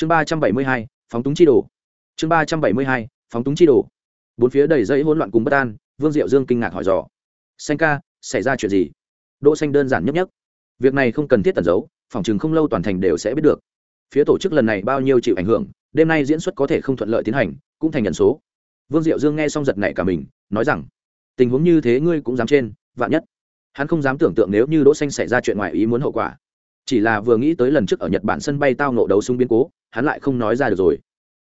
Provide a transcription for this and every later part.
chương ba trăm bảy mươi hai, phóng túng chi đồ. Chương ba trăm bảy mươi hai, phóng túng chi đồ. Bốn phía đầy dây hỗn loạn cùng bất an, vương diệu dương kinh ngạc hỏi dò. Xanh ca, xảy ra chuyện gì? Đỗ xanh đơn giản nhấp nhấp. Việc này không cần thiết tẩn giấu, phòng chừng không lâu toàn thành đều sẽ biết được. Phía tổ chức lần này bao nhiêu chịu ảnh hưởng, đêm nay diễn xuất có thể không thuận lợi tiến hành, cũng thành nhận số. Vương diệu dương nghe xong giật nảy cả mình, nói rằng, tình huống như thế ngươi cũng dám trên, vạn nhất. Hắn không dám tưởng tượng nếu như đỗ xanh xảy ra chuyện ngoài ý muốn hậu quả. Chỉ là vừa nghĩ tới lần trước ở nhật bản sân bay tao nộ đấu súng biến cố hắn lại không nói ra được rồi.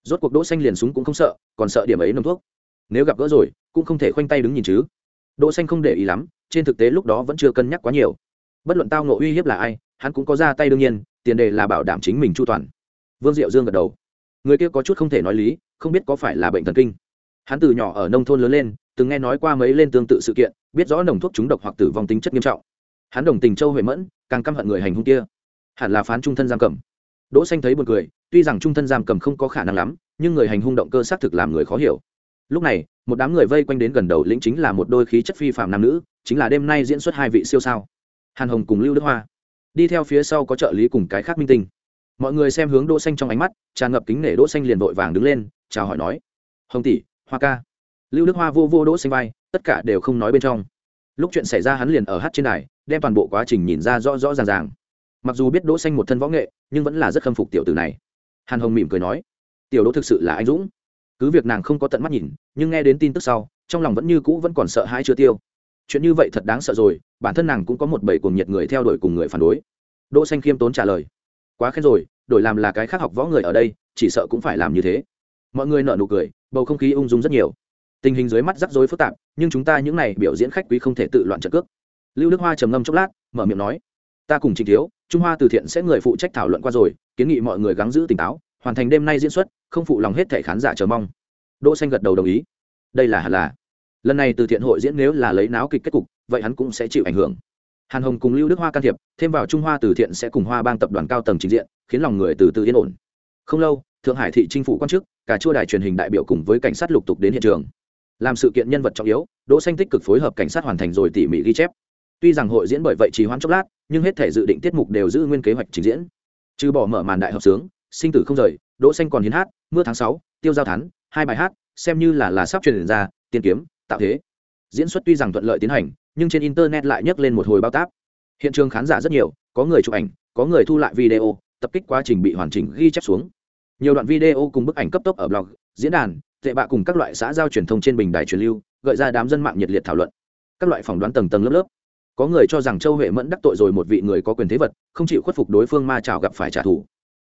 Rốt cuộc đỗ xanh liền súng cũng không sợ, còn sợ điểm ấy nồng thuốc. Nếu gặp gỡ rồi, cũng không thể khoanh tay đứng nhìn chứ. Đỗ xanh không để ý lắm, trên thực tế lúc đó vẫn chưa cân nhắc quá nhiều. Bất luận tao ngộ uy hiếp là ai, hắn cũng có ra tay đương nhiên, tiền đề là bảo đảm chính mình chu toàn. Vương diệu dương gật đầu. Người kia có chút không thể nói lý, không biết có phải là bệnh thần kinh. Hắn từ nhỏ ở nông thôn lớn lên, từng nghe nói qua mấy lên tương tự sự kiện, biết rõ nồng thuốc trúng độc hoặc tử vong tính chất nghiêm trọng. Hắn đồng tình châu huệ mẫn, càng căm hận người hành hung kia. Hẳn là phán trung thân giam cầm đỗ xanh thấy buồn cười, tuy rằng trung thân giam cầm không có khả năng lắm, nhưng người hành hung động cơ xác thực làm người khó hiểu. Lúc này, một đám người vây quanh đến gần đầu lĩnh chính là một đôi khí chất phi phàm nam nữ, chính là đêm nay diễn xuất hai vị siêu sao. Hàn hồng cùng lưu đức hoa. Đi theo phía sau có trợ lý cùng cái khác minh tinh. Mọi người xem hướng đỗ xanh trong ánh mắt, tràn ngập kính nể đỗ xanh liền vội vàng đứng lên, chào hỏi nói, hồng tỷ, hoa ca. Lưu đức hoa vô vô đỗ xanh vai, tất cả đều không nói bên trong. Lúc chuyện xảy ra hắn liền ở hát trên đài, đem toàn bộ quá trình nhìn ra rõ rõ ràng ràng mặc dù biết đỗ xanh một thân võ nghệ, nhưng vẫn là rất khâm phục tiểu tử này. Hàn hồng mỉm cười nói, tiểu đỗ thực sự là anh dũng. Cứ việc nàng không có tận mắt nhìn, nhưng nghe đến tin tức sau, trong lòng vẫn như cũ vẫn còn sợ hãi chưa tiêu. Chuyện như vậy thật đáng sợ rồi, bản thân nàng cũng có một bầy cuồng nhiệt người theo đuổi cùng người phản đối. Đỗ xanh khiêm tốn trả lời, quá khen rồi, đổi làm là cái khác học võ người ở đây, chỉ sợ cũng phải làm như thế. Mọi người nở nụ cười, bầu không khí ung dung rất nhiều. Tình hình dưới mắt rắc rối phức tạp, nhưng chúng ta những này biểu diễn khách quý không thể tự loạn trận cước. Lưu đức hoa trầm ngâm chốc lát, mở miệng nói ta cùng trình thiếu, trung hoa từ thiện sẽ người phụ trách thảo luận qua rồi, kiến nghị mọi người gắng giữ tỉnh táo, hoàn thành đêm nay diễn xuất, không phụ lòng hết thể khán giả chờ mong. Đỗ xanh gật đầu đồng ý. Đây là hẳn là. Lần này từ thiện hội diễn nếu là lấy náo kịch kết cục, vậy hắn cũng sẽ chịu ảnh hưởng. Hàn hồng cùng lưu đức hoa can thiệp, thêm vào trung hoa từ thiện sẽ cùng hoa bang tập đoàn cao tầng trình diện, khiến lòng người từ từ yên ổn. Không lâu, thượng hải thị chính phủ quan chức, cả chua đài truyền hình đại biểu cùng với cảnh sát lục tục đến hiện trường. Làm sự kiện nhân vật trọng yếu, đỗ xanh tích cực phối hợp cảnh sát hoàn thành rồi tỉ mỉ ghi chép tuy rằng hội diễn bởi vậy chỉ hoãn chốc lát nhưng hết thể dự định tiết mục đều giữ nguyên kế hoạch trình diễn. Trừ bỏ mở màn đại hợp sướng sinh tử không rời đỗ xanh còn hiến hát mưa tháng 6, tiêu giao thán hai bài hát xem như là là sắp truyền ra tiên kiếm tạo thế. Diễn xuất tuy rằng thuận lợi tiến hành nhưng trên internet lại nhấc lên một hồi bao táp. Hiện trường khán giả rất nhiều có người chụp ảnh có người thu lại video tập kích quá trình bị hoàn chỉnh ghi chép xuống. Nhiều đoạn video cùng bức ảnh cấp tốc ở blog diễn đàn tệ bạ cùng các loại xã giao truyền thông trên bình đài truyền lưu gợi ra đám dân mạng nhiệt liệt thảo luận. Các loại phỏng đoán tầng tầng lớp lớp có người cho rằng châu huệ mẫn đắc tội rồi một vị người có quyền thế vật, không chịu khuất phục đối phương ma trào gặp phải trả thù.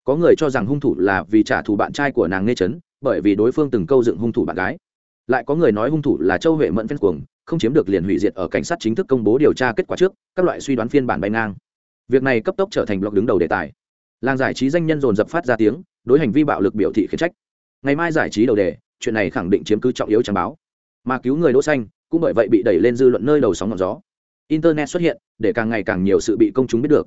Có người cho rằng hung thủ là vì trả thù bạn trai của nàng nghe chấn bởi vì đối phương từng câu dựng hung thủ bạn gái. Lại có người nói hung thủ là châu huệ mẫn phen cuồng, không chiếm được liền hủy diệt ở cảnh sát chính thức công bố điều tra kết quả trước, các loại suy đoán phiên bản bay ngang. Việc này cấp tốc trở thành blog đứng đầu đề tài. Làng giải trí danh nhân dồn dập phát ra tiếng, đối hành vi bạo lực biểu thị khiển trách. Ngày mai giải trí đầu đề, chuyện này khẳng định chiếm cứ trọng yếu trang báo. Mà cứu người đỗ xanh, cũng bởi vậy bị đẩy lên dư luận nơi đầu sóng ngọn gió internet xuất hiện, để càng ngày càng nhiều sự bị công chúng biết được.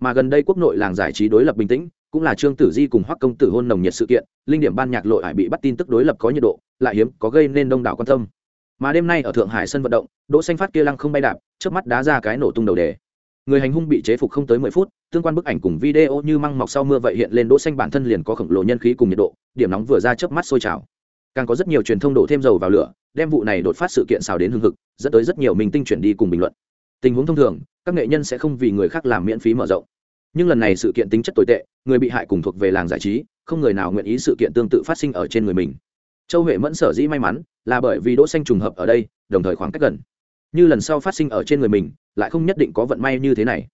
Mà gần đây quốc nội làng giải trí đối lập bình tĩnh, cũng là trương tử di cùng hoắc công tử hôn nồng nhiệt sự kiện, linh điểm ban nhạc lội hải bị bắt tin tức đối lập có nhiệt độ, lại hiếm, có gây nên đông đảo quan tâm. Mà đêm nay ở thượng hải sân vận động, đỗ xanh phát kia lăng không bay đạp trước mắt đá ra cái nổ tung đầu đề. Người hành hung bị chế phục không tới mười phút, tương quan bức ảnh cùng video như măng mọc sau mưa vậy hiện lên đỗ xanh bản thân liền có khổng lồ nhân khí cùng nhiệt độ, điểm nóng vừa ra chớp mắt sôi trào. Càng có rất nhiều truyền thông đổ thêm dầu vào lửa, đem vụ này đột phát sự kiện xào đến hưng hực, dẫn tới rất nhiều minh tinh chuyển đi cùng bình luận tình huống thông thường, các nghệ nhân sẽ không vì người khác làm miễn phí mở rộng. Nhưng lần này sự kiện tính chất tồi tệ, người bị hại cùng thuộc về làng giải trí, không người nào nguyện ý sự kiện tương tự phát sinh ở trên người mình. Châu huệ mẫn sở dĩ may mắn là bởi vì đỗ xanh trùng hợp ở đây, đồng thời khoảng cách gần. Như lần sau phát sinh ở trên người mình, lại không nhất định có vận may như thế này.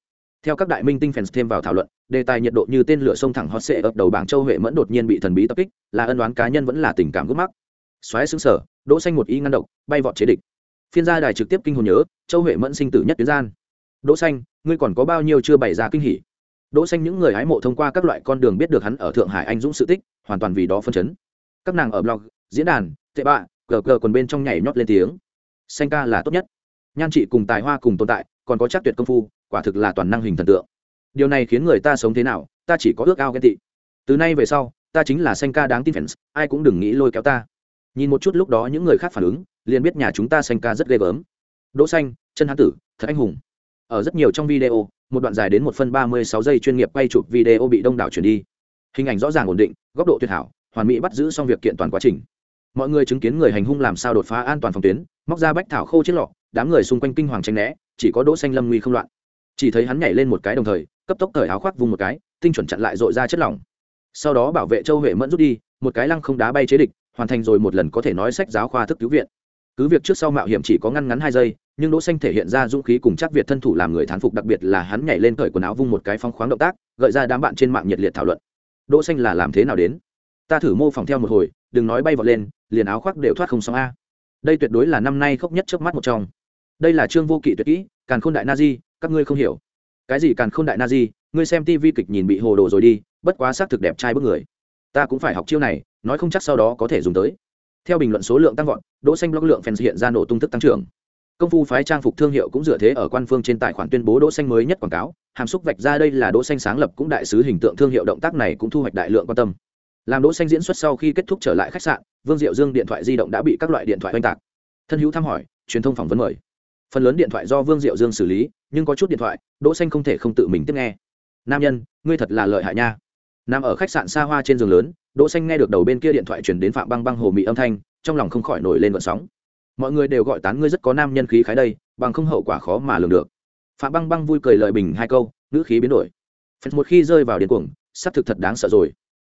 Theo các đại minh tinh fans thêm vào thảo luận, đề tài nhiệt độ như tên lửa sông thẳng hot sẽ ập đầu bảng châu huệ mẫn đột nhiên bị thần bí tập kích, là ân đoán cá nhân vẫn là tình cảm gút mắc. Xoáy xứng sở, đỗ xanh một y ngăn độc, bay vọt chế địch phiên gia đài trực tiếp kinh hồn nhớ, châu huệ mẫn sinh tử nhất tuyến gian. Đỗ xanh, ngươi còn có bao nhiêu chưa bày ra kinh hỉ? Đỗ xanh những người hái mộ thông qua các loại con đường biết được hắn ở thượng hải anh dũng sự tích, hoàn toàn vì đó phân chấn. Các nàng ở blog, diễn đàn, tệ bạ gờ gờ còn bên trong nhảy nhót lên tiếng. Xanh ca là tốt nhất. Nhan trị cùng tài hoa cùng tồn tại, còn có chắc tuyệt công phu, quả thực là toàn năng hình thần tượng. Điều này khiến người ta sống thế nào, ta chỉ có ước ao ghen tị. Từ nay về sau, ta chính là xanh ca đáng tin fans, ai cũng đừng nghĩ lôi kéo ta nhìn một chút lúc đó những người khác phản ứng, liền biết nhà chúng ta xanh ca rất ghê gớm. Đỗ xanh chân hán tử, thật anh hùng. Ở rất nhiều trong video, một đoạn dài đến một phân ba mươi sáu giây chuyên nghiệp quay chụp video bị đông đảo chuyển đi. Hình ảnh rõ ràng ổn định, góc độ tuyệt hảo, hoàn mỹ bắt giữ xong việc kiện toàn quá trình. Mọi người chứng kiến người hành hung làm sao đột phá an toàn phòng tuyến, móc ra bách thảo khô chiếc lọ, đám người xung quanh kinh hoàng tranh né, chỉ có đỗ xanh lâm nguy không loạn. Chỉ thấy hắn nhảy lên một cái đồng thời, cấp tốc cởi áo khoác vung một cái, tinh chuẩn chặn lại dội ra chất lỏng. Sau đó bảo vệ châu huệ mẫn rút đi, một cái lăng không đá bay chế địch hoàn thành rồi một lần có thể nói sách giáo khoa thức cứu viện. Cứ việc trước sau mạo hiểm chỉ có ngăn ngắn hai giây, nhưng đỗ xanh thể hiện ra dũng khí cùng chắc việt thân thủ làm người thán phục, đặc biệt là hắn nhảy lên cởi quần áo vung một cái phong khoáng động tác, gợi ra đám bạn trên mạng nhiệt liệt thảo luận. Đỗ xanh là làm thế nào đến? Ta thử mô phỏng theo một hồi, đừng nói bay vọt lên, liền áo khoác đều thoát không xong a. Đây tuyệt đối là năm nay khốc nhất trước mắt một trong. Đây là trương vô kỵ tuyệt kỹ, càn khôn đại na di, các ngươi không hiểu. Cái gì càn khôn đại na di, ngươi xem tivi kịch nhìn bị hồ đồ rồi đi, bất quá xác thực đẹp trai bức người. Ta cũng phải học chiêu này nói không chắc sau đó có thể dùng tới. Theo bình luận số lượng tăng vọt, đỗ xanh blog lượng fans hiện ra nổ tung thức tăng trưởng. Công phu phái trang phục thương hiệu cũng dựa thế ở quan phương trên tài khoản tuyên bố đỗ xanh mới nhất quảng cáo, hàm xúc vạch ra đây là đỗ xanh sáng lập cũng đại sứ hình tượng thương hiệu động tác này cũng thu hoạch đại lượng quan tâm. Làm đỗ xanh diễn xuất sau khi kết thúc trở lại khách sạn, vương diệu dương điện thoại di động đã bị các loại điện thoại oanh tạc. Thân hữu thăm hỏi, truyền thông phỏng vấn mời. Phần lớn điện thoại do vương diệu dương xử lý, nhưng có chút điện thoại, đỗ xanh không thể không tự mình tiếp nghe. Nam nhân, ngươi thật là lợi hại nha. Nằm ở khách sạn xa hoa trên giường lớn đỗ xanh nghe được đầu bên kia điện thoại truyền đến phạm băng băng hồ mị âm thanh, trong lòng không khỏi nổi lên vận sóng. Mọi người đều gọi tán ngươi rất có nam nhân khí khái đây, bằng không hậu quả khó mà lường được. Phạm băng băng vui cười lời bình hai câu, ngữ khí biến đổi. Phật một khi rơi vào điên cuồng sắp thực thật đáng sợ rồi.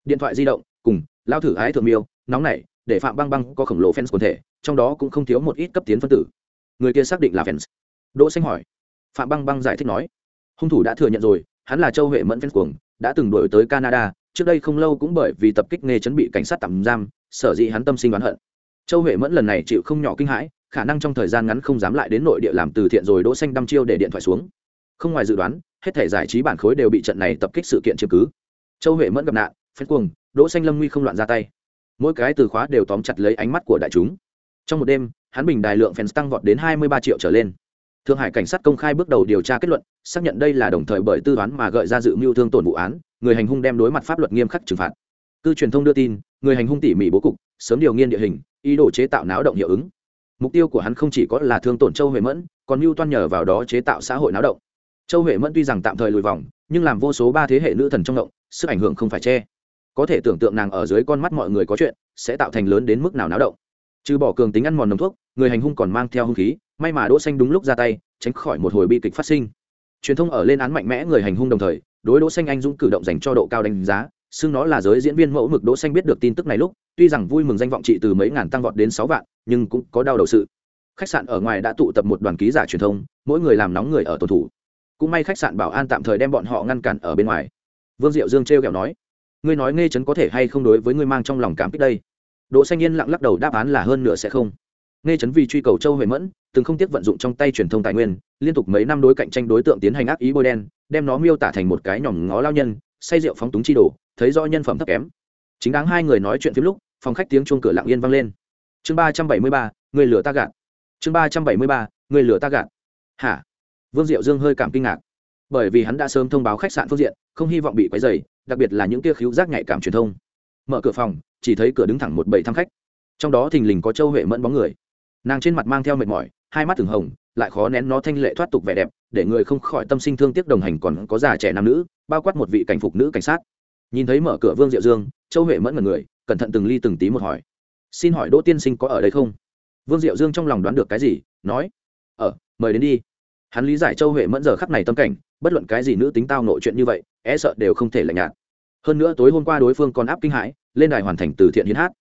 Điện thoại di động, cùng, lao thử ái thượng miêu, nóng nảy, để phạm băng băng có khổng lồ fans quần thể, trong đó cũng không thiếu một ít cấp tiến phân tử. Người kia xác định là fans. Đỗ xanh hỏi. Phạm băng băng giải thích nói. Hung thủ đã thừa nhận rồi, hắn là châu huệ mẫn fans cuồng, đã từng đuổi tới canada trước đây không lâu cũng bởi vì tập kích nghề chuẩn bị cảnh sát tạm giam, sở dĩ hắn tâm sinh oán hận. Châu huệ mẫn lần này chịu không nhỏ kinh hãi, khả năng trong thời gian ngắn không dám lại đến nội địa làm từ thiện rồi đỗ xanh đăm chiêu để điện thoại xuống. Không ngoài dự đoán, hết thể giải trí bản khối đều bị trận này tập kích sự kiện chiếm cứ. Châu huệ mẫn gặp nạn phép cuồng, đỗ xanh lâm nguy không loạn ra tay. Mỗi cái từ khóa đều tóm chặt lấy ánh mắt của đại chúng. Trong một đêm, hắn bình đài lượng fans tăng vọt đến 23 triệu trở lên thượng hải cảnh sát công khai bước đầu điều tra kết luận, xác nhận đây là đồng thời bởi tư toán mà gợi ra dự mưu thương tổn vụ án, người hành hung đem đối mặt pháp luật nghiêm khắc trừng phạt. Cư truyền thông đưa tin, người hành hung tỉ mỉ bố cục, sớm điều nghiên địa hình, ý đồ chế tạo náo động hiệu ứng. Mục tiêu của hắn không chỉ có là thương tổn châu huệ mẫn, còn mưu toan nhờ vào đó chế tạo xã hội náo động. Châu huệ mẫn tuy rằng tạm thời lùi vòng, nhưng làm vô số ba thế hệ nữ thần trong động, sức ảnh hưởng không phải che. Có thể tưởng tượng nàng ở dưới con mắt mọi người có chuyện, sẽ tạo thành lớn đến mức nào náo động. Trừ bỏ cường tính ăn mòn nồng thuốc, người hành hung còn mang theo hung khí may mà đỗ xanh đúng lúc ra tay, tránh khỏi một hồi bi kịch phát sinh. Truyền thông ở lên án mạnh mẽ người hành hung đồng thời, đối đỗ xanh anh dũng cử động dành cho độ cao đánh giá, xưng nó là giới diễn viên mẫu mực đỗ xanh biết được tin tức này lúc, tuy rằng vui mừng danh vọng trị từ mấy ngàn tăng vọt đến sáu vạn, nhưng cũng có đau đầu sự. Khách sạn ở ngoài đã tụ tập một đoàn ký giả truyền thông, mỗi người làm nóng người ở tuần thủ. Cũng may khách sạn bảo an tạm thời đem bọn họ ngăn cản ở bên ngoài. Vương diệu dương treo kẹo nói, ngươi nói nghe chấn có thể hay không đối với ngươi mang trong lòng cảm kích đây? Đỗ xanh yên lặng lắc đầu đáp án là hơn nửa sẽ không nghe chấn vì truy cầu châu huệ mẫn, từng không tiếc vận dụng trong tay truyền thông tài nguyên, liên tục mấy năm đối cạnh tranh đối tượng tiến hành ác ý bôi đen, đem nó miêu tả thành một cái nhỏm ngó lao nhân, say rượu phóng túng chi đồ, thấy do nhân phẩm thấp kém. Chính đáng hai người nói chuyện phim lúc, phòng khách tiếng chuông cửa lặng yên vang lên. Chương ba trăm bảy mươi ba, người lửa ta gạt. Chương ba trăm bảy mươi ba, người lửa ta gạt. Hả? Vương diệu dương hơi cảm kinh ngạc. Bởi vì hắn đã sớm thông báo khách sạn phương diện, không hy vọng bị quấy dày đặc biệt là những kia khíu giác nhạy cảm truyền thông. Mở cửa phòng, chỉ thấy cửa đứng thẳng một bầy thăm khách. Trong đó thình lình có châu huệ mẫn bóng người nàng trên mặt mang theo mệt mỏi, hai mắt thường hồng, lại khó nén nó thanh lệ thoát tục vẻ đẹp, để người không khỏi tâm sinh thương tiếc đồng hành còn có già trẻ nam nữ, bao quát một vị cảnh phục nữ cảnh sát. Nhìn thấy mở cửa vương diệu dương, châu huệ mẫn mật người, cẩn thận từng ly từng tí một hỏi. Xin hỏi đỗ tiên sinh có ở đây không? Vương diệu dương trong lòng đoán được cái gì, nói ở mời đến đi. Hắn lý giải châu huệ mẫn giờ khắc này tâm cảnh, bất luận cái gì nữ tính tao nội chuyện như vậy e sợ đều không thể lạnh nhạt. Hơn nữa tối hôm qua đối phương còn áp kinh hãi, lên đài hoàn thành từ thiện hiến hát.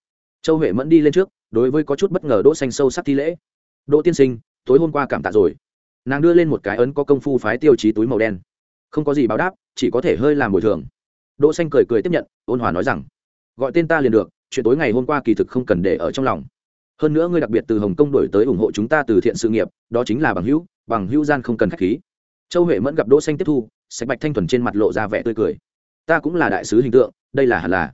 Châu huệ mẫn đi lên trước đối với có chút bất ngờ đỗ xanh sâu sắc thi lễ. Đỗ tiên sinh, tối hôm qua cảm tạ rồi. Nàng đưa lên một cái ấn có công phu phái tiêu chí túi màu đen. Không có gì báo đáp, chỉ có thể hơi làm bồi thường. Đỗ xanh cười cười tiếp nhận, ôn hòa nói rằng, gọi tên ta liền được, chuyện tối ngày hôm qua kỳ thực không cần để ở trong lòng. Hơn nữa ngươi đặc biệt từ hồng kông đổi tới ủng hộ chúng ta từ thiện sự nghiệp, đó chính là bằng hữu bằng hữu gian không cần khách khí. Châu huệ mẫn gặp đỗ xanh tiếp thu, sạch bạch thanh thuần trên mặt lộ ra vẻ tươi cười. Ta cũng là đại sứ hình tượng, đây là hẳn là.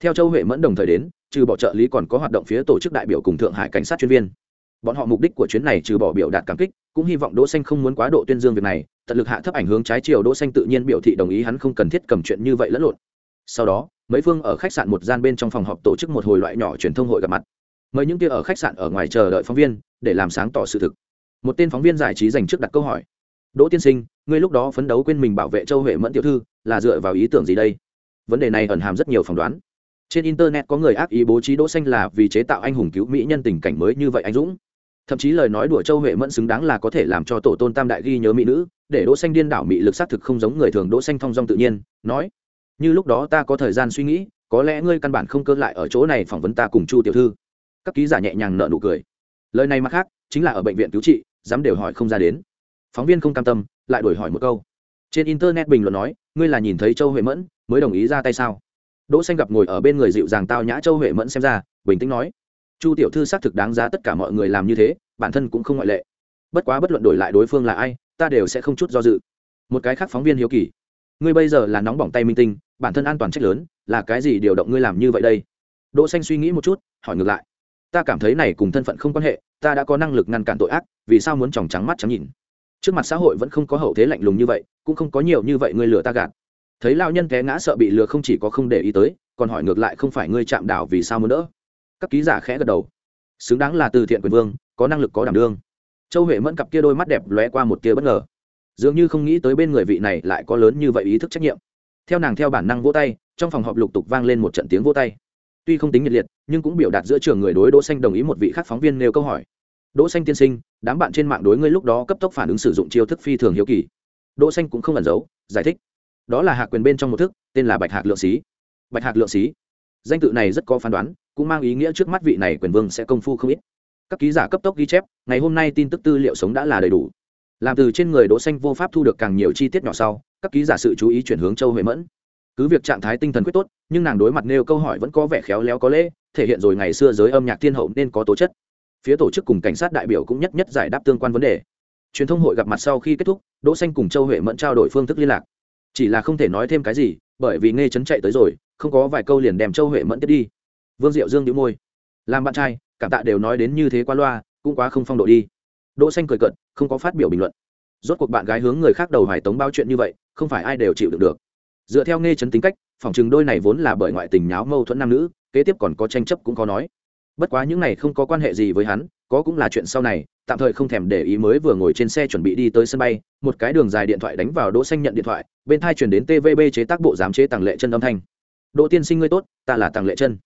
Theo châu huệ mẫn đồng thời đến trừ bỏ trợ lý còn có hoạt động phía tổ chức đại biểu cùng thượng hải cảnh sát chuyên viên. Bọn họ mục đích của chuyến này trừ bỏ biểu đạt cảm kích, cũng hy vọng đỗ xanh không muốn quá độ tuyên dương việc này, tận lực hạ thấp ảnh hướng trái chiều đỗ xanh tự nhiên biểu thị đồng ý hắn không cần thiết cầm chuyện như vậy lẫn lộn. Sau đó, mấy phương ở khách sạn một gian bên trong phòng họp tổ chức một hồi loại nhỏ truyền thông hội gặp mặt. Mời những kia ở khách sạn ở ngoài chờ đợi phóng viên, để làm sáng tỏ sự thực. Một tên phóng viên giải trí dành trước đặt câu hỏi. Đỗ tiên sinh, ngươi lúc đó phấn đấu quên mình bảo vệ châu huệ mẫn tiểu thư, là dựa vào ý tưởng gì đây? Vấn đề này ẩn hàm rất nhiều phỏng đoán trên internet có người ác ý bố trí đỗ xanh là vì chế tạo anh hùng cứu mỹ nhân tình cảnh mới như vậy anh dũng. Thậm chí lời nói đùa châu huệ mẫn xứng đáng là có thể làm cho tổ tôn tam đại ghi nhớ mỹ nữ, để đỗ xanh điên đảo mỹ lực sát thực không giống người thường đỗ xanh thông dong tự nhiên, nói, như lúc đó ta có thời gian suy nghĩ, có lẽ ngươi căn bản không cơ lại ở chỗ này phỏng vấn ta cùng chu tiểu thư. Các ký giả nhẹ nhàng nở nụ cười. Lời này mặt khác, chính là ở bệnh viện cứu trị, dám đều hỏi không ra đến. Phóng viên không cam tâm, lại đổi hỏi một câu. Trên internet bình luận nói, ngươi là nhìn thấy châu huệ mẫn, mới đồng ý ra tay sao? Đỗ xanh gặp ngồi ở bên người dịu dàng tao nhã châu huệ mẫn xem ra, bình tĩnh nói, chu tiểu thư xác thực đáng giá tất cả mọi người làm như thế, bản thân cũng không ngoại lệ. Bất quá bất luận đổi lại đối phương là ai, ta đều sẽ không chút do dự. Một cái khác phóng viên hiếu kỳ, ngươi bây giờ là nóng bỏng tay minh tinh, bản thân an toàn trách lớn, là cái gì điều động ngươi làm như vậy đây? Đỗ xanh suy nghĩ một chút, hỏi ngược lại, ta cảm thấy này cùng thân phận không quan hệ, ta đã có năng lực ngăn cản tội ác, vì sao muốn tròng trắng mắt trắng nhìn? Trước mặt xã hội vẫn không có hậu thế lạnh lùng như vậy, cũng không có nhiều như vậy ngươi lừa ta gạt thấy lao nhân té ngã sợ bị lừa không chỉ có không để ý tới, còn hỏi ngược lại không phải ngươi chạm đảo vì sao muốn đỡ. Các ký giả khẽ gật đầu. Xứng đáng là từ thiện quyền vương, có năng lực có đảm đương. Châu huệ mẫn cặp kia đôi mắt đẹp lóe qua một tia bất ngờ. Dường như không nghĩ tới bên người vị này lại có lớn như vậy ý thức trách nhiệm. Theo nàng theo bản năng vỗ tay, trong phòng họp lục tục vang lên một trận tiếng vỗ tay. Tuy không tính nhiệt liệt, nhưng cũng biểu đạt giữa trường người đối đỗ xanh đồng ý một vị khác phóng viên nêu câu hỏi. Đỗ xanh tiên sinh, đám bạn trên mạng đối ngươi lúc đó cấp tốc phản ứng sử dụng chiêu thức phi thường hiếu kỳ. Đỗ xanh cũng không ẩn giấu, giải thích đó là hạc quyền bên trong một thức, tên là bạch hạc lượng xí. Bạch hạc lượng xí. Danh tự này rất có phán đoán, cũng mang ý nghĩa trước mắt vị này quyền vương sẽ công phu không ít. Các ký giả cấp tốc ghi chép, ngày hôm nay tin tức tư liệu sống đã là đầy đủ. Làm từ trên người đỗ xanh vô pháp thu được càng nhiều chi tiết nhỏ sau, các ký giả sự chú ý chuyển hướng châu huệ mẫn. Cứ việc trạng thái tinh thần quyết tốt, nhưng nàng đối mặt nêu câu hỏi vẫn có vẻ khéo léo có lễ, thể hiện rồi ngày xưa giới âm nhạc thiên hậu nên có tố chất. Phía tổ chức cùng cảnh sát đại biểu cũng nhất nhất giải đáp tương quan vấn đề. Truyền thông hội gặp mặt sau khi kết thúc, đỗ xanh cùng châu huệ mẫn trao đổi phương thức liên lạc chỉ là không thể nói thêm cái gì, bởi vì nghe chấn chạy tới rồi, không có vài câu liền đem châu huệ mẫn tiếp đi. Vương diệu dương đĩu môi. Làm bạn trai, cảm tạ đều nói đến như thế qua loa, cũng quá không phong độ đi. Đỗ xanh cười cợt, không có phát biểu bình luận. Rốt cuộc bạn gái hướng người khác đầu hoài tống bao chuyện như vậy, không phải ai đều chịu được được. Dựa theo nghe chấn tính cách, phòng chừng đôi này vốn là bởi ngoại tình nháo mâu thuẫn nam nữ, kế tiếp còn có tranh chấp cũng có nói bất quá những này không có quan hệ gì với hắn, có cũng là chuyện sau này, tạm thời không thèm để ý mới vừa ngồi trên xe chuẩn bị đi tới sân bay, một cái đường dài điện thoại đánh vào đỗ xanh nhận điện thoại, bên thai truyền đến tvb chế tác bộ giám chế tàng lệ chân âm thanh. Đỗ tiên sinh ngươi tốt, ta là tàng lệ chân.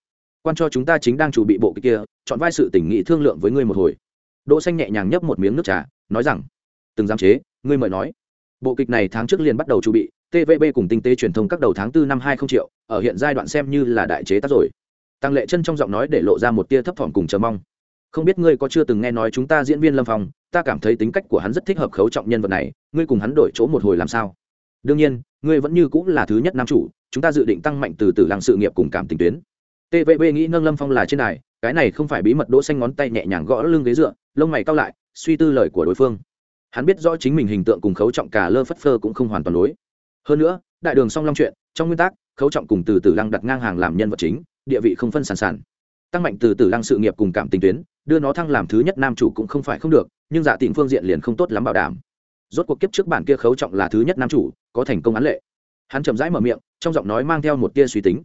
Quan cho chúng ta chính đang chuẩn bị bộ kia, chọn vai sự tình nghị thương lượng với ngươi một hồi. Đỗ xanh nhẹ nhàng nhấp một miếng nước trà, nói rằng, từng giám chế, ngươi mời nói. Bộ kịch này tháng trước liền bắt đầu chuẩn bị tvb cùng tinh tế truyền thông các đầu tháng 4 năm hai không triệu, ở hiện giai đoạn xem như là đại chế tác rồi tăng lệ chân trong giọng nói để lộ ra một tia thấp thỏm cùng chờ mong. Không biết ngươi có chưa từng nghe nói chúng ta diễn viên lâm phong, ta cảm thấy tính cách của hắn rất thích hợp khấu trọng nhân vật này, ngươi cùng hắn đổi chỗ một hồi làm sao? Đương nhiên, ngươi vẫn như cũng là thứ nhất nam chủ, chúng ta dự định tăng mạnh từ từ làng sự nghiệp cùng cảm tình tuyến. Tvb nghĩ nâng lâm phong là trên đài, cái này không phải bí mật đỗ xanh ngón tay nhẹ nhàng gõ lưng ghế dựa, lông mày cao lại, suy tư lời của đối phương. Hắn biết rõ chính mình hình tượng cùng khấu trọng cả lơ phất phơ cũng không hoàn toàn đối. Hơn nữa, đại đường song long chuyện, trong nguyên tắc, khấu trọng cùng từ từ lăng đặt ngang hàng làm nhân vật chính địa vị không phân sản sản tăng mạnh từ từ lăng sự nghiệp cùng cảm tình tuyến, đưa nó thăng làm thứ nhất nam chủ cũng không phải không được, nhưng giả tìm phương diện liền không tốt lắm bảo đảm. Rốt cuộc kiếp trước bản kia khấu trọng là thứ nhất nam chủ, có thành công án lệ. Hắn chậm rãi mở miệng, trong giọng nói mang theo một tia suy tính.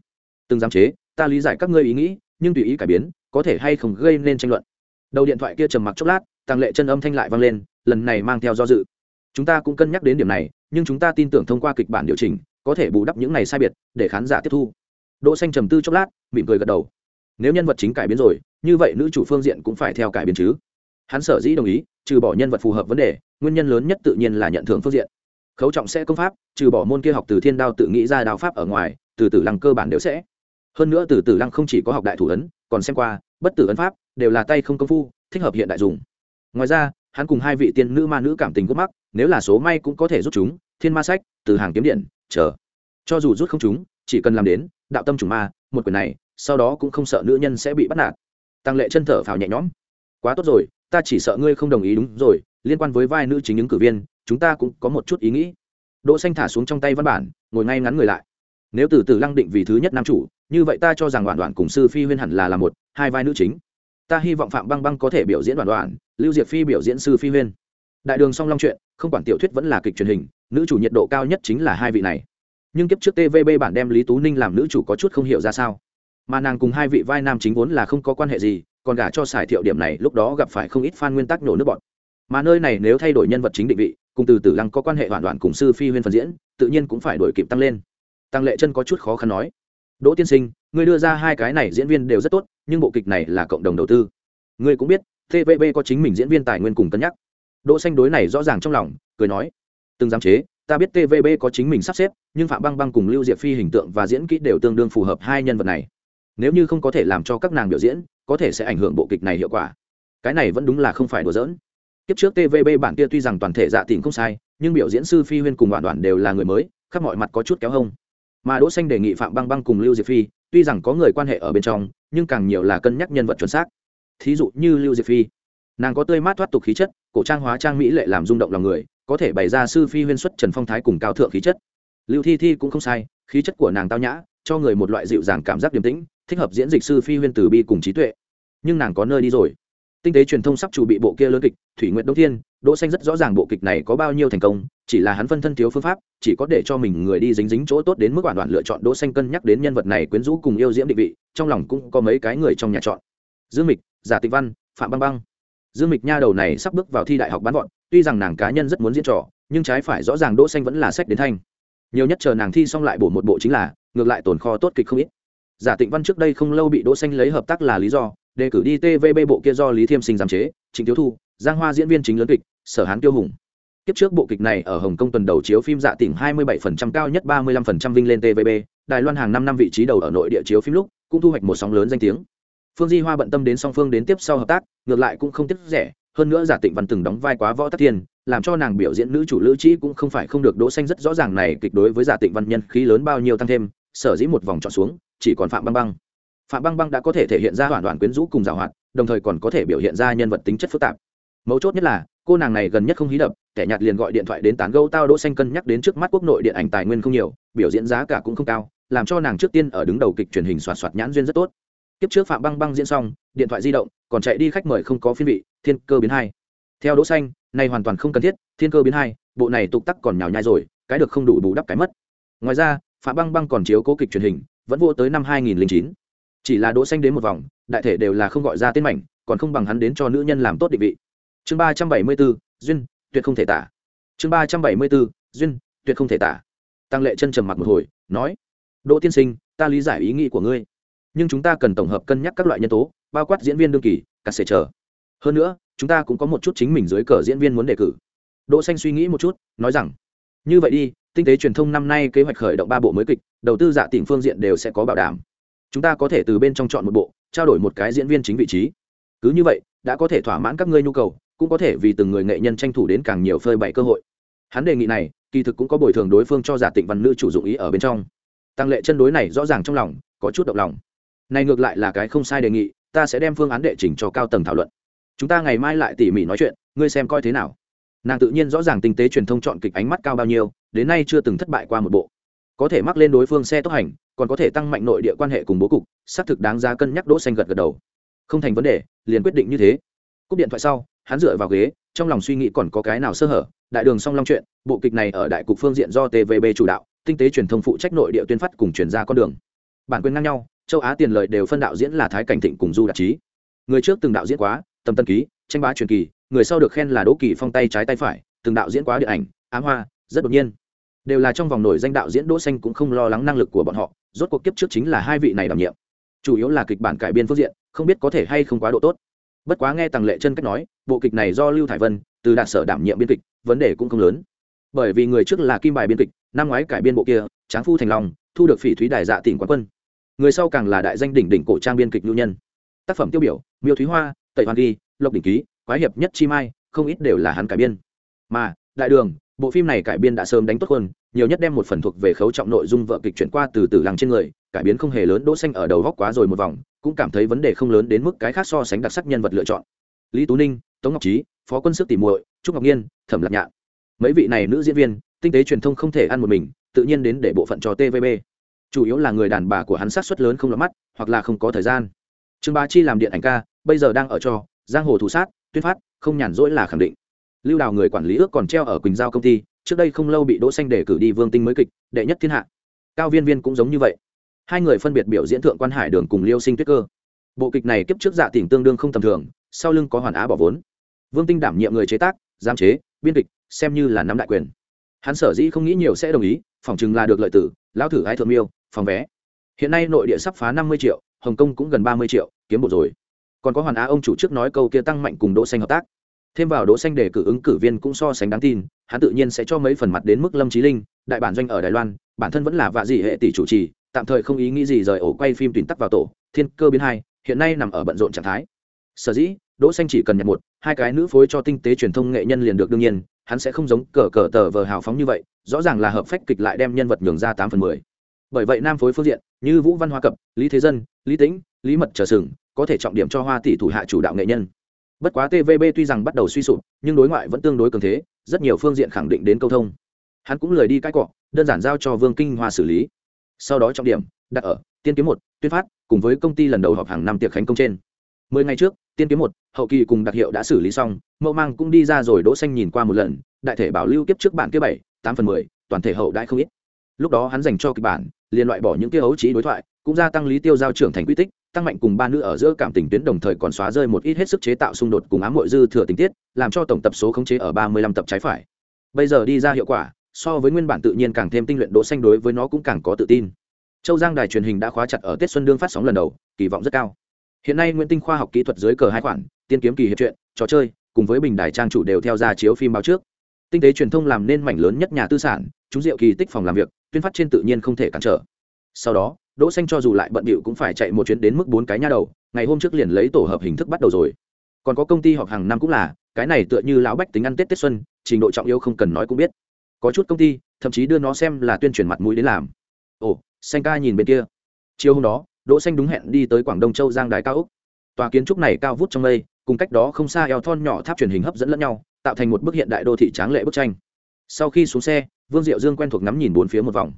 Từng giám chế, ta lý giải các ngươi ý nghĩ, nhưng tùy ý cải biến, có thể hay không gây nên tranh luận. Đầu điện thoại kia trầm mặc chốc lát tăng lệ chân âm thanh lại vang lên, lần này mang theo do dự. Chúng ta cũng cân nhắc đến điểm này, nhưng chúng ta tin tưởng thông qua kịch bản điều chỉnh, có thể bù đắp những này sai biệt, để khán giả tiếp thu đỗ xanh trầm tư chốc lát, mỉm cười gật đầu. Nếu nhân vật chính cải biến rồi, như vậy nữ chủ phương diện cũng phải theo cải biến chứ. Hắn sở dĩ đồng ý, trừ bỏ nhân vật phù hợp vấn đề, nguyên nhân lớn nhất tự nhiên là nhận thưởng phương diện. Khấu trọng sẽ công pháp, trừ bỏ môn kia học từ thiên đao tự nghĩ ra đao pháp ở ngoài, từ tử lăng cơ bản đều sẽ. Hơn nữa từ tử lăng không chỉ có học đại thủ ấn, còn xem qua, bất tử ấn pháp đều là tay không công phu, thích hợp hiện đại dùng. Ngoài ra, hắn cùng hai vị tiên nữ ma nữ cảm tình gốc mắc, nếu là số may cũng có thể rút chúng, thiên ma sách, từ hàng kiếm điện, chờ. Cho dù rút không chúng, chỉ cần làm đến đạo tâm chủng ma, một quyền này, sau đó cũng không sợ nữ nhân sẽ bị bắt nạt. Tăng lệ chân thở phào nhẹ nhõm. Quá tốt rồi, ta chỉ sợ ngươi không đồng ý đúng rồi, liên quan với vai nữ chính ứng cử viên, chúng ta cũng có một chút ý nghĩ. Đỗ xanh thả xuống trong tay văn bản, ngồi ngay ngắn người lại. Nếu từ từ lăng định vì thứ nhất nam chủ, như vậy ta cho rằng đoạn đoạn cùng sư phi huyên hẳn là là một, hai vai nữ chính. Ta hy vọng phạm băng băng có thể biểu diễn đoạn đoạn, lưu diệp phi biểu diễn sư phi huyên. Đại đường song long chuyện, không quản tiểu thuyết vẫn là kịch truyền hình, nữ chủ nhiệt độ cao nhất chính là hai vị này nhưng kiếp trước tvb bản đem lý tú ninh làm nữ chủ có chút không hiểu ra sao. Mà nàng cùng hai vị vai nam chính vốn là không có quan hệ gì, còn gả cho sải thiệu điểm này lúc đó gặp phải không ít fan nguyên tắc nổ nước bọn. Mà nơi này nếu thay đổi nhân vật chính định vị, cùng từ từ lăng có quan hệ hoàn toàn cùng sư phi huyên phần diễn, tự nhiên cũng phải đổi kịp tăng lên. Tăng lệ chân có chút khó khăn nói, đỗ tiên sinh, ngươi đưa ra hai cái này diễn viên đều rất tốt, nhưng bộ kịch này là cộng đồng đầu tư. Ngươi cũng biết tvb có chính mình diễn viên tài nguyên cùng cân nhắc. Đỗ xanh đối này rõ ràng trong lòng, cười nói, từng giám chế ta biết tvb có chính mình sắp xếp, nhưng phạm băng băng cùng lưu diệp phi hình tượng và diễn kỹ đều tương đương phù hợp hai nhân vật này. Nếu như không có thể làm cho các nàng biểu diễn, có thể sẽ ảnh hưởng bộ kịch này hiệu quả. Cái này vẫn đúng là không phải đùa giỡn. Kiếp trước tvb bản kia tuy rằng toàn thể dạ tình không sai, nhưng biểu diễn sư phi huyên cùng đoạn đoàn đều là người mới, khắp mọi mặt có chút kéo hông. Mà đỗ xanh đề nghị phạm băng băng cùng lưu diệp phi, tuy rằng có người quan hệ ở bên trong, nhưng càng nhiều là cân nhắc nhân vật chuẩn xác. Thí dụ như lưu diệp phi, nàng có tươi mát thoát tục khí chất, cổ trang hóa trang mỹ lệ làm rung động lòng người có thể bày ra sư phi huyên xuất trần phong thái cùng cao thượng khí chất. Lưu thi thi cũng không sai, khí chất của nàng tao nhã, cho người một loại dịu dàng cảm giác điềm tĩnh, thích hợp diễn dịch sư phi huyên từ bi cùng trí tuệ. Nhưng nàng có nơi đi rồi. Tinh tế truyền thông sắp chủ bị bộ kia lớn kịch, thủy nguyện đông thiên, đỗ xanh rất rõ ràng bộ kịch này có bao nhiêu thành công, chỉ là hắn phân thân thiếu phương pháp, chỉ có để cho mình người đi dính dính chỗ tốt đến mức hoàn toàn lựa chọn đỗ xanh cân nhắc đến nhân vật này quyến rũ cùng yêu diễm định vị, trong lòng cũng có mấy cái người trong nhà chọn. Dương mịch, giả tịch văn, phạm băng băng dương mịch nha đầu này sắp bước vào thi đại học bán gọn, tuy rằng nàng cá nhân rất muốn diễn trò nhưng trái phải rõ ràng đỗ xanh vẫn là sách đến thanh. Nhiều nhất chờ nàng thi xong lại bổ một bộ chính là ngược lại tồn kho tốt kịch không ít. Giả tịnh văn trước đây không lâu bị đỗ xanh lấy hợp tác là lý do đề cử đi tvb bộ kia do lý thiêm sinh giám chế trịnh thiếu thu giang hoa diễn viên chính lớn kịch sở hán tiêu hùng. Tiếp trước bộ kịch này ở hồng kông tuần đầu chiếu phim dạ tỉnh 27% cao nhất 35% vinh lên tvb đài loan hàng năm năm vị trí đầu ở nội địa chiếu phim lúc cũng thu hoạch một sóng lớn danh tiếng phương di hoa bận tâm đến song phương đến tiếp sau hợp tác, ngược lại cũng không tiếc rẻ, hơn nữa giả tịnh văn từng đóng vai quá võ tắc thiên, làm cho nàng biểu diễn nữ chủ lữ trí cũng không phải không được đỗ xanh rất rõ ràng này kịch đối với giả tịnh văn nhân khí lớn bao nhiêu tăng thêm, sở dĩ một vòng chọn xuống, chỉ còn phạm băng băng. Phạm băng băng đã có thể thể hiện ra hoàn toàn quyến rũ cùng giảo hoạt, đồng thời còn có thể biểu hiện ra nhân vật tính chất phức tạp. Mấu chốt nhất là, cô nàng này gần nhất không hí đập, kẻ nhạt liền gọi điện thoại đến tán gẫu tao đỗ xanh cân nhắc đến trước mắt quốc nội điện ảnh tài nguyên không nhiều, biểu diễn giá cả cũng không cao, làm cho nàng trước tiên ở đứng đầu kịch truyền hình soạt soạt nhãn duyên rất tốt kiếp trước phạm băng băng diễn xong điện thoại di động còn chạy đi khách mời không có phiên vị thiên cơ biến hai. Theo đỗ xanh này hoàn toàn không cần thiết thiên cơ biến hai bộ này tục tắc còn nhào nhai rồi cái được không đủ bù đắp cái mất. Ngoài ra phạm băng băng còn chiếu cố kịch truyền hình vẫn vô tới năm 2009. chỉ là đỗ xanh đến một vòng đại thể đều là không gọi ra tên mảnh còn không bằng hắn đến cho nữ nhân làm tốt định vị. Chương 374, duyên tuyệt không thể tả. Chương 374, duyên tuyệt không thể tả. Tăng lệ chân trầm mặt một hồi nói đỗ tiên sinh ta lý giải ý nghĩ của ngươi nhưng chúng ta cần tổng hợp cân nhắc các loại nhân tố, bao quát diễn viên đương kỳ, cả sẽ chờ. Hơn nữa, chúng ta cũng có một chút chính mình dưới cờ diễn viên muốn đề cử. Đỗ xanh suy nghĩ một chút, nói rằng, như vậy đi, tinh tế truyền thông năm nay kế hoạch khởi động ba bộ mới kịch, đầu tư dạ tỉnh phương diện đều sẽ có bảo đảm. Chúng ta có thể từ bên trong chọn một bộ, trao đổi một cái diễn viên chính vị trí. Cứ như vậy, đã có thể thỏa mãn các ngươi nhu cầu, cũng có thể vì từng người nghệ nhân tranh thủ đến càng nhiều phơi bày cơ hội. Hắn đề nghị này, kỳ thực cũng có bồi thường đối phương cho dạ giả tịnh văn nữ chủ dụng ý ở bên trong. Tăng lệ chân đối này rõ ràng trong lòng, có chút động lòng này ngược lại là cái không sai đề nghị, ta sẽ đem phương án đệ trình cho cao tầng thảo luận. Chúng ta ngày mai lại tỉ mỉ nói chuyện, ngươi xem coi thế nào. Nàng tự nhiên rõ ràng tinh tế truyền thông chọn kịch ánh mắt cao bao nhiêu, đến nay chưa từng thất bại qua một bộ. Có thể mắc lên đối phương xe tốc hành, còn có thể tăng mạnh nội địa quan hệ cùng bố cục, xác thực đáng giá cân nhắc đỗ xanh gật gật đầu. Không thành vấn đề, liền quyết định như thế. Cúp điện thoại sau, hắn dựa vào ghế, trong lòng suy nghĩ còn có cái nào sơ hở. Đại đường song long chuyện, bộ kịch này ở đại cục phương diện do tvb chủ đạo, tinh tế truyền thông phụ trách nội địa tuyên phát cùng truyền ra con đường. Bản quyền ngang nhau châu á tiền lợi đều phân đạo diễn là thái cảnh thịnh cùng du đạt trí người trước từng đạo diễn quá tâm tân ký, tranh bá truyền kỳ, người sau được khen là đỗ kỳ phong tay trái tay phải, từng đạo diễn quá điện ảnh, ám hoa, rất đột nhiên. Đều là trong vòng nổi danh đạo diễn đỗ xanh cũng không lo lắng năng lực của bọn họ, rốt cuộc kiếp trước chính là hai vị này đảm nhiệm. Chủ yếu là kịch bản cải biên phương diện, không biết có thể hay không quá độ tốt. Bất quá nghe tàng lệ chân cách nói, bộ kịch này do lưu thải vân, từ đạt sở đảm nhiệm biên kịch, vấn đề cũng không lớn. Bởi vì người trước là kim bài biên kịch, năm ngoái cải biên bộ kia, tráng phu thành long, thu được phỉ thúy đài dạ tỉnh quán quân người sau càng là đại danh đỉnh đỉnh cổ trang biên kịch lưu nhân. Tác phẩm tiêu biểu, miêu thúy hoa, tẩy hoàn ghi, lộc đỉnh ký, quái hiệp nhất chi mai, không ít đều là hắn cải biên. Mà, đại đường, bộ phim này cải biên đã sớm đánh tốt hơn, nhiều nhất đem một phần thuộc về khấu trọng nội dung vợ kịch chuyển qua từ từ làng trên người, cải biến không hề lớn, đỗ xanh ở đầu góc quá rồi một vòng, cũng cảm thấy vấn đề không lớn đến mức cái khác so sánh đặc sắc nhân vật lựa chọn. Lý tú ninh, tống ngọc trí phó quân sức tỉ muội, trúc ngọc nhiên thẩm lạc nhạn. Mấy vị này nữ diễn viên, tinh tế truyền thông không thể ăn một mình, tự nhiên đến để bộ phận cho tvb chủ yếu là người đàn bà của hắn sát suất lớn không lọt mắt, hoặc là không có thời gian. Trương bá chi làm điện ảnh ca, bây giờ đang ở cho, giang hồ thủ sát, tuyên phát, không nhàn rỗi là khẳng định. Lưu đào người quản lý ước còn treo ở quỳnh giao công ty, trước đây không lâu bị đỗ xanh đề cử đi vương tinh mới kịch, đệ nhất thiên hạ. Cao viên viên cũng giống như vậy. Hai người phân biệt biểu diễn thượng quan hải đường cùng liêu sinh tuyết cơ. Bộ kịch này kiếp trước dạ tỉnh tương đương không tầm thường, sau lưng có hoàn á bỏ vốn. Vương tinh đảm nhiệm người chế tác, giám chế, biên kịch, xem như là nắm đại quyền. Hắn sở dĩ không nghĩ nhiều sẽ đồng ý, phỏng chừng là được lợi tử, lão thử ái thượng miêu phòng vé. Hiện nay nội địa sắp phá năm mươi triệu, hồng kông cũng gần ba mươi triệu, kiếm bộ rồi. Còn có hoàn á ông chủ trước nói câu kia tăng mạnh cùng đỗ xanh hợp tác. Thêm vào đỗ xanh để cử ứng cử viên cũng so sánh đáng tin, hắn tự nhiên sẽ cho mấy phần mặt đến mức lâm trí linh, đại bản doanh ở đài loan, bản thân vẫn là vạ dị hệ tỷ chủ trì, tạm thời không ý nghĩ gì rời ổ quay phim tuyển tắc vào tổ, thiên cơ biến hai, hiện nay nằm ở bận rộn trạng thái. Sở dĩ, đỗ xanh chỉ cần nhận một, hai cái nữ phối cho tinh tế truyền thông nghệ nhân liền được đương nhiên, hắn sẽ không giống cờ cờ tờ vờ hào phóng như vậy, rõ ràng là hợp phách kịch lại đem nhân vật nhường ra tám phần mười bởi vậy nam phối phương diện, như vũ văn hoa cập, lý thế dân, lý tĩnh, lý mật trở sừng, có thể trọng điểm cho hoa tỷ thủ hạ chủ đạo nghệ nhân. Bất quá tvb tuy rằng bắt đầu suy sụp, nhưng đối ngoại vẫn tương đối cường thế, rất nhiều phương diện khẳng định đến câu thông. Hắn cũng lời đi cãi cọ, đơn giản giao cho vương kinh hoa xử lý. Sau đó trọng điểm, đặt ở tiên kiếm một, tuyên phát, cùng với công ty lần đầu họp hàng năm tiệc khánh công trên. Mười ngày trước, tiên kiếm một, hậu kỳ cùng đặc hiệu đã xử lý xong mẫu mang cũng đi ra rồi đỗ xanh nhìn qua một lần, đại thể bảo lưu kiếp trước bản kia bảy, tám phần mười, toàn thể hậu đại không ít lúc đó hắn dành cho kịch bản, liền loại bỏ những kia ấu trí đối thoại, cũng gia tăng lý tiêu giao trưởng thành quy tích, tăng mạnh cùng ba nữ ở giữa cảm tình tuyến đồng thời còn xóa rơi một ít hết sức chế tạo xung đột cùng ám hội dư thừa tình tiết, làm cho tổng tập số khống chế ở ba mươi lăm tập trái phải. Bây giờ đi ra hiệu quả, so với nguyên bản tự nhiên càng thêm tinh luyện đỗ xanh đối với nó cũng càng có tự tin. Châu giang đài truyền hình đã khóa chặt ở tết xuân đương phát sóng lần đầu, kỳ vọng rất cao. Hiện nay nguyễn tinh khoa học kỹ thuật dưới cờ hai khoản, tiên kiếm kỳ hiệp truyện, trò chơi, cùng với bình đài trang chủ đều theo ra chiếu phim báo trước. Tinh tế truyền thông làm nên mảnh lớn nhất nhà tư sản chúng diệu kỳ tích phòng làm việc, tuyên phát trên tự nhiên không thể cản trở. Sau đó, đỗ xanh cho dù lại bận bịu cũng phải chạy một chuyến đến mức bốn cái nha đầu, ngày hôm trước liền lấy tổ hợp hình thức bắt đầu rồi. Còn có công ty họp hàng năm cũng là, cái này tựa như lão bách tính ăn tết tết xuân, trình độ trọng yếu không cần nói cũng biết. Có chút công ty, thậm chí đưa nó xem là tuyên truyền mặt mũi đến làm. Ồ, xanh ca nhìn bên kia. Chiều hôm đó, đỗ xanh đúng hẹn đi tới quảng đông châu giang đài cao úc tòa kiến trúc này cao vút trong mây, cùng cách đó không xa eo thon nhỏ tháp truyền hình hấp dẫn lẫn nhau, tạo thành một bức hiện đại đô thị tráng lệ bức tranh. Sau khi xuống xe vương diệu dương quen thuộc ngắm nhìn bốn phía một vòng.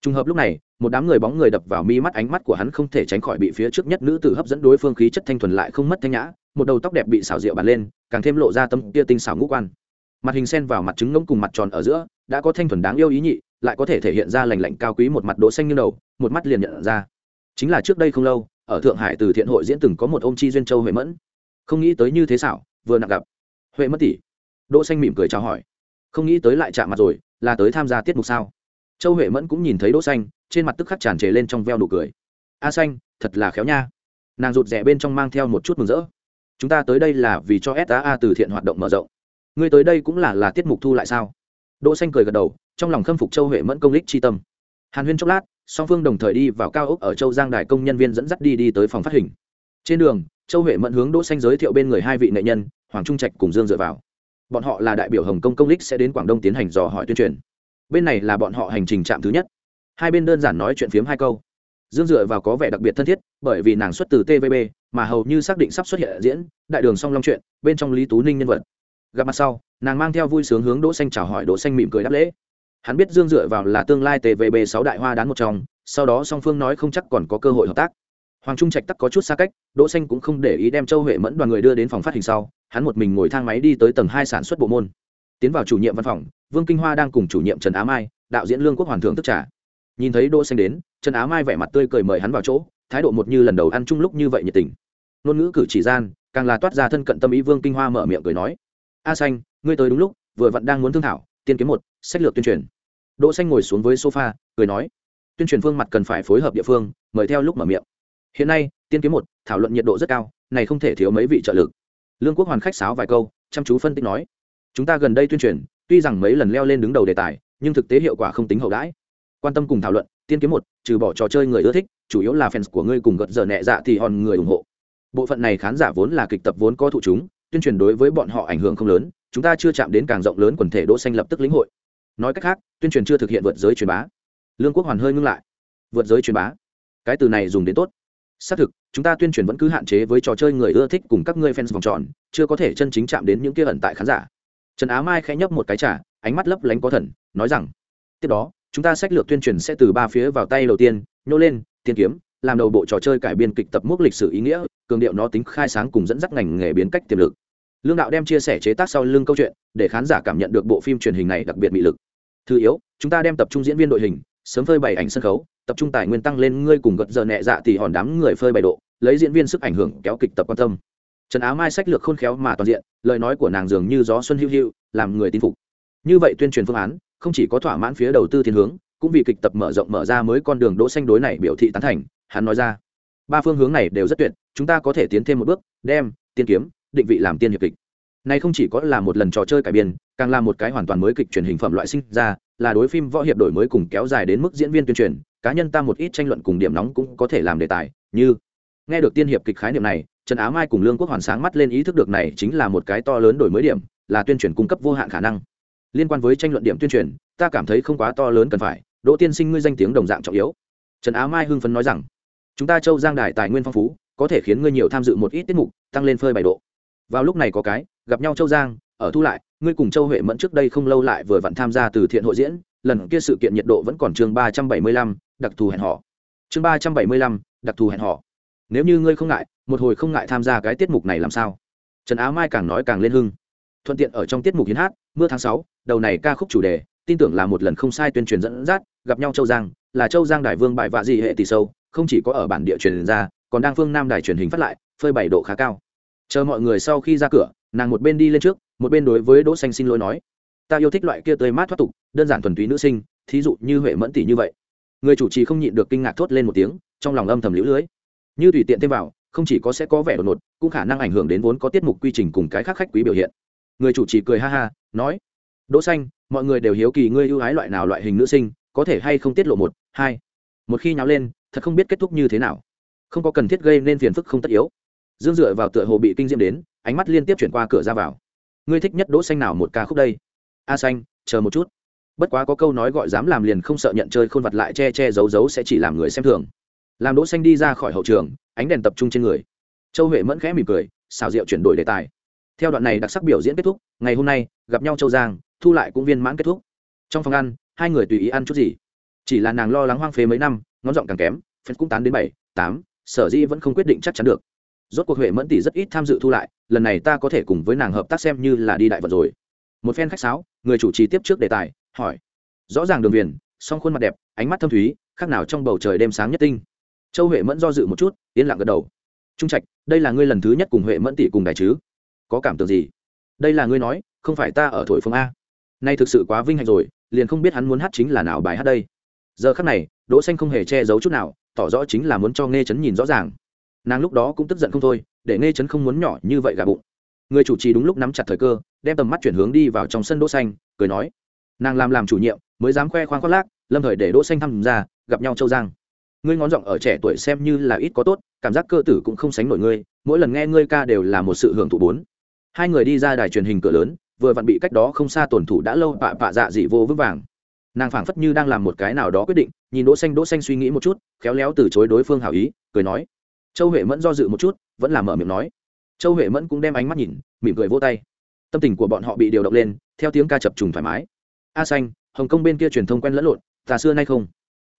Trùng hợp lúc này, một đám người bóng người đập vào mi mắt ánh mắt của hắn không thể tránh khỏi bị phía trước nhất nữ tử hấp dẫn đối phương khí chất thanh thuần lại không mất thanh nhã, một đầu tóc đẹp bị xảo diệu bàn lên, càng thêm lộ ra tâm tia tinh xảo ngũ quan. Mặt hình sen vào mặt trứng ngỗng cùng mặt tròn ở giữa, đã có thanh thuần đáng yêu ý nhị, lại có thể thể hiện ra lành lạnh cao quý một mặt đỗ xanh như đầu, một mắt liền nhận ra. Chính là trước đây không lâu, ở thượng hải từ thiện hội diễn từng có một ôm chi duyên châu huệ mẫn. Không nghĩ tới như thế xảo, vừa nặng gặp. Huệ mất tỷ. Đỗ xanh mỉm cười chào hỏi. Không nghĩ tới lại chạm mặt rồi là tới tham gia tiết mục sao? Châu huệ mẫn cũng nhìn thấy đỗ xanh, trên mặt tức khắc tràn trề lên trong veo nụ cười. A xanh, thật là khéo nha. Nàng rụt rè bên trong mang theo một chút mừng rỡ. Chúng ta tới đây là vì cho saa từ thiện hoạt động mở rộng. Ngươi tới đây cũng là là tiết mục thu lại sao? Đỗ xanh cười gật đầu, trong lòng khâm phục châu huệ mẫn công lích chi tâm. Hàn huyên chốc lát, song phương đồng thời đi vào cao ốc ở châu giang đài công nhân viên dẫn dắt đi đi tới phòng phát hình. Trên đường, châu huệ mẫn hướng đỗ xanh giới thiệu bên người hai vị nghệ nhân, hoàng trung trạch cùng dương dựa vào bọn họ là đại biểu hồng kông công lích sẽ đến quảng đông tiến hành dò hỏi tuyên truyền. Bên này là bọn họ hành trình chạm thứ nhất. Hai bên đơn giản nói chuyện phiếm hai câu. Dương dựa vào có vẻ đặc biệt thân thiết, bởi vì nàng xuất từ tvb mà hầu như xác định sắp xuất hiện diễn, đại đường song long chuyện, bên trong lý tú ninh nhân vật. Gặp mặt sau, nàng mang theo vui sướng hướng đỗ xanh chào hỏi đỗ xanh mỉm cười đáp lễ. Hắn biết dương dựa vào là tương lai tvb sáu đại hoa đán một trong, sau đó song phương nói không chắc còn có cơ hội hợp tác hoàng trung trạch tắc có chút xa cách, đỗ xanh cũng không để ý đem châu huệ mẫn đoàn người đưa đến phòng phát hình sau, hắn một mình ngồi thang máy đi tới tầng hai sản xuất bộ môn. Tiến vào chủ nhiệm văn phòng, vương kinh hoa đang cùng chủ nhiệm trần á mai, đạo diễn lương quốc hoàn thượng tức trả nhìn thấy đỗ xanh đến, trần á mai vẻ mặt tươi cười mời hắn vào chỗ, thái độ một như lần đầu ăn chung lúc như vậy nhiệt tình. Ngôn ngữ cử chỉ gian, càng là toát ra thân cận tâm ý vương kinh hoa mở miệng cười nói, a xanh, ngươi tới đúng lúc, vừa vặn đang muốn thương thảo, tiên kiếm một, sách lược tuyên truyền. Đỗ xanh ngồi xuống với sofa, cười nói, tuyên truyền phương mặt cần phải phối hợp địa phương, mời theo lúc mở miệng hiện nay, tiên kiếm một, thảo luận nhiệt độ rất cao, này không thể thiếu mấy vị trợ lực. Lương quốc hoàn khách sáo vài câu, chăm chú phân tích nói. Chúng ta gần đây tuyên truyền, tuy rằng mấy lần leo lên đứng đầu đề tài, nhưng thực tế hiệu quả không tính hậu đãi. Quan tâm cùng thảo luận, tiên kiếm một, trừ bỏ trò chơi người ưa thích, chủ yếu là fans của ngươi cùng gật giờ nhẹ dạ thì hòn người ủng hộ. Bộ phận này khán giả vốn là kịch tập vốn có thụ chúng, tuyên truyền đối với bọn họ ảnh hưởng không lớn, chúng ta chưa chạm đến càng rộng lớn quần thể đỗ xanh lập tức lĩnh hội. Nói cách khác, tuyên truyền chưa thực hiện vượt giới truyền bá. Lương quốc hoàn hơi ngưng lại. Vượt giới truyền bá. Cái từ này dùng đến tốt xác thực, chúng ta tuyên truyền vẫn cứ hạn chế với trò chơi người ưa thích cùng các ngươi fans vòng tròn, chưa có thể chân chính chạm đến những kia ẩn tại khán giả. Trần á mai khẽ nhấp một cái trả ánh mắt lấp lánh có thần, nói rằng, tiếp đó, chúng ta sách lược tuyên truyền sẽ từ ba phía vào tay đầu tiên, nhô lên, tiên kiếm, làm đầu bộ trò chơi cải biên kịch tập mốc lịch sử ý nghĩa, cường điệu nó tính khai sáng cùng dẫn dắt ngành nghề biến cách tiềm lực. Lương đạo đem chia sẻ chế tác sau lưng câu chuyện, để khán giả cảm nhận được bộ phim truyền hình này đặc biệt bị lực. Thứ yếu, chúng ta đem tập trung diễn viên đội hình, sớm phơi bày ảnh sân khấu tập trung tài nguyên tăng lên, ngươi cùng gật giờ nhẹ dạ thì hòn đám người phơi bày độ, lấy diễn viên sức ảnh hưởng kéo kịch tập quan tâm. Trần á mai sách lược khôn khéo mà toàn diện, lời nói của nàng dường như gió xuân hữu hữu làm người tin phục. Như vậy tuyên truyền phương án, không chỉ có thỏa mãn phía đầu tư thiên hướng, cũng vì kịch tập mở rộng mở ra mới con đường đỗ xanh đối này biểu thị tán thành, hắn nói ra. Ba phương hướng này đều rất tuyệt, chúng ta có thể tiến thêm một bước, đem, tiên kiếm, định vị làm tiên hiệp kịch. Này không chỉ có là một lần trò chơi cải biên, càng là một cái hoàn toàn mới kịch truyền hình phẩm loại sinh ra, là đối phim võ hiệp đổi mới cùng kéo dài đến mức diễn viên tuyên truyền cá nhân ta một ít tranh luận cùng điểm nóng cũng có thể làm đề tài, như, nghe được tiên hiệp kịch khái niệm này, trần á mai cùng lương quốc hoàn sáng mắt lên ý thức được này chính là một cái to lớn đổi mới điểm, là tuyên truyền cung cấp vô hạn khả năng. Liên quan với tranh luận điểm tuyên truyền, ta cảm thấy không quá to lớn cần phải, đỗ tiên sinh ngươi danh tiếng đồng dạng trọng yếu. Trần á mai hưng phấn nói rằng, chúng ta châu giang đài tài nguyên phong phú, có thể khiến ngươi nhiều tham dự một ít tiết mục, tăng lên phơi bảy độ. Vào lúc này có cái, gặp nhau châu giang, ở thu lại, ngươi cùng châu huệ mẫn trước đây không lâu lại vừa vặn tham gia từ thiện hội diễn, lần kia sự kiện nhiệt độ vẫn còn chương ba trăm bảy mươi lăm đặc thù hẹn họ chương ba trăm bảy mươi lăm, đặc thù hẹn họ nếu như ngươi không ngại, một hồi không ngại tham gia cái tiết mục này làm sao? Trần á mai càng nói càng lên hưng. Thuận tiện ở trong tiết mục hiến hát, mưa tháng sáu, đầu này ca khúc chủ đề, tin tưởng là một lần không sai tuyên truyền dẫn dắt, gặp nhau châu giang, là châu giang đài vương bại vạ dị hệ tỷ sâu, không chỉ có ở bản địa truyền ra, còn đang phương nam đài truyền hình phát lại, phơi bảy độ khá cao. Chờ mọi người sau khi ra cửa, nàng một bên đi lên trước, một bên đối với đỗ xanh xin lỗi nói, ta yêu thích loại kia tươi mát thoát tục, đơn giản thuần túy nữ sinh, thí dụ như huệ mẫn tỷ như vậy người chủ trì không nhịn được kinh ngạc thốt lên một tiếng, trong lòng âm thầm lũ lưới. Như tùy tiện thêm vào, không chỉ có sẽ có vẻ đột ngột, cũng khả năng ảnh hưởng đến vốn có tiết mục quy trình cùng cái khác khách quý biểu hiện. Người chủ trì cười ha ha, nói, đỗ xanh, mọi người đều hiếu kỳ ngươi ưu ái loại nào loại hình nữ sinh, có thể hay không tiết lộ một, hai? Một khi nháo lên, thật không biết kết thúc như thế nào. Không có cần thiết gây nên phiền phức không tất yếu. Dương dựa vào tựa hồ bị kinh diễm đến, ánh mắt liên tiếp chuyển qua cửa ra vào. Ngươi thích nhất đỗ xanh nào một ca khúc đây? A xanh, chờ một chút bất quá có câu nói gọi dám làm liền không sợ nhận chơi khôn vặt lại che che giấu giấu sẽ chỉ làm người xem thường. Làm đỗ xanh đi ra khỏi hậu trường, ánh đèn tập trung trên người. Châu huệ mẫn khẽ mỉm cười xào rượu chuyển đổi đề tài. Theo đoạn này đặc sắc biểu diễn kết thúc, ngày hôm nay, gặp nhau châu giang, thu lại cũng viên mãn kết thúc. Trong phòng ăn, hai người tùy ý ăn chút gì. Chỉ là nàng lo lắng hoang phế mấy năm, ngón giọng càng kém phần cũng tán đến bảy, tám, sở dĩ vẫn không quyết định chắc chắn được. Rốt cuộc huệ mẫn tỷ rất ít tham dự thu lại, lần này ta có thể cùng với nàng hợp tác xem như là đi đại vật rồi. Một phen khách sáo, người chủ trì tiếp trước đề tài hỏi. Rõ ràng đường viền, song khuôn mặt đẹp, ánh mắt thâm thúy, khác nào trong bầu trời đêm sáng nhất tinh. Châu huệ mẫn do dự một chút, yên lặng gật đầu. Trung trạch, đây là ngươi lần thứ nhất cùng huệ mẫn tỷ cùng đại chứ? Có cảm tưởng gì? Đây là ngươi nói, không phải ta ở thổi phương a. Nay thực sự quá vinh hạnh rồi, liền không biết hắn muốn hát chính là nào bài hát đây. Giờ khắc này, đỗ xanh không hề che giấu chút nào, tỏ rõ chính là muốn cho nghe chấn nhìn rõ ràng. Nàng lúc đó cũng tức giận không thôi, để nghe chấn không muốn nhỏ như vậy gà bụng. Người chủ trì đúng lúc nắm chặt thời cơ, đem tầm mắt chuyển hướng đi vào trong sân đỗ xanh, cười nói nàng làm làm chủ nhiệm, mới dám khoe khoang khoác lác, lâm thời để đỗ xanh thăm ra, gặp nhau châu giang. Ngươi ngón giọng ở trẻ tuổi xem như là ít có tốt, cảm giác cơ tử cũng không sánh nổi ngươi, mỗi lần nghe ngươi ca đều là một sự hưởng thụ bốn. Hai người đi ra đài truyền hình cửa lớn, vừa vặn bị cách đó không xa tổn thủ đã lâu bạ bạ dạ dị vô vững vàng. Nàng phảng phất như đang làm một cái nào đó quyết định, nhìn đỗ xanh đỗ xanh suy nghĩ một chút, khéo léo từ chối đối phương hảo ý, cười nói. Châu huệ mẫn do dự một chút, vẫn là mở miệng nói. Châu huệ mẫn cũng đem ánh mắt nhìn, mỉm cười vỗ tay. Tâm tình của bọn họ bị điều động lên, theo tiếng ca chập trùng thoải mái a xanh, hồng kông bên kia truyền thông quen lẫn lộn, ta xưa nay không.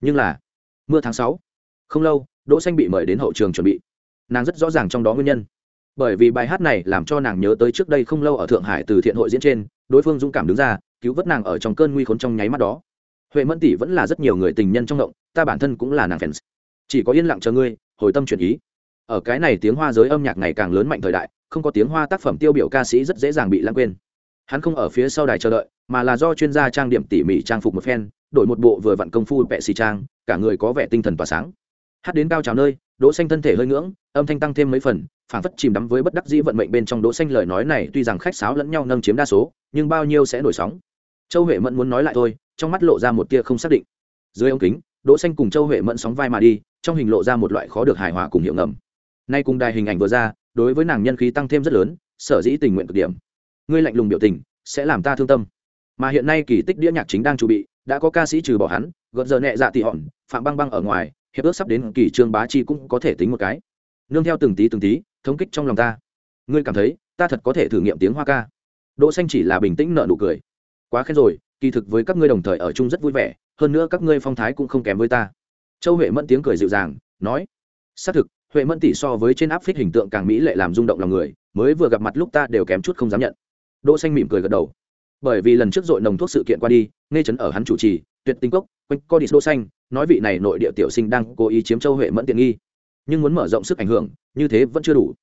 Nhưng là, mưa tháng sáu. Không lâu, đỗ xanh bị mời đến hậu trường chuẩn bị. Nàng rất rõ ràng trong đó nguyên nhân. Bởi vì bài hát này làm cho nàng nhớ tới trước đây không lâu ở thượng hải từ thiện hội diễn trên, đối phương dũng cảm đứng ra, cứu vớt nàng ở trong cơn nguy khốn trong nháy mắt đó. Huệ mẫn tỷ vẫn là rất nhiều người tình nhân trong động, ta bản thân cũng là nàng fans. Chỉ có yên lặng chờ ngươi, hồi tâm chuyển ý. Ở cái này tiếng hoa giới âm nhạc ngày càng lớn mạnh thời đại, không có tiếng hoa tác phẩm tiêu biểu ca sĩ rất dễ dàng bị lãng quên hắn không ở phía sau đài chờ đợi, mà là do chuyên gia trang điểm tỉ mỉ trang phục một phen, đổi một bộ vừa vặn công phu vẹ xì trang, cả người có vẻ tinh thần tỏa sáng. Hát đến cao trào nơi, đỗ xanh thân thể hơi ngưỡng, âm thanh tăng thêm mấy phần, phảng phất chìm đắm với bất đắc dĩ vận mệnh bên trong đỗ xanh lời nói này tuy rằng khách sáo lẫn nhau nâng chiếm đa số, nhưng bao nhiêu sẽ nổi sóng. Châu huệ mẫn muốn nói lại thôi, trong mắt lộ ra một tia không xác định. Dưới ống kính, đỗ xanh cùng châu huệ mẫn sóng vai mà đi, trong hình lộ ra một loại khó được hài hòa cùng hiệu ngầm. Nay cùng đài hình ảnh vừa ra, đối với nàng nhân khí tăng thêm rất lớn, sở dĩ tình nguyện cực điểm ngươi lạnh lùng biểu tình, sẽ làm ta thương tâm. Mà hiện nay kỳ tích đĩa nhạc chính đang chuẩn bị, đã có ca sĩ trừ bỏ hắn gợn giờ nhẹ dạ tị hòn phạm băng băng ở ngoài, hiệp ước sắp đến kỳ trương bá chi cũng có thể tính một cái. Nương theo từng tí từng tí, thống kích trong lòng ta. Ngươi cảm thấy, ta thật có thể thử nghiệm tiếng hoa ca. Đỗ xanh chỉ là bình tĩnh nở nụ cười. Quá khen rồi, kỳ thực với các ngươi đồng thời ở chung rất vui vẻ, hơn nữa các ngươi phong thái cũng không kém với ta. Châu huệ mẫn tiếng cười dịu dàng, nói, xác thực, huệ mẫn tỷ so với trên áp phích hình tượng càng mỹ lệ làm rung động lòng người, mới vừa gặp mặt lúc ta đều kém chút không dám nhận đỗ xanh mỉm cười gật đầu. Bởi vì lần trước dội nồng thuốc sự kiện qua đi nghe chấn ở hắn chủ trì, tuyệt tinh cốc, quanh co đi đỗ xanh, nói vị này nội địa tiểu sinh đang cố ý chiếm châu huệ mẫn tiện nghi. Nhưng muốn mở rộng sức ảnh hưởng, như thế vẫn chưa đủ.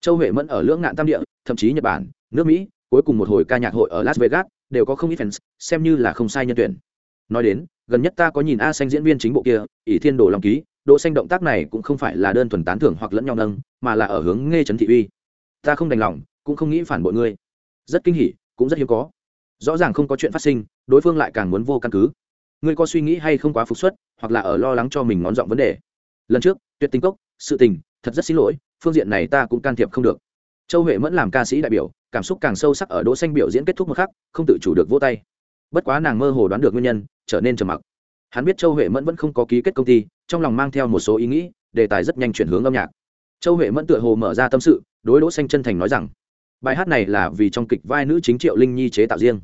Châu huệ mẫn ở lưỡng ngạn tam địa, thậm chí nhật bản, nước mỹ, cuối cùng một hồi ca nhạc hội ở las vegas, đều có không ít fans, xem như là không sai nhân tuyển. Nói đến, gần nhất ta có nhìn a xanh diễn viên chính bộ kia, ỷ thiên đồ long ký, đỗ xanh động tác này cũng không phải là đơn thuần tán thưởng hoặc lẫn nhau nâng, mà là ở hướng nghe trấn thị uy. Ta không đành lòng, cũng không nghĩ phản bội ngươi rất kinh hỉ, cũng rất hiếm có. Rõ ràng không có chuyện phát sinh, đối phương lại càng muốn vô căn cứ. Ngươi có suy nghĩ hay không quá phục xuất, hoặc là ở lo lắng cho mình ngón giọng vấn đề? Lần trước, tuyệt tình cốc, sự tình, thật rất xin lỗi, phương diện này ta cũng can thiệp không được. Châu huệ mẫn làm ca sĩ đại biểu, cảm xúc càng sâu sắc ở đỗ xanh biểu diễn kết thúc một khắc, không tự chủ được vỗ tay. Bất quá nàng mơ hồ đoán được nguyên nhân, trở nên trầm mặc. Hắn biết châu huệ mẫn vẫn không có ký kết công ty, trong lòng mang theo một số ý nghĩ, đề tài rất nhanh chuyển hướng âm nhạc. Châu huệ mẫn tựa hồ mở ra tâm sự, đối đỗ xanh chân thành nói rằng bài hát này là vì trong kịch vai nữ chính triệu linh nhi chế tạo riêng.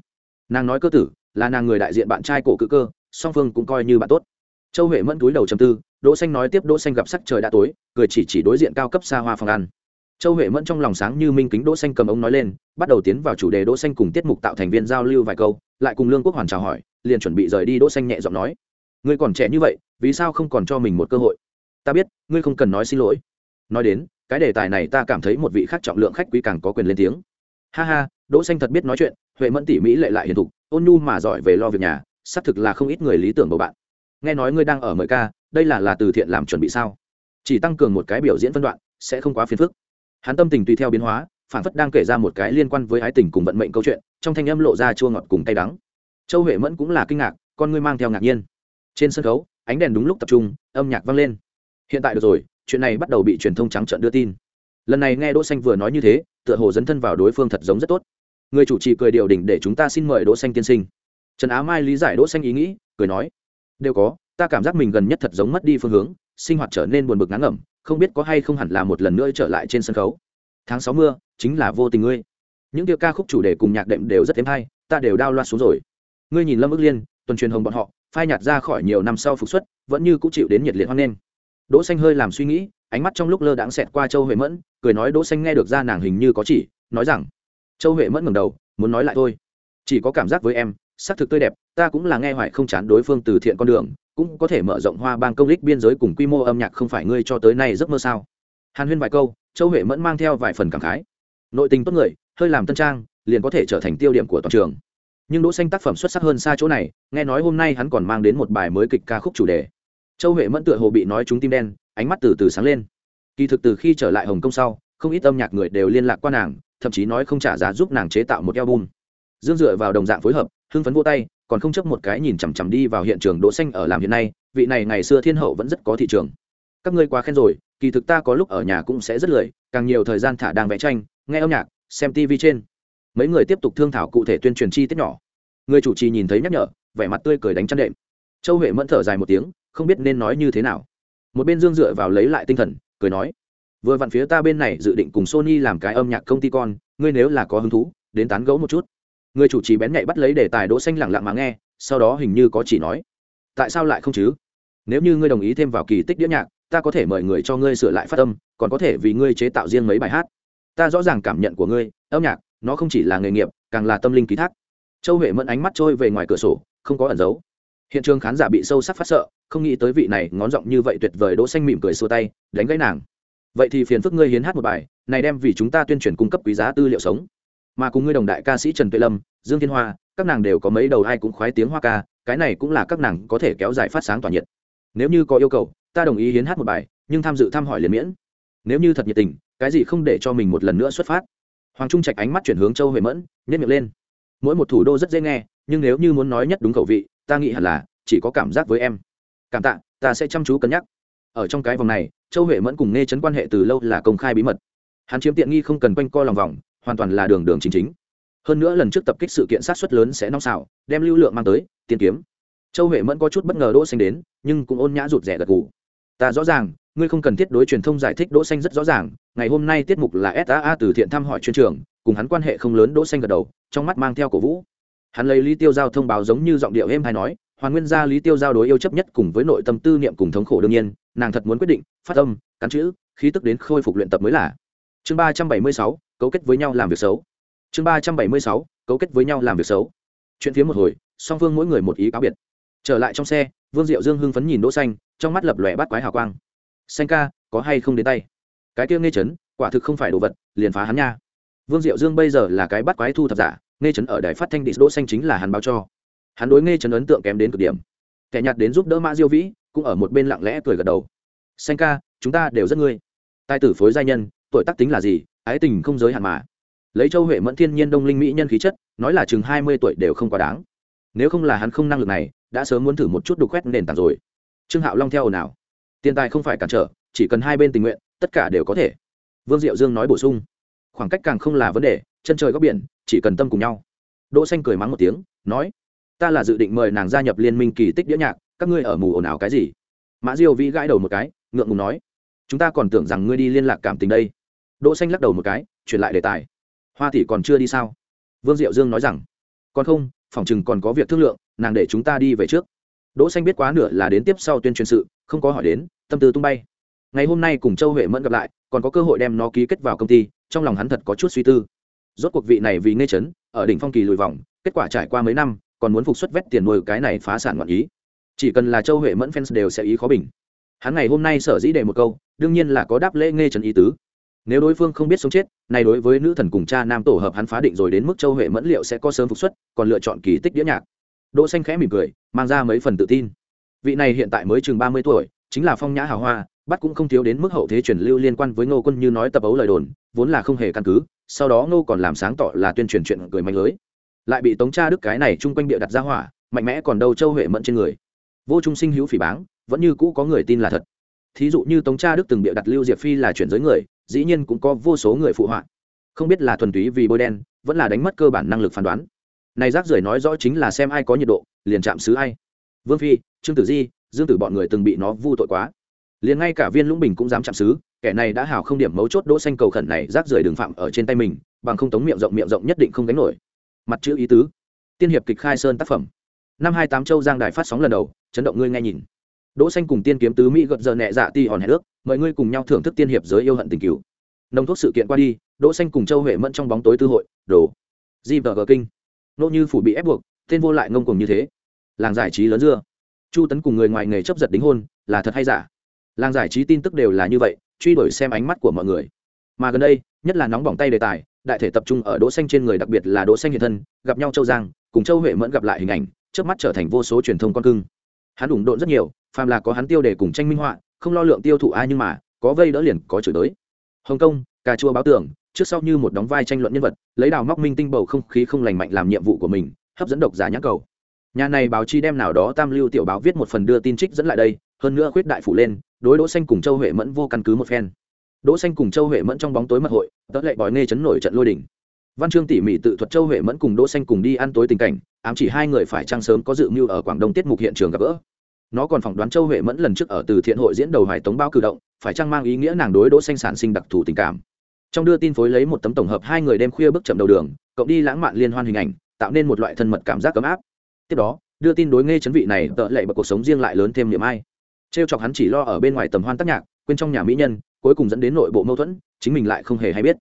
Nàng nói cơ tử, là nàng người đại diện bạn trai cổ cự cơ, song phương cũng coi như bạn tốt. Châu huệ mẫn túi đầu trầm tư, đỗ xanh nói tiếp, đỗ xanh gặp sắc trời đã tối, cười chỉ chỉ đối diện cao cấp xa hoa phòng ăn. Châu huệ mẫn trong lòng sáng như minh kính đỗ xanh cầm ống nói lên, bắt đầu tiến vào chủ đề đỗ xanh cùng tiết mục tạo thành viên giao lưu vài câu, lại cùng lương quốc hoàn chào hỏi, liền chuẩn bị rời đi, đỗ xanh nhẹ giọng nói. Ngươi còn trẻ như vậy, vì sao không còn cho mình một cơ hội? Ta biết, ngươi không cần nói xin lỗi. Nói đến cái đề tài này ta cảm thấy một vị khác trọng lượng khách quý càng có quyền lên tiếng. Ha ha, đỗ xanh thật biết nói chuyện, huệ mẫn tỉ mỹ lệ lại hiền thục, ôn nhu mà giỏi về lo việc nhà, xác thực là không ít người lý tưởng bầu bạn. Nghe nói ngươi đang ở mời ca, đây là là từ thiện làm chuẩn bị sao? Chỉ tăng cường một cái biểu diễn phân đoạn, sẽ không quá phiền phức. Hắn tâm tình tùy theo biến hóa, phản phất đang kể ra một cái liên quan với ái tình cùng vận mệnh câu chuyện, trong thanh âm lộ ra chua ngọt cùng cay đắng. Châu huệ mẫn cũng là kinh ngạc, con ngươi mang theo ngạc nhiên. Trên sân khấu, ánh đèn đúng lúc tập trung, âm nhạc vang lên. Hiện tại được rồi chuyện này bắt đầu bị truyền thông trắng trợn đưa tin. Lần này nghe đỗ xanh vừa nói như thế, tựa hồ dấn thân vào đối phương thật giống rất tốt. Người chủ trì cười điều đỉnh để chúng ta xin mời đỗ xanh tiên sinh. Trần á mai lý giải đỗ xanh ý nghĩ, cười nói, đều có, ta cảm giác mình gần nhất thật giống mất đi phương hướng, sinh hoạt trở nên buồn bực ngán ngẩm, không biết có hay không hẳn là một lần nữa trở lại trên sân khấu. Tháng sáu mưa, chính là vô tình ngươi. Những điệu ca khúc chủ đề cùng nhạc đệm đều rất êm hay, ta đều đao loa xuống rồi. Ngươi nhìn lâm ước liên, tuần truyền hồng bọn họ, phai nhạt ra khỏi nhiều năm sau phục xuất, vẫn như cũng chịu đến nhiệt liệt hoan nghênh đỗ xanh hơi làm suy nghĩ, ánh mắt trong lúc lơ đãng xẹt qua châu huệ mẫn, cười nói đỗ xanh nghe được ra nàng hình như có chỉ, nói rằng, châu huệ mẫn ngẩng đầu, muốn nói lại thôi. Chỉ có cảm giác với em sắc thực tươi đẹp, ta cũng là nghe hoài không chán đối phương từ thiện con đường, cũng có thể mở rộng hoa bang công lích biên giới cùng quy mô âm nhạc không phải ngươi cho tới nay giấc mơ sao? Hàn huyên vài câu, châu huệ mẫn mang theo vài phần cảm khái. Nội tình tốt người, hơi làm tân trang, liền có thể trở thành tiêu điểm của toàn trường. Nhưng đỗ xanh tác phẩm xuất sắc hơn xa chỗ này, nghe nói hôm nay hắn còn mang đến một bài mới kịch ca khúc chủ đề châu huệ mẫn tựa hồ bị nói trúng tim đen, ánh mắt từ từ sáng lên. Kỳ thực từ khi trở lại hồng kông sau, không ít âm nhạc người đều liên lạc qua nàng, thậm chí nói không trả giá giúp nàng chế tạo một album. Dương dựa vào đồng dạng phối hợp, hưng phấn vô tay, còn không chấp một cái nhìn chằm chằm đi vào hiện trường đỗ xanh ở làm hiện nay, vị này ngày xưa thiên hậu vẫn rất có thị trường. Các ngươi quá khen rồi, kỳ thực ta có lúc ở nhà cũng sẽ rất lười, càng nhiều thời gian thả đang vẽ tranh, nghe âm nhạc, xem tv trên. Mấy người tiếp tục thương thảo cụ thể tuyên truyền chi tiết nhỏ. Người chủ trì nhìn thấy nhắc nhở, vẻ mặt tươi cười đánh chăn đệm. Châu huệ mẫn thở dài một tiếng không biết nên nói như thế nào. Một bên dương dựa vào lấy lại tinh thần, cười nói, vừa vặn phía ta bên này dự định cùng sony làm cái âm nhạc công ty con, ngươi nếu là có hứng thú, đến tán gẫu một chút. Người chủ trì bén nhạy bắt lấy đề tài đỗ xanh lặng lặng mà nghe, sau đó hình như có chỉ nói, tại sao lại không chứ? Nếu như ngươi đồng ý thêm vào kỳ tích đĩa nhạc, ta có thể mời người cho ngươi sửa lại phát âm, còn có thể vì ngươi chế tạo riêng mấy bài hát. Ta rõ ràng cảm nhận của ngươi, âm nhạc, nó không chỉ là nghề nghiệp, càng là tâm linh ký thác. Châu huệ mẫn ánh mắt trôi về ngoài cửa sổ, không có ẩn giấu. Hiện trường khán giả bị sâu sắc phát sợ không nghĩ tới vị này ngón giọng như vậy tuyệt vời đỗ xanh mỉm cười xua tay, đánh gãy nàng. Vậy thì phiền phức ngươi hiến hát một bài, này đem vì chúng ta tuyên truyền cung cấp quý giá tư liệu sống. Mà cùng ngươi đồng đại ca sĩ trần tuệ lâm, dương thiên hoa, các nàng đều có mấy đầu ai cũng khoái tiếng hoa ca, cái này cũng là các nàng có thể kéo dài phát sáng tỏa nhiệt. Nếu như có yêu cầu, ta đồng ý hiến hát một bài, nhưng tham dự thăm hỏi liền miễn. Nếu như thật nhiệt tình, cái gì không để cho mình một lần nữa xuất phát. Hoàng trung trạch ánh mắt chuyển hướng châu huệ mẫn nhét miệng lên. Mỗi một thủ đô rất dễ nghe, nhưng nếu như muốn nói nhất đúng khẩu vị, ta nghĩ hẳn là chỉ có cảm giác với em cảm tạ, ta sẽ chăm chú cân nhắc. Ở trong cái vòng này, châu huệ mẫn cùng nghe chấn quan hệ từ lâu là công khai bí mật. Hắn chiếm tiện nghi không cần quanh co lòng vòng, hoàn toàn là đường đường chính chính. Hơn nữa lần trước tập kích sự kiện sát xuất lớn sẽ nóng xảo đem lưu lượng mang tới tiên kiếm. Châu huệ mẫn có chút bất ngờ đỗ xanh đến, nhưng cũng ôn nhã rụt rẻ gật gù. Ta rõ ràng, ngươi không cần thiết đối truyền thông giải thích đỗ xanh rất rõ ràng, ngày hôm nay tiết mục là saa từ thiện thăm hỏi chuyên trường, cùng hắn quan hệ không lớn. Đỗ xanh gật đầu, trong mắt mang theo cổ vũ. Hắn lấy lý tiêu giao thông báo giống như giọng điệu êm hay nói hoàn nguyên gia lý tiêu giao đối yêu chấp nhất cùng với nội tâm tư niệm cùng thống khổ đương nhiên, nàng thật muốn quyết định, phát âm, cắn chữ, khí tức đến khôi phục luyện tập mới là. Chương ba trăm bảy mươi sáu, cấu kết với nhau làm việc xấu. Chương ba trăm bảy mươi sáu, cấu kết với nhau làm việc xấu. Chuyện phía một hồi, song phương mỗi người một ý cáo biệt. Trở lại trong xe, vương diệu dương hưng phấn nhìn đỗ xanh, trong mắt lập lòe bắt quái hào quang. Xanh ca, có hay không đến tay? Cái kia nghe chấn quả thực không phải đồ vật, liền phá hắn nha. Vương diệu dương bây giờ là cái bắt quái thu thập giả nghe chấn ở đài phát thanh đĩ đỗ xanh chính là hắn báo cho hắn đối nghe trấn ấn tượng kém đến cực điểm. Kẻ nhạt đến giúp đỡ mã diêu vĩ, cũng ở một bên lặng lẽ cười gật đầu. Xanh ca, chúng ta đều rất ngươi. Tài tử phối gia nhân, tuổi tác tính là gì, ái tình không giới hạn mà. Lấy châu huệ mẫn thiên nhiên đông linh mỹ nhân khí chất, nói là chừng hai mươi tuổi đều không quá đáng. Nếu không là hắn không năng lực này, đã sớm muốn thử một chút đục khoét nền tảng rồi. Trương hạo long theo ồn ào. Tiền tài không phải cản trở, chỉ cần hai bên tình nguyện, tất cả đều có thể. Vương diệu dương nói bổ sung. Khoảng cách càng không là vấn đề, chân trời góc biển, chỉ cần tâm cùng nhau. Đỗ xanh cười mắng một tiếng, nói ta là dự định mời nàng gia nhập liên minh kỳ tích đĩa nhạc, các ngươi ở mù ồn ào cái gì? Mã diêu vĩ gãi đầu một cái, ngượng ngùng nói, chúng ta còn tưởng rằng ngươi đi liên lạc cảm tình đây. Đỗ xanh lắc đầu một cái, chuyển lại đề tài. Hoa tỷ còn chưa đi sao? Vương diệu dương nói rằng, còn không, phòng chừng còn có việc thương lượng, nàng để chúng ta đi về trước. Đỗ xanh biết quá nửa là đến tiếp sau tuyên truyền sự, không có hỏi đến, tâm tư tung bay. Ngày hôm nay cùng châu huệ mẫn gặp lại, còn có cơ hội đem nó ký kết vào công ty, trong lòng hắn thật có chút suy tư. Rốt cuộc vị này vì nghe chấn, ở đỉnh phong kỳ lùi vòng, kết quả trải qua mấy năm còn muốn phục xuất vét tiền nuôi cái này phá sản ngoạn ý. Chỉ cần là châu huệ mẫn fans đều sẽ ý khó bình. Hắn ngày hôm nay sở dĩ để một câu, đương nhiên là có đáp lễ nghe trần ý tứ. Nếu đối phương không biết sống chết, này đối với nữ thần cùng cha nam tổ hợp hắn phá định rồi đến mức châu huệ mẫn liệu sẽ có sớm phục xuất, còn lựa chọn kỳ tích đĩa nhạc. Đỗ xanh khẽ mỉm cười, mang ra mấy phần tự tin. Vị này hiện tại mới chừng ba mươi tuổi, chính là phong nhã hào hoa, bắt cũng không thiếu đến mức hậu thế truyền lưu liên quan với ngô quân như nói tập ấu lời đồn, vốn là không hề căn cứ, sau đó ngô còn làm sáng tỏ là tuyên truyền chuyện cười mạnh lưới lại bị tống cha đức cái này chung quanh địa đặt ra hỏa, mạnh mẽ còn đâu châu huệ mẫn trên người. Vô trung sinh hữu phỉ báng, vẫn như cũ có người tin là thật. Thí dụ như tống cha đức từng bịa đặt lưu diệp phi là chuyển giới người, dĩ nhiên cũng có vô số người phụ họa. Không biết là thuần túy vì bôi đen, vẫn là đánh mất cơ bản năng lực phán đoán. Này rác rưởi nói rõ chính là xem ai có nhiệt độ, liền chạm xứ ai. Vương phi, trương tử di, dương tử bọn người từng bị nó vu tội quá. Liền ngay cả viên lũng bình cũng dám chạm xứ, kẻ này đã hào không điểm mấu chốt đỗ xanh cầu khẩn này rác rưởi đường phạm ở trên tay mình, bằng không tống miệng rộng miệng rộng nhất định không gánh nổi mặt chữ ý tứ. Tiên hiệp kịch khai sơn tác phẩm. Năm hai tám châu giang đài phát sóng lần đầu, chấn động ngươi nghe nhìn. Đỗ xanh cùng tiên kiếm tứ mỹ gật giờ nhẹ dạ ti hòn hẹn ước, mời ngươi cùng nhau thưởng thức tiên hiệp giới yêu hận tình cứu nông thuốc sự kiện qua đi, đỗ xanh cùng châu huệ mẫn trong bóng tối tư hội, đồ. Di vợ kinh. Nô như phủ bị ép buộc, tên vô lại ngông cuồng như thế. Làng giải trí lớn dưa. Chu tấn cùng người ngoài nghề chấp giật đính hôn, là thật hay giả? Làng giải trí tin tức đều là như vậy, truy đuổi xem ánh mắt của mọi người. Mà gần đây, nhất là nóng bỏng tay đề tài đại thể tập trung ở đỗ xanh trên người, đặc biệt là đỗ xanh hiện thân, gặp nhau châu giang, cùng châu huệ mẫn gặp lại hình ảnh, trước mắt trở thành vô số truyền thông con cưng. Hắn ủng độn rất nhiều, phàm là có hắn tiêu đề cùng tranh minh họa, không lo lượng tiêu thụ ai nhưng mà, có vây đỡ liền có chửi tới hồng kông, cà chua báo tưởng, trước sau như một đóng vai tranh luận nhân vật, lấy đào móc minh tinh bầu không khí không lành mạnh làm nhiệm vụ của mình, hấp dẫn độc giả nhãn cầu. Nhà này báo chi đem nào đó tam lưu tiểu báo viết một phần đưa tin trích dẫn lại đây, hơn nữa khuyết đại phủ lên, đối đỗ xanh cùng châu huệ mẫn vô căn cứ một phen đỗ xanh cùng châu huệ mẫn trong bóng tối mật hội, tớ lệ bói nghe chấn nổi trận lôi đỉnh văn chương tỉ mỉ tự thuật châu huệ mẫn cùng đỗ xanh cùng đi ăn tối tình cảnh, ám chỉ hai người phải trang sớm có dự mưu ở quảng đông tiết mục hiện trường gặp gỡ. Nó còn phỏng đoán châu huệ mẫn lần trước ở từ thiện hội diễn đầu hoài tống bao cử động, phải trang mang ý nghĩa nàng đối đỗ xanh sản sinh đặc thù tình cảm. Trong đưa tin phối lấy một tấm tổng hợp, hai người đêm khuya bước chậm đầu đường, cộng đi lãng mạn liên hoan hình ảnh, tạo nên một loại thân mật cảm giác cấm áp. Tiếp đó, đưa tin đối nghe chấn vị này tợ lệ bậc cuộc sống riêng lại lớn thêm niềm ai. Trêu chọc hắn chỉ lo ở bên ngoài tầm hoan tác nhạc, quên trong nhà mỹ nhân cuối cùng dẫn đến nội bộ mâu thuẫn, chính mình lại không hề hay biết.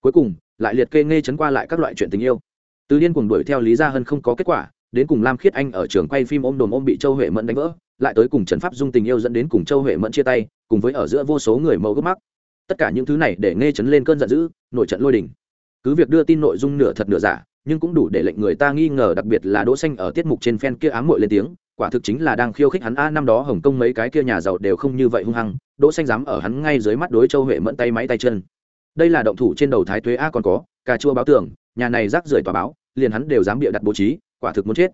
Cuối cùng, lại liệt kê nghe chấn qua lại các loại chuyện tình yêu. Từ điên cuồng đuổi theo lý gia hân không có kết quả, đến cùng lam khiết anh ở trường quay phim ôm đồm ôm bị châu huệ mẫn đánh vỡ, lại tới cùng trần pháp dung tình yêu dẫn đến cùng châu huệ mẫn chia tay, cùng với ở giữa vô số người mẫu gốc mắc. Tất cả những thứ này để nghe chấn lên cơn giận dữ, nội trận lôi đình. Cứ việc đưa tin nội dung nửa thật nửa giả, nhưng cũng đủ để lệnh người ta nghi ngờ, đặc biệt là đỗ xanh ở tiết mục trên fan kia ám muội lên tiếng quả thực chính là đang khiêu khích hắn. A, năm đó hồng kông mấy cái kia nhà giàu đều không như vậy hung hăng, đỗ xanh dám ở hắn ngay dưới mắt đối châu huệ mẫn tay máy tay chân. Đây là động thủ trên đầu thái tuế a còn có, cà chua báo tưởng, nhà này rác rưởi tòa báo, liền hắn đều dám bịa đặt bố trí, quả thực muốn chết.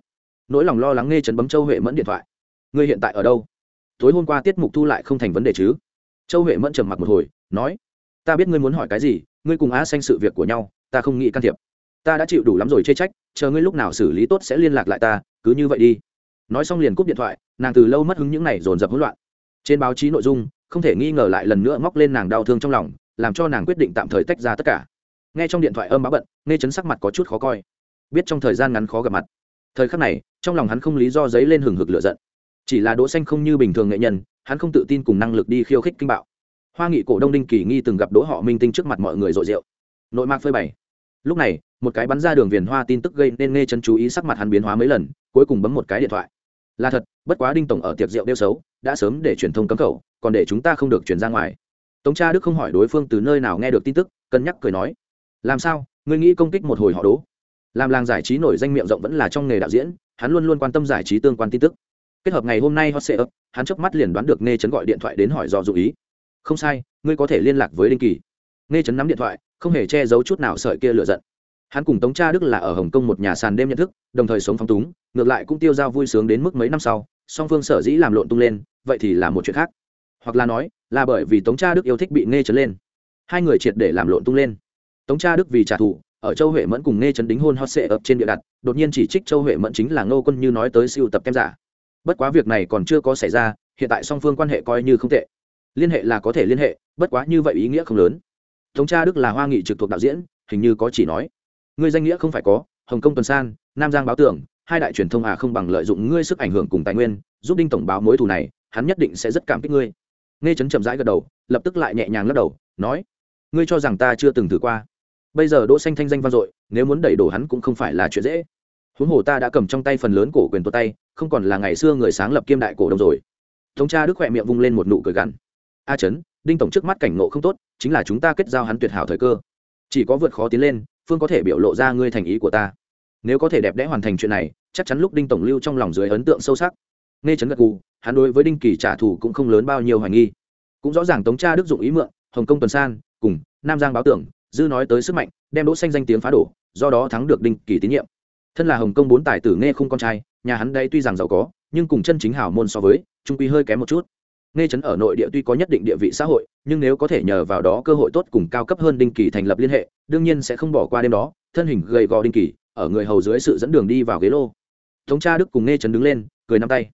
Nỗi lòng lo lắng nghe trấn bấm châu huệ mẫn điện thoại. Ngươi hiện tại ở đâu? Tối hôm qua tiết mục thu lại không thành vấn đề chứ? Châu huệ mẫn trầm mặc một hồi, nói, ta biết ngươi muốn hỏi cái gì, ngươi cùng á xanh sự việc của nhau, ta không nghĩ can thiệp. Ta đã chịu đủ lắm rồi chê trách, chờ ngươi lúc nào xử lý tốt sẽ liên lạc lại ta, cứ như vậy đi nói xong liền cúp điện thoại, nàng từ lâu mất hứng những này dồn dập hỗn loạn. Trên báo chí nội dung, không thể nghi ngờ lại lần nữa móc lên nàng đau thương trong lòng, làm cho nàng quyết định tạm thời tách ra tất cả. Nghe trong điện thoại âm báo bận nghe chấn sắc mặt có chút khó coi. Biết trong thời gian ngắn khó gặp mặt. Thời khắc này, trong lòng hắn không lý do dấy lên hừng hực lửa giận. Chỉ là đỗ xanh không như bình thường nghệ nhân, hắn không tự tin cùng năng lực đi khiêu khích kinh bạo. Hoa nghị cổ đông đinh kỳ nghi từng gặp đỗ họ minh tinh trước mặt mọi người rội rượu nội mạc phơi bày. Lúc này, một cái bắn ra đường viền hoa tin tức gây nên nghe chân chú ý sắc mặt hắn biến hóa mấy lần, cuối cùng bấm một cái điện thoại là thật bất quá đinh tổng ở tiệc rượu đeo xấu đã sớm để truyền thông cấm khẩu còn để chúng ta không được truyền ra ngoài. Tống cha đức không hỏi đối phương từ nơi nào nghe được tin tức cân nhắc cười nói làm sao? Ngươi nghĩ công kích một hồi họ đố làm làng giải trí nổi danh miệng rộng vẫn là trong nghề đạo diễn hắn luôn luôn quan tâm giải trí tương quan tin tức. Kết hợp ngày hôm nay hot ấp, hắn chớp mắt liền đoán được nghe chấn gọi điện thoại đến hỏi dò dụ ý. Không sai ngươi có thể liên lạc với đinh kỳ. Nghe chấn nắm điện thoại không hề che giấu chút nào sợi kia lựa giận hắn cùng tống cha đức là ở hồng kông một nhà sàn đêm nhận thức, đồng thời sống phong túng, ngược lại cũng tiêu dao vui sướng đến mức mấy năm sau, song phương sở dĩ làm lộn tung lên, vậy thì là một chuyện khác. Hoặc là nói, là bởi vì tống cha đức yêu thích bị nghe chấn lên. Hai người triệt để làm lộn tung lên. Tống cha đức vì trả thù, ở châu huệ mẫn cùng nghe chấn đính hôn hot sệ ập trên địa đặt, đột nhiên chỉ trích châu huệ mẫn chính là ngô quân như nói tới siêu tập kem giả. Bất quá việc này còn chưa có xảy ra, hiện tại song phương quan hệ coi như không tệ. Liên hệ là có thể liên hệ, bất quá như vậy ý nghĩa không lớn. Tống cha đức là hoa nghị trực thuộc đạo diễn, hình như có chỉ nói ngươi danh nghĩa không phải có, hồng kông tuần san, nam giang báo tưởng, hai đại truyền thông à không bằng lợi dụng ngươi sức ảnh hưởng cùng tài nguyên, giúp đinh tổng báo mối thù này, hắn nhất định sẽ rất cảm kích ngươi. Nghe chấn chậm rãi gật đầu, lập tức lại nhẹ nhàng lắc đầu, nói, ngươi cho rằng ta chưa từng thử qua. Bây giờ đỗ xanh thanh danh vang dội, nếu muốn đẩy đổ hắn cũng không phải là chuyện dễ. Huống hồ ta đã cầm trong tay phần lớn cổ quyền tuột tay, không còn là ngày xưa người sáng lập kiêm đại cổ đông rồi. Thống cha đức khỏe miệng vung lên một nụ cười gằn. A chấn đinh tổng trước mắt cảnh ngộ không tốt, chính là chúng ta kết giao hắn tuyệt hảo thời cơ. Chỉ có vượt khó tiến lên phương có thể biểu lộ ra ngươi thành ý của ta. Nếu có thể đẹp đẽ hoàn thành chuyện này, chắc chắn lúc đinh tổng lưu trong lòng dưới ấn tượng sâu sắc. Nghe chấn gật gù, hắn đối với đinh kỳ trả thù cũng không lớn bao nhiêu hoài nghi. Cũng rõ ràng tống cha đức dụng ý mượn, hồng kông tuần san, cùng nam giang báo tưởng, dư nói tới sức mạnh, đem đỗ xanh danh tiếng phá đổ, do đó thắng được đinh kỳ tín nhiệm. Thân là hồng kông bốn tài tử nghe không con trai, nhà hắn đây tuy rằng giàu có, nhưng cùng chân chính hảo môn so với, trung quy hơi kém một chút. Nghe chấn ở nội địa tuy có nhất định địa vị xã hội, nhưng nếu có thể nhờ vào đó cơ hội tốt cùng cao cấp hơn đinh kỳ thành lập liên hệ đương nhiên sẽ không bỏ qua đêm đó, thân hình gầy gò đinh kỳ, ở người hầu dưới sự dẫn đường đi vào ghế lô. Thống cha đức cùng nghe chấn đứng lên, cười nắm tay.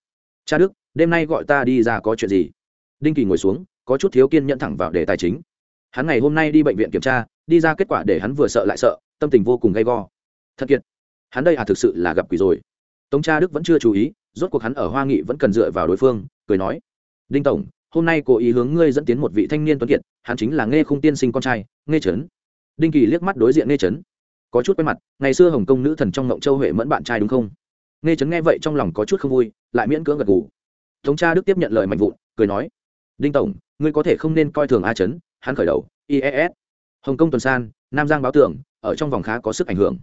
Cha đức, đêm nay gọi ta đi ra có chuyện gì? Đinh kỳ ngồi xuống, có chút thiếu kiên nhận thẳng vào đề tài chính. Hắn ngày hôm nay đi bệnh viện kiểm tra, đi ra kết quả để hắn vừa sợ lại sợ, tâm tình vô cùng gay go. Thật kiệt, hắn đây à thực sự là gặp quỷ rồi. Tống cha đức vẫn chưa chú ý, rốt cuộc hắn ở hoa nghị vẫn cần dựa vào đối phương, cười nói. Đinh tổng, hôm nay cố ý hướng ngươi dẫn tiến một vị thanh niên tuấn kiệt, hắn chính là nghe khung tiên sinh con trai nghe trấn đinh kỳ liếc mắt đối diện nghe trấn. Có chút quen mặt, ngày xưa hồng kông nữ thần trong ngộng châu huệ mẫn bạn trai đúng không? Nghe trấn nghe vậy trong lòng có chút không vui, lại miễn cưỡng gật gù. Tống cha đức tiếp nhận lời mạnh vụn, cười nói, đinh tổng, ngươi có thể không nên coi thường a trấn, hắn khởi đầu ies hồng kông tuần san, nam giang báo tưởng, ở trong vòng khá có sức ảnh hưởng.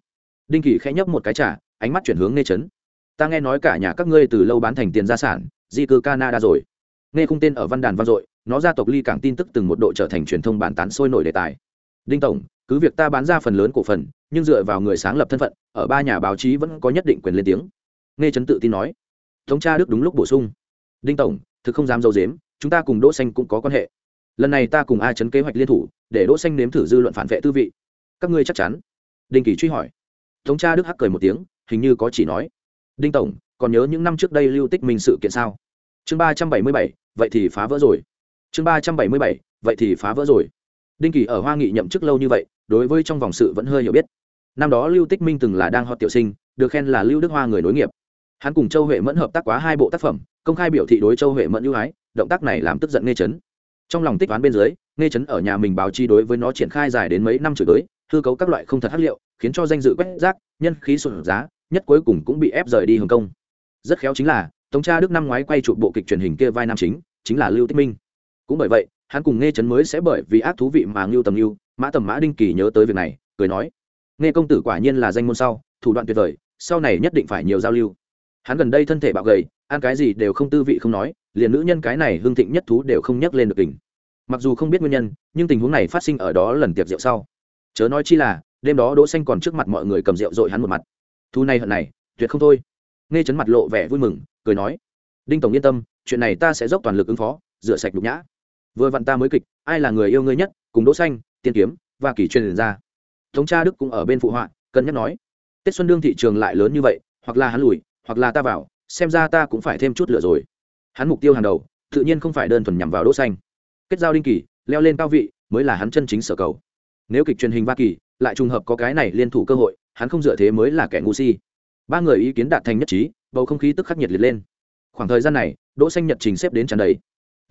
Đinh kỳ khẽ nhấp một cái trả ánh mắt chuyển hướng nghe trấn. Ta nghe nói cả nhà các ngươi từ lâu bán thành tiền gia sản, di cư canada rồi. Nghe khung tên ở văn đàn vang dội, nó gia tộc ly cảng tin tức từng một độ trở thành truyền thông bản tán sôi nổi đề tài đinh tổng, cứ việc ta bán ra phần lớn cổ phần, nhưng dựa vào người sáng lập thân phận, ở ba nhà báo chí vẫn có nhất định quyền lên tiếng. Nghe trấn tự tin nói. Thống cha đức đúng lúc bổ sung. Đinh tổng, thực không dám dâu dếm chúng ta cùng đỗ xanh cũng có quan hệ. Lần này ta cùng a trấn kế hoạch liên thủ, để đỗ xanh nếm thử dư luận phản vệ tư vị. Các ngươi chắc chắn. Đinh kỳ truy hỏi. Thống cha đức hắc cười một tiếng, hình như có chỉ nói. Đinh tổng, còn nhớ những năm trước đây lưu tích minh sự kiện sao? Chương ba trăm bảy mươi bảy, vậy thì phá vỡ rồi. Chương ba trăm bảy mươi bảy, vậy thì phá vỡ rồi đinh kỳ ở hoa nghị nhậm chức lâu như vậy, đối với trong vòng sự vẫn hơi hiểu biết. Năm đó lưu tích minh từng là đang họ tiểu sinh, được khen là lưu đức hoa người nối nghiệp. Hắn cùng châu huệ mẫn hợp tác quá hai bộ tác phẩm, công khai biểu thị đối châu huệ mẫn ưu ái, động tác này làm tức giận nghe chấn trong lòng tích toán bên dưới nghe chấn ở nhà mình báo chi đối với nó triển khai dài đến mấy năm chửi tới, hư cấu các loại không thật hắc liệu, khiến cho danh dự quét rác, nhân khí sụt giá, nhất cuối cùng cũng bị ép rời đi hồng kông. Rất khéo chính là, tống cha đức năm ngoái quay chụp bộ kịch truyền hình kia vai nam chính chính là lưu tích minh. Cũng bởi vậy hắn cùng nghe chấn mới sẽ bởi vì ác thú vị mà ngưu tầm ngưu, mã tầm mã đinh kỳ nhớ tới việc này, cười nói nghe công tử quả nhiên là danh môn sau, thủ đoạn tuyệt vời, sau này nhất định phải nhiều giao lưu. Hắn gần đây thân thể bạo gầy, ăn cái gì đều không tư vị không nói, liền nữ nhân cái này hương thịnh nhất thú đều không nhắc lên được tình. Mặc dù không biết nguyên nhân, nhưng tình huống này phát sinh ở đó lần tiệc rượu sau. Chớ nói chi là, đêm đó đỗ xanh còn trước mặt mọi người cầm rượu dội hắn một mặt. Thu này hận này, tuyệt không thôi. Nghe chấn mặt lộ vẻ vui mừng, cười nói, đinh tổng yên tâm, chuyện này ta sẽ dốc toàn lực ứng phó, rửa sạch nhục nhã vừa vặn ta mới kịch, ai là người yêu ngươi nhất, cùng đỗ xanh, tiên kiếm và kỳ truyền ra. Thống cha đức cũng ở bên phụ họa, cân nhắc nói, tết xuân đương thị trường lại lớn như vậy, hoặc là hắn lùi, hoặc là ta vào, xem ra ta cũng phải thêm chút lửa rồi. Hắn mục tiêu hàng đầu, tự nhiên không phải đơn thuần nhằm vào đỗ xanh. Kết giao đinh kỳ, leo lên cao vị, mới là hắn chân chính sở cầu. Nếu kịch truyền hình ba kỳ, lại trùng hợp có cái này liên thủ cơ hội, hắn không dựa thế mới là kẻ ngu si. Ba người ý kiến đạt thành nhất trí, bầu không khí tức khắc nhiệt liệt lên. Khoảng thời gian này, đỗ xanh nhật trình xếp đến tràn đầy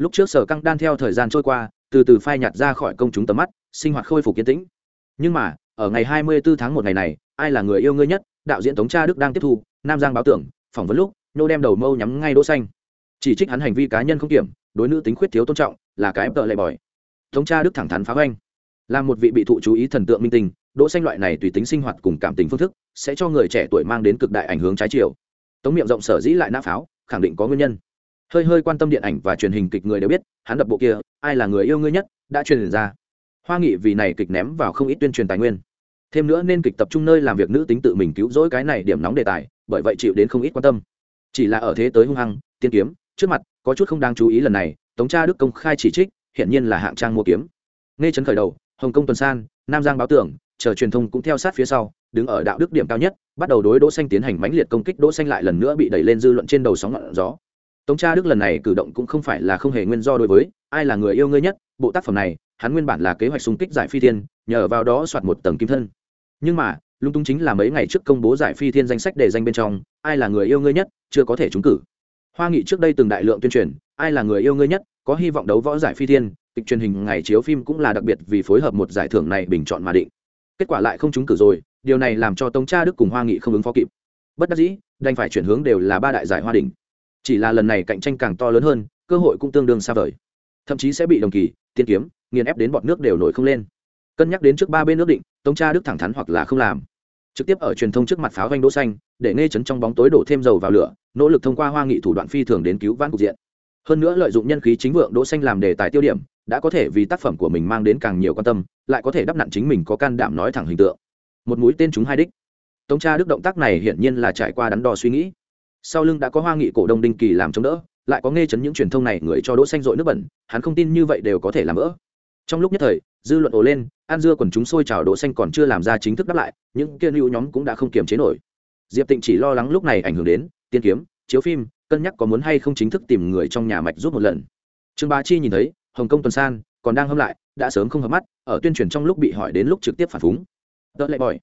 lúc trước sở căng đan theo thời gian trôi qua, từ từ phai nhạt ra khỏi công chúng tầm mắt, sinh hoạt khôi phục kiến tĩnh. Nhưng mà, ở ngày 24 tháng một ngày này, ai là người yêu ngươi nhất? Đạo diễn tống cha đức đang tiếp thu, nam giang báo tưởng, phỏng vấn lúc nô đem đầu mâu nhắm ngay đỗ xanh. Chỉ trích hắn hành vi cá nhân không kiểm, đối nữ tính khuyết thiếu tôn trọng, là cái tợ lệ bòi. Tống cha đức thẳng thắn phá hoanh là một vị bị thụ chú ý thần tượng minh tình đỗ xanh loại này tùy tính sinh hoạt cùng cảm tình phương thức, sẽ cho người trẻ tuổi mang đến cực đại ảnh hưởng trái chiều. Tống miệng rộng sở dĩ lại nã pháo, khẳng định có nguyên nhân hơi hơi quan tâm điện ảnh và truyền hình kịch người đều biết, hắn đập bộ kia, ai là người yêu ngươi nhất, đã truyền ra. Hoa nghị vì này kịch ném vào không ít tuyên truyền tài nguyên. Thêm nữa nên kịch tập trung nơi làm việc nữ tính tự mình cứu rỗi cái này điểm nóng đề tài, bởi vậy chịu đến không ít quan tâm. Chỉ là ở thế tới hung hăng, tiên kiếm, trước mặt, có chút không đáng chú ý lần này, tống cha đức công khai chỉ trích, hiển nhiên là hạng trang mua kiếm. Nghe chấn khởi đầu, hồng kông tuần san, nam giang báo tưởng, chờ truyền thông cũng theo sát phía sau, đứng ở đạo đức điểm cao nhất, bắt đầu đối đỗ xanh tiến hành mãnh liệt công kích, đỗ xanh lại lần nữa bị đẩy lên dư luận trên đầu sóng ngọn gió tống cha đức lần này cử động cũng không phải là không hề nguyên do đối với, ai là người yêu ngươi nhất, bộ tác phẩm này, hắn nguyên bản là kế hoạch xung kích giải phi thiên, nhờ vào đó soạt một tầng kim thân. Nhưng mà, lung tung chính là mấy ngày trước công bố giải phi thiên danh sách để danh bên trong, ai là người yêu ngươi nhất, chưa có thể trúng cử. Hoa nghị trước đây từng đại lượng tuyên truyền, ai là người yêu ngươi nhất, có hy vọng đấu võ giải phi thiên, kịch truyền hình ngày chiếu phim cũng là đặc biệt vì phối hợp một giải thưởng này bình chọn mà định. Kết quả lại không trúng cử rồi, điều này làm cho tống cha đức cùng hoa nghị không ứng phó kịp. Bất đắc dĩ, đành phải chuyển hướng đều là ba đại giải hoa đình chỉ là lần này cạnh tranh càng to lớn hơn, cơ hội cũng tương đương xa vời. Thậm chí sẽ bị đồng kỳ, tiên kiếm, nghiền ép đến bọn nước đều nổi không lên. Cân nhắc đến trước ba bên nước định, tống cha đức thẳng thắn hoặc là không làm. Trực tiếp ở truyền thông trước mặt pháo doanh đỗ xanh, để nghe chấn trong bóng tối đổ thêm dầu vào lửa, nỗ lực thông qua hoa nghị thủ đoạn phi thường đến cứu vãn cục diện. Hơn nữa lợi dụng nhân khí chính vượng đỗ xanh làm đề tài tiêu điểm, đã có thể vì tác phẩm của mình mang đến càng nhiều quan tâm, lại có thể đắp nặn chính mình có can đảm nói thẳng hình tượng. Một mũi tên chúng hai đích. Tống cha đức động tác này hiển nhiên là trải qua đắn đo suy nghĩ sau lưng đã có hoa nghị cổ đông đinh kỳ làm chống đỡ, lại có nghe chấn những truyền thông này, người cho đỗ xanh dội nước bẩn, hắn không tin như vậy đều có thể làm vỡ. Trong lúc nhất thời, dư luận ồ lên an dưa quần chúng sôi trào đỗ xanh còn chưa làm ra chính thức đáp lại, những kia lưu nhóm cũng đã không kiềm chế nổi. Diệp tịnh chỉ lo lắng lúc này ảnh hưởng đến, tiên kiếm, chiếu phim, cân nhắc có muốn hay không chính thức tìm người trong nhà mạch giúp một lần. Trương bá chi nhìn thấy, hồng kông tuần san, còn đang hâm lại, đã sớm không hợp mắt, ở tuyên truyền trong lúc bị hỏi đến lúc trực tiếp phản phúng. Đỡ lại bòi.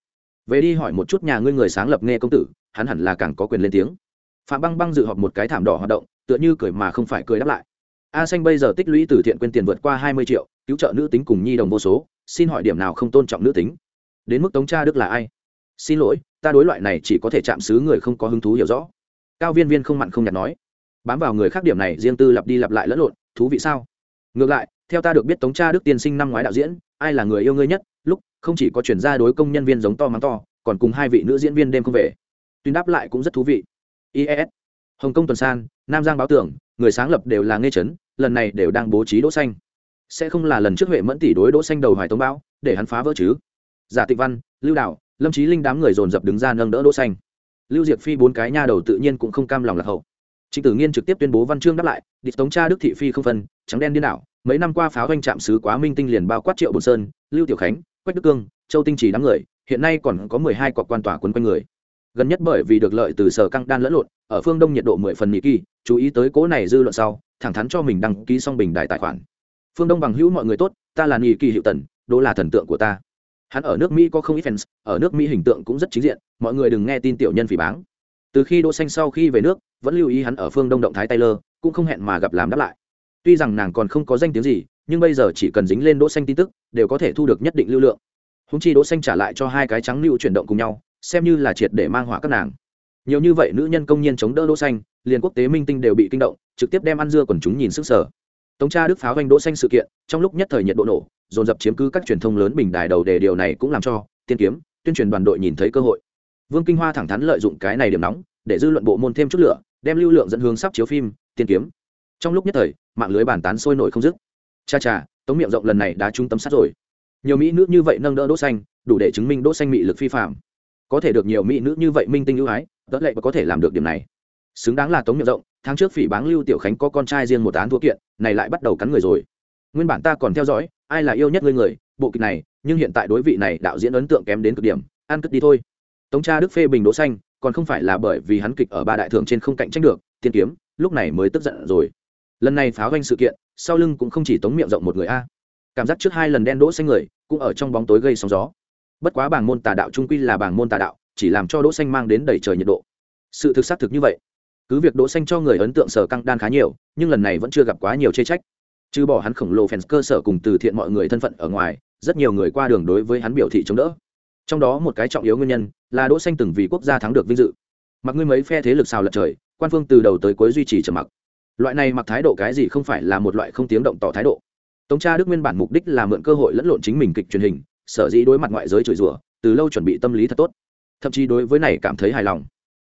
Về đi hỏi một chút nhà ngươi người sáng lập nghe công tử, hắn hẳn là càng có quyền lên tiếng phạm băng băng dự họp một cái thảm đỏ hoạt động, tựa như cười mà không phải cười đáp lại. A xanh bây giờ tích lũy từ thiện quyên tiền vượt qua hai mươi triệu, cứu trợ nữ tính cùng nhi đồng vô số, xin hỏi điểm nào không tôn trọng nữ tính? Đến mức tống cha đức là ai? Xin lỗi, ta đối loại này chỉ có thể chạm xứ người không có hứng thú hiểu rõ. Cao viên viên không mặn không nhạt nói. Bám vào người khác điểm này, riêng tư lặp đi lặp lại lẫn lộn, thú vị sao? Ngược lại, theo ta được biết tống cha đức tiên sinh năm ngoái đạo diễn, ai là người yêu ngươi nhất? Lúc, không chỉ có chuyển ra đối công nhân viên giống to mắng to, còn cùng hai vị nữ diễn viên đêm không về. Tuyên đáp lại cũng rất thú vị ies hồng kông tuần san, nam giang báo tưởng, người sáng lập đều là nghe chấn, lần này đều đang bố trí đỗ xanh. Sẽ không là lần trước huệ mẫn tỷ đối đỗ xanh đầu hoài tống bão, để hắn phá vỡ chứ? Giả tịnh văn, lưu đạo, lâm trí linh đám người dồn dập đứng ra nâng đỡ đỗ xanh. Lưu diệp phi bốn cái nha đầu tự nhiên cũng không cam lòng lạc hậu. Trịnh tử nghiên trực tiếp tuyên bố văn chương đáp lại, địch tống cha đức thị phi không phân, trắng đen điên đảo, mấy năm qua pháo doanh trạm sứ quá minh tinh liền bao quát triệu bồn sơn, lưu tiểu khánh, quách đức cương, châu tinh trì đám người, hiện nay còn có mười hai cọc quan tòa quấn quanh người gần nhất bởi vì được lợi từ sở căng đan lẫn lộn, ở phương đông nhiệt độ mười phần mỹ kỳ, chú ý tới cố này dư luận sau, thẳng thắn cho mình đăng ký xong bình đại tài khoản. Phương đông bằng hữu mọi người tốt, ta là nghị kỳ hiệu tần đỗ là thần tượng của ta. Hắn ở nước mỹ có không ít fans, ở nước mỹ hình tượng cũng rất chính diện, mọi người đừng nghe tin tiểu nhân phỉ báng. Từ khi đỗ xanh sau khi về nước, vẫn lưu ý hắn ở phương đông động thái taylor, cũng không hẹn mà gặp làm đáp lại. Tuy rằng nàng còn không có danh tiếng gì, nhưng bây giờ chỉ cần dính lên đỗ xanh tin tức, đều có thể thu được nhất định lưu lượng. Húng chi đỗ xanh trả lại cho hai cái trắng lưu chuyển động cùng nhau xem như là triệt để mang hỏa các nàng. Nhiều như vậy nữ nhân công nhân chống đỡ đỗ xanh, liền quốc tế minh tinh đều bị kinh động, trực tiếp đem ăn dưa quần chúng nhìn sức sở. Tống cha đức pháo doanh đỗ xanh sự kiện, trong lúc nhất thời nhiệt độ nổ, dồn dập chiếm cứ các truyền thông lớn bình đài đầu đề điều này cũng làm cho tiên kiếm, tuyên truyền đoàn đội nhìn thấy cơ hội. Vương kinh hoa thẳng thắn lợi dụng cái này điểm nóng, để dư luận bộ môn thêm chút lửa, đem lưu lượng dẫn hướng sắp chiếu phim, tiên kiếm. Trong lúc nhất thời, mạng lưới bàn tán sôi nổi không dứt. Cha cha, tống miệng rộng lần này đã trung tâm sát rồi. Nhiều mỹ nữ như vậy nâng đỡ đỗ xanh, đủ để chứng minh đỗ xanh mị lực phi phạm có thể được nhiều mỹ nữ như vậy minh tinh ưu ái tất lệ và có thể làm được điểm này. Xứng đáng là tống miệng rộng, tháng trước phỉ báng lưu tiểu khánh có con trai riêng một án thua kiện, này lại bắt đầu cắn người rồi. Nguyên bản ta còn theo dõi, ai là yêu nhất ngươi người, bộ kịch này, nhưng hiện tại đối vị này đạo diễn ấn tượng kém đến cực điểm, ăn cất đi thôi. Tống cha đức phê bình đỗ xanh, còn không phải là bởi vì hắn kịch ở ba đại thượng trên không cạnh tranh được, tiên kiếm, lúc này mới tức giận rồi. Lần này pháo doanh sự kiện, sau lưng cũng không chỉ tống miệng rộng một người a. Cảm giác trước hai lần đen đỗ xanh người, cũng ở trong bóng tối gây sóng gió bất quá bảng môn tà đạo trung quy là bảng môn tà đạo, chỉ làm cho đỗ xanh mang đến đầy trời nhiệt độ. Sự thực xác thực như vậy. Cứ việc đỗ xanh cho người ấn tượng sở căng đan khá nhiều, nhưng lần này vẫn chưa gặp quá nhiều chê trách. Trừ bỏ hắn khổng lồ fans cơ sở cùng từ thiện mọi người thân phận ở ngoài, rất nhiều người qua đường đối với hắn biểu thị chống đỡ. Trong đó một cái trọng yếu nguyên nhân là đỗ xanh từng vì quốc gia thắng được vinh dự. Mặc ngươi mấy phe thế lực xào lật trời, quan phương từ đầu tới cuối duy trì trầm mặc. Loại này mặc thái độ cái gì không phải là một loại không tiếng động tỏ thái độ. Tống tra đức nguyên bản mục đích là mượn cơ hội lẫn lộn chính mình kịch truyền hình sở dĩ đối mặt ngoại giới chửi rủa, từ lâu chuẩn bị tâm lý thật tốt. Thậm chí đối với này cảm thấy hài lòng.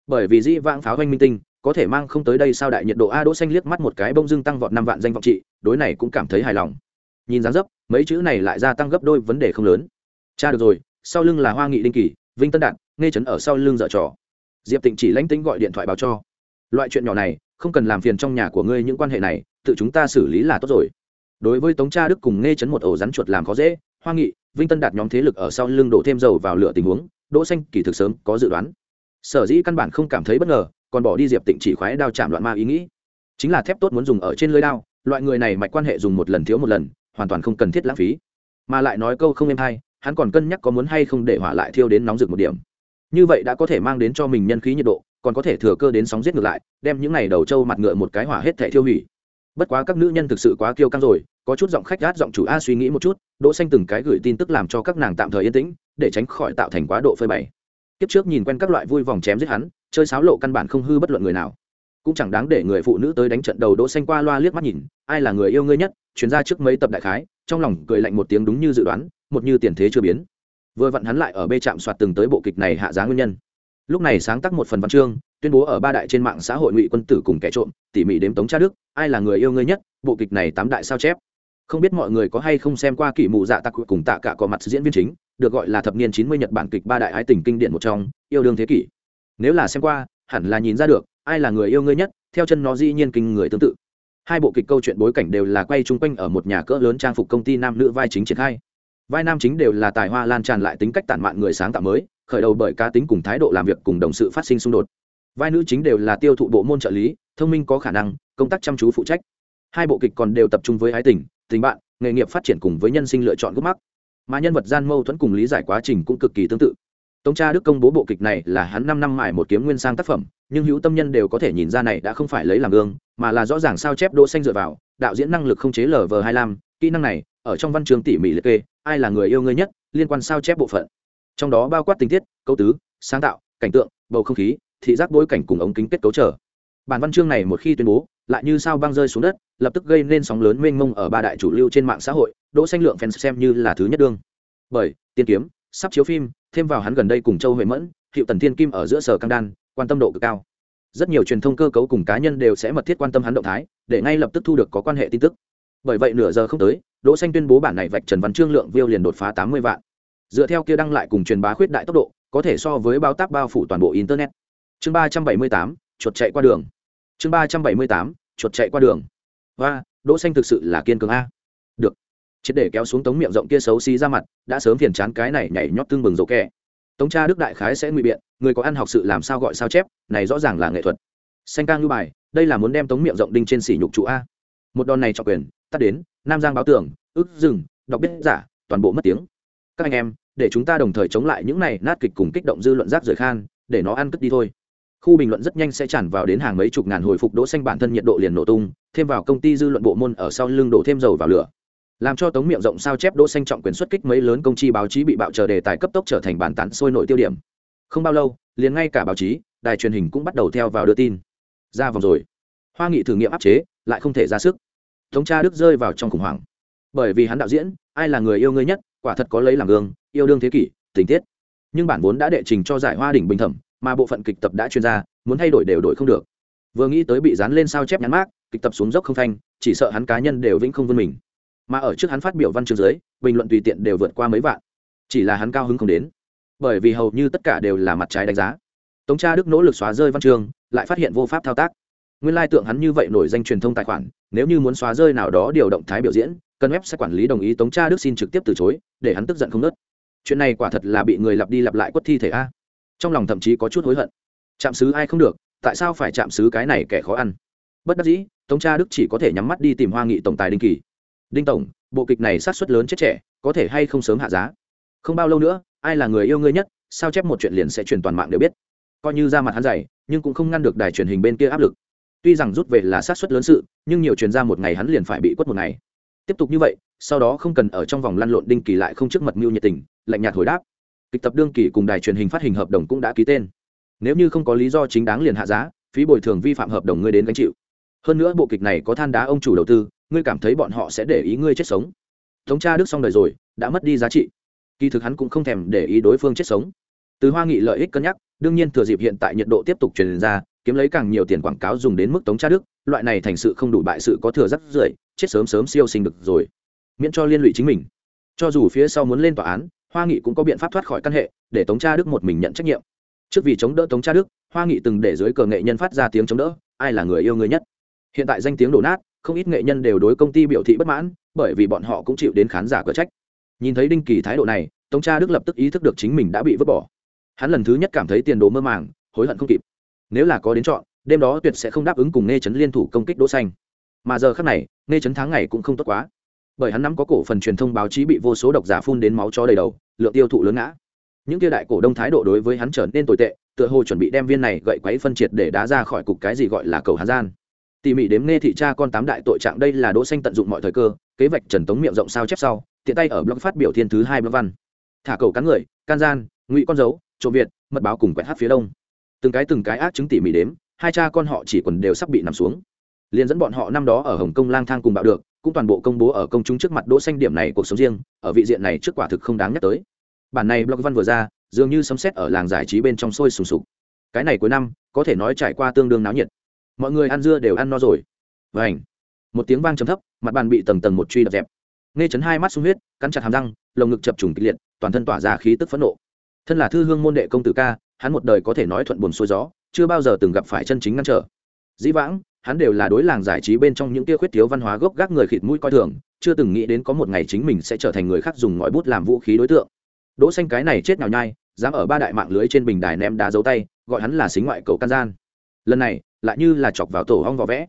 Bởi vì dĩ vãng pháo doanh minh tinh, có thể mang không tới đây sao đại nhiệt độ a đỗ xanh liếc mắt một cái bông dưng tăng vọt năm vạn danh vọng trị, đối này cũng cảm thấy hài lòng. Nhìn dáng dấp, mấy chữ này lại gia tăng gấp đôi vấn đề không lớn. Cha được rồi, sau lưng là hoa nghị đinh kỳ, vinh tân đạt nghe chấn ở sau lưng dở trò. Diệp tịnh chỉ lãnh tính gọi điện thoại báo cho. Loại chuyện nhỏ này, không cần làm phiền trong nhà của ngươi những quan hệ này, tự chúng ta xử lý là tốt rồi. Đối với tống cha đức cùng nghe chấn một ổ rắn chuột làm khó dễ, hoa nghị vinh tân đạt nhóm thế lực ở sau lưng đổ thêm dầu vào lửa tình huống, đỗ xanh kỳ thực sớm có dự đoán. Sở dĩ căn bản không cảm thấy bất ngờ, còn bỏ đi diệp tịnh chỉ khoái đao chạm loạn ma ý nghĩ. Chính là thép tốt muốn dùng ở trên lưới đao, loại người này mạch quan hệ dùng một lần thiếu một lần, hoàn toàn không cần thiết lãng phí. Mà lại nói câu không êm hay, hắn còn cân nhắc có muốn hay không để hỏa lại thiêu đến nóng rực một điểm. Như vậy đã có thể mang đến cho mình nhân khí nhiệt độ, còn có thể thừa cơ đến sóng giết ngược lại, đem những này đầu trâu mặt ngựa một cái hỏa hết thể thiêu hủy bất quá các nữ nhân thực sự quá kiêu căng rồi, có chút giọng khách gát giọng chủ a suy nghĩ một chút, đỗ xanh từng cái gửi tin tức làm cho các nàng tạm thời yên tĩnh, để tránh khỏi tạo thành quá độ phơi bày. Kiếp trước nhìn quen các loại vui vòng chém giết hắn, chơi sáo lộ căn bản không hư bất luận người nào. Cũng chẳng đáng để người phụ nữ tới đánh trận đầu đỗ xanh qua loa liếc mắt nhìn, ai là người yêu ngươi nhất, chuyên ra trước mấy tập đại khái, trong lòng cười lạnh một tiếng đúng như dự đoán, một như tiền thế chưa biến. Vừa vặn hắn lại ở bê trạm soạt từng tới bộ kịch này hạ giá nguyên nhân. Lúc này sáng tác một phần văn chương tuyên bố ở ba đại trên mạng xã hội ngụy quân tử cùng kẻ trộm, tỉ mỉ đếm tống cha đức, ai là người yêu ngươi nhất, bộ kịch này tám đại sao chép. Không biết mọi người có hay không xem qua kỷ mù dạ tặc cùng tạ cả có mặt diễn viên chính, được gọi là thập niên chín mươi nhật bản kịch ba đại ái tình kinh điển một trong, yêu đương thế kỷ. Nếu là xem qua, hẳn là nhìn ra được, ai là người yêu ngươi nhất, theo chân nó dĩ nhiên kinh người tương tự. Hai bộ kịch câu chuyện bối cảnh đều là quay chung quanh ở một nhà cỡ lớn trang phục công ty nam nữ vai chính triển khai. Vai nam chính đều là tài hoa lan tràn lại tính cách tản mạn người sáng tạo mới, khởi đầu bởi cá tính cùng thái độ làm việc cùng đồng sự phát sinh xung đột vai nữ chính đều là tiêu thụ bộ môn trợ lý, thông minh có khả năng, công tác chăm chú phụ trách. Hai bộ kịch còn đều tập trung với ái tình tình bạn, nghề nghiệp phát triển cùng với nhân sinh lựa chọn gốc mắc. Mà nhân vật gian mâu thuẫn cùng lý giải quá trình cũng cực kỳ tương tự. Tống cha đức công bố bộ kịch này là hắn năm năm mải một kiếm nguyên sang tác phẩm, nhưng hữu tâm nhân đều có thể nhìn ra này đã không phải lấy làm gương, mà là rõ ràng sao chép đỗ xanh dựa vào, đạo diễn năng lực không chế lv hai lam kỹ năng này, ở trong văn chương tỉ mỉ liệt kê, ai là người yêu ngươi nhất, liên quan sao chép bộ phận. Trong đó bao quát tình tiết câu tứ, sáng tạo, cảnh tượng, bầu không khí thị giác bối cảnh cùng ống kính kết cấu trở. Bản văn chương này một khi tuyên bố, lại như sao băng rơi xuống đất, lập tức gây nên sóng lớn mênh mông ở ba đại chủ lưu trên mạng xã hội, đỗ xanh lượng fans xem như là thứ nhất đương. Bởi, tiên kiếm, sắp chiếu phim, thêm vào hắn gần đây cùng châu huệ mẫn, hiệu tần thiên kim ở giữa sở căng đan, quan tâm độ cực cao. Rất nhiều truyền thông cơ cấu cùng cá nhân đều sẽ mật thiết quan tâm hắn động thái, để ngay lập tức thu được có quan hệ tin tức. Bởi vậy nửa giờ không tới, đỗ xanh tuyên bố bản này vạch trần văn chương lượng view liền đột phá 80 vạn. Dựa theo kia đăng lại cùng truyền bá khuyết đại tốc độ, có thể so với bao tác bao phủ toàn bộ internet chương 378, chuột chạy qua đường. Chương 378, chuột chạy qua đường. Và đỗ xanh thực sự là kiên cường a. Được. Triệt để kéo xuống tống miệng rộng kia xấu xí ra mặt đã sớm phiền chán cái này nhảy nhót tương bừng rộ kẻ tống cha đức đại khái sẽ ngụy biện người có ăn học sự làm sao gọi sao chép này rõ ràng là nghệ thuật. Xanh ca ngư bài đây là muốn đem tống miệng rộng đinh trên sỉ nhục trụ a. Một đòn này cho quyền tắt đến nam giang báo tưởng ước dừng đọc biết giả toàn bộ mất tiếng. Các anh em để chúng ta đồng thời chống lại những này nát kịch cùng kích động dư luận rác rời khan để nó ăn cất đi thôi khu bình luận rất nhanh sẽ tràn vào đến hàng mấy chục ngàn hồi phục đỗ xanh bản thân nhiệt độ liền nổ tung, thêm vào công ty dư luận bộ môn ở sau lưng đổ thêm dầu vào lửa. Làm cho tống miệng rộng sao chép đỗ xanh trọng quyền xuất kích mấy lớn công chi báo chí bị bạo chờ đề tài cấp tốc trở thành bản tán sôi nổi tiêu điểm. Không bao lâu, liền ngay cả báo chí, đài truyền hình cũng bắt đầu theo vào đưa tin. Ra vòng rồi. Hoa nghị thử nghiệm áp chế, lại không thể ra sức. Tống cha đức rơi vào trong khủng hoảng. Bởi vì hắn đạo diễn, ai là người yêu ngươi nhất, quả thật có lấy làm gương, yêu đương thế kỷ, tình tiết. Nhưng bản vốn đã đệ trình cho giải hoa đỉnh bình thẩm mà bộ phận kịch tập đã chuyên gia, muốn thay đổi đều đổi không được. Vừa nghĩ tới bị dán lên sao chép nhắn mát kịch tập xuống dốc không phanh chỉ sợ hắn cá nhân đều vĩnh không vươn mình. Mà ở trước hắn phát biểu văn chương dưới, bình luận tùy tiện đều vượt qua mấy vạn. Chỉ là hắn cao hứng không đến. Bởi vì hầu như tất cả đều là mặt trái đánh giá. Tống cha đức nỗ lực xóa rơi văn chương, lại phát hiện vô pháp thao tác. Nguyên lai tượng hắn như vậy nổi danh truyền thông tài khoản, nếu như muốn xóa rơi nào đó điều động thái biểu diễn, cần web sẽ quản lý đồng ý tống cha đức xin trực tiếp từ chối, để hắn tức giận không nớt. Chuyện này quả thật là bị người lặp đi lặp lại quất thi thể a trong lòng thậm chí có chút hối hận. Chạm xứ ai không được, tại sao phải chạm xứ cái này kẻ khó ăn? Bất đắc dĩ, tống cha đức chỉ có thể nhắm mắt đi tìm hoa nghị tổng tài đinh kỳ. Đinh tổng, bộ kịch này sát xuất lớn chết trẻ, có thể hay không sớm hạ giá? Không bao lâu nữa, ai là người yêu ngươi nhất, sao chép một chuyện liền sẽ truyền toàn mạng đều biết? Coi như ra mặt hắn dày, nhưng cũng không ngăn được đài truyền hình bên kia áp lực. Tuy rằng rút về là sát xuất lớn sự, nhưng nhiều truyền ra một ngày hắn liền phải bị quất một ngày. Tiếp tục như vậy, sau đó không cần ở trong vòng lăn lộn đinh kỳ lại không trước mật mưu nhiệt tình, lạnh nhạt hồi đáp kịch tập đương kỳ cùng đài truyền hình phát hình hợp đồng cũng đã ký tên. Nếu như không có lý do chính đáng liền hạ giá, phí bồi thường vi phạm hợp đồng ngươi đến gánh chịu. Hơn nữa bộ kịch này có than đá ông chủ đầu tư, ngươi cảm thấy bọn họ sẽ để ý ngươi chết sống. Thống cha đức xong đời rồi, đã mất đi giá trị. Kỳ thực hắn cũng không thèm để ý đối phương chết sống. Từ hoa nghị lợi ích cân nhắc, đương nhiên thừa dịp hiện tại nhiệt độ tiếp tục truyền ra, kiếm lấy càng nhiều tiền quảng cáo dùng đến mức tống cha đức, loại này thành sự không đủ bại sự có thừa rất rưởi, chết sớm sớm siêu sinh được rồi. Miễn cho liên lụy chính mình. Cho dù phía sau muốn lên tòa án hoa nghị cũng có biện pháp thoát khỏi căn hệ, để tống cha đức một mình nhận trách nhiệm. Trước vì chống đỡ tống cha đức, hoa nghị từng để dưới cờ nghệ nhân phát ra tiếng chống đỡ, ai là người yêu người nhất? Hiện tại danh tiếng đổ nát, không ít nghệ nhân đều đối công ty biểu thị bất mãn, bởi vì bọn họ cũng chịu đến khán giả cờ trách. Nhìn thấy đinh kỳ thái độ này, tống cha đức lập tức ý thức được chính mình đã bị vứt bỏ. Hắn lần thứ nhất cảm thấy tiền đồ mơ màng, hối hận không kịp. Nếu là có đến chọn, đêm đó tuyệt sẽ không đáp ứng cùng nghe chấn liên thủ công kích đỗ xanh. Mà giờ khắc này nghe chấn tháng ngày cũng không tốt quá bởi hắn nắm có cổ phần truyền thông báo chí bị vô số độc giả phun đến máu chó đầy đầu, lượng tiêu thụ lớn ngã. Những kia đại cổ đông thái độ đối với hắn trở nên tồi tệ, tựa hồ chuẩn bị đem viên này gậy quấy phân triệt để đá ra khỏi cục cái gì gọi là cầu hà gian. Tỉ mỉ đếm nghe thị cha con tám đại tội trạng đây là đỗ xanh tận dụng mọi thời cơ, kế vạch trần tống miệng rộng sao chép sau, tiện tay ở blog phát biểu thiên thứ hai blog văn. Thả cầu cắn người, can gian, ngụy con dấu, trộm việt, mật báo cùng quẹt hát phía đông. Từng cái từng cái ác chứng tỉ mỉ đếm, hai cha con họ chỉ quần đều sắp bị nằm xuống. Liền dẫn bọn họ năm đó ở hồng kông lang thang cùng bạo được cũng toàn bộ công bố ở công chúng trước mặt đỗ xanh điểm này cuộc sống riêng, ở vị diện này trước quả thực không đáng nhắc tới. Bản này blog văn vừa ra, dường như sấm sét ở làng giải trí bên trong sôi sùng sục. Cái này cuối năm, có thể nói trải qua tương đương náo nhiệt. Mọi người ăn dưa đều ăn no rồi. Vảnh một tiếng vang trầm thấp, mặt bàn bị tầng tầng một truy đập dẹp. Nghe chấn hai mắt sung huyết, cắn chặt hàm răng, lồng ngực chập trùng kịch liệt, toàn thân tỏa ra khí tức phẫn nộ. Thân là thư hương môn đệ công tử ca, hắn một đời có thể nói thuận buồn xuôi gió, chưa bao giờ từng gặp phải chân chính ngăn trở. Dĩ vãng hắn đều là đối làng giải trí bên trong những tia khuyết thiếu văn hóa gốc gác người khịt mũi coi thường, chưa từng nghĩ đến có một ngày chính mình sẽ trở thành người khác dùng ngòi bút làm vũ khí đối tượng. Đỗ xanh cái này chết nào nhai, dám ở ba đại mạng lưới trên bình đài ném đá dấu tay, gọi hắn là xính ngoại cầu can gian. Lần này, lại như là chọc vào tổ hong vỏ vẽ.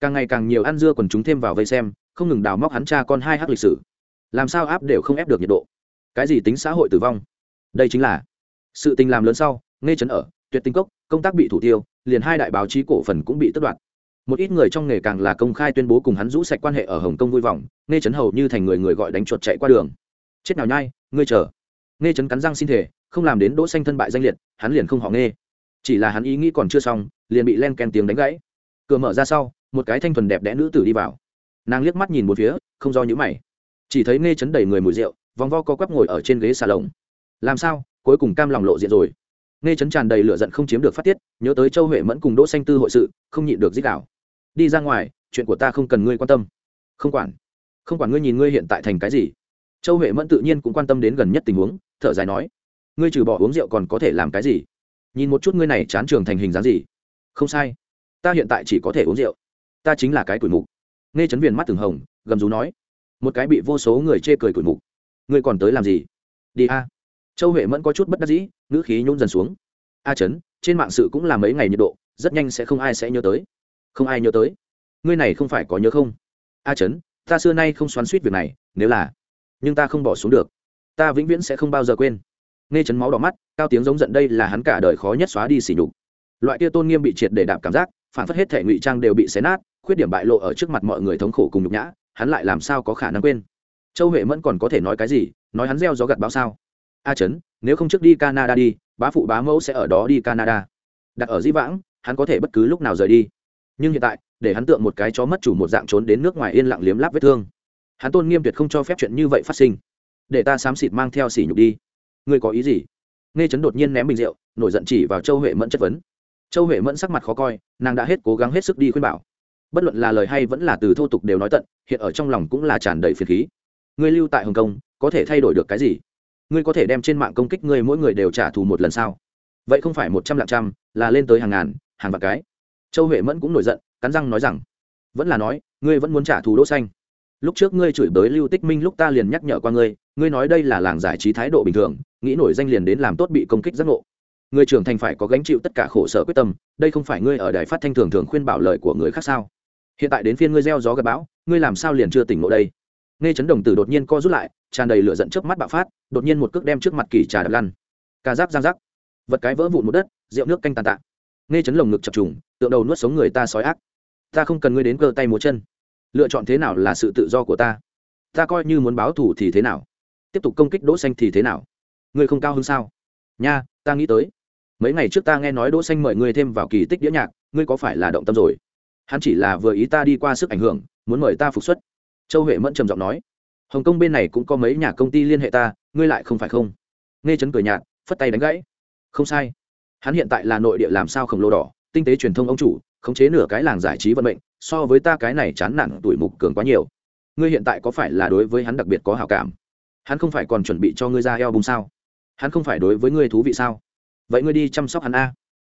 Càng ngày càng nhiều ăn dưa quần chúng thêm vào vây xem, không ngừng đào móc hắn cha con hai hắc lịch sử. Làm sao áp đều không ép được nhiệt độ. Cái gì tính xã hội tử vong? Đây chính là sự tình làm lớn sau nghe chấn ở, tuyệt tinh cốc, công tác bị thủ tiêu, liền hai đại báo chí cổ phần cũng bị tất đoạt một ít người trong nghề càng là công khai tuyên bố cùng hắn rũ sạch quan hệ ở hồng kông vui vọng nghe chấn hầu như thành người người gọi đánh chuột chạy qua đường. Chết nào nhai, ngươi chờ. Nghe chấn cắn răng xin thể không làm đến đỗ xanh thân bại danh liệt, hắn liền không họ nghe chỉ là hắn ý nghĩ còn chưa xong, liền bị len ken tiếng đánh gãy. Cửa mở ra sau, một cái thanh thuần đẹp đẽ nữ tử đi vào. Nàng liếc mắt nhìn một phía, không do những mày. Chỉ thấy nghe chấn đầy người mùi rượu, vòng vo co quắp ngồi ở trên ghế xà lồng làm sao, cuối cùng cam lòng lộ diện rồi. Nghe chấn tràn đầy lửa giận không chiếm được phát tiết, nhớ tới châu huệ mẫn cùng đỗ xanh tư hội sự, không nhịn được dích đảo đi ra ngoài, chuyện của ta không cần ngươi quan tâm. Không quản. Không quản ngươi nhìn ngươi hiện tại thành cái gì. Châu huệ mẫn tự nhiên cũng quan tâm đến gần nhất tình huống, thở dài nói, ngươi trừ bỏ uống rượu còn có thể làm cái gì? Nhìn một chút ngươi này chán trường thành hình dáng gì. Không sai. Ta hiện tại chỉ có thể uống rượu. Ta chính là cái tuổi mục. Nghe chấn viền mắt từng hồng, gầm rú nói, một cái bị vô số người chê cười tuổi mục. Ngươi còn tới làm gì? Đi a. Châu huệ mẫn có chút bất đắc dĩ, ngữ khí nhún dần xuống. A chấn trên mạng sự cũng là mấy ngày nhiệt độ, rất nhanh sẽ không ai sẽ nhớ tới không ai nhớ tới. Ngươi này không phải có nhớ không? A chấn ta xưa nay không xoắn suýt việc này, nếu là, nhưng ta không bỏ xuống được. Ta vĩnh viễn sẽ không bao giờ quên. Nghe chấn máu đỏ mắt, cao tiếng giống giận đây là hắn cả đời khó nhất xóa đi xỉ nhục. Loại kia tôn nghiêm bị triệt để đạp cảm giác, phản phất hết thể ngụy trang đều bị xé nát, khuyết điểm bại lộ ở trước mặt mọi người thống khổ cùng nhục nhã, hắn lại làm sao có khả năng quên? Châu huệ mẫn còn có thể nói cái gì? Nói hắn gieo gió gặt báo sao? A chấn nếu không trước đi canada đi, bá phụ bá mẫu sẽ ở đó đi canada. Đặt ở di vãng, hắn có thể bất cứ lúc nào rời đi nhưng hiện tại, để hắn tượng một cái chó mất chủ một dạng trốn đến nước ngoài yên lặng liếm láp vết thương. Hắn tôn nghiêm tuyệt không cho phép chuyện như vậy phát sinh. Để ta xám xịt mang theo xỉ nhục đi. Ngươi có ý gì? Nghe chấn đột nhiên ném bình rượu, nổi giận chỉ vào châu huệ mẫn chất vấn. Châu huệ mẫn sắc mặt khó coi, nàng đã hết cố gắng hết sức đi khuyên bảo. Bất luận là lời hay vẫn là từ thô tục đều nói tận, hiện ở trong lòng cũng là tràn đầy phiền khí. Ngươi lưu tại hồng kông, có thể thay đổi được cái gì? Ngươi có thể đem trên mạng công kích ngươi mỗi người đều trả thù một lần sao? Vậy không phải một trăm lạng trăm, là lên tới hàng ngàn, hàng vạn cái châu huệ mẫn cũng nổi giận, cắn răng nói rằng, vẫn là nói, ngươi vẫn muốn trả thù đỗ xanh. Lúc trước ngươi chửi bới lưu tích minh lúc ta liền nhắc nhở qua ngươi ngươi nói đây là làng giải trí thái độ bình thường, nghĩ nổi danh liền đến làm tốt bị công kích giác ngộ. Người trưởng thành phải có gánh chịu tất cả khổ sở quyết tâm, đây không phải ngươi ở đài phát thanh thường thường khuyên bảo lời của người khác sao? Hiện tại đến phiên ngươi gieo gió gặp bão, ngươi làm sao liền chưa tỉnh ngộ đây? Nghe chấn đồng tử đột nhiên co rút lại, tràn đầy lửa giận trước mắt bạo phát, đột nhiên một cước đem trước mặt kỳ trà đập lăn. Cà giáp giang giáp vật cái vỡ vụn một đất, rượu nước canh tàn tạ nghe chấn lồng ngực chập trùng, tượng đầu nuốt sống người ta sói ác. Ta không cần ngươi đến cơ tay múa chân. Lựa chọn thế nào là sự tự do của ta. Ta coi như muốn báo thù thì thế nào? Tiếp tục công kích đỗ xanh thì thế nào? Ngươi không cao hơn sao? Nha, ta nghĩ tới. Mấy ngày trước ta nghe nói đỗ xanh mời ngươi thêm vào kỳ tích đĩa nhạc, ngươi có phải là động tâm rồi? Hắn chỉ là vừa ý ta đi qua sức ảnh hưởng, muốn mời ta phục xuất. Châu huệ mẫn trầm giọng nói. Hồng kông bên này cũng có mấy nhà công ty liên hệ ta, ngươi lại không phải không? Nghe chấn cười nhạt, phất tay đánh gãy. Không sai hắn hiện tại là nội địa làm sao khổng lồ đỏ, tinh tế truyền thông ông chủ, khống chế nửa cái làng giải trí vận mệnh, so với ta cái này chán nản tuổi mục cường quá nhiều. Ngươi hiện tại có phải là đối với hắn đặc biệt có hảo cảm? Hắn không phải còn chuẩn bị cho ngươi ra eo bùng sao? Hắn không phải đối với ngươi thú vị sao? Vậy ngươi đi chăm sóc hắn a.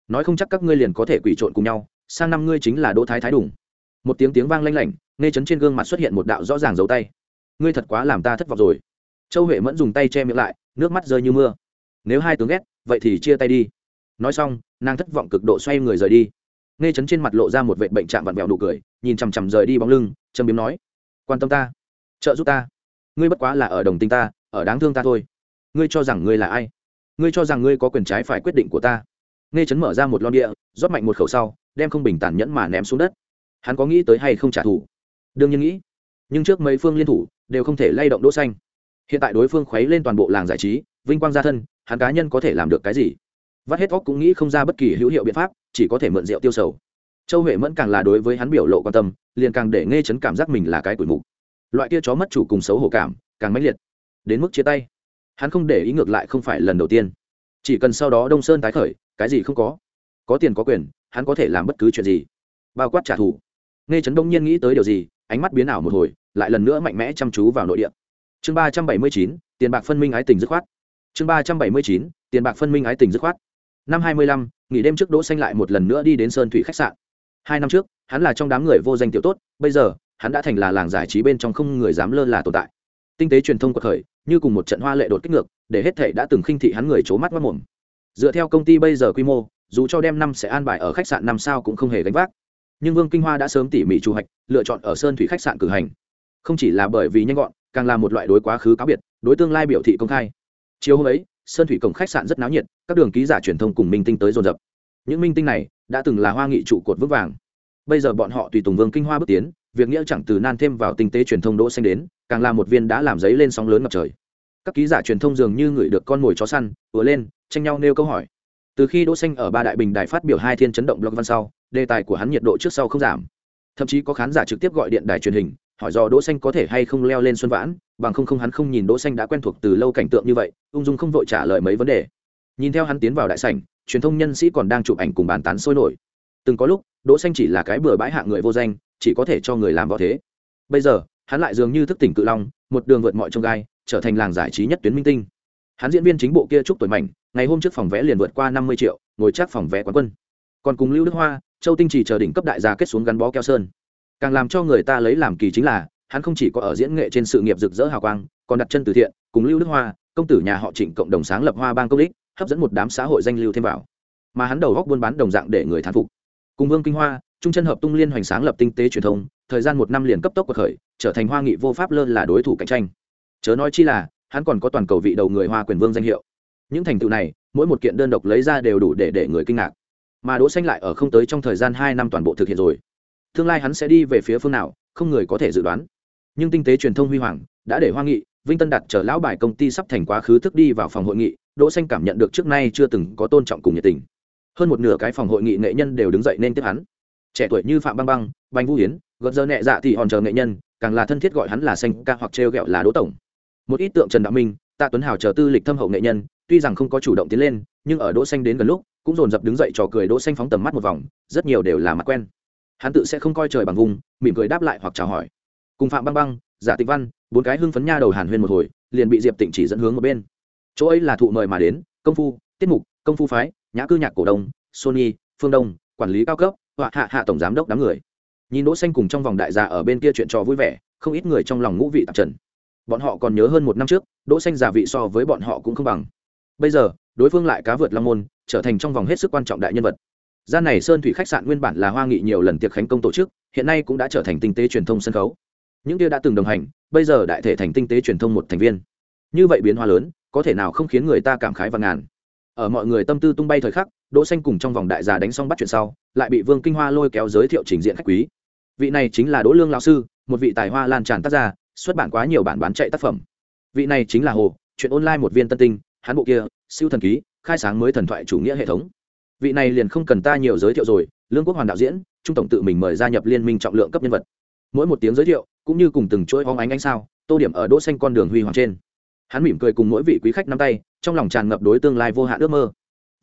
Nói không chắc các ngươi liền có thể quỷ trộn cùng nhau, sang năm ngươi chính là đỗ thái thái đủng. Một tiếng tiếng vang lanh lảnh nghe chấn trên gương mặt xuất hiện một đạo rõ ràng dấu tay. Ngươi thật quá làm ta thất vọng rồi. Châu huệ mẫn dùng tay che miệng lại, nước mắt rơi như mưa. Nếu hai tướng ghét, vậy thì chia tay đi nói xong, nàng thất vọng cực độ xoay người rời đi. Nghe chấn trên mặt lộ ra một vệ bệnh trạng vặn vẹo nụ cười, nhìn chằm chằm rời đi bóng lưng châm biếm nói, quan tâm ta, trợ giúp ta. Ngươi bất quá là ở đồng tình ta, ở đáng thương ta thôi. Ngươi cho rằng ngươi là ai? Ngươi cho rằng ngươi có quyền trái phải quyết định của ta? Nghe chấn mở ra một lon địa rót mạnh một khẩu sau, đem không bình tản nhẫn mà ném xuống đất. Hắn có nghĩ tới hay không trả thù? Đương nhiên nghĩ. Nhưng trước mấy phương liên thủ, đều không thể lay động đỗ xanh. Hiện tại đối phương khuấy lên toàn bộ làng giải trí, vinh quang gia thân, hắn cá nhân có thể làm được cái gì? Vắt hết óc cũng nghĩ không ra bất kỳ hữu hiệu biện pháp, chỉ có thể mượn rượu tiêu sầu. Châu huệ mẫn càng là đối với hắn biểu lộ quan tâm, liền càng để nghe chấn cảm giác mình là cái tuổi mục. Loại kia chó mất chủ cùng xấu hổ cảm, càng mãnh liệt. Đến mức chia tay. Hắn không để ý ngược lại không phải lần đầu tiên. Chỉ cần sau đó đông sơn tái khởi, cái gì không có. Có tiền có quyền, hắn có thể làm bất cứ chuyện gì. Bao quát trả thù. Nghe chấn đông nhiên nghĩ tới điều gì, ánh mắt biến ảo một hồi, lại lần nữa mạnh mẽ chăm chú vào nội địa. Chương ba trăm bảy mươi chín, tiền bạc phân minh ái tình dứt khoát. Chương ba trăm bảy mươi chín, tiền bạc phân minh ái tình dứt khoát năm hai mươi lăm, nghỉ đêm trước đỗ xanh lại một lần nữa đi đến sơn thủy khách sạn. Hai năm trước, hắn là trong đám người vô danh tiểu tốt, bây giờ, hắn đã thành là làng giải trí bên trong không người dám lơ là tồn tại. Tinh tế truyền thông của khởi như cùng một trận hoa lệ đột kích ngược, để hết thảy đã từng khinh thị hắn người c mắt mất mồm. Dựa theo công ty bây giờ quy mô, dù cho đem năm sẽ an bài ở khách sạn năm sao cũng không hề gánh vác. Nhưng vương kinh hoa đã sớm tỉ mỉ chu hoạch, lựa chọn ở sơn thủy khách sạn cử hành. Không chỉ là bởi vì nhanh gọn, càng là một loại đối quá khứ cáo biệt, đối tương lai biểu thị công khai. Chiều hôm ấy sơn thủy cổng khách sạn rất náo nhiệt, các đường ký giả truyền thông cùng minh tinh tới dồn dập. Những minh tinh này đã từng là hoa nghị trụ cột vững vàng. Bây giờ bọn họ tùy tùng vương kinh hoa bước tiến, việc nghĩa chẳng từ nan thêm vào tinh tế truyền thông đỗ xanh đến, càng là một viên đã làm giấy lên sóng lớn ngập trời. Các ký giả truyền thông dường như ngửi được con mồi chó săn vừa lên, tranh nhau nêu câu hỏi. Từ khi đỗ xanh ở ba đại bình đài phát biểu hai thiên chấn động blog văn sau, đề tài của hắn nhiệt độ trước sau không giảm. Thậm chí có khán giả trực tiếp gọi điện đài truyền hình, hỏi do đỗ xanh có thể hay không leo lên xuân vãn bằng không không hắn không nhìn đỗ xanh đã quen thuộc từ lâu cảnh tượng như vậy, ung dung không vội trả lời mấy vấn đề. Nhìn theo hắn tiến vào đại sảnh, truyền thông nhân sĩ còn đang chụp ảnh cùng bàn tán sôi nổi. Từng có lúc, đỗ xanh chỉ là cái bừa bãi hạng người vô danh, chỉ có thể cho người làm võ thế. Bây giờ, hắn lại dường như thức tỉnh cự long, một đường vượt mọi trông gai, trở thành làng giải trí nhất tuyến minh tinh. Hắn diễn viên chính bộ kia chúc tuổi mảnh, ngày hôm trước phòng vẽ liền vượt qua năm mươi triệu, ngồi chắc phòng vẽ quán quân. Còn cùng lưu đức hoa, châu tinh chỉ chờ đỉnh cấp đại gia kết xuống gắn bó keo sơn. Càng làm cho người ta lấy làm kỳ chính là hắn không chỉ có ở diễn nghệ trên sự nghiệp rực rỡ hào quang, còn đặt chân từ thiện, cùng lưu đức hoa, công tử nhà họ trịnh cộng đồng sáng lập hoa bang công đích, hấp dẫn một đám xã hội danh lưu thêm vào. Mà hắn đầu góc buôn bán đồng dạng để người thán phục. Cùng vương kinh hoa, trung chân hợp tung liên hoành sáng lập tinh tế truyền thông, thời gian một năm liền cấp tốc cuộc khởi, trở thành hoa nghị vô pháp lơ là đối thủ cạnh tranh. Chớ nói chi là, hắn còn có toàn cầu vị đầu người hoa quyền vương danh hiệu. Những thành tựu này, mỗi một kiện đơn độc lấy ra đều đủ để để người kinh ngạc. Mà đỗ xanh lại ở không tới trong thời gian hai năm toàn bộ thực hiện rồi. Tương lai hắn sẽ đi về phía phương nào, không người có thể dự đoán nhưng tinh tế truyền thông huy hoàng đã để hoa nghị, vinh tân đặt chờ lão bài công ty sắp thành quá khứ thức đi vào phòng hội nghị, đỗ xanh cảm nhận được trước nay chưa từng có tôn trọng cùng nhiệt tình. Hơn một nửa cái phòng hội nghị nghệ nhân đều đứng dậy nên tiếp hắn. Trẻ tuổi như phạm băng băng, bành vũ hiến gợt giờ nhẹ dạ thì hòn chờ nghệ nhân, càng là thân thiết gọi hắn là xanh ca hoặc treo gẹo là đỗ tổng. Một ít tượng trần đạo minh, tạ tuấn hào chờ tư lịch thâm hậu nghệ nhân, tuy rằng không có chủ động tiến lên, nhưng ở đỗ xanh đến gần lúc, cũng dồn dập đứng dậy trò cười đỗ xanh phóng tầm mắt một vòng, rất nhiều đều là mặt quen. Hắn tự sẽ không coi trời bằng vùng, mỉm cười đáp lại hoặc chào hỏi cùng phạm băng băng, giả tịch văn, bốn cái hưng phấn nha đầu hàn huyên một hồi, liền bị diệp tịnh chỉ dẫn hướng một bên. Chỗ ấy là thụ mời mà đến, công phu, tiết mục, công phu phái, nhã cư nhạc cổ đông, sony, phương đông, quản lý cao cấp, họa hạ hạ tổng giám đốc đám người. Nhìn đỗ xanh cùng trong vòng đại gia ở bên kia chuyện trò vui vẻ, không ít người trong lòng ngũ vị tạp trần. Bọn họ còn nhớ hơn một năm trước, đỗ xanh giả vị so với bọn họ cũng không bằng. Bây giờ, đối phương lại cá vượt long môn, trở thành trong vòng hết sức quan trọng đại nhân vật. Gian này sơn thủy khách sạn nguyên bản là hoa nghị nhiều lần tiệc khánh công tổ chức, hiện nay cũng đã trở thành tinh tế truyền thông sân khấu những kia đã từng đồng hành, bây giờ đại thể thành tinh tế truyền thông một thành viên. Như vậy biến hóa lớn, có thể nào không khiến người ta cảm khái và ngàn? Ở mọi người tâm tư tung bay thời khắc, đỗ xanh cùng trong vòng đại gia đánh xong bắt chuyện sau, lại bị vương kinh hoa lôi kéo giới thiệu trình diện khách quý. Vị này chính là đỗ lương lão sư, một vị tài hoa lan tràn tác gia, xuất bản quá nhiều bản bán chạy tác phẩm. Vị này chính là hồ, chuyện online một viên tân tinh, hắn bộ kia, siêu thần ký, khai sáng mới thần thoại chủ nghĩa hệ thống. Vị này liền không cần ta nhiều giới thiệu rồi, lương quốc hoàn đạo diễn, trung tổng tự mình mời gia nhập liên minh trọng lượng cấp nhân vật mỗi một tiếng giới thiệu, cũng như cùng từng chuỗi hóng ánh ánh sao, tô điểm ở đỗ xanh con đường huy hoàng trên. Hắn mỉm cười cùng mỗi vị quý khách nắm tay, trong lòng tràn ngập đối tương lai vô hạn ước mơ.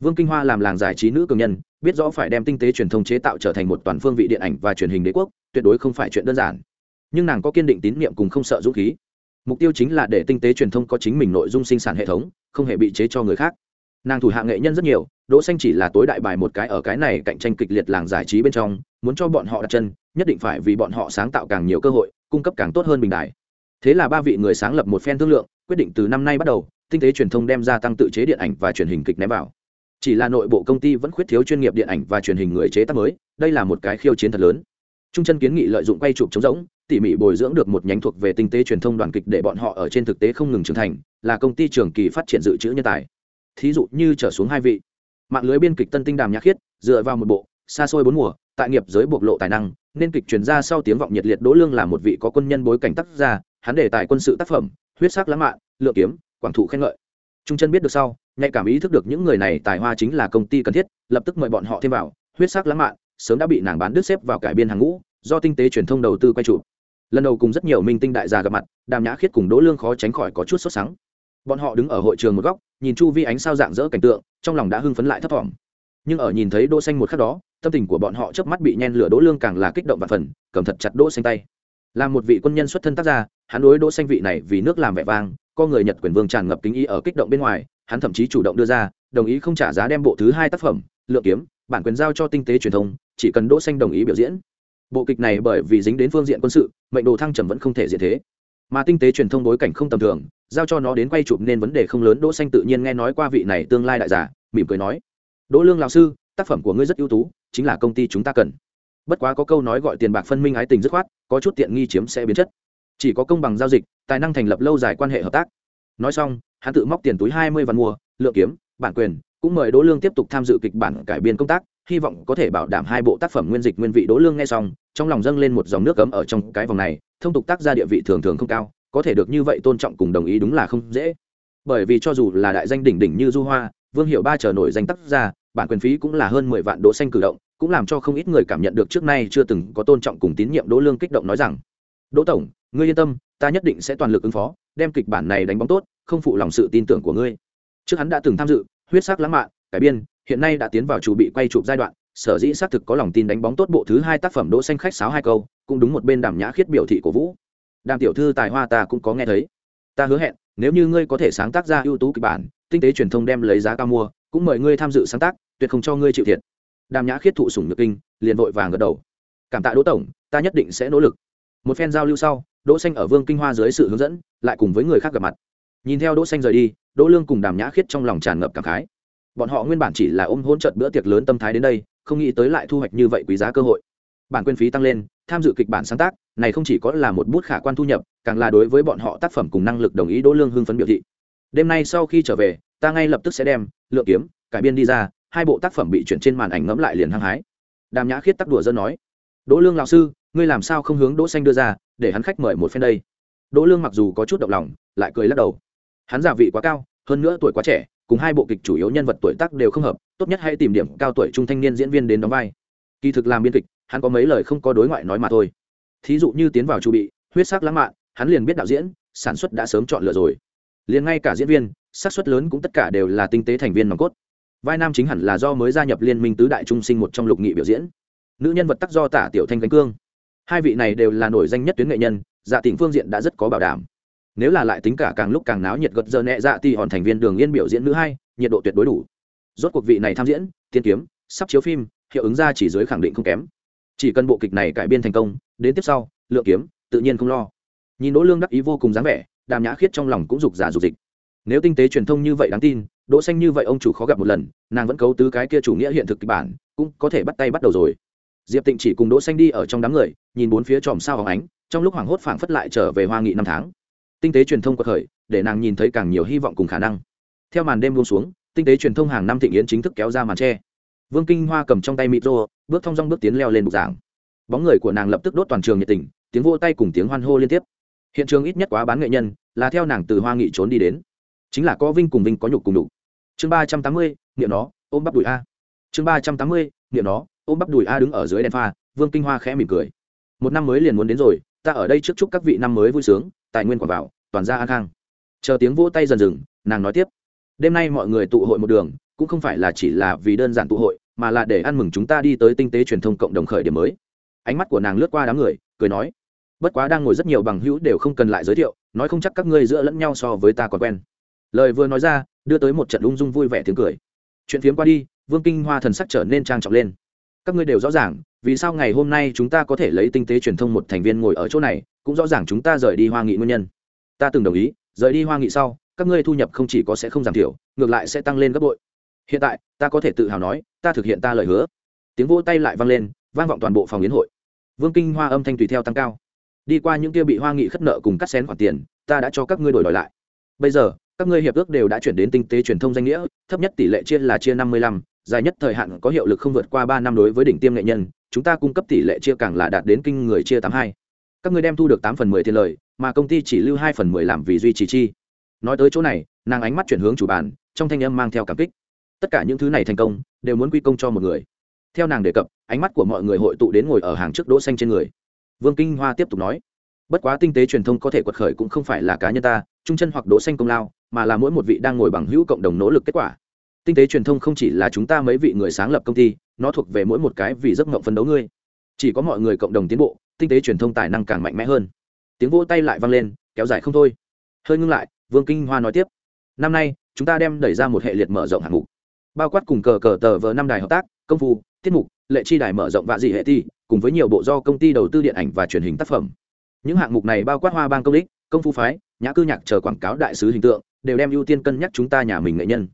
Vương kinh hoa làm làng giải trí nữ cường nhân, biết rõ phải đem tinh tế truyền thông chế tạo trở thành một toàn phương vị điện ảnh và truyền hình đế quốc, tuyệt đối không phải chuyện đơn giản. Nhưng nàng có kiên định tín nhiệm cùng không sợ dũng khí. Mục tiêu chính là để tinh tế truyền thông có chính mình nội dung sinh sản hệ thống, không hề bị chế cho người khác nàng thủ hạ nghệ nhân rất nhiều, đỗ xanh chỉ là tối đại bài một cái ở cái này cạnh tranh kịch liệt làng giải trí bên trong, muốn cho bọn họ đặt chân, nhất định phải vì bọn họ sáng tạo càng nhiều cơ hội, cung cấp càng tốt hơn bình đại thế là ba vị người sáng lập một phen thương lượng, quyết định từ năm nay bắt đầu, tinh tế truyền thông đem ra tăng tự chế điện ảnh và truyền hình kịch ném vào. Chỉ là nội bộ công ty vẫn khuyết thiếu chuyên nghiệp điện ảnh và truyền hình người chế tác mới, đây là một cái khiêu chiến thật lớn. Trung chân kiến nghị lợi dụng quay chụp chống rỗng, tỉ mỉ bồi dưỡng được một nhánh thuộc về tinh tế truyền thông đoàn kịch để bọn họ ở trên thực tế không ngừng trưởng thành, là công ty trường kỳ phát triển dự trữ nhân tài thí dụ như trở xuống hai vị. Mạng lưới biên kịch tân tinh đàm nhạc khiết, dựa vào một bộ xa xôi bốn mùa, tại nghiệp giới bộc lộ tài năng, nên kịch truyền ra sau tiếng vọng nhiệt liệt đỗ lương là một vị có quân nhân bối cảnh tác gia, hắn đề tài quân sự tác phẩm, huyết sắc lãng mạn lựa kiếm, quảng thủ khen ngợi. Trung chân biết được sau, nhạy cảm ý thức được những người này tài hoa chính là công ty cần thiết, lập tức mời bọn họ thêm vào, huyết sắc lãng mạn, sớm đã bị nàng bán đứt xếp vào cải biên hàng ngũ, do tinh tế truyền thông đầu tư quay trụ lần đầu cùng rất nhiều minh tinh đại gia gặp mặt, đàm nhã khiết cùng đỗ lương khó tránh khỏi có chút sốt sắng. Bọn họ đứng ở hội trường một góc nhìn chu vi ánh sao dạng dỡ cảnh tượng, trong lòng đã hưng phấn lại thấp thỏm. Nhưng ở nhìn thấy đỗ xanh một khắc đó, tâm tình của bọn họ chớp mắt bị nhen lửa đỗ lương càng là kích động và phần, cầm thật chặt đỗ xanh tay. Làm một vị quân nhân xuất thân tác gia, hắn đối đỗ xanh vị này vì nước làm vẻ vang, có người nhật quyền vương tràn ngập kính ý ở kích động bên ngoài, hắn thậm chí chủ động đưa ra, đồng ý không trả giá đem bộ thứ hai tác phẩm, lượng kiếm, bản quyền giao cho tinh tế truyền thông, chỉ cần đỗ xanh đồng ý biểu diễn. Bộ kịch này bởi vì dính đến phương diện quân sự, mệnh đồ thăng trầm vẫn không thể diễn thế mà tinh tế truyền thông bối cảnh không tầm thường, giao cho nó đến quay chụp nên vấn đề không lớn. Đỗ xanh tự nhiên nghe nói qua vị này tương lai đại giả, mỉm cười nói, đỗ lương lão sư, tác phẩm của ngươi rất ưu tú, chính là công ty chúng ta cần. Bất quá có câu nói gọi tiền bạc phân minh ái tình dứt khoát, có chút tiện nghi chiếm sẽ biến chất. Chỉ có công bằng giao dịch, tài năng thành lập lâu dài quan hệ hợp tác. Nói xong, hắn tự móc tiền túi hai mươi vạn mua, lượng kiếm, bản quyền, cũng mời đỗ lương tiếp tục tham dự kịch bản cải biên công tác, hy vọng có thể bảo đảm hai bộ tác phẩm nguyên dịch nguyên vị. Đỗ lương nghe xong, trong lòng dâng lên một dòng nước cấm ở trong cái vòng này thông tục tác gia địa vị thường thường không cao, có thể được như vậy tôn trọng cùng đồng ý đúng là không dễ. Bởi vì cho dù là đại danh đỉnh đỉnh như du hoa, vương hiệu ba chờ nổi danh tác gia, bản quyền phí cũng là hơn mười vạn đỗ xanh cử động, cũng làm cho không ít người cảm nhận được trước nay chưa từng có tôn trọng cùng tín nhiệm đỗ lương kích động nói rằng, đỗ tổng, ngươi yên tâm, ta nhất định sẽ toàn lực ứng phó, đem kịch bản này đánh bóng tốt, không phụ lòng sự tin tưởng của ngươi. Trước hắn đã từng tham dự, huyết sắc lãng mạn, cải biên, hiện nay đã tiến vào chủ bị quay chụp giai đoạn, sở dĩ xác thực có lòng tin đánh bóng tốt bộ thứ hai tác phẩm đỗ xanh khách sáo hai câu cũng đúng một bên đàm nhã khiết biểu thị của vũ. Đàm tiểu thư tài hoa ta cũng có nghe thấy. Ta hứa hẹn, nếu như ngươi có thể sáng tác ra ưu tú kịch bản, tinh tế truyền thông đem lấy giá cao mua, cũng mời ngươi tham dự sáng tác, tuyệt không cho ngươi chịu thiệt. Đàm nhã khiết thụ sủng nhược kinh, liền vội vàng gật đầu. Cảm tạ đỗ tổng, ta nhất định sẽ nỗ lực. Một phen giao lưu sau, đỗ xanh ở vương kinh hoa dưới sự hướng dẫn, lại cùng với người khác gặp mặt. Nhìn theo đỗ xanh rời đi, đỗ lương cùng đàm nhã khiết trong lòng tràn ngập cảm khái. Bọn họ nguyên bản chỉ là ôm hôn trận bữa tiệc lớn tâm thái đến đây, không nghĩ tới lại thu hoạch như vậy quý giá cơ hội bản quyền phí tăng lên, tham dự kịch bản sáng tác, này không chỉ có là một bút khả quan thu nhập, càng là đối với bọn họ tác phẩm cùng năng lực đồng ý đỗ lương hưng phấn biểu thị. Đêm nay sau khi trở về, ta ngay lập tức sẽ đem lựa kiếm, cải biên đi ra, hai bộ tác phẩm bị chuyển trên màn ảnh ngẫm lại liền hăng hái. Đàm nhã khiết tắc đùa dân nói, đỗ lương lão sư, ngươi làm sao không hướng đỗ xanh đưa ra, để hắn khách mời một phen đây? Đỗ lương mặc dù có chút động lòng, lại cười lắc đầu. Hắn giả vị quá cao, hơn nữa tuổi quá trẻ, cùng hai bộ kịch chủ yếu nhân vật tuổi tác đều không hợp, tốt nhất hãy tìm điểm cao tuổi trung thanh niên diễn viên đến đóng vai. Kỳ thực làm biên kịch hắn có mấy lời không có đối ngoại nói mà thôi. Thí dụ như tiến vào chu bị, huyết sắc lãng mạn, hắn liền biết đạo diễn, sản xuất đã sớm chọn lựa rồi. Liền ngay cả diễn viên, xác suất lớn cũng tất cả đều là tinh tế thành viên nòng cốt. Vai nam chính hẳn là do mới gia nhập liên minh tứ đại trung sinh một trong lục nghị biểu diễn. Nữ nhân vật tắc do tả tiểu thanh cánh cương. Hai vị này đều là nổi danh nhất tuyến nghệ nhân dạ tỉnh phương diện đã rất có bảo đảm. Nếu là lại tính cả càng lúc càng náo nhiệt gật giờ nhẹ dạ thì hòn thành viên đường yên biểu diễn nữ hai, nhiệt độ tuyệt đối đủ. Rốt cuộc vị này tham diễn, tiên kiếm, sắp chiếu phim, hiệu ứng ra chỉ dưới khẳng định không kém chỉ cần bộ kịch này cải biên thành công, đến tiếp sau, lượng kiếm tự nhiên không lo. Nhìn đỗ lương đắc ý vô cùng dáng vẻ, đàm nhã khiết trong lòng cũng rục giả rục dịch. Nếu tinh tế truyền thông như vậy đáng tin, đỗ xanh như vậy ông chủ khó gặp một lần, nàng vẫn cấu tứ cái kia chủ nghĩa hiện thực kịch bản, cũng có thể bắt tay bắt đầu rồi. Diệp tịnh chỉ cùng đỗ xanh đi ở trong đám người, nhìn bốn phía tròm sao hóng ánh, trong lúc hoảng hốt phảng phất lại trở về hoa nghị năm tháng. Tinh tế truyền thông quật khởi, để nàng nhìn thấy càng nhiều hy vọng cùng khả năng. Theo màn đêm buông xuống, tinh tế truyền thông hàng năm thịnh yến chính thức kéo ra màn tre vương kinh hoa cầm trong tay micro bước thong dong bước tiến leo lên bục giảng. Bóng người của nàng lập tức đốt toàn trường nhiệt tình, tiếng vô tay cùng tiếng hoan hô liên tiếp. Hiện trường ít nhất quá bán nghệ nhân, là theo nàng từ hoa nghị trốn đi đến. Chính là có vinh cùng vinh có nhục cùng nhục. Chương ba trăm tám mươi, niệm nó, ôm bắp đùi a. Chương ba trăm tám mươi, niệm nó, ôm bắp đùi a đứng ở dưới đèn pha, vương kinh hoa khẽ mỉm cười. Một năm mới liền muốn đến rồi, ta ở đây trước chúc các vị năm mới vui sướng, tài nguyên quả vào, toàn ra an khang. Chờ tiếng vỗ tay dần dừng, nàng nói tiếp. Đêm nay mọi người tụ hội một đường, cũng không phải là chỉ là vì đơn giản tụ hội mà là để ăn mừng chúng ta đi tới tinh tế truyền thông cộng đồng khởi điểm mới. Ánh mắt của nàng lướt qua đám người, cười nói, bất quá đang ngồi rất nhiều bằng hữu đều không cần lại giới thiệu, nói không chắc các ngươi giữa lẫn nhau so với ta còn quen. Lời vừa nói ra, đưa tới một trận ung dung vui vẻ tiếng cười. Chuyện phiếm qua đi, vương kinh hoa thần sắc trở nên trang trọng lên. Các ngươi đều rõ ràng, vì sao ngày hôm nay chúng ta có thể lấy tinh tế truyền thông một thành viên ngồi ở chỗ này, cũng rõ ràng chúng ta rời đi hoa nghị nguyên nhân. Ta từng đồng ý, rời đi hoa nghị sau, các ngươi thu nhập không chỉ có sẽ không giảm thiểu, ngược lại sẽ tăng lên gấp bội hiện tại, ta có thể tự hào nói, ta thực hiện ta lời hứa. Tiếng vỗ tay lại vang lên, vang vọng toàn bộ phòng yến hội. Vương kinh hoa âm thanh tùy theo tăng cao. Đi qua những kia bị hoa nghị khất nợ cùng cắt xén khoản tiền, ta đã cho các ngươi đổi đổi lại. Bây giờ, các ngươi hiệp ước đều đã chuyển đến tinh tế truyền thông danh nghĩa, thấp nhất tỷ lệ chia là chia năm mươi lăm, dài nhất thời hạn có hiệu lực không vượt qua ba năm đối với đỉnh tiêm nghệ nhân, chúng ta cung cấp tỷ lệ chia càng là đạt đến kinh người chia tám hai. Các ngươi đem thu được tám phần mười tiền lời, mà công ty chỉ lưu hai phần mười làm vì duy trì chi. Nói tới chỗ này, nàng ánh mắt chuyển hướng chủ bàn, trong thanh âm mang theo cảm kích tất cả những thứ này thành công, đều muốn quy công cho một người. Theo nàng đề cập, ánh mắt của mọi người hội tụ đến ngồi ở hàng trước đỗ xanh trên người. Vương kinh hoa tiếp tục nói, bất quá tinh tế truyền thông có thể quật khởi cũng không phải là cá nhân ta, trung chân hoặc đỗ xanh công lao, mà là mỗi một vị đang ngồi bằng hữu cộng đồng nỗ lực kết quả. Tinh tế truyền thông không chỉ là chúng ta mấy vị người sáng lập công ty, nó thuộc về mỗi một cái vì giấc mộng phân đấu ngươi. Chỉ có mọi người cộng đồng tiến bộ, tinh tế truyền thông tài năng càng mạnh mẽ hơn. Tiếng vỗ tay lại vang lên, kéo dài không thôi. Hơi ngưng lại, vương kinh hoa nói tiếp, năm nay, chúng ta đem đẩy ra một hệ liệt mở rộng hạng mục bao quát cùng cờ cờ tờ vờ năm đài hợp tác, công phu, tiết mục, lệ chi đài mở rộng vạ dị hệ thi cùng với nhiều bộ do công ty đầu tư điện ảnh và truyền hình tác phẩm. Những hạng mục này bao quát hoa bang công đích công phu phái, nhã cư nhạc chờ quảng cáo đại sứ hình tượng, đều đem ưu tiên cân nhắc chúng ta nhà mình nghệ nhân.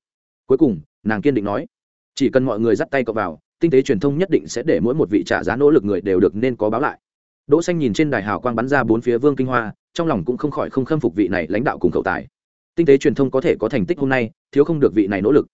Cuối cùng, nàng kiên định nói, chỉ cần mọi người dắt tay cậu vào, tinh tế truyền thông nhất định sẽ để mỗi một vị trả giá nỗ lực người đều được nên có báo lại. Đỗ xanh nhìn trên đài hào quang bắn ra bốn phía vương kinh hoa, trong lòng cũng không khỏi không khâm phục vị này lãnh đạo cùng cậu tài. Tinh tế truyền thông có thể có thành tích hôm nay, thiếu không được vị này nỗ lực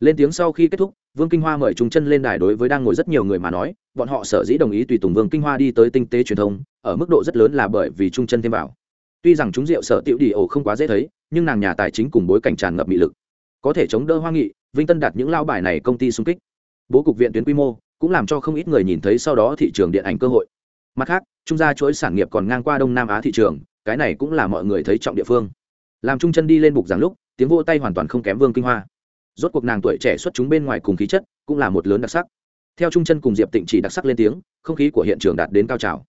lên tiếng sau khi kết thúc, vương kinh hoa mời chúng chân lên đài đối với đang ngồi rất nhiều người mà nói, bọn họ sở dĩ đồng ý tùy tùng vương kinh hoa đi tới tinh tế truyền thông, ở mức độ rất lớn là bởi vì trung chân thêm vào. Tuy rằng chúng rượu sở tiểu đi ổ không quá dễ thấy, nhưng nàng nhà tài chính cùng bối cảnh tràn ngập mị lực. Có thể chống đỡ hoa nghị, vinh tân đạt những lao bài này công ty xung kích. Bố cục viện tuyến quy mô cũng làm cho không ít người nhìn thấy sau đó thị trường điện ảnh cơ hội. Mặt khác, trung gia chuỗi sản nghiệp còn ngang qua đông nam á thị trường, cái này cũng là mọi người thấy trọng địa phương. Làm trung chân đi lên bục giảng lúc, tiếng vô tay hoàn toàn không kém vương kinh hoa rốt cuộc nàng tuổi trẻ xuất chúng bên ngoài cùng khí chất cũng là một lớn đặc sắc. Theo trung chân cùng diệp tịnh chỉ đặc sắc lên tiếng, không khí của hiện trường đạt đến cao trào.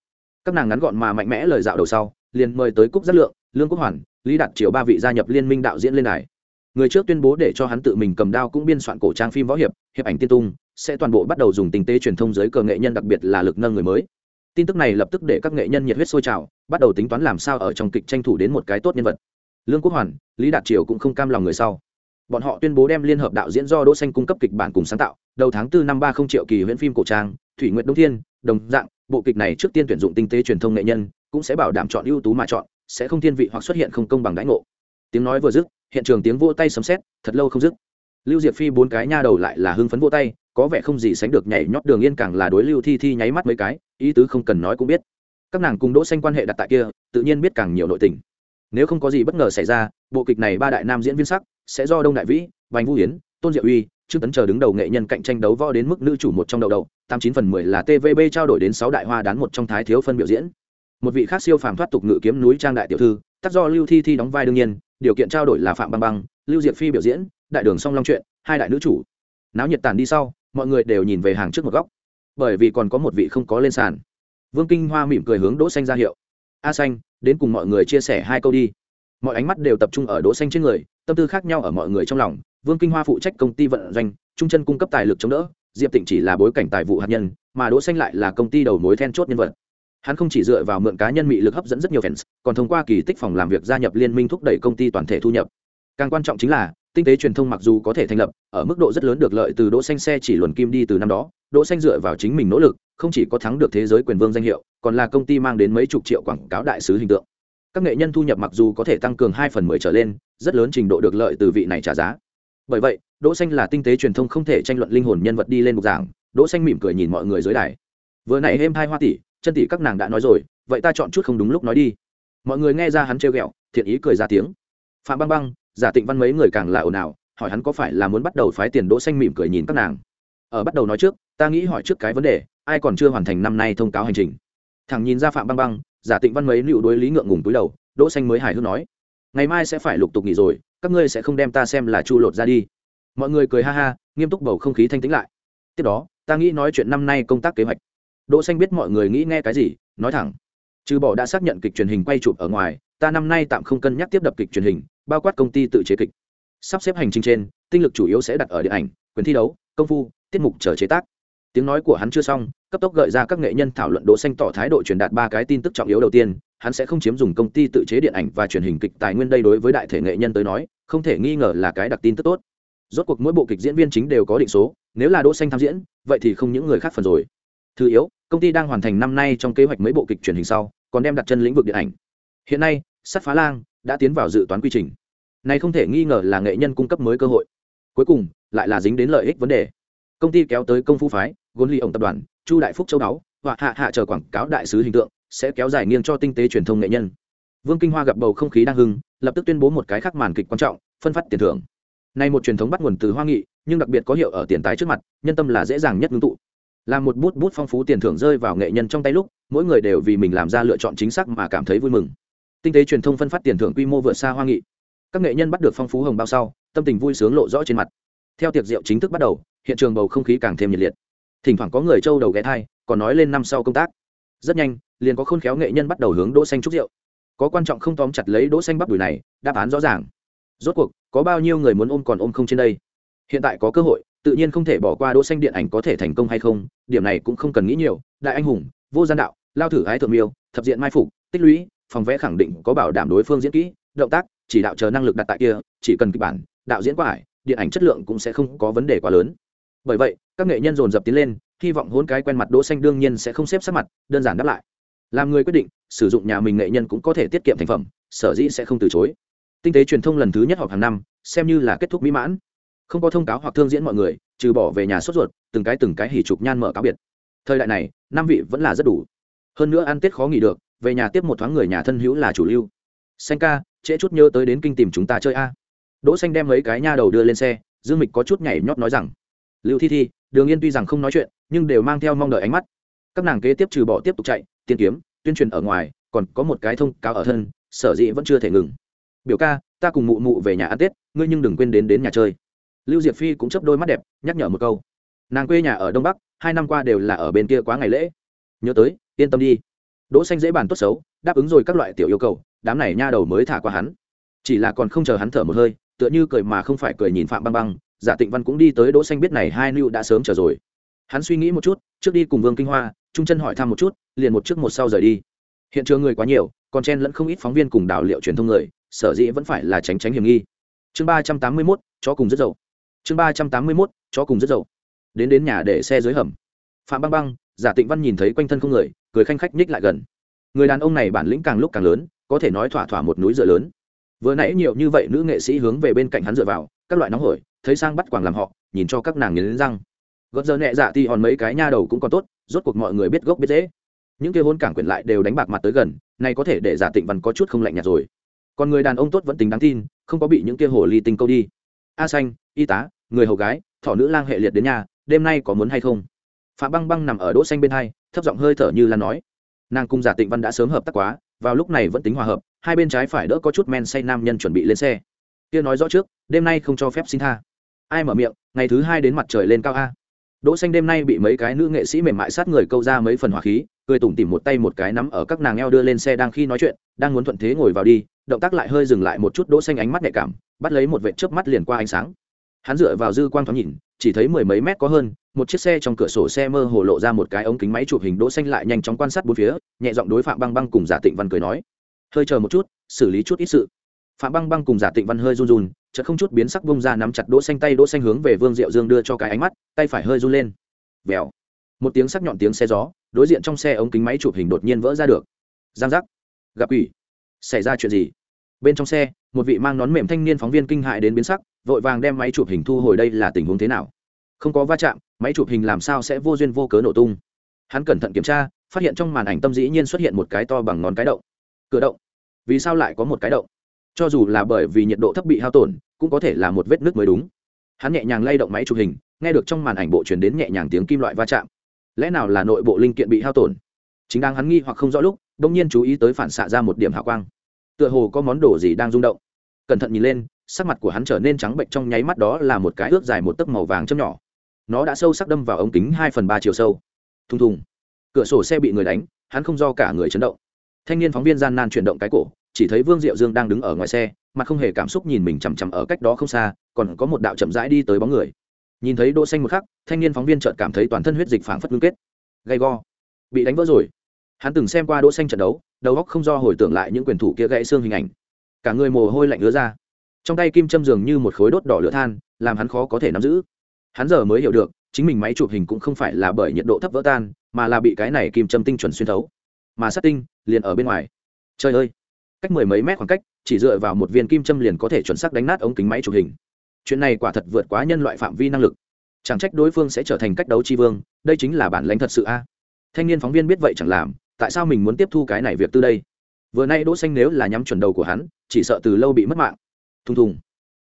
Các nàng ngắn gọn mà mạnh mẽ lời dạo đầu sau, liền mời tới cúc giác lượng, lương quốc hoàn, lý đạt triều ba vị gia nhập liên minh đạo diễn lên đài. Người trước tuyên bố để cho hắn tự mình cầm đao cũng biên soạn cổ trang phim võ hiệp hiệp ảnh tiên tung, sẽ toàn bộ bắt đầu dùng tình tế truyền thông giới cờ nghệ nhân đặc biệt là lực nâng người mới. Tin tức này lập tức để các nghệ nhân nhiệt huyết sôi trào, bắt đầu tính toán làm sao ở trong kịch tranh thủ đến một cái tốt nhân vật. Lương quốc hoàn, lý đạt triều cũng không cam lòng người sau bọn họ tuyên bố đem liên hợp đạo diễn do đỗ xanh cung cấp kịch bản cùng sáng tạo, đầu tháng 4 năm ba không triệu kỳ huyễn phim cổ trang, thủy nguyệt đông thiên, đồng dạng, bộ kịch này trước tiên tuyển dụng tinh tế truyền thông nghệ nhân, cũng sẽ bảo đảm chọn ưu tú mà chọn, sẽ không thiên vị hoặc xuất hiện không công bằng đãi ngộ. Tiếng nói vừa dứt, hiện trường tiếng vỗ tay sấm sét, thật lâu không dứt. Lưu diệp phi bốn cái nha đầu lại là hưng phấn vỗ tay, có vẻ không gì sánh được nhảy nhót đường yên càng là đối lưu thi thi nháy mắt mấy cái, ý tứ không cần nói cũng biết. Các nàng cùng đỗ xanh quan hệ đặt tại kia, tự nhiên biết càng nhiều nội tình. Nếu không có gì bất ngờ xảy ra, bộ kịch này ba đại nam diễn viên sắc sẽ do đông đại vĩ vành vũ hiến tôn diệu uy, trương tấn chờ đứng đầu nghệ nhân cạnh tranh đấu võ đến mức nữ chủ một trong đầu đầu, tám chín phần mười là tvb trao đổi đến sáu đại hoa đán một trong thái thiếu phân biểu diễn. Một vị khác siêu phàm thoát tục ngự kiếm núi trang đại tiểu thư, tác do lưu thi thi đóng vai đương nhiên, điều kiện trao đổi là phạm băng băng, lưu diệp phi biểu diễn, đại đường song long chuyện, hai đại nữ chủ. Náo nhiệt tàn đi sau, mọi người đều nhìn về hàng trước một góc. Bởi vì còn có một vị không có lên sàn. Vương kinh hoa mỉm cười hướng đỗ xanh ra hiệu. A xanh, đến cùng mọi người chia sẻ hai câu đi mọi ánh mắt đều tập trung ở đỗ xanh trên người, tâm tư khác nhau ở mọi người trong lòng. Vương kinh hoa phụ trách công ty vận doanh, trung chân cung cấp tài lực chống đỡ, diệp tịnh chỉ là bối cảnh tài vụ hạt nhân, mà đỗ xanh lại là công ty đầu mối then chốt nhân vật. Hắn không chỉ dựa vào mượn cá nhân mị lực hấp dẫn rất nhiều fans, còn thông qua kỳ tích phòng làm việc gia nhập liên minh thúc đẩy công ty toàn thể thu nhập. Càng quan trọng chính là, tinh tế truyền thông mặc dù có thể thành lập, ở mức độ rất lớn được lợi từ đỗ xanh xe chỉ luồn kim đi từ năm đó, đỗ xanh dựa vào chính mình nỗ lực, không chỉ có thắng được thế giới quyền vương danh hiệu, còn là công ty mang đến mấy chục triệu quảng cáo đại sứ hình tượng các nghệ nhân thu nhập mặc dù có thể tăng cường hai phần mười trở lên, rất lớn trình độ được lợi từ vị này trả giá. Bởi vậy, đỗ xanh là tinh tế truyền thông không thể tranh luận linh hồn nhân vật đi lên bục giảng, đỗ xanh mỉm cười nhìn mọi người dưới đài. Vừa nãy em hai hoa tỷ, chân tỷ các nàng đã nói rồi, vậy ta chọn chút không đúng lúc nói đi. Mọi người nghe ra hắn trêu ghẹo, thiện ý cười ra tiếng. Phạm băng băng, giả tịnh văn mấy người càng là ồn ào, hỏi hắn có phải là muốn bắt đầu phái tiền đỗ xanh mỉm cười nhìn các nàng. Ở bắt đầu nói trước, ta nghĩ hỏi trước cái vấn đề, ai còn chưa hoàn thành năm nay thông cáo hành trình. Thằng nhìn ra phạm băng băng giả tịnh văn mấy liệu đối lý ngượng ngùng túi đầu, đỗ xanh mới hài hước nói, ngày mai sẽ phải lục tục nghỉ rồi, các ngươi sẽ không đem ta xem là chu lột ra đi. Mọi người cười ha ha, nghiêm túc bầu không khí thanh tĩnh lại. Tiếp đó, ta nghĩ nói chuyện năm nay công tác kế hoạch. Đỗ xanh biết mọi người nghĩ nghe cái gì, nói thẳng, trừ bỏ đã xác nhận kịch truyền hình quay chụp ở ngoài, ta năm nay tạm không cân nhắc tiếp đập kịch truyền hình, bao quát công ty tự chế kịch. Sắp xếp hành trình trên, tinh lực chủ yếu sẽ đặt ở điện ảnh, quyền thi đấu, công phu, tiết mục chờ chế tác tiếng nói của hắn chưa xong, cấp tốc gợi ra các nghệ nhân thảo luận đỗ xanh tỏ thái độ truyền đạt ba cái tin tức trọng yếu đầu tiên, hắn sẽ không chiếm dùng công ty tự chế điện ảnh và truyền hình kịch tài nguyên đây đối với đại thể nghệ nhân tới nói, không thể nghi ngờ là cái đặc tin tức tốt. Rốt cuộc mỗi bộ kịch diễn viên chính đều có định số, nếu là đỗ xanh tham diễn, vậy thì không những người khác phần rồi. Thứ yếu, công ty đang hoàn thành năm nay trong kế hoạch mấy bộ kịch truyền hình sau, còn đem đặt chân lĩnh vực điện ảnh. Hiện nay, sắt phá lang đã tiến vào dự toán quy trình. Này không thể nghi ngờ là nghệ nhân cung cấp mới cơ hội. Cuối cùng, lại là dính đến lợi ích vấn đề. Công ty kéo tới công phu phái gôn ly ổng tập đoàn, chu đại phúc châu đáo và hạ hạ chờ quảng cáo đại sứ hình tượng, sẽ kéo dài nghiêng cho tinh tế truyền thông nghệ nhân. Vương kinh hoa gặp bầu không khí đang hưng, lập tức tuyên bố một cái khác màn kịch quan trọng, phân phát tiền thưởng. Này một truyền thống bắt nguồn từ hoa nghị, nhưng đặc biệt có hiệu ở tiền tài trước mặt, nhân tâm là dễ dàng nhất ngưng tụ. Làm một bút bút phong phú tiền thưởng rơi vào nghệ nhân trong tay lúc, mỗi người đều vì mình làm ra lựa chọn chính xác mà cảm thấy vui mừng. Tinh tế truyền thông phân phát tiền thưởng quy mô vượt xa hoa nghị. Các nghệ nhân bắt được phong phú hồng bao sau, tâm tình vui sướng lộ rõ trên mặt. Theo tiệc rượu chính thức bắt đầu, hiện trường bầu không khí càng thêm nhiệt liệt thỉnh thoảng có người trâu đầu ghé thai, còn nói lên năm sau công tác. Rất nhanh, liền có khôn khéo nghệ nhân bắt đầu hướng đỗ xanh trúc rượu. Có quan trọng không tóm chặt lấy đỗ xanh bắp đùi này, đáp án rõ ràng. Rốt cuộc, có bao nhiêu người muốn ôm còn ôm không trên đây? Hiện tại có cơ hội, tự nhiên không thể bỏ qua đỗ xanh điện ảnh có thể thành công hay không, điểm này cũng không cần nghĩ nhiều. Đại anh hùng, vô gian đạo, lao thử ái thượng miêu, thập diện mai phục, tích lũy, phòng vẽ khẳng định có bảo đảm đối phương diễn kỹ, động tác, chỉ đạo chờ năng lực đặt tại kia, chỉ cần kịch bản, đạo diễn quá điện ảnh chất lượng cũng sẽ không có vấn đề quá lớn bởi vậy, các nghệ nhân dồn dập tiến lên, hy vọng hôn cái quen mặt đỗ xanh đương nhiên sẽ không xếp sát mặt, đơn giản đáp lại. Làm người quyết định, sử dụng nhà mình nghệ nhân cũng có thể tiết kiệm thành phẩm, sở dĩ sẽ không từ chối. Tinh tế truyền thông lần thứ nhất họp hàng năm, xem như là kết thúc mỹ mãn. Không có thông cáo hoặc thương diễn mọi người, trừ bỏ về nhà sốt ruột, từng cái từng cái hỉ trục nhan mở cáo biệt. Thời đại này, năm vị vẫn là rất đủ. Hơn nữa ăn tết khó nghỉ được, về nhà tiếp một thoáng người nhà thân hữu là chủ lưu. Xanh ca, trễ chút nhớ tới đến kinh tìm chúng ta chơi a. Đỗ xanh đem mấy cái nha đầu đưa lên xe, dương mịch có chút nhảy nhót nói rằng lưu thi thi, đường yên tuy rằng không nói chuyện, nhưng đều mang theo mong đợi ánh mắt. Các nàng kế tiếp trừ bỏ tiếp tục chạy, tiên kiếm, tuyên truyền ở ngoài, còn có một cái thông cáo ở thân, sở dĩ vẫn chưa thể ngừng. Biểu ca, ta cùng mụ mụ về nhà ăn tết, ngươi nhưng đừng quên đến đến nhà chơi. Lưu diệp phi cũng chấp đôi mắt đẹp, nhắc nhở một câu. Nàng quê nhà ở đông bắc, hai năm qua đều là ở bên kia quá ngày lễ. Nhớ tới, yên tâm đi. Đỗ xanh dễ bàn tốt xấu, đáp ứng rồi các loại tiểu yêu cầu, đám này nha đầu mới thả qua hắn. Chỉ là còn không chờ hắn thở một hơi, tựa như cười mà không phải cười nhìn phạm băng băng giả tịnh văn cũng đi tới đỗ xanh biết này hai lưu đã sớm chờ rồi. Hắn suy nghĩ một chút trước đi cùng vương kinh hoa trung chân hỏi thăm một chút liền một trước một sau rời đi. Hiện trường người quá nhiều còn chen lẫn không ít phóng viên cùng đào liệu truyền thông người sở dĩ vẫn phải là tránh tránh hiểm nghi. Chương ba trăm tám mươi 381, chó cùng rất dậu. Chương ba trăm tám mươi 381, chó cùng rất dậu. Đến đến nhà để xe dưới hầm. Phạm băng băng giả tịnh văn nhìn thấy quanh thân không người cười khanh khách nhích lại gần. Người đàn ông này bản lĩnh càng lúc càng lớn có thể nói thỏa thỏa một núi dựa lớn. Vừa nãy nhiều như vậy nữ nghệ sĩ hướng về bên cạnh hắn dựa vào các loại nóng hổi thấy sang bắt quảng làm họ, nhìn cho các nàng nghiến răng. Gợt giờ nhẹ dạ thì hòn mấy cái nha đầu cũng còn tốt, rốt cuộc mọi người biết gốc biết dễ những kia hôn cảng quyền lại đều đánh bạc mặt tới gần, này có thể để giả tịnh văn có chút không lạnh nhạt rồi. Còn người đàn ông tốt vẫn tính đáng tin, không có bị những kia hồ ly tinh câu đi. A xanh, y tá, người hầu gái, thỏ nữ lang hệ liệt đến nhà, đêm nay có muốn hay không? Phạm băng băng nằm ở đỗ xanh bên hai, thấp giọng hơi thở như là nói. Nàng cung giả tịnh văn đã sớm hợp tác quá, vào lúc này vẫn tính hòa hợp, hai bên trái phải đỡ có chút men say nam nhân chuẩn bị lên xe. Kia nói rõ trước, đêm nay không cho phép xin tha ai mở miệng, ngày thứ hai đến mặt trời lên cao a. Đỗ xanh đêm nay bị mấy cái nữ nghệ sĩ mềm mại sát người câu ra mấy phần hỏa khí, cười tủm tỉm một tay một cái nắm ở các nàng eo đưa lên xe đang khi nói chuyện, đang muốn thuận thế ngồi vào đi, động tác lại hơi dừng lại một chút đỗ xanh ánh mắt nhạy cảm, bắt lấy một vệt chớp mắt liền qua ánh sáng. Hắn dựa vào dư quang thoáng nhìn, chỉ thấy mười mấy mét có hơn, một chiếc xe trong cửa sổ xe mơ hồ lộ ra một cái ống kính máy chụp hình, đỗ xanh lại nhanh chóng quan sát bốn phía, nhẹ giọng đối phạm băng băng cùng giả tịnh văn cười nói. Hơi chờ một chút, xử lý chút ít sự. Phạm băng băng cùng giả tịnh văn hơi run run chợt không chút biến sắc bông ra nắm chặt đỗ xanh tay, đỗ xanh hướng về vương diệu dương đưa cho cái ánh mắt, tay phải hơi run lên. Vèo. Một tiếng sắc nhọn tiếng xe gió, đối diện trong xe ống kính máy chụp hình đột nhiên vỡ ra được. Giang giác. Gặp ủy xảy ra chuyện gì? Bên trong xe, một vị mang nón mềm thanh niên phóng viên kinh hại đến biến sắc, vội vàng đem máy chụp hình thu hồi đây là tình huống thế nào? Không có va chạm, máy chụp hình làm sao sẽ vô duyên vô cớ nổ tung? Hắn cẩn thận kiểm tra, phát hiện trong màn ảnh tâm dĩ nhiên xuất hiện một cái to bằng ngón cái động. Cửa động. Vì sao lại có một cái động? Cho dù là bởi vì nhiệt độ thấp bị hao tổn cũng có thể là một vết nước mới đúng. Hắn nhẹ nhàng lay động máy chụp hình, nghe được trong màn ảnh bộ truyền đến nhẹ nhàng tiếng kim loại va chạm. Lẽ nào là nội bộ linh kiện bị hao tổn? Chính đang hắn nghi hoặc không rõ lúc đ ỗ n g nhiên chú ý tới phản xạ ra một điểm hào quang. Tựa hồ có món đồ gì đang rung động. Cẩn thận nhìn lên, sắc mặt của hắn trở nên trắng bệnh trong nháy mắt đó là một cái ướp dài một tấc màu vàng châm nhỏ. Nó đã sâu sắc đâm vào ống kính hai phần ba chiều sâu. Thùng thùng. Cửa sổ xe bị người đánh, hắn không do cả người chấn động. Thanh niên phóng viên gian nan chuyển động cái cổ chỉ thấy vương diệu dương đang đứng ở ngoài xe mặt không hề cảm xúc nhìn mình chằm chằm ở cách đó không xa, còn có một đạo chậm rãi đi tới bóng người. Nhìn thấy đỗ xanh một khắc, thanh niên phóng viên chợt cảm thấy toàn thân huyết dịch phảng phất ngưng kết. Gay go. Bị đánh vỡ rồi. Hắn từng xem qua đỗ xanh trận đấu, đầu óc không do hồi tưởng lại những quyền thủ kia gãy xương hình ảnh. Cả người mồ hôi lạnh ứa ra. Trong tay kim châm dường như một khối đốt đỏ lửa than, làm hắn khó có thể nắm giữ. Hắn giờ mới hiểu được, chính mình máy chụp hình cũng không phải là bởi nhiệt độ thấp vỡ tan, mà là bị cái này kim châm tinh chuẩn xuyên thấu. Mà sát tinh liền ở bên ngoài. Trời ơi! Cách mười mấy mét khoảng cách, chỉ dựa vào một viên kim châm liền có thể chuẩn xác đánh nát ống kính máy chụp hình. Chuyện này quả thật vượt quá nhân loại phạm vi năng lực. Chẳng trách đối phương sẽ trở thành cách đấu tri vương, đây chính là bản lãnh thật sự a. Thanh niên phóng viên biết vậy chẳng làm, tại sao mình muốn tiếp thu cái này việc từ đây? Vừa nay đỗ xanh nếu là nhắm chuẩn đầu của hắn, chỉ sợ từ lâu bị mất mạng. Thùng thùng.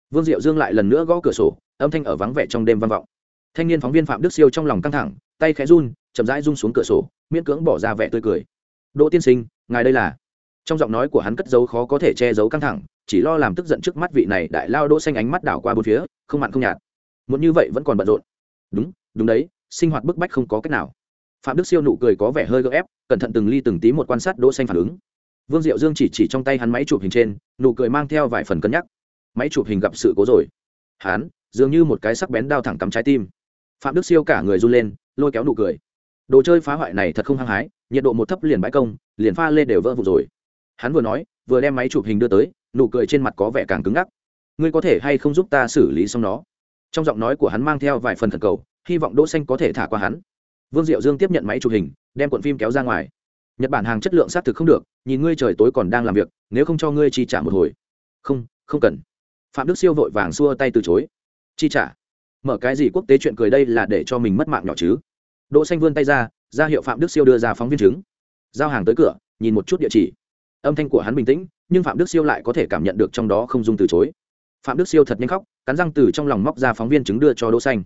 Vương diệu dương lại lần nữa gõ cửa sổ, âm thanh ở vắng vẻ trong đêm vang vọng. Thanh niên phóng viên phạm đức siêu trong lòng căng thẳng, tay khẽ run, chậm rãi rung xuống cửa sổ, miễn cưỡng bỏ ra vẻ tươi cười. Đỗ tiên sinh, ngài đây là trong giọng nói của hắn cất giấu khó có thể che giấu căng thẳng, chỉ lo làm tức giận trước mắt vị này đại lao đỗ xanh ánh mắt đảo qua bốn phía, không mặn không nhạt. Muốn như vậy vẫn còn bận rộn. Đúng đúng đấy, sinh hoạt bức bách không có cách nào. Phạm đức siêu nụ cười có vẻ hơi gượng ép, cẩn thận từng ly từng tí một quan sát đỗ xanh phản ứng. Vương diệu dương chỉ chỉ trong tay hắn máy chụp hình trên, nụ cười mang theo vài phần cân nhắc. Máy chụp hình gặp sự cố rồi. Hắn, dường như một cái sắc bén đao thẳng cắm trái tim. Phạm đức siêu cả người run lên, lôi kéo nụ cười. Đồ chơi phá hoại này thật không hăng hái, nhiệt độ một thấp liền bãi công, liền pha lê đều vỡ vụn rồi hắn vừa nói, vừa đem máy chụp hình đưa tới, nụ cười trên mặt có vẻ càng cứng ngắc. Ngươi có thể hay không giúp ta xử lý xong nó? Trong giọng nói của hắn mang theo vài phần thần cầu, hy vọng đỗ xanh có thể thả qua hắn. Vương diệu dương tiếp nhận máy chụp hình, đem cuộn phim kéo ra ngoài. Nhật bản hàng chất lượng xác thực không được, nhìn ngươi trời tối còn đang làm việc, nếu không cho ngươi chi trả một hồi. Không không cần. Phạm đức siêu vội vàng xua tay từ chối. Chi trả? Mở cái gì quốc tế chuyện cười đây là để cho mình mất mạng nhỏ chứ? Đỗ xanh vươn tay ra ra hiệu phạm đức siêu đưa ra phóng viên chứng. Giao hàng tới cửa, nhìn một chút địa chỉ âm thanh của hắn bình tĩnh, nhưng phạm đức siêu lại có thể cảm nhận được trong đó không dung từ chối. Phạm đức siêu thật nhanh khóc, cắn răng từ trong lòng móc ra phóng viên chứng đưa cho đỗ xanh.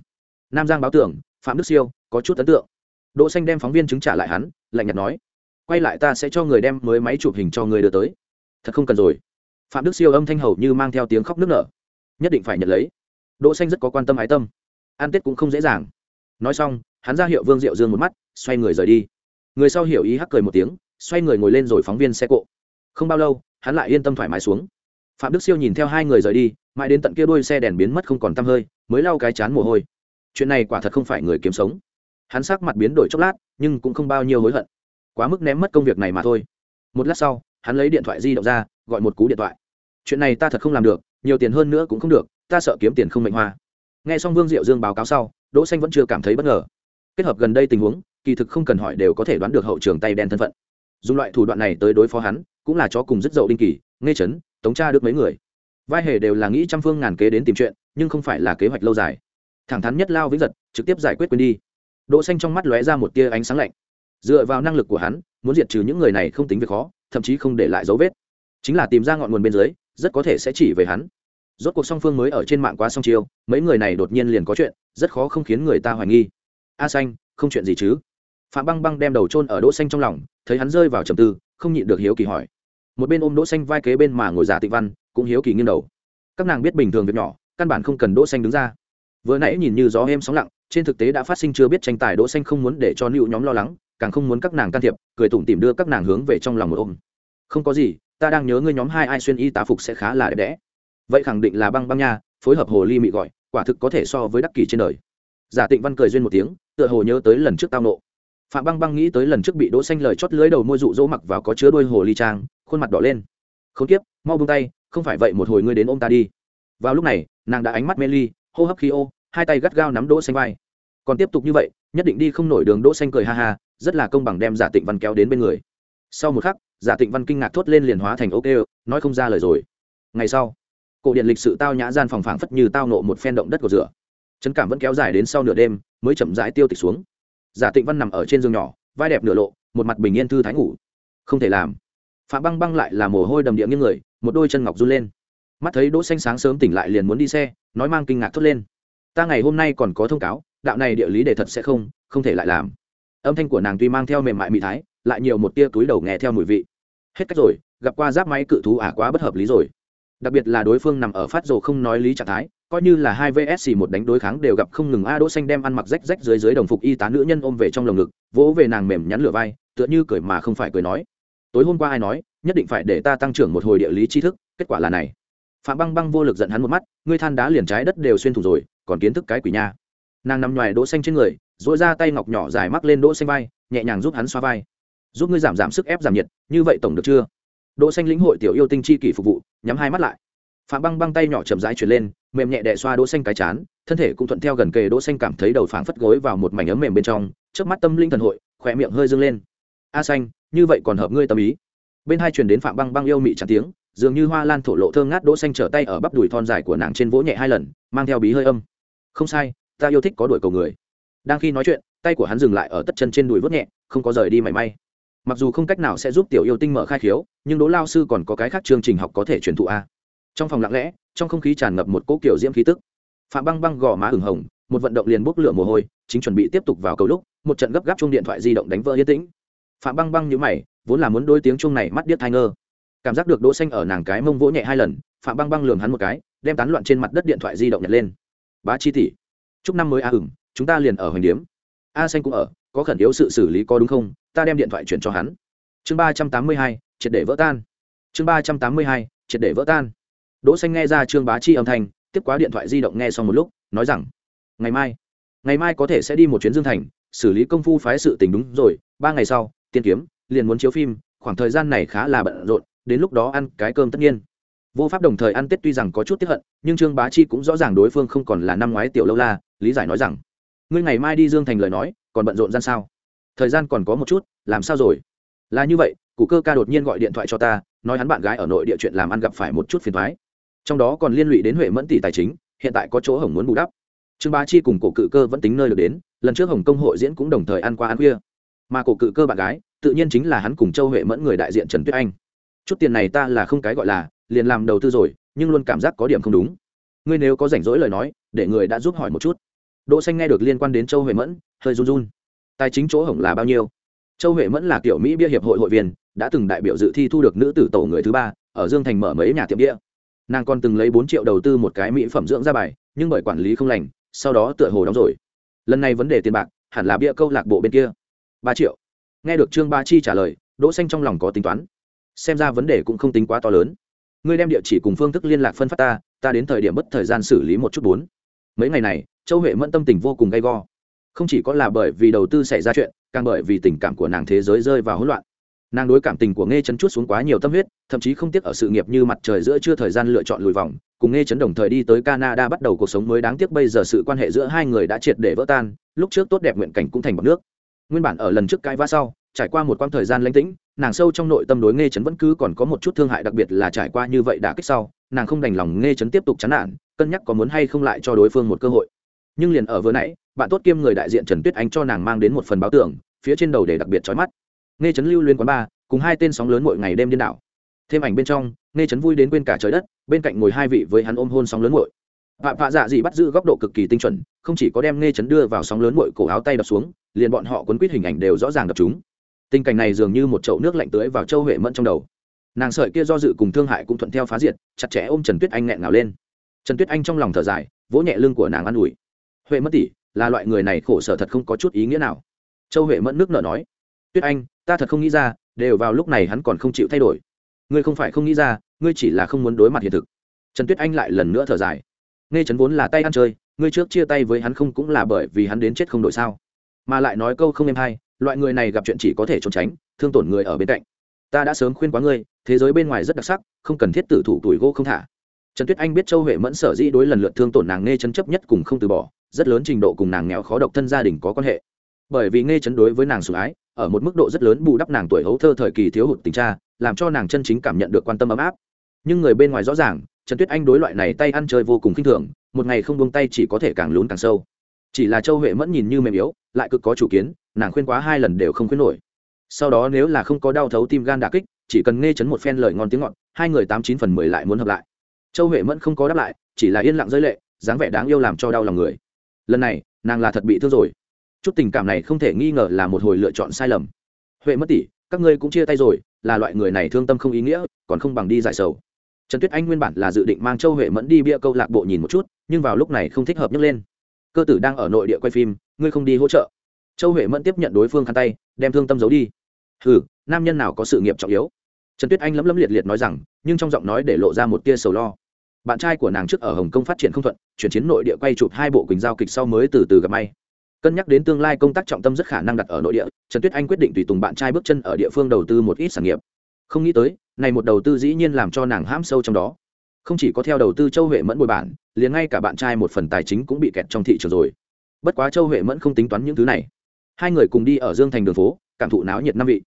Nam giang báo tưởng, phạm đức siêu, có chút ấn tượng. Đỗ xanh đem phóng viên chứng trả lại hắn, lạnh nhạt nói, quay lại ta sẽ cho người đem mới máy chụp hình cho người đưa tới. Thật không cần rồi. Phạm đức siêu âm thanh hầu như mang theo tiếng khóc nức nở. Nhất định phải nhận lấy. Đỗ xanh rất có quan tâm ái tâm. An tết cũng không dễ dàng. Nói xong, hắn ra hiệu vương diệu dương một mắt, xoay người rời đi. Người sau hiểu ý hắc cười một tiếng, xoay người ngồi lên rồi phóng viên xe cộ không bao lâu, hắn lại yên tâm thoải mái xuống. Phạm đức siêu nhìn theo hai người rời đi, mãi đến tận kia đuôi xe đèn biến mất không còn tăm hơi, mới lau cái chán mồ hôi. Chuyện này quả thật không phải người kiếm sống. Hắn sắc mặt biến đổi chốc lát, nhưng cũng không bao nhiêu hối hận. Quá mức ném mất công việc này mà thôi. Một lát sau, hắn lấy điện thoại di động ra, gọi một cú điện thoại. Chuyện này ta thật không làm được, nhiều tiền hơn nữa cũng không được, ta sợ kiếm tiền không mệnh hoa. Nghe xong vương diệu dương báo cáo sau, đỗ xanh vẫn chưa cảm thấy bất ngờ. Kết hợp gần đây tình huống, kỳ thực không cần hỏi đều có thể đoán được hậu trường tay đen thân phận. Dùng loại thủ đoạn này tới đối phó hắn cũng là chó cùng rất dậu đinh kỳ, nghe chấn, tống tra được mấy người. Vai hề đều là nghĩ trăm phương ngàn kế đến tìm chuyện, nhưng không phải là kế hoạch lâu dài. Thẳng thắn nhất lao vĩnh giật, trực tiếp giải quyết quên đi. Đỗ xanh trong mắt lóe ra một tia ánh sáng lạnh. Dựa vào năng lực của hắn, muốn diệt trừ những người này không tính việc khó, thậm chí không để lại dấu vết. Chính là tìm ra ngọn nguồn bên dưới, rất có thể sẽ chỉ về hắn. Rốt cuộc song phương mới ở trên mạng quá song chiêu, mấy người này đột nhiên liền có chuyện, rất khó không khiến người ta hoài nghi. A xanh, không chuyện gì chứ? Phạm băng băng đem đầu trôn ở đỗ xanh trong lòng, thấy hắn rơi vào trầm tư, không nhịn được hiếu kỳ hỏi một bên ôm đỗ xanh vai kế bên mà ngồi giả tịnh văn, cũng hiếu kỳ nghiêng đầu. Các nàng biết bình thường việc nhỏ, căn bản không cần đỗ xanh đứng ra. Vừa nãy nhìn như gió êm sóng lặng, trên thực tế đã phát sinh chưa biết tranh tài đỗ xanh không muốn để cho nữ nhóm lo lắng, càng không muốn các nàng can thiệp, cười tủm tỉm đưa các nàng hướng về trong lòng một ôm. Không có gì, ta đang nhớ ngươi nhóm hai ai xuyên y tá phục sẽ khá là đẹp đẽ. Vậy khẳng định là băng băng nha, phối hợp hồ ly mị gọi, quả thực có thể so với đắc kỳ trên đời. Giả tịnh văn cười duyên một tiếng, tựa hồ nhớ tới lần trước tao nộ. Phạm băng băng nghĩ tới lần trước bị đỗ xanh lời chót lưới đầu môi dụ dỗ mặc vào có chứa đôi hồ ly trang khuôn mặt đỏ lên. Khốn tiếp, mau buông tay không phải vậy một hồi ngươi đến ôm ta đi. Vào lúc này nàng đã ánh mắt mê ly hô hấp khí ô hai tay gắt gao nắm đỗ xanh vai. Còn tiếp tục như vậy nhất định đi không nổi đường đỗ xanh cười ha ha rất là công bằng đem giả tịnh văn kéo đến bên người. Sau một khắc giả tịnh văn kinh ngạc thốt lên liền hóa thành ok nói không ra lời rồi. Ngày sau cổ điện lịch sự tao nhã gian phòng phảng phất như tao nộ một phen động đất của rửa. Trấn cảm vẫn kéo dài đến sau nửa đêm mới chậm rãi tiêu tịch xuống. Giả tịnh văn nằm ở trên giường nhỏ vai đẹp nửa lộ một mặt bình yên thư thái ngủ. Không thể làm phạm băng băng lại là mồ hôi đầm địa nghiêng người, một đôi chân ngọc run lên. Mắt thấy đỗ xanh sáng sớm tỉnh lại liền muốn đi xe, nói mang kinh ngạc thốt lên. Ta ngày hôm nay còn có thông cáo, đạo này địa lý để thật sẽ không không thể lại làm. Âm thanh của nàng tuy mang theo mềm mại mị thái, lại nhiều một tia túi đầu nghe theo mùi vị. Hết cách rồi, gặp qua giáp máy cự thú ả à quá bất hợp lý rồi. Đặc biệt là đối phương nằm ở phát rồ không nói lý trạng thái, coi như là hai vsc một đánh đối kháng đều gặp không ngừng a đỗ xanh đem ăn mặc rách rách dưới dưới đồng phục y tá nữ nhân ôm về trong lồng ngực, vỗ về nàng mềm nhắn lửa vai, tựa như cười mà không phải cười nói tối hôm qua ai nói, nhất định phải để ta tăng trưởng một hồi địa lý tri thức, kết quả là này. Phạm băng băng vô lực giận hắn một mắt, ngươi than đá liền trái đất đều xuyên thủng rồi, còn kiến thức cái quỷ nha. Nàng nằm ngoài đỗ xanh trên người dội ra tay ngọc nhỏ dài mắc lên đỗ xanh vai, nhẹ nhàng giúp hắn xoa vai. Giúp ngươi giảm giảm sức ép giảm nhiệt, như vậy tổng được chưa? Đỗ xanh lĩnh hội tiểu yêu tinh chi kỷ phục vụ, nhắm hai mắt lại. Phạm băng băng tay nhỏ chậm rãi chuyển lên, mềm nhẹ đè xoa đỗ xanh cái chán, thân thể cũng thuận theo gần kề đỗ xanh cảm thấy đầu phảng phất gối vào một mảnh ấm mềm bên trong trước mắt tâm linh thần hội khoe miệng hơi dương lên a xanh, như vậy còn hợp ngươi tâm ý. Bên hai truyền đến phạm băng băng yêu mị chẳng tiếng, dường như hoa lan thổ lộ thơm ngát đỗ xanh trở tay ở bắp đùi thon dài của nàng trên vỗ nhẹ hai lần, mang theo bí hơi âm. Không sai, ta yêu thích có đuổi cầu người. Đang khi nói chuyện, tay của hắn dừng lại ở tất chân trên đùi vớt nhẹ, không có rời đi mảy may. Mặc dù không cách nào sẽ giúp tiểu yêu tinh mở khai khiếu, nhưng đỗ lao sư còn có cái khác chương trình học có thể truyền thụ a. Trong phòng lặng lẽ, trong không khí tràn ngập một cỗ kiểu diễm khí tức. Phạm băng băng gò má ửng hồng, một vận động liền bốc lửa mồ hôi, chính chuẩn bị tiếp tục vào cầu lúc, một trận gấp gáp chung điện thoại di động đánh vỡ yên tĩnh phạm băng băng nhữ mày, vốn là muốn đôi tiếng chung này mắt điếc thai ngơ. Cảm giác được đỗ xanh ở nàng cái mông vỗ nhẹ hai lần, phạm băng băng lườm hắn một cái, đem tán loạn trên mặt đất điện thoại di động nhặt lên. Bá chi tỷ, chúc năm mới a ửng, chúng ta liền ở hoành điếm. A xanh cũng ở, có khẩn yếu sự xử lý có đúng không? Ta đem điện thoại chuyển cho hắn. Chương ba trăm tám mươi hai, triệt để vỡ tan. Chương ba trăm tám mươi hai, triệt để vỡ tan. Đỗ xanh nghe ra trương bá chi âm thanh, tiếp quá điện thoại di động nghe xong một lúc, nói rằng, ngày mai ngày mai có thể sẽ đi một chuyến dương thành, xử lý công phu phái sự tình đúng rồi, ba ngày sau tiên kiếm, liền muốn chiếu phim, khoảng thời gian này khá là bận rộn, đến lúc đó ăn cái cơm tất nhiên. Vô pháp đồng thời ăn tết tuy rằng có chút tiếp hận, nhưng trương bá chi cũng rõ ràng đối phương không còn là năm ngoái tiểu lâu la, lý giải nói rằng, ngươi ngày mai đi dương thành lời nói, còn bận rộn gian sao? Thời gian còn có một chút, làm sao rồi? Là như vậy, cụ cơ ca đột nhiên gọi điện thoại cho ta, nói hắn bạn gái ở nội địa chuyện làm ăn gặp phải một chút phiền thoái trong đó còn liên lụy đến huệ mẫn tỷ tài chính, hiện tại có chỗ hồng muốn bù đắp. Trương bá chi cùng cổ cự cơ vẫn tính nơi được đến, lần trước hồng công hội diễn cũng đồng thời ăn qua ăn khuya mà cổ cự cơ bạn gái, tự nhiên chính là hắn cùng châu huệ mẫn người đại diện trần tuyết anh. Chút tiền này ta là không cái gọi là, liền làm đầu tư rồi, nhưng luôn cảm giác có điểm không đúng. Ngươi nếu có rảnh rỗi lời nói, để người đã giúp hỏi một chút. Đỗ xanh nghe được liên quan đến châu huệ mẫn, hơi run run. Tài chính chỗ hổng là bao nhiêu? Châu huệ mẫn là kiểu mỹ bia hiệp hội hội viên, đã từng đại biểu dự thi thu được nữ tử tổ người thứ ba, ở dương thành mở mấy nhà tiệm bia. Nàng còn từng lấy bốn triệu đầu tư một cái mỹ phẩm dưỡng ra bài, nhưng bởi quản lý không lành, sau đó tựa hồ đóng rồi. Lần này vấn đề tiền bạc, hẳn là bia câu lạc bộ bên kia ba triệu. Nghe được trương ba chi trả lời, đỗ xanh trong lòng có tính toán. Xem ra vấn đề cũng không tính quá to lớn. Ngươi đem địa chỉ cùng phương thức liên lạc phân phát ta ta đến thời điểm bất thời gian xử lý một chút bốn. Mấy ngày này, châu huệ mẫn tâm tình vô cùng gay go. Không chỉ có là bởi vì đầu tư xảy ra chuyện, càng bởi vì tình cảm của nàng thế giới rơi vào hỗn loạn. Nàng đối cảm tình của nghe chấn chút xuống quá nhiều tâm huyết, thậm chí không tiếc ở sự nghiệp như mặt trời giữa chưa thời gian lựa chọn lùi vòng, cùng nghe chấn đồng thời đi tới canada bắt đầu cuộc sống mới đáng tiếc bây giờ sự quan hệ giữa hai người đã triệt để vỡ tan, lúc trước tốt đẹp nguyện cảnh cũng thành bọc nước nguyên bản ở lần trước cãi vã sau, trải qua một quãng thời gian lãnh tĩnh, nàng sâu trong nội tâm đối nghe chấn vẫn cứ còn có một chút thương hại đặc biệt là trải qua như vậy đã kích sau, nàng không đành lòng nghe chấn tiếp tục chán nản, cân nhắc có muốn hay không lại cho đối phương một cơ hội. Nhưng liền ở vừa nãy, bạn tốt kiêm người đại diện trần tuyết anh cho nàng mang đến một phần báo tưởng phía trên đầu để đặc biệt trói mắt. Nghe chấn lưu liên quán ba, cùng hai tên sóng lớn mỗi ngày đêm điên đảo. Thêm ảnh bên trong nghe chấn vui đến quên cả trời đất, bên cạnh ngồi hai vị với hắn ôm hôn sóng lớn muội. Vạ vạ dạ gì bắt giữ góc độ cực kỳ tinh chuẩn không chỉ có đem nghe chấn đưa vào sóng lớn muội cổ áo tay đập xuống, liền bọn họ quấn quýt hình ảnh đều rõ ràng đập chúng. Tình cảnh này dường như một chậu nước lạnh tưới vào châu huệ mẫn trong đầu. Nàng sợi kia do dự cùng thương hại cũng thuận theo phá diệt, chặt chẽ ôm trần tuyết anh nghẹn ngào lên. Trần tuyết anh trong lòng thở dài, vỗ nhẹ lưng của nàng an ủi. Huệ mất tỷ, là loại người này khổ sở thật không có chút ý nghĩa nào. Châu huệ mẫn nước nở nói. Tuyết anh, ta thật không nghĩ ra, đều vào lúc này hắn còn không chịu thay đổi. Ngươi không phải không nghĩ ra, ngươi chỉ là không muốn đối mặt hiện thực. Trần tuyết anh lại lần nữa thở dài. Nghe trấn vốn là tay ăn chơi ngươi trước chia tay với hắn không cũng là bởi vì hắn đến chết không đổi sao? Mà lại nói câu không em hay, loại người này gặp chuyện chỉ có thể trốn tránh, thương tổn người ở bên cạnh. Ta đã sớm khuyên quá ngươi, thế giới bên ngoài rất đặc sắc, không cần thiết tử thủ tuổi gỗ không thả. Trần tuyết anh biết châu huệ mẫn sở dĩ đối lần lượt thương tổn nàng nghe chấn chấp nhất cùng không từ bỏ, rất lớn trình độ cùng nàng nghèo khó độc thân gia đình có quan hệ. Bởi vì nghe chấn đối với nàng sủng ái, ở một mức độ rất lớn bù đắp nàng tuổi hấu thơ thời kỳ thiếu hụt tình cha, làm cho nàng chân chính cảm nhận được quan tâm ấm áp. Nhưng người bên ngoài rõ ràng, trần tuyết anh đối loại này tay ăn chơi vô cùng khinh thường một ngày không buông tay chỉ có thể càng lún càng sâu. Chỉ là châu huệ mẫn nhìn như mềm yếu, lại cực có chủ kiến, nàng khuyên quá hai lần đều không khuyên nổi. Sau đó nếu là không có đau thấu tim gan đà kích, chỉ cần nghe chấn một phen lời ngon tiếng ngọt, hai người tám chín phần mười lại muốn hợp lại. Châu huệ mẫn không có đáp lại, chỉ là yên lặng rơi lệ, dáng vẻ đáng yêu làm cho đau lòng người. Lần này, nàng là thật bị thương rồi. Chút tình cảm này không thể nghi ngờ là một hồi lựa chọn sai lầm. Huệ mất tỷ, các ngươi cũng chia tay rồi, là loại người này thương tâm không ý nghĩa, còn không bằng đi giải sầu. Trần tuyết anh nguyên bản là dự định mang châu huệ mẫn đi bia câu lạc bộ nhìn một chút nhưng vào lúc này không thích hợp nhấc lên. Cơ tử đang ở nội địa quay phim, ngươi không đi hỗ trợ. Châu huệ mẫn tiếp nhận đối phương khăn tay, đem thương tâm giấu đi. Hừ, nam nhân nào có sự nghiệp trọng yếu? Trần tuyết anh lấm lấm liệt liệt nói rằng, nhưng trong giọng nói để lộ ra một tia sầu lo. Bạn trai của nàng trước ở hồng kông phát triển không thuận, chuyển chiến nội địa quay chụp hai bộ quỳnh giao kịch sau mới từ từ gặp may. Cân nhắc đến tương lai công tác trọng tâm rất khả năng đặt ở nội địa, trần tuyết anh quyết định tùy tùng bạn trai bước chân ở địa phương đầu tư một ít sản nghiệp. Không nghĩ tới, này một đầu tư dĩ nhiên làm cho nàng hãm sâu trong đó không chỉ có theo đầu tư châu huệ mẫn bồi bản, liền ngay cả bạn trai một phần tài chính cũng bị kẹt trong thị trường rồi. Bất quá châu huệ mẫn không tính toán những thứ này. Hai người cùng đi ở dương thành đường phố, cảm thụ náo nhiệt năm vị.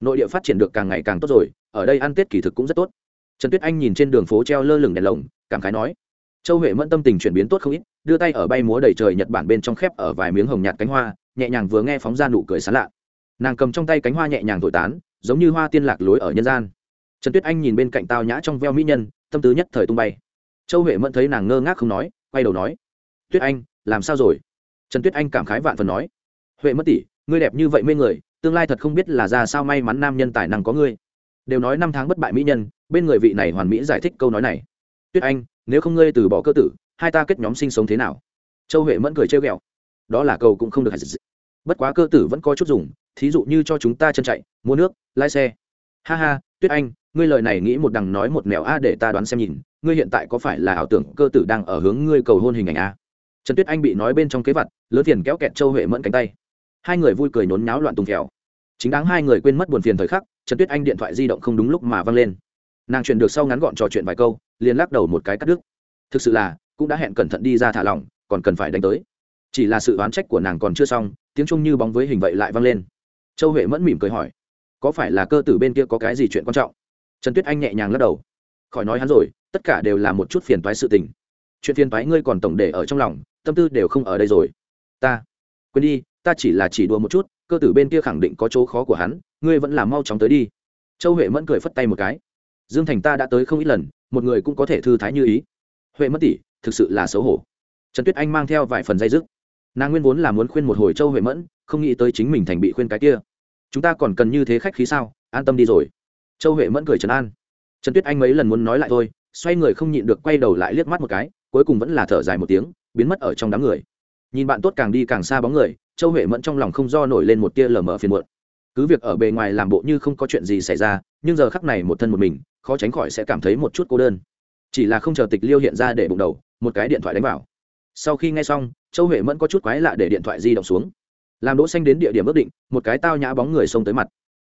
Nội địa phát triển được càng ngày càng tốt rồi, ở đây ăn tết kỳ thực cũng rất tốt. Trần tuyết anh nhìn trên đường phố treo lơ lửng đèn lồng, cảm khái nói, châu huệ mẫn tâm tình chuyển biến tốt không ít, đưa tay ở bay múa đầy trời nhật bản bên trong khép ở vài miếng hồng nhạt cánh hoa, nhẹ nhàng vừa nghe phóng ra nụ cười sán lạ. Nàng cầm trong tay cánh hoa nhẹ nhàng thổi tán, giống như hoa tiên lạc lối ở nhân gian. Trần tuyết anh nhìn bên cạnh tao nhã trong veo mỹ nhân tâm tứ nhất thời tung bay. Châu huệ mẫn thấy nàng ngơ ngác không nói, quay đầu nói, tuyết anh, làm sao rồi? Trần tuyết anh cảm khái vạn phần nói, huệ mất tỷ, ngươi đẹp như vậy mê người, tương lai thật không biết là ra sao may mắn nam nhân tài năng có ngươi. Đều nói năm tháng bất bại mỹ nhân, bên người vị này hoàn mỹ giải thích câu nói này. Tuyết anh, nếu không ngươi từ bỏ cơ tử, hai ta kết nhóm sinh sống thế nào? Châu huệ mẫn cười trêu ghẹo, đó là câu cũng không được. Bất quá cơ tử vẫn có chút dùng, thí dụ như cho chúng ta chân chạy, mua nước, lái xe. Ha ha, tuyết anh ngươi lời này nghĩ một đằng nói một nẻo a để ta đoán xem nhìn, ngươi hiện tại có phải là ảo tưởng cơ tử đang ở hướng ngươi cầu hôn hình ảnh a? Trần tuyết anh bị nói bên trong kế vật, lớn tiền kéo kẹt châu huệ mẫn cánh tay. Hai người vui cười nhốn nháo loạn tùng kẹo. Chính đáng hai người quên mất buồn phiền thời khắc, trần tuyết anh điện thoại di động không đúng lúc mà văng lên. Nàng truyền được sau ngắn gọn trò chuyện vài câu, liền lắc đầu một cái cắt đứt. Thực sự là, cũng đã hẹn cẩn thận đi ra thả lỏng, còn cần phải đánh tới. Chỉ là sự oán trách của nàng còn chưa xong, tiếng trung như bóng với hình vậy lại văng lên. Châu huệ mẫn mỉm cười hỏi, có phải là cơ tử bên kia có cái gì chuyện quan trọng? Trần tuyết anh nhẹ nhàng lắc đầu. Khỏi nói hắn rồi, tất cả đều là một chút phiền toái sự tình. Chuyện phiền toái ngươi còn tổng để ở trong lòng, tâm tư đều không ở đây rồi. Ta, quên đi, ta chỉ là chỉ đùa một chút, cơ tử bên kia khẳng định có chỗ khó của hắn, ngươi vẫn làm mau chóng tới đi. Châu huệ mẫn cười phất tay một cái. Dương thành ta đã tới không ít lần, một người cũng có thể thư thái như ý. Huệ mất tỷ, thực sự là xấu hổ. Trần tuyết anh mang theo vài phần dây dứt. Nàng nguyên vốn là muốn khuyên một hồi châu huệ mẫn, không nghĩ tới chính mình thành bị khuyên cái kia. Chúng ta còn cần như thế khách khí sao? An tâm đi rồi châu huệ mẫn cười trấn an. Trần tuyết anh mấy lần muốn nói lại thôi, xoay người không nhịn được quay đầu lại liếc mắt một cái, cuối cùng vẫn là thở dài một tiếng, biến mất ở trong đám người. Nhìn bạn tốt càng đi càng xa bóng người, châu huệ mẫn trong lòng không do nổi lên một tia lờ mờ phiền muộn. Cứ việc ở bề ngoài làm bộ như không có chuyện gì xảy ra, nhưng giờ khắc này một thân một mình, khó tránh khỏi sẽ cảm thấy một chút cô đơn. Chỉ là không chờ tịch liêu hiện ra để bụng đầu, một cái điện thoại đánh vào. Sau khi nghe xong, châu huệ mẫn có chút quái lạ để điện thoại di động xuống. Làm đỗ xanh đến địa điểm ước định, một cái tao nhã bóng người xông tới mặt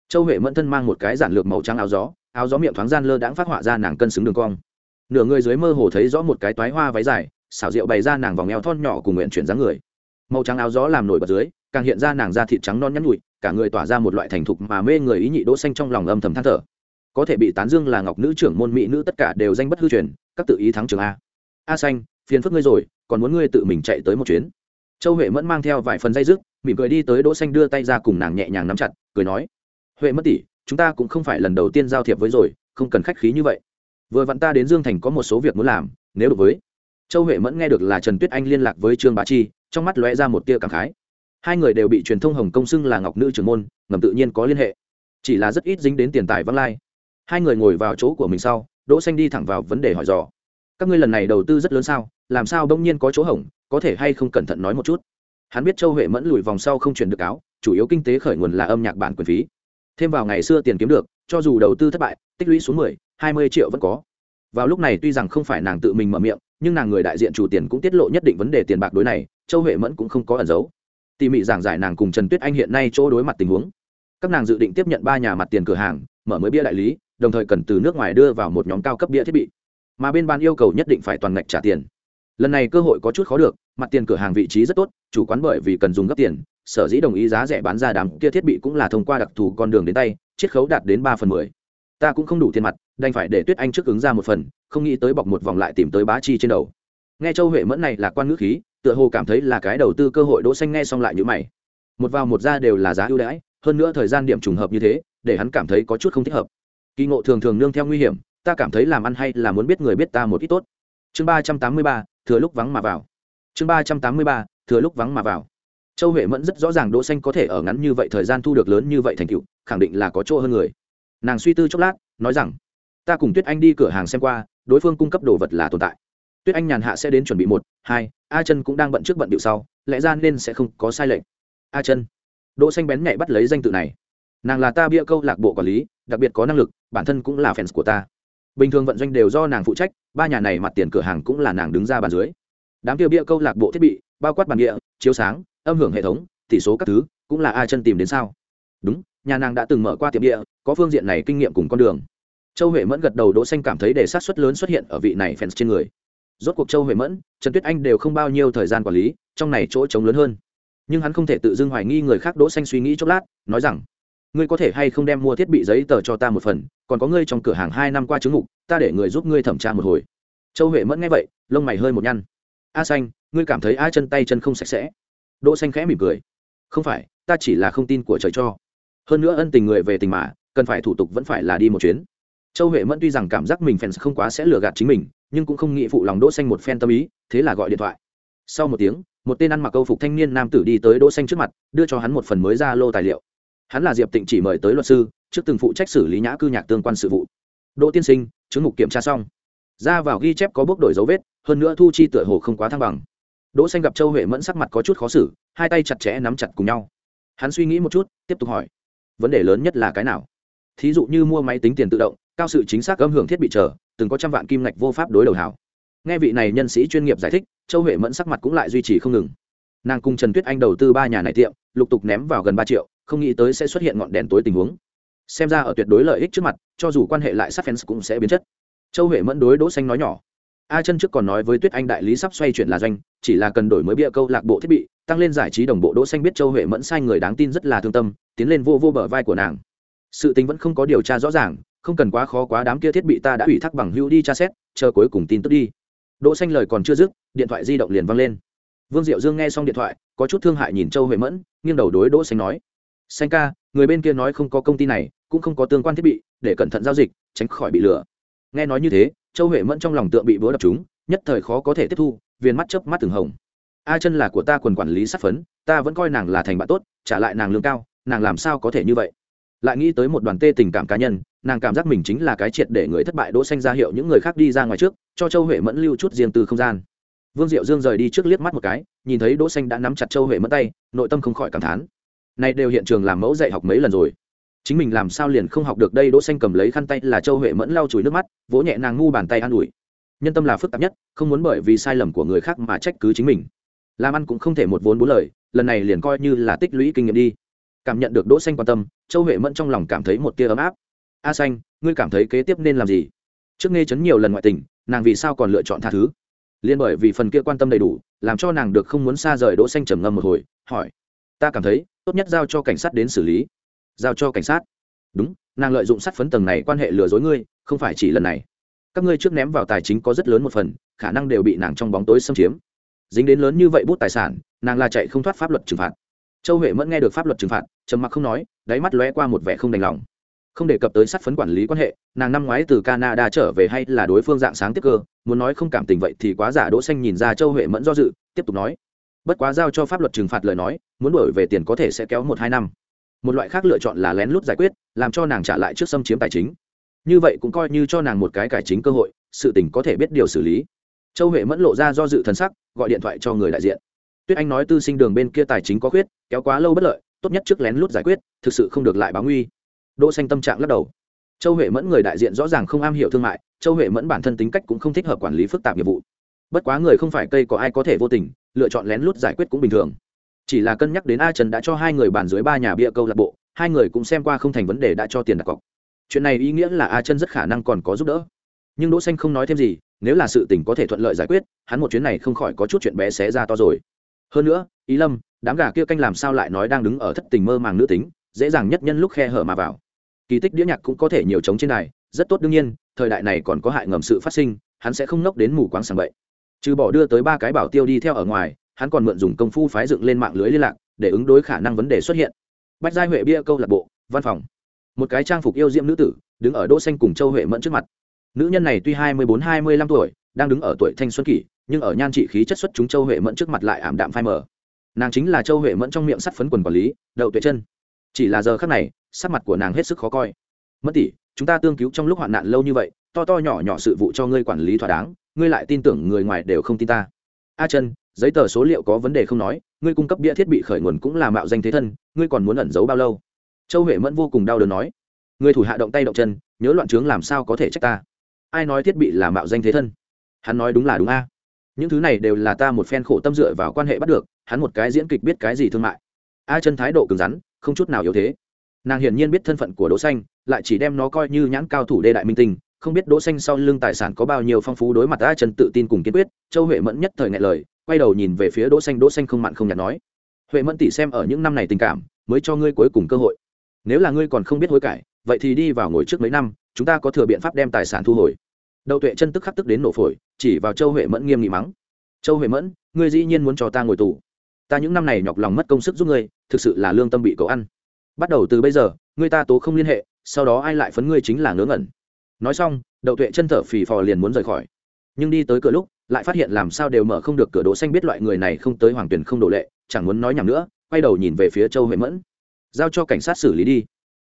châu huệ mẫn thân mang một cái giản lược màu trắng áo gió áo gió miệng thoáng gian lơ đãng phát họa ra nàng cân xứng đường cong. Nửa người dưới mơ hồ thấy rõ một cái toái hoa váy dài, xảo diệu bày ra nàng vòng eo thon nhỏ cùng nguyện chuyển dáng người. Màu trắng áo gió làm nổi bật dưới, càng hiện ra nàng da thịt trắng non nhắn nhụi cả người tỏa ra một loại thành thục mà mê người ý nhị đỗ xanh trong lòng âm thầm than thở. Có thể bị tán dương là ngọc nữ trưởng môn mỹ nữ tất cả đều danh bất hư truyền, các tự ý thắng trường a. A xanh, phiền phức ngươi rồi, còn muốn ngươi tự mình chạy tới một chuyến. Châu huệ mẫn mang theo vài phần dây dứt, mỉm cười đi tới đỗ xanh đưa tay ra cùng nàng nhẹ nhàng nắm chặt, cười nói huệ mất tỷ, chúng ta cũng không phải lần đầu tiên giao thiệp với rồi, không cần khách khí như vậy. Vừa vặn ta đến dương thành có một số việc muốn làm, nếu được với. Châu huệ mẫn nghe được là trần tuyết anh liên lạc với trương bá chi, trong mắt lóe ra một tia cảm khái. Hai người đều bị truyền thông hồng công xưng là ngọc nữ trưởng môn, ngầm tự nhiên có liên hệ. Chỉ là rất ít dính đến tiền tài văng lai. Hai người ngồi vào chỗ của mình sau, đỗ xanh đi thẳng vào vấn đề hỏi dò. Các ngươi lần này đầu tư rất lớn sao, làm sao đông nhiên có chỗ hỏng có thể hay không cẩn thận nói một chút. Hắn biết châu huệ mẫn lùi vòng sau không chuyển được áo, chủ yếu kinh tế khởi nguồn là âm nhạc bản quyền phí thêm vào ngày xưa tiền kiếm được, cho dù đầu tư thất bại, tích lũy xuống mười, hai mươi triệu vẫn có. Vào lúc này tuy rằng không phải nàng tự mình mở miệng, nhưng nàng người đại diện chủ tiền cũng tiết lộ nhất định vấn đề tiền bạc đối này, châu huệ mẫn cũng không có ẩn giấu. Tỉ mỉ giảng giải nàng cùng trần tuyết anh hiện nay chỗ đối mặt tình huống. Các nàng dự định tiếp nhận ba nhà mặt tiền cửa hàng, mở mới bia đại lý, đồng thời cần từ nước ngoài đưa vào một nhóm cao cấp bia thiết bị. Mà bên ban yêu cầu nhất định phải toàn ngạch trả tiền. Lần này cơ hội có chút khó được, mặt tiền cửa hàng vị trí rất tốt, chủ quán bởi vì cần dùng gấp tiền sở dĩ đồng ý giá rẻ bán ra đám kia thiết bị cũng là thông qua đặc thù con đường đến tay, chiết khấu đạt đến ba phần mười. Ta cũng không đủ tiền mặt, đành phải để tuyết anh trước ứng ra một phần, không nghĩ tới bọc một vòng lại tìm tới bá chi trên đầu. Nghe châu huệ mẫn này là quan ngữ khí, tựa hồ cảm thấy là cái đầu tư cơ hội đỗ xanh nghe xong lại như mày. Một vào một ra đều là giá ưu đãi, hơn nữa thời gian điểm trùng hợp như thế, để hắn cảm thấy có chút không thích hợp. Kỳ ngộ thường thường nương theo nguy hiểm, ta cảm thấy làm ăn hay là muốn biết người biết ta một ít tốt. Chương ba trăm tám mươi ba, thừa lúc vắng mà vào. Chương ba trăm tám mươi ba, thừa lúc vắng mà vào châu huệ mẫn rất rõ ràng đỗ xanh có thể ở ngắn như vậy thời gian thu được lớn như vậy thành tựu, khẳng định là có chỗ hơn người. Nàng suy tư chốc lát, nói rằng, ta cùng tuyết anh đi cửa hàng xem qua, đối phương cung cấp đồ vật là tồn tại. Tuyết anh nhàn hạ sẽ đến chuẩn bị một, hai, a chân cũng đang bận trước bận điệu sau, lẽ ra nên sẽ không có sai lệch. A chân? Đỗ xanh bén nhạy bắt lấy danh tự này. Nàng là ta bia câu lạc bộ quản lý, đặc biệt có năng lực, bản thân cũng là fans của ta. Bình thường vận doanh đều do nàng phụ trách, ba nhà này mặt tiền cửa hàng cũng là nàng đứng ra bàn dưới. Đám kia bia câu lạc bộ thiết bị, bao quát bàn địa, chiếu sáng âm hưởng hệ thống, tỷ số các thứ, cũng là a chân tìm đến sao? Đúng, nhà nàng đã từng mở qua tiệm địa, có phương diện này kinh nghiệm cùng con đường. Châu huệ mẫn gật đầu, đỗ xanh cảm thấy đề sát suất lớn xuất hiện ở vị này fans trên người. Rốt cuộc châu huệ mẫn, trần tuyết anh đều không bao nhiêu thời gian quản lý, trong này chỗ trống lớn hơn. Nhưng hắn không thể tự dưng hoài nghi người khác đỗ xanh suy nghĩ chốc lát, nói rằng, ngươi có thể hay không đem mua thiết bị giấy tờ cho ta một phần, còn có ngươi trong cửa hàng hai năm qua chứng mục, ta để người giúp ngươi thẩm tra một hồi. Châu huệ mẫn nghe vậy, lông mày hơi một nhăn. A xanh, ngươi cảm thấy a chân tay chân không sạch sẽ? Đỗ xanh khẽ mỉm cười. Không phải, ta chỉ là không tin của trời cho. Hơn nữa ân tình người về tình mà, cần phải thủ tục vẫn phải là đi một chuyến. Châu huệ mẫn tuy rằng cảm giác mình fans không quá sẽ lừa gạt chính mình, nhưng cũng không nghĩ phụ lòng đỗ xanh một phen tâm ý, thế là gọi điện thoại. Sau một tiếng, một tên ăn mặc câu phục thanh niên nam tử đi tới đỗ xanh trước mặt, đưa cho hắn một phần mới ra lô tài liệu. Hắn là diệp tịnh chỉ mời tới luật sư, trước từng phụ trách xử lý nhã cư nhạc tương quan sự vụ. Đỗ tiên sinh, chứng mục kiểm tra xong. Ra vào ghi chép có bước đổi dấu vết, hơn nữa thu chi tựa hồ không quá thăng bằng đỗ xanh gặp châu huệ mẫn sắc mặt có chút khó xử, hai tay chặt chẽ nắm chặt cùng nhau. Hắn suy nghĩ một chút, tiếp tục hỏi, vấn đề lớn nhất là cái nào? Thí dụ như mua máy tính tiền tự động, cao sự chính xác âm hưởng thiết bị chờ, từng có trăm vạn kim ngạch vô pháp đối đầu hảo. Nghe vị này nhân sĩ chuyên nghiệp giải thích, châu huệ mẫn sắc mặt cũng lại duy trì không ngừng. Nàng cùng trần tuyết anh đầu tư ba nhà này tiệm, lục tục ném vào gần ba triệu, không nghĩ tới sẽ xuất hiện ngọn đèn tối tình huống. Xem ra ở tuyệt đối lợi ích trước mặt, cho dù quan hệ lại sát fans cũng sẽ biến chất. Châu huệ mẫn đối đỗ xanh nói nhỏ a chân trước còn nói với tuyết anh đại lý sắp xoay chuyển là doanh, chỉ là cần đổi mới bịa câu lạc bộ thiết bị, tăng lên giải trí đồng bộ đỗ xanh biết châu huệ mẫn sai người đáng tin rất là thương tâm, tiến lên vô vô bờ vai của nàng. Sự tình vẫn không có điều tra rõ ràng, không cần quá khó quá đám kia thiết bị ta đã ủy thác bằng hữu đi tra xét, chờ cuối cùng tin tức đi. Đỗ xanh lời còn chưa dứt, điện thoại di động liền vang lên. Vương diệu dương nghe xong điện thoại, có chút thương hại nhìn châu huệ mẫn, nghiêng đầu đối đỗ xanh nói. Xanh ca, người bên kia nói không có công ty này, cũng không có tương quan thiết bị, để cẩn thận giao dịch, tránh khỏi bị lừa. Nghe nói như thế châu huệ mẫn trong lòng tượng bị búa đập chúng nhất thời khó có thể tiếp thu viên mắt chớp mắt từng hồng. A chân là của ta quần quản lý sát phấn, ta vẫn coi nàng là thành bạn tốt, trả lại nàng lương cao, nàng làm sao có thể như vậy? Lại nghĩ tới một đoàn tê tình cảm cá nhân, nàng cảm giác mình chính là cái triệt để người thất bại đỗ xanh ra hiệu những người khác đi ra ngoài trước, cho châu huệ mẫn lưu chút riêng từ không gian. Vương diệu dương rời đi trước liếc mắt một cái, nhìn thấy đỗ xanh đã nắm chặt châu huệ mẫn tay, nội tâm không khỏi cảm thán. Này đều hiện trường làm mẫu dạy học mấy lần rồi chính mình làm sao liền không học được đây, đỗ xanh cầm lấy khăn tay là châu huệ mẫn lau chùi nước mắt, vỗ nhẹ nàng ngu bàn tay an ủi. Nhân tâm là phức tạp nhất, không muốn bởi vì sai lầm của người khác mà trách cứ chính mình. Làm ăn cũng không thể một vốn bốn lời, lần này liền coi như là tích lũy kinh nghiệm đi. Cảm nhận được đỗ xanh quan tâm, châu huệ mẫn trong lòng cảm thấy một tia ấm áp. A xanh, ngươi cảm thấy kế tiếp nên làm gì? Trước nghe chấn nhiều lần ngoại tình, nàng vì sao còn lựa chọn tha thứ? Liên bởi vì phần kia quan tâm đầy đủ, làm cho nàng được không muốn xa rời đỗ xanh trầm ngâm một hồi, hỏi, ta cảm thấy, tốt nhất giao cho cảnh sát đến xử lý giao cho cảnh sát. Đúng, nàng lợi dụng sát phấn tầng này quan hệ lừa dối ngươi, không phải chỉ lần này. Các ngươi trước ném vào tài chính có rất lớn một phần, khả năng đều bị nàng trong bóng tối xâm chiếm. Dính đến lớn như vậy bút tài sản, nàng là chạy không thoát pháp luật trừng phạt. Châu huệ Mẫn nghe được pháp luật trừng phạt, trầm mặc không nói, đáy mắt lóe qua một vẻ không đành lòng. Không đề cập tới sát phấn quản lý quan hệ, nàng năm ngoái từ canada trở về hay là đối phương dạng sáng tiếp cơ, muốn nói không cảm tình vậy thì quá giả đỗ xanh nhìn ra châu huệ mẫn do dự, tiếp tục nói. Bất quá giao cho pháp luật trừng phạt lời nói, muốn đổi về tiền có thể sẽ kéo một hai năm một loại khác lựa chọn là lén lút giải quyết, làm cho nàng trả lại trước xâm chiếm tài chính. Như vậy cũng coi như cho nàng một cái cải chính cơ hội, sự tình có thể biết điều xử lý. Châu huệ mẫn lộ ra do dự thần sắc, gọi điện thoại cho người đại diện. Tuyết anh nói tư sinh đường bên kia tài chính có khuyết, kéo quá lâu bất lợi, tốt nhất trước lén lút giải quyết, thực sự không được lại báo nguy. Đỗ xanh tâm trạng lắc đầu. Châu huệ mẫn người đại diện rõ ràng không am hiểu thương mại, châu huệ mẫn bản thân tính cách cũng không thích hợp quản lý phức tạp nghiệp vụ. Bất quá người không phải cây có ai có thể vô tình, lựa chọn lén lút giải quyết cũng bình thường chỉ là cân nhắc đến a trần đã cho hai người bàn dưới ba nhà bia câu lạc bộ, hai người cũng xem qua không thành vấn đề đã cho tiền đặt cọc. Chuyện này ý nghĩa là a chân rất khả năng còn có giúp đỡ. Nhưng đỗ xanh không nói thêm gì, nếu là sự tình có thể thuận lợi giải quyết, hắn một chuyến này không khỏi có chút chuyện bé xé ra to rồi. Hơn nữa, ý lâm, đám gà kia canh làm sao lại nói đang đứng ở thất tình mơ màng nữ tính, dễ dàng nhất nhân lúc khe hở mà vào. Kỳ tích đĩa nhạc cũng có thể nhiều chống trên này rất tốt đương nhiên, thời đại này còn có hại ngầm sự phát sinh, hắn sẽ không nốc đến mù quáng sảng bậy. Trừ bỏ đưa tới ba cái bảo tiêu đi theo ở ngoài hắn còn mượn dùng công phu phái dựng lên mạng lưới liên lạc để ứng đối khả năng vấn đề xuất hiện. Bách giai huệ bia câu lạc bộ, văn phòng. Một cái trang phục yêu diễm nữ tử, đứng ở đỗ xanh cùng châu huệ mẫn trước mặt. Nữ nhân này tuy hai mươi bốn, hai mươi lăm tuổi, đang đứng ở tuổi thanh xuân kỷ, nhưng ở nhan trị khí chất xuất chúng châu huệ mẫn trước mặt lại ảm đạm phai mờ. Nàng chính là châu huệ mẫn trong miệng sắt phấn quần quản lý, đậu tuệ chân. Chỉ là giờ khắc này, sắc mặt của nàng hết sức khó coi. Mất tỷ, chúng ta tương cứu trong lúc hoạn nạn lâu như vậy, to to nhỏ nhỏ sự vụ cho ngươi quản lý thỏa đáng, ngươi lại tin tưởng người ngoài đều không tin ta a chân giấy tờ số liệu có vấn đề không nói, ngươi cung cấp bia thiết bị khởi nguồn cũng là mạo danh thế thân, ngươi còn muốn ẩn giấu bao lâu? Châu huệ mẫn vô cùng đau đớn nói. Người thủ hạ động tay động chân, nhớ loạn trướng làm sao có thể trách ta? Ai nói thiết bị là mạo danh thế thân? Hắn nói đúng là đúng a. Những thứ này đều là ta một phen khổ tâm dựa vào quan hệ bắt được, hắn một cái diễn kịch biết cái gì thương mại. A chân thái độ cứng rắn, không chút nào yếu thế. Nàng hiển nhiên biết thân phận của đỗ xanh, lại chỉ đem nó coi như nhãn cao thủ đê đại minh tinh không biết đỗ xanh sau lưng tài sản có bao nhiêu phong phú đối mặt a Trần tự tin cùng kiên quyết, châu huệ mẫn nhất thời ngại lời, quay đầu nhìn về phía đỗ xanh đỗ xanh không mặn không nhạt nói, huệ mẫn tỷ xem ở những năm này tình cảm, mới cho ngươi cuối cùng cơ hội. Nếu là ngươi còn không biết hối cải, vậy thì đi vào ngồi trước mấy năm, chúng ta có thừa biện pháp đem tài sản thu hồi. Đậu tuệ chân tức khắc tức đến nổ phổi, chỉ vào châu huệ mẫn nghiêm nghị mắng, châu huệ mẫn, ngươi dĩ nhiên muốn cho ta ngồi tù. Ta những năm này nhọc lòng mất công sức giúp ngươi, thực sự là lương tâm bị cậu ăn. Bắt đầu từ bây giờ, ngươi ta tố không liên hệ, sau đó ai lại phấn ngươi chính là ngớ ngẩn nói xong, đậu tuệ chân thở phì phò liền muốn rời khỏi. Nhưng đi tới cửa lúc, lại phát hiện làm sao đều mở không được cửa đỗ xanh biết loại người này không tới hoàng tuyển không đổ lệ, chẳng muốn nói nhảm nữa, quay đầu nhìn về phía châu huệ mẫn. Giao cho cảnh sát xử lý đi.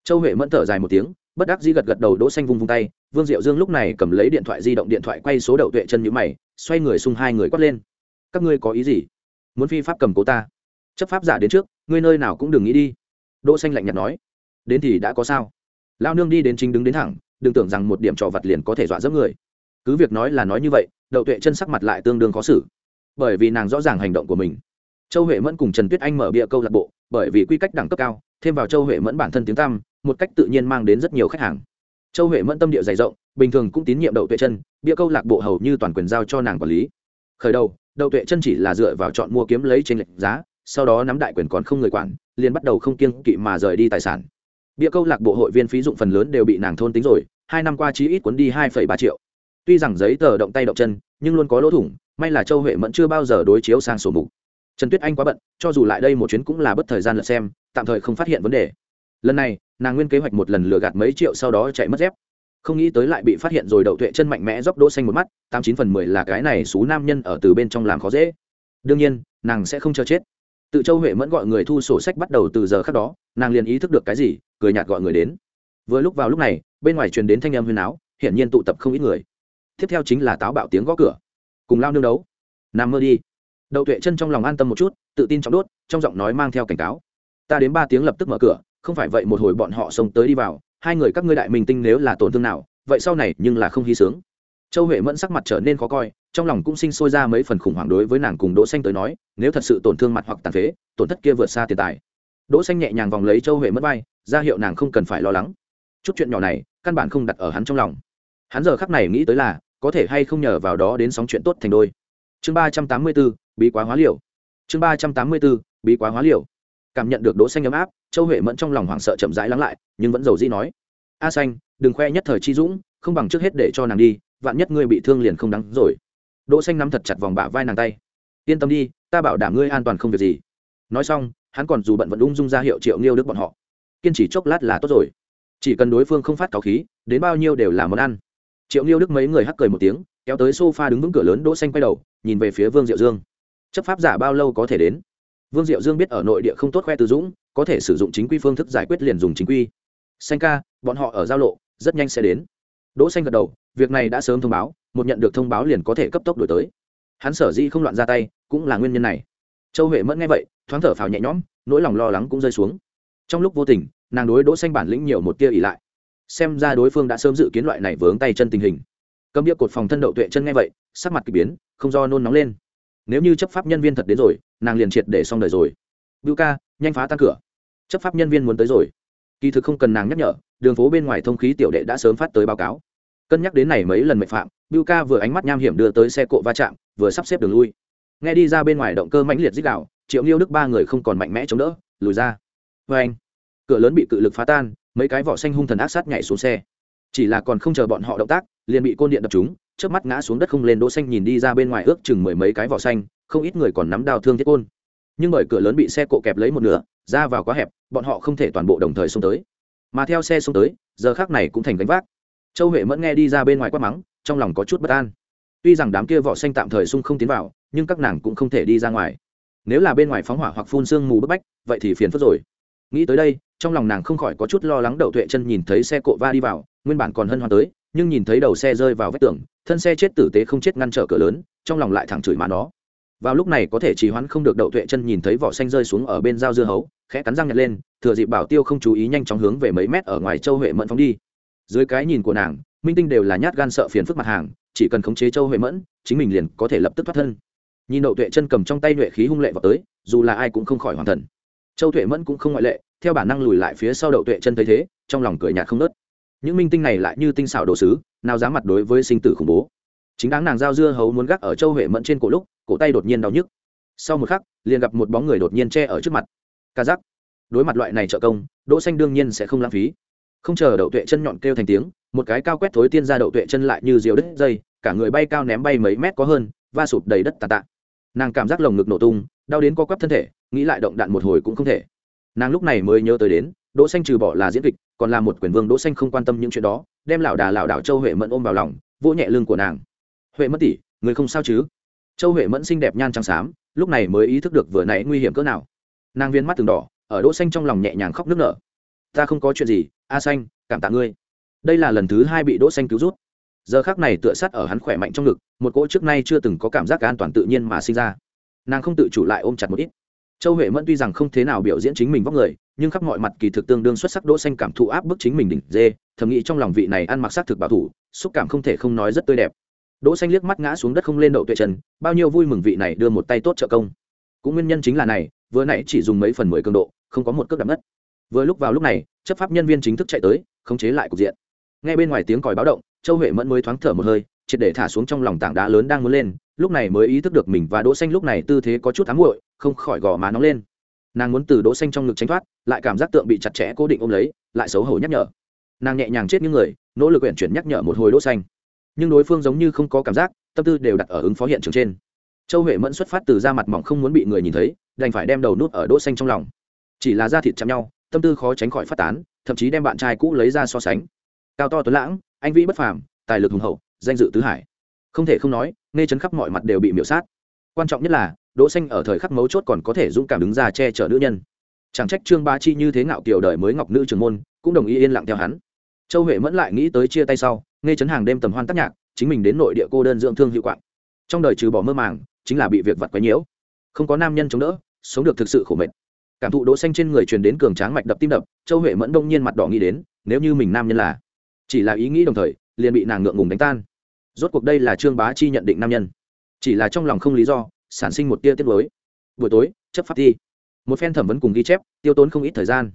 Châu huệ mẫn thở dài một tiếng, bất đắc dĩ gật gật đầu đỗ xanh vung vung tay, vương diệu dương lúc này cầm lấy điện thoại di động điện thoại quay số đậu tuệ chân như mày, xoay người xung hai người quát lên. Các ngươi có ý gì? Muốn phi pháp cầm cố ta? Chấp pháp giả đến trước, ngươi nơi nào cũng đừng nghĩ đi. Đỗ xanh lạnh nhạt nói. Đến thì đã có sao? Lao nương đi đến chính đứng đến thẳng đừng tưởng rằng một điểm trò vặt liền có thể dọa dẫm người. Cứ việc nói là nói như vậy, đậu tuệ chân sắc mặt lại tương đương khó xử. Bởi vì nàng rõ ràng hành động của mình. Châu huệ mẫn cùng trần tuyết anh mở bịa câu lạc bộ, bởi vì quy cách đẳng cấp cao, thêm vào châu huệ mẫn bản thân tiếng tăm, một cách tự nhiên mang đến rất nhiều khách hàng. Châu huệ mẫn tâm địa dày rộng, bình thường cũng tín nhiệm đậu tuệ chân, bịa câu lạc bộ hầu như toàn quyền giao cho nàng quản lý. Khởi đầu, đậu tuệ chân chỉ là dựa vào chọn mua kiếm lấy trên lệnh giá, sau đó nắm đại quyền còn không người quản, liền bắt đầu không kiêng kỵ mà rời đi tài sản bịa câu lạc bộ hội viên phí dụng phần lớn đều bị nàng thôn tính rồi, hai năm qua chí ít cuốn đi hai ba triệu. Tuy rằng giấy tờ động tay động chân, nhưng luôn có lỗ thủng, may là châu huệ mẫn chưa bao giờ đối chiếu sang sổ mục. Trần tuyết anh quá bận, cho dù lại đây một chuyến cũng là bất thời gian lật xem, tạm thời không phát hiện vấn đề. Lần này, nàng nguyên kế hoạch một lần lừa gạt mấy triệu sau đó chạy mất dép. Không nghĩ tới lại bị phát hiện rồi đậu tuệ chân mạnh mẽ dốc đỗ xanh một mắt, tám chín phần mười là cái này xú nam nhân ở từ bên trong làm khó dễ. Đương nhiên, nàng sẽ không cho chết. Tự châu huệ mẫn gọi người thu sổ sách bắt đầu từ giờ khác đó, nàng liền ý thức được cái gì cười nhạt gọi người đến. Vừa lúc vào lúc này, bên ngoài truyền đến thanh âm huyên áo, hiển nhiên tụ tập không ít người. Tiếp theo chính là táo bạo tiếng gõ cửa. Cùng lao nương đấu. Nằm mơ đi. Đậu tuệ chân trong lòng an tâm một chút, tự tin trong đốt, trong giọng nói mang theo cảnh cáo. Ta đến ba tiếng lập tức mở cửa, không phải vậy một hồi bọn họ xông tới đi vào, hai người các ngươi đại minh tinh nếu là tổn thương nào, vậy sau này nhưng là không hy sướng. Châu huệ mẫn sắc mặt trở nên khó coi, trong lòng cũng sinh sôi ra mấy phần khủng hoảng đối với nàng cùng đỗ xanh tới nói, nếu thật sự tổn thương mặt hoặc tàn phế, tổn thất kia vượt xa tiền tài. Đỗ xanh nhẹ nhàng vòng lấy châu huệ mất vai ra hiệu nàng không cần phải lo lắng. Chút chuyện nhỏ này căn bản không đặt ở hắn trong lòng. Hắn giờ khắc này nghĩ tới là có thể hay không nhờ vào đó đến sóng chuyện tốt thành đôi. Chương ba trăm tám mươi 384, bí quá hóa liều. Chương ba trăm tám mươi 384, bí quá hóa liều. Cảm nhận được đỗ xanh ấm áp châu huệ mẫn trong lòng hoảng sợ chậm rãi lắng lại nhưng vẫn giàu dĩ nói. A xanh đừng khoe nhất thời chi dũng không bằng trước hết để cho nàng đi vạn nhất ngươi bị thương liền không đáng rồi. Đỗ xanh nắm thật chặt vòng bả vai nàng tay. Yên tâm đi ta bảo đảm ngươi an toàn không việc gì. Nói xong hắn còn dù bận vẫn ung dung ra hiệu triệu nghiêu đức bọn họ kiên trì chốc lát là tốt rồi. Chỉ cần đối phương không phát cáo khí, đến bao nhiêu đều là món ăn. Triệu nghiêu đức mấy người hắc cười một tiếng, kéo tới sofa đứng vững cửa lớn đỗ xanh quay đầu, nhìn về phía vương diệu dương. Chấp pháp giả bao lâu có thể đến? Vương diệu dương biết ở nội địa không tốt khoe từ dũng, có thể sử dụng chính quy phương thức giải quyết liền dùng chính quy. Xanh ca, bọn họ ở giao lộ, rất nhanh sẽ đến. Đỗ xanh gật đầu, việc này đã sớm thông báo, một nhận được thông báo liền có thể cấp tốc đổi tới. Hắn sở dĩ không loạn ra tay, cũng là nguyên nhân này. Châu huệ mẫn nghe vậy, thoáng thở phào nhẹ nhõm, nỗi lòng lo lắng cũng rơi xuống trong lúc vô tình, nàng đối đỗ xanh bản lĩnh nhiều một tia ỉ lại. Xem ra đối phương đã sớm dự kiến loại này vướng tay chân tình hình. Cầm bia cột phòng thân đậu tuệ chân nghe vậy, sắc mặt kỳ biến, không do nôn nóng lên. Nếu như chấp pháp nhân viên thật đến rồi, nàng liền triệt để xong đời rồi. Bưu ca, nhanh phá tan cửa. Chấp pháp nhân viên muốn tới rồi. Kỳ thực không cần nàng nhắc nhở, đường phố bên ngoài thông khí tiểu đệ đã sớm phát tới báo cáo. Cân nhắc đến này mấy lần mệnh phạm, bưu ca vừa ánh mắt nham hiểm đưa tới xe cộ va chạm, vừa sắp xếp đường lui. Nghe đi ra bên ngoài động cơ mãnh liệt dích đạo, triệu nghiêu đức ba người không còn mạnh mẽ chống đỡ, lùi ra vê anh. Cửa lớn bị cự lực phá tan, mấy cái vỏ xanh hung thần ác sát nhảy xuống xe. Chỉ là còn không chờ bọn họ động tác, liền bị côn điện đập chúng trước mắt ngã xuống đất không lên đỗ xanh nhìn đi ra bên ngoài ước chừng mười mấy cái vỏ xanh, không ít người còn nắm đao thương thiết côn. Nhưng bởi cửa lớn bị xe cộ kẹp lấy một nửa, ra vào quá hẹp, bọn họ không thể toàn bộ đồng thời xông tới. Mà theo xe xông tới, giờ khác này cũng thành gánh vác. Châu huệ mẫn nghe đi ra bên ngoài quát mắng, trong lòng có chút bất an. Tuy rằng đám kia vỏ xanh tạm thời xung không tiến vào, nhưng các nàng cũng không thể đi ra ngoài. Nếu là bên ngoài phóng hỏa hoặc phun sương mù bức bách, vậy thì phiền phức rồi nghĩ tới đây, trong lòng nàng không khỏi có chút lo lắng đậu tuệ chân nhìn thấy xe cộ va đi vào, nguyên bản còn hân hoan tới, nhưng nhìn thấy đầu xe rơi vào vách tường, thân xe chết tử tế không chết ngăn trở cửa lớn, trong lòng lại thẳng chửi mà nó. Vào lúc này có thể trì hoãn không được đậu tuệ chân nhìn thấy vỏ xanh rơi xuống ở bên dao dưa hấu, khẽ cắn răng nhặt lên, thừa dịp bảo tiêu không chú ý nhanh chóng hướng về mấy mét ở ngoài châu huệ mẫn phóng đi. Dưới cái nhìn của nàng, minh tinh đều là nhát gan sợ phiền phức mặt hàng, chỉ cần khống chế châu huệ mẫn, chính mình liền có thể lập tức thoát thân. Nhìn đậu tuệ chân cầm trong tay nhuệ khí hung lệ vào tới, dù là ai cũng không khỏi hoàn thần châu tuệ mẫn cũng không ngoại lệ, theo bản năng lùi lại phía sau đậu tuệ chân thấy thế, trong lòng cười nhạt không nớt những minh tinh này lại như tinh xảo đồ sứ, nào dám mặt đối với sinh tử khủng bố. Chính đáng nàng giao dưa hấu muốn gác ở châu huệ mẫn trên cổ lúc, cổ tay đột nhiên đau nhức. Sau một khắc, liền gặp một bóng người đột nhiên che ở trước mặt. Ca giác. Đối mặt loại này trợ công, đỗ xanh đương nhiên sẽ không lãng phí. Không chờ đậu tuệ chân nhọn kêu thành tiếng, một cái cao quét thối tiên ra đậu tuệ chân lại như diều đứt dây, cả người bay cao ném bay mấy mét có hơn, va sụp đầy đất tạt tạ. Nàng cảm giác lồng ngực nổ tung, đau đến co quắp thân thể nghĩ lại động đạn một hồi cũng không thể. Nàng lúc này mới nhớ tới đến, đỗ xanh trừ bỏ là diễn kịch, còn là một quyền vương đỗ xanh không quan tâm những chuyện đó, đem lão đà lão đảo châu huệ mẫn ôm vào lòng, vỗ nhẹ lưng của nàng. Huệ mẫn tỷ, người không sao chứ? Châu huệ mẫn xinh đẹp nhan trắng xám, lúc này mới ý thức được vừa nãy nguy hiểm cỡ nào. Nàng viên mắt từng đỏ, ở đỗ xanh trong lòng nhẹ nhàng khóc nức nở. Ta không có chuyện gì, a xanh, cảm tạ ngươi. Đây là lần thứ hai bị đỗ xanh cứu rút. Giờ khắc này tựa sát ở hắn khỏe mạnh trong ngực, một cỗ trước nay chưa từng có cảm giác an toàn tự nhiên mà sinh ra. Nàng không tự chủ lại ôm chặt một ít châu huệ mẫn tuy rằng không thế nào biểu diễn chính mình vóc người nhưng khắp mọi mặt kỳ thực tương đương xuất sắc đỗ xanh cảm thụ áp bức chính mình đỉnh dê thầm nghĩ trong lòng vị này ăn mặc sắc thực bảo thủ xúc cảm không thể không nói rất tươi đẹp. Đỗ xanh liếc mắt ngã xuống đất không lên đậu tuệ trần, bao nhiêu vui mừng vị này đưa một tay tốt trợ công. Cũng nguyên nhân chính là này vừa nãy chỉ dùng mấy phần mười cường độ không có một cước đạp ngất vừa lúc vào lúc này chấp pháp nhân viên chính thức chạy tới khống chế lại cục diện. Nghe bên ngoài tiếng còi báo động châu huệ mẫn mới thoáng thở một hơi triệt để thả xuống trong lòng tảng đá lớn đang muốn lên, lúc này mới ý thức được mình và đỗ xanh lúc này tư thế có chút ám muội, không khỏi gò má nóng lên. Nàng muốn từ đỗ xanh trong ngực tránh thoát, lại cảm giác tượng bị chặt chẽ cố định ôm lấy, lại xấu hổ nhắc nhở. Nàng nhẹ nhàng chết những người, nỗ lực quyển chuyển nhắc nhở một hồi đỗ xanh. Nhưng đối phương giống như không có cảm giác, tâm tư đều đặt ở ứng phó hiện trường trên. Châu huệ mẫn xuất phát từ da mặt mỏng không muốn bị người nhìn thấy, đành phải đem đầu nút ở đỗ xanh trong lòng. Chỉ là da thịt chạm nhau, tâm tư khó tránh khỏi phát tán, thậm chí đem bạn trai cũ lấy ra so sánh. Cao to tuấn lãng, anh vĩ bất phàm, tài lực hùng hậu danh dự tứ hải. Không thể không nói, nghe chấn khắp mọi mặt đều bị miễu sát. Quan trọng nhất là, đỗ xanh ở thời khắc mấu chốt còn có thể dũng cảm đứng ra che chở nữ nhân. Chẳng trách trương ba chi như thế ngạo kiều đời mới ngọc nữ trường môn, cũng đồng ý yên lặng theo hắn. Châu huệ mẫn lại nghĩ tới chia tay sau, nghe chấn hàng đêm tầm hoan tác nhạc, chính mình đến nội địa cô đơn dưỡng thương hiệu quạng. Trong đời trừ bỏ mơ màng, chính là bị việc vật quấy nhiễu. Không có nam nhân chống đỡ, sống được thực sự khổ mệt. Cảm thụ đỗ xanh trên người truyền đến cường tráng mạch đập tim đập, châu huệ mẫn đông nhiên mặt đỏ nghĩ đến, nếu như mình nam nhân là, chỉ là ý nghĩ đồng thời liền bị nàng ngượng ngùng đánh tan. Rốt cuộc đây là trương bá chi nhận định nam nhân. Chỉ là trong lòng không lý do, sản sinh một tia tiết lối buổi tối, chấp pháp thi. Một phen thẩm vấn cùng ghi chép, tiêu tốn không ít thời gian.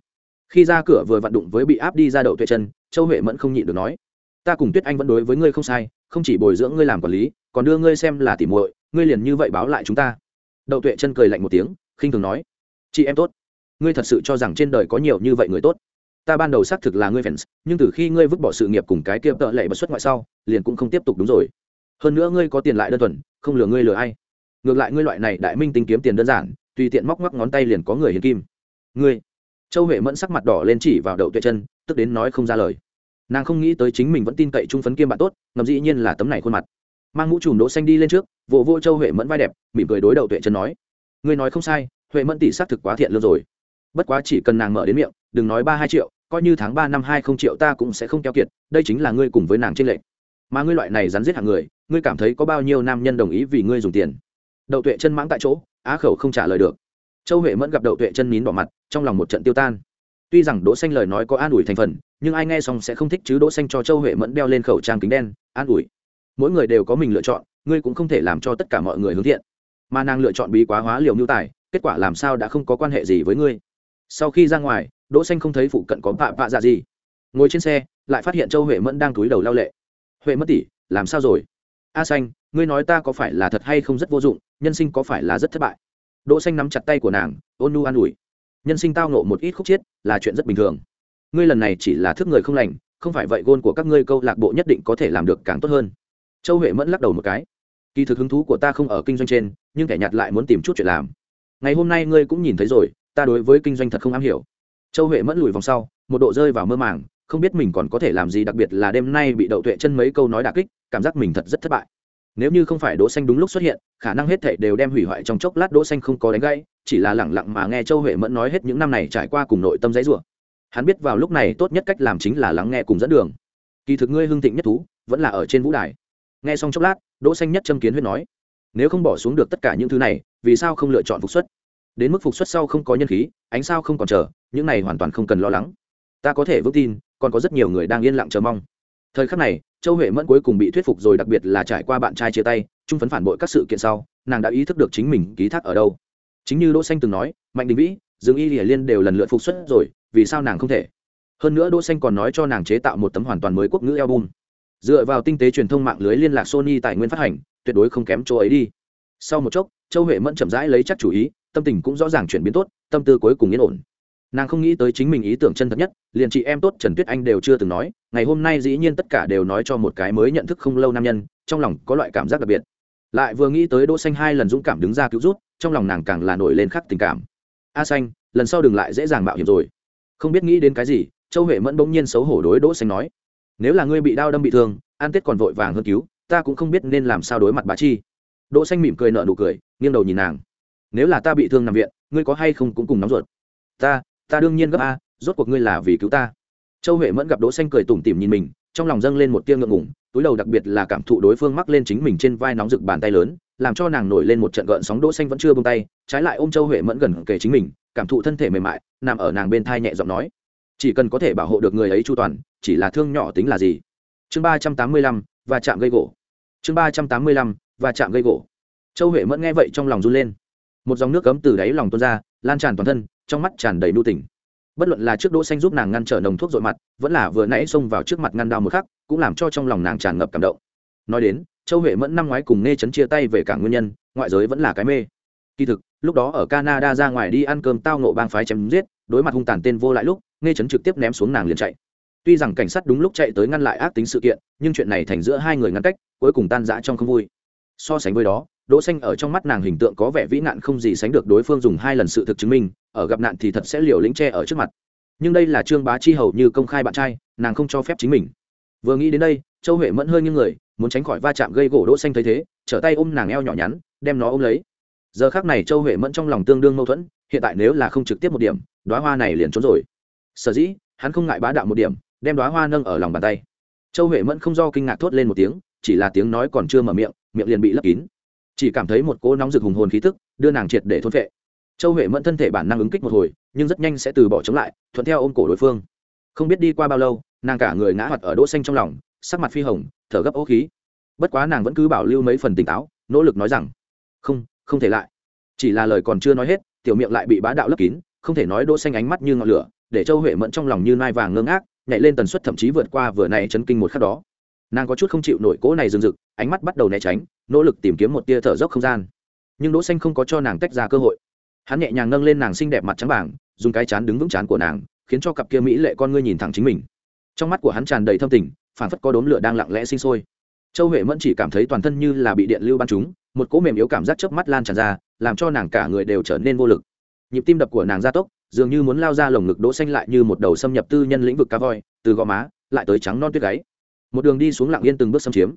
Khi ra cửa vừa vặn đụng với bị áp đi ra đậu tuệ chân, châu huệ mẫn không nhịn được nói, ta cùng tuyết anh vẫn đối với ngươi không sai, không chỉ bồi dưỡng ngươi làm quản lý, còn đưa ngươi xem là tỉ muội, ngươi liền như vậy báo lại chúng ta. Đậu tuệ chân cười lạnh một tiếng, khinh thường nói, chị em tốt, ngươi thật sự cho rằng trên đời có nhiều như vậy người tốt ta ban đầu xác thực là ngươi fans, nhưng từ khi ngươi vứt bỏ sự nghiệp cùng cái kia tợ lệ bật xuất ngoại sau, liền cũng không tiếp tục đúng rồi. Hơn nữa ngươi có tiền lại đơn thuần, không lừa ngươi lừa ai. Ngược lại ngươi loại này đại minh tính kiếm tiền đơn giản, tùy tiện móc ngoắc ngón tay liền có người hiền kim. Ngươi. Châu huệ mẫn sắc mặt đỏ lên chỉ vào đậu tuệ chân tức đến nói không ra lời. Nàng không nghĩ tới chính mình vẫn tin cậy trung phấn kiêm bạn tốt, ngầm dĩ nhiên là tấm này khuôn mặt. Mang mũ trùm đỗ xanh đi lên trước, vỗ vỗ châu huệ mẫn vai đẹp, mỉm cười đối đầu tuệ chân nói. Ngươi nói không sai, huệ mẫn tỷ xác thực quá thiện lương rồi bất quá chỉ cần nàng mở đến miệng, đừng nói ba hai triệu, coi như tháng ba năm hai không triệu ta cũng sẽ không keo kiệt, đây chính là ngươi cùng với nàng trên lệnh mà ngươi loại này rắn giết hàng người, ngươi cảm thấy có bao nhiêu nam nhân đồng ý vì ngươi dùng tiền? Đậu tuệ chân mãng tại chỗ, á khẩu không trả lời được. Châu huệ mẫn gặp đậu tuệ chân nín bỏ mặt, trong lòng một trận tiêu tan. Tuy rằng đỗ xanh lời nói có an ủi thành phần, nhưng ai nghe xong sẽ không thích chứ đỗ xanh cho châu huệ mẫn đeo lên khẩu trang kính đen, an ủi. Mỗi người đều có mình lựa chọn, ngươi cũng không thể làm cho tất cả mọi người hướng thiện. Mà nàng lựa chọn bí quá hóa liều mưu tài, kết quả làm sao đã không có quan hệ gì với ngươi? Sau khi ra ngoài, đỗ xanh không thấy phụ cận có vạ vạ dạ gì. Ngồi trên xe, lại phát hiện châu huệ mẫn đang cúi đầu lao lệ. Huệ mất tỷ, làm sao rồi? A xanh, ngươi nói ta có phải là thật hay không rất vô dụng, nhân sinh có phải là rất thất bại? Đỗ xanh nắm chặt tay của nàng, ôn nu an ủi. Nhân sinh tao nộ một ít khúc chiết là chuyện rất bình thường. Ngươi lần này chỉ là thức người không lành, không phải vậy gôn của các ngươi câu lạc bộ nhất định có thể làm được càng tốt hơn. Châu huệ mẫn lắc đầu một cái. Kỳ thực hứng thú của ta không ở kinh doanh trên, nhưng kẻ nhặt lại muốn tìm chút chuyện làm. Ngày hôm nay ngươi cũng nhìn thấy rồi ta đối với kinh doanh thật không am hiểu. Châu huệ mẫn lùi vòng sau, một độ rơi vào mơ màng, không biết mình còn có thể làm gì đặc biệt là đêm nay bị đậu tuệ chân mấy câu nói đà kích, cảm giác mình thật rất thất bại. Nếu như không phải đỗ xanh đúng lúc xuất hiện, khả năng hết thảy đều đem hủy hoại trong chốc lát đỗ xanh không có đánh gãy, chỉ là lẳng lặng mà nghe châu huệ mẫn nói hết những năm này trải qua cùng nội tâm giấy rủa. Hắn biết vào lúc này tốt nhất cách làm chính là lắng nghe cùng dẫn đường. Kỳ thực ngươi hưng thịnh nhất thú, vẫn là ở trên vũ đài. Nghe xong chốc lát, đỗ xanh nhất châm kiến huyết nói, nếu không bỏ xuống được tất cả những thứ này, vì sao không lựa chọn phục xuất? Đến mức phục xuất sau không có nhân khí, ánh sao không còn chờ, những này hoàn toàn không cần lo lắng. Ta có thể vững tin, còn có rất nhiều người đang yên lặng chờ mong. Thời khắc này, châu huệ mẫn cuối cùng bị thuyết phục rồi, đặc biệt là trải qua bạn trai chia tay, trung phấn phản bội các sự kiện sau, nàng đã ý thức được chính mình ký thác ở đâu. Chính như đỗ xanh từng nói, mạnh đình vĩ, dương y hiển liên đều lần lượt phục xuất rồi, vì sao nàng không thể? Hơn nữa đỗ xanh còn nói cho nàng chế tạo một tấm hoàn toàn mới quốc ngữ album. Dựa vào tinh tế truyền thông mạng lưới liên lạc sony tài nguyên phát hành, tuyệt đối không kém chỗ ấy đi. Sau một chốc, châu huệ mẫn chậm rãi lấy chắc chủ ý tâm tình cũng rõ ràng chuyển biến tốt, tâm tư cuối cùng yên ổn. Nàng không nghĩ tới chính mình ý tưởng chân thật nhất, liền chị em tốt trần tuyết anh đều chưa từng nói, ngày hôm nay dĩ nhiên tất cả đều nói cho một cái mới nhận thức không lâu nam nhân, trong lòng có loại cảm giác đặc biệt. Lại vừa nghĩ tới đỗ xanh hai lần dũng cảm đứng ra cứu rút trong lòng nàng càng là nổi lên khắc tình cảm. A xanh, lần sau đừng lại dễ dàng mạo hiểm rồi. Không biết nghĩ đến cái gì, châu huệ mẫn bỗng nhiên xấu hổ đối đỗ xanh nói, nếu là ngươi bị đau đâm bị thương an tết còn vội vàng hơn cứu, ta cũng không biết nên làm sao đối mặt bà chi. Đỗ xanh mỉm cười nở nụ cười, nghiêng đầu nhìn nàng nếu là ta bị thương nằm viện, ngươi có hay không cũng cùng nóng ruột. Ta ta đương nhiên gấp a, rốt cuộc ngươi là vì cứu ta. Châu huệ mẫn gặp đỗ xanh cười tủm tỉm nhìn mình, trong lòng dâng lên một tia ngượng ngùng, túi đầu đặc biệt là cảm thụ đối phương mắc lên chính mình trên vai nóng rực bàn tay lớn, làm cho nàng nổi lên một trận gợn sóng đỗ xanh vẫn chưa buông tay, trái lại ôm châu huệ mẫn gần kề chính mình, cảm thụ thân thể mềm mại, nằm ở nàng bên thai nhẹ giọng nói. Chỉ cần có thể bảo hộ được người ấy chu toàn, chỉ là thương nhỏ tính là gì? Chương ba trăm tám mươi lăm và chạm gây gỗ. Chương ba trăm tám mươi lăm và chạm gây gỗ. Châu huệ mẫn nghe vậy trong lòng run lên một dòng nước cấm từ đáy lòng tuôn ra, lan tràn toàn thân, trong mắt tràn đầy nu tỉnh. Bất luận là trước đỗ xanh giúp nàng ngăn trở nồng thuốc dội mặt, vẫn là vừa nãy xông vào trước mặt ngăn đau một khắc, cũng làm cho trong lòng nàng tràn ngập cảm động. Nói đến, châu huệ mẫn năm ngoái cùng nghe chấn chia tay về cả nguyên nhân, ngoại giới vẫn là cái mê. Kỳ thực, lúc đó ở canada ra ngoài đi ăn cơm tao nộ bang phái chém giết, đối mặt hung tàn tên vô lại lúc nghe chấn trực tiếp ném xuống nàng liền chạy. Tuy rằng cảnh sát đúng lúc chạy tới ngăn lại ác tính sự kiện, nhưng chuyện này thành giữa hai người ngăn cách, cuối cùng tan rã trong không vui. So sánh với đó đỗ xanh ở trong mắt nàng hình tượng có vẻ vĩ nạn không gì sánh được đối phương dùng hai lần sự thực chứng minh, ở gặp nạn thì thật sẽ liều lĩnh che ở trước mặt. Nhưng đây là trương bá chi hầu như công khai bạn trai, nàng không cho phép chính mình. Vừa nghĩ đến đây, châu huệ mẫn hơi như người, muốn tránh khỏi va chạm gây gỗ đỗ xanh thấy thế, trở tay ôm nàng eo nhỏ nhắn, đem nó ôm lấy. Giờ khắc này châu huệ mẫn trong lòng tương đương mâu thuẫn, hiện tại nếu là không trực tiếp một điểm, đóa hoa này liền trốn rồi. Sở dĩ, hắn không ngại bá đạo một điểm, đem đóa hoa nâng ở lòng bàn tay. Châu huệ mẫn không do kinh ngạc thốt lên một tiếng, chỉ là tiếng nói còn chưa mở miệng miệng liền bị lấp kín chỉ cảm thấy một cỗ nóng rực hùng hồn khí tức đưa nàng triệt để thôn vệ châu huệ mẫn thân thể bản năng ứng kích một hồi, nhưng rất nhanh sẽ từ bỏ chống lại, thuận theo ôm cổ đối phương. Không biết đi qua bao lâu, nàng cả người ngã hoạt ở đỗ xanh trong lòng, sắc mặt phi hồng, thở gấp ố khí. Bất quá nàng vẫn cứ bảo lưu mấy phần tỉnh táo, nỗ lực nói rằng, không không thể lại. Chỉ là lời còn chưa nói hết, tiểu miệng lại bị bá đạo lấp kín, không thể nói đỗ xanh ánh mắt như ngọn lửa, để châu huệ mẫn trong lòng như nai vàng ngơ ngác, nhảy lên tần suất thậm chí vượt qua vừa này chấn kinh một khắc đó. Nàng có chút không chịu nổi cỗ này dừng rực, ánh mắt bắt đầu né tránh nỗ lực tìm kiếm một tia thở dốc không gian. Nhưng đỗ xanh không có cho nàng tách ra cơ hội. Hắn nhẹ nhàng nâng lên nàng xinh đẹp mặt trắng bảng, dùng cái chán đứng vững chán của nàng, khiến cho cặp kia mỹ lệ con ngươi nhìn thẳng chính mình. Trong mắt của hắn tràn đầy thâm tình phản phất có đốm lửa đang lặng lẽ sinh sôi. Châu huệ mẫn chỉ cảm thấy toàn thân như là bị điện lưu ban trúng, một cỗ mềm yếu cảm giác chớp mắt lan tràn ra, làm cho nàng cả người đều trở nên vô lực. Nhịp tim đập của nàng gia tốc, dường như muốn lao ra lồng ngực đỗ xanh lại như một đầu xâm nhập tư nhân lĩnh vực cá voi, từ gò má lại tới trắng non tuyết gáy. Một đường đi xuống lặng yên từng bước xâm chiếm.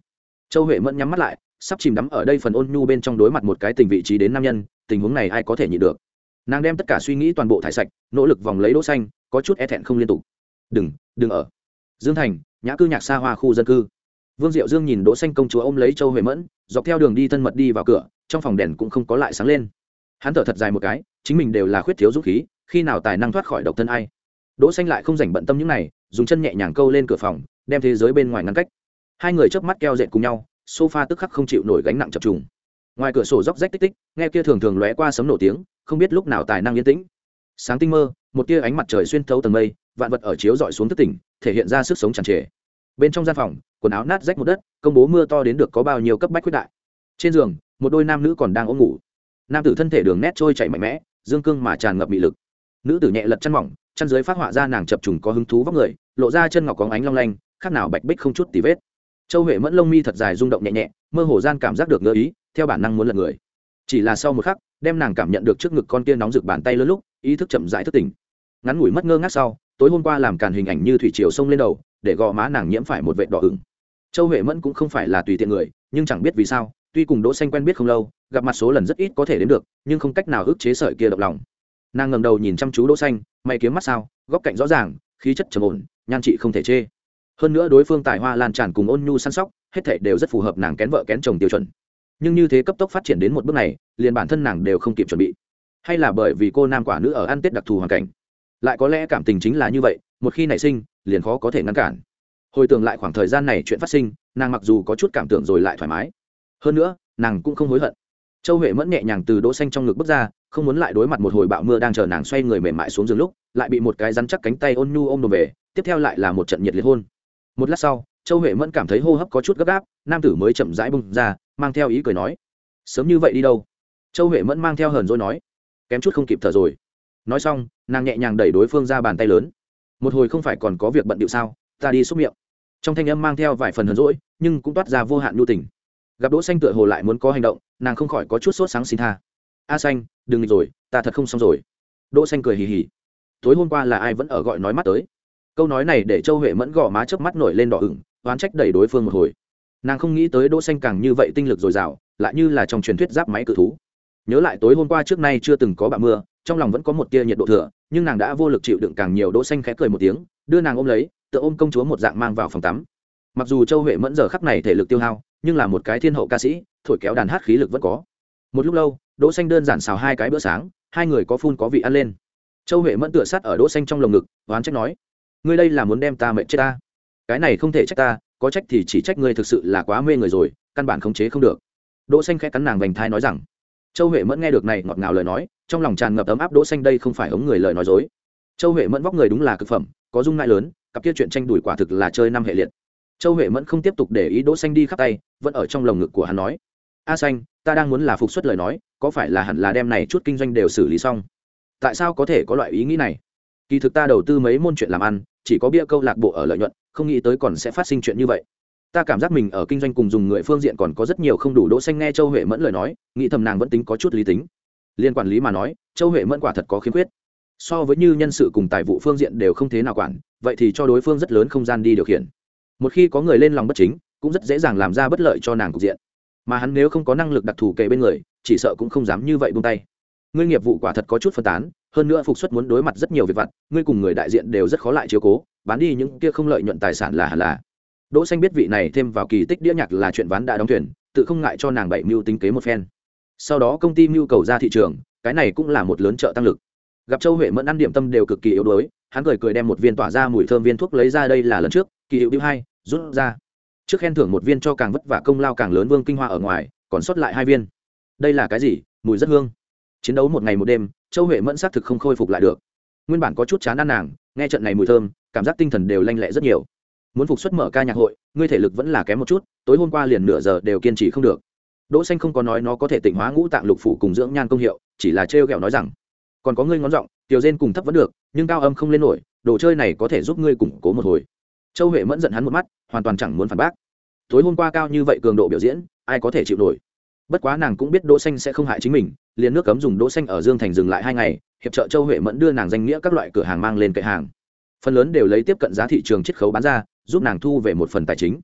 Châu huệ mẫn nhắm mắt lại sắp chìm đắm ở đây phần ôn nhu bên trong đối mặt một cái tình vị trí đến nam nhân, tình huống này ai có thể nhịn được? Nàng đem tất cả suy nghĩ toàn bộ thải sạch, nỗ lực vòng lấy đỗ xanh, có chút e thẹn không liên tục. Đừng đừng ở. Dương thành, nhã cư nhạc xa hoa khu dân cư. Vương diệu dương nhìn đỗ xanh công chúa ôm lấy châu huệ mẫn, dọc theo đường đi thân mật đi vào cửa, trong phòng đèn cũng không có lại sáng lên. Hắn thở thật dài một cái, chính mình đều là khuyết thiếu dũng khí, khi nào tài năng thoát khỏi độc thân ai? Đỗ xanh lại không rảnh bận tâm những này, dùng chân nhẹ nhàng câu lên cửa phòng, đem thế giới bên ngoài ngăn cách. Hai người chớp mắt keo dệt cùng nhau sofa tức khắc không chịu nổi gánh nặng chập trùng. Ngoài cửa sổ róc rách tích tích, nghe kia thường thường lóe qua sấm nổ tiếng, không biết lúc nào tài năng yên tĩnh. Sáng tinh mơ, một tia ánh mặt trời xuyên thấu tầng mây, vạn vật ở chiếu dọi xuống thất tỉnh, thể hiện ra sức sống tràn trề. Bên trong gian phòng, quần áo nát rách một đất, công bố mưa to đến được có bao nhiêu cấp bách quyết đại. Trên giường, một đôi nam nữ còn đang ôm ngủ. Nam tử thân thể đường nét trôi chảy mạnh mẽ, dương cương mà tràn ngập mị lực. Nữ tử nhẹ lật chân mỏng chân dưới phát họa ra nàng chập trùng có hứng thú vóc người, lộ ra chân ngọc có ánh long lanh, khác nào bạch bích không chút tì vết châu huệ mẫn lông mi thật dài rung động nhẹ nhẹ, mơ hồ gian cảm giác được ngơ ý, theo bản năng muốn lật người. Chỉ là sau một khắc, đem nàng cảm nhận được trước ngực con kia nóng rực bàn tay lớn lúc, ý thức chậm rãi thức tỉnh. Ngắn ngủi mất ngơ ngác sau, tối hôm qua làm càn hình ảnh như thủy triều sông lên đầu, để gò má nàng nhiễm phải một vệt đỏ ửng. Châu huệ mẫn cũng không phải là tùy tiện người, nhưng chẳng biết vì sao, tuy cùng đỗ xanh quen biết không lâu, gặp mặt số lần rất ít có thể đến được, nhưng không cách nào ức chế sợi kia động lòng. Nàng ngẩng đầu nhìn chăm chú đỗ xanh, mày kiếm mắt sao, góc cạnh rõ ràng, khí chất trầm ổn, nhan trị không thể chê hơn nữa đối phương tài hoa lan tràn cùng ôn nhu săn sóc, hết thảy đều rất phù hợp nàng kén vợ kén chồng tiêu chuẩn. Nhưng như thế cấp tốc phát triển đến một bước này, liền bản thân nàng đều không kịp chuẩn bị. Hay là bởi vì cô nam quả nữ ở ăn tết đặc thù hoàn cảnh. Lại có lẽ cảm tình chính là như vậy, một khi nảy sinh, liền khó có thể ngăn cản. Hồi tưởng lại khoảng thời gian này chuyện phát sinh, nàng mặc dù có chút cảm tưởng rồi lại thoải mái. Hơn nữa, nàng cũng không hối hận. Châu huệ mẫn nhẹ nhàng từ đỗ xanh trong ngực bước ra, không muốn lại đối mặt một hồi bão mưa đang chờ nàng xoay người mềm mại xuống giường lúc, lại bị một cái rắn chắc cánh tay ôn nhu ôm đồ về, tiếp theo lại là một trận nhiệt liệt hôn một lát sau, châu huệ mẫn cảm thấy hô hấp có chút gấp gáp, nam tử mới chậm rãi bung ra, mang theo ý cười nói, sớm như vậy đi đâu? Châu huệ mẫn mang theo hờn rồi nói, kém chút không kịp thở rồi. Nói xong, nàng nhẹ nhàng đẩy đối phương ra bàn tay lớn. Một hồi không phải còn có việc bận điệu sao? Ta đi xúc miệng. Trong thanh âm mang theo vài phần hờn rỗi nhưng cũng toát ra vô hạn nhu tình. Gặp đỗ xanh tựa hồ lại muốn có hành động, nàng không khỏi có chút sốt sáng xin tha. A xanh, đừng nghịch rồi, ta thật không xong rồi. Đỗ xanh cười hì hì. Tối hôm qua là ai vẫn ở gọi nói mắt tới? Câu nói này để châu huệ mẫn gò má chớp mắt nổi lên đỏ ửng, oán trách đẩy đối phương một hồi. Nàng không nghĩ tới đỗ xanh càng như vậy tinh lực dồi dào, lại như là trong truyền thuyết giáp máy cự thú. Nhớ lại tối hôm qua trước nay chưa từng có bão mưa, trong lòng vẫn có một tia nhiệt độ thừa, nhưng nàng đã vô lực chịu đựng càng nhiều, đỗ xanh khẽ cười một tiếng, đưa nàng ôm lấy, tựa ôm công chúa một dạng mang vào phòng tắm. Mặc dù châu huệ mẫn giờ khắc này thể lực tiêu hao, nhưng là một cái thiên hậu ca sĩ, thổi kéo đàn hát khí lực vẫn có. Một lúc lâu, đỗ xanh đơn giản xào hai cái bữa sáng, hai người có phun có vị ăn lên. Châu huệ mẫn tựa sát ở đỗ xanh trong lồng ngực, oán trách nói ngươi đây là muốn đem ta mệnh chết ta? Cái này không thể trách ta, có trách thì chỉ trách ngươi thực sự là quá mê người rồi, căn bản khống chế không được. Đỗ xanh khẽ cắn nàng vành thai nói rằng, châu huệ mẫn nghe được này ngọt ngào lời nói, trong lòng tràn ngập ấm áp đỗ xanh đây không phải ống người lời nói dối. Châu huệ mẫn vóc người đúng là cực phẩm, có dung ngại lớn, cặp kia chuyện tranh đuổi quả thực là chơi năm hệ liệt. Châu huệ mẫn không tiếp tục để ý đỗ xanh đi khắp tay, vẫn ở trong lồng ngực của hắn nói, a xanh, ta đang muốn là phục xuất lời nói, có phải là hẳn là đem này chút kinh doanh đều xử lý xong? Tại sao có thể có loại ý nghĩ này? Kỳ thực ta đầu tư mấy môn chuyện làm ăn chỉ có bia câu lạc bộ ở lợi nhuận, không nghĩ tới còn sẽ phát sinh chuyện như vậy. Ta cảm giác mình ở kinh doanh cùng dùng người phương diện còn có rất nhiều không đủ đỗ xanh nghe châu huệ mẫn lời nói, nghĩ thầm nàng vẫn tính có chút lý tính. Liên quản lý mà nói, châu huệ mẫn quả thật có khiếm khuyết. So với như nhân sự cùng tài vụ phương diện đều không thế nào quản, vậy thì cho đối phương rất lớn không gian đi điều khiển. Một khi có người lên lòng bất chính, cũng rất dễ dàng làm ra bất lợi cho nàng cục diện. Mà hắn nếu không có năng lực đặc thù kề bên người, chỉ sợ cũng không dám như vậy buông tay ngươi nghiệp vụ quả thật có chút phân tán, hơn nữa phục xuất muốn đối mặt rất nhiều việc vặt, ngươi cùng người đại diện đều rất khó lại chiếu cố, bán đi những kia không lợi nhuận tài sản là hẳn là. Đỗ xanh biết vị này thêm vào kỳ tích đĩa nhạc là chuyện ván đã đóng thuyền, tự không ngại cho nàng bảy mưu tính kế một phen. Sau đó công ty mưu cầu ra thị trường, cái này cũng là một lớn trợ tăng lực. Gặp châu huệ mẫn ăn điểm tâm đều cực kỳ yếu đuối, hắn cười cười đem một viên tỏa ra mùi thơm viên thuốc lấy ra đây là lần trước, kỳ hiệu điêu hai, rút ra. Trước khen thưởng một viên cho càng vất vả công lao càng lớn vương kinh hoa ở ngoài, còn sót lại hai viên. Đây là cái gì? Mùi rất hương chiến đấu một ngày một đêm, châu huệ mẫn xác thực không khôi phục lại được. Nguyên bản có chút chán ăn nàng, nghe trận này mùi thơm, cảm giác tinh thần đều lanh lẹ rất nhiều. Muốn phục xuất mở ca nhạc hội, ngươi thể lực vẫn là kém một chút, tối hôm qua liền nửa giờ đều kiên trì không được. Đỗ xanh không có nói nó có thể tịnh hóa ngũ tạng lục phủ cùng dưỡng nhan công hiệu, chỉ là treo gẹo nói rằng, còn có ngươi ngón giọng, tiểu gen cùng thấp vẫn được, nhưng cao âm không lên nổi, đồ chơi này có thể giúp ngươi củng cố một hồi. Châu huệ mẫn giận hắn một mắt, hoàn toàn chẳng muốn phản bác. Tối hôm qua cao như vậy cường độ biểu diễn, ai có thể chịu nổi? Bất quá nàng cũng biết đỗ xanh sẽ không hại chính mình, liền nước cấm dùng đỗ xanh ở dương thành dừng lại hai ngày, hiệp trợ châu huệ mẫn đưa nàng danh nghĩa các loại cửa hàng mang lên kệ hàng. Phần lớn đều lấy tiếp cận giá thị trường chiết khấu bán ra, giúp nàng thu về một phần tài chính.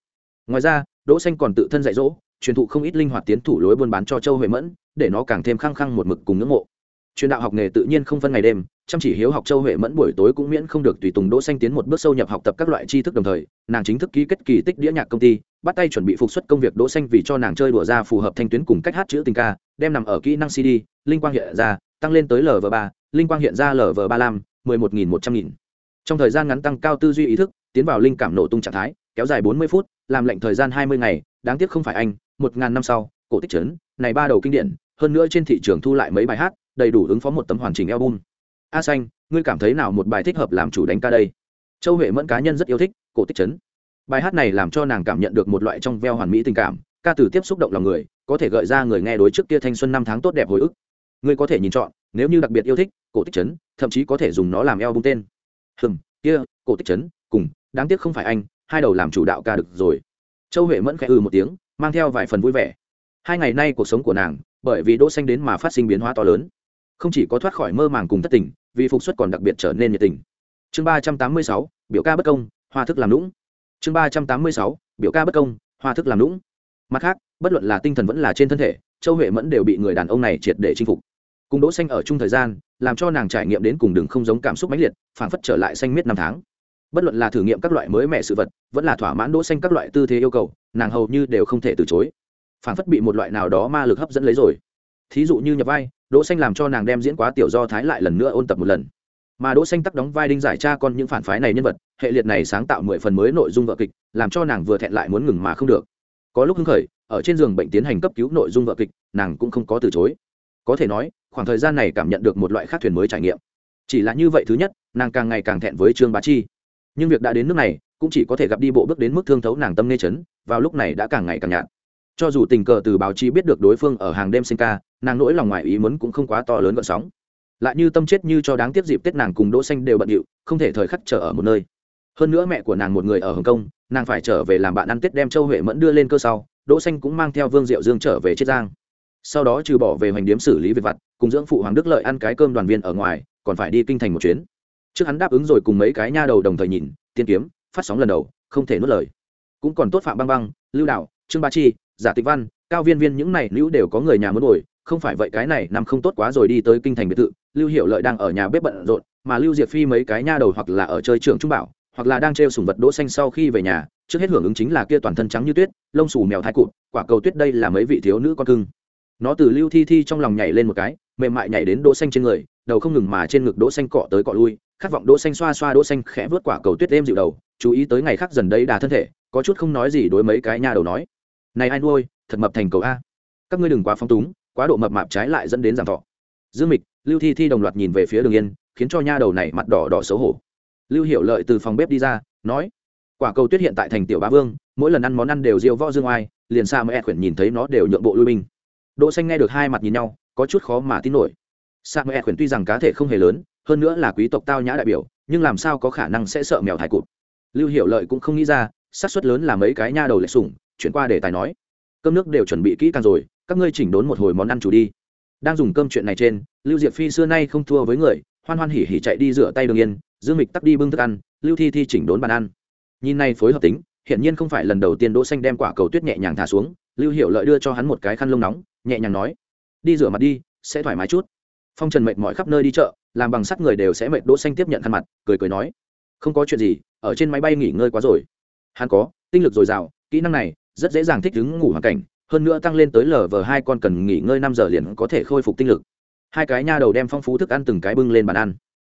Ngoài ra, đỗ xanh còn tự thân dạy dỗ, truyền thụ không ít linh hoạt tiến thủ lối buôn bán cho châu huệ mẫn, để nó càng thêm khăng khăng một mực cùng ngưỡng mộ. Truyền đạo học nghề tự nhiên không phân ngày đêm, chăm chỉ hiếu học châu huệ mẫn buổi tối cũng miễn không được tùy tùng đỗ xanh tiến một bước sâu nhập học tập các loại tri thức đồng thời, nàng chính thức ký kết kỳ tích đĩa nhạc công ty bắt tay chuẩn bị phục xuất công việc đỗ xanh vì cho nàng chơi đùa ra phù hợp thanh tuyến cùng cách hát chữ tình ca, đem nằm ở kỹ năng cd linh quang hiện ra, tăng lên tới lv ba linh quang hiện ra lv ba lam mười một nghìn một trăm nghìn. Trong thời gian ngắn tăng cao tư duy ý thức, tiến vào linh cảm nổ tung trạng thái, kéo dài bốn mươi phút, làm lệnh thời gian hai mươi ngày, đáng tiếc không phải anh, một ngàn năm sau, cổ tích trấn này ba đầu kinh điển, hơn nữa trên thị trường thu lại mấy bài hát, đầy đủ ứng phó một tấm hoàn chỉnh album. A xanh, ngươi cảm thấy nào một bài thích hợp làm chủ đánh ca đây? Châu huệ mẫn cá nhân rất yêu thích, cổ tích trấn bài hát này làm cho nàng cảm nhận được một loại trong veo hoàn mỹ tình cảm, ca từ tiếp xúc động lòng người, có thể gợi ra người nghe đối trước kia thanh xuân năm tháng tốt đẹp hồi ức. Ngươi có thể nhìn chọn, nếu như đặc biệt yêu thích, cổ tích trấn, thậm chí có thể dùng nó làm eo bung tên. Hừm, kia, cổ tích trấn, cùng, đáng tiếc không phải anh, hai đầu làm chủ đạo ca được rồi. Châu huệ mẫn khẽ ừ một tiếng, mang theo vài phần vui vẻ. Hai ngày nay cuộc sống của nàng, bởi vì đỗ xanh đến mà phát sinh biến hóa to lớn. Không chỉ có thoát khỏi mơ màng cùng thất tình, vì phục xuất còn đặc biệt trở nên nhiệt tình. Chương ba trăm tám mươi sáu, biểu ca bất công, hoa thức làm lũng chương ba trăm tám mươi sáu, biểu ca bất công, hoa thức làm lũng mặt khác, bất luận là tinh thần vẫn là trên thân thể, châu huệ mẫn đều bị người đàn ông này triệt để chinh phục. Cùng đỗ xanh ở chung thời gian, làm cho nàng trải nghiệm đến cùng đường không giống cảm xúc mãnh liệt, phảng phất trở lại xanh miết năm tháng. Bất luận là thử nghiệm các loại mới mẻ sự vật, vẫn là thỏa mãn đỗ xanh các loại tư thế yêu cầu, nàng hầu như đều không thể từ chối. Phản phất bị một loại nào đó ma lực hấp dẫn lấy rồi. Thí dụ như nhập vai, đỗ xanh làm cho nàng đem diễn quá tiểu do thái lại lần nữa ôn tập một lần mà đỗ xanh tắc đóng vai đinh giải cha con những phản phái này nhân vật, hệ liệt này sáng tạo mười phần mới nội dung vở kịch, làm cho nàng vừa thẹn lại muốn ngừng mà không được. Có lúc hứng khởi, ở trên giường bệnh tiến hành cấp cứu nội dung vở kịch, nàng cũng không có từ chối. Có thể nói, khoảng thời gian này cảm nhận được một loại khác thuyền mới trải nghiệm. Chỉ là như vậy thứ nhất, nàng càng ngày càng thẹn với trương bá chi. Nhưng việc đã đến nước này, cũng chỉ có thể gặp đi bộ bước đến mức thương thấu nàng tâm nê chấn, vào lúc này đã càng ngày càng nhạt. Cho dù tình cờ từ báo chí biết được đối phương ở hàng đêm sinh ca, nàng nỗi lòng ngoài ý muốn cũng không quá to lớn gợn sóng lại như tâm chết như cho đáng tiếc dịp tết nàng cùng đỗ xanh đều bận điệu, không thể thời khắc chờ ở một nơi. Hơn nữa mẹ của nàng một người ở hồng kông, nàng phải trở về làm bạn ăn tết đem châu huệ mẫn đưa lên cơ sau, đỗ xanh cũng mang theo vương diệu dương trở về chiết giang. Sau đó trừ bỏ về hoành điếm xử lý việc vặt, cùng dưỡng phụ hoàng đức lợi ăn cái cơm đoàn viên ở ngoài, còn phải đi kinh thành một chuyến. Trước hắn đáp ứng rồi cùng mấy cái nha đầu đồng thời nhìn, tiên kiếm, phát sóng lần đầu, không thể nuốt lời. Cũng còn tốt phạm băng băng, lưu đạo, trương ba chi, giả tịch văn, cao viên viên những này nữ đều có người nhà muốn ngồi, không phải vậy cái này năm không tốt quá rồi đi tới kinh thành biệt thự lưu hiệu lợi đang ở nhà bếp bận rộn, mà lưu diệp phi mấy cái nha đầu hoặc là ở chơi trường trung bảo, hoặc là đang treo sùng vật đỗ xanh sau khi về nhà, trước hết hưởng ứng chính là kia toàn thân trắng như tuyết, lông xù mèo thái cụt, quả cầu tuyết đây là mấy vị thiếu nữ con cưng. Nó từ lưu thi thi trong lòng nhảy lên một cái, mềm mại nhảy đến đỗ xanh trên người, đầu không ngừng mà trên ngực đỗ xanh cọ tới cọ lui, khát vọng đỗ xanh xoa xoa đỗ xanh khẽ vớt quả cầu tuyết êm dịu đầu, chú ý tới ngày khác dần đây đà thân thể, có chút không nói gì đối mấy cái nha đầu nói. Này ai nuôi, thật mập thành cầu a. Các ngươi đừng quá phong túng, quá độ mập mạp trái lại dẫn đến giảm thọ. Dương mịch lưu thi thi đồng loạt nhìn về phía đường yên, khiến cho nha đầu này mặt đỏ đỏ xấu hổ. Lưu hiệu lợi từ phòng bếp đi ra, nói, quả cầu tuyết hiện tại thành tiểu bá vương, mỗi lần ăn món ăn đều diêu võ dương oai, liền xa mới khuyển nhìn thấy nó đều nhượng bộ lui binh. Đỗ xanh nghe được hai mặt nhìn nhau, có chút khó mà tin nổi. Xa mẹ khuyển tuy rằng cá thể không hề lớn, hơn nữa là quý tộc tao nhã đại biểu, nhưng làm sao có khả năng sẽ sợ mèo thải cụt? Lưu hiệu lợi cũng không nghĩ ra, xác suất lớn là mấy cái nha đầu lệ sủng, chuyển qua để tài nói, cơm nước đều chuẩn bị kỹ càng rồi, các ngươi chỉnh đốn một hồi món ăn chủ đi đang dùng cơm chuyện này trên, lưu diệp phi xưa nay không thua với người, hoan hoan hỉ hỉ chạy đi rửa tay đường yên, dương mịch tắt đi bưng thức ăn, lưu thi thi chỉnh đốn bàn ăn. Nhìn này phối hợp tính, hiển nhiên không phải lần đầu tiên đỗ xanh đem quả cầu tuyết nhẹ nhàng thả xuống, lưu hiệu lợi đưa cho hắn một cái khăn lông nóng, nhẹ nhàng nói, đi rửa mặt đi, sẽ thoải mái chút. Phong trần mệt mỏi khắp nơi đi chợ, làm bằng sắt người đều sẽ mệt, đỗ xanh tiếp nhận khăn mặt, cười cười nói, không có chuyện gì, ở trên máy bay nghỉ ngơi quá rồi. Hắn có, tinh lực dồi dào, kỹ năng này rất dễ dàng thích ứng ngủ hoàn cảnh hơn nữa tăng lên tới lờ vờ hai con cần nghỉ ngơi năm giờ liền có thể khôi phục tinh lực. Hai cái nha đầu đem phong phú thức ăn từng cái bưng lên bàn ăn.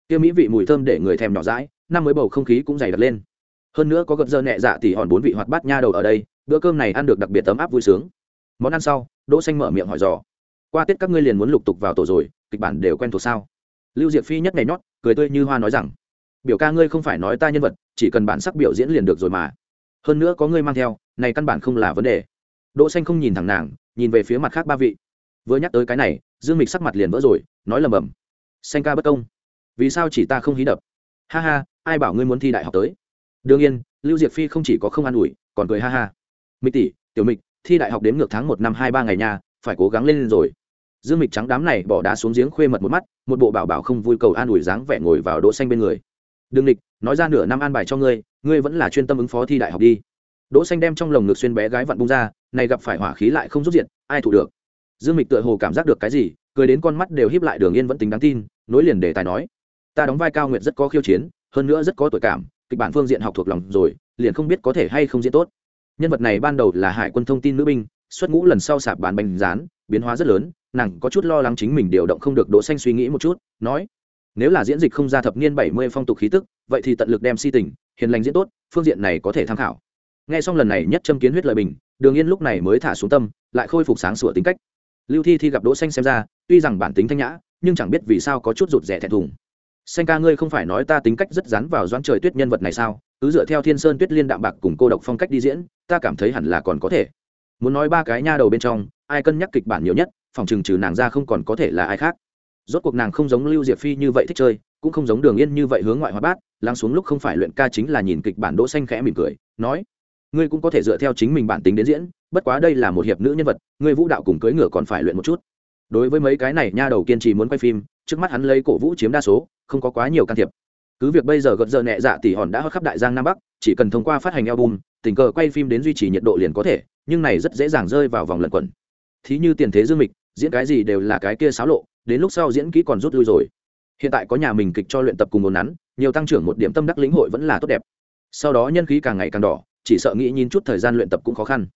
Tiêu mỹ vị mùi thơm để người thèm nhỏ rãi năm mới bầu không khí cũng dày đặc lên. Hơn nữa có gợn dơ nhẹ dạ thì hòn bốn vị hoạt bát nha đầu ở đây, bữa cơm này ăn được đặc biệt tấm áp vui sướng. Món ăn sau, đỗ xanh mở miệng hỏi dò. Qua tết các ngươi liền muốn lục tục vào tổ rồi, kịch bản đều quen thuộc sao? Lưu diệp phi nhất ngày nhót, cười tươi như hoa nói rằng, biểu ca ngươi không phải nói ta nhân vật, chỉ cần bản sắc biểu diễn liền được rồi mà. Hơn nữa có ngươi mang theo, này căn bản không là vấn đề đỗ xanh không nhìn thẳng nàng, nhìn về phía mặt khác ba vị. Vừa nhắc tới cái này, dương mịch sắc mặt liền vỡ rồi, nói lầm bầm. Xanh ca bất công. Vì sao chỉ ta không hí đập? Ha ha, ai bảo ngươi muốn thi đại học tới? Đương nhiên, lưu diệp phi không chỉ có không an ủi, còn cười ha ha. Mịch tỷ, tiểu mịch, thi đại học đến ngược tháng một năm hai ba ngày nha, phải cố gắng lên rồi. Dương mịch trắng đám này bỏ đá xuống giếng khuê mật một mắt, một bộ bảo bảo không vui cầu an ủi dáng vẻ ngồi vào đỗ xanh bên người. Đương địch nói ra nửa năm an bài cho ngươi ngươi vẫn là chuyên tâm ứng phó thi đại học đi đỗ xanh đem trong lồng ngực xuyên bé gái vặn bung ra này gặp phải hỏa khí lại không rút diện, ai thủ được? Dương mịch tựa hồ cảm giác được cái gì cười đến con mắt đều híp lại đường yên vẫn tính đáng tin nối liền để tài nói ta đóng vai cao nguyện rất có khiêu chiến hơn nữa rất có tuổi cảm kịch bản phương diện học thuộc lòng rồi liền không biết có thể hay không diễn tốt. Nhân vật này ban đầu là hải quân thông tin nữ binh xuất ngũ lần sau sạp bán bánh rán biến hóa rất lớn nàng có chút lo lắng chính mình điều động không được đỗ xanh suy nghĩ một chút nói nếu là diễn dịch không ra thập niên bảy mươi phong tục khí tức vậy thì tận lực đem si tình hiền lành diễn tốt phương diện này có thể tham khảo nghe xong lần này nhất châm kiến huyết lời bình, đường yên lúc này mới thả xuống tâm, lại khôi phục sáng sủa tính cách. Lưu thi thi gặp đỗ xanh xem ra, tuy rằng bản tính thanh nhã, nhưng chẳng biết vì sao có chút rụt rè thẹn thùng. Xanh ca ngươi không phải nói ta tính cách rất dán vào doãn trời tuyết nhân vật này sao? Cứ dựa theo thiên sơn tuyết liên đạm bạc cùng cô độc phong cách đi diễn, ta cảm thấy hẳn là còn có thể. Muốn nói ba cái nha đầu bên trong, ai cân nhắc kịch bản nhiều nhất, phòng chừng trừ nàng ra không còn có thể là ai khác. Rốt cuộc nàng không giống lưu diệp phi như vậy thích chơi, cũng không giống đường yên như vậy hướng ngoại hóa bát, lắng xuống lúc không phải luyện ca chính là nhìn kịch bản đỗ xanh khẽ mỉm cười, nói ngươi cũng có thể dựa theo chính mình bản tính đến diễn, bất quá đây là một hiệp nữ nhân vật, ngươi vũ đạo cùng cưỡi ngựa còn phải luyện một chút. Đối với mấy cái này, nha đầu kiên trì muốn quay phim, trước mắt hắn lấy cổ vũ chiếm đa số, không có quá nhiều can thiệp. Cứ việc bây giờ gợt giờ nhẹ dạ tỷ hòn đã hot khắp đại giang nam bắc, chỉ cần thông qua phát hành album, tình cờ quay phim đến duy trì nhiệt độ liền có thể, nhưng này rất dễ dàng rơi vào vòng lẩn quẩn. Thí như tiền thế dương mịch, diễn cái gì đều là cái kia xáo lộ, đến lúc sau diễn kỹ còn rút lui rồi. Hiện tại có nhà mình kịch cho luyện tập cùng ồn nắn, nhiều tăng trưởng một điểm tâm đắc lĩnh hội vẫn là tốt đẹp. Sau đó nhân khí càng ngày càng đỏ chỉ sợ nghĩ nhìn chút thời gian luyện tập cũng khó khăn.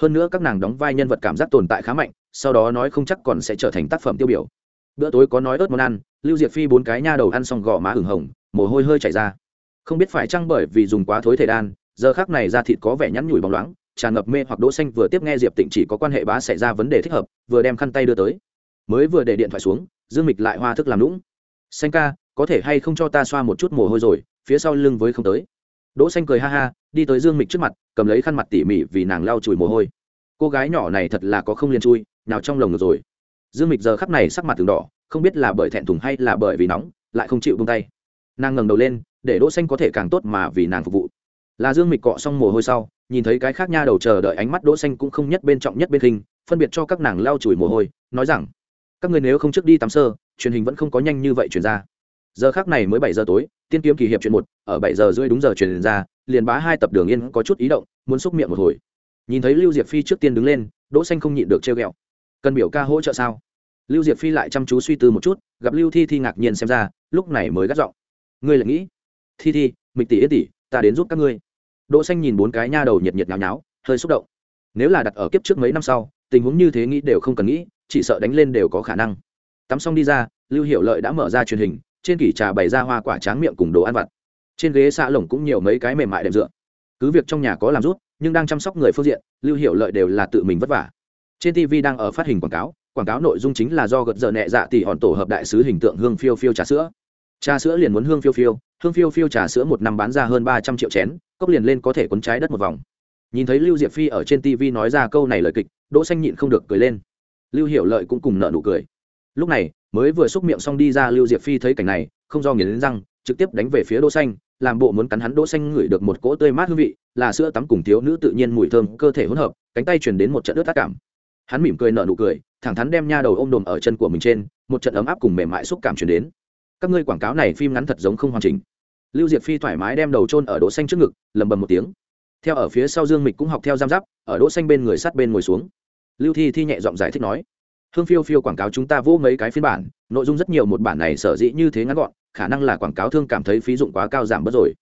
Hơn nữa các nàng đóng vai nhân vật cảm giác tồn tại khá mạnh, sau đó nói không chắc còn sẽ trở thành tác phẩm tiêu biểu. Bữa tối có nói ớt món ăn, lưu diệp phi bốn cái nha đầu ăn xong gò má hửng hồng, mồ hôi hơi chảy ra. Không biết phải chăng bởi vì dùng quá thối thể đan, giờ khác này da thịt có vẻ nhắn nhủi bóng loáng, tràn ngập mê hoặc đỗ xanh vừa tiếp nghe diệp tịnh chỉ có quan hệ bá xảy ra vấn đề thích hợp, vừa đem khăn tay đưa tới. Mới vừa để điện thoại xuống, dương mịch lại hoa thức làm lũng xanh ca, có thể hay không cho ta xoa một chút mồ hôi rồi, phía sau lưng với không tới? Đỗ xanh cười ha ha, đi tới dương mịch trước mặt, cầm lấy khăn mặt tỉ mỉ vì nàng lau chùi mồ hôi. Cô gái nhỏ này thật là có không liên chui, nào trong lồng rồi. Dương mịch giờ khắp này sắc mặt từng đỏ, không biết là bởi thẹn thùng hay là bởi vì nóng, lại không chịu buông tay. Nàng ngẩng đầu lên, để đỗ xanh có thể càng tốt mà vì nàng phục vụ. Là dương mịch cọ xong mồ hôi sau, nhìn thấy cái khác nha đầu chờ đợi ánh mắt đỗ xanh cũng không nhất bên trọng nhất bên hình, phân biệt cho các nàng lau chùi mồ hôi, nói rằng, các người nếu không trước đi tắm sơ, truyền hình vẫn không có nhanh như vậy truyền ra. Giờ khác này mới bảy giờ tối tiên kiếm kỳ hiệp chuyện một, ở bảy giờ rưỡi đúng giờ truyền ra, liền bá hai tập đường yên có chút ý động, muốn xúc miệng một hồi. Nhìn thấy lưu diệp phi trước tiên đứng lên, đỗ xanh không nhịn được treo ghẹo. Cần biểu ca hỗ trợ sao? Lưu diệp phi lại chăm chú suy tư một chút, gặp lưu thi thi ngạc nhiên xem ra, lúc này mới gắt giọng. Ngươi lại nghĩ, thi thi, mịch tỷ yết tỷ, ta đến giúp các ngươi. Đỗ xanh nhìn bốn cái nha đầu nhiệt nhiệt nháo nháo, hơi xúc động. Nếu là đặt ở kiếp trước mấy năm sau, tình huống như thế nghĩ đều không cần nghĩ, chỉ sợ đánh lên đều có khả năng. Tắm xong đi ra, lưu Hiểu lợi đã mở ra truyền hình trên kỷ trà bày ra hoa quả tráng miệng cùng đồ ăn vặt. Trên ghế xạ lồng cũng nhiều mấy cái mềm mại đệm dựa. Cứ việc trong nhà có làm rút, nhưng đang chăm sóc người phương diện, lưu hiệu lợi đều là tự mình vất vả. Trên tv đang ở phát hình quảng cáo quảng cáo nội dung chính là do gật giờ nhẹ dạ tỷ hòn tổ hợp đại sứ hình tượng hương phiêu phiêu trà sữa. Trà sữa liền muốn hương phiêu phiêu, hương phiêu phiêu trà sữa một năm bán ra hơn ba trăm triệu chén, cốc liền lên có thể cuốn trái đất một vòng. Nhìn thấy lưu diệp phi ở trên tv nói ra câu này lời kịch, đỗ xanh nhịn không được cười lên. Lưu hiểu lợi cũng cùng nợ nụ cười. Lúc này mới vừa xúc miệng xong đi ra lưu diệp phi thấy cảnh này, không do nghiến răng, trực tiếp đánh về phía đỗ xanh, làm bộ muốn cắn hắn đỗ xanh ngửi được một cỗ tươi mát hương vị, là sữa tắm cùng thiếu nữ tự nhiên mùi thơm cơ thể hỗn hợp, cánh tay truyền đến một trận ướt tác cảm. Hắn mỉm cười nở nụ cười, thẳng thắn đem nha đầu ôm đồm ở chân của mình trên, một trận ấm áp cùng mềm mại xúc cảm truyền đến. Các ngươi quảng cáo này phim ngắn thật giống không hoàn chỉnh. Lưu diệp phi thoải mái đem đầu trôn ở đỗ xanh trước ngực lầm bầm một tiếng. Theo ở phía sau dương mịch cũng học theo giam giáp, ở đỗ xanh bên người sát bên ngồi xuống. Lưu thi thi nhẹ giọng giải thích nói hương phiêu phiêu quảng cáo chúng ta vô mấy cái phiên bản, nội dung rất nhiều, một bản này sở dĩ như thế ngắn gọn, khả năng là quảng cáo thương cảm thấy phí dụng quá cao giảm bớt rồi.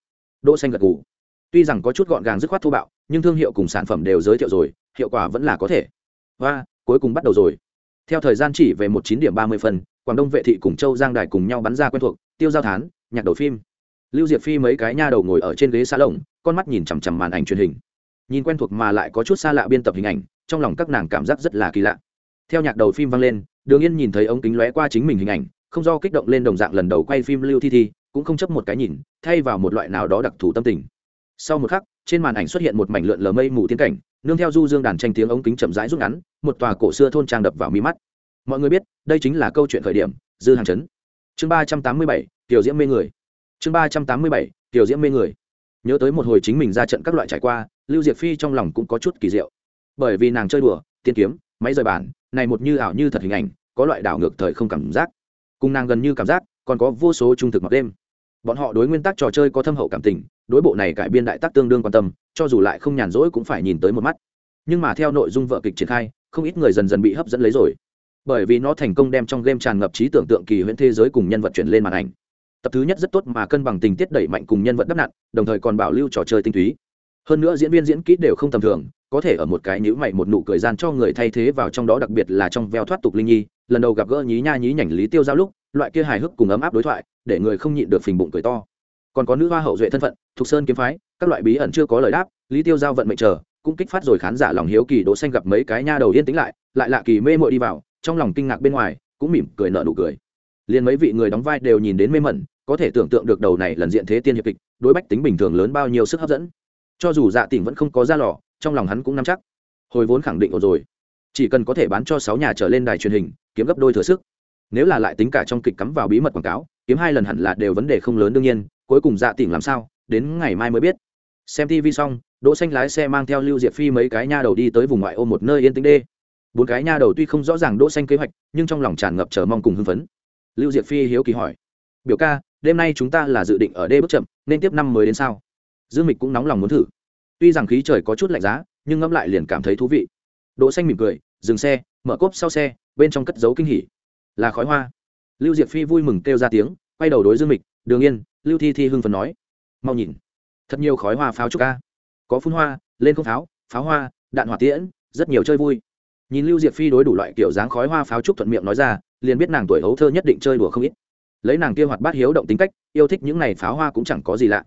Đỗ xanh gật gù. Tuy rằng có chút gọn gàng dứt khoát thô bạo, nhưng thương hiệu cùng sản phẩm đều giới thiệu rồi, hiệu quả vẫn là có thể. Và cuối cùng bắt đầu rồi. Theo thời gian chỉ về một chín điểm ba mươi phần, quảng đông vệ thị cùng châu giang đài cùng nhau bắn ra quen thuộc, tiêu giao thán, nhạc đầu phim. Lưu diệp phi mấy cái nha đầu ngồi ở trên ghế xa lồng, con mắt nhìn chằm chằm màn ảnh truyền hình. Nhìn quen thuộc mà lại có chút xa lạ biên tập hình ảnh, trong lòng các nàng cảm giác rất là kỳ lạ theo nhạc đầu phim vang lên, đường yên nhìn thấy ống kính lóe qua chính mình hình ảnh, không do kích động lên đồng dạng lần đầu quay phim lưu thi thi, cũng không chấp một cái nhìn, thay vào một loại nào đó đặc thù tâm tình. Sau một khắc, trên màn ảnh xuất hiện một mảnh lượn lờ mây mù tiến cảnh, nương theo du dương đàn tranh tiếng ống kính chậm rãi rút ngắn, một tòa cổ xưa thôn trang đập vào mi mắt. Mọi người biết, đây chính là câu chuyện khởi điểm, dư hàng chấn. Chương ba trăm tám mươi bảy, tiểu diễm mê người. Chương ba trăm tám mươi bảy, tiểu diễm mê người. Nhớ tới một hồi chính mình ra trận các loại trải qua, lưu diệp phi trong lòng cũng có chút kỳ diệu. Bởi vì nàng chơi đùa, tiên kiếm máy rời bản, này một như ảo như thật hình ảnh, có loại đảo ngược thời không cảm giác. Cùng nàng gần như cảm giác, còn có vô số trung thực mặc đêm. Bọn họ đối nguyên tắc trò chơi có thâm hậu cảm tình, đối bộ này cải biên đại tác tương đương quan tâm, cho dù lại không nhàn rỗi cũng phải nhìn tới một mắt. Nhưng mà theo nội dung vợ kịch triển khai, không ít người dần dần bị hấp dẫn lấy rồi. Bởi vì nó thành công đem trong game tràn ngập trí tưởng tượng kỳ huyễn thế giới cùng nhân vật chuyển lên màn ảnh. Tập thứ nhất rất tốt mà cân bằng tình tiết đẩy mạnh cùng nhân vật đắp nặn, đồng thời còn bảo lưu trò chơi tinh túy hơn nữa diễn viên diễn kỹ đều không tầm thường, có thể ở một cái nhữ mày một nụ cười gian cho người thay thế vào trong đó, đặc biệt là trong veo thoát tục linh nhi, lần đầu gặp gỡ nhí nha nhí nhảnh lý tiêu giao lúc, loại kia hài hước cùng ấm áp đối thoại, để người không nhịn được phình bụng cười to. Còn có nữ hoa hậu duệ thân phận thuộc sơn kiếm phái, các loại bí ẩn chưa có lời đáp, lý tiêu giao vận mệnh chờ, cũng kích phát rồi khán giả lòng hiếu kỳ đỗ xanh gặp mấy cái nha đầu yên tĩnh lại lại lạ kỳ mê mội đi vào, trong lòng kinh ngạc bên ngoài, cũng mỉm cười nở nụ cười. Liền mấy vị người đóng vai đều nhìn đến mê mẩn, có thể tưởng tượng được đầu này lần diện thế tiên hiệp kịch, đối bách tính bình thường lớn bao nhiêu sức hấp dẫn cho dù dạ tỉnh vẫn không có ra lò, trong lòng hắn cũng nắm chắc. Hồi vốn khẳng định ổn rồi. Chỉ cần có thể bán cho sáu nhà trở lên đài truyền hình, kiếm gấp đôi thừa sức. Nếu là lại tính cả trong kịch cắm vào bí mật quảng cáo, kiếm hai lần hẳn là đều vấn đề không lớn đương nhiên, cuối cùng dạ tỉnh làm sao, đến ngày mai mới biết. Xem tv xong, đỗ xanh lái xe mang theo lưu diệp phi mấy cái nha đầu đi tới vùng ngoại ô một nơi yên tĩnh đê. Bốn cái nha đầu tuy không rõ ràng đỗ xanh kế hoạch, nhưng trong lòng tràn ngập chờ mong cùng hưng phấn. Lưu diệp phi hiếu kỳ hỏi, biểu ca, đêm nay chúng ta là dự định ở đê bước chậm, nên tiếp năm mới đến sao? Dương mịch cũng nóng lòng muốn thử. Tuy rằng khí trời có chút lạnh giá, nhưng ngẫm lại liền cảm thấy thú vị. Đỗ xanh mỉm cười, dừng xe, mở cốp sau xe, bên trong cất giấu kinh hỉ. Là khói hoa. Lưu diệp phi vui mừng kêu ra tiếng, quay đầu đối dương mịch, đường yên. Lưu thi thi hưng phấn nói, mau nhìn. Thật nhiều khói hoa pháo trúc ca có phun hoa, lên không pháo pháo hoa, đạn hỏa tiễn, rất nhiều chơi vui. Nhìn lưu diệp phi đối đủ loại kiểu dáng khói hoa pháo trúc thuận miệng nói ra, liền biết nàng tuổi hấu thơ nhất định chơi đùa không ít. Lấy nàng kia hoạt bát hiếu động tính cách, yêu thích những này pháo hoa cũng chẳng có gì lạ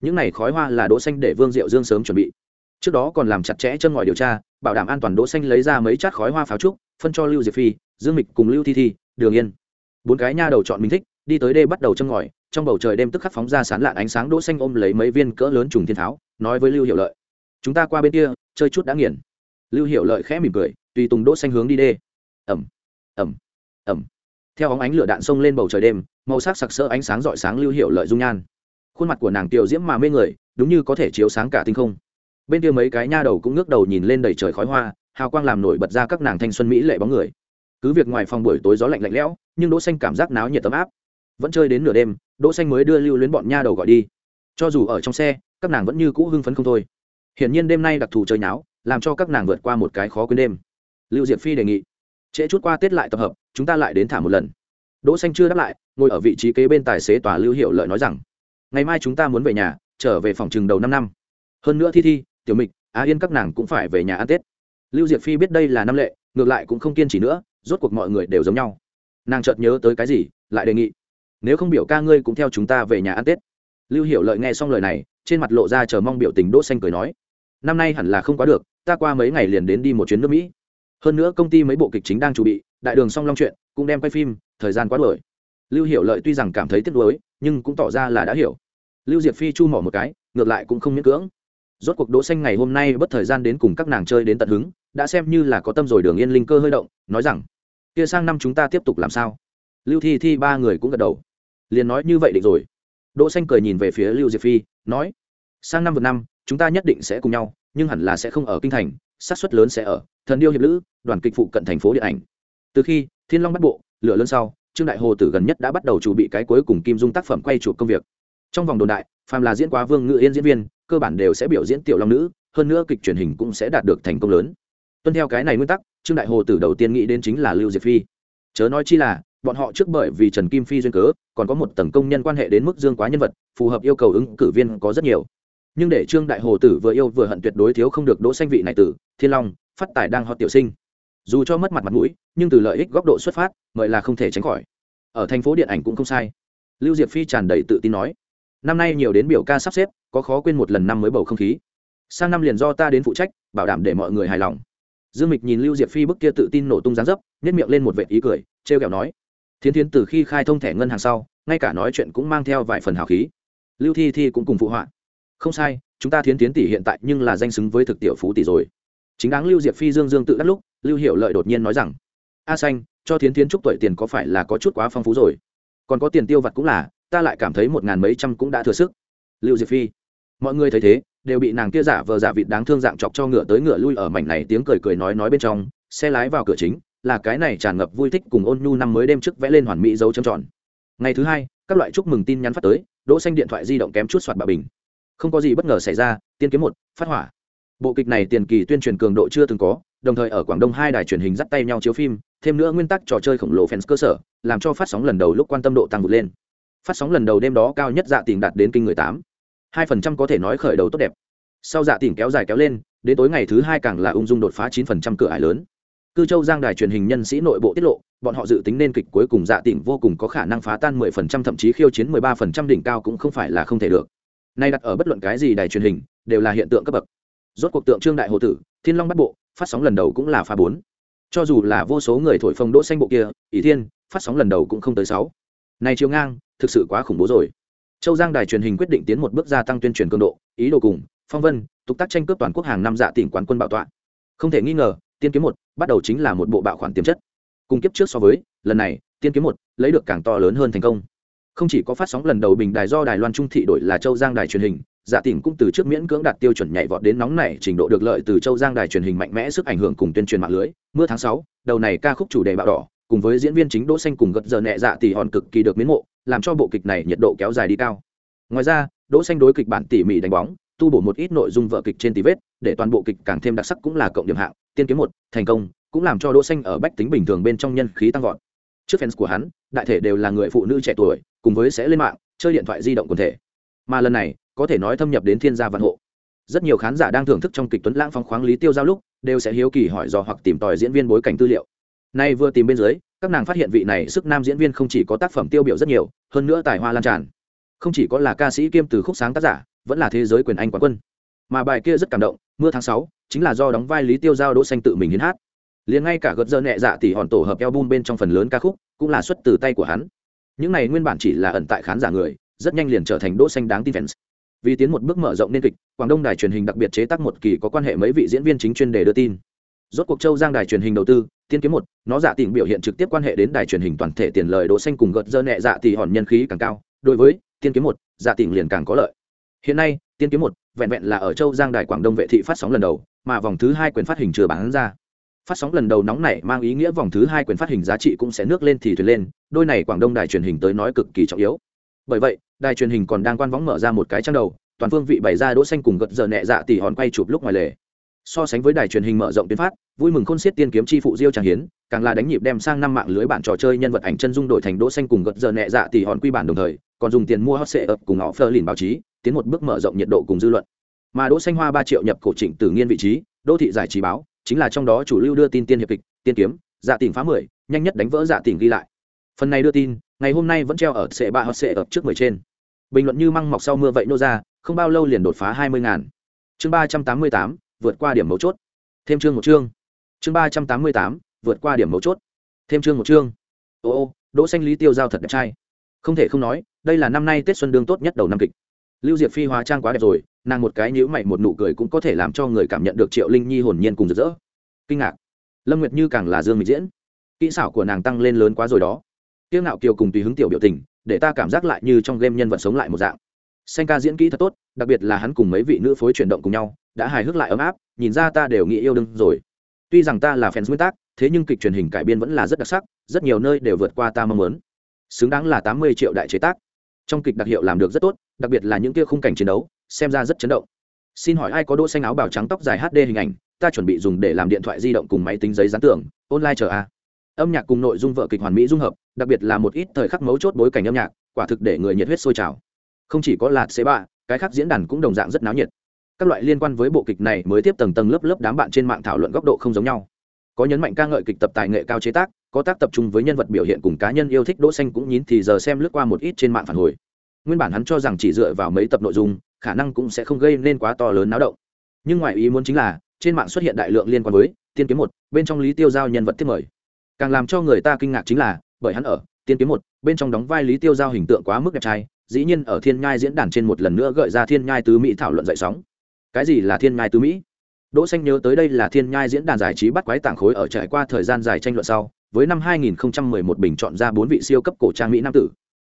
những này khói hoa là đỗ xanh để vương diệu dương sớm chuẩn bị. Trước đó còn làm chặt chẽ chân ngòi điều tra, bảo đảm an toàn đỗ xanh lấy ra mấy chát khói hoa pháo trúc, phân cho lưu diệp phi, dương mịch cùng lưu thi thi, đường yên. Bốn cái nha đầu chọn mình thích, đi tới đây bắt đầu chân ngòi, trong bầu trời đêm tức khắc phóng ra sán lạn ánh sáng đỗ xanh ôm lấy mấy viên cỡ lớn trùng thiên tháo, nói với lưu hiệu lợi, chúng ta qua bên kia, chơi chút đã nghiền. Lưu hiệu lợi khẽ mỉm cười, tùy tùng đỗ xanh hướng đi đê. Ẩm ẩm ẩm. Theo óng ánh lửa đạn xông lên bầu trời đêm, màu sắc sặc sỡ ánh sáng rọi sáng lưu hiệu lợi dung nhan khuôn mặt của nàng tiểu diễm mà mê người, đúng như có thể chiếu sáng cả tinh không. Bên kia mấy cái nha đầu cũng ngước đầu nhìn lên đầy trời khói hoa, hào quang làm nổi bật ra các nàng thanh xuân mỹ lệ bóng người. Cứ việc ngoài phòng buổi tối gió lạnh lạnh lẽo, nhưng đỗ xanh cảm giác náo nhiệt tấm áp. Vẫn chơi đến nửa đêm, đỗ xanh mới đưa lưu luyến bọn nha đầu gọi đi. Cho dù ở trong xe, các nàng vẫn như cũ hưng phấn không thôi. Hiển nhiên đêm nay đặc thù chơi náo, làm cho các nàng vượt qua một cái khó quên đêm. Lưu diệp phi đề nghị, trễ chút qua tết lại tập hợp, chúng ta lại đến thả một lần. Đỗ xanh chưa đáp lại, ngồi ở vị trí kế bên tài xế tòa lưu hiệu lợi nói rằng ngày mai chúng ta muốn về nhà, trở về phòng trường đầu năm năm. Hơn nữa thi thi, tiểu mịch, á yên các nàng cũng phải về nhà ăn tết. Lưu diệp phi biết đây là năm lệ, ngược lại cũng không kiên trì nữa, rốt cuộc mọi người đều giống nhau. Nàng chợt nhớ tới cái gì, lại đề nghị, nếu không biểu ca ngươi cũng theo chúng ta về nhà ăn tết. Lưu hiểu lợi nghe xong lời này, trên mặt lộ ra chờ mong biểu tình đỗ xanh cười nói, năm nay hẳn là không quá được, ta qua mấy ngày liền đến đi một chuyến nước mỹ. Hơn nữa công ty mấy bộ kịch chính đang chuẩn bị, đại đường song long chuyện, cũng đem quay phim, thời gian quá đuổi lưu hiểu lợi tuy rằng cảm thấy tiếc nuối, nhưng cũng tỏ ra là đã hiểu. Lưu diệp phi chu mỏ một cái, ngược lại cũng không miễn cưỡng. Rốt cuộc đỗ xanh ngày hôm nay bất thời gian đến cùng các nàng chơi đến tận hứng, đã xem như là có tâm rồi đường yên linh cơ hơi động, nói rằng, kia sang năm chúng ta tiếp tục làm sao? Lưu thi thi ba người cũng gật đầu. Liền nói như vậy định rồi. Đỗ xanh cười nhìn về phía lưu diệp phi, nói, sang năm vượt năm, chúng ta nhất định sẽ cùng nhau, nhưng hẳn là sẽ không ở kinh thành, xác suất lớn sẽ ở, thần điêu hiệp lữ, đoàn kịch phụ cận thành phố điện ảnh. Từ khi thiên long bắt bộ, lửa lớn sau trương đại hồ tử gần nhất đã bắt đầu chuẩn bị cái cuối cùng kim dung tác phẩm quay chụp công việc. Trong vòng đồn đại, phàm là diễn quá vương ngự yên diễn viên, cơ bản đều sẽ biểu diễn tiểu long nữ, hơn nữa kịch truyền hình cũng sẽ đạt được thành công lớn. Tuân theo cái này nguyên tắc, trương đại hồ tử đầu tiên nghĩ đến chính là lưu diệp phi. Chớ nói chi là, bọn họ trước bởi vì trần kim phi duyên cớ, còn có một tầng công nhân quan hệ đến mức dương quá nhân vật, phù hợp yêu cầu ứng cử viên có rất nhiều. Nhưng để trương đại hồ tử vừa yêu vừa hận tuyệt đối thiếu không được đỗ xanh vị này tử, thiên long, phát tài đang họ tiểu sinh dù cho mất mặt mặt mũi, nhưng từ lợi ích góc độ xuất phát mời là không thể tránh khỏi. Ở thành phố điện ảnh cũng không sai. Lưu diệp phi tràn đầy tự tin nói, năm nay nhiều đến biểu ca sắp xếp, có khó quên một lần năm mới bầu không khí. Sang năm liền do ta đến phụ trách, bảo đảm để mọi người hài lòng. Dương mịch nhìn lưu diệp phi bức kia tự tin nổ tung dáng dấp nhét miệng lên một vệ ý cười, trêu kẹo nói, thiến thiến từ khi khai thông thẻ ngân hàng sau, ngay cả nói chuyện cũng mang theo vài phần hào khí. Lưu thi thi cũng cùng phụ họa. Không sai, chúng ta thiến thiến tỷ hiện tại nhưng là danh xứng với thực tiểu phú tỷ rồi. Chính đáng lưu diệp phi dương dương tự đắc lúc lưu hiệu lợi đột nhiên nói rằng, a xanh, cho thiến thiến chúc tuổi tiền có phải là có chút quá phong phú rồi? Còn có tiền tiêu vặt cũng là, ta lại cảm thấy một ngàn mấy trăm cũng đã thừa sức. Lưu diệp phi, mọi người thấy thế, đều bị nàng kia giả vờ giả vịt đáng thương dạng chọc cho ngựa tới ngựa lui ở mảnh này tiếng cười cười nói nói bên trong, xe lái vào cửa chính, là cái này tràn ngập vui thích cùng ôn nhu năm mới đêm trước vẽ lên hoàn mỹ dấu trầm tròn. Ngày thứ hai, các loại chúc mừng tin nhắn phát tới, đỗ xanh điện thoại di động kém chút soạt bà bình. Không có gì bất ngờ xảy ra, tiên kiếm một, phát hỏa. Bộ kịch này tiền kỳ tuyên truyền cường độ chưa từng có đồng thời ở quảng đông hai đài truyền hình dắt tay nhau chiếu phim, thêm nữa nguyên tắc trò chơi khổng lồ fans cơ sở, làm cho phát sóng lần đầu lúc quan tâm độ tăng vượt lên. Phát sóng lần đầu đêm đó cao nhất dạ tình đạt đến kinh người tám. hai phần trăm có thể nói khởi đầu tốt đẹp. Sau dạ tình kéo dài kéo lên, đến tối ngày thứ hai càng là ung dung đột phá chín phần trăm cửa ải lớn. Cư châu giang đài truyền hình nhân sĩ nội bộ tiết lộ, bọn họ dự tính nên kịch cuối cùng dạ tỉnh vô cùng có khả năng phá tan mười phần trăm, thậm chí khiêu chiến mười ba phần trăm đỉnh cao cũng không phải là không thể được. Nay đặt ở bất luận cái gì đài truyền hình, đều là hiện tượng cấp bậc. Rốt cuộc tượng trương đại hồ tử, thiên long bắt bộ phát sóng lần đầu cũng là pha bốn. Cho dù là vô số người thổi phồng đỗ xanh bộ kia, ỷ thiên, phát sóng lần đầu cũng không tới sáu. Này chiều ngang, thực sự quá khủng bố rồi. Châu giang đài truyền hình quyết định tiến một bước gia tăng tuyên truyền cường độ, ý đồ cùng, phong vân, tục tác tranh cướp toàn quốc hàng năm dạ tỉnh quán quân bảo tọa. Không thể nghi ngờ, tiên kiếm một bắt đầu chính là một bộ bạo khoản tiềm chất. Cùng kiếp trước so với, lần này, tiên kiếm một lấy được càng to lớn hơn thành công không chỉ có phát sóng lần đầu bình đài do đài loan trung thị đổi là châu giang đài truyền hình, giả tỉnh cũng từ trước miễn cưỡng đạt tiêu chuẩn nhảy vọt đến nóng này, trình độ được lợi từ châu giang đài truyền hình mạnh mẽ sức ảnh hưởng cùng tuyên truyền mạng lưới. Mưa tháng sáu, đầu này ca khúc chủ đề bạo đỏ, cùng với diễn viên chính đỗ xanh cùng gật giờ nhẹ dạ tỷ hòn cực kỳ được miến mộ, làm cho bộ kịch này nhiệt độ kéo dài đi cao. Ngoài ra, đỗ xanh đối kịch bản tỉ mỉ đánh bóng, tu bổ một ít nội dung vợ kịch trên tv để toàn bộ kịch càng thêm đặc sắc cũng là cộng điểm hạng. Tiên kiếm một, thành công, cũng làm cho đỗ xanh ở bách tính bình thường bên trong nhân khí tăng vọt. Trước fans của hắn, đại thể đều là người phụ nữ trẻ tuổi cùng với sẽ lên mạng, chơi điện thoại di động quần thể. Mà lần này, có thể nói thâm nhập đến thiên gia văn hộ. Rất nhiều khán giả đang thưởng thức trong kịch tuấn lãng phong khoáng lý tiêu giao lúc, đều sẽ hiếu kỳ hỏi dò hoặc tìm tòi diễn viên bối cảnh tư liệu. Nay vừa tìm bên dưới, các nàng phát hiện vị này sức nam diễn viên không chỉ có tác phẩm tiêu biểu rất nhiều, hơn nữa tài hoa lan tràn. Không chỉ có là ca sĩ kiêm từ khúc sáng tác giả, vẫn là thế giới quyền anh quán quân. Mà bài kia rất cảm động, mưa tháng sáu, chính là do đóng vai lý tiêu giao đỗ xanh tự mình hiến hát. Liền ngay cả gật dơ nhẹ dạ tỷ hòn tổ hợp album bên trong phần lớn ca khúc, cũng là xuất từ tay của hắn những này nguyên bản chỉ là ẩn tại khán giả người, rất nhanh liền trở thành đỗ xanh đáng tin fans. Vì tiến một bước mở rộng nên kịch, quảng đông đài truyền hình đặc biệt chế tác một kỳ có quan hệ mấy vị diễn viên chính chuyên đề đưa tin. Rốt cuộc châu giang đài truyền hình đầu tư, tiên kiếm một, nó dạ tình biểu hiện trực tiếp quan hệ đến đài truyền hình toàn thể tiền lời đỗ xanh cùng gợt dơ nhẹ dạ tỷ hòn nhân khí càng cao. Đối với tiên kiếm một dạ tình liền càng có lợi. Hiện nay, tiên kiếm một vẹn vẹn là ở châu giang đài quảng đông vệ thị phát sóng lần đầu, mà vòng thứ hai quyền phát hình chưa bán ra phát sóng lần đầu nóng này mang ý nghĩa vòng thứ hai quyền phát hình giá trị cũng sẽ nước lên thì thuyền lên, đôi này quảng đông đài truyền hình tới nói cực kỳ trọng yếu. Bởi vậy, đài truyền hình còn đang quan võng mở ra một cái trang đầu, toàn phương vị bày ra đỗ xanh cùng gật giờ nhẹ dạ tỷ hòn quay chụp lúc ngoài lề. So sánh với đài truyền hình mở rộng tuyến phát, vui mừng khôn xiết tiên kiếm chi phụ diêu tràng hiến, càng là đánh nhịp đem sang năm mạng lưới bản trò chơi nhân vật ảnh chân dung đổi thành đỗ xanh cùng gật giờ nhẹ dạ tỷ hòn quy bản đồng thời, còn dùng tiền mua hot sệ ập cùng họ phơ lìn báo chí, tiến một bước mở rộng nhiệt độ cùng dư luận. Mà đỗ xanh hoa ba triệu nhập cổ chỉnh tử nghiên vị trí, đô thị giải trí báo chính là trong đó chủ lưu đưa tin tiên hiệp kịch, tiên kiếm dạ tỉnh phá mười, nhanh nhất đánh vỡ dạ tỉnh ghi lại. Phần này đưa tin, ngày hôm nay vẫn treo ở sệ ba hoặc sệ ập trước mười trên. Bình luận như măng mọc sau mưa vậy nô ra, không bao lâu liền đột phá hai mươi ngàn. Chương ba trăm tám mươi tám, vượt qua điểm mấu chốt. Thêm chương một chương. Chương ba trăm tám mươi tám, vượt qua điểm mấu chốt. Thêm chương một chương. Ô ô, đỗ xanh lý tiêu giao thật đẹp trai. Không thể không nói, đây là năm nay tết xuân đương tốt nhất đầu năm kịch lưu diệp phi hóa trang quá đẹp rồi, nàng một cái nhữ mày một nụ cười cũng có thể làm cho người cảm nhận được triệu linh nhi hồn nhiên cùng rực rỡ. Kinh ngạc. Lâm nguyệt như càng là dương mịch diễn. Kỹ xảo của nàng tăng lên lớn quá rồi đó. Tiêu ngạo kiều cùng tùy hứng tiểu biểu tình, để ta cảm giác lại như trong game nhân vật sống lại một dạng. Xanh ca diễn kỹ thật tốt, đặc biệt là hắn cùng mấy vị nữ phối chuyển động cùng nhau, đã hài hước lại ấm áp, nhìn ra ta đều nghĩ yêu đương rồi. Tuy rằng ta là fan nguyên tác, thế nhưng kịch truyền hình cải biên vẫn là rất đặc sắc, rất nhiều nơi đều vượt qua ta mong muốn. Xứng đáng là tám mươi triệu đại chế tác trong kịch đặc hiệu làm được rất tốt đặc biệt là những kia khung cảnh chiến đấu xem ra rất chấn động. Xin hỏi ai có đỗ xanh áo bào trắng tóc dài hd hình ảnh ta chuẩn bị dùng để làm điện thoại di động cùng máy tính giấy dán tưởng, online chờ a. Âm nhạc cùng nội dung vợ kịch hoàn mỹ dung hợp đặc biệt là một ít thời khắc mấu chốt bối cảnh âm nhạc quả thực để người nhiệt huyết sôi trào. Không chỉ có lạt c ba cái khác diễn đàn cũng đồng dạng rất náo nhiệt. Các loại liên quan với bộ kịch này mới tiếp tầng tầng lớp lớp đám bạn trên mạng thảo luận góc độ không giống nhau. Có nhấn mạnh ca ngợi kịch tập tài nghệ cao chế tác có tác tập trung với nhân vật biểu hiện cùng cá nhân yêu thích đỗ xanh cũng nhín thì giờ xem lướt qua một ít trên mạng phản hồi. Nguyên bản hắn cho rằng chỉ dựa vào mấy tập nội dung, khả năng cũng sẽ không gây nên quá to lớn náo động. Nhưng ngoài ý muốn chính là, trên mạng xuất hiện đại lượng liên quan với tiên kiếm một, bên trong lý tiêu giao nhân vật tiếp mời. Càng làm cho người ta kinh ngạc chính là, bởi hắn ở tiên kiếm một, bên trong đóng vai lý tiêu giao hình tượng quá mức đẹp trai, dĩ nhiên ở thiên nhai diễn đàn trên một lần nữa gợi ra thiên nhai tứ mỹ thảo luận dậy sóng. Cái gì là thiên nhai tứ mỹ? Đỗ xanh nhớ tới đây là thiên nhai diễn đàn giải trí bắt quái tảng khối ở trải qua thời gian dài tranh luận sau với năm 2011 bình chọn ra bốn vị siêu cấp cổ trang mỹ nam tử.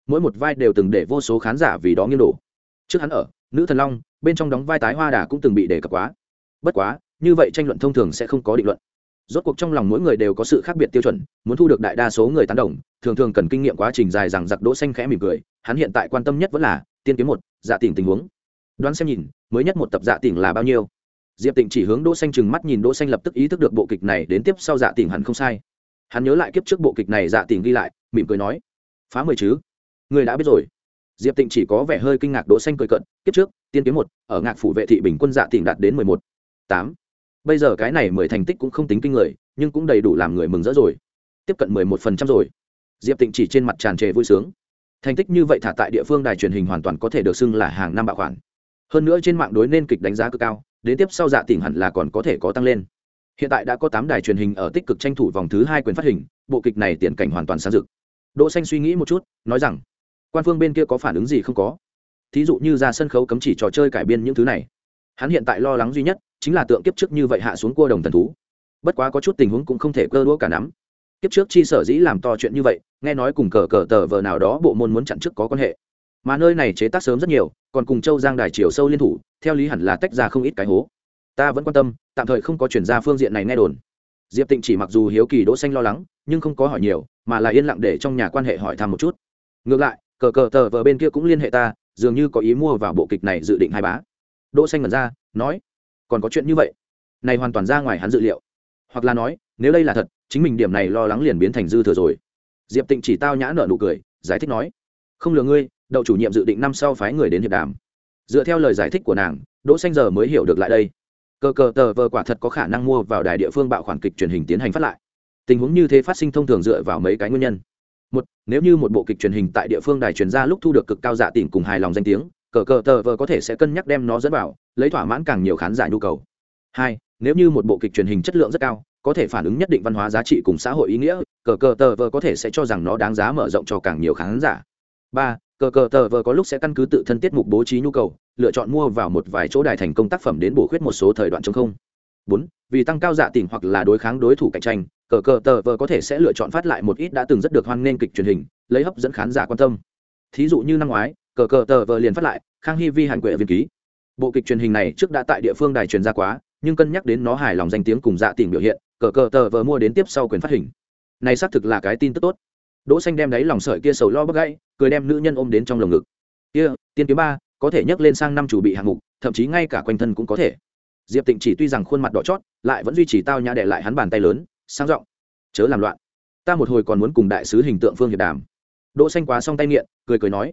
Mỗi một vai đều từng để vô số khán giả vì đó nghiêng đổ. Trước hắn ở, nữ thần long, bên trong đóng vai tái hoa đà cũng từng bị đề cập quá. Bất quá, như vậy tranh luận thông thường sẽ không có định luận. Rốt cuộc trong lòng mỗi người đều có sự khác biệt tiêu chuẩn, muốn thu được đại đa số người tán đồng, thường thường cần kinh nghiệm quá trình dài rằng giặc đỗ xanh khẽ mỉm cười, hắn hiện tại quan tâm nhất vẫn là tiên kiếm một dạ tỉnh tình huống. Đoán xem nhìn, mới nhất một tập dạ tỉnh là bao nhiêu? Diệp tịnh chỉ hướng đỗ xanh chừng mắt nhìn đỗ xanh lập tức ý thức được bộ kịch này đến tiếp sau dạ tỉnh hẳn không sai hắn nhớ lại kiếp trước bộ kịch này dạ tình ghi lại, mỉm cười nói, phá mười chứ? Người đã biết rồi. Diệp tịnh chỉ có vẻ hơi kinh ngạc đỗ xanh cười cận kiếp trước, tiên kiếm một, ở ngạc phủ vệ thị bình quân dạ tình đạt đến mười một, tám. Bây giờ cái này mười thành tích cũng không tính kinh người, nhưng cũng đầy đủ làm người mừng rỡ rồi. Tiếp cận mười một phần trăm rồi. Diệp tịnh chỉ trên mặt tràn trề vui sướng. Thành tích như vậy thả tại địa phương đài truyền hình hoàn toàn có thể được xưng là hàng năm bạo khoản. Hơn nữa trên mạng đối nên kịch đánh giá cực cao, đến tiếp sau dạ tỉnh hẳn là còn có thể có tăng lên hiện tại đã có tám đài truyền hình ở tích cực tranh thủ vòng thứ hai quyền phát hình, bộ kịch này tiền cảnh hoàn toàn sáng dực đỗ xanh suy nghĩ một chút, nói rằng, quan phương bên kia có phản ứng gì không có? Thí dụ như ra sân khấu cấm chỉ trò chơi cải biên những thứ này. Hắn hiện tại lo lắng duy nhất chính là tượng kiếp trước như vậy hạ xuống cua đồng thần thú. Bất quá có chút tình huống cũng không thể cơ đũa cả nắm. Kiếp trước chi sở dĩ làm to chuyện như vậy, nghe nói cùng cờ cờ tờ vờ nào đó bộ môn muốn chặn trước có quan hệ. Mà nơi này chế tác sớm rất nhiều, còn cùng châu giang đài chiều sâu liên thủ, theo lý hẳn là tách ra không ít cái hố ta vẫn quan tâm, tạm thời không có chuyển ra phương diện này nghe đồn. Diệp tịnh chỉ mặc dù hiếu kỳ đỗ xanh lo lắng, nhưng không có hỏi nhiều, mà là yên lặng để trong nhà quan hệ hỏi thăm một chút. Ngược lại, cờ cờ tờ vợ bên kia cũng liên hệ ta, dường như có ý mua vào bộ kịch này dự định hai bá. Đỗ xanh ngẩn ra, nói, còn có chuyện như vậy? Này hoàn toàn ra ngoài hắn dự liệu. Hoặc là nói, nếu đây là thật, chính mình điểm này lo lắng liền biến thành dư thừa rồi. Diệp tịnh chỉ tao nhã nở nụ cười, giải thích nói, không lừa ngươi, đậu chủ nhiệm dự định năm sau phái người đến hiệp đàm. Dựa theo lời giải thích của nàng, đỗ xanh giờ mới hiểu được lại đây cờ cờ tờ vờ quả thật có khả năng mua vào đài địa phương bạo khoản kịch truyền hình tiến hành phát lại. Tình huống như thế phát sinh thông thường dựa vào mấy cái nguyên nhân. Một, nếu như một bộ kịch truyền hình tại địa phương đài truyền ra lúc thu được cực cao dạ tìm cùng hài lòng danh tiếng, cờ cờ tờ vờ có thể sẽ cân nhắc đem nó dẫn vào, lấy thỏa mãn càng nhiều khán giả nhu cầu. Hai, nếu như một bộ kịch truyền hình chất lượng rất cao, có thể phản ứng nhất định văn hóa giá trị cùng xã hội ý nghĩa, cờ cờ tờ vờ có thể sẽ cho rằng nó đáng giá mở rộng cho càng nhiều khán giả. Ba cờ cờ tờ vờ có lúc sẽ căn cứ tự thân tiết mục bố trí nhu cầu, lựa chọn mua vào một vài chỗ đài thành công tác phẩm đến bổ khuyết một số thời đoạn chống không. Bốn, vì tăng cao dạ tình hoặc là đối kháng đối thủ cạnh tranh, cờ cờ tờ vờ có thể sẽ lựa chọn phát lại một ít đã từng rất được hoan nghênh kịch truyền hình, lấy hấp dẫn khán giả quan tâm. Thí dụ như năm ngoái, cờ cờ tờ vờ liền phát lại, khang hy vi hàn quệ viên ký. Bộ kịch truyền hình này trước đã tại địa phương đài truyền ra quá, nhưng cân nhắc đến nó hài lòng danh tiếng cùng dạ tình biểu hiện, cờ cờ tờ vờ mua đến tiếp sau quyền phát hình. Này xác thực là cái tin tức tốt đỗ xanh đem đáy lòng sợi kia sầu lo bốc gãy, cười đem nữ nhân ôm đến trong lồng ngực. Kia, tiên kiếm ba, có thể nhấc lên sang năm chủ bị hạng mục, thậm chí ngay cả quanh thân cũng có thể. Diệp tịnh chỉ tuy rằng khuôn mặt đỏ chót, lại vẫn duy trì tao nhã đệ lại hắn bàn tay lớn, sang giọng, chớ làm loạn. Ta một hồi còn muốn cùng đại sứ hình tượng phương hiệp đàm. Đỗ xanh quá xong tay nghiện, cười cười nói,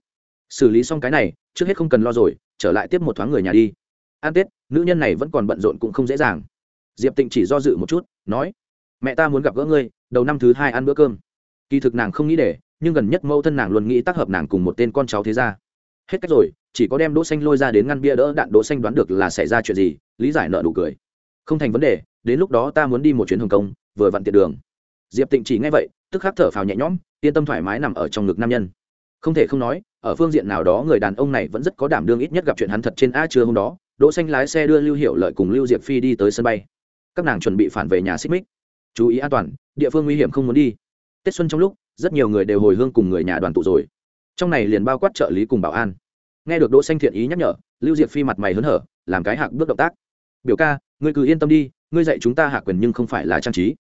xử lý xong cái này, trước hết không cần lo rồi, trở lại tiếp một thoáng người nhà đi. An tết, nữ nhân này vẫn còn bận rộn cũng không dễ dàng. Diệp tịnh chỉ do dự một chút, nói, mẹ ta muốn gặp gỡ ngươi, đầu năm thứ hai ăn bữa cơm kỳ thực nàng không nghĩ để, nhưng gần nhất mẫu thân nàng luôn nghĩ tác hợp nàng cùng một tên con cháu thế ra hết cách rồi, chỉ có đem đỗ xanh lôi ra đến ngăn bia đỡ đạn đỗ xanh đoán được là xảy ra chuyện gì, lý giải nợ đủ cười. Không thành vấn đề, đến lúc đó ta muốn đi một chuyến hồng kông, vừa vặn tiện đường. Diệp tịnh chỉ nghe vậy, tức khắc thở phào nhẹ nhõm, yên tâm thoải mái nằm ở trong ngực nam nhân. Không thể không nói, ở phương diện nào đó người đàn ông này vẫn rất có đảm đương ít nhất gặp chuyện hắn thật trên a trưa hôm đó, đỗ xanh lái xe đưa lưu hiệu lợi cùng lưu diệp phi đi tới sân bay. Các nàng chuẩn bị phản về nhà xích mích. Chú ý an toàn, địa phương nguy hiểm không muốn đi tết xuân trong lúc, rất nhiều người đều hồi hương cùng người nhà đoàn tụ rồi. Trong này liền bao quát trợ lý cùng bảo an. Nghe được đỗ xanh thiện ý nhắc nhở, lưu diệp phi mặt mày hớn hở, làm cái hạc bước động tác. Biểu ca, ngươi cứ yên tâm đi, ngươi dạy chúng ta hạ quyền nhưng không phải là trang trí.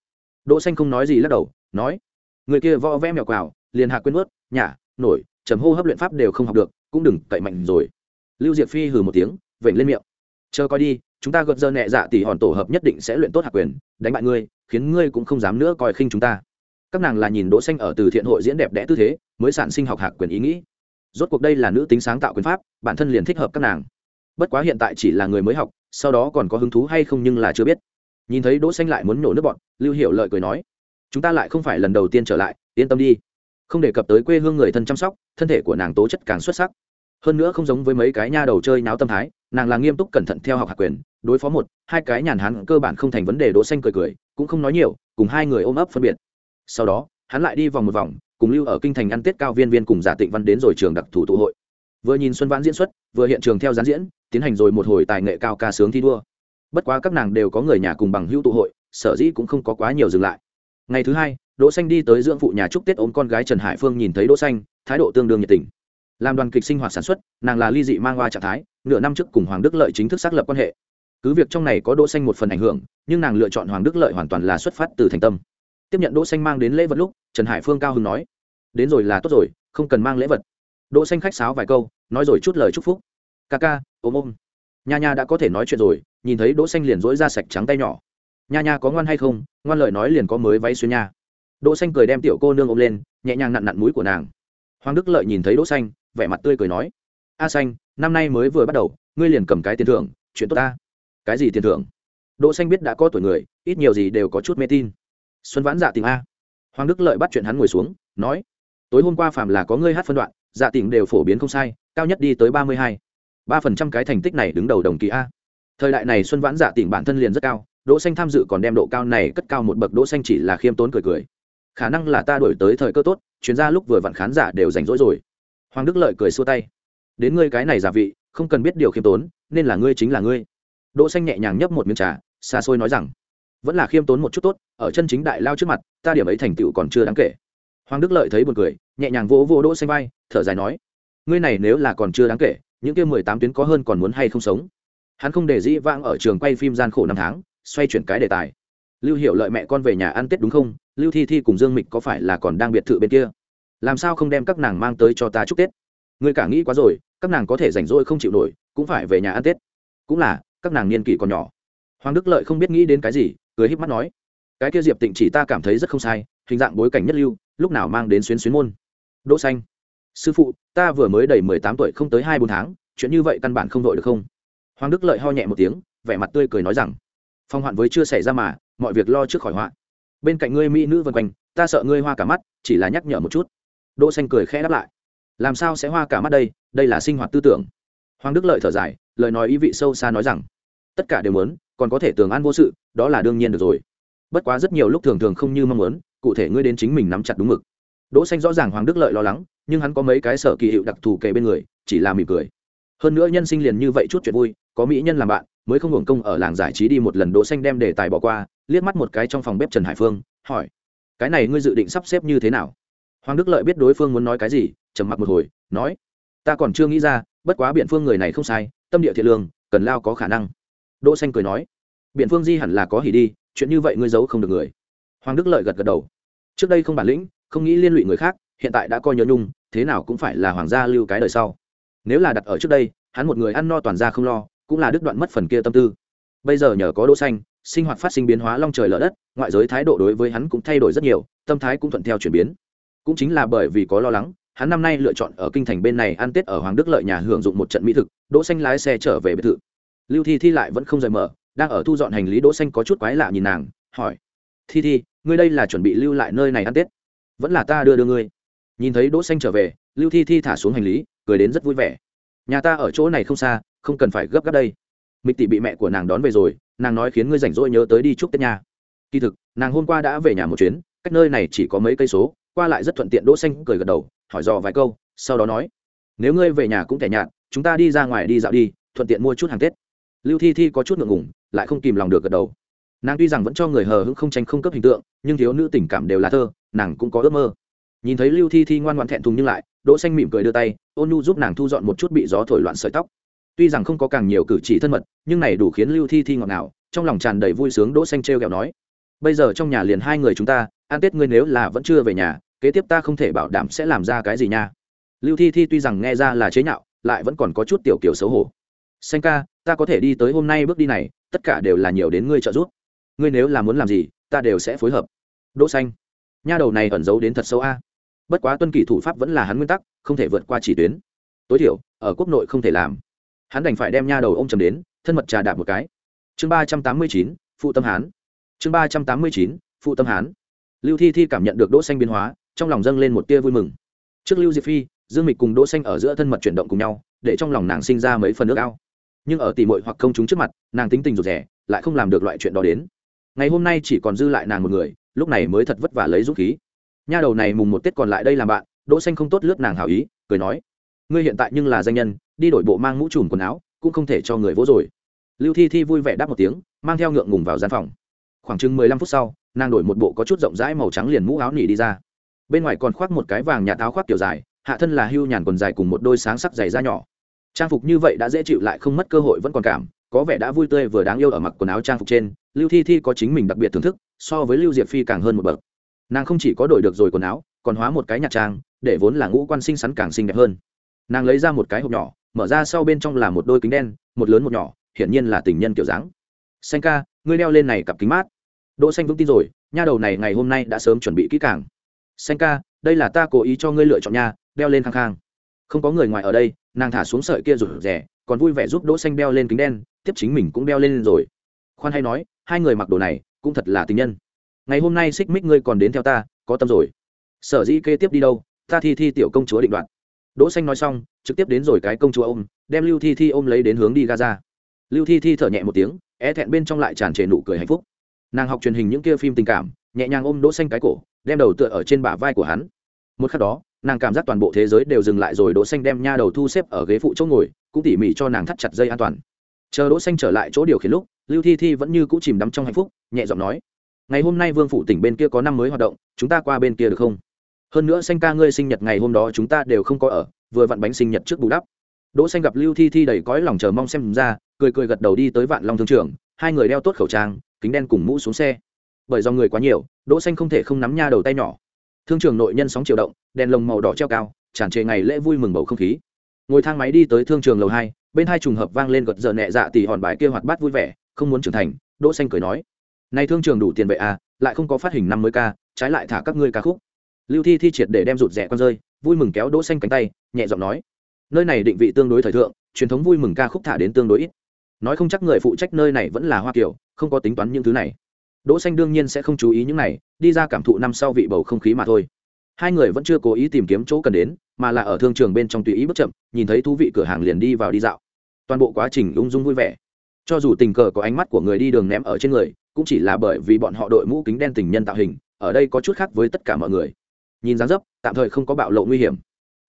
Đỗ xanh không nói gì lắc đầu, nói, người kia võ vẽ mèo quào, liền hạ quyền vớt, nhả, nổi, trầm hô hấp luyện pháp đều không học được, cũng đừng cậy mạnh rồi. Lưu diệp phi hừ một tiếng, vểnh lên miệng, chờ coi đi, chúng ta gợt dơ nhẹ dạ tỷ hòn tổ hợp nhất định sẽ luyện tốt hạ quyền, đánh bại ngươi, khiến ngươi cũng không dám nữa coi khinh chúng ta các nàng là nhìn đỗ xanh ở từ thiện hội diễn đẹp đẽ tư thế, mới sản sinh học hạc quyền ý nghĩ. Rốt cuộc đây là nữ tính sáng tạo quyền pháp, bản thân liền thích hợp các nàng. Bất quá hiện tại chỉ là người mới học, sau đó còn có hứng thú hay không nhưng là chưa biết. Nhìn thấy đỗ xanh lại muốn nổ nước bọn, lưu hiểu lợi cười nói, chúng ta lại không phải lần đầu tiên trở lại, yên tâm đi. Không đề cập tới quê hương người thân chăm sóc, thân thể của nàng tố chất càng xuất sắc. Hơn nữa không giống với mấy cái nha đầu chơi náo tâm thái, nàng là nghiêm túc cẩn thận theo học hạc quyền, đối phó một, hai cái nhàn hắn cơ bản không thành vấn đề. Đỗ xanh cười cười, cũng không nói nhiều, cùng hai người ôm ấp phân biệt sau đó, hắn lại đi vòng một vòng, cùng lưu ở kinh thành ăn tết cao viên viên cùng giả tịnh văn đến rồi trường đặc thủ tụ hội. Vừa nhìn xuân vãn diễn xuất, vừa hiện trường theo gián diễn, tiến hành rồi một hồi tài nghệ cao ca sướng thi đua. Bất quá các nàng đều có người nhà cùng bằng hữu tụ hội, sở dĩ cũng không có quá nhiều dừng lại. Ngày thứ hai, đỗ xanh đi tới dưỡng phụ nhà chúc tết ôm con gái trần hải phương nhìn thấy đỗ xanh, thái độ tương đương nhiệt tình. Làm đoàn kịch sinh hoạt sản xuất, nàng là ly dị mang hoa trạng thái, nửa năm trước cùng hoàng đức lợi chính thức xác lập quan hệ. Cứ việc trong này có đỗ xanh một phần ảnh hưởng, nhưng nàng lựa chọn hoàng đức lợi hoàn toàn là xuất phát từ thành tâm tiếp nhận đỗ xanh mang đến lễ vật lúc, trần hải phương cao hứng nói, đến rồi là tốt rồi, không cần mang lễ vật. Đỗ xanh khách sáo vài câu, nói rồi chút lời chúc phúc. Ca ca, ôm ôm. Nha nha đã có thể nói chuyện rồi, nhìn thấy đỗ xanh liền dỗi ra sạch trắng tay nhỏ. Nha nha có ngoan hay không? Ngoan lời nói liền có mới váy xuyên nha. Đỗ xanh cười đem tiểu cô nương ôm lên, nhẹ nhàng nặn nặn mũi của nàng. Hoàng đức lợi nhìn thấy đỗ xanh, vẻ mặt tươi cười nói, a xanh, năm nay mới vừa bắt đầu, ngươi liền cầm cái tiền thưởng, chuyện tốt ta. Cái gì tiền thưởng? Đỗ xanh biết đã có tuổi người, ít nhiều gì đều có chút mê tin xuân vãn dạ tình a. Hoàng đức lợi bắt chuyện hắn ngồi xuống, nói, tối hôm qua phàm là có ngươi hát phân đoạn dạ tình đều phổ biến không sai, cao nhất đi tới ba mươi hai. ba phần trăm cái thành tích này đứng đầu đồng kỳ a. Thời đại này xuân vãn dạ tình bản thân liền rất cao, đỗ xanh tham dự còn đem độ cao này cất cao một bậc, đỗ xanh chỉ là khiêm tốn cười cười. Khả năng là ta đổi tới thời cơ tốt chuyến ra lúc vừa vặn khán giả đều rảnh rỗi rồi. Hoàng đức lợi cười xua tay, đến ngươi cái này giả vị, không cần biết điều khiêm tốn, nên là ngươi chính là ngươi. Đỗ xanh nhẹ nhàng nhấp một miếng trà, xa xôi nói rằng vẫn là khiêm tốn một chút tốt, ở chân chính đại lao trước mặt, ta điểm ấy thành tựu còn chưa đáng kể. Hoàng đức lợi thấy buồn cười, nhẹ nhàng vỗ vỗ đỗ xanh vai, thở dài nói, ngươi này nếu là còn chưa đáng kể, những kia mười tám tuyến có hơn còn muốn hay không sống? Hắn không để dĩ vãng ở trường quay phim gian khổ năm tháng, xoay chuyển cái đề tài. Lưu hiểu lợi mẹ con về nhà ăn tết đúng không? Lưu thi thi cùng dương mịch có phải là còn đang biệt thự bên kia? Làm sao không đem các nàng mang tới cho ta chúc tết? Người cả nghĩ quá rồi, các nàng có thể rảnh rỗi không chịu nổi, cũng phải về nhà ăn tết. Cũng là, các nàng niên kỷ còn nhỏ. Hoàng đức lợi không biết nghĩ đến cái gì cười híp mắt nói, cái kia diệp tịnh chỉ ta cảm thấy rất không sai, hình dạng bối cảnh nhất lưu, lúc nào mang đến xuyến xuyến môn. Đỗ xanh, sư phụ, ta vừa mới đầy mười tám tuổi không tới hai bốn tháng, chuyện như vậy căn bản không đội được không? Hoàng đức lợi ho nhẹ một tiếng, vẻ mặt tươi cười nói rằng, phong hoạn với chưa xảy ra mà, mọi việc lo trước khỏi họa. Bên cạnh ngươi mỹ nữ vân quanh, ta sợ ngươi hoa cả mắt, chỉ là nhắc nhở một chút. Đỗ xanh cười khẽ đáp lại, làm sao sẽ hoa cả mắt đây đây là sinh hoạt tư tưởng. Hoàng đức lợi thở dài, lời nói ý vị sâu xa nói rằng, tất cả đều muốn còn có thể tường an vô sự, đó là đương nhiên được rồi. Bất quá rất nhiều lúc thường thường không như mong muốn, cụ thể ngươi đến chính mình nắm chặt đúng mực. Đỗ xanh rõ ràng hoàng đức lợi lo lắng, nhưng hắn có mấy cái sở kỳ hiệu đặc thù kề bên người, chỉ là mỉm cười. Hơn nữa nhân sinh liền như vậy chút chuyện vui, có mỹ nhân làm bạn, mới không hưởng công ở làng giải trí đi một lần đỗ xanh đem đề tài bỏ qua, liếc mắt một cái trong phòng bếp trần hải phương, hỏi, cái này ngươi dự định sắp xếp như thế nào? Hoàng đức lợi biết đối phương muốn nói cái gì, trầm mặc một hồi, nói, ta còn chưa nghĩ ra, bất quá biện phương người này không sai, tâm địa thiện lương, cần lao có khả năng đỗ xanh cười nói, biện phương di hẳn là có hỉ đi, chuyện như vậy ngươi giấu không được người. Hoàng đức lợi gật gật đầu, trước đây không bản lĩnh, không nghĩ liên lụy người khác, hiện tại đã coi nhớ nhung, thế nào cũng phải là hoàng gia lưu cái đời sau. Nếu là đặt ở trước đây, hắn một người ăn no toàn ra không lo, cũng là đứt đoạn mất phần kia tâm tư. Bây giờ nhờ có đỗ xanh, sinh hoạt phát sinh biến hóa long trời lở đất, ngoại giới thái độ đối với hắn cũng thay đổi rất nhiều, tâm thái cũng thuận theo chuyển biến. Cũng chính là bởi vì có lo lắng, hắn năm nay lựa chọn ở kinh thành bên này ăn tết ở hoàng đức lợi nhà hưởng dụng một trận mỹ thực, đỗ xanh lái xe trở về biệt thự lưu thi thi lại vẫn không rời mở, đang ở thu dọn hành lý đỗ xanh có chút quái lạ nhìn nàng, hỏi, thi thi, ngươi đây là chuẩn bị lưu lại nơi này ăn tết? Vẫn là ta đưa đưa ngươi. Nhìn thấy đỗ xanh trở về, lưu thi thi thả xuống hành lý, cười đến rất vui vẻ. Nhà ta ở chỗ này không xa, không cần phải gấp gáp đây. Mịch tỷ bị mẹ của nàng đón về rồi, nàng nói khiến ngươi rảnh rỗi nhớ tới đi chúc tết nhà kỳ thực, nàng hôm qua đã về nhà một chuyến, cách nơi này chỉ có mấy cây số, qua lại rất thuận tiện đỗ xanh cười gật đầu, hỏi dò vài câu, sau đó nói, nếu ngươi về nhà cũng thể nhạt, chúng ta đi ra ngoài đi dạo đi, thuận tiện mua chút hàng tết lưu thi thi có chút ngượng ngùng, lại không kìm lòng được gật đầu. Nàng tuy rằng vẫn cho người hờ hững không tranh không cấp hình tượng, nhưng thiếu nữ tình cảm đều là thơ, nàng cũng có ước mơ. Nhìn thấy lưu thi thi ngoan ngoãn thẹn thùng nhưng lại, đỗ xanh mỉm cười đưa tay, ôn nhu giúp nàng thu dọn một chút bị gió thổi loạn sợi tóc. Tuy rằng không có càng nhiều cử chỉ thân mật, nhưng này đủ khiến lưu thi thi ngọt ngào, trong lòng tràn đầy vui sướng đỗ xanh treo kẹo nói, bây giờ trong nhà liền hai người chúng ta, ăn tết ngươi nếu là vẫn chưa về nhà, kế tiếp ta không thể bảo đảm sẽ làm ra cái gì nha. Lưu thi thi tuy rằng nghe ra là chế nhạo, lại vẫn còn có chút tiểu kiểu xấu hổ xanh ca, ta có thể đi tới hôm nay bước đi này, tất cả đều là nhiều đến ngươi trợ giúp. Ngươi nếu là muốn làm gì, ta đều sẽ phối hợp. Đỗ xanh, nha đầu này ẩn giấu đến thật sâu a. Bất quá tuân kỷ thủ pháp vẫn là hắn nguyên tắc, không thể vượt qua chỉ tuyến. Tối thiểu, ở quốc nội không thể làm. Hắn đành phải đem nha đầu ôm chầm đến, thân mật trà đạp một cái. Chương ba trăm tám mươi chín, phụ tâm hán. Chương ba trăm tám mươi chín, phụ tâm hán. Lưu thi thi cảm nhận được đỗ xanh biến hóa, trong lòng dâng lên một tia vui mừng. Trước lưu diệp phi, dương mịch cùng đỗ xanh ở giữa thân mật chuyển động cùng nhau, để trong lòng nàng sinh ra mấy phần nước ao nhưng ở tỷ muội hoặc công chúng trước mặt, nàng tính tình rụt rẻ lại không làm được loại chuyện đó đến. Ngày hôm nay chỉ còn dư lại nàng một người, lúc này mới thật vất vả lấy dũng khí. Nha đầu này mùng một tết còn lại đây làm bạn, đỗ xanh không tốt lướt nàng hảo ý, cười nói, ngươi hiện tại nhưng là danh nhân, đi đổi bộ mang mũ trùm quần áo, cũng không thể cho người vỗ rồi. Lưu thi thi vui vẻ đáp một tiếng, mang theo ngượng ngùng vào gian phòng. Khoảng chừng mười lăm phút sau, nàng đổi một bộ có chút rộng rãi màu trắng liền mũ áo nỉ đi ra. Bên ngoài còn khoác một cái vàng nhà áo khoác kiểu dài, hạ thân là hưu nhàn quần dài cùng một đôi sáng sắc giày da nhỏ trang phục như vậy đã dễ chịu lại không mất cơ hội vẫn còn cảm, có vẻ đã vui tươi vừa đáng yêu ở mặc quần áo trang phục trên, lưu thi thi có chính mình đặc biệt thưởng thức, so với lưu diệp phi càng hơn một bậc. Nàng không chỉ có đổi được rồi quần áo, còn hóa một cái nhạc trang, để vốn là ngũ quan xinh xắn càng xinh đẹp hơn. Nàng lấy ra một cái hộp nhỏ, mở ra sau bên trong là một đôi kính đen, một lớn một nhỏ, hiển nhiên là tình nhân kiểu dáng. Xanh ca, ngươi đeo lên này cặp kính mát. Đỗ xanh vững tin rồi, nha đầu này ngày hôm nay đã sớm chuẩn bị kỹ càng. Xanh ca, đây là ta cố ý cho ngươi lựa chọn nha, đeo lên khang khang. Không có người ngoài ở đây nàng thả xuống sợi kia rụt rè, còn vui vẻ giúp đỗ xanh đeo lên kính đen, tiếp chính mình cũng đeo lên rồi. Khoan hay nói, hai người mặc đồ này, cũng thật là tình nhân. Ngày hôm nay xích mích ngươi còn đến theo ta, có tâm rồi. Sở dĩ kế tiếp đi đâu, ta thi thi tiểu công chúa định đoạt. Đỗ xanh nói xong, trực tiếp đến rồi cái công chúa ôm, đem lưu thi thi ôm lấy đến hướng đi gaza lưu thi thi thở nhẹ một tiếng, é thẹn bên trong lại tràn trề nụ cười hạnh phúc. Nàng học truyền hình những kia phim tình cảm, nhẹ nhàng ôm đỗ xanh cái cổ, đem đầu tựa ở trên bả vai của hắn. Một khắc đó nàng cảm giác toàn bộ thế giới đều dừng lại rồi đỗ xanh đem nha đầu thu xếp ở ghế phụ chỗ ngồi, cũng tỉ mỉ cho nàng thắt chặt dây an toàn. Chờ đỗ xanh trở lại chỗ điều khiển lúc, lưu thi thi vẫn như cũ chìm đắm trong hạnh phúc, nhẹ giọng nói, ngày hôm nay vương phủ tỉnh bên kia có năm mới hoạt động, chúng ta qua bên kia được không? Hơn nữa xanh ca ngươi sinh nhật ngày hôm đó chúng ta đều không có ở, vừa vặn bánh sinh nhật trước bù đắp. Đỗ xanh gặp lưu thi thi đầy cõi lòng chờ mong xem ra, cười cười gật đầu đi tới vạn long thương trường, hai người đeo tốt khẩu trang, kính đen cùng mũ xuống xe. Bởi do người quá nhiều, đỗ xanh không thể không nắm nha đầu tay nhỏ thương trường nội nhân sóng chiều động, đèn lồng màu đỏ treo cao, tràn trề ngày lễ vui mừng bầu không khí. Ngồi thang máy đi tới thương trường lầu hai, bên hai trùng hợp vang lên gật giờ nhẹ dạ tỉ hòn bài kia hoạt bát vui vẻ, không muốn trưởng thành, đỗ xanh cười nói. Này thương trường đủ tiền vệ à lại không có phát hình năm mới ca, trái lại thả các ngươi ca khúc. Lưu thi thi triệt để đem rụt rẻ con rơi, vui mừng kéo đỗ xanh cánh tay, nhẹ giọng nói. Nơi này định vị tương đối thời thượng, truyền thống vui mừng ca khúc thả đến tương đối ít. Nói không chắc người phụ trách nơi này vẫn là hoa kiều, không có tính toán những thứ này đỗ xanh đương nhiên sẽ không chú ý những này, đi ra cảm thụ năm sau vị bầu không khí mà thôi. Hai người vẫn chưa cố ý tìm kiếm chỗ cần đến, mà là ở thương trường bên trong tùy ý bước chậm, nhìn thấy thú vị cửa hàng liền đi vào đi dạo. Toàn bộ quá trình ung dung vui vẻ. Cho dù tình cờ có ánh mắt của người đi đường ném ở trên người, cũng chỉ là bởi vì bọn họ đội mũ kính đen tình nhân tạo hình, ở đây có chút khác với tất cả mọi người. Nhìn dáng dấp, tạm thời không có bạo lộ nguy hiểm.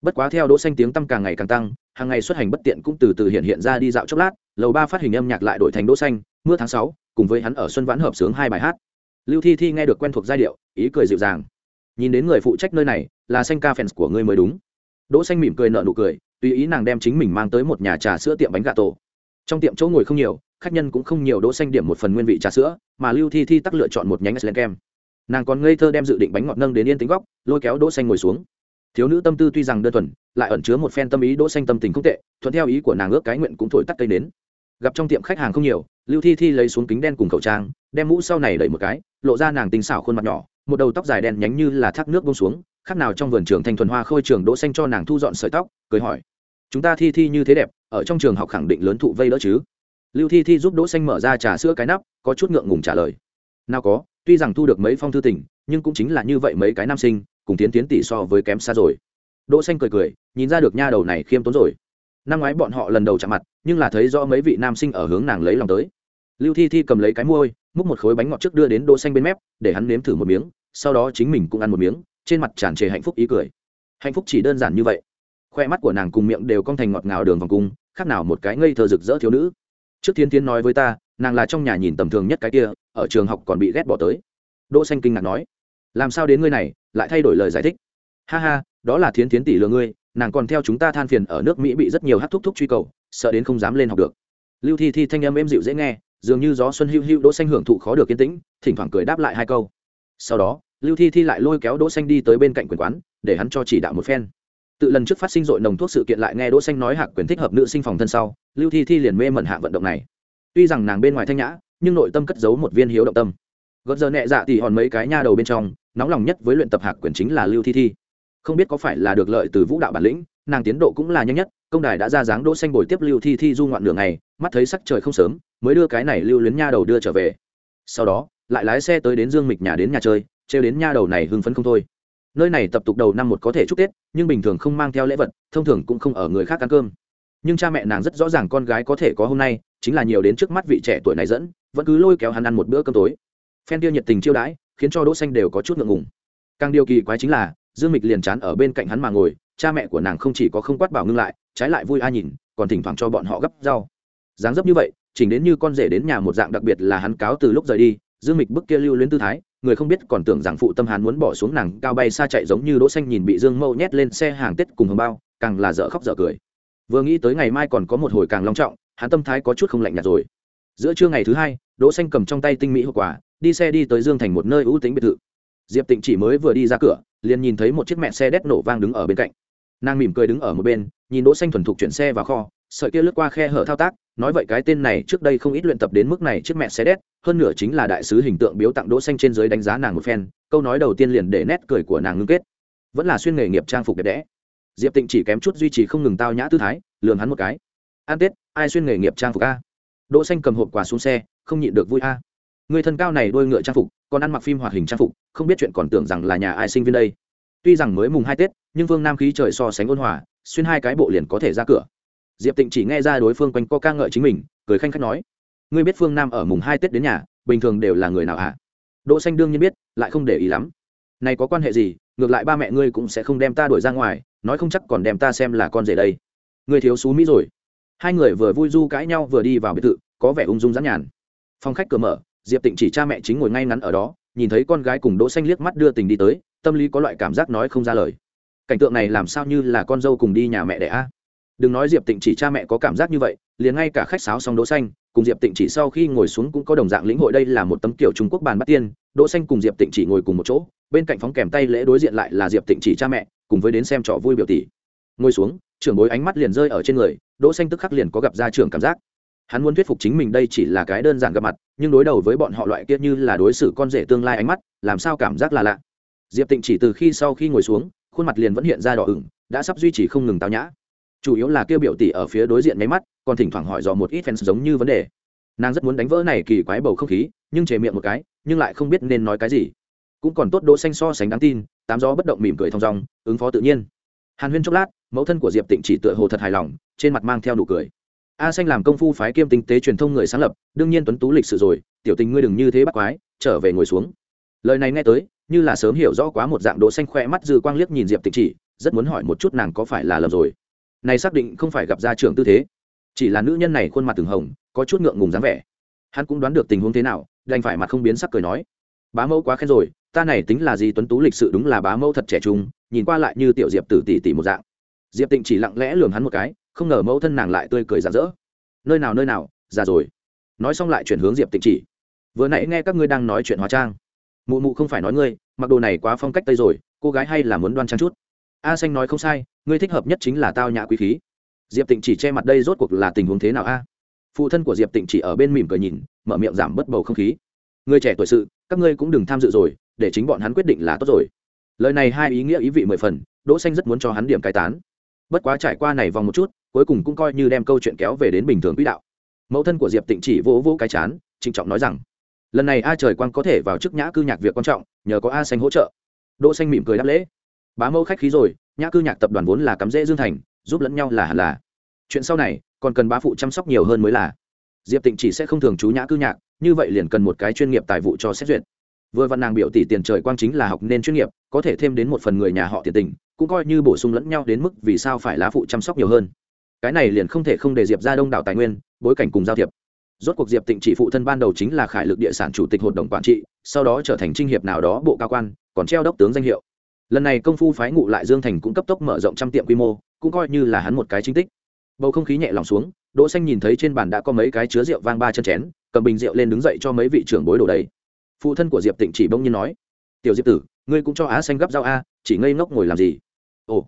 Bất quá theo đỗ xanh tiếng tăm càng ngày càng tăng, hàng ngày xuất hành bất tiện cũng từ từ hiện hiện ra đi dạo chốc lát, lầu ba phát hình âm nhạc lại đổi thành đỗ xanh, mưa tháng sáu cùng với hắn ở xuân vãn hợp sướng hai bài hát. Lưu thi thi nghe được quen thuộc giai điệu, ý cười dịu dàng. Nhìn đến người phụ trách nơi này, là xanh ca fans của ngươi mới đúng. Đỗ xanh mỉm cười nở nụ cười, tùy ý nàng đem chính mình mang tới một nhà trà sữa tiệm bánh gà tổ. Trong tiệm chỗ ngồi không nhiều, khách nhân cũng không nhiều đỗ xanh điểm một phần nguyên vị trà sữa, mà lưu thi thi tắc lựa chọn một nhánh slen kem. Nàng còn ngây thơ đem dự định bánh ngọt nâng đến yên tính góc, lôi kéo đỗ xanh ngồi xuống. Thiếu nữ tâm tư tuy rằng đơn thuần, lại ẩn chứa một phen tâm ý đỗ xanh tâm tình không tệ, thuận theo ý của nàng ước cái nguyện cũng thổi tắt cây đến gặp trong tiệm khách hàng không nhiều lưu thi thi lấy xuống kính đen cùng khẩu trang, đem mũ sau này đẩy một cái, lộ ra nàng tinh xảo khuôn mặt nhỏ, một đầu tóc dài đen nhánh như là thác nước bông xuống, khác nào trong vườn trường thanh thuần hoa khôi trường đỗ xanh cho nàng thu dọn sợi tóc, cười hỏi, chúng ta thi thi như thế đẹp, ở trong trường học khẳng định lớn thụ vây đỡ chứ? Lưu thi thi giúp đỗ xanh mở ra trà sữa cái nắp, có chút ngượng ngùng trả lời, nào có, tuy rằng thu được mấy phong thư tình, nhưng cũng chính là như vậy mấy cái nam sinh, cùng tiến tiến tỷ so với kém xa rồi. Đỗ xanh cười cười, nhìn ra được nha đầu này khiêm tốn rồi. Năm ngoái bọn họ lần đầu chạm mặt, nhưng là thấy rõ mấy vị nam sinh ở hướng nàng lấy lòng tới lưu thi thi cầm lấy cái môi, múc một khối bánh ngọt trước đưa đến đỗ xanh bên mép, để hắn nếm thử một miếng, sau đó chính mình cũng ăn một miếng, trên mặt tràn trề hạnh phúc ý cười. Hạnh phúc chỉ đơn giản như vậy. Khoe mắt của nàng cùng miệng đều cong thành ngọt ngào đường vòng cung, khác nào một cái ngây thơ rực rỡ thiếu nữ. Trước thiên tiến nói với ta, nàng là trong nhà nhìn tầm thường nhất cái kia, ở trường học còn bị ghét bỏ tới. Đỗ xanh kinh ngạc nói, làm sao đến ngươi này, lại thay đổi lời giải thích? Ha ha, đó là thiến thiến tỷ lừa ngươi, nàng còn theo chúng ta than phiền ở nước mỹ bị rất nhiều hát thúc thúc truy cầu, sợ đến không dám lên học được. Lưu thi thi thanh âm êm dịu dễ nghe dường như gió xuân hữu hữu đỗ xanh hưởng thụ khó được yên tĩnh, thỉnh thoảng cười đáp lại hai câu. Sau đó, lưu thi thi lại lôi kéo đỗ xanh đi tới bên cạnh quyền quán, để hắn cho chỉ đạo một phen. Tự lần trước phát sinh dội nồng thuốc sự kiện lại nghe đỗ xanh nói hạc quyền thích hợp nữ sinh phòng thân sau, lưu thi thi liền mê mẩn hạ vận động này. Tuy rằng nàng bên ngoài thanh nhã, nhưng nội tâm cất giấu một viên hiếu động tâm. Gợt giờ nhẹ dạ thì hòn mấy cái nha đầu bên trong, nóng lòng nhất với luyện tập hạc quyền chính là lưu thi thi. Không biết có phải là được lợi từ vũ đạo bản lĩnh, nàng tiến độ cũng là nhanh nhất, công đài đã ra dáng đỗ xanh bồi tiếp lưu thi thi du ngoạn đường này mắt thấy sắc trời không sớm mới đưa cái này lưu luyến nha đầu đưa trở về. Sau đó, lại lái xe tới đến dương mịch nhà đến nhà chơi, trêu đến nha đầu này hưng phấn không thôi. Nơi này tập tục đầu năm một có thể chúc tết, nhưng bình thường không mang theo lễ vật, thông thường cũng không ở người khác ăn cơm. Nhưng cha mẹ nàng rất rõ ràng con gái có thể có hôm nay, chính là nhiều đến trước mắt vị trẻ tuổi này dẫn, vẫn cứ lôi kéo hắn ăn một bữa cơm tối. Phen tiêu nhiệt tình chiêu đãi, khiến cho đỗ xanh đều có chút ngượng ngùng. Càng điều kỳ quái chính là, dương mịch liền chán ở bên cạnh hắn mà ngồi, cha mẹ của nàng không chỉ có không quát bảo ngưng lại, trái lại vui ai nhìn, còn thỉnh thoảng cho bọn họ gấp rau. Dáng dấp như vậy chỉnh đến như con rể đến nhà một dạng đặc biệt là hắn cáo từ lúc rời đi, dương mịch bức kia lưu luyến tư thái, người không biết còn tưởng rằng phụ tâm hắn muốn bỏ xuống nàng cao bay xa chạy giống như đỗ xanh nhìn bị dương mâu nhét lên xe hàng tết cùng hồng bao, càng là dở khóc dở cười. Vừa nghĩ tới ngày mai còn có một hồi càng long trọng, hắn tâm thái có chút không lạnh nhạt rồi. Giữa trưa ngày thứ hai, đỗ xanh cầm trong tay tinh mỹ hộp quà, đi xe đi tới dương thành một nơi ưu tính biệt thự. Diệp tịnh chỉ mới vừa đi ra cửa, liền nhìn thấy một chiếc mẹ xe đét nổ vang đứng ở bên cạnh. Nàng mỉm cười đứng ở một bên, nhìn đỗ xanh thuần thục chuyển xe vào kho, sợi kia lướt qua khe hở thao tác nói vậy cái tên này trước đây không ít luyện tập đến mức này trước mẹ xe đét, hơn nửa chính là đại sứ hình tượng biếu tặng đỗ xanh trên dưới đánh giá nàng một phen, câu nói đầu tiên liền để nét cười của nàng ngưng kết. Vẫn là xuyên nghề nghiệp trang phục đẹp đẽ. Diệp tịnh chỉ kém chút duy trì không ngừng tao nhã tư thái, lườm hắn một cái. An tết, ai xuyên nghề nghiệp trang phục a? Đỗ xanh cầm hộp quà xuống xe, không nhịn được vui a. Người thân cao này đôi ngựa trang phục, còn ăn mặc phim hoạt hình trang phục, không biết chuyện còn tưởng rằng là nhà ai sinh viên đây. Tuy rằng mới mùng hai tết, nhưng vương nam khí trời so sánh ôn hòa, xuyên hai cái bộ liền có thể ra cửa diệp tịnh chỉ nghe ra đối phương quanh co ca ngợi chính mình, cười khanh khách nói, ngươi biết phương nam ở mùng hai tết đến nhà, bình thường đều là người nào hả? Đỗ xanh đương nhiên biết, lại không để ý lắm. Này có quan hệ gì, ngược lại ba mẹ ngươi cũng sẽ không đem ta đuổi ra ngoài, nói không chắc còn đem ta xem là con rể đây. Ngươi thiếu xú mỹ rồi. Hai người vừa vui du cãi nhau vừa đi vào biệt thự, có vẻ ung dung giãn nhàn. Phòng khách cửa mở, diệp tịnh chỉ cha mẹ chính ngồi ngay ngắn ở đó, nhìn thấy con gái cùng đỗ xanh liếc mắt đưa tình đi tới, tâm lý có loại cảm giác nói không ra lời. Cảnh tượng này làm sao như là con dâu cùng đi nhà mẹ đẻ a? Đừng nói diệp tịnh chỉ cha mẹ có cảm giác như vậy, liền ngay cả khách sáo xong đỗ xanh, cùng diệp tịnh chỉ sau khi ngồi xuống cũng có đồng dạng lĩnh hội đây là một tấm kiểu trung quốc bàn bắt tiên, đỗ xanh cùng diệp tịnh chỉ ngồi cùng một chỗ, bên cạnh phóng kèm tay lễ đối diện lại là diệp tịnh chỉ cha mẹ, cùng với đến xem trò vui biểu tỷ. Ngồi xuống, trưởng bối ánh mắt liền rơi ở trên người, đỗ xanh tức khắc liền có gặp gia trưởng cảm giác. Hắn muốn thuyết phục chính mình đây chỉ là cái đơn giản gặp mặt, nhưng đối đầu với bọn họ loại kia như là đối xử con rể tương lai ánh mắt, làm sao cảm giác là lạ. Diệp tịnh chỉ từ khi sau khi ngồi xuống, khuôn mặt liền vẫn hiện ra đỏ ửng, đã sắp duy trì không ngừng tao nhã chủ yếu là kêu biểu tỷ ở phía đối diện máy mắt, còn thỉnh thoảng hỏi dò một ít fans giống như vấn đề. Nàng rất muốn đánh vỡ này kỳ quái bầu không khí, nhưng chề miệng một cái, nhưng lại không biết nên nói cái gì. Cũng còn tốt đỗ xanh so sánh đáng tin, tám gió bất động mỉm cười thong dong, ứng phó tự nhiên. Hàn huyên chốc lát, mẫu thân của diệp tịnh chỉ tựa hồ thật hài lòng, trên mặt mang theo nụ cười. A xanh làm công phu phái kiêm tinh tế truyền thông người sáng lập, đương nhiên tuấn tú lịch sự rồi, tiểu tình ngươi đừng như thế bắt quái, trở về ngồi xuống. Lời này nghe tới, như là sớm hiểu rõ quá một dạng đỗ xanh khoe mắt dư quang liếc nhìn diệp tịnh chỉ, rất muốn hỏi một chút nàng có phải là lầm rồi này xác định không phải gặp gia trưởng tư thế. Chỉ là nữ nhân này khuôn mặt từng hồng, có chút ngượng ngùng dáng vẻ. Hắn cũng đoán được tình huống thế nào, đành phải mặt không biến sắc cười nói, bá mẫu quá khen rồi, ta này tính là gì tuấn tú lịch sự đúng là bá mẫu thật trẻ trung, nhìn qua lại như tiểu diệp tử tỷ tỷ một dạng. Diệp tịnh chỉ lặng lẽ lườm hắn một cái, không ngờ mẫu thân nàng lại tươi cười rạng rỡ. Nơi nào nơi nào, già rồi. Nói xong lại chuyển hướng diệp tịnh chỉ, vừa nãy nghe các ngươi đang nói chuyện hóa trang. Mụ mụ không phải nói ngươi, mặc đồ này quá phong cách tây rồi, cô gái hay là muốn đoan trang chút? A xanh nói không sai, ngươi thích hợp nhất chính là tao nhã quý khí. Diệp tịnh chỉ che mặt đây rốt cuộc là tình huống thế nào a? Phụ thân của diệp tịnh chỉ ở bên mỉm cười nhìn, mở miệng giảm bớt bầu không khí. Người trẻ tuổi sự, các ngươi cũng đừng tham dự rồi, để chính bọn hắn quyết định là tốt rồi. Lời này hai ý nghĩa ý vị mười phần, đỗ xanh rất muốn cho hắn điểm cai tán. Bất quá trải qua này vòng một chút, cuối cùng cũng coi như đem câu chuyện kéo về đến bình thường quỹ đạo. Mẫu thân của diệp tịnh chỉ vỗ vỗ cái chán, trịnh trọng nói rằng, lần này a trời quang có thể vào chức nhã cư nhạc việc quan trọng, nhờ có a xanh hỗ trợ. Đỗ xanh mỉm cười đáp lễ bá mẫu khách khí rồi, nhã cư nhạc tập đoàn vốn là cắm rễ dương thành, giúp lẫn nhau là hẳn là. Chuyện sau này, còn cần bá phụ chăm sóc nhiều hơn mới là. Diệp tịnh chỉ sẽ không thường chú nhã cư nhạc, như vậy liền cần một cái chuyên nghiệp tài vụ cho xét duyệt. Vừa văn nàng biểu tỷ tiền trời quang chính là học nên chuyên nghiệp, có thể thêm đến một phần người nhà họ tiền tình, cũng coi như bổ sung lẫn nhau đến mức vì sao phải lá phụ chăm sóc nhiều hơn. Cái này liền không thể không để diệp ra đông đảo tài nguyên, bối cảnh cùng giao thiệp. Rốt cuộc diệp tịnh chỉ phụ thân ban đầu chính là khải lực địa sản chủ tịch hội đồng quản trị, sau đó trở thành trinh hiệp nào đó bộ cao quan, còn treo đốc tướng danh hiệu lần này công phu phái ngụ lại dương thành cũng cấp tốc mở rộng trăm tiệm quy mô, cũng coi như là hắn một cái chính tích. Bầu không khí nhẹ lòng xuống, đỗ xanh nhìn thấy trên bàn đã có mấy cái chứa rượu vang ba chân chén, cầm bình rượu lên đứng dậy cho mấy vị trưởng bối đổ đầy. Phụ thân của diệp tịnh chỉ bỗng nhiên nói, tiểu diệp tử, ngươi cũng cho á xanh gấp rau a, chỉ ngây ngốc ngồi làm gì? Ồ,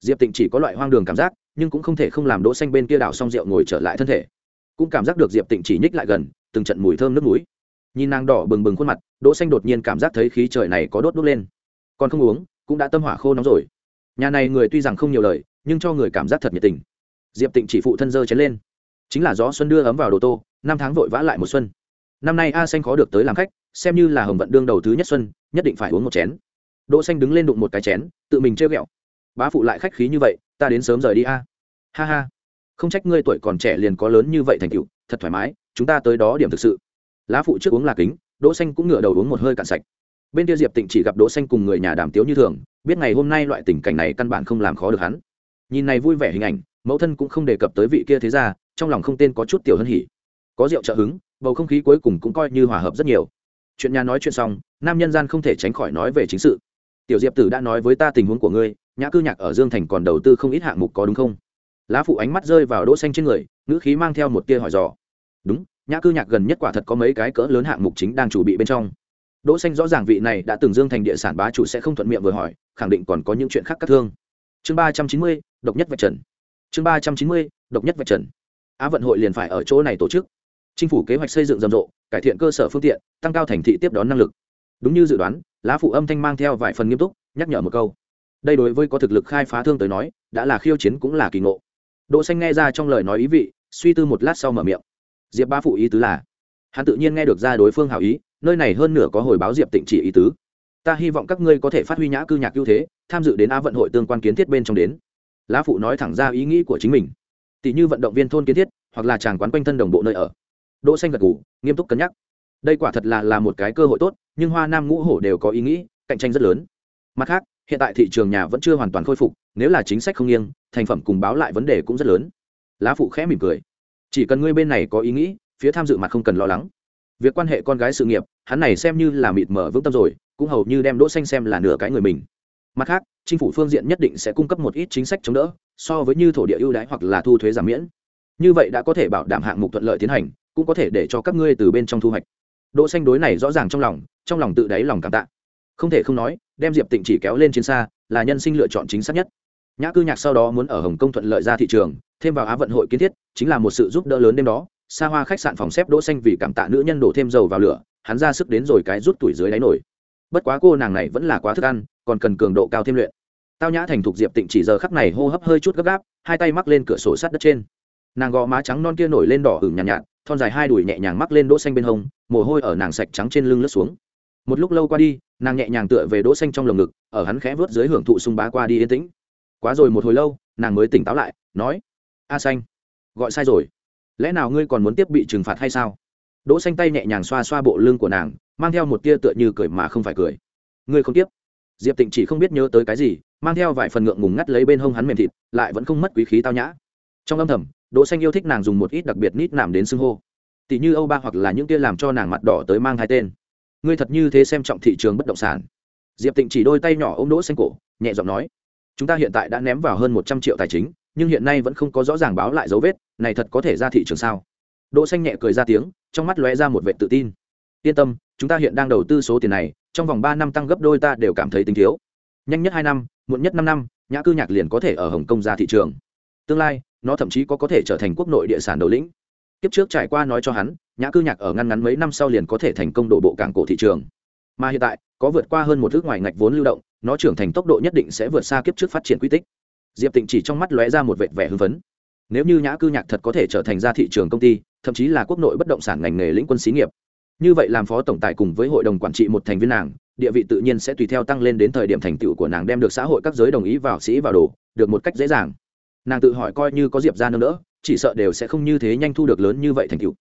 diệp tịnh chỉ có loại hoang đường cảm giác, nhưng cũng không thể không làm đỗ xanh bên kia đảo xong rượu ngồi trở lại thân thể. Cũng cảm giác được diệp tịnh chỉ nhích lại gần, từng trận mùi thơm nước mũi. Nhìn nàng đỏ bừng bừng khuôn mặt, đỗ xanh đột nhiên cảm giác thấy khí trời này có đốt đốt lên. Còn không uống cũng đã tâm hỏa khô nóng rồi. Nhà này người tuy rằng không nhiều lời, nhưng cho người cảm giác thật nhiệt tình. Diệp tịnh chỉ phụ thân dơ chén lên. Chính là gió xuân đưa ấm vào đồ tô, năm tháng vội vã lại một xuân. Năm nay a xanh khó được tới làm khách, xem như là hồng vận đương đầu thứ nhất xuân, nhất định phải uống một chén. Đỗ xanh đứng lên đụng một cái chén, tự mình chơi ghẹo. Bá phụ lại khách khí như vậy, ta đến sớm rời đi a. Ha ha. Không trách ngươi tuổi còn trẻ liền có lớn như vậy thành tựu, thật thoải mái, chúng ta tới đó điểm thực sự. Lá phụ trước uống là kính, đỗ xanh cũng ngửa đầu uống một hơi cạn sạch bên kia diệp tịnh chỉ gặp đỗ xanh cùng người nhà đàm tiếu như thường, biết ngày hôm nay loại tình cảnh này căn bản không làm khó được hắn. Nhìn này vui vẻ hình ảnh, mẫu thân cũng không đề cập tới vị kia thế ra trong lòng không tên có chút tiểu hân hỉ. Có rượu trợ hứng, bầu không khí cuối cùng cũng coi như hòa hợp rất nhiều. Chuyện nhà nói chuyện xong, nam nhân gian không thể tránh khỏi nói về chính sự. Tiểu diệp tử đã nói với ta tình huống của ngươi, nhã cư nhạc ở dương thành còn đầu tư không ít hạng mục có đúng không? Lá phụ ánh mắt rơi vào đỗ xanh trên người, ngữ khí mang theo một tia hỏi dò. Đúng, nhã cư nhạc gần nhất quả thật có mấy cái cỡ lớn hạng mục chính đang chuẩn bị bên trong đỗ xanh rõ ràng vị này đã từng dương thành địa sản bá chủ sẽ không thuận miệng vừa hỏi, khẳng định còn có những chuyện khác các thương. Chương ba trăm chín mươi, độc nhất vạch trần. Chương ba trăm chín mươi, độc nhất vạch trần. Á vận hội liền phải ở chỗ này tổ chức. Chính phủ kế hoạch xây dựng rầm rộ, cải thiện cơ sở phương tiện, tăng cao thành thị tiếp đón năng lực. Đúng như dự đoán, lá phụ âm thanh mang theo vài phần nghiêm túc, nhắc nhở một câu. Đây đối với có thực lực khai phá thương tới nói, đã là khiêu chiến cũng là kỳ ngộ. Đỗ xanh nghe ra trong lời nói ý vị, suy tư một lát sau mở miệng. Diệp ba phụ ý tứ là, hắn tự nhiên nghe được ra đối phương hảo ý nơi này hơn nửa có hồi báo diệp tịnh chỉ ý tứ. Ta hy vọng các ngươi có thể phát huy nhã cư nhạc ưu thế, tham dự đến á vận hội tương quan kiến thiết bên trong đến. Lá phụ nói thẳng ra ý nghĩ của chính mình. Tỷ như vận động viên thôn kiến thiết, hoặc là chàng quán quanh thân đồng bộ nơi ở. Đỗ xanh gật gù, nghiêm túc cân nhắc. Đây quả thật là là một cái cơ hội tốt, nhưng hoa nam ngũ hổ đều có ý nghĩ, cạnh tranh rất lớn. Mặt khác, hiện tại thị trường nhà vẫn chưa hoàn toàn khôi phục, nếu là chính sách không nghiêng, thành phẩm cùng báo lại vấn đề cũng rất lớn. Lá phụ khẽ mỉm cười. Chỉ cần ngươi bên này có ý nghĩ, phía tham dự mặt không cần lo lắng việc quan hệ con gái sự nghiệp, hắn này xem như là mịt mở vững tâm rồi, cũng hầu như đem đỗ xanh xem là nửa cái người mình. Mặt khác, chính phủ phương diện nhất định sẽ cung cấp một ít chính sách chống đỡ, so với như thổ địa ưu đãi hoặc là thu thuế giảm miễn. Như vậy đã có thể bảo đảm hạng mục thuận lợi tiến hành, cũng có thể để cho các ngươi từ bên trong thu hoạch. Đỗ xanh đối này rõ ràng trong lòng trong lòng tự đáy lòng cảm tạ. Không thể không nói, đem diệp tịnh chỉ kéo lên chiến xa, là nhân sinh lựa chọn chính xác nhất. Nhã cư nhạc sau đó muốn ở hồng kông thuận lợi ra thị trường, thêm vào á vận hội kiến thiết, chính là một sự giúp đỡ lớn đêm đó xa hoa khách sạn phòng xếp đỗ xanh vì cảm tạ nữ nhân đổ thêm dầu vào lửa hắn ra sức đến rồi cái rút tuổi dưới đáy nổi. Bất quá cô nàng này vẫn là quá thức ăn còn cần cường độ cao thêm luyện. Tao nhã thành thục diệp tịnh chỉ giờ khắc này hô hấp hơi chút gấp gáp hai tay mắc lên cửa sổ sát đất trên. Nàng gò má trắng non kia nổi lên đỏ hửng nhàn nhạt, nhạt thon dài hai đùi nhẹ nhàng mắc lên đỗ xanh bên hông mồ hôi ở nàng sạch trắng trên lưng lướt xuống. Một lúc lâu qua đi nàng nhẹ nhàng tựa về đỗ xanh trong lồng ngực ở hắn khẽ vớt dưới hưởng thụ sung bá qua đi yên tĩnh. Quá rồi một hồi lâu nàng mới tỉnh táo lại nói a xanh gọi sai rồi lẽ nào ngươi còn muốn tiếp bị trừng phạt hay sao? Đỗ xanh tay nhẹ nhàng xoa xoa bộ lưng của nàng, mang theo một tia tựa như cười mà không phải cười. Ngươi không tiếp. Diệp tịnh chỉ không biết nhớ tới cái gì, mang theo vài phần ngượng ngùng ngắt lấy bên hông hắn mềm thịt, lại vẫn không mất quý khí tao nhã. Trong âm thầm, đỗ xanh yêu thích nàng dùng một ít đặc biệt nít nạm đến xưng hô. Tỷ như âu ba hoặc là những kia làm cho nàng mặt đỏ tới mang hai tên. Ngươi thật như thế xem trọng thị trường bất động sản. Diệp tịnh chỉ đôi tay nhỏ ôm đỗ xanh cổ, nhẹ giọng nói, chúng ta hiện tại đã ném vào hơn một trăm triệu tài chính nhưng hiện nay vẫn không có rõ ràng báo lại dấu vết, này thật có thể ra thị trường sao? Đỗ xanh nhẹ cười ra tiếng, trong mắt lóe ra một vẻ tự tin. Yên tâm, chúng ta hiện đang đầu tư số tiền này, trong vòng ba năm tăng gấp đôi ta đều cảm thấy tính thiếu. Nhanh nhất hai năm, muộn nhất năm năm, nhã cư nhạc liền có thể ở hồng kông ra thị trường. Tương lai, nó thậm chí có có thể trở thành quốc nội địa sản đầu lĩnh. Kiếp trước trải qua nói cho hắn, nhã cư nhạc ở ngăn ngắn mấy năm sau liền có thể thành công đổ bộ cảng cổ thị trường. Mà hiện tại, có vượt qua hơn một thước ngoài ngạch vốn lưu động, nó trưởng thành tốc độ nhất định sẽ vượt xa kiếp trước phát triển quy tích diệp tịnh chỉ trong mắt lóe ra một vệt vẻ hưng phấn. Nếu như nhã cư nhạc thật có thể trở thành ra thị trường công ty, thậm chí là quốc nội bất động sản ngành nghề lĩnh quân xí nghiệp, như vậy làm phó tổng tài cùng với hội đồng quản trị một thành viên nàng, địa vị tự nhiên sẽ tùy theo tăng lên đến thời điểm thành tựu của nàng đem được xã hội các giới đồng ý vào sĩ vào đồ, được một cách dễ dàng. Nàng tự hỏi coi như có diệp ra nâng đỡ, chỉ sợ đều sẽ không như thế nhanh thu được lớn như vậy thành tựu.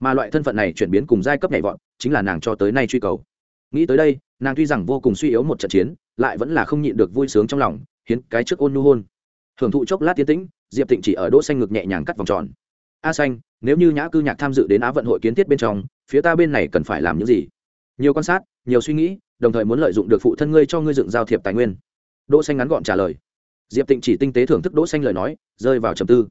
Mà loại thân phận này chuyển biến cùng giai cấp nhảy vọt, chính là nàng cho tới nay truy cầu. Nghĩ tới đây, nàng tuy rằng vô cùng suy yếu một trận chiến, lại vẫn là không nhịn được vui sướng trong lòng, hiến cái trước ôn nu hôn hưởng thụ chốc lát tiến tĩnh, diệp tịnh chỉ ở đỗ xanh ngực nhẹ nhàng cắt vòng tròn. A xanh, nếu như nhã cư nhạc tham dự đến á vận hội kiến thiết bên trong, phía ta bên này cần phải làm những gì? Nhiều quan sát, nhiều suy nghĩ, đồng thời muốn lợi dụng được phụ thân ngươi cho ngươi dựng giao thiệp tài nguyên. Đỗ xanh ngắn gọn trả lời. Diệp tịnh chỉ tinh tế thưởng thức đỗ xanh lời nói, rơi vào trầm tư.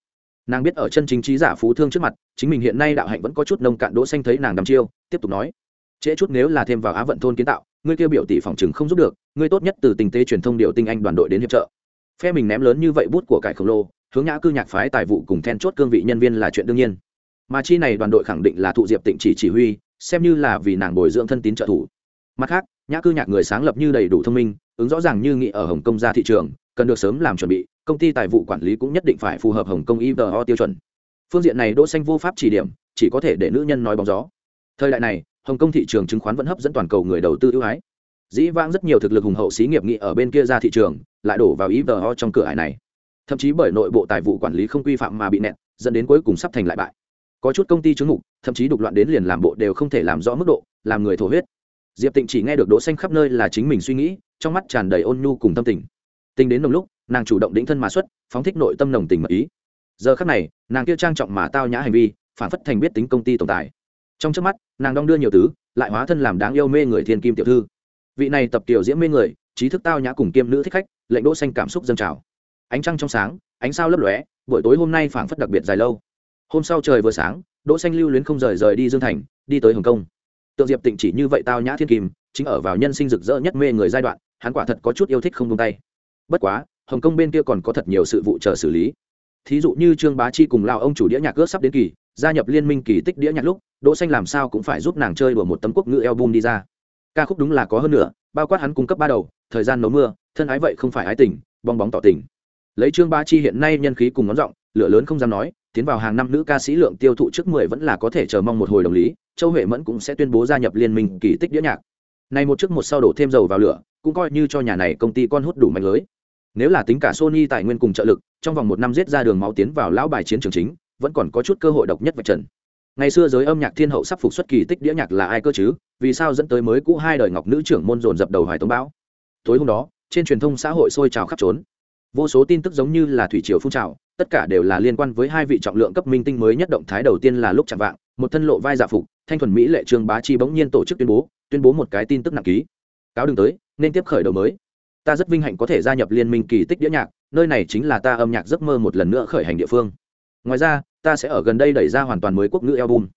Nàng biết ở chân chính trí giả phú thương trước mặt, chính mình hiện nay đạo hạnh vẫn có chút nông cạn, đỗ xanh thấy nàng đăm chiêu, tiếp tục nói. Trễ chút nếu là thêm vào á vận thôn kiến tạo, ngươi kêu biểu tỷ phòng trường không giúp được, ngươi tốt nhất từ tinh tế truyền thông điều tinh anh đoàn đội đến hiệp trợ phe mình ném lớn như vậy bút của cải khổng lồ, hướng nhã cư nhạc phái tài vụ cùng then chốt cương vị nhân viên là chuyện đương nhiên. Mà chi này đoàn đội khẳng định là thụ diệp tịnh chỉ chỉ huy, xem như là vì nàng bồi dưỡng thân tín trợ thủ. Mặt khác, nhã cư nhạc người sáng lập như đầy đủ thông minh, ứng rõ ràng như nghị ở hồng kông ra thị trường, cần được sớm làm chuẩn bị, công ty tài vụ quản lý cũng nhất định phải phù hợp hồng kông ivo tiêu chuẩn. Phương diện này đỗ xanh vô pháp chỉ điểm, chỉ có thể để nữ nhân nói bóng gió. Thời đại này, hồng kông thị trường chứng khoán vẫn hấp dẫn toàn cầu người đầu tư ưu ái. Dĩ vãng rất nhiều thực lực hùng hậu xí nghiệp nghị ở bên kia ra thị trường lại đổ vào ý đồ trong cửa hải này. Thậm chí bởi nội bộ tài vụ quản lý không quy phạm mà bị nẹt, dẫn đến cuối cùng sắp thành lại bại. Có chút công ty chứng mục, thậm chí đục loạn đến liền làm bộ đều không thể làm rõ mức độ, làm người thổ huyết. Diệp tịnh chỉ nghe được đỗ xanh khắp nơi là chính mình suy nghĩ, trong mắt tràn đầy ôn nhu cùng tâm tình. Tình đến nồng lúc, nàng chủ động đĩnh thân mà xuất, phóng thích nội tâm nồng tình mật ý. Giờ khắc này, nàng kia trang trọng mà tao nhã hành vi, phản phất thành biết tính công ty tồn tại trong trước mắt, nàng đong đưa nhiều thứ, lại hóa thân làm đáng yêu mê người thiên kim tiểu thư. Vị này tập tiểu diễm mê người, trí thức tao nhã cùng kiêm nữ thích khách lệnh đỗ xanh cảm xúc dâng trào. Ánh trăng trong sáng, ánh sao lấp lóe, buổi tối hôm nay phảng phất đặc biệt dài lâu. Hôm sau trời vừa sáng, đỗ xanh lưu luyến không rời rời đi dương thành, đi tới hồng kông. Tượng diệp tịnh chỉ như vậy tao nhã thiên kim, chính ở vào nhân sinh rực rỡ nhất mê người giai đoạn, hắn quả thật có chút yêu thích không buông tay. Bất quá, hồng kông bên kia còn có thật nhiều sự vụ chờ xử lý. Thí dụ như trương bá chi cùng lao ông chủ đĩa nhạc ước sắp đến kỳ, gia nhập liên minh kỳ tích đĩa nhạc lúc, đỗ xanh làm sao cũng phải giúp nàng chơi đùa một tấm quốc ngữ album đi ra ca khúc đúng là có hơn nữa bao quát hắn cung cấp ba đầu, thời gian nấu mưa, thân ái vậy không phải ái tình, bong bóng tỏ tình. Lấy trương ba chi hiện nay nhân khí cùng ngón giọng, lửa lớn không dám nói, tiến vào hàng năm nữ ca sĩ lượng tiêu thụ trước mười vẫn là có thể chờ mong một hồi đồng lý, châu huệ mẫn cũng sẽ tuyên bố gia nhập liên minh kỳ tích đĩa nhạc. Này một trước một sau đổ thêm dầu vào lửa, cũng coi như cho nhà này công ty con hút đủ mạnh lưới. Nếu là tính cả sony tài nguyên cùng trợ lực, trong vòng một năm giết ra đường máu tiến vào lão bài chiến trường chính, vẫn còn có chút cơ hội độc nhất vạch trần ngày xưa giới âm nhạc thiên hậu sắp phục xuất kỳ tích đĩa nhạc là ai cơ chứ? Vì sao dẫn tới mới cũ hai đời ngọc nữ trưởng môn dồn dập đầu hoài tống bão? Tối hôm đó, trên truyền thông xã hội sôi trào khắp trốn. Vô số tin tức giống như là thủy triều phun trào, tất cả đều là liên quan với hai vị trọng lượng cấp minh tinh mới nhất động thái đầu tiên là lúc chạm vạng, một thân lộ vai giả phục, thanh thuần mỹ lệ trương bá chi bỗng nhiên tổ chức tuyên bố tuyên bố một cái tin tức nặng ký. Cáo đường tới, nên tiếp khởi đầu mới. Ta rất vinh hạnh có thể gia nhập liên minh kỳ tích đĩa nhạc, nơi này chính là ta âm nhạc giấc mơ một lần nữa khởi hành địa phương ngoài ra, ta sẽ ở gần đây đẩy ra hoàn toàn mới quốc ngữ album.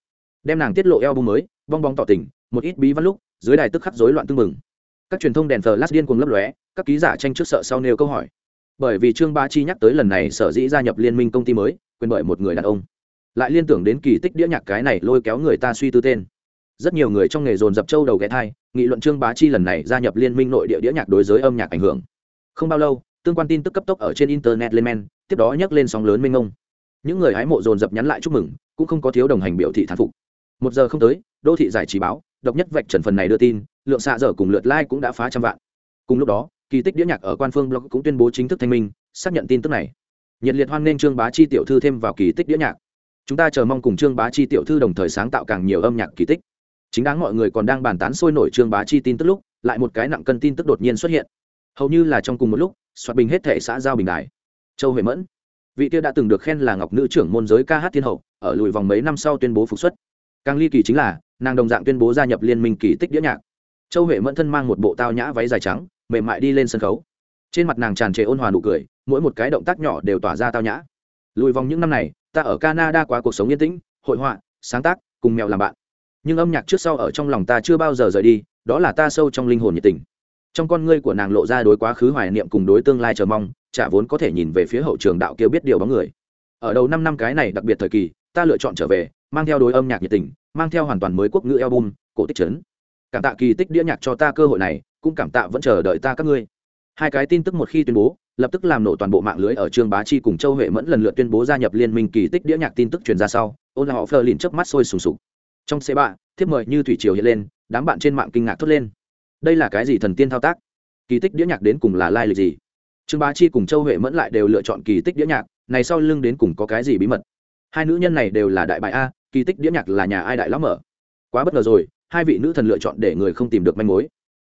Đem nàng tiết lộ album mới, bong bóng tỏ tình, một ít bí văn lúc, dưới đài tức khắc rối loạn tưng mừng các truyền thông đèn thờ lát điên cùng lấp lóe, các ký giả tranh trước sợ sau nêu câu hỏi. Bởi vì trương ba chi nhắc tới lần này sở dĩ gia nhập liên minh công ty mới, quyền bởi một người đàn ông. Lại liên tưởng đến kỳ tích đĩa nhạc cái này lôi kéo người ta suy tư tên. Rất nhiều người trong nghề dồn dập châu đầu ghé thai, nghị luận trương bá chi lần này gia nhập liên minh nội địa đĩa nhạc đối giới âm nhạc ảnh hưởng. Không bao lâu, tương quan tin tức cấp tốc ở trên internet lên men, tiếp đó nhắc lên sóng lớn mênh mông những người hái mộ dồn dập nhắn lại chúc mừng, cũng không có thiếu đồng hành biểu thị thán phục. Một giờ không tới, đô thị giải trí báo, độc nhất vạch trần phần này đưa tin, lượng xạ dở cùng lượt like cũng đã phá trăm vạn. Cùng lúc đó, kỳ tích đĩa nhạc ở quan phương blog cũng tuyên bố chính thức thanh minh, xác nhận tin tức này. Nhiệt liệt hoan nghênh trương bá chi tiểu thư thêm vào kỳ tích đĩa nhạc. Chúng ta chờ mong cùng trương bá chi tiểu thư đồng thời sáng tạo càng nhiều âm nhạc kỳ tích. Chính đáng mọi người còn đang bàn tán sôi nổi trương bá chi tin tức lúc, lại một cái nặng cân tin tức đột nhiên xuất hiện. Hầu như là trong cùng một lúc, soạt bình hết thể xã giao bình đài. Châu huệ mẫn vị kia đã từng được khen là ngọc nữ trưởng môn giới ca hát thiên hậu, ở lùi vòng mấy năm sau tuyên bố phục xuất. Càng ly kỳ chính là, nàng đồng dạng tuyên bố gia nhập liên minh kỳ tích đĩa nhạc. Châu huệ mẫn thân mang một bộ tao nhã váy dài trắng, mềm mại đi lên sân khấu. Trên mặt nàng tràn trề ôn hòa nụ cười, mỗi một cái động tác nhỏ đều tỏa ra tao nhã. Lùi vòng những năm này, ta ở canada qua cuộc sống yên tĩnh, hội họa, sáng tác, cùng mèo làm bạn. Nhưng âm nhạc trước sau ở trong lòng ta chưa bao giờ rời đi, đó là ta sâu trong linh hồn nhiệt tình trong con ngươi của nàng lộ ra đối quá khứ hoài niệm cùng đối tương lai chờ mong, chả vốn có thể nhìn về phía hậu trường đạo kia biết điều bóng người. Ở đầu năm năm cái này đặc biệt thời kỳ, ta lựa chọn trở về, mang theo đối âm nhạc nhiệt tình, mang theo hoàn toàn mới quốc ngữ album, cổ tích trấn. Cảm tạ kỳ tích đĩa nhạc cho ta cơ hội này, cũng cảm tạ vẫn chờ đợi ta các ngươi. Hai cái tin tức một khi tuyên bố, lập tức làm nổ toàn bộ mạng lưới ở trương bá chi cùng châu huệ mẫn lần lượt tuyên bố gia nhập liên minh kỳ tích đĩa nhạc tin tức truyền ra sau, ôn là họ phờ lìn chớp mắt sôi sùng sục. Trong xe bạ thiếp mời như thủy triều hiện lên, đám bạn trên mạng kinh ngạc thốt lên đây là cái gì thần tiên thao tác? Kỳ tích đĩa nhạc đến cùng là lai lịch gì? Trương bá chi cùng châu huệ mẫn lại đều lựa chọn kỳ tích đĩa nhạc, này sau lưng đến cùng có cái gì bí mật? Hai nữ nhân này đều là đại bại a, kỳ tích đĩa nhạc là nhà ai đại lão mở? Quá bất ngờ rồi, hai vị nữ thần lựa chọn để người không tìm được manh mối.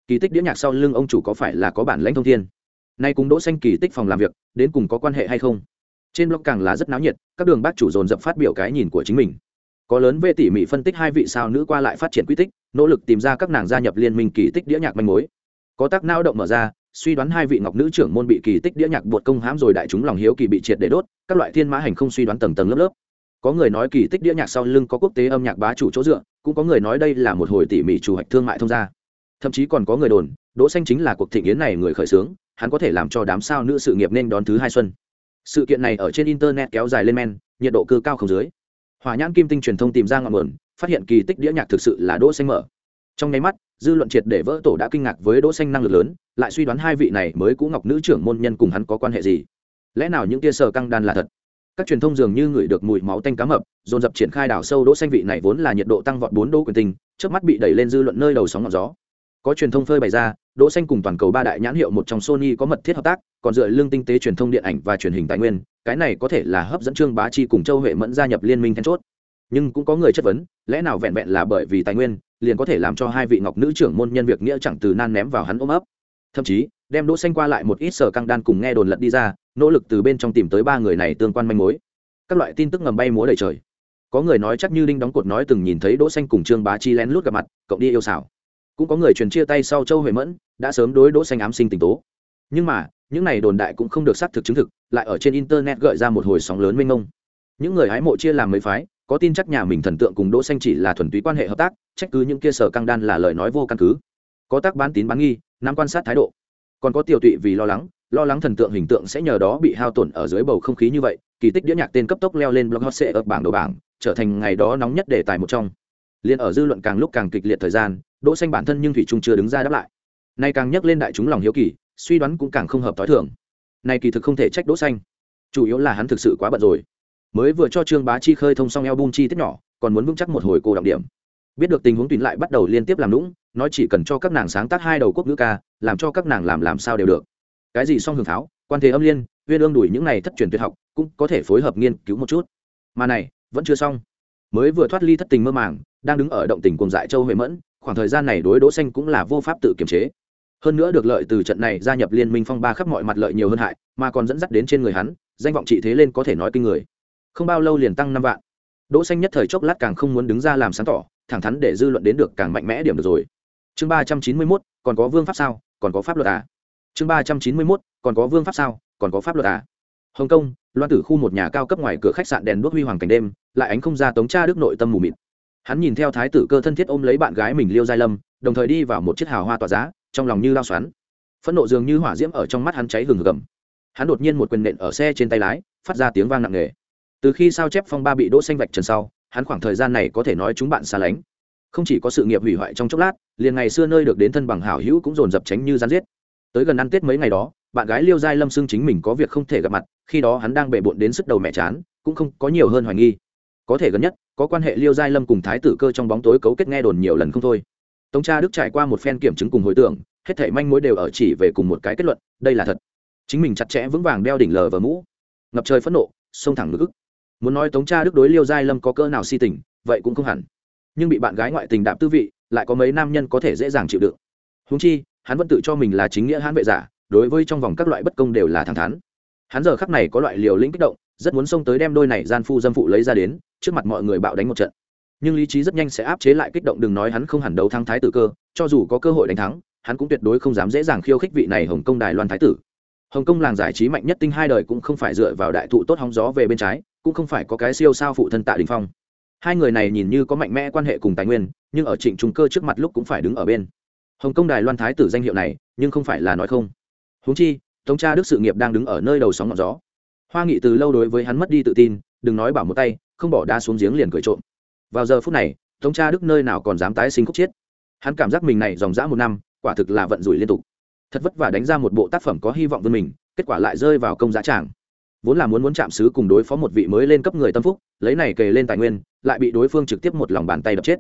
Kỳ tích đĩa nhạc sau lưng ông chủ có phải là có bản lãnh thông thiên? Nay cùng đỗ xanh kỳ tích phòng làm việc, đến cùng có quan hệ hay không? Trên blog càng là rất náo nhiệt, các đường bác chủ dồn dập phát biểu cái nhìn của chính mình. Có lớn về tỉ mỉ phân tích hai vị sao nữ qua lại phát triển quy tích nỗ lực tìm ra các nàng gia nhập liên minh kỳ tích đĩa nhạc manh mối. Có tác não động mở ra, suy đoán hai vị ngọc nữ trưởng môn bị kỳ tích đĩa nhạc buộc công hãm rồi đại chúng lòng hiếu kỳ bị triệt để đốt, các loại thiên mã hành không suy đoán tầng tầng lớp lớp. Có người nói kỳ tích đĩa nhạc sau lưng có quốc tế âm nhạc bá chủ chỗ dựa, cũng có người nói đây là một hồi tỉ mỉ chủ hoạch thương mại thông gia. Thậm chí còn có người đồn, đỗ xanh chính là cuộc thịnh yến này người khởi xướng, hắn có thể làm cho đám sao nữ sự nghiệp nên đón thứ hai xuân. Sự kiện này ở trên internet kéo dài lên men, nhiệt độ cư cao không dưới. Hỏa nhãn kim tinh truyền thông tìm ra ngọn nguồn phát hiện kỳ tích đĩa nhạc thực sự là đỗ xanh mở. Trong nháy mắt, dư luận triệt để vỡ tổ đã kinh ngạc với đỗ xanh năng lực lớn, lại suy đoán hai vị này mới cũ ngọc nữ trưởng môn nhân cùng hắn có quan hệ gì. Lẽ nào những tia sờ căng đan là thật? Các truyền thông dường như ngửi được mùi máu tanh cá mập, dồn dập triển khai đảo sâu đỗ xanh vị này vốn là nhiệt độ tăng vọt bốn đô quyền tình trước mắt bị đẩy lên dư luận nơi đầu sóng ngọn gió. Có truyền thông phơi bày ra, đỗ xanh cùng toàn cầu ba đại nhãn hiệu một trong sony có mật thiết hợp tác, còn dựa lương tinh tế truyền thông điện ảnh và truyền hình tài nguyên, cái này có thể là hấp dẫn trương bá chi cùng châu huệ mẫn gia nhập liên minh then chốt nhưng cũng có người chất vấn, lẽ nào vẹn vẹn là bởi vì tài nguyên, liền có thể làm cho hai vị ngọc nữ trưởng môn nhân việc nghĩa chẳng từ nan ném vào hắn ôm ấp. Thậm chí, đem đỗ xanh qua lại một ít sở căng đan cùng nghe đồn lật đi ra, nỗ lực từ bên trong tìm tới ba người này tương quan manh mối. Các loại tin tức ngầm bay múa đầy trời. Có người nói chắc như đinh đóng cột nói từng nhìn thấy đỗ xanh cùng trương bá chi lén lút gặp mặt cộng đi yêu xảo. Cũng có người truyền chia tay sau châu huệ mẫn, đã sớm đối đỗ xanh ám sinh tình tố. Nhưng mà, những này đồn đại cũng không được xác thực chứng thực, lại ở trên internet gợi ra một hồi sóng lớn mênh mông. Những người hái mộ chia làm mấy phái có tin chắc nhà mình thần tượng cùng đỗ xanh chỉ là thuần túy quan hệ hợp tác, trách cứ những kia sở căng đan là lời nói vô căn cứ. Có tác bán tín bán nghi, nắm quan sát thái độ. Còn có tiểu tụy vì lo lắng lo lắng thần tượng hình tượng sẽ nhờ đó bị hao tổn ở dưới bầu không khí như vậy, kỳ tích đĩa nhạc tên cấp tốc leo lên blog hot sẽ ở bảng đầu bảng, trở thành ngày đó nóng nhất đề tài một trong. Liên ở dư luận càng lúc càng kịch liệt thời gian, đỗ xanh bản thân nhưng thủy trung chưa đứng ra đáp lại. Nay càng nhắc lên đại chúng lòng hiếu kỳ, suy đoán cũng càng không hợp tối thường. Nay kỳ thực không thể trách đỗ xanh. Chủ yếu là hắn thực sự quá bận rồi mới vừa cho trương bá chi khơi thông xong album chi tiết nhỏ, còn muốn vững chắc một hồi cô động điểm. Biết được tình huống tùy lại bắt đầu liên tiếp làm lũng nói chỉ cần cho các nàng sáng tác hai đầu quốc ngữ ca, làm cho các nàng làm làm sao đều được. Cái gì song hưởng tháo, quan thế âm liên viên ương đuổi những này thất truyền tuyệt học, cũng có thể phối hợp nghiên cứu một chút. Mà này, vẫn chưa xong. Mới vừa thoát ly thất tình mơ màng, đang đứng ở động tình cùng dại châu huệ mẫn, khoảng thời gian này đối đỗ xanh cũng là vô pháp tự kiềm chế. Hơn nữa được lợi từ trận này gia nhập liên minh phong ba khắp mọi mặt lợi nhiều hơn hại, mà còn dẫn dắt đến trên người hắn, danh vọng trị thế lên có thể nói kinh người không bao lâu liền tăng năm vạn. Đỗ xanh nhất thời chốc lát càng không muốn đứng ra làm sáng tỏ thẳng thắn để dư luận đến được càng mạnh mẽ điểm được rồi. Chương ba trăm chín mươi 391, còn có vương pháp sao còn có pháp luật à? Chương ba trăm chín mươi 391, còn có vương pháp sao còn có pháp luật à? Hồng kông loan tử khu một nhà cao cấp ngoài cửa khách sạn đèn đuốc huy hoàng cảnh đêm lại ánh không ra tống cha đức nội tâm mù mịt. Hắn nhìn theo thái tử cơ thân thiết ôm lấy bạn gái mình liêu giai lâm đồng thời đi vào một chiếc hào hoa tỏa giá trong lòng như lao xoắn. Phẫn nộ dường như hỏa diễm ở trong mắt hắn cháy hừng hực hắn đột nhiên một quyền nện ở xe trên tay lái phát ra tiếng vang nặng nề từ khi sao chép phong ba bị đỗ xanh vạch trần sau, hắn khoảng thời gian này có thể nói chúng bạn xa lánh. Không chỉ có sự nghiệp hủy hoại trong chốc lát, liền ngày xưa nơi được đến thân bằng hảo hữu cũng dồn dập tránh như gián giết. Tới gần ăn tết mấy ngày đó, bạn gái liêu giai lâm xưng chính mình có việc không thể gặp mặt, khi đó hắn đang bể bộn đến sức đầu mẹ chán, cũng không có nhiều hơn hoài nghi. Có thể gần nhất, có quan hệ liêu giai lâm cùng thái tử cơ trong bóng tối cấu kết nghe đồn nhiều lần không thôi. Tống cha đức trải qua một phen kiểm chứng cùng hồi tưởng, hết thảy manh mối đều ở chỉ về cùng một cái kết luận, đây là thật. Chính mình chặt chẽ vững vàng đeo đỉnh lờ và mũ. Ngập trời phẫn nộ, xông thẳng nước ức muốn nói tống cha đức đối liêu giai lâm có cỡ nào si tình, vậy cũng không hẳn. Nhưng bị bạn gái ngoại tình đạm tư vị, lại có mấy nam nhân có thể dễ dàng chịu đựng. Húng chi, hắn vẫn tự cho mình là chính nghĩa hãn vệ giả, đối với trong vòng các loại bất công đều là thẳng thắn. Hắn giờ khắc này có loại liều lĩnh kích động, rất muốn xông tới đem đôi này gian phu dâm phụ lấy ra đến, trước mặt mọi người bạo đánh một trận. Nhưng lý trí rất nhanh sẽ áp chế lại kích động đừng nói hắn không hẳn đấu thắng thái tử cơ, cho dù có cơ hội đánh thắng, hắn cũng tuyệt đối không dám dễ dàng khiêu khích vị này hồng kông đài loan thái tử. Hồng kông làng giải trí mạnh nhất tinh hai đời cũng không phải dựa vào đại thụ tốt hóng gió về bên trái cũng không phải có cái siêu sao phụ thân tạ đình phong. Hai người này nhìn như có mạnh mẽ quan hệ cùng tài nguyên, nhưng ở trịnh trung cơ trước mặt lúc cũng phải đứng ở bên. Hồng kông đài loan thái tử danh hiệu này, nhưng không phải là nói không. Huống chi, tống cha đức sự nghiệp đang đứng ở nơi đầu sóng ngọn gió. Hoa nghị từ lâu đối với hắn mất đi tự tin, đừng nói bảo một tay, không bỏ đá xuống giếng liền cười trộm. Vào giờ phút này, tống cha đức nơi nào còn dám tái sinh khúc chiết hắn cảm giác mình này dòng dã một năm, quả thực là vận rủi liên tục. Thật vất vả đánh ra một bộ tác phẩm có hy vọng với mình, kết quả lại rơi vào công giá tràng vốn là muốn muốn chạm sứ cùng đối phó một vị mới lên cấp người tâm phúc, lấy này kề lên tài nguyên, lại bị đối phương trực tiếp một lòng bàn tay đập chết.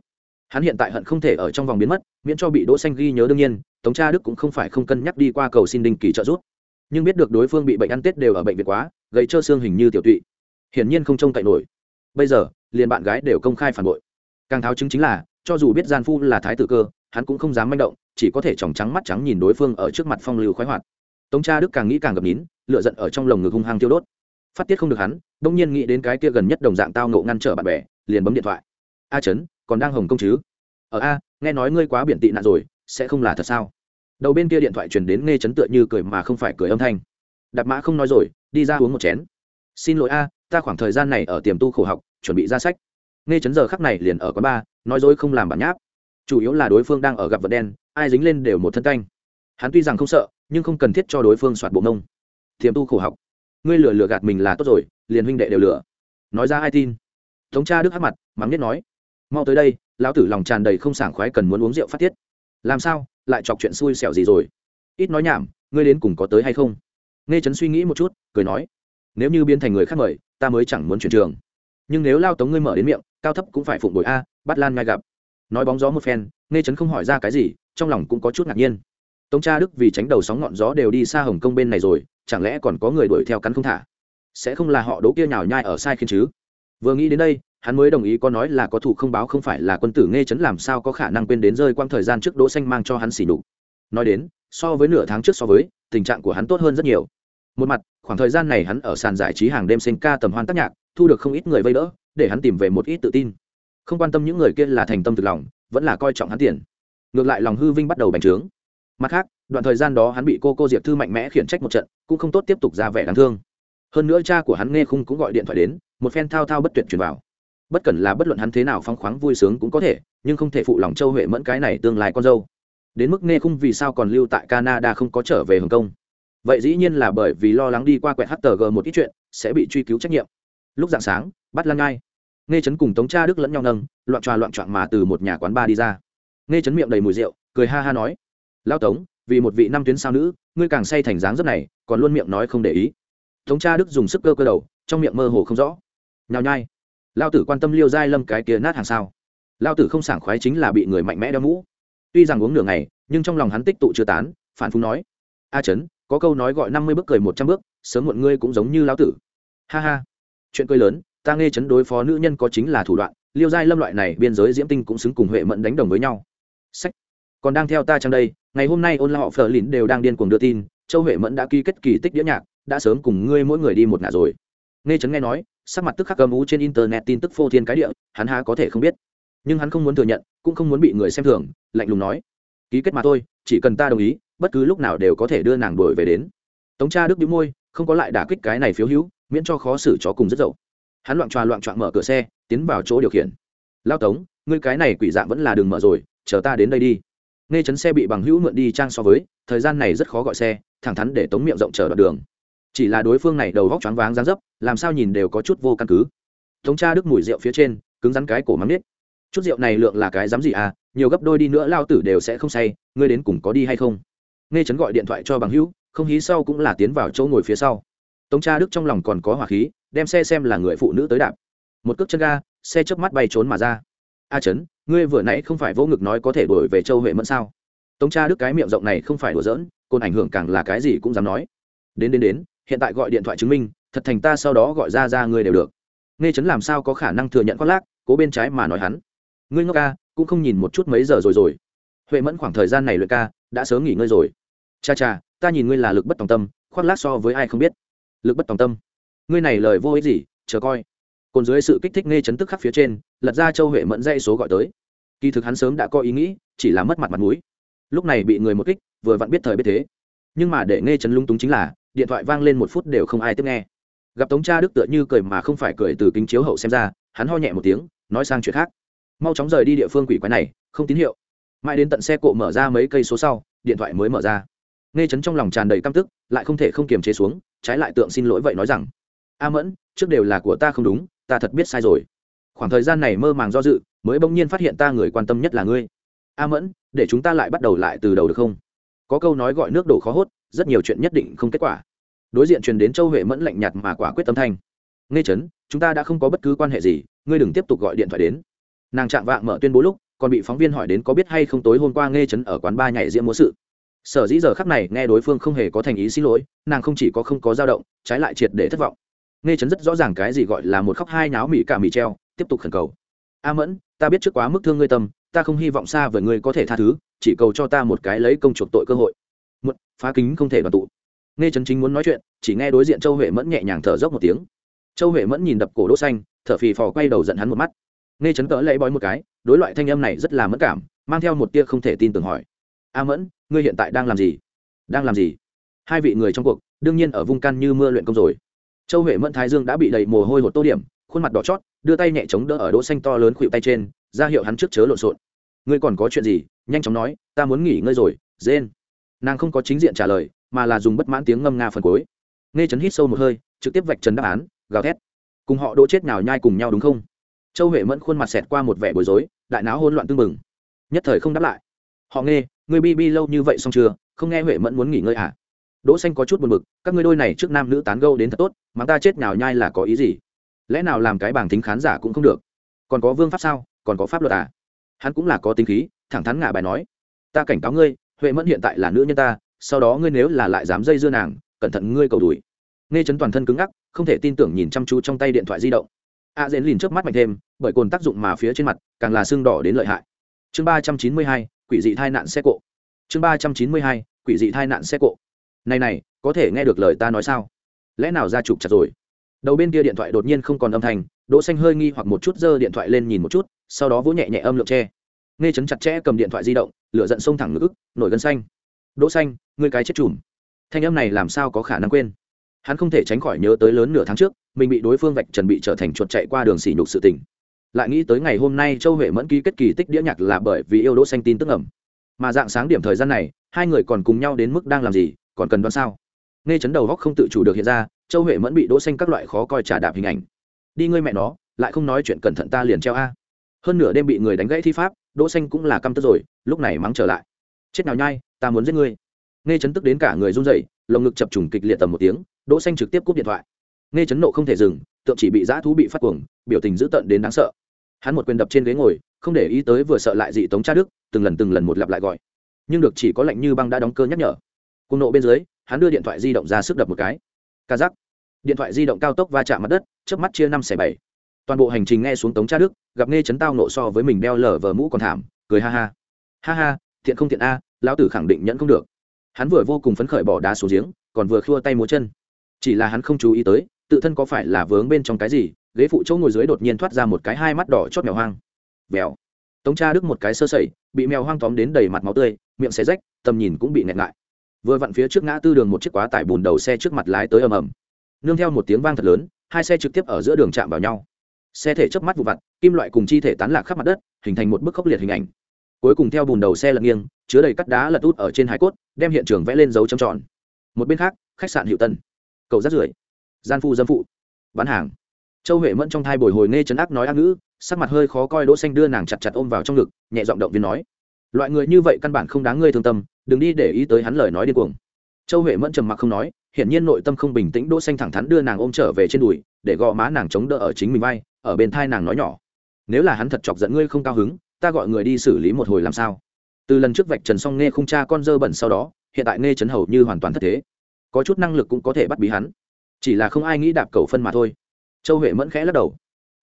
Hắn hiện tại hận không thể ở trong vòng biến mất, miễn cho bị đỗ xanh ghi nhớ đương nhiên, tống cha đức cũng không phải không cân nhắc đi qua cầu xin đinh kỳ trợ giúp. Nhưng biết được đối phương bị bệnh ăn tết đều ở bệnh viện quá gây trơ xương hình như tiểu tụy. Hiển nhiên không trông cậy nổi. Bây giờ, liền bạn gái đều công khai phản bội. Càng tháo chứng chính là, cho dù biết gian phu là thái tử cơ, hắn cũng không dám manh động, chỉ có thể tròng trắng mắt trắng nhìn đối phương ở trước mặt phong lưu khoái hoạt tống cha đức càng nghĩ càng gầm nín lựa giận ở trong lồng ngực hung hăng tiêu đốt. Phát tiết không được hắn đông nhiên nghĩ đến cái kia gần nhất đồng dạng tao ngộ ngăn trở bạn bè, liền bấm điện thoại. A trấn, còn đang hồng công chứ? Ở a, nghe nói ngươi quá biển tị nạn rồi, sẽ không là thật sao? Đầu bên kia điện thoại truyền đến nghe chấn tựa như cười mà không phải cười âm thanh. Đạp mã không nói rồi, đi ra uống một chén. Xin lỗi a, ta khoảng thời gian này ở tiềm tu khổ học, chuẩn bị ra sách. Nghe chấn giờ khắc này liền ở quán ba, nói dối không làm bản nháp. Chủ yếu là đối phương đang ở gặp vật đen, ai dính lên đều một thân canh. Hắn tuy rằng không sợ nhưng không cần thiết cho đối phương soạt bộ mông thiềm tu khổ học. Ngươi lừa lừa gạt mình là tốt rồi, liền huynh đệ đều lừa. Nói ra ai tin? Tống cha đức hắc mặt, mắng nhất nói. Mau tới đây, lão tử lòng tràn đầy không sảng khoái cần muốn uống rượu phát tiết. Làm sao, lại chọc chuyện xui xẻo gì rồi? Ít nói nhảm, ngươi đến cùng có tới hay không? Nghe trấn suy nghĩ một chút, cười nói. Nếu như biến thành người khác mời, ta mới chẳng muốn chuyển trường. Nhưng nếu lao tống ngươi mở đến miệng, cao thấp cũng phải phụng bồi a, bắt lan ngay gặp. Nói bóng gió một phen, nghe trấn không hỏi ra cái gì, trong lòng cũng có chút ngạc nhiên tống cha đức vì tránh đầu sóng ngọn gió đều đi xa hồng kông bên này rồi, chẳng lẽ còn có người đuổi theo cắn không thả? Sẽ không là họ đỗ kia nhào nhai ở sai khiến chứ? Vừa nghĩ đến đây, hắn mới đồng ý có nói là có thủ không báo không phải là quân tử nghe chấn làm sao có khả năng quên đến rơi quang thời gian trước đỗ xanh mang cho hắn xỉ nhục. Nói đến, so với nửa tháng trước so với, tình trạng của hắn tốt hơn rất nhiều. Một mặt, khoảng thời gian này hắn ở sàn giải trí hàng đêm sinh ca tầm hoan tác nhạc, thu được không ít người vây đỡ, để hắn tìm về một ít tự tin. Không quan tâm những người kia là thành tâm thực lòng, vẫn là coi trọng hắn tiền. Ngược lại lòng hư vinh bắt đầu bành trướng mặt khác, đoạn thời gian đó hắn bị cô cô diệp thư mạnh mẽ khiển trách một trận, cũng không tốt tiếp tục ra vẻ đáng thương. Hơn nữa cha của hắn nghe khung cũng gọi điện thoại đến, một phen thao thao bất tuyệt truyền vào. Bất cần là bất luận hắn thế nào phong khoáng vui sướng cũng có thể, nhưng không thể phụ lòng châu huệ mẫn cái này tương lai con dâu. Đến mức nghe khung vì sao còn lưu tại canada không có trở về hồng kông. Vậy dĩ nhiên là bởi vì lo lắng đi qua quẹt htg một ít chuyện, sẽ bị truy cứu trách nhiệm. Lúc dạng sáng, bắt lan ngai. Nghe trấn cùng tống cha đức lẫn nhau nâng, loạn tròa loạn trọn mà từ một nhà quán ba đi ra. Nghe trấn miệng đầy mùi rượu, cười ha ha nói lao tống, vì một vị năm tuyến sao nữ, ngươi càng say thành dáng rất này, còn luôn miệng nói không để ý. Tống cha đức dùng sức cơ cơ đầu, trong miệng mơ hồ không rõ. Nhào nhai. Lao tử quan tâm liêu giai lâm cái kia nát hàng sao? Lao tử không sảng khoái chính là bị người mạnh mẽ đeo mũ tuy rằng uống nửa ngày, nhưng trong lòng hắn tích tụ chưa tán, phản phúng nói. A trấn có câu nói gọi năm mươi bước cười một trăm bước, sớm muộn ngươi cũng giống như lao tử. Ha ha. Chuyện cười lớn, ta nghe chấn đối phó nữ nhân có chính là thủ đoạn, liêu giai lâm loại này biên giới diễm tinh cũng xứng cùng huệ mẫn đánh đồng với nhau. Sách. Còn đang theo ta trong đây ngày hôm nay ôn la họ phờ lìn đều đang điên cuồng đưa tin, châu huệ mẫn đã ký kết kỳ tích đĩa nhạc, đã sớm cùng ngươi mỗi người đi một ngả rồi. Nghe Trấn nghe nói, sắc mặt tức khắc cầm ú trên internet tin tức phô thiên cái địa, hắn há có thể không biết. Nhưng hắn không muốn thừa nhận, cũng không muốn bị người xem thường, lạnh lùng nói, ký kết mà thôi, chỉ cần ta đồng ý, bất cứ lúc nào đều có thể đưa nàng đuổi về đến. Tống cha đức đĩu môi, không có lại đả kích cái này phiếu hữu, miễn cho khó xử chó cùng rất dậu. Hắn loạn tròa loạn trọn mở cửa xe, tiến vào chỗ điều khiển. Lao tống, ngươi cái này quỷ dạng vẫn là đường mở rồi, chờ ta đến đây đi nghe chấn xe bị bằng hữu mượn đi trang so với, thời gian này rất khó gọi xe, thẳng thắn để tống miệng rộng chờ đoạn đường. Chỉ là đối phương này đầu góc choáng váng dán dấp, làm sao nhìn đều có chút vô căn cứ. Tống cha đức mùi rượu phía trên, cứng rắn cái cổ mắm nết. Chút rượu này lượng là cái dám gì à nhiều gấp đôi đi nữa lao tử đều sẽ không say, ngươi đến cùng có đi hay không? Nghe chấn gọi điện thoại cho bằng hữu, không hí sau cũng là tiến vào chỗ ngồi phía sau. Tống cha đức trong lòng còn có hỏa khí, đem xe xem là người phụ nữ tới đạp. Một cước chân ga, xe chớp mắt bay trốn mà ra. A trấn ngươi vừa nãy không phải vô ngực nói có thể đổi về châu huệ mẫn sao? Tống cha đức cái miệng rộng này không phải đùa giỡn, côn ảnh hưởng càng là cái gì cũng dám nói. Đến đến đến, hiện tại gọi điện thoại chứng minh, thật thành ta sau đó gọi ra ra ngươi đều được. Nghe chấn làm sao có khả năng thừa nhận khoác lác, cố bên trái mà nói hắn. Ngươi ngốc ca, cũng không nhìn một chút mấy giờ rồi rồi. Huệ mẫn khoảng thời gian này luyện ca, đã sớm nghỉ ngơi rồi. Cha cha, ta nhìn ngươi là lực bất tòng tâm, khoác lác so với ai không biết. Lực bất tòng tâm. Ngươi này lời vô ích gì, chờ coi. Còn dưới sự kích thích nghe chấn tức khắc phía trên, lật ra châu huệ mẫn dây số gọi tới kỳ thực hắn sớm đã có ý nghĩ, chỉ là mất mặt mặt mũi. Lúc này bị người một kích, vừa vặn biết thời biết thế. Nhưng mà để nghe chấn lung túng chính là, điện thoại vang lên một phút đều không ai tiếp nghe. Gặp tống cha đức tựa như cười mà không phải cười từ kính chiếu hậu xem ra, hắn ho nhẹ một tiếng, nói sang chuyện khác. Mau chóng rời đi địa phương quỷ quái này, không tín hiệu. Mãi đến tận xe cộ mở ra mấy cây số sau, điện thoại mới mở ra. Nghe chấn trong lòng tràn đầy căm tức, lại không thể không kiềm chế xuống, trái lại tượng xin lỗi vậy nói rằng, a mẫn, trước đều là của ta không đúng, ta thật biết sai rồi. Khoảng thời gian này mơ màng do dự mới bỗng nhiên phát hiện ta người quan tâm nhất là ngươi. A mẫn, để chúng ta lại bắt đầu lại từ đầu được không? Có câu nói gọi nước đổ khó hốt, rất nhiều chuyện nhất định không kết quả. Đối diện truyền đến châu huệ mẫn lạnh nhạt mà quả quyết tâm thanh. Nghe chấn chúng ta đã không có bất cứ quan hệ gì, ngươi đừng tiếp tục gọi điện thoại đến. Nàng chạm vạng mở tuyên bố lúc, còn bị phóng viên hỏi đến có biết hay không tối hôm qua nghe chấn ở quán ba nhảy diễn múa sự. Sở dĩ giờ khắc này nghe đối phương không hề có thành ý xin lỗi, nàng không chỉ có không có dao động, trái lại triệt để thất vọng. Nghe chấn rất rõ ràng cái gì gọi là một khóc hai náo mỹ cả mỹ treo, tiếp tục khẩn cầu a mẫn, ta biết trước quá mức thương ngươi tâm, ta không hy vọng xa với ngươi có thể tha thứ, chỉ cầu cho ta một cái lấy công chuộc tội cơ hội. Một, phá kính không thể đoàn tụ. Nghe Trấn chính muốn nói chuyện, chỉ nghe đối diện châu huệ mẫn nhẹ nhàng thở dốc một tiếng. Châu huệ mẫn nhìn đập cổ đỗ xanh, thở phì phò quay đầu giận hắn một mắt. Nghe Trấn cỡ lấy bói một cái, đối loại thanh âm này rất là mất cảm, mang theo một tia không thể tin tưởng hỏi. A mẫn, ngươi hiện tại đang làm gì? Đang làm gì? Hai vị người trong cuộc, đương nhiên ở vung căn như mưa luyện công rồi. Châu huệ mẫn thái dương đã bị đầy mồ hôi hột tô điểm, khuôn mặt đỏ chót đưa tay nhẹ chống đỡ ở đỗ xanh to lớn khuỵu tay trên, ra hiệu hắn trước chớ lộn xộn. Ngươi còn có chuyện gì? Nhanh chóng nói, ta muốn nghỉ ngơi rồi dên nàng không có chính diện trả lời, mà là dùng bất mãn tiếng ngâm nga phần cuối. Nghe chấn hít sâu một hơi, trực tiếp vạch trần đáp án, gào thét. Cùng họ đỗ chết nào nhai cùng nhau đúng không? Châu huệ mẫn khuôn mặt xẹt qua một vẻ bối rối, đại não hỗn loạn tương mừng. nhất thời không đáp lại. Họ nghe ngươi bi bi lâu như vậy xong chưa? Không nghe huệ mẫn muốn nghỉ ngơi à? Đỗ xanh có chút buồn bực, các ngươi đôi này trước nam nữ tán gẫu đến thật tốt, mà ta chết nào nhai là có ý gì? Lẽ nào làm cái bảng tính khán giả cũng không được? Còn có vương pháp sao? Còn có pháp luật à? Hắn cũng là có tính khí thẳng thắn ngả bài nói. Ta cảnh cáo ngươi huệ mẫn hiện tại là nữ nhân ta sau đó ngươi nếu là lại dám dây dưa nàng cẩn thận ngươi cầu đuổi nghe chấn toàn thân cứng ngắc không thể tin tưởng nhìn chăm chú trong tay điện thoại di động. A à, dễn lìn trước mắt mạnh thêm bởi cồn tác dụng mà phía trên mặt càng là xương đỏ đến lợi hại. Chương ba trăm chín mươi hai quỷ dị tai nạn xe cộ. Chương ba trăm chín mươi hai quỷ dị tai nạn xe cộ. Này này có thể nghe được lời ta nói sao? Lẽ nào ra trục chặt rồi? Đầu bên kia điện thoại đột nhiên không còn âm thanh, đỗ xanh hơi nghi hoặc một chút giơ điện thoại lên nhìn một chút, sau đó vỗ nhẹ nhẹ âm lượng che. Nghe chấn chặt chẽ cầm điện thoại di động, lửa giận sông thẳng ngực nổi gân xanh. Đỗ xanh, ngươi cái chết chùm. Thanh âm này làm sao có khả năng quên? Hắn không thể tránh khỏi nhớ tới lớn nửa tháng trước, mình bị đối phương vạch trần bị trở thành chuột chạy qua đường xỉ nhục sự tình. Lại nghĩ tới ngày hôm nay châu huệ mẫn ký kết kỳ tích đĩa nhạc là bởi vì yêu đỗ xanh tin tức ẩm. Mà dạng sáng điểm thời gian này, hai người còn cùng nhau đến mức đang làm gì, còn cần đoán sao? Nghe chấn đầu góc không tự chủ được hiện ra châu huệ mẫn bị đỗ xanh các loại khó coi trà đạp hình ảnh. Đi ngươi mẹ nó, lại không nói chuyện cẩn thận ta liền treo a. Hơn nửa đêm bị người đánh gãy thi pháp, đỗ xanh cũng là căm tức rồi, lúc này mắng trở lại. Chết nào nhai, ta muốn giết ngươi. Nghe chấn tức đến cả người run rẩy, lồng ngực chập trùng kịch liệt tầm một tiếng, đỗ xanh trực tiếp cúp điện thoại. Nghe chấn nộ không thể dừng, tượng chỉ bị dã thú bị phát cuồng, biểu tình dữ tợn đến đáng sợ. Hắn một quyền đập trên ghế ngồi, không để ý tới vừa sợ lại dị tống cha đức, từng lần từng lần một lặp lại gọi. Nhưng được chỉ có lạnh như băng đã đóng cơ nhắc nhở. Cùng nộ bên dưới, hắn đưa điện thoại di động ra sức đập một cái ca giác. Điện thoại di động cao tốc va chạm mặt đất trước mắt chia năm xẻ bảy. Toàn bộ hành trình nghe xuống tống cha đức, gặp nghe chấn tao nộ so với mình đeo lở vờ mũ còn thảm, cười ha ha. Ha ha, thiện không thiện a, lão tử khẳng định nhẫn không được. Hắn vừa vô cùng phấn khởi bỏ đá xuống giếng, còn vừa khua tay múa chân. Chỉ là hắn không chú ý tới, tự thân có phải là vướng bên trong cái gì, ghế phụ chỗ ngồi dưới đột nhiên thoát ra một cái hai mắt đỏ chót mèo hoang. Vèo. Tống cha đức một cái sơ sẩy, bị mèo hoang tóm đến đầy mặt máu tươi, miệng xé rách, tầm nhìn cũng bị nẹt lại vừa vặn phía trước ngã tư đường một chiếc quá tải bùn đầu xe trước mặt lái tới ầm ầm. Nương theo một tiếng vang thật lớn, hai xe trực tiếp ở giữa đường chạm vào nhau. Xe thể chớp mắt vụ vặt, kim loại cùng chi thể tán lạc khắp mặt đất, hình thành một bức khốc liệt hình ảnh. Cuối cùng theo bùn đầu xe lật nghiêng, chứa đầy cắt đá lật út ở trên hải cốt, đem hiện trường vẽ lên dấu trầm tròn. Một bên khác, khách sạn hiệu tân. Cầu rát rưởi. Gian phu dâm phụ. Bán hàng. Châu huệ mẫn trong thai bồi hồi nghe chấn ác nói ác ngữ, sắc mặt hơi khó coi đỗ xanh đưa nàng chặt chặt ôm vào trong ngực, nhẹ giọng động viên nói loại người như vậy căn bản không đáng ngươi thương tâm, đừng đi để ý tới hắn lời nói điên cuồng. Châu huệ mẫn trầm mặc không nói hiện nhiên nội tâm không bình tĩnh đỗ xanh thẳng thắn đưa nàng ôm trở về trên đùi, để gò má nàng chống đỡ ở chính mình vai, ở bên thai nàng nói nhỏ. Nếu là hắn thật chọc giận ngươi không cao hứng, ta gọi người đi xử lý một hồi làm sao? Từ lần trước vạch trần xong nghe không cha con dơ bẩn sau đó, hiện tại nghe chấn hầu như hoàn toàn thất thế. Có chút năng lực cũng có thể bắt bí hắn. Chỉ là không ai nghĩ đạp cầu phân mà thôi. Châu huệ mẫn khẽ lắc đầu.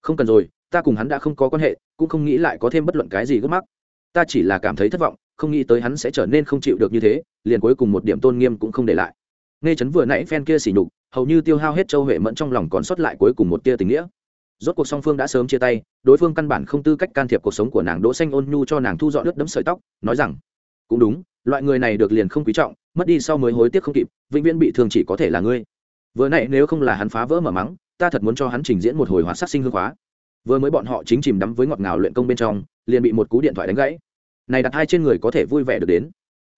Không cần rồi, ta cùng hắn đã không có quan hệ, cũng không nghĩ lại có thêm bất luận cái gì gấp mắc ta chỉ là cảm thấy thất vọng, không nghĩ tới hắn sẽ trở nên không chịu được như thế, liền cuối cùng một điểm tôn nghiêm cũng không để lại. Nghe chấn vừa nãy phen kia xỉ nhục, hầu như tiêu hao hết châu huệ mẫn trong lòng còn sót lại cuối cùng một tia tình nghĩa. Rốt cuộc song phương đã sớm chia tay, đối phương căn bản không tư cách can thiệp cuộc sống của nàng đỗ xanh ôn nhu cho nàng thu dọn nước đấm sợi tóc, nói rằng, cũng đúng, loại người này được liền không quý trọng, mất đi sau mới hối tiếc không kịp, vĩnh viễn bị thương chỉ có thể là ngươi. Vừa nãy nếu không là hắn phá vỡ mở mắng, ta thật muốn cho hắn trình diễn một hồi hóa sát sinh hương hóa vừa mới bọn họ chính chìm đắm với ngọt ngào luyện công bên trong, liền bị một cú điện thoại đánh gãy. Này đặt hai trên người có thể vui vẻ được đến.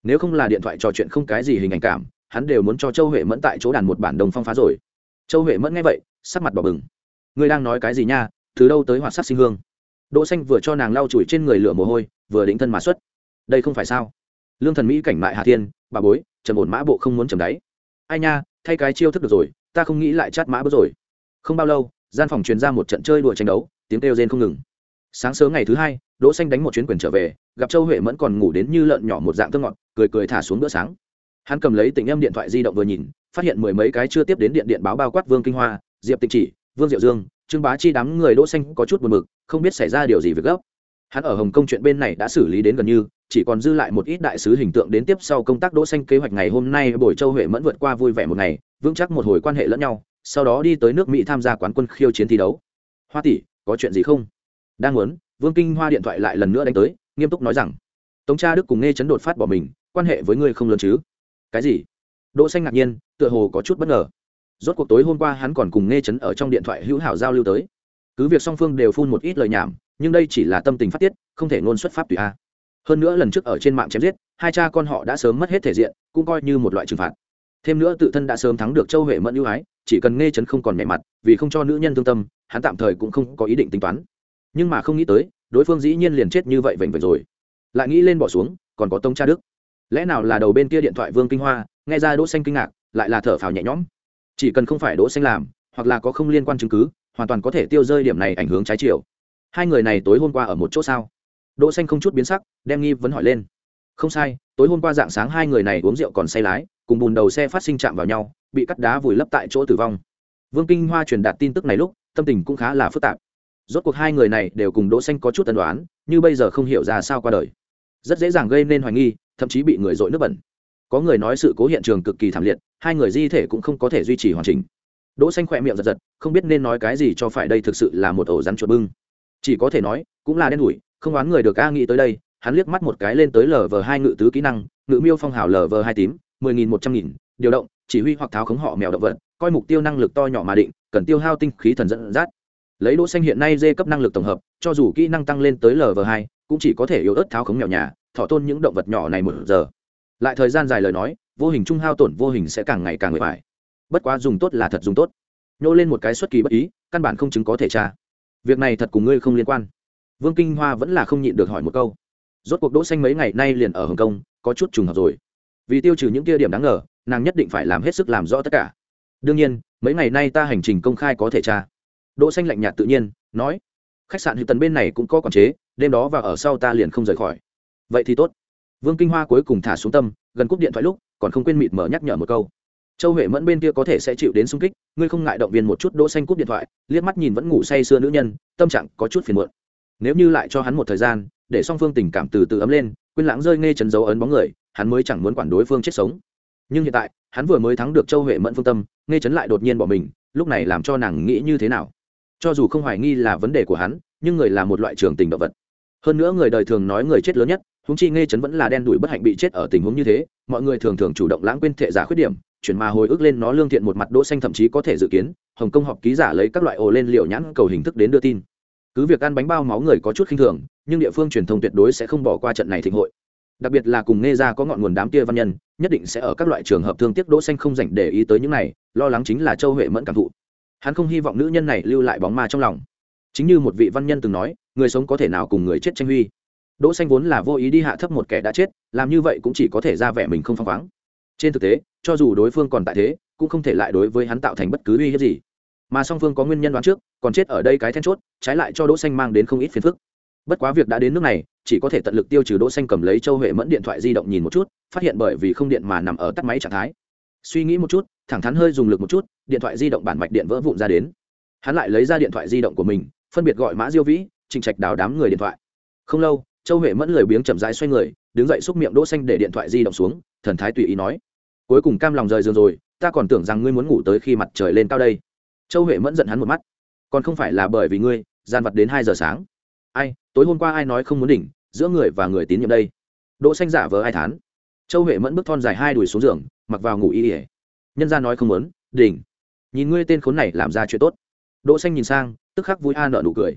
Nếu không là điện thoại trò chuyện không cái gì hình ảnh cảm, hắn đều muốn cho châu huệ mẫn tại chỗ đàn một bản đồng phong phá rồi. Châu huệ mẫn nghe vậy, sắc mặt bỏ bừng. Ngươi đang nói cái gì nha, từ đâu tới hoạt sắc sinh hương? Đỗ xanh vừa cho nàng lau chùi trên người lửa mồ hôi, vừa định thân mà xuất. Đây không phải sao? Lương thần mỹ cảnh mại hà thiên, bà bối, trầm ổn mã bộ không muốn trầm đáy. Ai nha, thay cái chiêu thức được rồi, ta không nghĩ lại chát mã bớt rồi. Không bao lâu, gian phòng truyền ra một trận chơi đùa tranh đấu tiếng kêu rên không ngừng. Sáng sớm ngày thứ hai, đỗ xanh đánh một chuyến quyền trở về, gặp châu huệ mẫn còn ngủ đến như lợn nhỏ một dạng thơm ngọt, cười cười thả xuống bữa sáng. Hắn cầm lấy tình em điện thoại di động vừa nhìn, phát hiện mười mấy cái chưa tiếp đến điện điện báo bao quát vương kinh hoa, diệp tịnh chỉ, vương diệu dương, trương bá chi đám người đỗ xanh có chút buồn bực, không biết xảy ra điều gì việc gấp hắn ở hồng kông chuyện bên này đã xử lý đến gần như, chỉ còn dư lại một ít đại sứ hình tượng đến tiếp sau công tác đỗ xanh kế hoạch ngày hôm nay buổi châu huệ mẫn vượt qua vui vẻ một ngày, vững chắc một hồi quan hệ lẫn nhau, sau đó đi tới nước mỹ tham gia quán quân khiêu chiến thi đấu. Hoa tỷ có chuyện gì không? Đang muốn, vương kinh hoa điện thoại lại lần nữa đánh tới, nghiêm túc nói rằng, tống cha đức cùng nghe chấn đột phát bỏ mình, quan hệ với ngươi không lớn chứ? Cái gì? Đỗ xanh ngạc nhiên, tựa hồ có chút bất ngờ. Rốt cuộc tối hôm qua hắn còn cùng nghe chấn ở trong điện thoại hữu hảo giao lưu tới. Cứ việc song phương đều phun một ít lời nhảm, nhưng đây chỉ là tâm tình phát tiết, không thể ngôn xuất pháp tùy a. Hơn nữa lần trước ở trên mạng chém giết, hai cha con họ đã sớm mất hết thể diện, cũng coi như một loại trừng phạt. Thêm nữa tự thân đã sớm thắng được châu huệ mẫn ưu ái chỉ cần nghe chấn không còn nhảy mặt, vì không cho nữ nhân thương tâm, hắn tạm thời cũng không có ý định tính toán. Nhưng mà không nghĩ tới, đối phương dĩ nhiên liền chết như vậy vậy rồi. Lại nghĩ lên bỏ xuống, còn có tông cha đức. Lẽ nào là đầu bên kia điện thoại vương kinh hoa, nghe ra đỗ xanh kinh ngạc, lại là thở phào nhẹ nhõm? Chỉ cần không phải đỗ xanh làm, hoặc là có không liên quan chứng cứ, hoàn toàn có thể tiêu rơi điểm này ảnh hưởng trái chiều. Hai người này tối hôm qua ở một chỗ sao? Đỗ xanh không chút biến sắc, đem nghi vấn hỏi lên. Không sai, tối hôm qua dạng sáng hai người này uống rượu còn say lái, cùng bùn đầu xe phát sinh chạm vào nhau bị cắt đá vùi lấp tại chỗ tử vong. Vương kinh hoa truyền đạt tin tức này lúc, tâm tình cũng khá là phức tạp. Rốt cuộc hai người này đều cùng đỗ xanh có chút tân đoán như bây giờ không hiểu ra sao qua đời. Rất dễ dàng gây nên hoài nghi, thậm chí bị người dội nước bẩn. Có người nói sự cố hiện trường cực kỳ thảm liệt, hai người di thể cũng không có thể duy trì hoàn chỉnh. Đỗ xanh khỏe miệng giật giật, không biết nên nói cái gì cho phải đây thực sự là một ổ rắn chuột bưng. Chỉ có thể nói, cũng là đen đủi, không đoán người được a nghĩ tới đây, hắn liếc mắt một cái lên tới lv hai ngự tứ kỹ năng, ngự miêu phong hào lv hai tím, mười nghìn một trăm nghìn, điều động chỉ huy hoặc tháo khống họ mèo động vật, coi mục tiêu năng lực to nhỏ mà định, cần tiêu hao tinh khí thần dẫn dắt. Lấy đỗ xanh hiện nay dê cấp năng lực tổng hợp, cho dù kỹ năng tăng lên tới lv hai, cũng chỉ có thể yếu ớt tháo khống mèo nhà, thọ tôn những động vật nhỏ này một giờ. Lại thời gian dài lời nói, vô hình trung hao tổn vô hình sẽ càng ngày càng nguy phải bất quá dùng tốt là thật dùng tốt. Nhô lên một cái xuất kỳ bất ý, căn bản không chứng có thể tra. Việc này thật cùng ngươi không liên quan. Vương kinh hoa vẫn là không nhịn được hỏi một câu. Rốt cuộc đỗ xanh mấy ngày nay liền ở hồng kông, có chút trùng hợp rồi. Vì tiêu trừ những kia điểm đáng ngờ nàng nhất định phải làm hết sức làm rõ tất cả. Đương nhiên, mấy ngày nay ta hành trình công khai có thể tra. Đỗ xanh lạnh nhạt tự nhiên, nói, khách sạn hữu tần bên này cũng có quản chế, đêm đó và ở sau ta liền không rời khỏi. Vậy thì tốt. Vương kinh hoa cuối cùng thả xuống tâm, gần cúp điện thoại lúc, còn không quên mịt mở nhắc nhở một câu. Châu huệ mẫn bên kia có thể sẽ chịu đến xung kích, ngươi không ngại động viên một chút đỗ xanh cúp điện thoại, liếc mắt nhìn vẫn ngủ say sưa nữ nhân, tâm trạng có chút phiền muộn. Nếu như lại cho hắn một thời gian, để song phương tình cảm từ từ ấm lên, quên lãng rơi nghe chấn dấu ấn bóng người, hắn mới chẳng muốn quản đối phương chết sống nhưng hiện tại, hắn vừa mới thắng được châu huệ mẫn phương tâm nghe chấn lại đột nhiên bỏ mình, lúc này làm cho nàng nghĩ như thế nào? Cho dù không hoài nghi là vấn đề của hắn, nhưng người là một loại trường tình động vật. Hơn nữa người đời thường nói người chết lớn nhất húng chi nghe chấn vẫn là đen đủi bất hạnh bị chết ở tình huống như thế, mọi người thường thường chủ động lãng quên thệ giả khuyết điểm, chuyển mà hồi ức lên nó lương thiện một mặt đỗ xanh thậm chí có thể dự kiến, hồng kông họp ký giả lấy các loại ồ lên liệu nhãn cầu hình thức đến đưa tin. Cứ việc ăn bánh bao máu người có chút khinh thường, nhưng địa phương truyền thông tuyệt đối sẽ không bỏ qua trận này thịnh hội đặc biệt là cùng nghe ra có ngọn nguồn đám kia văn nhân, nhất định sẽ ở các loại trường hợp thương tiếc đỗ xanh không dành để ý tới những này, lo lắng chính là châu huệ mẫn cảm thụ. Hắn không hy vọng nữ nhân này lưu lại bóng ma trong lòng. Chính như một vị văn nhân từng nói, người sống có thể nào cùng người chết tranh huy. Đỗ xanh vốn là vô ý đi hạ thấp một kẻ đã chết, làm như vậy cũng chỉ có thể ra vẻ mình không phăng khoáng. Trên thực tế, cho dù đối phương còn tại thế, cũng không thể lại đối với hắn tạo thành bất cứ uy hiếp gì. Mà song phương có nguyên nhân đoán trước, còn chết ở đây cái then chốt, trái lại cho đỗ xanh mang đến không ít phiền phức bất quá việc đã đến nước này, chỉ có thể tận lực tiêu trừ đỗ xanh cầm lấy châu huệ mẫn điện thoại di động nhìn một chút, phát hiện bởi vì không điện mà nằm ở tắt máy trạng thái. Suy nghĩ một chút, thẳng thắn hơi dùng lực một chút, điện thoại di động bản mạch điện vỡ vụn ra đến. Hắn lại lấy ra điện thoại di động của mình, phân biệt gọi mã diêu vĩ, trình trạch đào đám người điện thoại. Không lâu, châu huệ mẫn lười biếng chậm rãi xoay người, đứng dậy xúc miệng đỗ xanh để điện thoại di động xuống, thần thái tùy ý nói. Cuối cùng cam lòng rời giường rồi, ta còn tưởng rằng ngươi muốn ngủ tới khi mặt trời lên cao đây. Châu huệ mẫn giận hắn một mắt. Còn không phải là bởi vì ngươi, gian vật đến hai giờ sáng ai, tối hôm qua ai nói không muốn đỉnh, giữa người và người tín nhiệm đây? Đỗ xanh giả vờ ai thán. Châu huệ mẫn bước thon dài hai đùi xuống giường, mặc vào ngủ y ỉa nhân gia nói không muốn, đỉnh. Nhìn ngươi tên khốn này làm ra chuyện tốt. Đỗ xanh nhìn sang, tức khắc vui a nở nụ cười.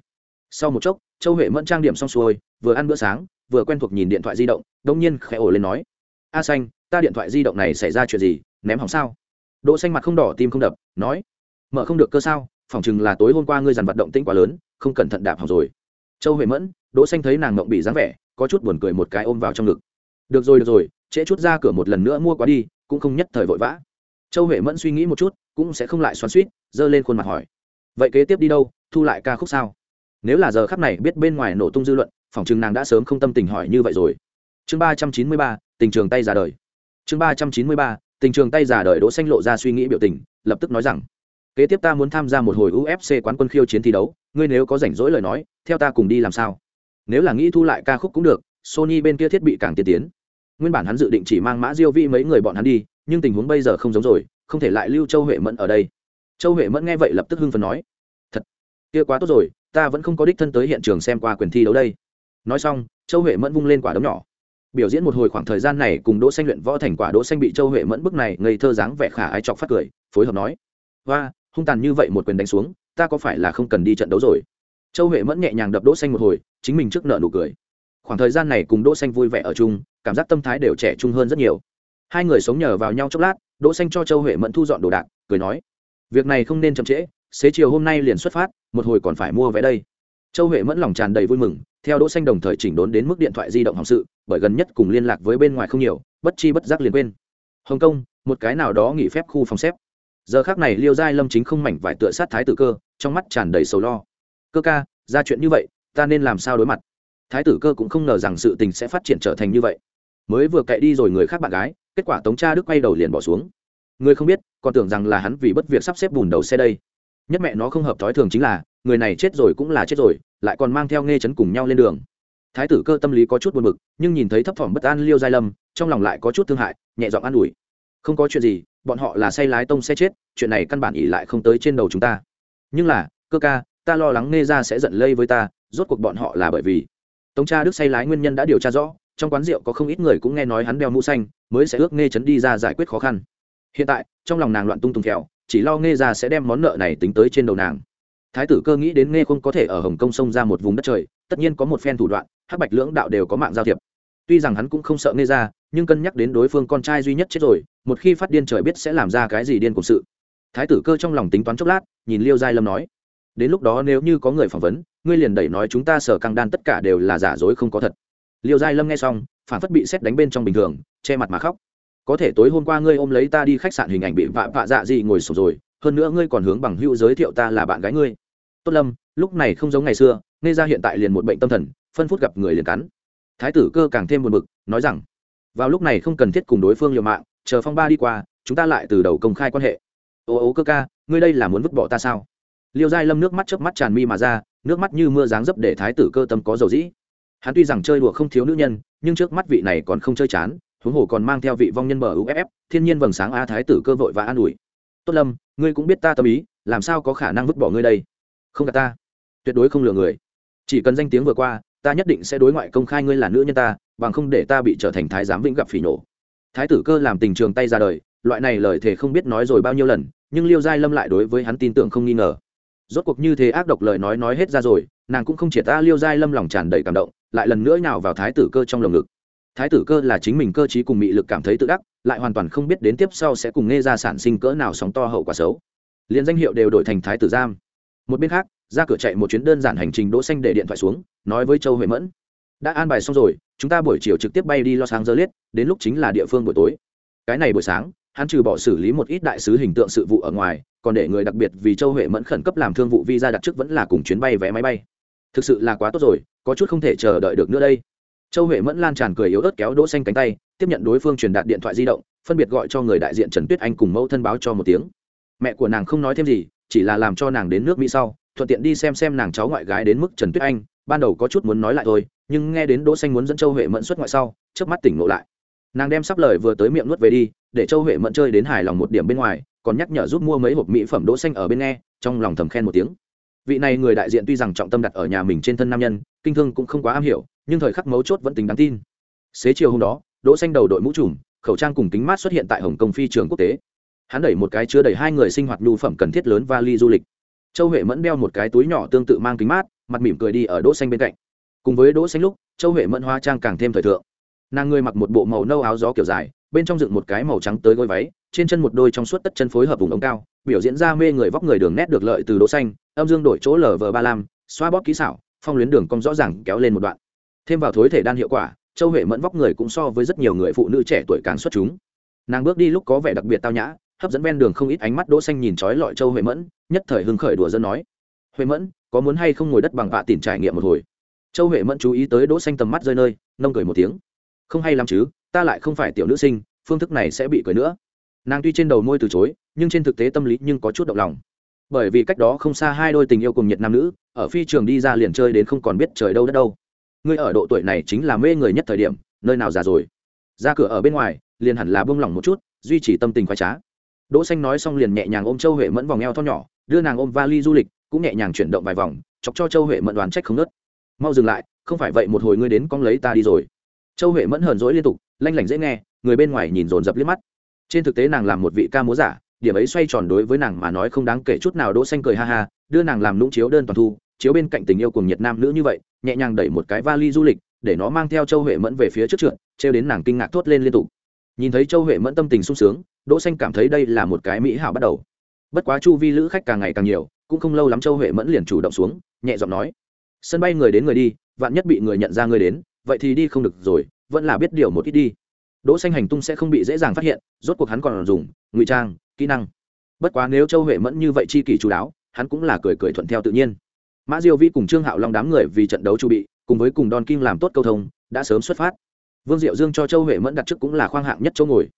Sau một chốc, châu huệ mẫn trang điểm xong xuôi, vừa ăn bữa sáng, vừa quen thuộc nhìn điện thoại di động đông nhiên khẽ ồ lên nói, a xanh, ta điện thoại di động này xảy ra chuyện gì, ném hỏng sao? Đỗ xanh mặt không đỏ tim không đập, nói, mở không được cơ sao, phỏng chừng là tối hôm qua ngươi dàn vận động tĩnh quá lớn, không cẩn thận đạp hỏng rồi châu huệ mẫn, đỗ xanh thấy nàng ngậm bị dáng vẻ, có chút buồn cười một cái ôm vào trong ngực. Được rồi được rồi, trễ chút ra cửa một lần nữa mua quá đi, cũng không nhất thời vội vã. Châu huệ mẫn suy nghĩ một chút, cũng sẽ không lại xoắn xuýt dơ lên khuôn mặt hỏi. Vậy kế tiếp đi đâu, thu lại ca khúc sao? Nếu là giờ khắc này biết bên ngoài nổ tung dư luận, phỏng chừng nàng đã sớm không tâm tình hỏi như vậy rồi. Chương ba trăm chín mươi ba, tình trường tay già đời. Chương ba trăm chín mươi ba, tình trường tay già đời đỗ xanh lộ ra suy nghĩ biểu tình, lập tức nói rằng kế tiếp ta muốn tham gia một hồi ufc quán quân khiêu chiến thi đấu, ngươi nếu có rảnh rỗi lời nói, theo ta cùng đi làm sao? Nếu là nghĩ thu lại ca khúc cũng được, sony bên kia thiết bị càng tiên tiến. Nguyên bản hắn dự định chỉ mang mã diêu vi mấy người bọn hắn đi, nhưng tình huống bây giờ không giống rồi, không thể lại lưu châu huệ mẫn ở đây. Châu huệ mẫn nghe vậy lập tức hưng phấn nói, thật, kia quá tốt rồi, ta vẫn không có đích thân tới hiện trường xem qua quyền thi đấu đây. Nói xong, châu huệ mẫn vung lên quả đấm nhỏ. Biểu diễn một hồi khoảng thời gian này cùng đỗ xanh luyện võ thành quả đỗ xanh bị châu huệ mẫn bức này ngây thơ dáng vẻ khả ái chọc phát cười, phối hợp nói hoa hung tàn như vậy một quyền đánh xuống, ta có phải là không cần đi trận đấu rồi? Châu huệ mẫn nhẹ nhàng đập đỗ xanh một hồi, chính mình trước nợ nụ cười. Khoảng thời gian này cùng đỗ xanh vui vẻ ở chung, cảm giác tâm thái đều trẻ trung hơn rất nhiều. Hai người sống nhờ vào nhau chốc lát, đỗ xanh cho châu huệ mẫn thu dọn đồ đạc, cười nói, việc này không nên chậm trễ, xế chiều hôm nay liền xuất phát, một hồi còn phải mua vé đây. Châu huệ mẫn lòng tràn đầy vui mừng, theo đỗ xanh đồng thời chỉnh đốn đến mức điện thoại di động hỏng sự, bởi gần nhất cùng liên lạc với bên ngoài không nhiều, bất chi bất giác liền quên. Hồng kông, một cái nào đó nghỉ phép khu phòng xếp giờ khắc này liêu giai lâm chính không mảnh vải tựa sát thái tử cơ, trong mắt tràn đầy sầu lo. Cơ ca, ra chuyện như vậy, ta nên làm sao đối mặt? Thái tử cơ cũng không ngờ rằng sự tình sẽ phát triển trở thành như vậy. Mới vừa cậy đi rồi người khác bạn gái, kết quả tống cha đức quay đầu liền bỏ xuống. Người không biết, còn tưởng rằng là hắn vì bất việc sắp xếp bùn đầu xe đây. Nhất mẹ nó không hợp thói thường chính là, người này chết rồi cũng là chết rồi, lại còn mang theo nghe chấn cùng nhau lên đường. Thái tử cơ tâm lý có chút buồn bực, nhưng nhìn thấy thấp thỏm bất an liêu giai lâm, trong lòng lại có chút thương hại, nhẹ giọng an ủi. Không có chuyện gì bọn họ là say lái tông xe chết, chuyện này căn bản ỉ lại không tới trên đầu chúng ta. Nhưng là, cơ ca, ta lo lắng nghe ra sẽ giận lây với ta, rốt cuộc bọn họ là bởi vì. Tống cha đức say lái nguyên nhân đã điều tra rõ, trong quán rượu có không ít người cũng nghe nói hắn đeo mũ xanh, mới sẽ ước nghe chấn đi ra giải quyết khó khăn. Hiện tại, trong lòng nàng loạn tung tung kẹo, chỉ lo nghe ra sẽ đem món nợ này tính tới trên đầu nàng. Thái tử cơ nghĩ đến nghe không có thể ở hồng kông xông ra một vùng đất trời, tất nhiên có một phen thủ đoạn, hắc bạch lưỡng đạo đều có mạng giao thiệp tuy rằng hắn cũng không sợ nghe ra, nhưng cân nhắc đến đối phương con trai duy nhất chết rồi, một khi phát điên trời biết sẽ làm ra cái gì điên cùng sự. Thái tử cơ trong lòng tính toán chốc lát, nhìn liêu giai lâm nói, đến lúc đó nếu như có người phỏng vấn, ngươi liền đẩy nói chúng ta sở căng đan tất cả đều là giả dối không có thật. Liêu giai lâm nghe xong, phản phất bị xét đánh bên trong bình thường, che mặt mà khóc. Có thể tối hôm qua ngươi ôm lấy ta đi khách sạn hình ảnh bị vạ vạ dạ gì ngồi sổ rồi, hơn nữa ngươi còn hướng bằng hữu giới thiệu ta là bạn gái ngươi. Tốt lâm, lúc này không giống ngày xưa nghe ra hiện tại liền một bệnh tâm thần, phân phút gặp người liền cắn thái tử cơ càng thêm buồn bực, nói rằng, vào lúc này không cần thiết cùng đối phương liều mạng, chờ phong ba đi qua, chúng ta lại từ đầu công khai quan hệ. Ô ô cơ ca, ngươi đây là muốn vứt bỏ ta sao? Liêu giai lâm nước mắt chớp mắt tràn mi mà ra, nước mắt như mưa dáng dấp để thái tử cơ tâm có dầu dĩ. Hắn tuy rằng chơi đùa không thiếu nữ nhân, nhưng trước mắt vị này còn không chơi chán, huống hồ còn mang theo vị vong nhân bờ uff thiên nhiên vầng sáng a thái tử cơ vội và an ủi. Tốt lâm, ngươi cũng biết ta tâm ý, làm sao có khả năng vứt bỏ ngươi đây? Không cả ta. Tuyệt đối không lừa người. Chỉ cần danh tiếng vừa qua ta nhất định sẽ đối ngoại công khai ngươi là nữ nhân ta, bằng không để ta bị trở thành thái giám vĩnh gặp phỉ nổ. Thái tử cơ làm tình trường tay ra đời, loại này lời thề không biết nói rồi bao nhiêu lần, nhưng liêu giai lâm lại đối với hắn tin tưởng không nghi ngờ. Rốt cuộc như thế ác độc lời nói nói hết ra rồi, nàng cũng không chỉ ta liêu giai lâm lòng tràn đầy cảm động, lại lần nữa nào vào thái tử cơ trong lồng ngực. Thái tử cơ là chính mình cơ t cùng mị lực cảm thấy tự đắc, lại hoàn toàn không biết đến tiếp sau sẽ cùng nghe ra sản sinh cỡ nào sóng to hậu quả xấu. Liền danh hiệu đều đổi thành thái tử giam. Một bên khác ra cửa chạy một chuyến đơn giản hành trình đỗ xanh để điện thoại xuống, nói với châu huệ mẫn. Đã an bài xong rồi, chúng ta buổi chiều trực tiếp bay đi los angeles, đến lúc chính là địa phương buổi tối. Cái này buổi sáng, hắn trừ bỏ xử lý một ít đại sứ hình tượng sự vụ ở ngoài, còn để người đặc biệt vì châu huệ mẫn khẩn cấp làm thương vụ visa đặt trước vẫn là cùng chuyến bay vé máy bay. Thực sự là quá tốt rồi, có chút không thể chờ đợi được nữa đây. Châu huệ mẫn lan tràn cười yếu ớt kéo đỗ xanh cánh tay, tiếp nhận đối phương truyền đạt điện thoại di động, phân biệt gọi cho người đại diện trần tuyết anh cùng mẫu thân báo cho một tiếng. Mẹ của nàng không nói thêm gì, chỉ là làm cho nàng đến nước mỹ sau thuận tiện đi xem xem nàng cháu ngoại gái đến mức trần tuyết anh, ban đầu có chút muốn nói lại thôi, nhưng nghe đến đỗ xanh muốn dẫn châu huệ mẫn xuất ngoại sau, chớp mắt tỉnh ngộ lại. Nàng đem sắp lời vừa tới miệng nuốt về đi, để châu huệ mẫn chơi đến hài lòng một điểm bên ngoài, còn nhắc nhở giúp mua mấy hộp mỹ phẩm đỗ xanh ở bên nghe, trong lòng thầm khen một tiếng. Vị này người đại diện tuy rằng trọng tâm đặt ở nhà mình trên thân nam nhân, kinh thương cũng không quá am hiểu, nhưng thời khắc mấu chốt vẫn tính đáng tin. Xế chiều hôm đó, đỗ xanh đầu đội mũ trùm, khẩu trang cùng kính mát xuất hiện tại hồng kông phi trường quốc tế. Hắn đẩy một cái chứa đầy hai người sinh hoạt nhu phẩm cần thiết lớn vali du lịch châu huệ mẫn đeo một cái túi nhỏ tương tự mang kính mát, mặt mỉm cười đi ở đỗ xanh bên cạnh. Cùng với đỗ xanh lúc, châu huệ mẫn hóa trang càng thêm thời thượng. Nàng người mặc một bộ màu nâu áo gió kiểu dài, bên trong dựng một cái màu trắng tới gối váy, trên chân một đôi trong suốt tất chân phối hợp vùng ống cao, biểu diễn ra mê người vóc người đường nét được lợi từ đỗ xanh, âm dương đổi chỗ lở vờ ba lam xoa bóp kỹ xảo, phong luyến đường cong rõ ràng kéo lên một đoạn. Thêm vào thối thể đan hiệu quả, châu huệ mẫn vóc người cũng so với rất nhiều người phụ nữ trẻ tuổi càng xuất chúng. Nàng bước đi lúc có vẻ đặc biệt tao nhã hấp dẫn ven đường không ít ánh mắt đỗ xanh nhìn chói lọi châu huệ mẫn, nhất thời hưng khởi đùa dân nói, huệ mẫn, có muốn hay không ngồi đất bằng vạ tỉn trải nghiệm một hồi? Châu huệ mẫn chú ý tới đỗ xanh tầm mắt rơi nơi nông cười một tiếng, không hay lắm chứ, ta lại không phải tiểu nữ sinh, phương thức này sẽ bị cười nữa. Nàng tuy trên đầu môi từ chối, nhưng trên thực tế tâm lý nhưng có chút động lòng. Bởi vì cách đó không xa hai đôi tình yêu cùng nhiệt nam nữ, ở phi trường đi ra liền chơi đến không còn biết trời đâu đất đâu. Ngươi ở độ tuổi này chính là mê người nhất thời điểm, nơi nào già rồi? Ra cửa ở bên ngoài, liền hẳn là buông lỏng một chút, duy trì tâm tình khoái trá đỗ xanh nói xong liền nhẹ nhàng ôm châu huệ mẫn vòng eo thon nhỏ, đưa nàng ôm vali du lịch, cũng nhẹ nhàng chuyển động vài vòng, chọc cho châu huệ mẫn đoán trách không ngớt. mau dừng lại, không phải vậy một hồi ngươi đến con lấy ta đi rồi. Châu huệ mẫn hờn dỗi liên tục, lanh lảnh dễ nghe, người bên ngoài nhìn dồn dập liếc mắt. Trên thực tế nàng làm một vị ca múa giả, điểm ấy xoay tròn đối với nàng mà nói không đáng kể chút nào, đỗ xanh cười ha ha, đưa nàng làm nũng chiếu đơn toàn thu, chiếu bên cạnh tình yêu cùng nhiệt nam nữ như vậy, nhẹ nhàng đẩy một cái vali du lịch, để nó mang theo châu huệ mẫn về phía trước trượt treo đến nàng kinh ngạc thốt lên liên tục. Nhìn thấy châu huệ mẫn tâm tình sung sướng đỗ xanh cảm thấy đây là một cái mỹ hảo bắt đầu. Bất quá chu vi lữ khách càng ngày càng nhiều, cũng không lâu lắm châu huệ mẫn liền chủ động xuống, nhẹ giọng nói, sân bay người đến người đi, vạn nhất bị người nhận ra người đến, vậy thì đi không được rồi, vẫn là biết điều một ít đi. Đỗ xanh hành tung sẽ không bị dễ dàng phát hiện, rốt cuộc hắn còn dùng ngụy trang, kỹ năng. Bất quá nếu châu huệ mẫn như vậy chi kỷ chú đáo, hắn cũng là cười cười thuận theo tự nhiên. Mã diêu Vi cùng trương hạo long đám người vì trận đấu chu bị, cùng với cùng don kim làm tốt câu thông, đã sớm xuất phát. Vương diệu dương cho châu huệ mẫn đặt trước cũng là khoang hạng nhất chỗ ngồi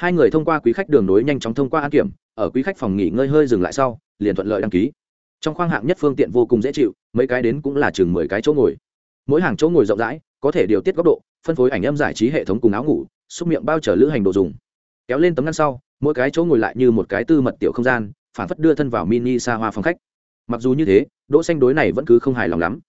hai người thông qua quý khách đường nối nhanh chóng thông qua an kiểm, ở quý khách phòng nghỉ ngơi hơi dừng lại sau, liền thuận lợi đăng ký. Trong khoang hạng nhất phương tiện vô cùng dễ chịu, mấy cái đến cũng là chừng mười cái chỗ ngồi. Mỗi hàng chỗ ngồi rộng rãi, có thể điều tiết góc độ, phân phối ảnh âm giải trí hệ thống cùng áo ngủ, xúc miệng bao trở lữ hành đồ dùng. Kéo lên tấm ngăn sau, mỗi cái chỗ ngồi lại như một cái tư mật tiểu không gian, phản phất đưa thân vào mini xa hoa phòng khách. Mặc dù như thế, đỗ xanh đối này vẫn cứ không hài lòng lắm.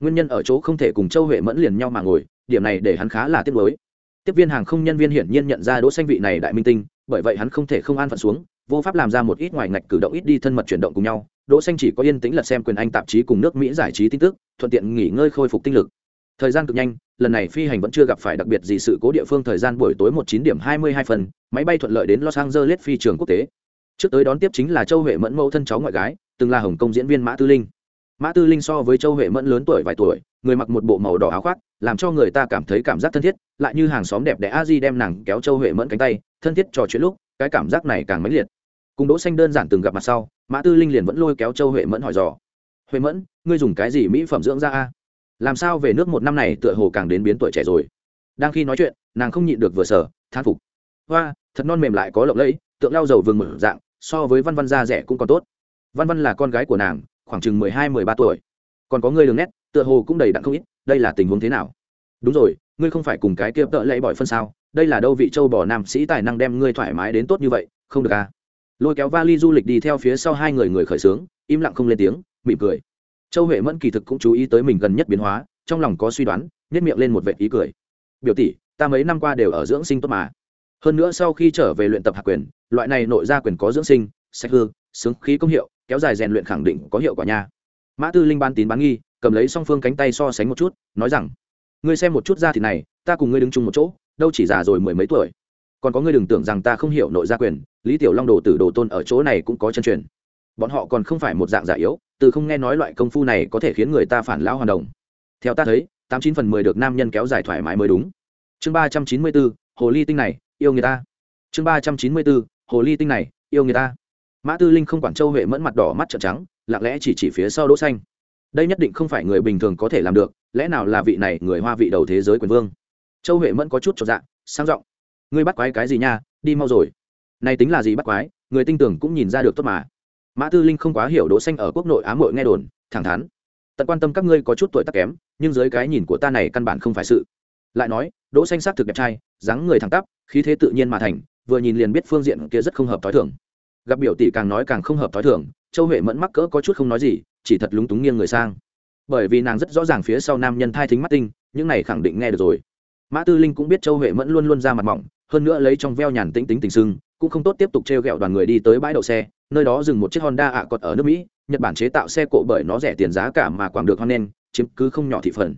Nguyên nhân ở chỗ không thể cùng châu huệ mẫn liền nhau mà ngồi, điểm này để hắn khá là tiếc nuối tiếp viên hàng không nhân viên hiển nhiên nhận ra đỗ xanh vị này đại minh tinh, bởi vậy hắn không thể không an phận xuống, vô pháp làm ra một ít ngoài ngạch cử động ít đi thân mật chuyển động cùng nhau. Đỗ xanh chỉ có yên tĩnh lật xem quyền anh tạp chí cùng nước mỹ giải trí tin tức, thuận tiện nghỉ ngơi khôi phục tinh lực. Thời gian cực nhanh, lần này phi hành vẫn chưa gặp phải đặc biệt gì sự cố địa phương thời gian buổi tối một chín điểm hai mươi hai phần, máy bay thuận lợi đến los angeles phi trường quốc tế. Trước tới đón tiếp chính là châu huệ mẫn mẫu thân cháu ngoại gái, từng là hồng kông diễn viên mã tư linh mã tư linh so với châu huệ mẫn lớn tuổi vài tuổi, người mặc một bộ màu đỏ áo khoác, làm cho người ta cảm thấy cảm giác thân thiết, lại như hàng xóm đẹp đẽ a di đem nàng kéo châu huệ mẫn cánh tay, thân thiết trò chuyện lúc, cái cảm giác này càng mãnh liệt. Cùng đỗ xanh đơn giản từng gặp mặt sau, mã tư linh liền vẫn lôi kéo châu huệ mẫn hỏi dò. Huệ mẫn, ngươi dùng cái gì mỹ phẩm dưỡng da a? Làm sao về nước một năm này tựa hồ càng đến biến tuổi trẻ rồi. Đang khi nói chuyện, nàng không nhịn được vừa sở thán phục. Hoa, thật non mềm lại có lộng lẫy, tượng lau dầu vừng mở dạng, so với văn văn da rẻ cũng còn tốt. Văn văn là con gái của nàng khoảng chừng mười hai, mười ba tuổi. Còn có ngươi đường nét, tựa hồ cũng đầy đặn không ít, đây là tình huống thế nào? Đúng rồi, ngươi không phải cùng cái kia tợ lẫy bỏi phân sao? Đây là đâu vị châu bỏ nam sĩ tài năng đem ngươi thoải mái đến tốt như vậy, không được à? Lôi kéo vali du lịch đi theo phía sau hai người người khởi sướng im lặng không lên tiếng, mỉm cười. Châu huệ mẫn kỳ thực cũng chú ý tới mình gần nhất biến hóa, trong lòng có suy đoán nhét miệng lên một vệ ý cười. Biểu tỷ, ta mấy năm qua đều ở dưỡng sinh tốt mà. Hơn nữa sau khi trở về luyện tập hạ quyền, loại này nội ra quyền có dưỡng sinh sạch hư, sướng khí công hiệu kéo dài rèn luyện khẳng định có hiệu quả nha. Mã tư linh ban tín bán nghi, cầm lấy song phương cánh tay so sánh một chút, nói rằng, ngươi xem một chút ra thì này, ta cùng ngươi đứng chung một chỗ, đâu chỉ già rồi mười mấy tuổi. Còn có ngươi đừng tưởng rằng ta không hiểu nội gia quyền, lý tiểu long đồ tử đồ tôn ở chỗ này cũng có chân truyền. Bọn họ còn không phải một dạng giả yếu, từ không nghe nói loại công phu này có thể khiến người ta phản lão hoàn đồng. Theo ta thấy, tám chín phần mười được nam nhân kéo dài thoải mái mới đúng. Chương ba trăm chín mươi bốn, hồ ly tinh này, yêu người ta. Chương ba trăm chín mươi bốn, hồ ly tinh này, yêu người ta mã tư linh không quản châu huệ mẫn mặt đỏ mắt trợn trắng, lặng lẽ chỉ chỉ phía sau đỗ xanh. Đây nhất định không phải người bình thường có thể làm được, lẽ nào là vị này người hoa vị đầu thế giới quyền vương? Châu huệ mẫn có chút cho dạ sang giọng. Ngươi bắt quái cái gì nha, đi mau rồi. Này tính là gì bắt quái, người tinh tưởng cũng nhìn ra được tốt mà. Mã tư linh không quá hiểu đỗ xanh ở quốc nội ám muội nghe đồn, thẳng thắn. Tận quan tâm các ngươi có chút tuổi tác kém, nhưng dưới cái nhìn của ta này căn bản không phải sự. Lại nói, đỗ xanh sắc thực đẹp trai, dáng người thẳng tắp, khí thế tự nhiên mà thành, vừa nhìn liền biết phương diện kia rất không hợp thói thường gặp biểu tỷ càng nói càng không hợp thói thường, châu huệ mẫn mắc cỡ có chút không nói gì, chỉ thật lúng túng nghiêng người sang. Bởi vì nàng rất rõ ràng phía sau nam nhân thai thính mắt tinh, những này khẳng định nghe được rồi. Mã tư linh cũng biết châu huệ mẫn luôn luôn ra mặt mỏng, hơn nữa lấy trong veo nhàn tĩnh tính tình sưng, cũng không tốt tiếp tục t r đoàn người đi tới bãi đậu xe, nơi đó dừng một chiếc honda ạ cọt ở nước mỹ, nhật bản chế tạo xe cộ bởi nó rẻ tiền giá cả mà quảng được hoan nen chiếm cứ không nhỏ thị phần.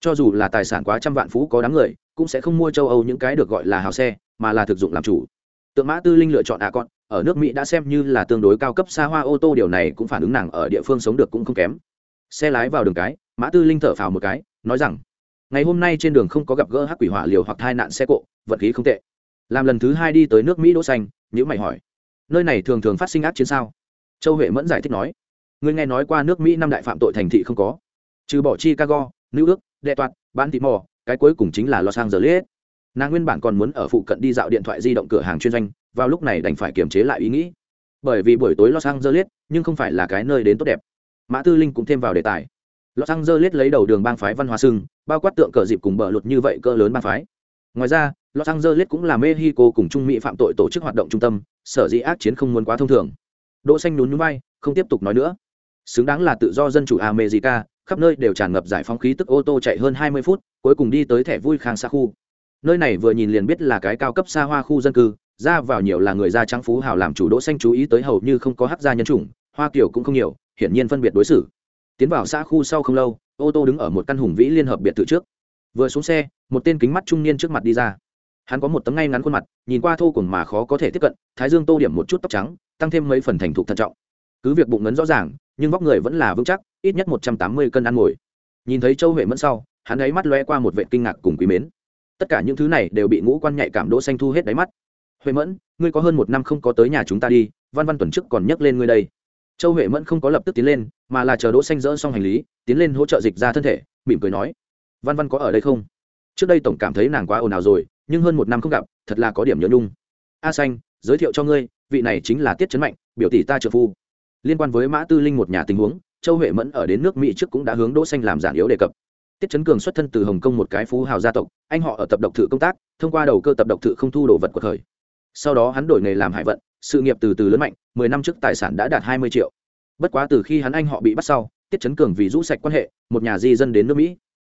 Cho dù là tài sản quá trăm vạn phú có đám người, cũng sẽ không mua châu âu những cái được gọi là hào xe, mà là thực dụng làm chủ. Tượng mã tư linh lựa chọn ạ cọt ở nước mỹ đã xem như là tương đối cao cấp xa hoa ô tô, điều này cũng phản ứng nàng ở địa phương sống được cũng không kém. Xe lái vào đường cái, mã tư linh thở phào một cái, nói rằng, ngày hôm nay trên đường không có gặp gỡ hắc quỷ hỏa liều hoặc tai nạn xe cộ, vận khí không tệ. Làm lần thứ hai đi tới nước mỹ đỗ xanh nhữ mày hỏi, nơi này thường thường phát sinh ác chiến sao? Châu huệ mẫn giải thích nói, ngươi nghe nói qua nước mỹ năm đại phạm tội thành thị không có? Trừ bỏ chicago, new york, đệ toạt, bán thị mò, cái cuối cùng chính là los angeles nàng nguyên bản còn muốn ở phụ cận đi dạo điện thoại di động cửa hàng chuyên doanh, vào lúc này đành phải kiềm chế lại ý nghĩ. Bởi vì buổi tối los angeles, nhưng không phải là cái nơi đến tốt đẹp. Mã tư linh cũng thêm vào đề tài. Los angeles lấy đầu đường bang phái văn hóa sưng bao quát tượng cờ dịp cùng bờ luật như vậy cỡ lớn bang phái. Ngoài ra, los angeles cũng là mexico cùng trung mỹ phạm tội tổ chức hoạt động trung tâm, sở dĩ ác chiến không muốn quá thông thường. Đỗ xanh nhún nhún vai, không tiếp tục nói nữa. Xứng đáng là tự do dân chủ america, khắp nơi đều tràn ngập giải phóng khí tức ô tô chạy hơn 20 phút, cuối cùng đi tới thẻ vui khang xa khu nơi này vừa nhìn liền biết là cái cao cấp xa hoa khu dân cư, ra vào nhiều là người da trắng phú hào làm chủ đỗ xanh chú ý tới hầu như không có hắc gia nhân chủng, hoa kiểu cũng không nhiều, hiển nhiên phân biệt đối xử. Tiến vào xã khu sau không lâu, ô tô đứng ở một căn hùng vĩ liên hợp biệt thự trước. Vừa xuống xe, một tên kính mắt trung niên trước mặt đi ra. Hắn có một tấm ngay ngắn khuôn mặt, nhìn qua thô cùng mà khó có thể tiếp cận, thái dương tô điểm một chút tóc trắng, tăng thêm mấy phần thành thục thận trọng. Cứ việc bụng ngấn rõ ràng, nhưng vóc người vẫn là vững chắc, ít nhất một trăm tám mươi cân ăn ngồi. Nhìn thấy châu huệ mẫn sau, hắn ấy mắt lóe qua một vệ kinh ngạc cùng quý mến tất cả những thứ này đều bị ngũ quan nhạy cảm đỗ xanh thu hết đáy mắt. Huệ mẫn, ngươi có hơn một năm không có tới nhà chúng ta đi, văn văn tuần trước còn nhắc lên ngươi đây. Châu huệ mẫn không có lập tức tiến lên, mà là chờ đỗ xanh dỡ xong hành lý, tiến lên hỗ trợ dịch ra thân thể, mỉm cười nói, văn văn có ở đây không? Trước đây tổng cảm thấy nàng quá ồn ào rồi, nhưng hơn một năm không gặp, thật là có điểm nhớ nhung. A xanh, giới thiệu cho ngươi, vị này chính là tiết trấn mạnh, biểu tỷ ta trợ phu. Liên quan với mã tư linh một nhà tình huống, châu huệ mẫn ở đến nước mỹ trước cũng đã hướng đỗ xanh làm giản yếu đề cập tiết Chấn cường xuất thân từ hồng kông một cái phú hào gia tộc, anh họ ở tập độc thự công tác, thông qua đầu cơ tập độc thự không thu đồ vật của thời. Sau đó hắn đổi nghề làm hải vận, sự nghiệp từ từ lớn mạnh, mười năm trước tài sản đã đạt hai mươi triệu. Bất quá từ khi hắn anh họ bị bắt sau, tiết chấn cường vì rũ sạch quan hệ, một nhà di dân đến nước mỹ.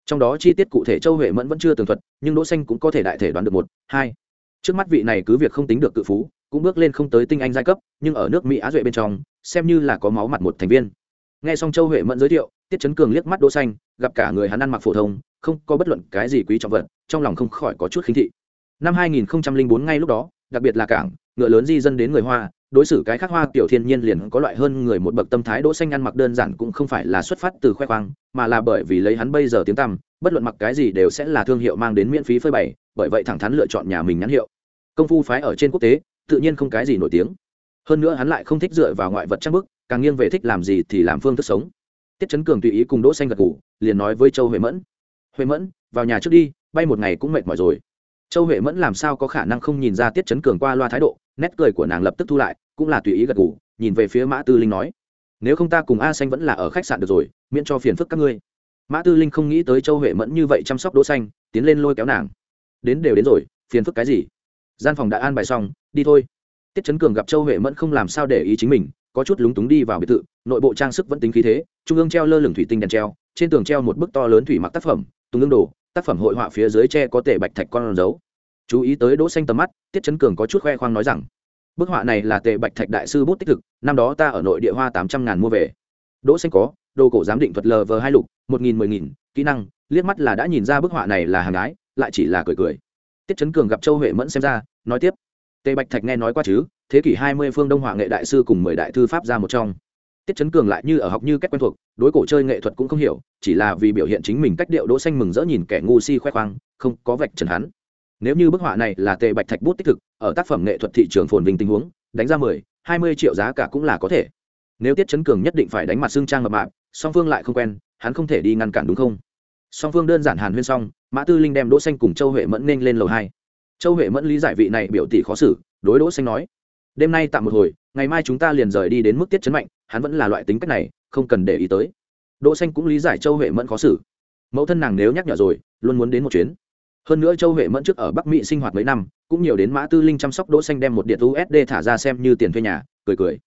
Trong đó chi tiết cụ thể châu huệ mẫn vẫn chưa tường thuật, nhưng đỗ xanh cũng có thể đại thể đoán được một, hai. Trước mắt vị này cứ việc không tính được cự phú, cũng bước lên không tới tinh anh giai cấp, nhưng ở nước mỹ á duệ bên trong, xem như là có máu mặt một thành viên. Nghe xong châu huệ mẫn giới thiệu tiết chấn cường liếc mắt đỗ xanh, gặp cả người hắn ăn mặc phổ thông, không có bất luận cái gì quý trọng vật, trong lòng không khỏi có chút khinh thị. Năm 2004 ngay lúc đó, đặc biệt là cảng, ngựa lớn di dân đến người hoa, đối xử cái khác hoa tiểu thiên nhiên liền có loại hơn người một bậc tâm thái, đỗ xanh ăn mặc đơn giản cũng không phải là xuất phát từ khoe khoang, mà là bởi vì lấy hắn bây giờ tiếng tăm, bất luận mặc cái gì đều sẽ là thương hiệu mang đến miễn phí phơi bày, bởi vậy thẳng thắn lựa chọn nhà mình nhãn hiệu. Công phu phái ở trên quốc tế, tự nhiên không cái gì nổi tiếng. Hơn nữa hắn lại không thích dựa vào ngoại vật trang bức, càng nghiêng về thích làm gì thì làm phương thức sống tiết chấn cường tùy ý cùng đỗ xanh gật gù, liền nói với châu huệ mẫn. Huệ mẫn, vào nhà trước đi, bay một ngày cũng mệt mỏi rồi. Châu huệ mẫn làm sao có khả năng không nhìn ra tiết chấn cường qua loa thái độ, nét cười của nàng lập tức thu lại, cũng là tùy ý gật gù, nhìn về phía mã tư linh nói, nếu không ta cùng a xanh vẫn là ở khách sạn được rồi, miễn cho phiền phức các ngươi. Mã tư linh không nghĩ tới châu huệ mẫn như vậy chăm sóc đỗ xanh, tiến lên lôi kéo nàng. Đến đều đến rồi, phiền phức cái gì? Gian phòng đã an bài xong, đi thôi. Tiết chấn cường gặp châu huệ mẫn không làm sao để ý chính mình có chút lúng túng đi vào biệt thự, nội bộ trang sức vẫn tính khí thế, trung ương treo lơ lửng thủy tinh đèn treo, trên tường treo một bức to lớn thủy mặc tác phẩm, tùng ương đồ, tác phẩm hội họa phía dưới tre có tể bạch thạch con dấu. Chú ý tới đỗ xanh tầm mắt, tiết chấn cường có chút khoe khoang nói rằng, bức họa này là tề bạch thạch đại sư bút tích thực, năm đó ta ở nội địa hoa tám trăm ngàn mua về. Đỗ xanh có, đồ cổ giám định thuật lờ vờ hai lục, một nghìn, mười nghìn, kỹ năng, liếc mắt là đã nhìn ra bức họa này là hàng ái, lại chỉ là cười cười. Tiết chấn cường gặp châu huệ mẫn xem ra, nói tiếp tề bạch thạch nghe nói qua chứ, thế kỷ hai mươi phương đông họa nghệ đại sư cùng mười đại thư pháp ra một trong. Tiết chấn cường lại như ở học như cách quen thuộc, đối cổ chơi nghệ thuật cũng không hiểu, chỉ là vì biểu hiện chính mình cách điệu đỗ xanh mừng rỡ nhìn kẻ ngu si khoe khoang, không có vạch trần hắn. Nếu như bức họa này là tề bạch thạch bút tích thực, ở tác phẩm nghệ thuật thị trường phồn vinh tình huống, đánh ra mười, hai mươi triệu giá cả cũng là có thể. Nếu tiết chấn cường nhất định phải đánh mặt xương trang mập mạp, song phương lại không quen, hắn không thể đi ngăn cản đúng không? Song phương đơn giản hàn huyên xong, mã tư linh đem đỗ xanh cùng châu huệ mẫn nên lên lầu hai châu huệ mẫn lý giải vị này biểu tỷ khó xử, đối đỗ xanh nói, đêm nay tạm một hồi, ngày mai chúng ta liền rời đi đến mức tiết chấn mạnh, hắn vẫn là loại tính cách này, không cần để ý tới. Đỗ xanh cũng lý giải châu huệ mẫn khó xử. Mẫu thân nàng nếu nhắc nhở rồi, luôn muốn đến một chuyến. Hơn nữa châu huệ mẫn trước ở bắc mỹ sinh hoạt mấy năm, cũng nhiều đến mã tư linh chăm sóc đỗ xanh đem một điện usd thả ra xem như tiền thuê nhà, cười cười.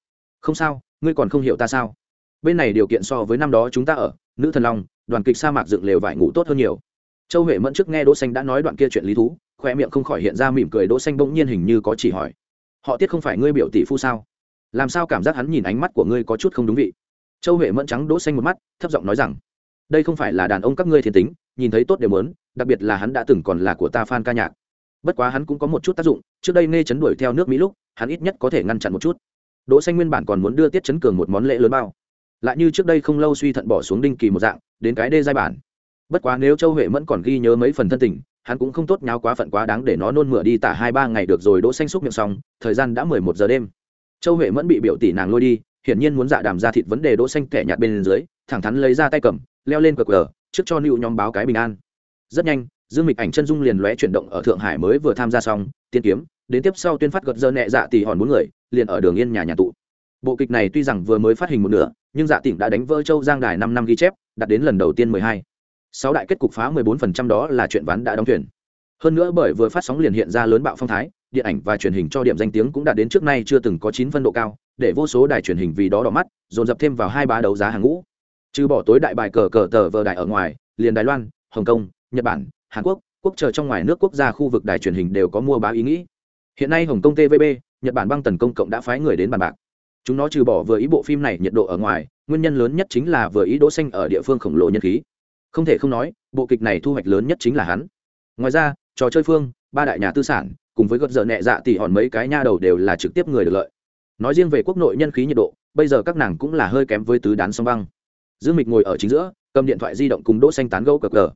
Không sao, ngươi còn không hiểu ta sao? Bên này điều kiện so với năm đó chúng ta ở, nữ thần long, đoàn kịch sa mạc dựng lều vải ngủ tốt hơn nhiều. Châu huệ mẫn trước nghe đỗ xanh đã nói đoạn kia chuyện lý thú khoe miệng không khỏi hiện ra mỉm cười đỗ xanh bỗng nhiên hình như có chỉ hỏi. Họ tiết không phải ngươi biểu tỷ phu sao? Làm sao cảm giác hắn nhìn ánh mắt của ngươi có chút không đúng vị? Châu huệ mẫn trắng đỗ xanh một mắt, thấp giọng nói rằng, đây không phải là đàn ông các ngươi thiên tính, nhìn thấy tốt đều muốn, đặc biệt là hắn đã từng còn là của ta fan ca nhạc. Bất quá hắn cũng có một chút tác dụng, trước đây nghe chấn đuổi theo nước mỹ lúc, hắn ít nhất có thể ngăn chặn một chút. Đỗ xanh nguyên bản còn muốn đưa tiết chấn cường một món lễ lớn bao. Lại như trước đây không lâu suy thận bỏ xuống đinh kỳ một dạng, đến cái đê giai bản. Bất quá nếu châu huệ mẫn còn ghi nhớ mấy phần thân tình hắn cũng không tốt nháo quá phận quá đáng để nó nôn mửa đi tả hai ba ngày được rồi đỗ xanh xúc miệng xong, thời gian đã mười một giờ đêm. Châu huệ mẫn bị biểu tỷ nàng lôi đi, hiển nhiên muốn dạ đàm ra thịt vấn đề đỗ xanh kẻ nhạt bên dưới, thẳng thắn lấy ra tay cầm, leo lên cờ cờ, trước cho lưu nhóm báo cái bình an. Rất nhanh, dương mịch ảnh chân dung liền lóe chuyển động ở thượng hải mới vừa tham gia xong, tiên kiếm, đến tiếp sau tuyên phát gật dơ nhẹ dạ tỷ hòn bốn người, liền ở đường yên nhà nhà tụ. Bộ kịch này tuy rằng vừa mới phát hình một nửa, nhưng dạ tỉnh đã đánh vỡ châu giang đài năm năm ghi chép đạt đến lần đầu tiên mười hai sáu đại kết cục phá mười bốn phần trăm đó là chuyện ván đã đóng thuyền. Hơn nữa bởi vừa phát sóng liền hiện ra lớn bạo phong thái, điện ảnh và truyền hình cho điểm danh tiếng cũng đạt đến trước nay chưa từng có chín phân độ cao, để vô số đài truyền hình vì đó đỏ mắt, dồn dập thêm vào hai bá đấu giá hàng ngũ. Trừ bỏ tối đại bài cờ cờ tờ vờ đài ở ngoài, liền đài loan, hồng kông, nhật bản, hàn quốc quốc chờ trong ngoài nước quốc gia khu vực đài truyền hình đều có mua báo ý nghĩ. Hiện nay hồng kông tvb nhật bản băng tần công cộng đã phái người đến bàn bạc. Chúng nó trừ bỏ vừa ý bộ phim này nhiệt độ ở ngoài, nguyên nhân lớn nhất chính là vừa ý đỗ xanh ở địa phương khổng lồ nhân khí không thể không nói, bộ kịch này thu hoạch lớn nhất chính là hắn. Ngoài ra, trò chơi phương, ba đại nhà tư sản, cùng với gật dở nhẹ dạ thì hòn mấy cái nha đầu đều là trực tiếp người được lợi. Nói riêng về quốc nội nhân khí nhiệt độ, bây giờ các nàng cũng là hơi kém với tứ đán song băng. Dương mịch ngồi ở chính giữa, cầm điện thoại di động cùng đỗ xanh tán gẫu cờ cờ.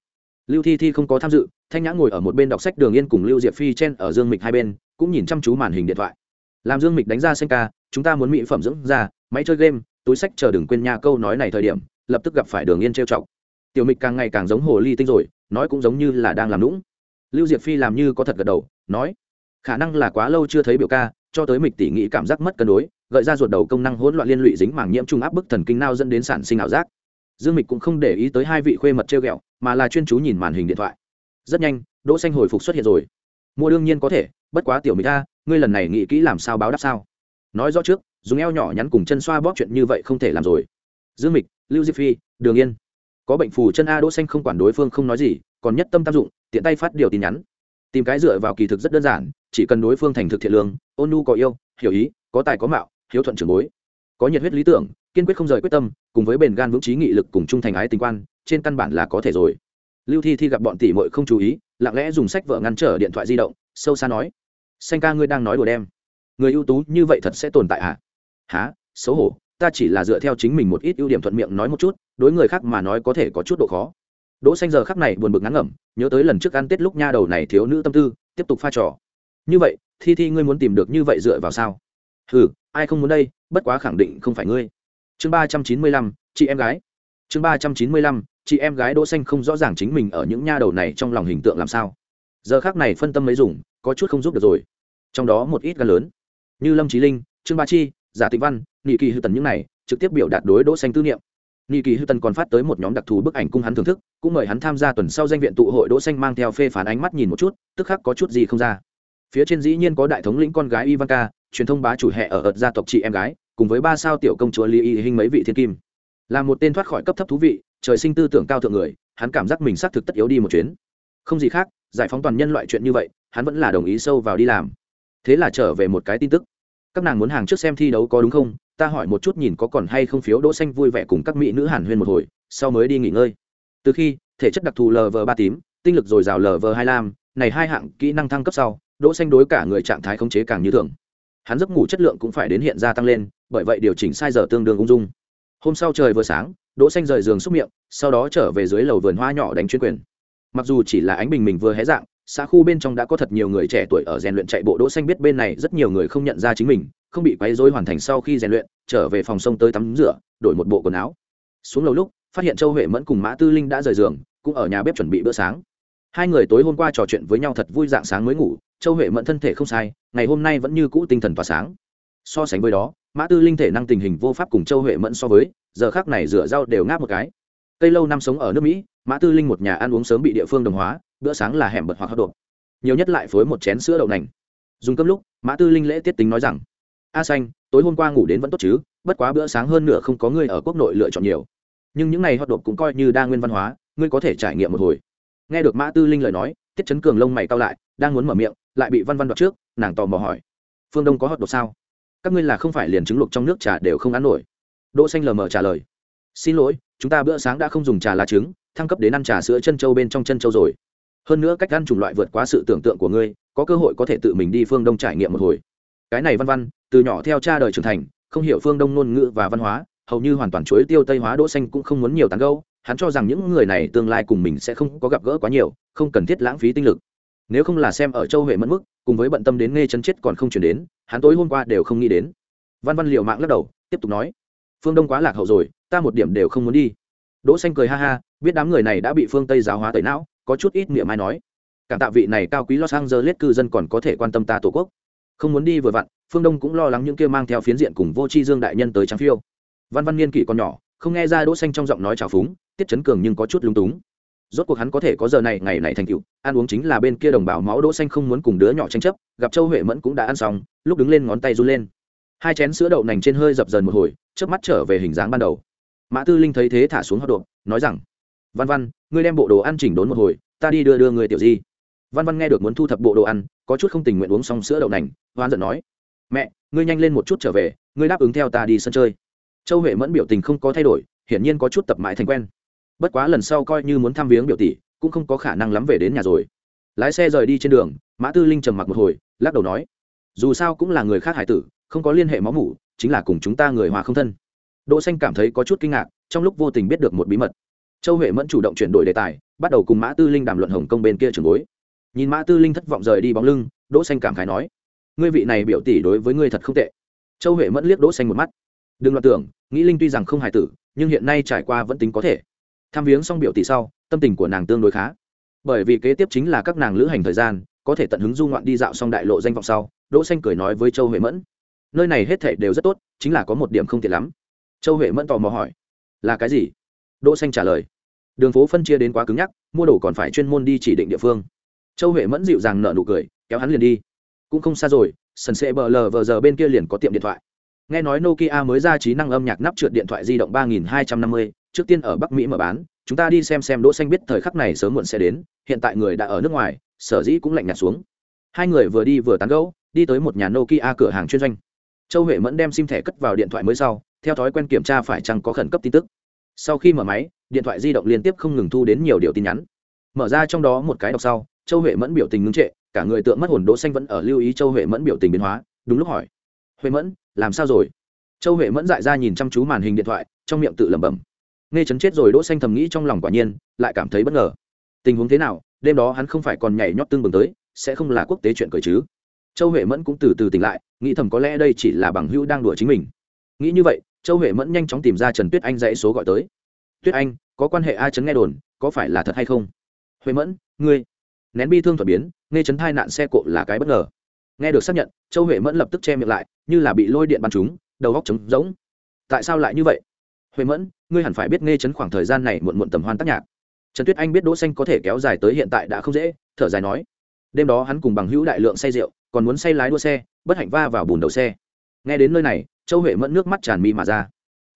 Lưu thi thi không có tham dự, thanh nhã ngồi ở một bên đọc sách đường yên cùng lưu diệp phi chen ở dương mịch hai bên, cũng nhìn chăm chú màn hình điện thoại. Làm dương mịch đánh ra xanh ca, chúng ta muốn mỹ phẩm dưỡng ra máy chơi game, túi sách chờ đừng quên nha câu nói này thời điểm, lập tức gặp phải đường yên trêu chọc tiểu mịch càng ngày càng giống hồ ly tinh rồi, nói cũng giống như là đang làm lũng lưu diệp phi làm như có thật gật đầu, nói, khả năng là quá lâu chưa thấy biểu ca, cho tới mịch tỉ nghĩ cảm giác mất cân đối, gợi ra ruột đầu công năng hỗn loạn liên lụy dính màng nhiễm trung áp bức thần kinh nao dẫn đến sản sinh ảo giác. Dương mịch cũng không để ý tới hai vị khuê mật treo ghẹo, mà là chuyên chú nhìn màn hình điện thoại. Rất nhanh, đỗ xanh hồi phục xuất hiện rồi. Mua đương nhiên có thể, bất quá tiểu mịch a, ngươi lần này nghĩ kỹ làm sao báo đáp sao? Nói rõ trước, dùng eo nhỏ nhắn cùng chân xoa bóp chuyện như vậy không thể làm rồi. Dương mịch, lưu diệp phi, đường yên có bệnh phù chân a đỗ xanh không quản đối phương không nói gì, còn nhất tâm tác dụng, tiện tay phát điều tin nhắn. Tìm cái dựa vào kỳ thực rất đơn giản, chỉ cần đối phương thành thực thiện lương, ôn nhu có yêu, hiểu ý, có tài có mạo, hiếu thuận trưởng bối. Có nhiệt huyết lý tưởng, kiên quyết không rời quyết tâm, cùng với bền gan vững trí nghị lực cùng trung thành ái tình quan, trên căn bản là có thể rồi. Lưu thi thi gặp bọn tỷ muội không chú ý, lặng lẽ dùng sách vợ ngăn trở điện thoại di động, sâu xa nói, xanh ca ngươi đang nói đùa đem. Người ưu tú như vậy thật sẽ tồn tại hả? Há xấu hổ ta chỉ là dựa theo chính mình một ít ưu điểm thuận miệng nói một chút, đối người khác mà nói có thể có chút độ khó. Đỗ xanh giờ khắc này buồn bực ngắn ngẩm, nhớ tới lần trước ăn tết lúc nha đầu này thiếu nữ tâm tư, tiếp tục pha trò. Như vậy, thi thi ngươi muốn tìm được như vậy dựa vào sao? Hừ, ai không muốn đây, bất quá khẳng định không phải ngươi. Chương ba trăm chín mươi lăm, chị em gái. Chương ba trăm chín mươi lăm, chị em gái đỗ xanh không rõ ràng chính mình ở những nha đầu này trong lòng hình tượng làm sao. Giờ khắc này phân tâm mấy dùng, có chút không giúp được rồi. Trong đó một ít gan lớn. Như lâm trí linh, trương ba chi, giả tịnh văn nghị kỳ hư tần những này trực tiếp biểu đạt đối đỗ xanh tư niệm. Nghị kỳ hư tần còn phát tới một nhóm đặc thù bức ảnh cung hắn thưởng thức, cũng mời hắn tham gia tuần sau danh viện tụ hội đỗ xanh mang theo phê phán ánh mắt nhìn một chút, tức khắc có chút gì không ra. Phía trên dĩ nhiên có đại thống lĩnh con gái ivanka, truyền thông bá chủ hệ ở ợt gia tộc chị em gái, cùng với ba sao tiểu công chúa lý y hình mấy vị thiên kim. Là một tên thoát khỏi cấp thấp thú vị, trời sinh tư tưởng cao thượng người, hắn cảm giác mình xác thực tất yếu đi một chuyến. Không gì khác, giải phóng toàn nhân loại chuyện như vậy, hắn vẫn là đồng ý sâu vào đi làm. Thế là trở về một cái tin tức các nàng muốn hàng trước xem thi đấu có đúng không? Ta hỏi một chút nhìn có còn hay không phiếu đỗ xanh vui vẻ cùng các mỹ nữ hàn huyên một hồi, sau mới đi nghỉ ngơi. Từ khi, thể chất đặc thù lv ba tím, tinh lực dồi dào lv hai lam này hai hạng kỹ năng thăng cấp sau, đỗ xanh đối cả người trạng thái khống chế càng như thường. Hắn giấc ngủ chất lượng cũng phải đến hiện ra tăng lên, bởi vậy điều chỉnh sai giờ tương đương ung dung. Hôm sau trời vừa sáng, đỗ xanh rời giường xúc miệng, sau đó trở về dưới lầu vườn hoa nhỏ đánh chuyên quyền. Mặc dù chỉ là ánh bình mình vừa hé dạng xã khu bên trong đã có thật nhiều người trẻ tuổi ở rèn luyện chạy bộ đỗ xanh biết bên này rất nhiều người không nhận ra chính mình, không bị quấy rối hoàn thành sau khi rèn luyện, trở về phòng sông tới tắm rửa, đổi một bộ quần áo. Xuống lầu lúc, phát hiện châu huệ mẫn cùng mã tư linh đã rời giường, cũng ở nhà bếp chuẩn bị bữa sáng. Hai người tối hôm qua trò chuyện với nhau thật vui dạng sáng mới ngủ, châu huệ mẫn thân thể không sai, ngày hôm nay vẫn như cũ tinh thần tỏa sáng. So sánh với đó, mã tư linh thể năng tình hình vô pháp cùng châu huệ mẫn so với, giờ khác này rửa rau đều ngáp một cái. Cây lâu năm sống ở nước mỹ, mã tư linh một nhà ăn uống sớm bị địa phương đồng hóa bữa sáng là hẻm bật hoặc hot đột. Nhiều nhất lại phối một chén sữa đậu nành. Dùng cơm lúc, mã tư linh lễ tiết tính nói rằng, a xanh, tối hôm qua ngủ đến vẫn tốt chứ, bất quá bữa sáng hơn nửa không có người ở quốc nội lựa chọn nhiều. Nhưng những ngày hot đột cũng coi như đa nguyên văn hóa, ngươi có thể trải nghiệm một hồi. Nghe được mã tư linh lời nói, tiết chấn cường lông mày cao lại, đang muốn mở miệng, lại bị văn văn đoạt trước, nàng tò mò hỏi, phương đông có hot đột sao? Các ngươi là không phải liền trứng luộc trong nước trà đều không ăn nổi? Đỗ xanh lờ mờ trả lời, xin lỗi, chúng ta bữa sáng đã không dùng trà lá trứng, thăng cấp đến ăn trà sữa chân châu bên trong chân châu rồi hơn nữa cách ăn chủng loại vượt quá sự tưởng tượng của ngươi, có cơ hội có thể tự mình đi phương đông trải nghiệm một hồi. Cái này văn văn, từ nhỏ theo cha đời trưởng thành, không hiểu phương đông ngôn ngữ và văn hóa, hầu như hoàn toàn chuối tiêu tây hóa đỗ xanh cũng không muốn nhiều tán gẫu, hắn cho rằng những người này tương lai cùng mình sẽ không có gặp gỡ quá nhiều, không cần thiết lãng phí tinh lực. Nếu không là xem ở châu huệ mất mức, cùng với bận tâm đến nghe chân chết còn không chuyển đến, hắn tối hôm qua đều không nghĩ đến. Văn văn liệu mạng lắc đầu, tiếp tục nói, phương đông quá lạc hậu rồi, ta một điểm đều không muốn đi. Đỗ xanh cười ha ha, biết đám người này đã bị phương tây giáo hóa tẩy não có chút ít niệm mai nói. Cảm tạ vị này cao quý los angeles cư dân còn có thể quan tâm ta tổ quốc. Không muốn đi vừa vặn, phương đông cũng lo lắng những kia mang theo phiến diện cùng vô tri dương đại nhân tới trắng phiêu. Văn văn niên kỷ còn nhỏ, không nghe ra đỗ xanh trong giọng nói trào phúng, tiết chấn cường nhưng có chút lung túng. Rốt cuộc hắn có thể có giờ này, ngày này thành tựu, ăn uống chính là bên kia đồng bào máu đỗ xanh không muốn cùng đứa nhỏ tranh chấp, gặp châu huệ mẫn cũng đã ăn xong, lúc đứng lên ngón tay run lên. Hai chén sữa đậu nành trên hơi dập dần một hồi, chớp mắt trở về hình dáng ban đầu. Mã tư linh thấy thế thả xuống hot đột nói rằng văn văn, ngươi đem bộ đồ ăn chỉnh đốn một hồi, ta đi đưa đưa người tiểu di. Văn văn nghe được muốn thu thập bộ đồ ăn, có chút không tình nguyện uống xong sữa đậu nành hoan giận nói, mẹ, ngươi nhanh lên một chút trở về, ngươi đáp ứng theo ta đi sân chơi. Châu huệ mẫn biểu tình không có thay đổi, hiển nhiên có chút tập mãi thành quen. Bất quá lần sau coi như muốn thăm viếng biểu tỷ, cũng không có khả năng lắm về đến nhà rồi. Lái xe rời đi trên đường, mã tư linh trầm mặc một hồi, lắc đầu nói, dù sao cũng là người khác hải tử, không có liên hệ máu mủ, chính là cùng chúng ta người hòa không thân. Đỗ xanh cảm thấy có chút kinh ngạc, trong lúc vô tình biết được một bí mật châu huệ mẫn chủ động chuyển đổi đề tài, bắt đầu cùng mã tư linh đàm luận hồng công bên kia trường bối. Nhìn mã tư linh thất vọng rời đi bóng lưng, đỗ xanh cảm khái nói, ngươi vị này biểu tỷ đối với ngươi thật không tệ. Châu huệ mẫn liếc đỗ xanh một mắt. Đừng loạn tưởng, nghĩ linh tuy rằng không hài tử, nhưng hiện nay trải qua vẫn tính có thể. Tham viếng xong biểu tỷ sau, tâm tình của nàng tương đối khá. Bởi vì kế tiếp chính là các nàng lữ hành thời gian, có thể tận hứng du ngoạn đi dạo xong đại lộ danh vọng sau, đỗ xanh cười nói với châu huệ mẫn, nơi này hết thảy đều rất tốt, chính là có một điểm không tiện lắm. Châu huệ mẫn tò mò hỏi, là cái gì? Đỗ xanh trả lời. Đường phố phân chia đến quá cứng nhắc, mua đồ còn phải chuyên môn đi chỉ định địa phương. Châu huệ mẫn dịu dàng nở nụ cười, kéo hắn liền đi. Cũng không xa rồi, sần sệ bờ lờ vờ giờ bên kia liền có tiệm điện thoại. Nghe nói nokia mới ra trí năng âm nhạc nắp trượt điện thoại di động ba nghìn hai trăm năm mươi, trước tiên ở bắc mỹ mở bán, chúng ta đi xem xem đỗ xanh biết thời khắc này sớm muộn sẽ đến, hiện tại người đã ở nước ngoài, sở dĩ cũng lạnh nhạt xuống. Hai người vừa đi vừa tán gẫu, đi tới một nhà nokia cửa hàng chuyên doanh. Châu huệ mẫn đem sim thẻ cất vào điện thoại mới sau, theo thói quen kiểm tra phải chăng có khẩn cấp tin tức sau khi mở máy, điện thoại di động liên tiếp không ngừng thu đến nhiều điều tin nhắn. Mở ra trong đó một cái đọc sau, châu huệ mẫn biểu tình ngưng trệ, cả người tượng mất hồn đỗ xanh vẫn ở lưu ý châu huệ mẫn biểu tình biến hóa, đúng lúc hỏi. Huệ mẫn, làm sao rồi? Châu huệ mẫn dại ra nhìn chăm chú màn hình điện thoại, trong miệng tự lẩm bẩm. Nghe chấn chết rồi đỗ xanh thầm nghĩ trong lòng quả nhiên, lại cảm thấy bất ngờ. Tình huống thế nào, đêm đó hắn không phải còn nhảy nhót tương bừng tới, sẽ không là quốc tế chuyện cười chứ? Châu huệ mẫn cũng từ từ tỉnh lại, nghĩ thầm có lẽ đây chỉ là bằng hữu đang đùa chính mình. Nghĩ như vậy châu huệ mẫn nhanh chóng tìm ra trần tuyết anh dãy số gọi tới. Tuyết anh, có quan hệ ai chấn nghe đồn, có phải là thật hay không? Huệ mẫn, ngươi. Nén bi thương thuật biến nghe chấn thai nạn xe cộ là cái bất ngờ. Nghe được xác nhận, châu huệ mẫn lập tức che miệng lại, như là bị lôi điện bắn trúng, đầu góc trống rỗng. Tại sao lại như vậy? Huệ mẫn, ngươi hẳn phải biết nghe chấn khoảng thời gian này muộn muộn tầm hoan tác nhạc. Trần tuyết anh biết đỗ xanh có thể kéo dài tới hiện tại đã không dễ, thở dài nói. Đêm đó hắn cùng bằng hữu đại lượng say rượu, còn muốn say lái đua xe, bất hạnh va vào bùn đầu xe. Nghe đến nơi này châu huệ mẫn nước mắt tràn mi mà ra.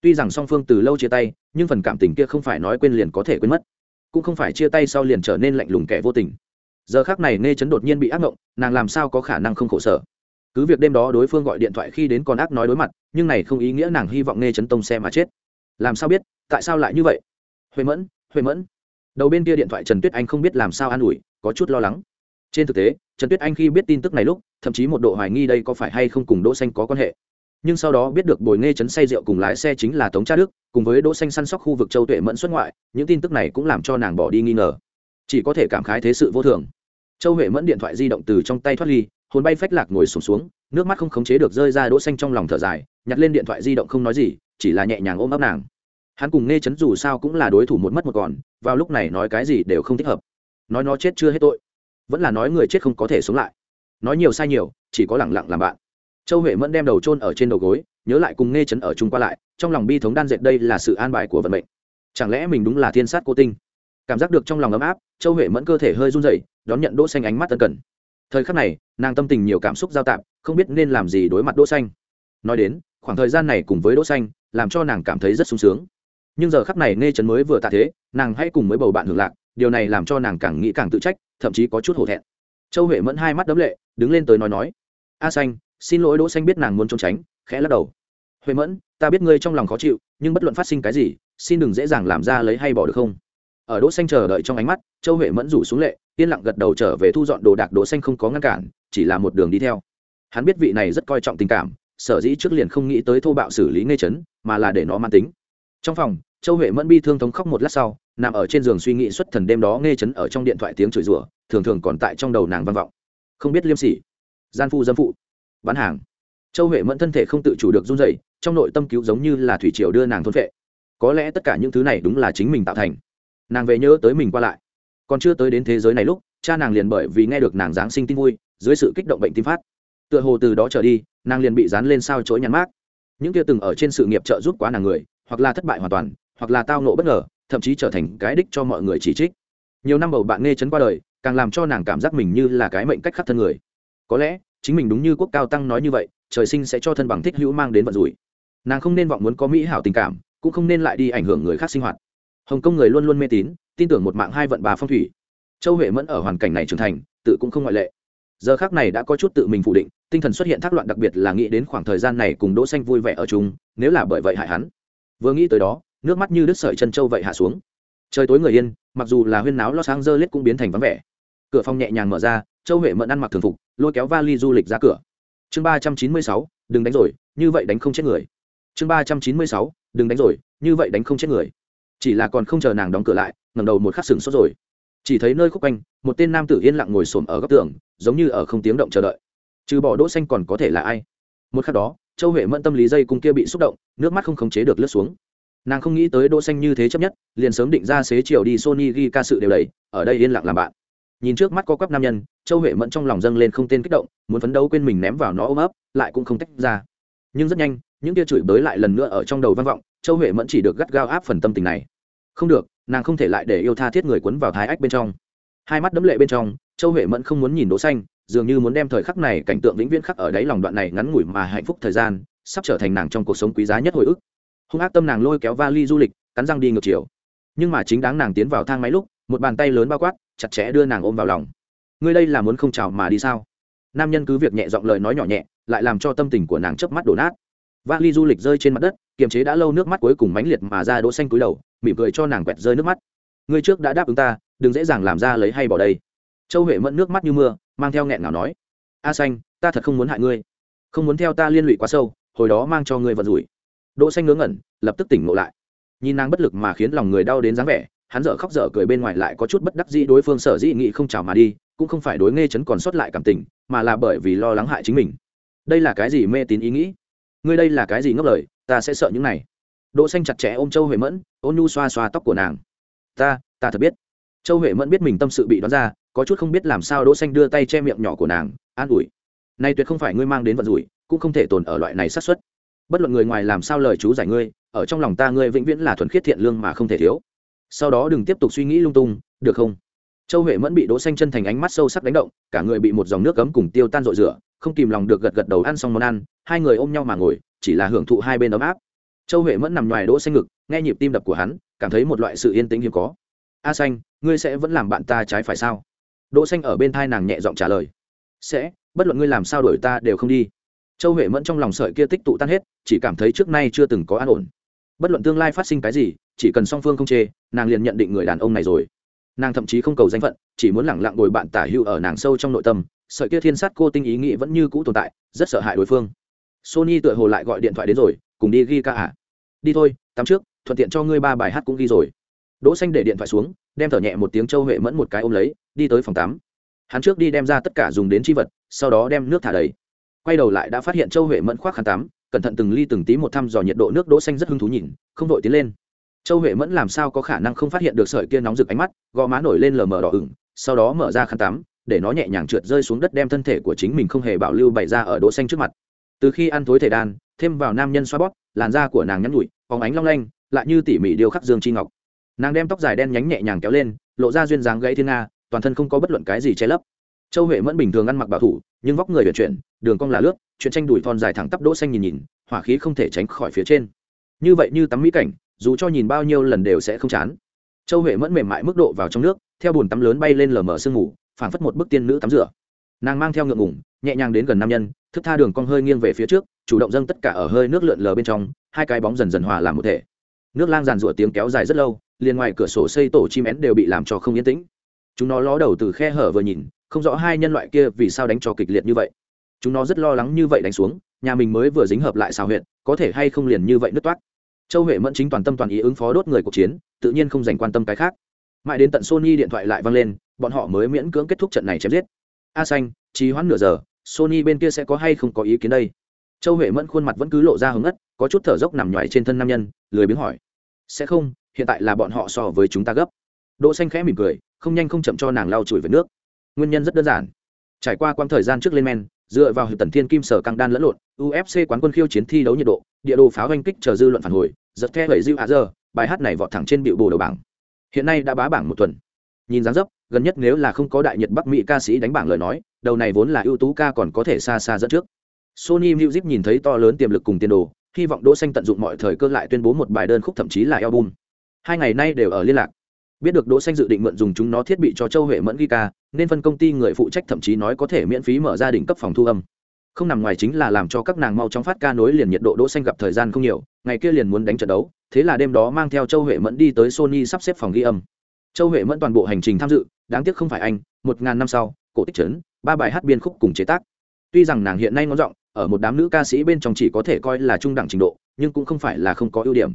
Tuy rằng song phương từ lâu chia tay, nhưng phần cảm tình kia không phải nói quên liền có thể quên mất. Cũng không phải chia tay sau liền trở nên lạnh lùng kẻ vô tình. Giờ khác này nghe chấn đột nhiên bị ác mộng nàng làm sao có khả năng không khổ sở? Cứ việc đêm đó đối phương gọi điện thoại khi đến còn ác nói đối mặt, nhưng này không ý nghĩa nàng hy vọng nghe chấn tông xe mà chết. Làm sao biết, tại sao lại như vậy? Huệ mẫn huệ mẫn. Đầu bên kia điện thoại trần tuyết anh không biết làm sao an ủi, có chút lo lắng. Trên thực tế, trần tuyết anh khi biết tin tức này lúc, thậm chí một độ hoài nghi đây có phải hay không cùng đỗ xanh có quan hệ nhưng sau đó biết được bồi nghe chấn say rượu cùng lái xe chính là tống cha đức cùng với đỗ xanh săn sóc khu vực châu tuệ mẫn xuất ngoại những tin tức này cũng làm cho nàng bỏ đi nghi ngờ. Chỉ có thể cảm khái thế sự vô thường. Châu huệ mẫn điện thoại di động từ trong tay thoát ly hồn bay phách lạc ngồi sụp xuống, xuống nước mắt không khống chế được rơi ra đỗ xanh trong lòng thở dài nhặt lên điện thoại di động không nói gì chỉ là nhẹ nhàng ôm ấp nàng. Hắn cùng nghe chấn dù sao cũng là đối thủ một mất một còn vào lúc này nói cái gì đều không thích hợp. Nói nó chết chưa hết tội. Vẫn là nói người chết không có thể sống lại. Nói nhiều sai nhiều chỉ có lẳng lặng làm bạn châu huệ mẫn đem đầu chôn ở trên đầu gối, nhớ lại cùng nghe chấn ở chung qua lại, trong lòng bi thống đan dệt đây là sự an bài của vận mệnh. Chẳng lẽ mình đúng là thiên sát cô tinh? Cảm giác được trong lòng ấm áp, châu huệ mẫn cơ thể hơi run rẩy, đón nhận đỗ xanh ánh mắt tân cần. Thời khắc này, nàng tâm tình nhiều cảm xúc giao tạp, không biết nên làm gì đối mặt đỗ xanh. Nói đến, khoảng thời gian này cùng với đỗ xanh, làm cho nàng cảm thấy rất sung sướng. Nhưng giờ khắc này nghe chấn mới vừa tạ thế, nàng hãy cùng mới bầu bạn hưởng lạc, điều này làm cho nàng càng nghĩ càng tự trách, thậm chí có chút hổ thẹn. Châu huệ mẫn hai mắt đấm lệ, đứng lên tới nói nói, a xanh xin lỗi đỗ xanh biết nàng muốn trốn tránh, khẽ lắc đầu. Huệ mẫn, ta biết ngươi trong lòng khó chịu, nhưng bất luận phát sinh cái gì, xin đừng dễ dàng làm ra lấy hay bỏ được không? Ở đỗ xanh chờ đợi trong ánh mắt, châu huệ mẫn rủ xuống lệ, yên lặng gật đầu trở về thu dọn đồ đạc đỗ xanh không có ngăn cản, chỉ là một đường đi theo. Hắn biết vị này rất coi trọng tình cảm, sở dĩ trước liền không nghĩ tới thô bạo xử lý ngây chấn, mà là để nó mang tính. Trong phòng, châu huệ mẫn bi thương thống khóc một lát sau, nằm ở trên giường suy nghĩ xuất thần đêm đó nghe chấn ở trong điện thoại tiếng chửi rủa, thường thường còn tại trong đầu nàng vang vọng. Không biết liêm sỉ. Gian phu dâm phụ bán hàng. Châu huệ mẫn thân thể không tự chủ được run dậy trong nội tâm cứu giống như là thủy triều đưa nàng thôn vệ. Có lẽ tất cả những thứ này đúng là chính mình tạo thành. Nàng về nhớ tới mình qua lại. Còn chưa tới đến thế giới này lúc, cha nàng liền bởi vì nghe được nàng giáng sinh tin vui, dưới sự kích động bệnh tim phát. Tựa hồ từ đó trở đi, nàng liền bị dán lên sao chối nhắn mát những kia từng ở trên sự nghiệp trợ giúp quá nàng người, hoặc là thất bại hoàn toàn, hoặc là tao nộ bất ngờ, thậm chí trở thành cái đích cho mọi người chỉ trích. Nhiều năm bầu bạn nghe chấn qua đời, càng làm cho nàng cảm giác mình như là cái mệnh cách khắc thân người. Có lẽ chính mình đúng như quốc cao tăng nói như vậy, trời sinh sẽ cho thân bằng thích hữu mang đến vận rủi. Nàng không nên vọng muốn có mỹ hảo tình cảm, cũng không nên lại đi ảnh hưởng người khác sinh hoạt. Hồng kông người luôn luôn mê tín, tin tưởng một mạng hai vận bà phong thủy. Châu huệ mẫn ở hoàn cảnh này trưởng thành, tự cũng không ngoại lệ. Giờ khác này đã có chút tự mình phủ định, tinh thần xuất hiện thác loạn đặc biệt là nghĩ đến khoảng thời gian này cùng đỗ xanh vui vẻ ở chung, nếu là bởi vậy hại hắn. Vừa nghĩ tới đó, nước mắt như đứt sợi chân châu vậy hạ xuống. Trời tối người yên, mặc dù là huyên náo lo sáng dơ lết cũng biến thành vắng vẻ. Cửa phòng nhẹ nhàng mở ra, châu huệ mẫn ăn mặc thường phục lôi kéo vali du lịch ra cửa. Chương ba trăm chín mươi sáu, đừng đánh rồi, như vậy đánh không chết người. Chương ba trăm chín mươi sáu, đừng đánh rồi, như vậy đánh không chết người. Chỉ là còn không chờ nàng đóng cửa lại, ngẩng đầu một khắc sừng sốt rồi. Chỉ thấy nơi khúc quanh, một tên nam tử yên lặng ngồi xổm ở góc tường, giống như ở không tiếng động chờ đợi. Trừ bỏ đỗ xanh còn có thể là ai? Một khắc đó, châu huệ mẫn tâm lý dây cung kia bị xúc động, nước mắt không khống chế được lướt xuống. Nàng không nghĩ tới đỗ xanh như thế chấp nhất, liền sớm định ra xế chiều đi sony ghi ca sự đều đầy ở đây yên lặng làm bạn nhìn trước mắt có quắp nam nhân, châu huệ mẫn trong lòng dâng lên không tên kích động, muốn phấn đấu quên mình ném vào nó ôm ấp, lại cũng không tách ra. Nhưng rất nhanh, những kia chửi bới lại lần nữa ở trong đầu vang vọng, châu huệ mẫn chỉ được gắt gao áp phần tâm tình này. Không được, nàng không thể lại để yêu tha thiết người quấn vào thái ách bên trong. Hai mắt đấm lệ bên trong, châu huệ mẫn không muốn nhìn đỗ xanh, dường như muốn đem thời khắc này cảnh tượng vĩnh viễn khắc ở đáy lòng đoạn này ngắn ngủi mà hạnh phúc thời gian, sắp trở thành nàng trong cuộc sống quý giá nhất hồi ức. Hung ác tâm nàng lôi kéo vali du lịch, cắn răng đi ngược chiều. Nhưng mà chính đáng nàng tiến vào thang máy lúc, một bàn tay lớn bao quát chặt chẽ đưa nàng ôm vào lòng. Ngươi đây là muốn không chào mà đi sao? Nam nhân cứ việc nhẹ giọng lời nói nhỏ nhẹ, lại làm cho tâm tình của nàng chớp mắt đổ nát. Vali du lịch rơi trên mặt đất, kiềm chế đã lâu nước mắt cuối cùng mãnh liệt mà ra đỗ xanh cúi đầu, mỉm cười cho nàng quẹt rơi nước mắt. Ngươi trước đã đáp ứng ta, đừng dễ dàng làm ra lấy hay bỏ đây. Châu huệ mẫn nước mắt như mưa, mang theo nghẹn ngào nói. A xanh, ta thật không muốn hại ngươi. Không muốn theo ta liên lụy quá sâu, hồi đó mang cho ngươi vật rủi. Đỗ xanh ngớ ngẩn, lập tức tỉnh ngộ lại. Nhìn nàng bất lực mà khiến lòng người đau đến dáng vẻ hắn dở khóc dở cười bên ngoài lại có chút bất đắc dĩ, đối phương sở dĩ nghị không chào mà đi, cũng không phải đối nghe chấn còn sót lại cảm tình, mà là bởi vì lo lắng hại chính mình. Đây là cái gì mê tín ý nghĩ? Ngươi đây là cái gì ngốc lời, ta sẽ sợ những này. Đỗ xanh chặt chẽ ôm châu huệ mẫn, ôn nhu xoa xoa tóc của nàng. Ta ta thật biết. Châu huệ mẫn biết mình tâm sự bị đoán ra, có chút không biết làm sao đỗ xanh đưa tay che miệng nhỏ của nàng, an ủi. Nay tuyệt không phải ngươi mang đến vận rủi, cũng không thể tồn ở loại này sát suất. Bất luận người ngoài làm sao lời chú giải ngươi, ở trong lòng ta ngươi vĩnh viễn là thuần khiết thiện lương mà không thể thiếu sau đó đừng tiếp tục suy nghĩ lung tung, được không? Châu huệ mẫn bị đỗ xanh chân thành ánh mắt sâu sắc đánh động, cả người bị một dòng nước cấm cùng tiêu tan rội rửa, không kìm lòng được gật gật đầu ăn xong món ăn, hai người ôm nhau mà ngồi, chỉ là hưởng thụ hai bên ấm áp. Châu huệ mẫn nằm ngoài đỗ xanh ngực, nghe nhịp tim đập của hắn, cảm thấy một loại sự yên tĩnh hiếm có. A xanh, ngươi sẽ vẫn làm bạn ta trái phải sao? Đỗ xanh ở bên thai nàng nhẹ giọng trả lời. Sẽ, bất luận ngươi làm sao đổi ta đều không đi. Châu huệ mẫn trong lòng sợi kia tích tụ tan hết, chỉ cảm thấy trước nay chưa từng có an ổn. Bất luận tương lai phát sinh cái gì chỉ cần song phương không chê, nàng liền nhận định người đàn ông này rồi. Nàng thậm chí không cầu danh phận, chỉ muốn lẳng lặng ngồi bạn tả hữu ở nàng sâu trong nội tâm, sợi kia thiên sát cô tinh ý nghĩ vẫn như cũ tồn tại, rất sợ hại đối phương. Sony tựa hồ lại gọi điện thoại đến rồi, cùng đi ghi ca à đi thôi, tắm trước, thuận tiện cho ngươi ba bài hát cũng ghi rồi. Đỗ xanh để điện thoại xuống, đem thở nhẹ một tiếng châu huệ mẫn một cái ôm lấy, đi tới phòng tắm. Hắn trước đi đem ra tất cả dùng đến chi vật, sau đó đem nước thả đầy. Quay đầu lại đã phát hiện châu huệ mẫn khoác khăn tắm, cẩn thận từng ly từng tí một thăm dò nhiệt độ nước đỗ xanh rất hứng thú nhìn, không vội tiến lên châu huệ mẫn làm sao có khả năng không phát hiện được sợi kia nóng rực ánh mắt, gò má nổi lên lờ mờ đỏ ửng, sau đó mở ra khăn tắm, để nó nhẹ nhàng trượt rơi xuống đất đem thân thể của chính mình không hề bảo lưu bày ra ở đỗ xanh trước mặt. Từ khi ăn thối thể đan, thêm vào nam nhân xoa bóp, làn da của nàng nhắn nhụi phóng ánh long lanh, lại như tỉ mỉ điêu khắc dương chi ngọc. Nàng đem tóc dài đen nhánh nhẹ nhàng kéo lên, lộ ra duyên dáng gãy thiên nga, toàn thân không có bất luận cái gì che lấp. Châu huệ mẫn bình thường ăn mặc bảo thủ, nhưng vóc người vận chuyển, đường cong là lướt, chuyện tranh đùi thon dài thẳng tắp đỗ xanh nhìn nhìn, hỏa khí không thể tránh khỏi phía trên. Như vậy như tắm mỹ cảnh dù cho nhìn bao nhiêu lần đều sẽ không chán. Châu huệ mẫn mềm mại mức độ vào trong nước, theo bùn tắm lớn bay lên lờ mờ sương ngủ phảng phất một bức tiên nữ tắm rửa. Nàng mang theo ngượng ngủng nhẹ nhàng đến gần nam nhân, thức tha đường cong hơi nghiêng về phía trước, chủ động dâng tất cả ở hơi nước lượn lờ bên trong, hai cái bóng dần dần hòa làm một thể. Nước lang giàn rủa tiếng kéo dài rất lâu, liền ngoài cửa sổ xây tổ chim én đều bị làm cho không yên tĩnh. Chúng nó ló đầu từ khe hở vừa nhìn, không rõ hai nhân loại kia vì sao đánh cho kịch liệt như vậy. Chúng nó rất lo lắng như vậy đánh xuống, nhà mình mới vừa dính hợp lại xào huyện có thể hay không liền như vậy nứt toát châu huệ mẫn chính toàn tâm toàn ý ứng phó đốt người cuộc chiến, tự nhiên không dành quan tâm cái khác. Mãi đến tận sony điện thoại lại vang lên, bọn họ mới miễn cưỡng kết thúc trận này chém giết. A à xanh, trì hoãn nửa giờ, sony bên kia sẽ có hay không có ý kiến đây? Châu huệ mẫn khuôn mặt vẫn cứ lộ ra hứng ất có chút thở dốc nằm nhoài trên thân nam nhân, lười biếng hỏi. Sẽ không, hiện tại là bọn họ so với chúng ta gấp. Đỗ xanh khẽ mỉm cười, không nhanh không chậm cho nàng lau chùi về nước. Nguyên nhân rất đơn giản. Trải qua quãng thời gian trước lên men dựa vào tần thiên kim sở căng đan lẫn lộn ufc quán quân khiêu chiến thi đấu nhiệt độ, địa đồ pháo oanh kích chờ dư luận phản hồi, giật the bảy dư hạ giờ, bài hát này vọt thẳng trên biểu bồ đầu bảng. Hiện nay đã bá bảng một tuần. Nhìn dáng dấp, gần nhất nếu là không có đại nhật bắc mỹ ca sĩ đánh bảng lời nói, đầu này vốn là ưu tú ca còn có thể xa xa dẫn trước. Sony music nhìn thấy to lớn tiềm lực cùng tiền đồ, hy vọng đỗ xanh tận dụng mọi thời cơ lại tuyên bố một bài đơn khúc thậm chí là album. Hai ngày nay đều ở liên lạc biết được đỗ xanh dự định mượn dùng chúng nó thiết bị cho châu huệ mẫn ghi ca, nên phân công ty người phụ trách thậm chí nói có thể miễn phí mở ra đỉnh cấp phòng thu âm. Không nằm ngoài chính là làm cho các nàng mau chóng phát ca nối liền nhiệt độ đỗ xanh gặp thời gian không nhiều, ngày kia liền muốn đánh trận đấu, thế là đêm đó mang theo châu huệ mẫn đi tới sony sắp xếp phòng ghi âm. Châu huệ mẫn toàn bộ hành trình tham dự, đáng tiếc không phải anh, một ngàn năm sau, cổ tích trấn, ba bài hát biên khúc cùng chế tác. Tuy rằng nàng hiện nay ngón giọng, ở một đám nữ ca sĩ bên trong chỉ có thể coi là trung đẳng trình độ, nhưng cũng không phải là không có ưu điểm.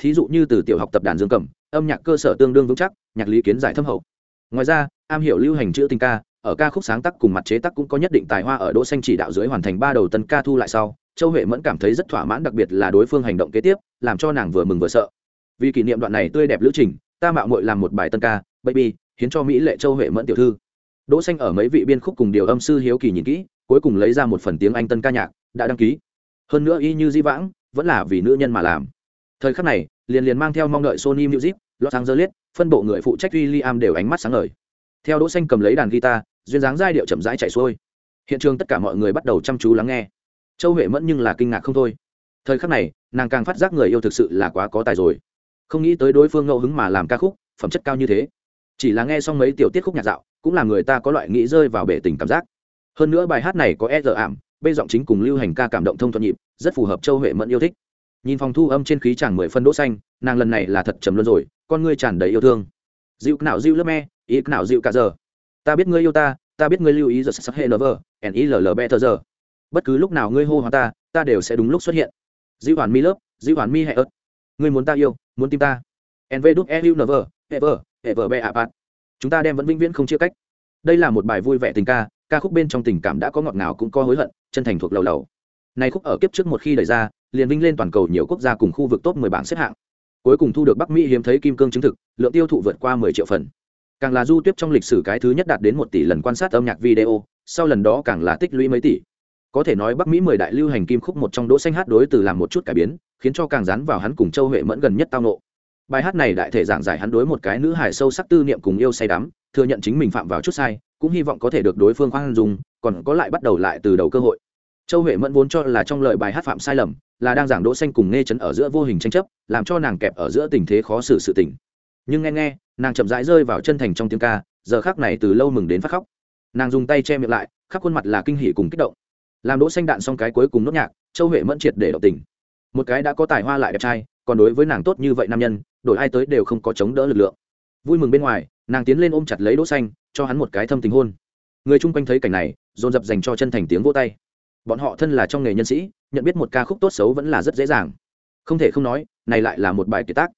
Thí dụ như từ tiểu học tập đàn dương cầm âm nhạc cơ sở tương đương vững chắc, nhạc lý kiến giải thâm hậu. Ngoài ra, am hiểu lưu hành chữ tình ca, ở ca khúc sáng tác cùng mặt chế tác cũng có nhất định tài hoa ở đỗ xanh chỉ đạo dưới hoàn thành ba đầu tân ca thu lại sau, châu huệ mẫn cảm thấy rất thỏa mãn đặc biệt là đối phương hành động kế tiếp, làm cho nàng vừa mừng vừa sợ. Vì kỷ niệm đoạn này tươi đẹp lữ trình, ta mạo muội làm một bài tân ca, baby, hiến cho mỹ lệ châu huệ mẫn tiểu thư. Đỗ xanh ở mấy vị biên khúc cùng điều âm sư hiếu kỳ nhìn kỹ, cuối cùng lấy ra một phần tiếng anh tân ca nhạc, đã đăng ký. Hơn nữa y như di vãng, vẫn là vì nữ nhân mà làm. Thời khắc này, liền liền mang theo mong đợi sony music los angeles, phân bộ người phụ trách William đều ánh mắt sáng ngời. Theo đỗ xanh cầm lấy đàn guitar, duyên dáng giai điệu chậm rãi chảy xuôi. Hiện trường tất cả mọi người bắt đầu chăm chú lắng nghe. Châu huệ mẫn nhưng là kinh ngạc không thôi. Thời khắc này, nàng càng phát giác người yêu thực sự là quá có tài rồi. Không nghĩ tới đối phương ngẫu hứng mà làm ca khúc, phẩm chất cao như thế. Chỉ là nghe xong mấy tiểu tiết khúc nhạc dạo, cũng là người ta có loại nghĩ rơi vào bể tình cảm giác. Hơn nữa bài hát này có e giờ ảm bê giọng chính cùng lưu hành ca cảm động thông thuận nhịp, rất phù hợp châu huệ mẫn yêu thích. Nhìn phòng thu âm trên khí chàng mười phân đỗ xanh, nàng lần này là thật trầm luôn rồi con ngươi tràn đầy yêu thương. Dịu nào dịu lớp me ít nào dịu cả giờ. Ta biết ngươi yêu ta ta biết ngươi lưu ý giờ sắc hệ lover and l ll better giờ bất cứ lúc nào ngươi hô hoán ta ta đều sẽ đúng lúc xuất hiện. Dịu hoàn mi lớp, dịu hoàn mi hệ ớt. Ngươi muốn ta yêu, muốn tim ta. Nv đúc e u never ever ever be apat chúng ta đem vẫn vĩnh viễn không chia cách. Đây là một bài vui vẻ tình ca ca khúc bên trong tình cảm đã có ngọt ngào cũng có hối hận, chân thành thuộc lầu lầu. Này khúc ở kiếp trước một khi đẩy ra, liền vinh lên toàn cầu nhiều quốc gia cùng khu vực top 10 bảng xếp hạng cuối cùng thu được bắc mỹ hiếm thấy kim cương chứng thực, lượng tiêu thụ vượt qua 10 triệu phần. Càng là du tiếp trong lịch sử cái thứ nhất đạt đến một tỷ lần quan sát âm nhạc video, sau lần đó càng là tích lũy mấy tỷ. Có thể nói bắc mỹ mười đại lưu hành kim khúc một trong đỗ xanh hát đối từ làm một chút cải biến, khiến cho càng dán vào hắn cùng châu huệ mẫn gần nhất tao nộ bài hát này đại thể giảng giải hắn đối một cái nữ hài sâu sắc tư niệm cùng yêu say đắm, thừa nhận chính mình phạm vào chút sai, cũng hy vọng có thể được đối phương khoan dung, còn có lại bắt đầu lại từ đầu cơ hội châu huệ mẫn vốn cho là trong lời bài hát phạm sai lầm, là đang giảng đỗ xanh cùng nghe chấn ở giữa vô hình tranh chấp, làm cho nàng kẹp ở giữa tình thế khó xử sự tình. Nhưng nghe nghe, nàng chậm rãi rơi vào chân thành trong tiếng ca, giờ khắc này từ lâu mừng đến phát khóc. Nàng dùng tay che miệng lại, khắp khuôn mặt là kinh hỉ cùng kích động. Làm đỗ xanh đạn xong cái cuối cùng nốt nhạc, châu huệ mẫn triệt để động tình. Một cái đã có tài hoa lại đẹp trai, còn đối với nàng tốt như vậy nam nhân, đổi ai tới đều không có chống đỡ lực lượng. Vui mừng bên ngoài, nàng tiến lên ôm chặt lấy đỗ xanh, cho hắn một cái thâm tình hôn. Người chung quanh thấy cảnh này, dồn dập dành cho chân thành tiếng vỗ tay bọn họ thân là trong nghề nhân sĩ, nhận biết một ca khúc tốt xấu vẫn là rất dễ dàng. Không thể không nói, này lại là một bài kiệt tác.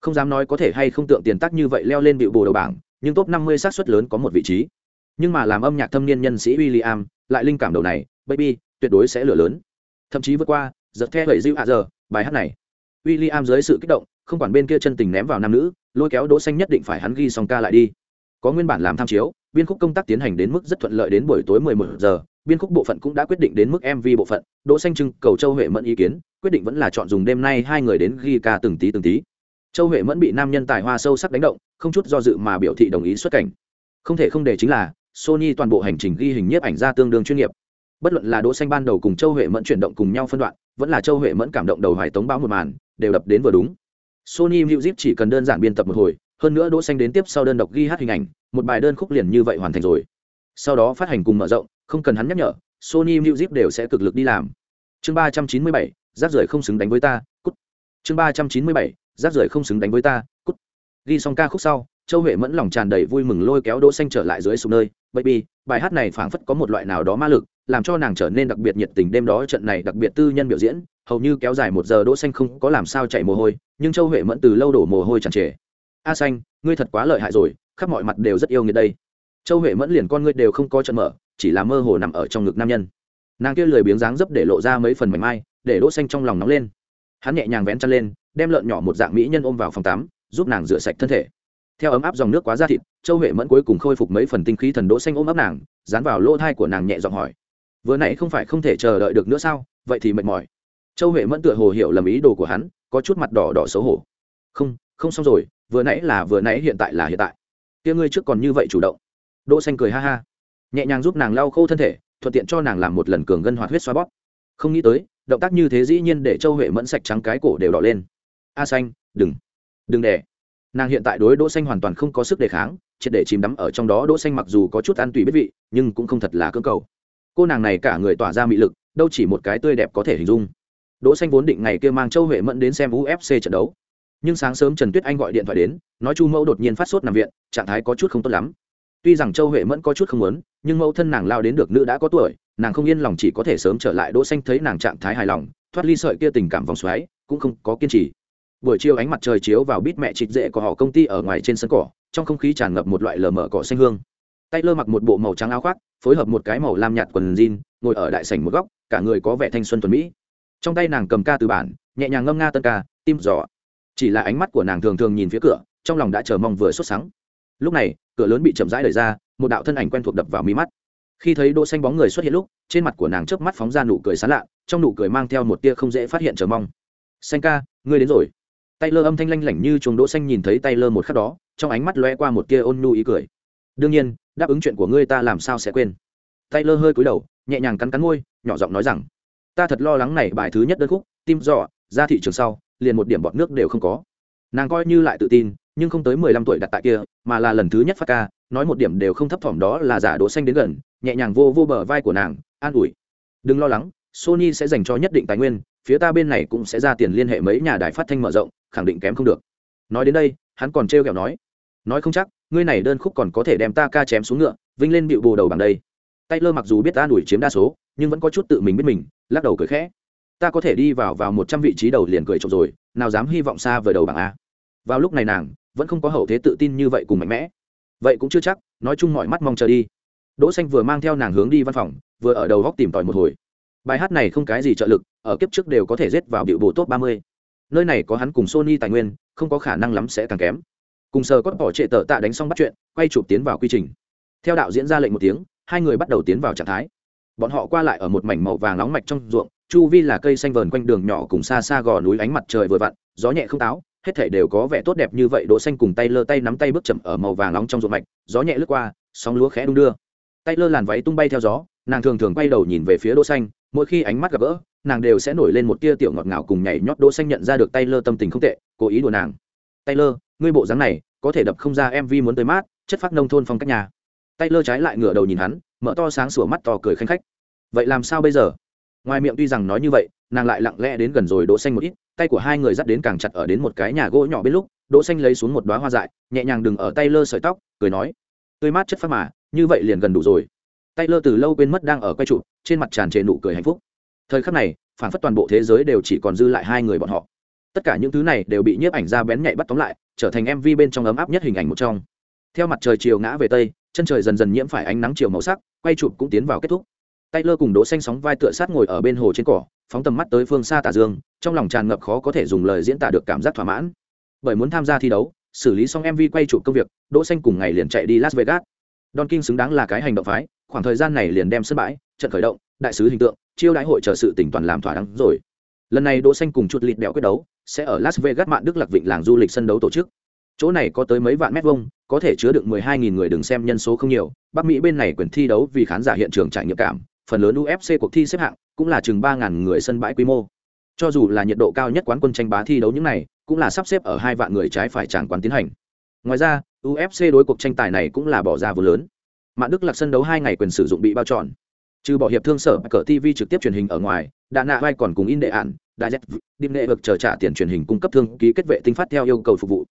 Không dám nói có thể hay không tượng tiền tác như vậy leo lên bịu bồ đầu bảng, nhưng top 50 xác suất lớn có một vị trí. Nhưng mà làm âm nhạc thâm niên nhân sĩ William, lại linh cảm đầu này, baby, tuyệt đối sẽ lửa lớn. Thậm chí vượt qua, giật theo bảy dịu hạ giờ, bài hát này. William dưới sự kích động, không quản bên kia chân tình ném vào nam nữ, lôi kéo đỗ xanh nhất định phải hắn ghi song ca lại đi. Có nguyên bản làm tham chiếu, biên khúc công tác tiến hành đến mức rất thuận lợi đến buổi tối 11 giờ biên khúc bộ phận cũng đã quyết định đến mức mv bộ phận. Đỗ xanh trưng cầu châu huệ mẫn ý kiến, quyết định vẫn là chọn dùng đêm nay hai người đến ghi ca từng tí từng tí. Châu huệ mẫn bị nam nhân tài hoa sâu sắc đánh động, không chút do dự mà biểu thị đồng ý xuất cảnh. Không thể không để chính là, sony toàn bộ hành trình ghi hình nhiếp ảnh ra tương đương chuyên nghiệp. Bất luận là đỗ xanh ban đầu cùng châu huệ mẫn chuyển động cùng nhau phân đoạn, vẫn là châu huệ mẫn cảm động đầu hoài tống báo một màn, đều đập đến vừa đúng. Sony music chỉ cần đơn giản biên tập một hồi, hơn nữa đỗ xanh đến tiếp sau đơn độc ghi hát hình ảnh, một bài đơn khúc liền như vậy hoàn thành rồi. Sau đó phát hành cùng mở rộng không cần hắn nhắc nhở, sony music đều sẽ cực lực đi làm. Chương ba trăm chín mươi bảy, rác rưởi không xứng đánh với ta, cút. Chương ba trăm chín mươi bảy, rác rưởi không xứng đánh với ta, cút. Ghi xong ca khúc sau, châu huệ mẫn lòng tràn đầy vui mừng lôi kéo đỗ xanh trở lại dưới sụp nơi. Baby, bài hát này phảng phất có một loại nào đó ma lực, làm cho nàng trở nên đặc biệt nhiệt tình đêm đó trận này đặc biệt tư nhân biểu diễn, hầu như kéo dài một giờ đỗ xanh không có làm sao chảy mồ hôi, nhưng châu huệ mẫn từ lâu đổ mồ hôi tràn trề. A xanh, ngươi thật quá lợi hại rồi, khắp mọi mặt đều rất yêu nghiệt đây. Châu huệ mẫn liền con ngươi đều không có trận mở chỉ là mơ hồ nằm ở trong ngực nam nhân. Nàng kia lười biếng dáng dấp để lộ ra mấy phần mảnh mai, để đỗ xanh trong lòng nóng lên. Hắn nhẹ nhàng vén chân lên, đem lợn nhỏ một dạng mỹ nhân ôm vào phòng tắm, giúp nàng rửa sạch thân thể. Theo ấm áp dòng nước quá ra thịt, châu huệ mẫn cuối cùng khôi phục mấy phần tinh khí thần đỗ xanh ôm ấp nàng, dán vào lỗ thai của nàng nhẹ giọng hỏi. Vừa nãy không phải không thể chờ đợi được nữa sao? Vậy thì mệt mỏi. Châu huệ mẫn tựa hồ hiểu lầm ý đồ của hắn, có chút mặt đỏ đỏ xấu hổ. Không không xong rồi, vừa nãy là vừa nãy hiện tại là hiện tại. Kia ngươi trước còn như vậy chủ động. Đỗ xanh cười ha ha nhẹ nhàng giúp nàng lau khô thân thể, thuận tiện cho nàng làm một lần cường gân hoạt huyết xoa bóp. Không nghĩ tới, động tác như thế dĩ nhiên để châu huệ mẫn sạch trắng cái cổ đều đỏ lên. A xanh, đừng đừng để nàng hiện tại đối đỗ xanh hoàn toàn không có sức đề kháng, triệt để chìm đắm ở trong đó. Đỗ xanh mặc dù có chút ăn tùy biết vị, nhưng cũng không thật là cưỡng cầu. Cô nàng này cả người tỏa ra mị lực, đâu chỉ một cái tươi đẹp có thể hình dung. Đỗ xanh vốn định ngày kia mang châu huệ mẫn đến xem ufc trận đấu, nhưng sáng sớm trần tuyết anh gọi điện thoại đến, nói chu mẫu đột nhiên phát sốt nằm viện, trạng thái có chút không tốt lắm tuy rằng châu huệ mẫn có chút không muốn, nhưng mẫu thân nàng lao đến được nữ đã có tuổi, nàng không yên lòng chỉ có thể sớm trở lại đỗ xanh thấy nàng trạng thái hài lòng, thoát ly sợi kia tình cảm vòng xoáy, cũng không có kiên trì buổi chiều ánh mặt trời chiếu vào bít mẹ trịch dễ của họ công ty ở ngoài trên sân cỏ, trong không khí tràn ngập một loại lờ mờ cỏ xanh hương tay lơ mặc một bộ màu trắng áo khoác, phối hợp một cái màu lam nhạt quần jean, ngồi ở đại sảnh một góc, cả người có vẻ thanh xuân thuần mỹ trong tay nàng cầm ca từ bản, nhẹ nhàng ngâm nga tân ca, tim dò. chỉ là ánh mắt của nàng thường thường nhìn phía cửa, trong lòng đã chờ mong vừa sốt sáng. lúc này cửa lớn bị chậm rãi đẩy ra, một đạo thân ảnh quen thuộc đập vào mi mắt. Khi thấy đỗ xanh bóng người xuất hiện lúc, trên mặt của nàng chớp mắt phóng ra nụ cười sán lạ, trong nụ cười mang theo một tia không dễ phát hiện chờ mong. Xanh ca, ngươi đến rồi. Tay lơ âm thanh lanh lảnh như chuồng đỗ xanh nhìn thấy tay lơ một khắc đó, trong ánh mắt lóe qua một tia ôn nhu ý cười. Đương nhiên, đáp ứng chuyện của ngươi ta làm sao sẽ quên. Tay lơ hơi cúi đầu, nhẹ nhàng cắn cắn môi, nhỏ giọng nói rằng, ta thật lo lắng này bài thứ nhất đơn khúc, tim dọ ra thị trường sau, liền một điểm bọt nước đều không có. Nàng coi như lại tự tin nhưng không tới mười lăm tuổi đặt tại kia, mà là lần thứ nhất phát ca, nói một điểm đều không thấp thỏm đó là giả đỗ xanh đến gần, nhẹ nhàng vô vô bờ vai của nàng, an ủi. Đừng lo lắng, sony sẽ dành cho nhất định tài nguyên, phía ta bên này cũng sẽ ra tiền liên hệ mấy nhà đài phát thanh mở rộng, khẳng định kém không được. Nói đến đây, hắn còn trêu ghẹo nói nói không chắc, ngươi này đơn khúc còn có thể đem ta ca chém xuống ngựa, vinh lên bịu bồ đầu bằng đây. Tay lơ mặc dù biết ta đuổi chiếm đa số, nhưng vẫn có chút tự mình biết mình, lắc đầu cười khẽ. Ta có thể đi vào vào một trăm vị trí đầu liền cười trộm rồi, nào dám hy vọng xa vời đầu bảng a. Vào lúc này nàng vẫn không có hậu thế tự tin như vậy cùng mạnh mẽ. Vậy cũng chưa chắc, nói chung mọi mắt mong chờ đi. Đỗ xanh vừa mang theo nàng hướng đi văn phòng, vừa ở đầu góc tìm tòi một hồi. Bài hát này không cái gì trợ lực, ở kiếp trước đều có thể giết vào biểu bộ top 30. nơi này có hắn cùng sony tài nguyên, không có khả năng lắm sẽ càng kém. Cùng sờ cốt bỏ trệ tờ tạ đánh xong bắt chuyện, quay chụp tiến vào quy trình. Theo đạo diễn ra lệnh một tiếng, hai người bắt đầu tiến vào trạng thái. Bọn họ qua lại ở một mảnh màu vàng nóng mạch trong ruộng, chu vi là cây xanh vờn quanh đường nhỏ cùng xa xa gò núi ánh mặt trời vừa vặn, gió nhẹ không táo hết thảy đều có vẻ tốt đẹp như vậy, đỗ xanh cùng tay lơ tay nắm tay bước chậm ở màu vàng nóng trong ruộng mạch, gió nhẹ lướt qua, sóng lúa khẽ đung đưa. Tay lơ làn váy tung bay theo gió, nàng thường thường quay đầu nhìn về phía đỗ xanh, mỗi khi ánh mắt gặp gỡ, nàng đều sẽ nổi lên một tia tiểu ngọt ngào cùng nhảy nhót, đỗ xanh nhận ra được tay lơ tâm tình không tệ, cố ý đùa nàng. Tay lơ ngươi bộ dáng này, có thể đập không ra mv muốn tới mát, chất phát nông thôn phong cách nhà. Tay lơ trái lại ngửa đầu nhìn hắn, mở to sáng sủa mắt to cười khanh khách. Vậy làm sao bây giờ? Ngoài miệng tuy rằng nói như vậy nàng lại lặng lẽ đến gần rồi đỗ xanh một ít, tay của hai người dắt đến càng chặt ở đến một cái nhà gỗ nhỏ bên lúc, đỗ xanh lấy xuống một đóa hoa dại, nhẹ nhàng đừng ở tay lơ sợi tóc, cười nói, tươi mát chất phát mà, như vậy liền gần đủ rồi. Tay lơ từ lâu quên mất đang ở quay trụ, trên mặt tràn trề nụ cười hạnh phúc. Thời khắc này phản phất toàn bộ thế giới đều chỉ còn dư lại hai người bọn họ. Tất cả những thứ này đều bị nhiếp ảnh ra bén nhạy bắt tóm lại, trở thành mv bên trong ấm áp nhất hình ảnh một trong. Theo mặt trời chiều ngã về tây, chân trời dần dần nhiễm phải ánh nắng chiều màu sắc, quay chụp cũng tiến vào kết thúc tay lơ cùng đỗ xanh sóng vai tựa sát ngồi ở bên hồ trên cỏ, phóng tầm mắt tới phương xa tà dương, trong lòng tràn ngập khó có thể dùng lời diễn tả được cảm giác thỏa mãn. Bởi muốn tham gia thi đấu, xử lý xong mv quay chụp công việc, đỗ xanh cùng ngày liền chạy đi las vegas. Don king xứng đáng là cái hành động phái, khoảng thời gian này liền đem sân bãi, trận khởi động, đại sứ hình tượng, chiêu đãi hội chờ sự tỉnh toàn làm thỏa đáng rồi. Lần này đỗ xanh cùng chuột lịt bẹo quyết đấu, sẽ ở las vegas mạn đức lạc vịnh làng du lịch sân đấu tổ chức. Chỗ này có tới mấy vạn mét vuông, có thể chứa được 12.000 người đừng xem nhân số không nhiều, bắc mỹ bên này quyền thi đấu vì khán giả hiện trường trải nghiệm cảm phần lớn ufc cuộc thi xếp hạng cũng là chừng 3.000 người sân bãi quy mô. Cho dù là nhiệt độ cao nhất quán quân tranh bá thi đấu những này cũng là sắp xếp ở hai vạn người trái phải chẳng quán tiến hành. Ngoài ra ufc đối cuộc tranh tài này cũng là bỏ ra vừa lớn. Mạng đức lạc sân đấu hai ngày quyền sử dụng bị bao trọn. Trừ bỏ hiệp thương sở cỡ tv trực tiếp truyền hình ở ngoài Đạn nạ vai còn cùng in đệ án, đại z đêm nệ vực chờ trả tiền truyền hình cung cấp thương ký kết vệ tinh phát theo yêu cầu phục vụ.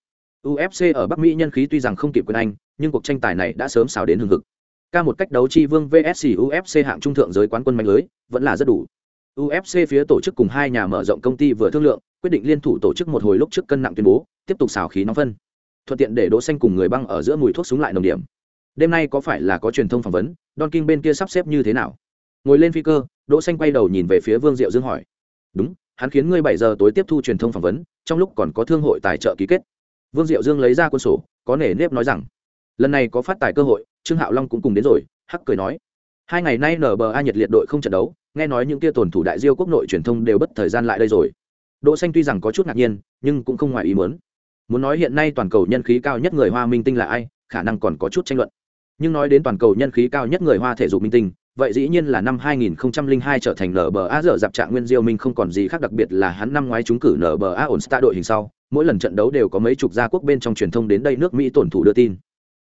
Ufc ở bắc mỹ nhân khí tuy rằng không kịp quân anh nhưng cuộc tranh tài này đã sớm xào đến hưng hực ca một cách đấu chi vương vsc ufc hạng trung thượng giới quán quân mạnh lưới, vẫn là rất đủ. Ufc phía tổ chức cùng hai nhà mở rộng công ty vừa thương lượng, quyết định liên thủ tổ chức một hồi lúc trước cân nặng tuyên bố, tiếp tục xào khí nóng phân. Thuận tiện để đỗ xanh cùng người băng ở giữa mùi thuốc súng lại nồng điểm. Đêm nay có phải là có truyền thông phỏng vấn, don king bên kia sắp xếp như thế nào? Ngồi lên phi cơ, đỗ xanh quay đầu nhìn về phía vương diệu dương hỏi. Đúng, hắn khiến ngươi bảy giờ tối tiếp thu truyền thông phỏng vấn, trong lúc còn có thương hội tài trợ ký kết. Vương diệu dương lấy ra quân sổ, có nể nếp nói rằng, lần này có phát tài cơ hội trương hạo long cũng cùng đến rồi, hắc cười nói. Hai ngày nay nba nhiệt liệt đội không trận đấu, nghe nói những kia tổn thủ đại diêu quốc nội truyền thông đều bất thời gian lại đây rồi. Đỗ xanh tuy rằng có chút ngạc nhiên, nhưng cũng không ngoài ý muốn. Muốn nói hiện nay toàn cầu nhân khí cao nhất người hoa minh tinh là ai, khả năng còn có chút tranh luận. Nhưng nói đến toàn cầu nhân khí cao nhất người hoa thể dục minh tinh, vậy dĩ nhiên là năm 2002 trở thành NBA giờ dạp trạng nguyên diêu minh không còn gì khác đặc biệt là hắn năm ngoái trúng cử NBA ổn star đội hình sau, mỗi lần trận đấu đều có mấy chục gia quốc bên trong truyền thông đến đây nước mỹ tổn thủ đưa tin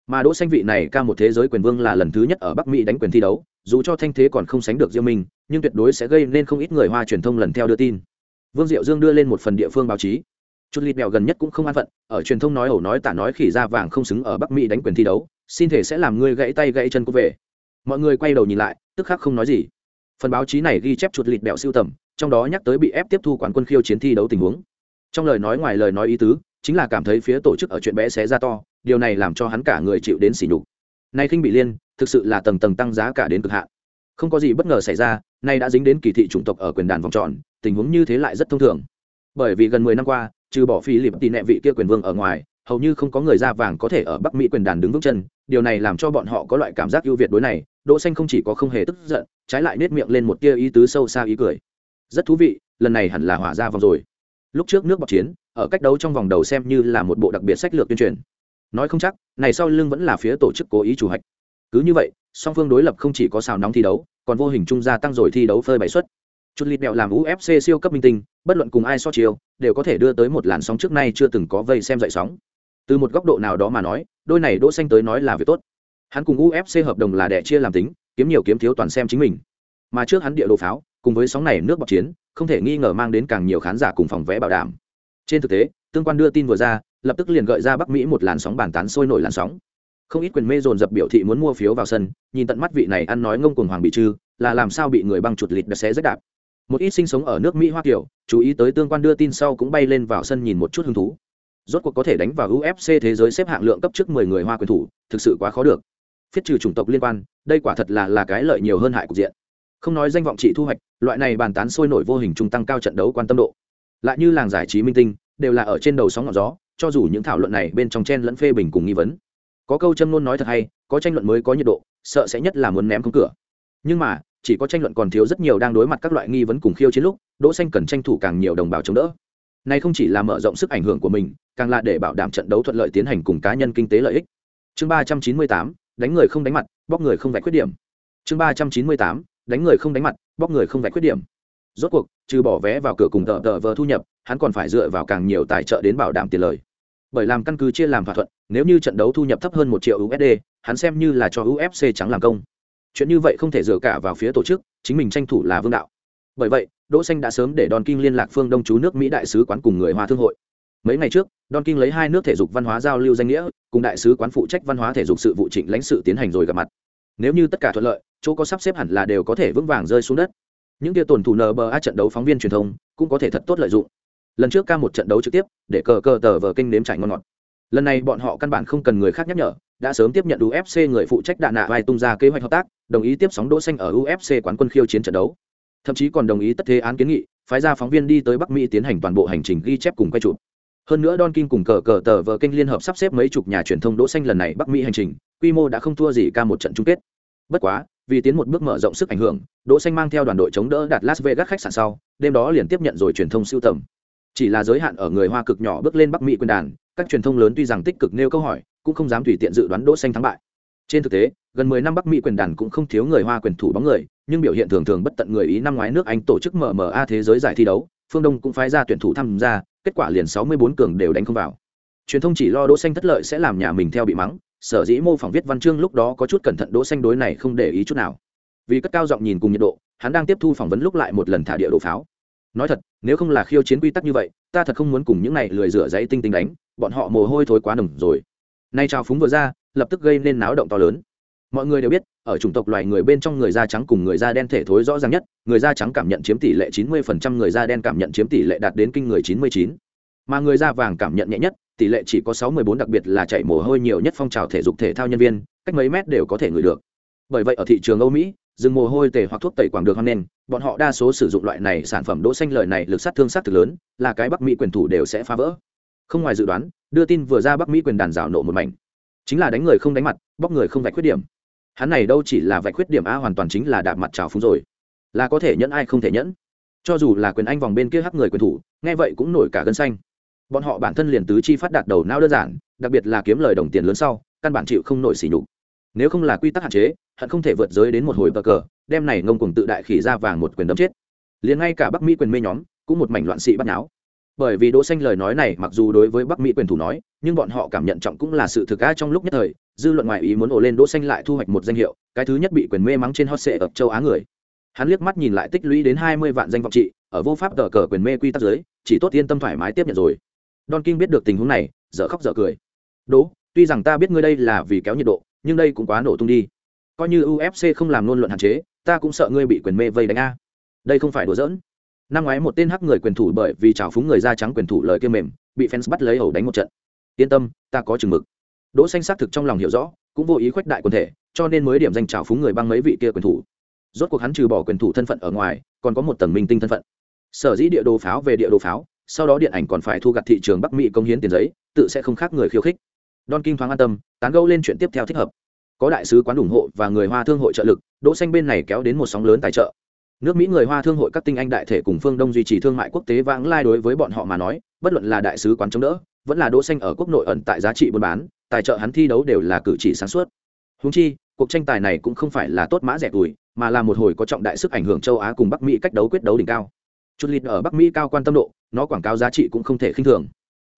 mà đỗ xanh vị này ca một thế giới quyền vương là lần thứ nhất ở bắc mỹ đánh quyền thi đấu, dù cho thanh thế còn không sánh được diêu minh, nhưng tuyệt đối sẽ gây nên không ít người hoa truyền thông lần theo đưa tin. Vương diệu dương đưa lên một phần địa phương báo chí. Chút lịt mèo gần nhất cũng không an phận, ở truyền thông nói ẩu nói tả nói khỉ ra vàng không xứng ở bắc mỹ đánh quyền thi đấu, xin thể sẽ làm ngươi gãy tay gãy chân cô về. Mọi người quay đầu nhìn lại, tức khắc không nói gì. Phần báo chí này ghi chép chuột lịt bẹo siêu tầm, trong đó nhắc tới bị ép tiếp thu quán quân khiêu chiến thi đấu tình huống. Trong lời nói ngoài lời nói ý tứ, chính là cảm thấy phía tổ chức ở chuyện bé xé ra to điều này làm cho hắn cả người chịu đến sỉ nhục. Nay khinh bị liên, thực sự là tầng tầng tăng giá cả đến cực hạn. Không có gì bất ngờ xảy ra, nay đã dính đến kỳ thị chủng tộc ở quyền đàn vòng tròn, tình huống như thế lại rất thông thường. Bởi vì gần mười năm qua, trừ bỏ phi lịp tì nẹ vị kia quyền vương ở ngoài, hầu như không có người da vàng có thể ở bắc mỹ quyền đàn đứng vững chân, điều này làm cho bọn họ có loại cảm giác ưu việt đối này, đỗ xanh không chỉ có không hề tức giận, trái lại nét miệng lên một tia ý tứ sâu xa ý cười. Rất thú vị, lần này hẳn là hỏa ra vòng rồi. Lúc trước nước bọc chiến, ở cách đấu trong vòng đầu xem như là một bộ đặc biệt sách lược tuyên truyền nói không chắc, này sau lưng vẫn là phía tổ chức cố ý chủ hạch. Cứ như vậy, song phương đối lập không chỉ có xào nóng thi đấu, còn vô hình trung gia tăng rồi thi đấu phơi bày xuất chút lịt mẹo làm ufc siêu cấp minh tinh, bất luận cùng ai so chiều đều có thể đưa tới một làn sóng trước nay chưa từng có vây xem dậy sóng. Từ một góc độ nào đó mà nói, đôi này đỗ xanh tới nói là việc tốt. Hắn cùng ufc hợp đồng là đẻ chia làm tính, kiếm nhiều kiếm thiếu toàn xem chính mình. Mà trước hắn địa đồ pháo, cùng với sóng này nước bọc chiến, không thể nghi ngờ mang đến càng nhiều khán giả cùng phòng vé bảo đảm. Trên thực tế, tương quan đưa tin vừa ra lập tức liền gợi ra bắc mỹ một làn sóng bàn tán sôi nổi làn sóng. Không ít quyền mê dồn dập biểu thị muốn mua phiếu vào sân, nhìn tận mắt vị này ăn nói ngông cuồng hoàng bị trư, là làm sao bị người băng chuột lịt đã xé rách đạp. Một ít sinh sống ở nước mỹ hoa kiều, chú ý tới tương quan đưa tin sau cũng bay lên vào sân nhìn một chút hứng thú. Rốt cuộc có thể đánh vào ufc thế giới xếp hạng lượng cấp trước mười người hoa quyền thủ, thực sự quá khó được. Phiết trừ chủng tộc liên quan, đây quả thật là là cái lợi nhiều hơn hại cục diện. Không nói danh vọng trị thu hoạch, loại này bàn tán sôi nổi vô hình trung tăng cao trận đấu quan tâm độ. Lại như làng giải trí minh tinh, đều là ở trên đầu sóng ngọn gió cho dù những thảo luận này bên trong chen lẫn phê bình cùng nghi vấn. Có câu châm ngôn nói thật hay, có tranh luận mới có nhiệt độ, sợ sẽ nhất là muốn ném không cửa. Nhưng mà, chỉ có tranh luận còn thiếu rất nhiều đang đối mặt các loại nghi vấn cùng khiêu chiến lúc, đỗ xanh cần tranh thủ càng nhiều đồng bào chống đỡ. Này không chỉ là mở rộng sức ảnh hưởng của mình, càng là để bảo đảm trận đấu thuận lợi tiến hành cùng cá nhân kinh tế lợi ích. Chương ba trăm chín mươi tám, đánh người không đánh mặt, bóc người không vạch khuyết điểm. Chương ba trăm chín mươi tám, đánh người không đánh mặt, bóc người không vạch khuyết điểm. Rốt cuộc, trừ bỏ vé vào cửa cùng tờ tờ vờ thu nhập, hắn còn phải dựa vào càng nhiều tài trợ đến bảo đảm tiền lời bởi làm căn cứ chia làm thỏa thuận, nếu như trận đấu thu nhập thấp hơn một triệu usd hắn xem như là cho ufc trắng làm công. Chuyện như vậy không thể dựa cả vào phía tổ chức, chính mình tranh thủ là vương đạo. Bởi vậy, đỗ xanh đã sớm để don king liên lạc phương đông chú nước mỹ đại sứ quán cùng người hoa thương hội. Mấy ngày trước, don king lấy hai nước thể dục văn hóa giao lưu danh nghĩa, cùng đại sứ quán phụ trách văn hóa thể dục sự vụ trịnh lãnh sự tiến hành rồi gặp mặt. Nếu như tất cả thuận lợi, chỗ có sắp xếp hẳn là đều có thể vững vàng rơi xuống đất. Những kia tổn thủ nba trận đấu phóng viên truyền thông cũng có thể thật tốt lợi dụng lần trước ca một trận đấu trực tiếp để cờ cờ tờ vờ kinh nếm trải ngon ngọt lần này bọn họ căn bản không cần người khác nhắc nhở đã sớm tiếp nhận UFC người phụ trách đạn nạ vai tung ra kế hoạch hợp tác, đồng ý tiếp sóng đỗ xanh ở UFC quán quân khiêu chiến trận đấu. Thậm chí còn đồng ý tất thế án kiến nghị, phái ra phóng viên đi tới Bắc Mỹ tiến hành toàn bộ hành trình ghi chép cùng quay chụp. Hơn nữa Don King cùng cờ cờ tờ vợ kênh liên hợp sắp xếp mấy chục nhà truyền thông đỗ xanh lần này Bắc Mỹ hành trình, quy mô đã không thua gì ca một trận chung kết. Bất quá, vì tiến một bước mở rộng sức ảnh hưởng, Đỗ Xanh mang theo đoàn đội chống đỡ đạt Las Vegas khách sạn sau, đêm đó liền tiếp nhận rồi truyền thông siêu tầm. Chỉ là giới hạn ở người Hoa cực nhỏ bước lên Bắc Mỹ quyền đàn, các truyền thông lớn tuy rằng tích cực nêu câu hỏi, cũng không dám tùy tiện dự đoán Đỗ Xanh thắng bại. Trên thực tế, gần 10 năm Bắc Mỹ quyền đàn cũng không thiếu người Hoa quyền thủ bóng người, nhưng biểu hiện thường thường bất tận người ý năm ngoái nước Anh tổ chức MMA thế giới giải thi đấu, phương Đông cũng phái ra tuyển thủ tham gia, kết quả liền 64 cường đều đánh không vào. Truyền thông chỉ lo Đỗ Xanh thất lợi sẽ làm nhà mình theo bị mắng, sở dĩ mô phỏng viết văn chương lúc đó có chút cẩn thận Đỗ Xanh đối này không để ý chút nào. Vì cất cao giọng nhìn cùng nhiệt độ, hắn đang tiếp thu phỏng vấn lúc lại một lần thả địa đổ pháo. Nói thật, nếu không là khiêu chiến quy tắc như vậy, ta thật không muốn cùng những này lười rửa giấy tinh tinh đánh, bọn họ mồ hôi thối quá nồng rồi. Nay trào phúng vừa ra, lập tức gây nên náo động to lớn. Mọi người đều biết, ở chủng tộc loài người bên trong người da trắng cùng người da đen thể thối rõ ràng nhất, người da trắng cảm nhận chiếm tỷ lệ 90%, người da đen cảm nhận chiếm tỷ lệ đạt đến kinh người 99. Mà người da vàng cảm nhận nhẹ nhất, tỷ lệ chỉ có 614 đặc biệt là chảy mồ hôi nhiều nhất phong trào thể dục thể thao nhân viên, cách mấy mét đều có thể ngửi được. Bởi vậy ở thị trường Âu Mỹ, rừng mồ hôi tề hoặc thuốc tẩy quảng được hoang nên bọn họ đa số sử dụng loại này sản phẩm đỗ xanh lợi này lực sát thương sát thực lớn, là cái bắc mỹ quyền thủ đều sẽ phá vỡ. Không ngoài dự đoán, đưa tin vừa ra bắc mỹ quyền đàn rào nộ một mảnh. Chính là đánh người không đánh mặt, bóc người không vạch khuyết điểm. Hắn này đâu chỉ là vạch khuyết điểm a, hoàn toàn chính là đạp mặt trào phúng rồi. Là có thể nhẫn ai không thể nhẫn. Cho dù là quyền anh vòng bên kia hắc người quyền thủ, nghe vậy cũng nổi cả gân xanh. Bọn họ bản thân liền tứ chi phát đạt đầu não đơn giản, đặc biệt là kiếm lời đồng tiền lớn sau, căn bản chịu không nổi xỉ nhục nếu không là quy tắc hạn chế, hận không thể vượt giới đến một hồi bờ cờ, đem này ngông cùng tự đại khỉ ra vàng một quyền đấm chết. Liền ngay cả bắc mỹ quyền mê nhóm cũng một mảnh loạn sĩ bắt nháo. Bởi vì đỗ xanh lời nói này mặc dù đối với bắc mỹ quyền thủ nói, nhưng bọn họ cảm nhận trọng cũng là sự thực ai trong lúc nhất thời, dư luận ngoại ý muốn ổ lên đỗ xanh lại thu hoạch một danh hiệu, cái thứ nhất bị quyền mê mắng trên hot sệ ở châu á người. Hắn liếc mắt nhìn lại tích lũy đến 20 vạn danh vọng trị, ở vô pháp cờ cờ quyền mê quy tắc dưới chỉ tốt yên tâm thoải mái tiếp nhận rồi. Don king biết được tình huống này, dở khóc dở cười. Đỗ, tuy rằng ta biết ngươi đây là vì kéo nhiệt độ nhưng đây cũng quá nổ tung đi. Coi như ufc không làm ngôn luận hạn chế, ta cũng sợ ngươi bị quyền mê vây đánh a. Đây không phải đùa giỡn. Năm ngoái một tên hắc người quyền thủ bởi vì trào phúng người da trắng quyền thủ lời kia mềm, bị fans bắt lấy ẩu đánh một trận. Yên tâm, ta có chừng mực. Đỗ xanh xác thực trong lòng hiểu rõ, cũng vô ý khuếch đại quần thể, cho nên mới điểm danh trào phúng người băng mấy vị kia quyền thủ. Rốt cuộc hắn trừ bỏ quyền thủ thân phận ở ngoài, còn có một tầng minh tinh thân phận. Sở dĩ địa đồ pháo về địa đồ pháo, sau đó điện ảnh còn phải thu gặt thị trường bắc mỹ công hiến tiền giấy, tự sẽ không khác người khiêu khích don kim thoáng an tâm, tán gẫu lên chuyện tiếp theo thích hợp. Có đại sứ quán ủng hộ và người hoa thương hội trợ lực, đỗ xanh bên này kéo đến một sóng lớn tài trợ. Nước mỹ người hoa thương hội các tinh anh đại thể cùng phương đông duy trì thương mại quốc tế vãng lai đối với bọn họ mà nói, bất luận là đại sứ quán chống đỡ, vẫn là đỗ xanh ở quốc nội ẩn tại giá trị buôn bán, tài trợ hắn thi đấu đều là cử chỉ sáng suốt. Huống chi, cuộc tranh tài này cũng không phải là tốt mã rẻ tuổi, mà là một hồi có trọng đại sức ảnh hưởng châu á cùng bắc mỹ cách đấu quyết đấu đỉnh cao. Chút lịt ở bắc mỹ cao quan tâm độ, nó quảng cáo giá trị cũng không thể khinh thường.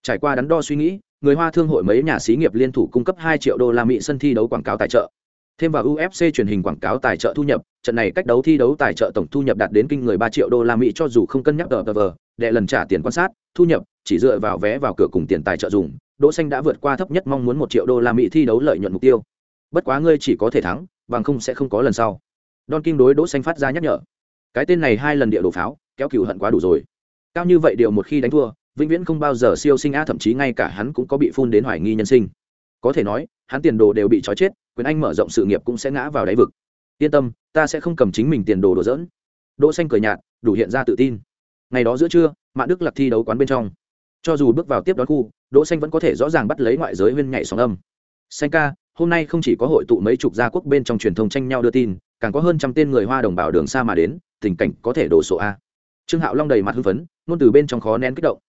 Trải qua đắn đo suy nghĩ người hoa thương hội mấy nhà xí nghiệp liên thủ cung cấp hai triệu đô la mỹ sân thi đấu quảng cáo tài trợ. Thêm vào ufc truyền hình quảng cáo tài trợ thu nhập, trận này cách đấu thi đấu tài trợ tổng thu nhập đạt đến kinh người ba triệu đô la mỹ cho dù không cân nhắc tờ tờ đệ lần trả tiền quan sát, thu nhập, chỉ dựa vào vé vào cửa cùng tiền tài trợ dùng, đỗ xanh đã vượt qua thấp nhất mong muốn một triệu đô la mỹ thi đấu lợi nhuận mục tiêu. Bất quá ngươi chỉ có thể thắng, bằng không sẽ không có lần sau. Don King đối đỗ xanh phát ra nhắc nhở. Cái tên này hai lần địa đồ pháo, kéo cừu hận quá đủ rồi. Cao như vậy điều một khi đánh thua vĩnh viễn không bao giờ siêu sinh a thậm chí ngay cả hắn cũng có bị phun đến hoài nghi nhân sinh. Có thể nói, hắn tiền đồ đều bị trói chết, quyền anh mở rộng sự nghiệp cũng sẽ ngã vào đáy vực. Yên tâm, ta sẽ không cầm chính mình tiền đồ đổ dỡn đỗ xanh cười nhạt, đủ hiện ra tự tin. Ngày đó giữa trưa, mạn đức lạc thi đấu quán bên trong. Cho dù bước vào tiếp đón khu, đỗ xanh vẫn có thể rõ ràng bắt lấy ngoại giới huyên nhảy sóng âm. Xanh ca, hôm nay không chỉ có hội tụ mấy chục gia quốc bên trong truyền thông tranh nhau đưa tin, càng có hơn trăm tên người hoa đồng bào đường xa mà đến, tình cảnh có thể đổ sổ a. Trương hạo long đầy mặt hưng phấn, ngôn từ bên trong khó nén kích động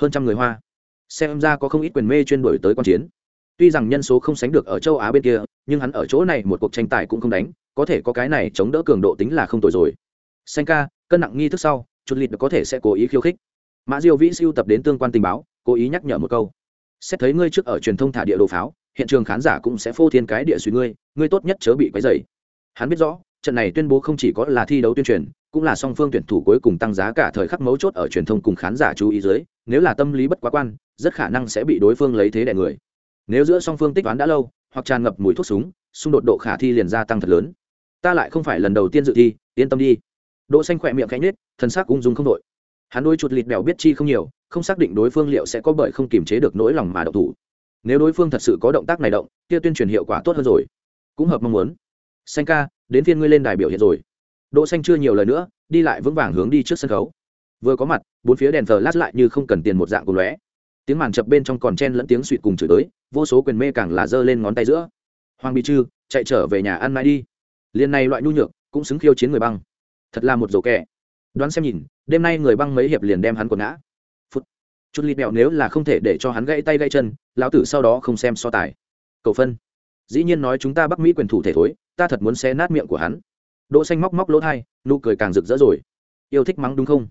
hơn trăm người hoa. Xem ra có không ít quyền mê chuyên đổi tới quan chiến. Tuy rằng nhân số không sánh được ở châu á bên kia, nhưng hắn ở chỗ này một cuộc tranh tài cũng không đánh, có thể có cái này chống đỡ cường độ tính là không tồi rồi. Xanh ca cân nặng nghi thức sau, chút lịt có thể sẽ cố ý khiêu khích. Mã diêu vĩ siêu tập đến tương quan tình báo, cố ý nhắc nhở một câu. Xét thấy ngươi trước ở truyền thông thả địa đồ pháo, hiện trường khán giả cũng sẽ phô thiên cái địa suy ngươi ngươi tốt nhất chớ bị quấy dày hắn biết rõ, trận này tuyên bố không chỉ có là thi đấu tuyên truyền cũng là song phương tuyển thủ cuối cùng tăng giá cả thời khắc mấu chốt ở truyền thông cùng khán giả chú ý dưới, nếu là tâm lý bất quá quan, rất khả năng sẽ bị đối phương lấy thế đẻ người. Nếu giữa song phương tích toán đã lâu, hoặc tràn ngập mùi thuốc súng, xung đột độ khả thi liền gia tăng thật lớn. Ta lại không phải lần đầu tiên dự thi, yên tâm đi. Đỗ xanh khỏe miệng khẽ nhếch thân sắc ung dung không đội hắn đôi chuột lịt bèo biết chi không nhiều, không xác định đối phương liệu sẽ có bởi không kiềm chế được nỗi lòng mà động thủ. Nếu đối phương thật sự có động tác này động, kia tuyên truyền hiệu quả tốt hơn rồi. Cũng hợp mong muốn. Xanh ca, đến phiên ngươi lên đài biểu hiện rồi đỗ xanh chưa nhiều lời nữa đi lại vững vàng hướng đi trước sân khấu. Vừa có mặt bốn phía đèn thờ lát lại như không cần tiền một dạng của lóe. Tiếng màn chập bên trong còn chen lẫn tiếng suỵt cùng chửi tới vô số quyền mê càng là giơ lên ngón tay giữa. Hoàng bị Trư, chạy trở về nhà ăn mai đi. Liên này loại nhu nhược cũng xứng khiêu chiến người băng. Thật là một dồ kẻ. Đoán xem nhìn đêm nay người băng mấy hiệp liền đem hắn quật ngã. Phút. Chút lịt mẹo nếu là không thể để cho hắn gãy tay gãy chân lão tử sau đó không xem so tài. Cầu phân. Dĩ nhiên nói chúng ta bắc mỹ quyền thủ thể thối ta thật muốn xé nát miệng của hắn đỗ xanh móc móc lỗ thai, nụ cười càng rực rỡ rồi. Yêu thích mắng đúng không?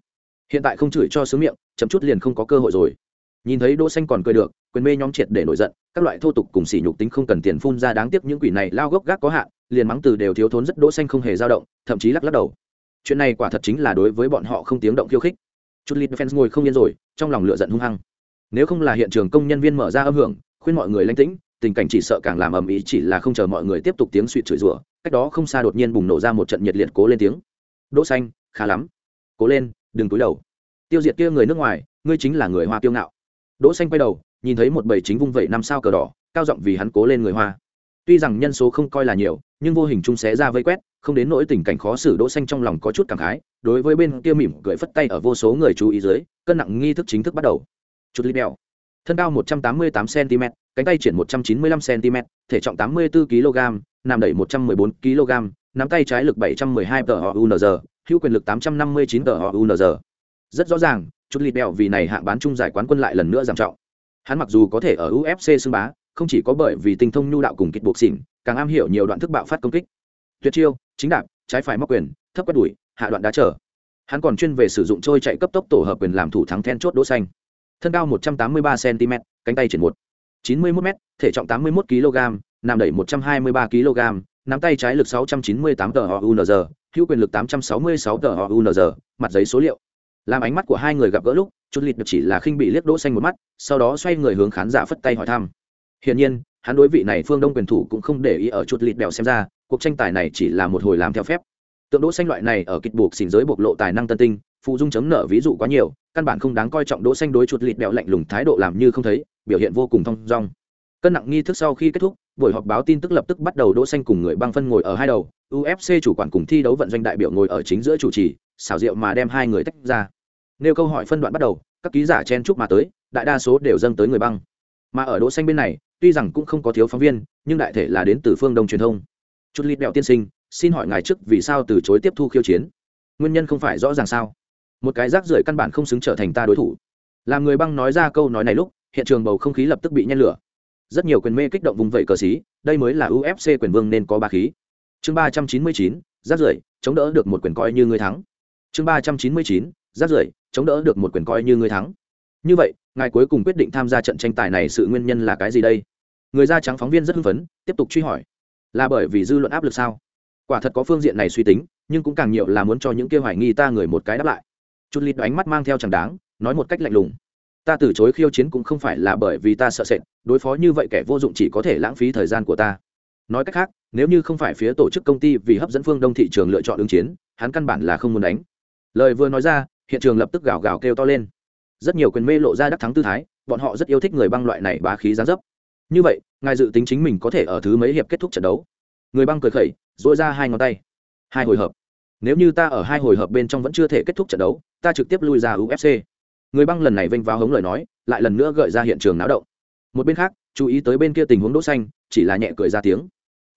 Hiện tại không chửi cho sướng miệng, chậm chút liền không có cơ hội rồi. Nhìn thấy đỗ xanh còn cười được, quyền mê nhóm triệt để nổi giận, các loại thô tục cùng sỉ nhục tính không cần tiền phun ra đáng tiếc những quỷ này lao gốc gác có hạn, liền mắng từ đều thiếu thốn rất đỗ xanh không hề dao động, thậm chí lắc lắc đầu. Chuyện này quả thật chính là đối với bọn họ không tiếng động khiêu khích. Chút lít fans ngồi không yên rồi, trong lòng lửa giận hung hăng. Nếu không là hiện trường công nhân viên mở ra âm hưởng, khuyên mọi người lãnh tĩnh, tình cảnh chỉ sợ càng làm ầm ĩ chỉ là không chờ mọi người tiếp tục tiếng suy chửi rủa cách đó không xa đột nhiên bùng nổ ra một trận nhiệt liệt cố lên tiếng. Đỗ xanh, khá lắm. Cố lên, đừng cúi đầu. Tiêu diệt kia người nước ngoài, ngươi chính là người hoa tiêu ngạo. Đỗ xanh quay đầu, nhìn thấy một bầy chính vung vẩy năm sao cờ đỏ, cao giọng vì hắn cố lên người hoa. Tuy rằng nhân số không coi là nhiều, nhưng vô hình chung xé ra vây quét, không đến nỗi tình cảnh khó xử đỗ xanh trong lòng có chút cảm khái, đối với bên kia mỉm cười phất tay ở vô số người chú ý dưới, cân nặng nghi thức chính thức bắt đầu. Chút lít đèo thân cao 188 cm cánh tay triển 195 cm thể trọng 84 kg nằm đẩy 114 kg nắm tay trái lực 712 tờ hữu quyền lực 859 tờ rất rõ ràng chút lịt bèo vì này hạng bán trung giải quán quân lại lần nữa giảm trọng. Hắn mặc dù có thể ở ufc xưng bá không chỉ có bởi vì tinh thông nhu đạo cùng kịch buộc xỉn càng am hiểu nhiều đoạn thức bạo phát công kích. Tuyệt chiêu chính đạp trái phải móc quyền thấp quét đuổi, hạ đoạn đá trở. Hắn còn chuyên về sử dụng trôi chạy cấp tốc tổ hợp quyền làm thủ thắng then chốt đỗ xanh. Thân cao 183 cm cánh tay triển một. 91 m thể trọng 81 kg nằm đẩy 123 kg, nắm tay trái lực 698 tờ unz hữu quyền lực 866 tờ mặt giấy số liệu. Làm ánh mắt của hai người gặp gỡ lúc, chút lịt được chỉ là khinh bị liếc đỗ xanh một mắt, sau đó xoay người hướng khán giả phất tay hỏi thăm. Hiển nhiên, hắn đối vị này phương đông quyền thủ cũng không để ý ở chút lịt bèo xem ra, cuộc tranh tài này chỉ là một hồi làm theo phép. Tượng đỗ xanh loại này ở kịch buộc xỉn giới bộc lộ tài năng tân tinh, phụ dung chấm nợ ví dụ quá nhiều, căn bản không đáng coi trọng đỗ xanh đối chuột lịt bèo lạnh lùng thái độ làm như không thấy, biểu hiện vô cùng thông dong cân nặng nghi thức sau khi kết thúc, buổi họp báo tin tức lập tức bắt đầu đỗ xanh cùng người băng phân ngồi ở hai đầu. Ufc chủ quản cùng thi đấu vận doanh đại biểu ngồi ở chính giữa chủ trì, xảo diệu mà đem hai người tách ra. Nêu câu hỏi phân đoạn bắt đầu, các ký giả chen chúc mà tới, đại đa số đều dâng tới người băng. Mà ở đỗ xanh bên này, tuy rằng cũng không có thiếu phóng viên, nhưng đại thể là đến từ phương đông truyền thông. Chút lít bẹo tiên sinh, xin hỏi ngài trước vì sao từ chối tiếp thu khiêu chiến? Nguyên nhân không phải rõ ràng sao? Một cái rác rưởi căn bản không xứng trở thành ta đối thủ. Làm người băng nói ra câu nói này lúc, hiện trường bầu không khí lập tức bị nhen lửa rất nhiều quyền mê kích động vùng vẫy cờ xí, đây mới là ufc quyền vương nên có ba khí. Chương ba trăm chín mươi chín, rác rưởi, chống đỡ được một quyền coi như người thắng. Chương ba trăm chín mươi chín, rác rưởi, chống đỡ được một quyền coi như người thắng. Như vậy, ngài cuối cùng quyết định tham gia trận tranh tài này sự nguyên nhân là cái gì đây? Người da trắng phóng viên rất hưng phấn, tiếp tục truy hỏi. Là bởi vì dư luận áp lực sao? Quả thật có phương diện này suy tính, nhưng cũng càng nhiều là muốn cho những kêu hoài nghi ta người một cái đáp lại. Chút lít ánh mắt mang theo chẳng đáng, nói một cách lạnh lùng ta từ chối khiêu chiến cũng không phải là bởi vì ta sợ sệt, đối phó như vậy kẻ vô dụng chỉ có thể lãng phí thời gian của ta. Nói cách khác, nếu như không phải phía tổ chức công ty vì hấp dẫn phương đông thị trường lựa chọn ứng chiến, hắn căn bản là không muốn đánh. Lời vừa nói ra, hiện trường lập tức gào gào kêu to lên. Rất nhiều quyền mê lộ ra đắc thắng tư thái, bọn họ rất yêu thích người băng loại này bá khí giá dấp. Như vậy, ngài dự tính chính mình có thể ở thứ mấy hiệp kết thúc trận đấu? Người băng cười khẩy dội ra hai ngón tay. Hai hồi hợp. Nếu như ta ở hai hồi hợp bên trong vẫn chưa thể kết thúc trận đấu, ta trực tiếp lui ra ufc người băng lần này vênh vào hống lời nói, lại lần nữa gợi ra hiện trường náo động. Một bên khác, chú ý tới bên kia tình huống đỗ xanh, chỉ là nhẹ cười ra tiếng.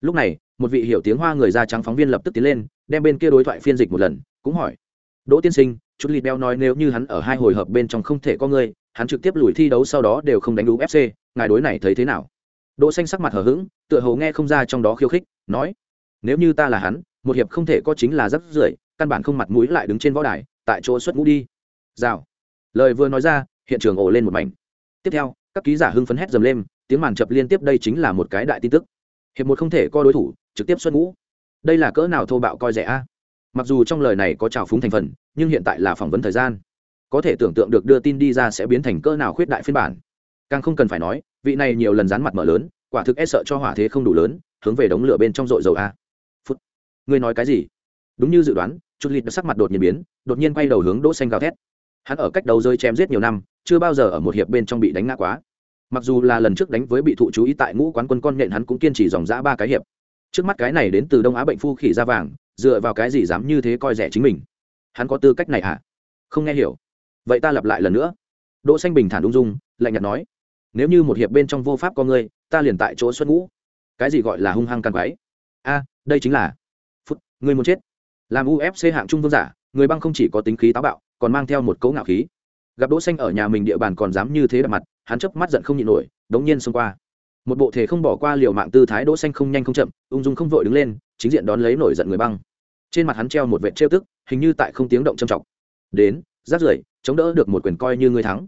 Lúc này, một vị hiểu tiếng hoa người da trắng phóng viên lập tức tiến lên, đem bên kia đối thoại phiên dịch một lần, cũng hỏi. Đỗ tiên sinh chút lịt beo nói nếu như hắn ở hai hồi hợp bên trong không thể có người, hắn trực tiếp lùi thi đấu sau đó đều không đánh đúng fc ngài đối này thấy thế nào? Đỗ xanh sắc mặt hờ hững, tựa hồ nghe không ra trong đó khiêu khích, nói. Nếu như ta là hắn, một hiệp không thể có chính là rất rưởi căn bản không mặt mũi lại đứng trên võ đài, tại chỗ xuất ngũ đi. Rào lời vừa nói ra, hiện trường ổ lên một mảnh. Tiếp theo, các ký giả hưng phấn hét dầm lên, tiếng màn chập liên tiếp đây chính là một cái đại tin tức. Hiệp một không thể co đối thủ, trực tiếp xuất ngũ. Đây là cỡ nào thô bạo coi rẻ a? Mặc dù trong lời này có trào phúng thành phần, nhưng hiện tại là phỏng vấn thời gian. Có thể tưởng tượng được đưa tin đi ra sẽ biến thành cỡ nào khuyết đại phiên bản. Càng không cần phải nói, vị này nhiều lần dán mặt mở lớn, quả thực e sợ cho hỏa thế không đủ lớn, hướng về đống lửa bên trong dội dầu a. Phút. Ngươi nói cái gì? Đúng như dự đoán chút lịt sắc mặt đột nhiên biến, đột nhiên quay đầu hướng đỗ xanh gào thét hắn ở cách đầu rơi chém giết nhiều năm, chưa bao giờ ở một hiệp bên trong bị đánh ngã quá. Mặc dù là lần trước đánh với bị thụ chú ý tại ngũ quán quân con nện hắn cũng kiên trì dòng dã ba cái hiệp. Trước mắt cái này đến từ đông á bệnh phu khỉ da vàng, dựa vào cái gì dám như thế coi rẻ chính mình? Hắn có tư cách này hả? Không nghe hiểu. Vậy ta lặp lại lần nữa. Đỗ xanh bình thản ung dung, lạnh nhạt nói, nếu như một hiệp bên trong vô pháp có ngươi, ta liền tại chỗ xuất ngũ. Cái gì gọi là hung hăng căn quái a, đây chính là, phút, ngươi muốn chết. Làm ufc hạng trung vương giả, người băng không chỉ có tính khí táo bạo còn mang theo một cấu ngạo khí. Gặp đỗ xanh ở nhà mình địa bàn còn dám như thế đập mặt, hắn chớp mắt giận không nhịn nổi, đống nhiên xông qua. Một bộ thể không bỏ qua liều mạng tư thái đỗ xanh không nhanh không chậm, ung dung không vội đứng lên, chính diện đón lấy nổi giận người băng. Trên mặt hắn treo một vệt trêu tức, hình như tại không tiếng động trầm trọng đến rát rưởi, chống đỡ được một quyền coi như người thắng.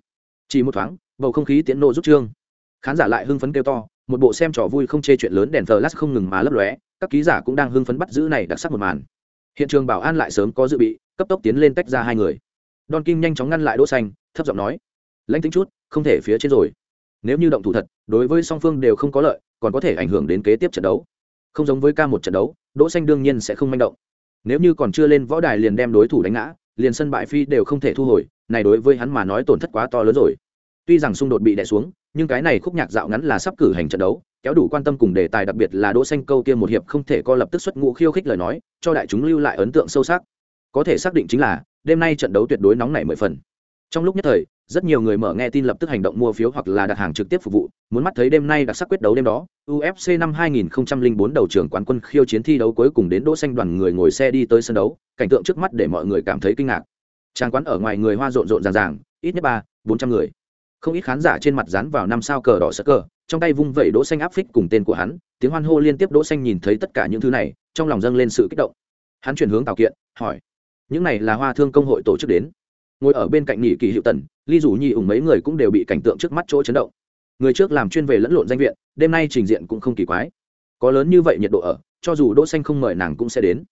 Chỉ một thoáng, bầu không khí tiến nộ rút trương. Khán giả lại hưng phấn kêu to, một bộ xem trò vui không chê chuyện lớn đèn flash không ngừng mà lấp lóe, các ký giả cũng đang hưng phấn bắt giữ này đặc sắc một màn. Hiện trường bảo an lại sớm có dự bị, cấp tốc tiến lên tách ra hai người don kim nhanh chóng ngăn lại đỗ xanh, thấp giọng nói, lãnh tính chút, không thể phía trên rồi. Nếu như động thủ thật, đối với song phương đều không có lợi, còn có thể ảnh hưởng đến kế tiếp trận đấu. Không giống với ca một trận đấu, đỗ xanh đương nhiên sẽ không manh động. Nếu như còn chưa lên võ đài liền đem đối thủ đánh ngã, liền sân bại phi đều không thể thu hồi, này đối với hắn mà nói tổn thất quá to lớn rồi. Tuy rằng xung đột bị đè xuống, nhưng cái này khúc nhạc dạo ngắn là sắp cử hành trận đấu, kéo đủ quan tâm cùng đề tài đặc biệt là đỗ xanh câu kia một hiệp không thể co lập tức xuất ngũ khiêu khích lời nói, cho đại chúng lưu lại ấn tượng sâu sắc. Có thể xác định chính là đêm nay trận đấu tuyệt đối nóng nảy mười phần. Trong lúc nhất thời, rất nhiều người mở nghe tin lập tức hành động mua phiếu hoặc là đặt hàng trực tiếp phục vụ, muốn mắt thấy đêm nay đặc sắc quyết đấu đêm đó ufc năm 2004 đầu trưởng quán quân khiêu chiến thi đấu cuối cùng đến đỗ xanh đoàn người ngồi xe đi tới sân đấu, cảnh tượng trước mắt để mọi người cảm thấy kinh ngạc. Trang quán ở ngoài người hoa rộn rộn ràng ràng, ít nhất ba, bốn trăm người. Không ít khán giả trên mặt dán vào năm sao cờ đỏ sắc cờ, trong tay vung vẩy đỗ xanh áp phích cùng tên của hắn, tiếng hoan hô liên tiếp đỗ xanh nhìn thấy tất cả những thứ này, trong lòng dâng lên sự kích động. Hắn chuyển hướng tào kiện, hỏi những này là hoa thương công hội tổ chức đến. Ngồi ở bên cạnh nghỉ kỳ hiệu tần ly dù nhi ủng mấy người cũng đều bị cảnh tượng trước mắt chỗ chấn động. Người trước làm chuyên về lẫn lộn danh viện, đêm nay trình diện cũng không kỳ quái. Có lớn như vậy nhiệt độ ở, cho dù đỗ xanh không mời nàng cũng sẽ đến.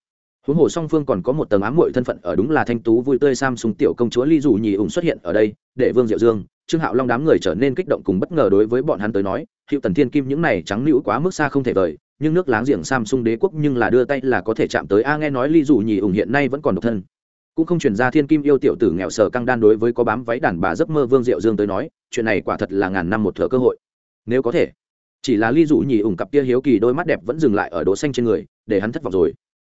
Huống hồ song phương còn có một tầng ám muội thân phận ở đúng là thanh tú vui tươi sam sùng tiểu công chúa ly dù nhì ủng xuất hiện ở đây, để vương diệu dương, trương hạo long đám người trở nên kích động cùng bất ngờ đối với bọn hắn tới nói hiệu tần thiên kim những này trắng liễu quá mức xa không thể vời nhưng nước láng giềng samsung đế quốc nhưng là đưa tay là có thể chạm tới. A, nghe nói ly dù nhì ủng hiện nay vẫn còn độc thân. Cũng không chuyển ra thiên kim yêu tiểu tử nghèo sở căng đan đối với có bám váy đàn bà giấc mơ vương diệu dương tới nói, chuyện này quả thật là ngàn năm một thợ cơ hội. Nếu có thể, chỉ là ly dụ nhì ủng cặp kia hiếu kỳ đôi mắt đẹp vẫn dừng lại ở đỗ xanh trên người, để hắn thất vọng rồi.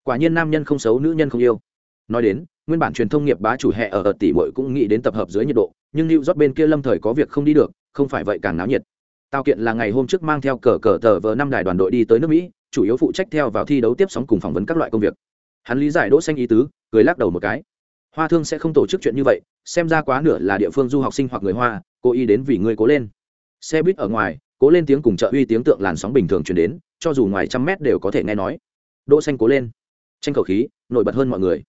Quả nhiên nam nhân không xấu, nữ nhân không yêu. Nói đến, nguyên bản truyền thông nghiệp bá chủ hệ ở ở tỷ muội cũng nghĩ đến tập hợp dưới nhiệt độ, nhưng lưu rót bên kia lâm thời có việc không đi được, không phải vậy càng náo nhiệt tao kiện là ngày hôm trước mang theo cờ cờ tờ vờ năm đài đoàn đội đi tới nước mỹ, chủ yếu phụ trách theo vào thi đấu tiếp sóng cùng phỏng vấn các loại công việc. Hắn lý giải đỗ xanh ý tứ, cười lắc đầu một cái. Hoa thương sẽ không tổ chức chuyện như vậy, xem ra quá nửa là địa phương du học sinh hoặc người hoa, cố ý đến vì ngươi cố lên. Xe buýt ở ngoài, cố lên tiếng cùng trợ uy tiếng tượng làn sóng bình thường truyền đến, cho dù ngoài trăm mét đều có thể nghe nói. Đỗ xanh cố lên. Tranh khẩu khí, nổi bật hơn mọi người.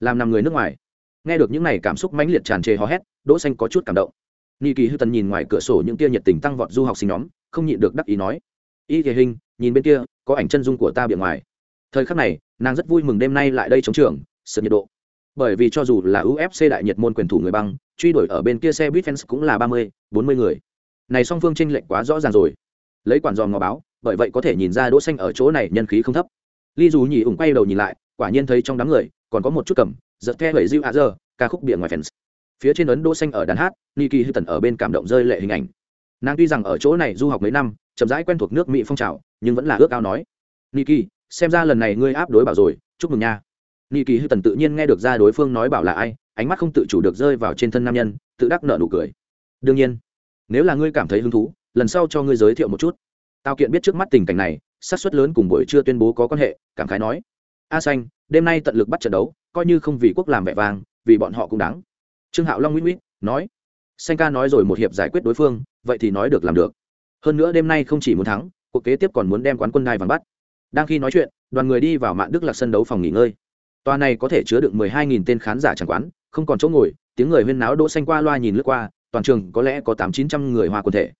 Làm nằm người nước ngoài. Nghe được những này cảm xúc mãnh liệt tràn trề hò hét, đỗ xanh có chút cảm động. Nị Kỳ Hư Tần nhìn ngoài cửa sổ những tia nhiệt tình tăng vọt du học sinh nhóm, không nhịn được đắc ý nói: "Y Kỳ Hình, nhìn bên kia, có ảnh chân dung của ta bên ngoài." Thời khắc này, nàng rất vui mừng đêm nay lại đây chống trường, sự nhiệt độ. Bởi vì cho dù là UFC đại nhiệt môn quyền thủ người băng, truy đuổi ở bên kia xe buýt fans cũng là 30, 40 người. Này song phương chênh lệch quá rõ ràng rồi. Lấy quản giòm ngó báo, bởi vậy có thể nhìn ra Đỗ Xanh ở chỗ này nhân khí không thấp. Ly Dù nhỉ ủng quay đầu nhìn lại, quả nhiên thấy trong đám người còn có một chút cầm, giật theo bảy Diu giờ ca khúc bìa ngoài fans phía trên ấn đỗ xanh ở đàn hát, niki hư ở bên cảm động rơi lệ hình ảnh. Nàng tuy rằng ở chỗ này du học mấy năm, chậm rãi quen thuộc nước mỹ phong trào, nhưng vẫn là ước ao nói. Niki, xem ra lần này ngươi áp đối bảo rồi, chúc mừng nha. Niki hư tự nhiên nghe được ra đối phương nói bảo là ai, ánh mắt không tự chủ được rơi vào trên thân nam nhân, tự đắc nở nụ cười. Đương nhiên, nếu là ngươi cảm thấy hứng thú, lần sau cho ngươi giới thiệu một chút. Tao kiện biết trước mắt tình cảnh này sát suất lớn cùng buổi trưa tuyên bố có quan hệ, cảm khái nói. A xanh, đêm nay tận lực bắt trận đấu, coi như không vì quốc làm vẻ vang, vì bọn họ cũng đáng trương hạo long nguyễn nguyễn nói xanh ca nói rồi một hiệp giải quyết đối phương, vậy thì nói được làm được. Hơn nữa đêm nay không chỉ muốn thắng, cuộc kế tiếp còn muốn đem quán quân đai vàng bắt. Đang khi nói chuyện, đoàn người đi vào mạng đức lạc sân đấu phòng nghỉ ngơi. Tòa này có thể chứa được mười hai nghìn tên khán giả chẳng quán, không còn chỗ ngồi, tiếng người huyên náo đỗ xanh qua loa nhìn lướt qua, toàn trường có lẽ có tám chín trăm người hoa quân thể.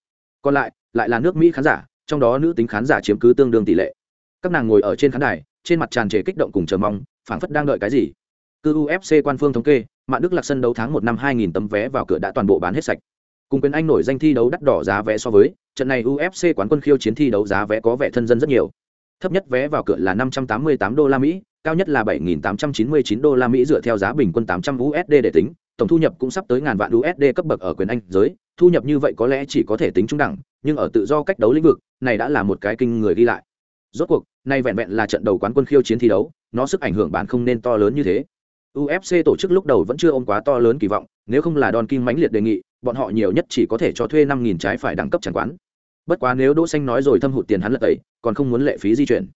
Còn lại lại là nước mỹ khán giả, trong đó nữ tính khán giả chiếm cứ tương đương tỷ lệ. Các nàng ngồi ở trên khán đài, trên mặt tràn trề kích động cùng chờ mong, phảng phất đang đợi cái gì cư ufc quan phương thống kê mạng đức lạc sân đấu tháng một năm hai nghìn tấm vé vào cửa đã toàn bộ bán hết sạch. Cùng quyền anh nổi danh thi đấu đắt đỏ giá vé so với, trận này ufc quán quân khiêu chiến thi đấu giá vé có vẻ thân dân rất nhiều. Thấp nhất vé vào cửa là năm trăm tám mươi tám đô la mỹ, cao nhất là bảy nghìn tám trăm chín mươi chín đô la mỹ dựa theo giá bình quân tám trăm usd để tính, tổng thu nhập cũng sắp tới ngàn vạn usd cấp bậc ở quyền anh giới. Thu nhập như vậy có lẽ chỉ có thể tính trung đẳng, nhưng ở tự do cách đấu lĩnh vực, này đã là một cái kinh người đi lại. Rốt cuộc nay vẹn vẹn là trận đầu quán quân khiêu chiến thi đấu, nó sức ảnh hưởng bạn không nên to lớn như thế ufc tổ chức lúc đầu vẫn chưa ôm quá to lớn kỳ vọng, nếu không là Don King mãnh liệt đề nghị, bọn họ nhiều nhất chỉ có thể cho thuê năm nghìn trái phải đẳng cấp chẳng quán. Bất quá nếu đỗ xanh nói rồi thâm hụt tiền hắn lật tẩy, còn không muốn lệ phí di chuyển.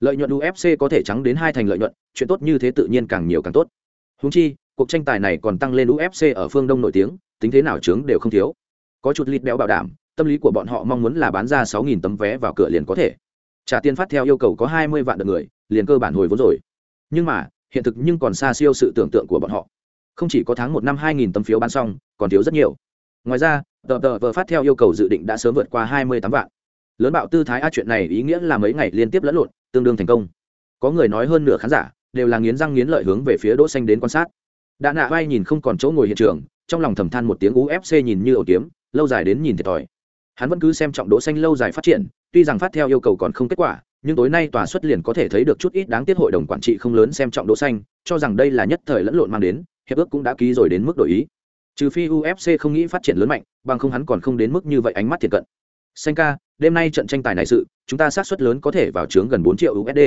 Lợi nhuận ufc có thể trắng đến hai thành lợi nhuận, chuyện tốt như thế tự nhiên càng nhiều càng tốt. Huống chi, cuộc tranh tài này còn tăng lên ufc ở phương đông nổi tiếng, tính thế nào chướng đều không thiếu. Có chút lịt béo bảo đảm, tâm lý của bọn họ mong muốn là bán ra sáu nghìn tấm vé vào cửa liền có thể. Trả tiền phát theo yêu cầu có hai mươi vạn lượt người, liền cơ bản hồi vốn rồi. Nhưng mà hiện thực nhưng còn xa siêu sự tưởng tượng của bọn họ. Không chỉ có tháng một năm hai nghìn tấm phiếu bán xong, còn thiếu rất nhiều. Ngoài ra, tờ tờ vờ phát theo yêu cầu dự định đã sớm vượt qua hai mươi tám vạn. Lớn bạo tư thái, a, chuyện này ý nghĩa là mấy ngày liên tiếp lẫn lộn, tương đương thành công. Có người nói hơn nửa khán giả đều là nghiến răng nghiến lợi hướng về phía đỗ xanh đến quan sát. Đã nạ vai nhìn không còn chỗ ngồi hiện trường, trong lòng thầm than một tiếng ufc nhìn như ổ kiếm, lâu dài đến nhìn thiệt thòi. Hắn vẫn cứ xem trọng đỗ xanh lâu dài phát triển, tuy rằng phát theo yêu cầu còn không kết quả nhưng tối nay tòa xuất liền có thể thấy được chút ít đáng tiếc hội đồng quản trị không lớn xem trọng đỗ xanh, cho rằng đây là nhất thời lẫn lộn mang đến, hiệp ước cũng đã ký rồi đến mức đổi ý. Trừ phi ufc không nghĩ phát triển lớn mạnh, bằng không hắn còn không đến mức như vậy ánh mắt thiệt cận. Xanh ca, đêm nay trận tranh tài này sự, chúng ta xác suất lớn có thể vào trướng gần 4 triệu usd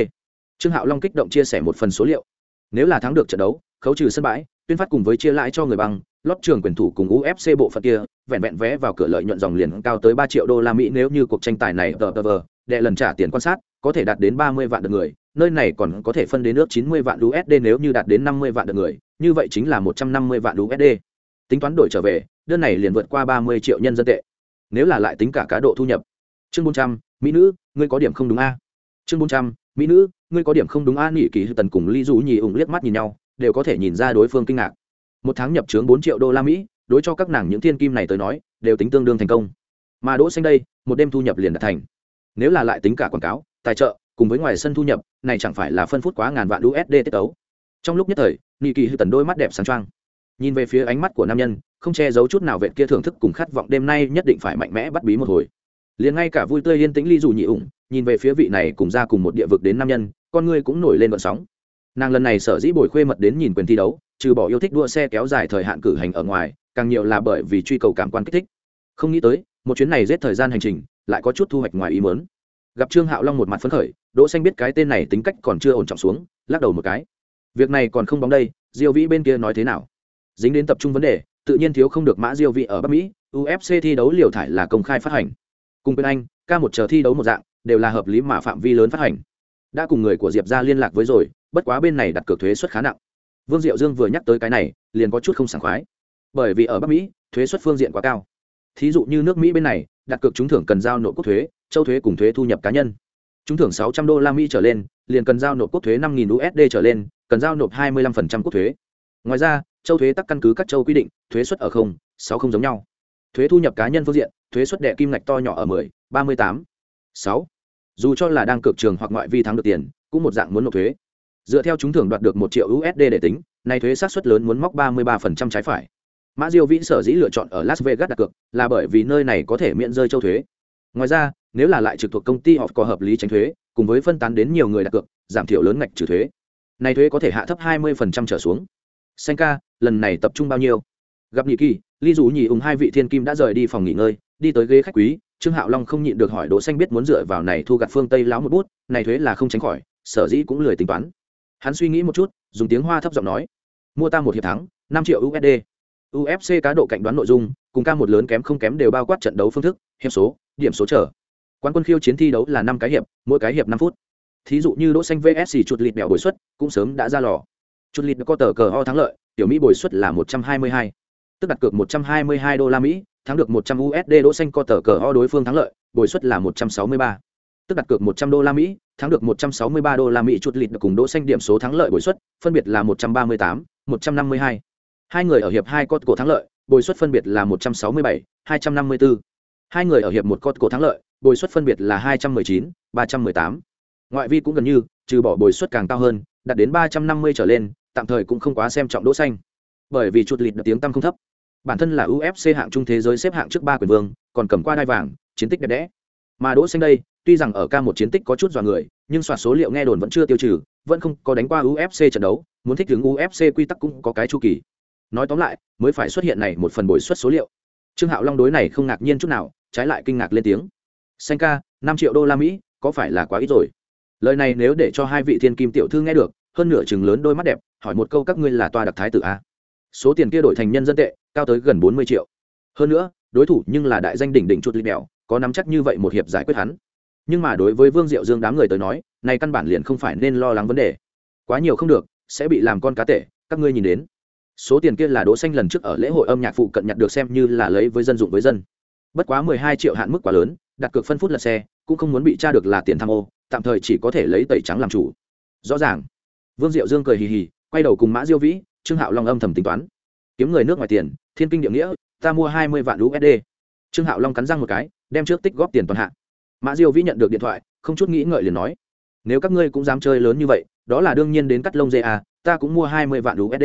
trương hạo long kích động chia sẻ một phần số liệu. Nếu là thắng được trận đấu, khấu trừ sân bãi, tuyên phát cùng với chia lãi cho người bằng, lót trường quyền thủ cùng ufc bộ phận kia, vẹn vẹn vé vào cửa lợi nhuận dòng liền cao tới ba triệu đô la mỹ nếu như cuộc tranh tài này tờ tờ vờ đệ lần trả tiền quan sát, có thể đạt đến ba mươi vạn lượt người, nơi này còn có thể phân đến nước chín mươi vạn usd nếu như đạt đến năm mươi vạn lượt người, như vậy chính là một trăm năm mươi vạn usd tính toán đổi trở về, đơn này liền vượt qua ba mươi triệu nhân dân tệ. Nếu là lại tính cả cá độ thu nhập. Chương bốn trăm, mỹ nữ, ngươi có điểm không đúng a? Chương bốn trăm, mỹ nữ, ngươi có điểm không đúng a? Nghỉ kỳ tần cùng ly dù nhì ủng liếc mắt nhìn nhau, đều có thể nhìn ra đối phương kinh ngạc. Một tháng nhập trướng bốn triệu đô la mỹ, đối cho các nàng những thiên kim này tới nói, đều tính tương đương thành công. Mà đỗ xanh đây, một đêm thu nhập liền đạt thành nếu là lại tính cả quảng cáo, tài trợ, cùng với ngoài sân thu nhập, này chẳng phải là phân phút quá ngàn vạn usd tiết tấu. Trong lúc nhất thời, nghị kỳ hư tần đôi mắt đẹp sáng trang nhìn về phía ánh mắt của nam nhân, không che giấu chút nào vệ kia thưởng thức cùng khát vọng đêm nay nhất định phải mạnh mẽ bắt bí một hồi. Liền ngay cả vui tươi yên tĩnh ly dù nhị ủng, nhìn về phía vị này cùng ra cùng một địa vực đến nam nhân, con ngươi cũng nổi lên vận sóng. Nàng lần này sở dĩ bồi khuê mật đến nhìn quyền thi đấu, trừ bỏ yêu thích đua xe kéo dài thời hạn cử hành ở ngoài, càng nhiều là bởi vì truy cầu cảm quan kích thích. Không nghĩ tới, một chuyến này giết thời gian hành trình lại có chút thu hoạch ngoài ý mớn gặp trương hạo long một mặt phấn khởi, đỗ xanh biết cái tên này tính cách còn chưa ổn trọng xuống, lắc đầu một cái. Việc này còn không bóng đây, diêu vĩ bên kia nói thế nào? Dính đến tập trung vấn đề, tự nhiên thiếu không được mã diêu vĩ ở bắc mỹ ufc thi đấu liều thải là công khai phát hành. Cùng bên anh, ca một chờ thi đấu một dạng, đều là hợp lý mà phạm vi lớn phát hành. Đã cùng người của diệp ra liên lạc với rồi, bất quá bên này đặt cược thuế suất khá nặng. Vương diệu dương vừa nhắc tới cái này, liền có chút không sảng khoái. Bởi vì ở bắc mỹ, thuế suất phương diện quá cao. Thí dụ như nước mỹ bên này đặt cược trúng thưởng cần giao nộp quốc thuế, châu thuế cùng thuế thu nhập cá nhân. Trúng thưởng sáu trăm đô la mỹ trở lên, liền cần giao nộp quốc thuế năm usd trở lên, cần giao nộp hai mươi 25% quốc thuế. Ngoài ra, châu thuế tắc căn cứ các châu quy định, thuế suất ở không, sáu không giống nhau. Thuế thu nhập cá nhân phương diện, thuế suất đệ kim ngạch to nhỏ ở mười, ba mươi tám. Sáu. Dù cho là đang cược trường hoặc ngoại vi thắng được tiền, cũng một dạng muốn nộp thuế. Dựa theo chúng thưởng đoạt được một triệu usd để tính này thuế sát suất lớn muốn móc ba mươi 33% trái phải mã diêu vĩ sở dĩ lựa chọn ở las vegas đặt cược là bởi vì nơi này có thể miễn rơi châu thuế. Ngoài ra, nếu là lại trực thuộc công ty họ có hợp lý tránh thuế, cùng với phân tán đến nhiều người đặt cược, giảm thiểu lớn ngạch trừ thuế. Này thuế có thể hạ thấp 20% trở xuống. Xanh ca, lần này tập trung bao nhiêu? Gặp nhị kỳ ly dù nhị ủng hai vị thiên kim đã rời đi phòng nghỉ ngơi, đi tới ghế khách quý, trương hạo long không nhịn được hỏi đỗ xanh biết muốn dựa vào này thu gặt phương tây láo một bút, này thuế là không tránh khỏi, sở dĩ cũng lười tính toán. Hắn suy nghĩ một chút, dùng tiếng hoa thấp giọng nói, mua ta một hiệp thắng, năm triệu usd UFC cá độ cạnh đoán nội dung, cùng ca một lớn kém không kém đều bao quát trận đấu phương thức, hiệp số, điểm số trở. Quán quân khiêu chiến thi đấu là năm cái hiệp, mỗi cái hiệp năm phút. Thí dụ như Đỗ xanh VS chuột lịt bèo bồi suất, cũng sớm đã ra lò. Chuột lịt có tờ cờ ho thắng lợi, tiểu Mỹ bồi suất là 122. Tức đặt cược 122 đô la Mỹ, thắng được 100 USD Đỗ xanh có tờ cờ ho đối phương thắng lợi, bồi suất là 163. Tức đặt cược 100 đô la Mỹ, thắng được 163 đô la Mỹ chuột lịt cùng Đỗ xanh điểm số thắng lợi bồi suất, phân biệt là 138, 152 hai người ở hiệp hai cốt cổ thắng lợi, bồi suất phân biệt là một trăm sáu mươi bảy, hai trăm năm mươi bốn hai người ở hiệp một cốt cổ thắng lợi, bồi suất phân biệt là hai trăm mười chín, ba trăm mười tám. Ngoại vi cũng gần như, trừ bỏ bồi suất càng cao hơn, đạt đến ba trăm năm mươi trở lên, tạm thời cũng không quá xem trọng đỗ xanh. Bởi vì chuột lịt được tiếng tăm không thấp. Bản thân là ufc hạng trung thế giới xếp hạng trước ba quyền vương, còn cầm qua đai vàng, chiến tích đẹp đẽ. Mà đỗ xanh đây, tuy rằng ở ca một chiến tích có chút dọa người, nhưng soạt số liệu nghe đồn vẫn chưa tiêu trừ, vẫn không có đánh qua ufc trận đấu, muốn thích ứng ufc quy tắc cũng có cái chu kỳ nói tóm lại, mới phải xuất hiện này một phần bồi xuất số liệu. Trương hạo long đối này không ngạc nhiên chút nào, trái lại kinh ngạc lên tiếng. Xanh ca, năm triệu đô la mỹ, có phải là quá ít rồi? Lời này nếu để cho hai vị thiên kim tiểu thư nghe được, hơn nửa chừng lớn đôi mắt đẹp, hỏi một câu các ngươi là toa đặc thái tử a? Số tiền kia đổi thành nhân dân tệ, cao tới gần bốn mươi triệu. Hơn nữa, đối thủ nhưng là đại danh đỉnh đỉnh chuột lịch mèo có nắm chắc như vậy một hiệp giải quyết hắn. Nhưng mà đối với vương diệu dương đám người tới nói, này căn bản liền không phải nên lo lắng vấn đề. Quá nhiều không được, sẽ bị làm con cá tệ các ngươi nhìn đến số tiền kia là đỗ xanh lần trước ở lễ hội âm nhạc phụ cận nhặt được xem như là lấy với dân dụng với dân. Bất quá mười hai triệu hạn mức quá lớn đặt cược phân phút là xe cũng không muốn bị tra được là tiền tham ô tạm thời chỉ có thể lấy tẩy trắng làm chủ. Rõ ràng. Vương diệu dương cười hì hì quay đầu cùng mã diêu vĩ trương hạo long âm thầm tính toán. Kiếm người nước ngoài tiền thiên kinh địa nghĩa ta mua hai mươi vạn usd trương hạo long cắn răng một cái đem trước tích góp tiền toàn hạ. Mã diêu vĩ nhận được điện thoại không chút nghĩ ngợi liền nói nếu các ngươi cũng dám chơi lớn như vậy đó là đương nhiên đến cắt lông dê à, ta cũng mua hai mươi vạn usd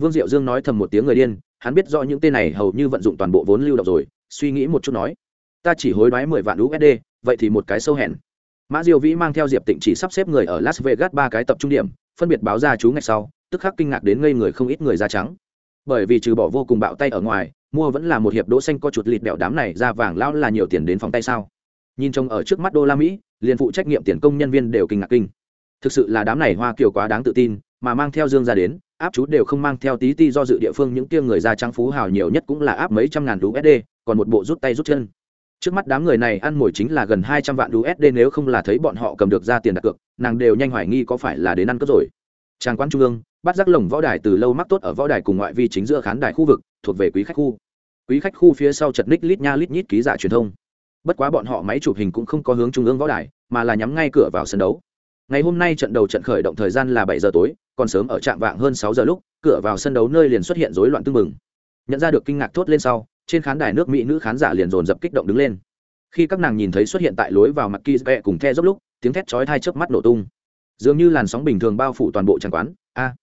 vương diệu dương nói thầm một tiếng người điên, hắn biết rõ những tên này hầu như vận dụng toàn bộ vốn lưu động rồi, suy nghĩ một chút nói, ta chỉ hối đoái mười vạn usd vậy thì một cái sâu hẹn. Mã diêu vĩ mang theo diệp tịnh chỉ sắp xếp người ở las vegas ba cái tập trung điểm, phân biệt báo ra chú ngày sau, tức khắc kinh ngạc đến ngây người không ít người da trắng. Bởi vì trừ bỏ vô cùng bạo tay ở ngoài, mua vẫn là một hiệp đỗ xanh có chuột lịt bẹo đám này ra vàng lão là nhiều tiền đến phòng tay sao? Nhìn trông ở trước mắt đô la mỹ, liền phụ trách nhiệm tiền công nhân viên đều kinh ngạc kinh. Thực sự là đám này hoa kiều quá đáng tự tin, mà mang theo dương ra đến áp chú đều không mang theo tí ti do dự địa phương, những kia người da trắng phú hào nhiều nhất cũng là áp mấy trăm ngàn usd còn một bộ rút tay rút chân. Trước mắt đám người này ăn mồi chính là gần hai trăm vạn usd nếu không là thấy bọn họ cầm được ra tiền đặt cược, nàng đều nhanh hoài nghi có phải là đến ăn cướp rồi. Tràng quán trung ương, bắt giác lồng võ đài từ lâu mắc tốt ở võ đài cùng ngoại vi chính giữa khán đài khu vực, thuộc về quý khách khu. Quý khách khu phía sau chật ních lít nha lít nhít ký giả truyền thông. Bất quá bọn họ máy chụp hình cũng không có hướng trung ương võ đài, mà là nhắm ngay cửa vào sân đấu. Ngày hôm nay trận đầu trận khởi động thời gian là bảy giờ tối còn sớm ở trạm vạng hơn sáu giờ lúc, cửa vào sân đấu nơi liền xuất hiện rối loạn tưng mừng nhận ra được kinh ngạc thốt lên sau, trên khán đài nước mỹ nữ khán giả liền dồn dập kích động đứng lên. Khi các nàng nhìn thấy xuất hiện tại lối vào mặt kỳ vẹ cùng the dốc lúc, tiếng thét chói thai chớp mắt nổ tung. Dường như làn sóng bình thường bao phủ toàn bộ tràng quán. A!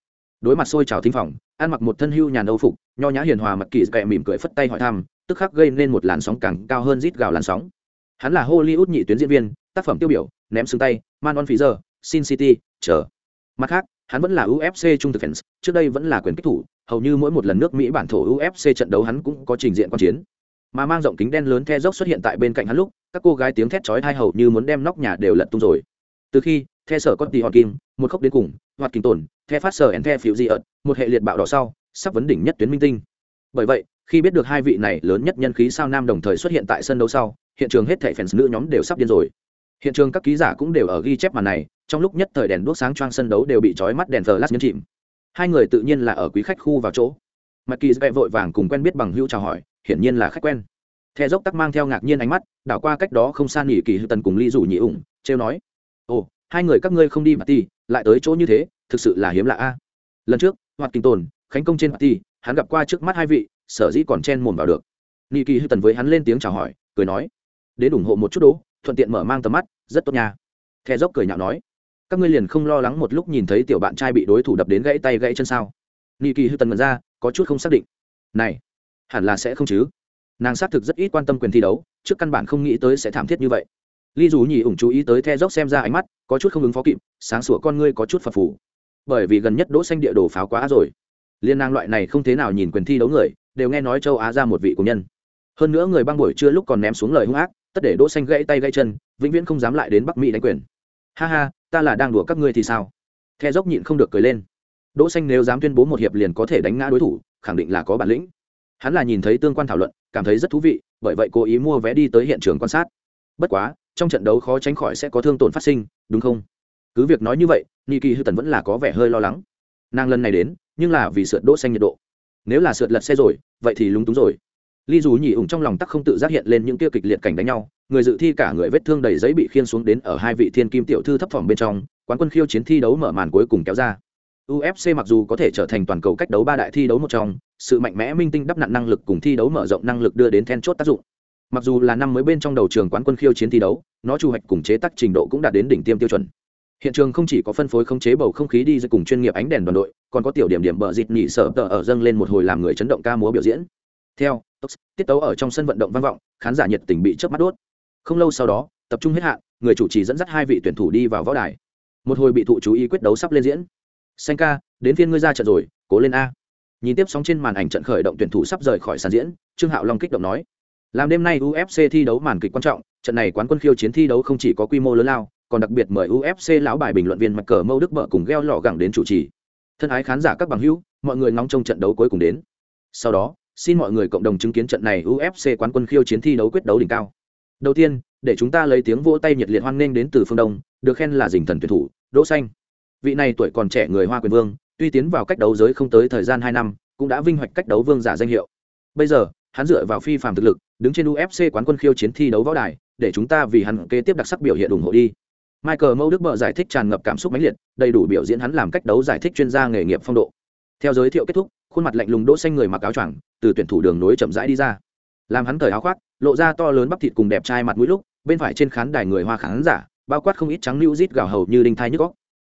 Đối mặt sôi trào thính phòng, ăn mặc một thân hưu nhà nâu phục, nho nhã hiền hòa mặt kỳ vẹ mỉm cười phất tay hỏi thăm, tức khắc gây nên một làn sóng càng cao hơn rít gào làn sóng. Hắn là hollywood nhị tuyến diễn viên, tác phẩm tiêu biểu, ném xương tay, man on phí giờ sin city, chờ. Mặt khác hắn vẫn là ufc trung thực fans, trước đây vẫn là quyền kích thủ, hầu như mỗi một lần nước mỹ bản thổ ufc trận đấu hắn cũng có trình diện quan chiến. Mà mang rộng kính đen lớn the dốc xuất hiện tại bên cạnh hắn lúc, các cô gái tiếng thét chói tai hầu như muốn đem nóc nhà đều lật tung rồi. Từ khi, the sở con tỷ hòn kim một khốc đến cùng hoạt kinh tổn the phát sở and the phiếu di ợt, một hệ liệt bạo đỏ sau, sắp vấn đỉnh nhất tuyến minh tinh. Bởi vậy, khi biết được hai vị này lớn nhất nhân khí sao nam đồng thời xuất hiện tại sân đấu sau, hiện trường hết thảy fans nữ nhóm đều sắp điên rồi. Hiện trường các ký giả cũng đều ở ghi chép màn này trong lúc nhất thời đèn đuốc sáng choang sân đấu đều bị trói mắt đèn flash nhấn chìm. Hai người tự nhiên là ở quý khách khu vào chỗ. Mặt kỳ vẽ vội vàng cùng quen biết bằng hữu chào hỏi, hiển nhiên là khách quen. The dốc tắc mang theo ngạc nhiên ánh mắt, đảo qua cách đó không xa nghỉ kỳ hữu tần cùng ly rủ nhị ủng, trêu nói, ồ, hai người các ngươi không đi mặt ti, lại tới chỗ như thế, thực sự là hiếm lạ a. Lần trước, hoạt kinh tồn, khánh công trên ti hắn gặp qua trước mắt hai vị, sở dĩ còn chen mồm vào được. Nghỉ kỳ hữu tần với hắn lên tiếng chào hỏi, cười nói, đến ủng hộ một chút đố, thuận tiện mở mang tầm mắt, rất tốt nha. The dốc cười nhạo nói các ngươi liền không lo lắng một lúc nhìn thấy tiểu bạn trai bị đối thủ đập đến gãy tay gãy chân sao? Nghi kỳ hư tần mật ra, có chút không xác định. Này, hẳn là sẽ không chứ. Nàng xác thực rất ít quan tâm quyền thi đấu, trước căn bản không nghĩ tới sẽ thảm thiết như vậy. Ly dù nhì ủng chú ý tới the dốc xem ra ánh mắt, có chút không ứng phó kịp, sáng sủa con ngươi có chút phập phù. Bởi vì gần nhất đỗ xanh địa đồ pháo quá rồi. Liên nàng loại này không thế nào nhìn quyền thi đấu người, đều nghe nói châu á ra một vị cùng nhân. Hơn nữa người băng buổi trưa lúc còn ném xuống lời hung ác, tất để đỗ xanh gãy tay gãy chân, vĩnh viễn không dám lại đến bắc mỹ đánh quyền. Ha ha ta là đang đùa các ngươi thì sao? The dốc nhịn không được cười lên. Đỗ xanh nếu dám tuyên bố một hiệp liền có thể đánh ngã đối thủ, khẳng định là có bản lĩnh. Hắn là nhìn thấy tương quan thảo luận, cảm thấy rất thú vị, bởi vậy cố ý mua vé đi tới hiện trường quan sát. Bất quá, trong trận đấu khó tránh khỏi sẽ có thương tổn phát sinh, đúng không? Cứ việc nói như vậy, Niki hư tần vẫn là có vẻ hơi lo lắng. Nàng lần này đến, nhưng là vì sượt đỗ xanh nhiệt độ. Nếu là sượt lật xe rồi, vậy thì lúng túng rồi. Ly dù nhỉ ủng trong lòng tắc không tự giác hiện lên những kia kịch liệt cảnh đánh nhau người dự thi cả người vết thương đầy giấy bị khiên xuống đến ở hai vị thiên kim tiểu thư thấp phòng bên trong, quán quân khiêu chiến thi đấu mở màn cuối cùng kéo ra. Ufc mặc dù có thể trở thành toàn cầu cách đấu ba đại thi đấu một trong, sự mạnh mẽ minh tinh đắp nặn năng lực cùng thi đấu mở rộng năng lực đưa đến then chốt tác dụng. Mặc dù là năm mới bên trong đầu trường quán quân khiêu chiến thi đấu, nó chu hoạch cùng chế tác trình độ cũng đạt đến đỉnh tiêm tiêu chuẩn. Hiện trường không chỉ có phân phối khống chế bầu không khí đi dưới cùng chuyên nghiệp ánh đèn đoàn đội, còn có tiểu điểm điểm bờ dịt nhị sở tờ ở dâng lên một hồi làm người chấn động ca múa biểu diễn. Theo tiết tấu ở trong sân vận động vang vọng, khán giả nhiệt tình bị chớp mắt đốt không lâu sau đó, tập trung hết hạn, người chủ trì dẫn dắt hai vị tuyển thủ đi vào võ đài. Một hồi bị thụ chú ý quyết đấu sắp lên diễn. Xanh ca, đến phiên ngươi ra trận rồi, cố lên a. Nhìn tiếp sóng trên màn ảnh trận khởi động tuyển thủ sắp rời khỏi sàn diễn, trương hạo long kích động nói. Làm đêm nay ufc thi đấu màn kịch quan trọng, trận này quán quân khiêu chiến thi đấu không chỉ có quy mô lớn lao, còn đặc biệt mời ufc lão bài bình luận viên mặt cờ mâu đức bợ cùng gheo lò gẳng đến chủ trì. Thân ái khán giả các bằng hữu, mọi người ngóng trong trận đấu cuối cùng đến. Sau đó, xin mọi người cộng đồng chứng kiến trận này ufc quán quân khiêu chiến thi đấu quyết đấu đỉnh cao đầu tiên, để chúng ta lấy tiếng vỗ tay nhiệt liệt hoan nghênh đến từ phương đông, được khen là dình thần tuyển thủ, đỗ xanh. Vị này tuổi còn trẻ người hoa quyền vương, tuy tiến vào cách đấu giới không tới thời gian hai năm, cũng đã vinh hoạch cách đấu vương giả danh hiệu. Bây giờ, hắn dựa vào phi phàm thực lực, đứng trên ufc quán quân khiêu chiến thi đấu võ đài, để chúng ta vì hắn kế tiếp đặc sắc biểu hiện ủng hộ đi. Michael mâu đức bợ giải thích tràn ngập cảm xúc mãnh liệt, đầy đủ biểu diễn hắn làm cách đấu giải thích chuyên gia nghề nghiệp phong độ. Theo giới thiệu kết thúc, khuôn mặt lạnh lùng đỗ xanh người mặc áo choàng, từ tuyển thủ đường nối chậm rãi đi ra làm hắn cởi áo khoác, lộ ra to lớn bắp thịt cùng đẹp trai mặt mũi lúc, bên phải trên khán đài người hoa khán giả, bao quát không ít trắng lưu rít gào hầu như đinh thai nhức góc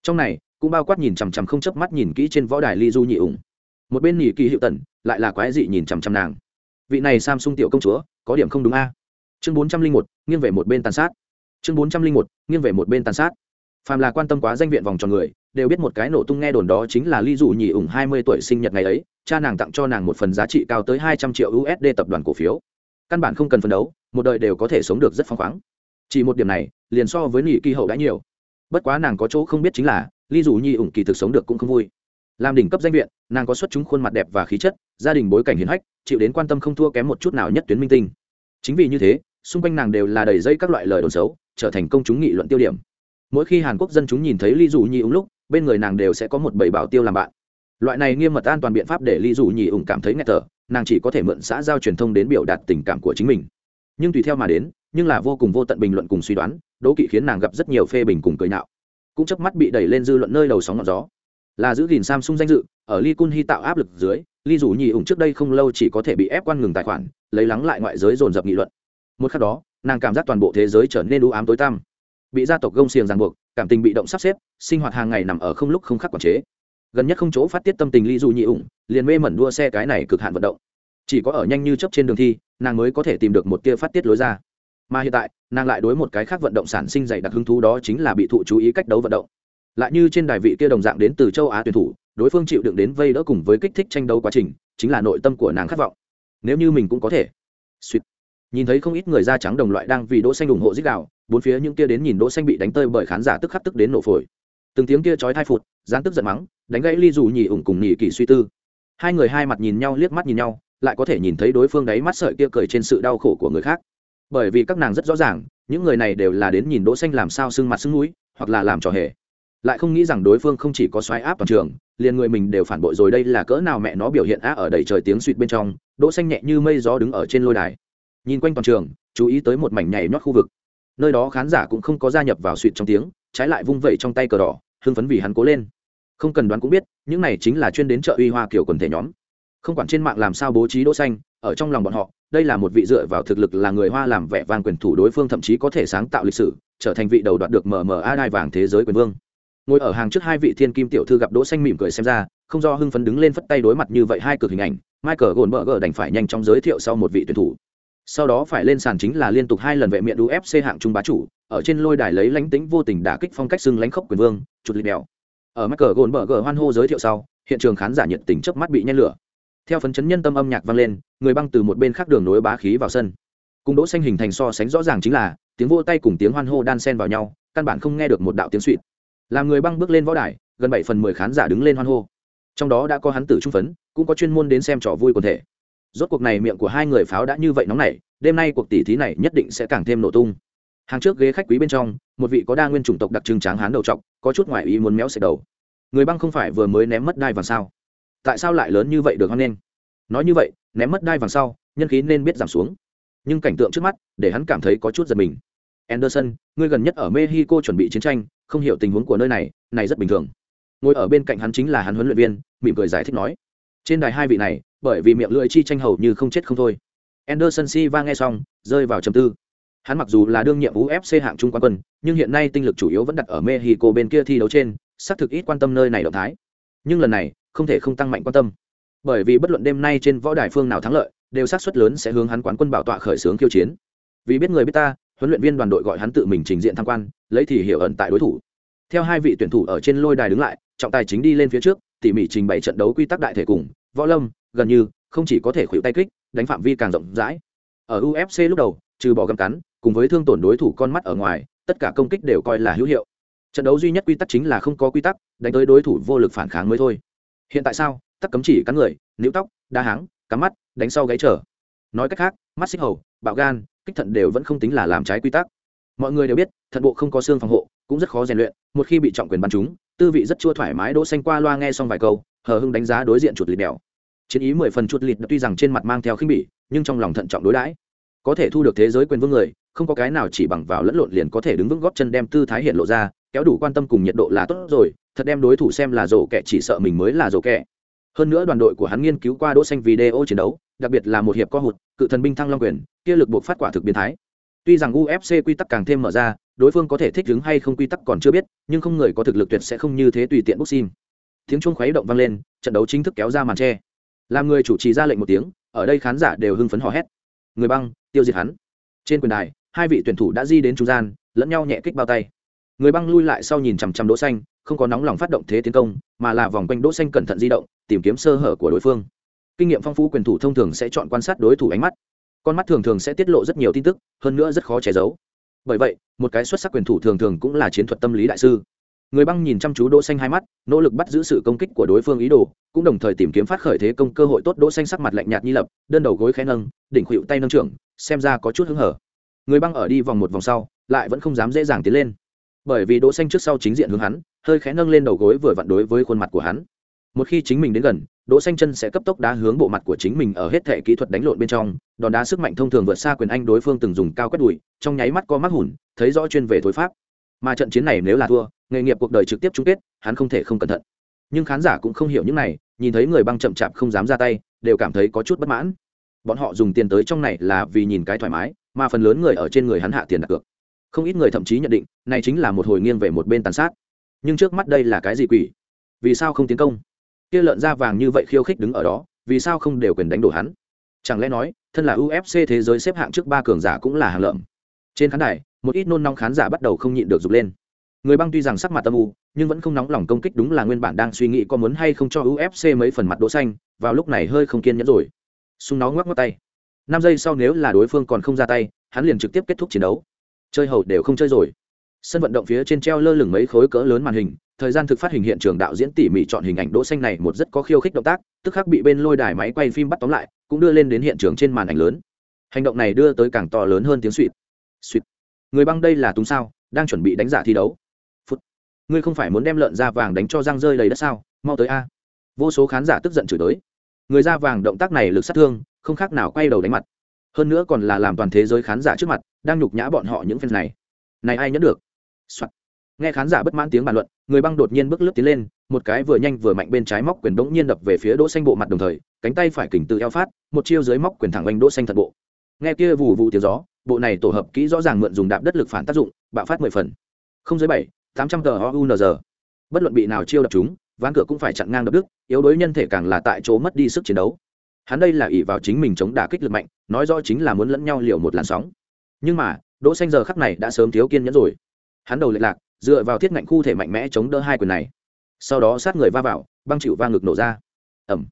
trong này, cũng bao quát nhìn chằm chằm không chớp mắt nhìn kỹ trên võ đài ly du nhị ủng. Một bên nhị kỳ hiệu tần, lại là quái dị nhìn chằm chằm nàng. Vị này samsung tiểu công chúa, có điểm không đúng a. Chương bốn trăm linh một, nghiêng về một bên tàn sát. Chương bốn trăm linh một, nghiêng về một bên tàn sát. Phàm là quan tâm quá danh viện vòng tròn người đều biết một cái nổ tung nghe đồn đó chính là ly dù nhì ủng hai mươi tuổi sinh nhật ngày ấy, cha nàng tặng cho nàng một phần giá trị cao tới hai trăm triệu usd tập đoàn cổ phiếu. Căn bản không cần phấn đấu, một đời đều có thể sống được rất phăng khoáng. Chỉ một điểm này, liền so với nhị kỳ hậu đã nhiều. Bất quá nàng có chỗ không biết chính là, ly dù nhi ủng kỳ thực sống được cũng không vui. Làm đỉnh cấp danh viện, nàng có xuất chúng khuôn mặt đẹp và khí chất, gia đình bối cảnh hiền hách, chịu đến quan tâm không thua kém một chút nào nhất tuyến minh tinh. Chính vì như thế, xung quanh nàng đều là đầy dây các loại lời đồn xấu, trở thành công chúng nghị luận tiêu điểm. Mỗi khi hàn quốc dân chúng nhìn thấy ly dù nhi ủng lúc bên người nàng đều sẽ có một bầy bảo tiêu làm bạn. Loại này nghiêm mật an toàn biện pháp để ly dù nhì ủng cảm thấy nghe thở, nàng chỉ có thể mượn xã giao truyền thông đến biểu đạt tình cảm của chính mình. Nhưng tùy theo mà đến, nhưng là vô cùng vô tận bình luận cùng suy đoán, đố kỵ khiến nàng gặp rất nhiều phê bình cùng cười nạo. Cũng chớp mắt bị đẩy lên dư luận nơi đầu sóng ngọn gió. Là giữ gìn samsung danh dự, ở lee kun hy tạo áp lực dưới, lee rủ nhì ủng trước đây không lâu chỉ có thể bị ép quan ngừng tài khoản, lấy lắng lại ngoại giới dồn dập nghị luận. Một khắc đó, nàng cảm giác toàn bộ thế giới trở nên u ám tối tăm. Bị gia tộc gông xiềng ràng buộc cảm tình bị động sắp xếp, sinh hoạt hàng ngày nằm ở không lúc không khắc quản chế. Gần nhất không chỗ phát tiết tâm tình ly dù nhị ủng, liền mê mẩn đua xe cái này cực hạn vận động. Chỉ có ở nhanh như chấp trên đường thi, nàng mới có thể tìm được một tia phát tiết lối ra. Mà hiện tại, nàng lại đối một cái khác vận động sản sinh dày đặc hứng thú đó chính là bị thụ chú ý cách đấu vận động. Lại như trên đài vị kia đồng dạng đến từ châu á tuyển thủ, đối phương chịu đựng đến vây đỡ cùng với kích thích tranh đấu quá trình, chính là nội tâm của nàng khát vọng. Nếu như mình cũng có thể. Sweet nhìn thấy không ít người da trắng đồng loại đang vì đỗ xanh ủng hộ dích đạo bốn phía những kia đến nhìn đỗ xanh bị đánh tơi bởi khán giả tức khắc tức đến nổ phổi. Từng tiếng kia chói thai phụt gián tức giận mắng, đánh gãy ly dù nhì ủng cùng nhì kỳ suy tư. Hai người hai mặt nhìn nhau, liếc mắt nhìn nhau, lại có thể nhìn thấy đối phương đáy mắt sợi kia cười trên sự đau khổ của người khác. Bởi vì các nàng rất rõ ràng, những người này đều là đến nhìn đỗ xanh làm sao sưng mặt sưng mũi, hoặc là làm trò hề. Lại không nghĩ rằng đối phương không chỉ có xoáy áp toàn trường, liền người mình đều phản bội rồi đây là cỡ nào mẹ nó biểu hiện á ở đầy trời tiếng suýt bên trong, đỗ xanh nhẹ như mây gió đứng ở trên lôi đài nhìn quanh toàn trường, chú ý tới một mảnh nhảy nhót khu vực. Nơi đó khán giả cũng không có gia nhập vào suỵt trong tiếng, trái lại vung vẩy trong tay cờ đỏ, hưng phấn vì hắn cố lên. Không cần đoán cũng biết, những này chính là chuyên đến chợ uy hoa kiểu quần thể nhóm. Không quản trên mạng làm sao bố trí đỗ xanh, ở trong lòng bọn họ, đây là một vị dựa vào thực lực là người hoa làm vẻ vang quyền thủ đối phương thậm chí có thể sáng tạo lịch sử, trở thành vị đầu đoạt được mma đai vàng thế giới quyền vương. Ngồi ở hàng trước hai vị thiên kim tiểu thư gặp đỗ xanh mỉm cười xem ra, không do hưng phấn đứng lên phất tay đối mặt như vậy hai cực hình ảnh, michael goldberg đành phải nhanh chóng giới thiệu sau một vị tuyển thủ sau đó phải lên sàn chính là liên tục hai lần vệ miệng ufc hạng trung bá chủ, ở trên lôi đài lấy lánh tính vô tình đả kích phong cách xưng lánh khốc quyền vương chụt lì đèo. Ở michael goldberg hoan hô giới thiệu sau, hiện trường khán giả nhiệt tình chớp mắt bị nhen lửa. Theo phấn chấn nhân tâm âm nhạc vang lên, người băng từ một bên khác đường nối bá khí vào sân. Cùng đỗ xanh hình thành so sánh rõ ràng chính là, tiếng vỗ tay cùng tiếng hoan hô đan xen vào nhau, căn bản không nghe được một đạo tiếng suỵt. Làm người băng bước lên võ đài, gần bảy phần mười khán giả đứng lên hoan hô. Trong đó đã có hắn tử trung phấn, cũng có chuyên môn đến xem trò vui quần thể rốt cuộc này miệng của hai người pháo đã như vậy nóng nảy, đêm nay cuộc tỷ thí này nhất định sẽ càng thêm nổ tung. Hàng trước ghế khách quý bên trong, một vị có đa nguyên chủng tộc đặc trưng tráng hán đầu trọc, có chút ngoại ý muốn méo xẹt đầu. Người băng không phải vừa mới ném mất đai vàng sao? Tại sao lại lớn như vậy được hoan nghênh? Nói như vậy, ném mất đai vàng sau, nhân khí nên biết giảm xuống. Nhưng cảnh tượng trước mắt, để hắn cảm thấy có chút giật mình. Anderson người gần nhất ở mexico chuẩn bị chiến tranh, không hiểu tình huống của nơi này này rất bình thường. Ngồi ở bên cạnh hắn chính là hắn huấn luyện viên, mỉm cười giải thích nói trên đài hai vị này, bởi vì miệng lưỡi chi tranh hầu như không chết không thôi. Anderson silva nghe xong, rơi vào trầm tư. Hắn mặc dù là đương nhiệm ufc hạng trung quan quân, nhưng hiện nay tinh lực chủ yếu vẫn đặt ở mexico bên kia thi đấu trên, xác thực ít quan tâm nơi này động thái. Nhưng lần này, không thể không tăng mạnh quan tâm. Bởi vì bất luận đêm nay trên võ đài phương nào thắng lợi, đều xác suất lớn sẽ hướng hắn quán quân bảo tọa khởi xướng khiêu chiến. Vì biết người biết ta, huấn luyện viên đoàn đội gọi hắn tự mình trình diện tham quan, lấy thì hiểu ẩn tại đối thủ. Theo hai vị tuyển thủ ở trên lôi đài đứng lại, trọng tài chính đi lên phía trước, tỉ mỉ trình bày trận đấu quy tắc đại thể cùng võ lâm, gần như không chỉ có thể khuỵu tay kích, đánh phạm vi càng rộng rãi. Ở ufc lúc đầu, trừ bỏ găm cắn, cùng với thương tổn đối thủ con mắt ở ngoài, tất cả công kích đều coi là hữu hiệu. Trận đấu duy nhất quy tắc chính là không có quy tắc, đánh tới đối thủ vô lực phản kháng mới thôi. Hiện tại sao? Tắc cấm chỉ cắn người, níu tóc đa háng, cắm mắt, đánh sau gáy trở. Nói cách khác, mắt xích hầu, bạo gan, kích thận đều vẫn không tính là làm trái quy tắc. Mọi người đều biết, thận bộ không có xương phòng hộ, cũng rất khó rèn luyện, một khi bị trọng quyền bắn chúng tư vị rất chua thoải mái, đỗ xanh qua loa nghe xong vài câu hờ hưng đánh giá đối diện chuột lịt đèo. Chiến ý mười phần chuột lịt tuy rằng trên mặt mang theo khinh bỉ, nhưng trong lòng thận trọng đối đãi. Có thể thu được thế giới quyền vương người, không có cái nào chỉ bằng vào lẫn lộn liền có thể đứng vững gót chân đem tư thái hiện lộ ra, kéo đủ quan tâm cùng nhiệt độ là tốt rồi, thật đem đối thủ xem là rổ kẻ chỉ sợ mình mới là rổ kẻ. Hơn nữa đoàn đội của hắn nghiên cứu qua đỗ xanh video chiến đấu, đặc biệt là một hiệp co hụt, cự thần binh thăng long quyền, kia lực buộc phát quả thực biến thái. Tuy rằng ufc quy tắc càng thêm mở ra, đối phương có thể thích ứng hay không quy tắc còn chưa biết, nhưng không người có thực lực tuyệt sẽ không như thế tùy tiện boxing tiếng chuông khuấy động vang lên, trận đấu chính thức kéo ra màn che làm người chủ trì ra lệnh một tiếng, ở đây khán giả đều hưng phấn hò hét. Người băng, tiêu diệt hắn. Trên quyền đài, hai vị tuyển thủ đã di đến trung gian, lẫn nhau nhẹ kích bao tay. Người băng lui lại sau nhìn chằm chằm đỗ xanh, không có nóng lòng phát động thế tiến công, mà là vòng quanh đỗ xanh cẩn thận di động, tìm kiếm sơ hở của đối phương. Kinh nghiệm phong phú quyền thủ thông thường sẽ chọn quan sát đối thủ ánh mắt. Con mắt thường thường sẽ tiết lộ rất nhiều tin tức, hơn nữa rất khó che giấu. Bởi vậy, một cái xuất sắc quyền thủ thường thường cũng là chiến thuật tâm lý đại sư người băng nhìn chăm chú đỗ xanh hai mắt, nỗ lực bắt giữ sự công kích của đối phương ý đồ, cũng đồng thời tìm kiếm phát khởi thế công cơ hội tốt. Đỗ xanh sắc mặt lạnh nhạt như lập, đơn đầu gối khẽ nâng, đỉnh khuỵu tay nâng trưởng, xem ra có chút hứng hở. Người băng ở đi vòng một vòng sau, lại vẫn không dám dễ dàng tiến lên. Bởi vì đỗ xanh trước sau chính diện hướng hắn, hơi khẽ nâng lên đầu gối vừa vặn đối với khuôn mặt của hắn. Một khi chính mình đến gần, đỗ xanh chân sẽ cấp tốc đá hướng bộ mặt của chính mình ở hết thể kỹ thuật đánh lộn bên trong, đòn đá sức mạnh thông thường vượt xa quyền anh đối phương từng dùng cao quét đùi, trong nháy mắt co mắt hùn, thấy rõ chuyên về thối pháp. Mà trận chiến này nếu là thua nghề nghiệp cuộc đời trực tiếp chung kết, hắn không thể không cẩn thận. Nhưng khán giả cũng không hiểu những này, nhìn thấy người băng chậm chạp không dám ra tay, đều cảm thấy có chút bất mãn. Bọn họ dùng tiền tới trong này là vì nhìn cái thoải mái, mà phần lớn người ở trên người hắn hạ tiền đặt cược. Không ít người thậm chí nhận định, này chính là một hồi nghiêng về một bên tàn sát. Nhưng trước mắt đây là cái gì quỷ? Vì sao không tiến công? Kia lợn da vàng như vậy khiêu khích đứng ở đó, vì sao không đều quyền đánh đổ hắn? Chẳng lẽ nói, thân là ufc thế giới xếp hạng trước ba cường giả cũng là hàng lợm? Trên khán đài, một ít nôn nóng khán giả bắt đầu không nhịn được dục lên người băng tuy rằng sắc mặt tâm u, nhưng vẫn không nóng lòng công kích đúng là nguyên bản đang suy nghĩ có muốn hay không cho ufc mấy phần mặt đỗ xanh, vào lúc này hơi không kiên nhẫn rồi. Xung nó ngoắc ngoắc tay. Năm giây sau nếu là đối phương còn không ra tay, hắn liền trực tiếp kết thúc chiến đấu. Chơi hầu đều không chơi rồi. Sân vận động phía trên treo lơ lửng mấy khối cỡ lớn màn hình, thời gian thực phát hình hiện trường đạo diễn tỉ mỉ chọn hình ảnh đỗ xanh này một rất có khiêu khích động tác, tức khắc bị bên lôi đài máy quay phim bắt tóm lại, cũng đưa lên đến hiện trường trên màn ảnh lớn. Hành động này đưa tới càng to lớn hơn tiếng suỵt. Suỵt. Người băng đây là túng sao, đang chuẩn bị đánh giả thi đấu ngươi không phải muốn đem lợn da vàng đánh cho răng rơi đầy đất sao? Mau tới a. À. Vô số khán giả tức giận chửi tới. Người da vàng động tác này lực sát thương, không khác nào quay đầu đánh mặt. Hơn nữa còn là làm toàn thế giới khán giả trước mặt, đang nhục nhã bọn họ những phen này. Này ai nhẫn được、Soạn. nghe khán giả bất mãn tiếng bàn luận, người băng đột nhiên bước lướt tiến lên, một cái vừa nhanh vừa mạnh bên trái móc quyền đống nhiên đập về phía đỗ xanh bộ mặt đồng thời, cánh tay phải kỉnh tự eo phát, một chiêu dưới móc quyền thẳng oanh đỗ xanh thật bộ. Nghe kia vù vù tiếng gió, bộ này tổ hợp kỹ rõ ràng mượn dùng đạp đất lực phản tác dụng, bạo phát mười phần. Không dưới bảy tám trăm tờ ounz bất luận bị nào chiêu đập chúng, ván cửa cũng phải chặn ngang đập đức yếu đối nhân thể càng là tại chỗ mất đi sức chiến đấu. Hắn đây là ỷ vào chính mình chống đả kích lực mạnh, nói rõ chính là muốn lẫn nhau liều một làn sóng. Nhưng mà, đỗ xanh giờ khắc này đã sớm thiếu kiên nhẫn rồi. Hắn đầu lệch lạc, dựa vào thiết ngạnh khu thể mạnh mẽ chống đỡ hai quyền này. Sau đó sát người va vào, băng chịu va ngực nổ ra. Ẩm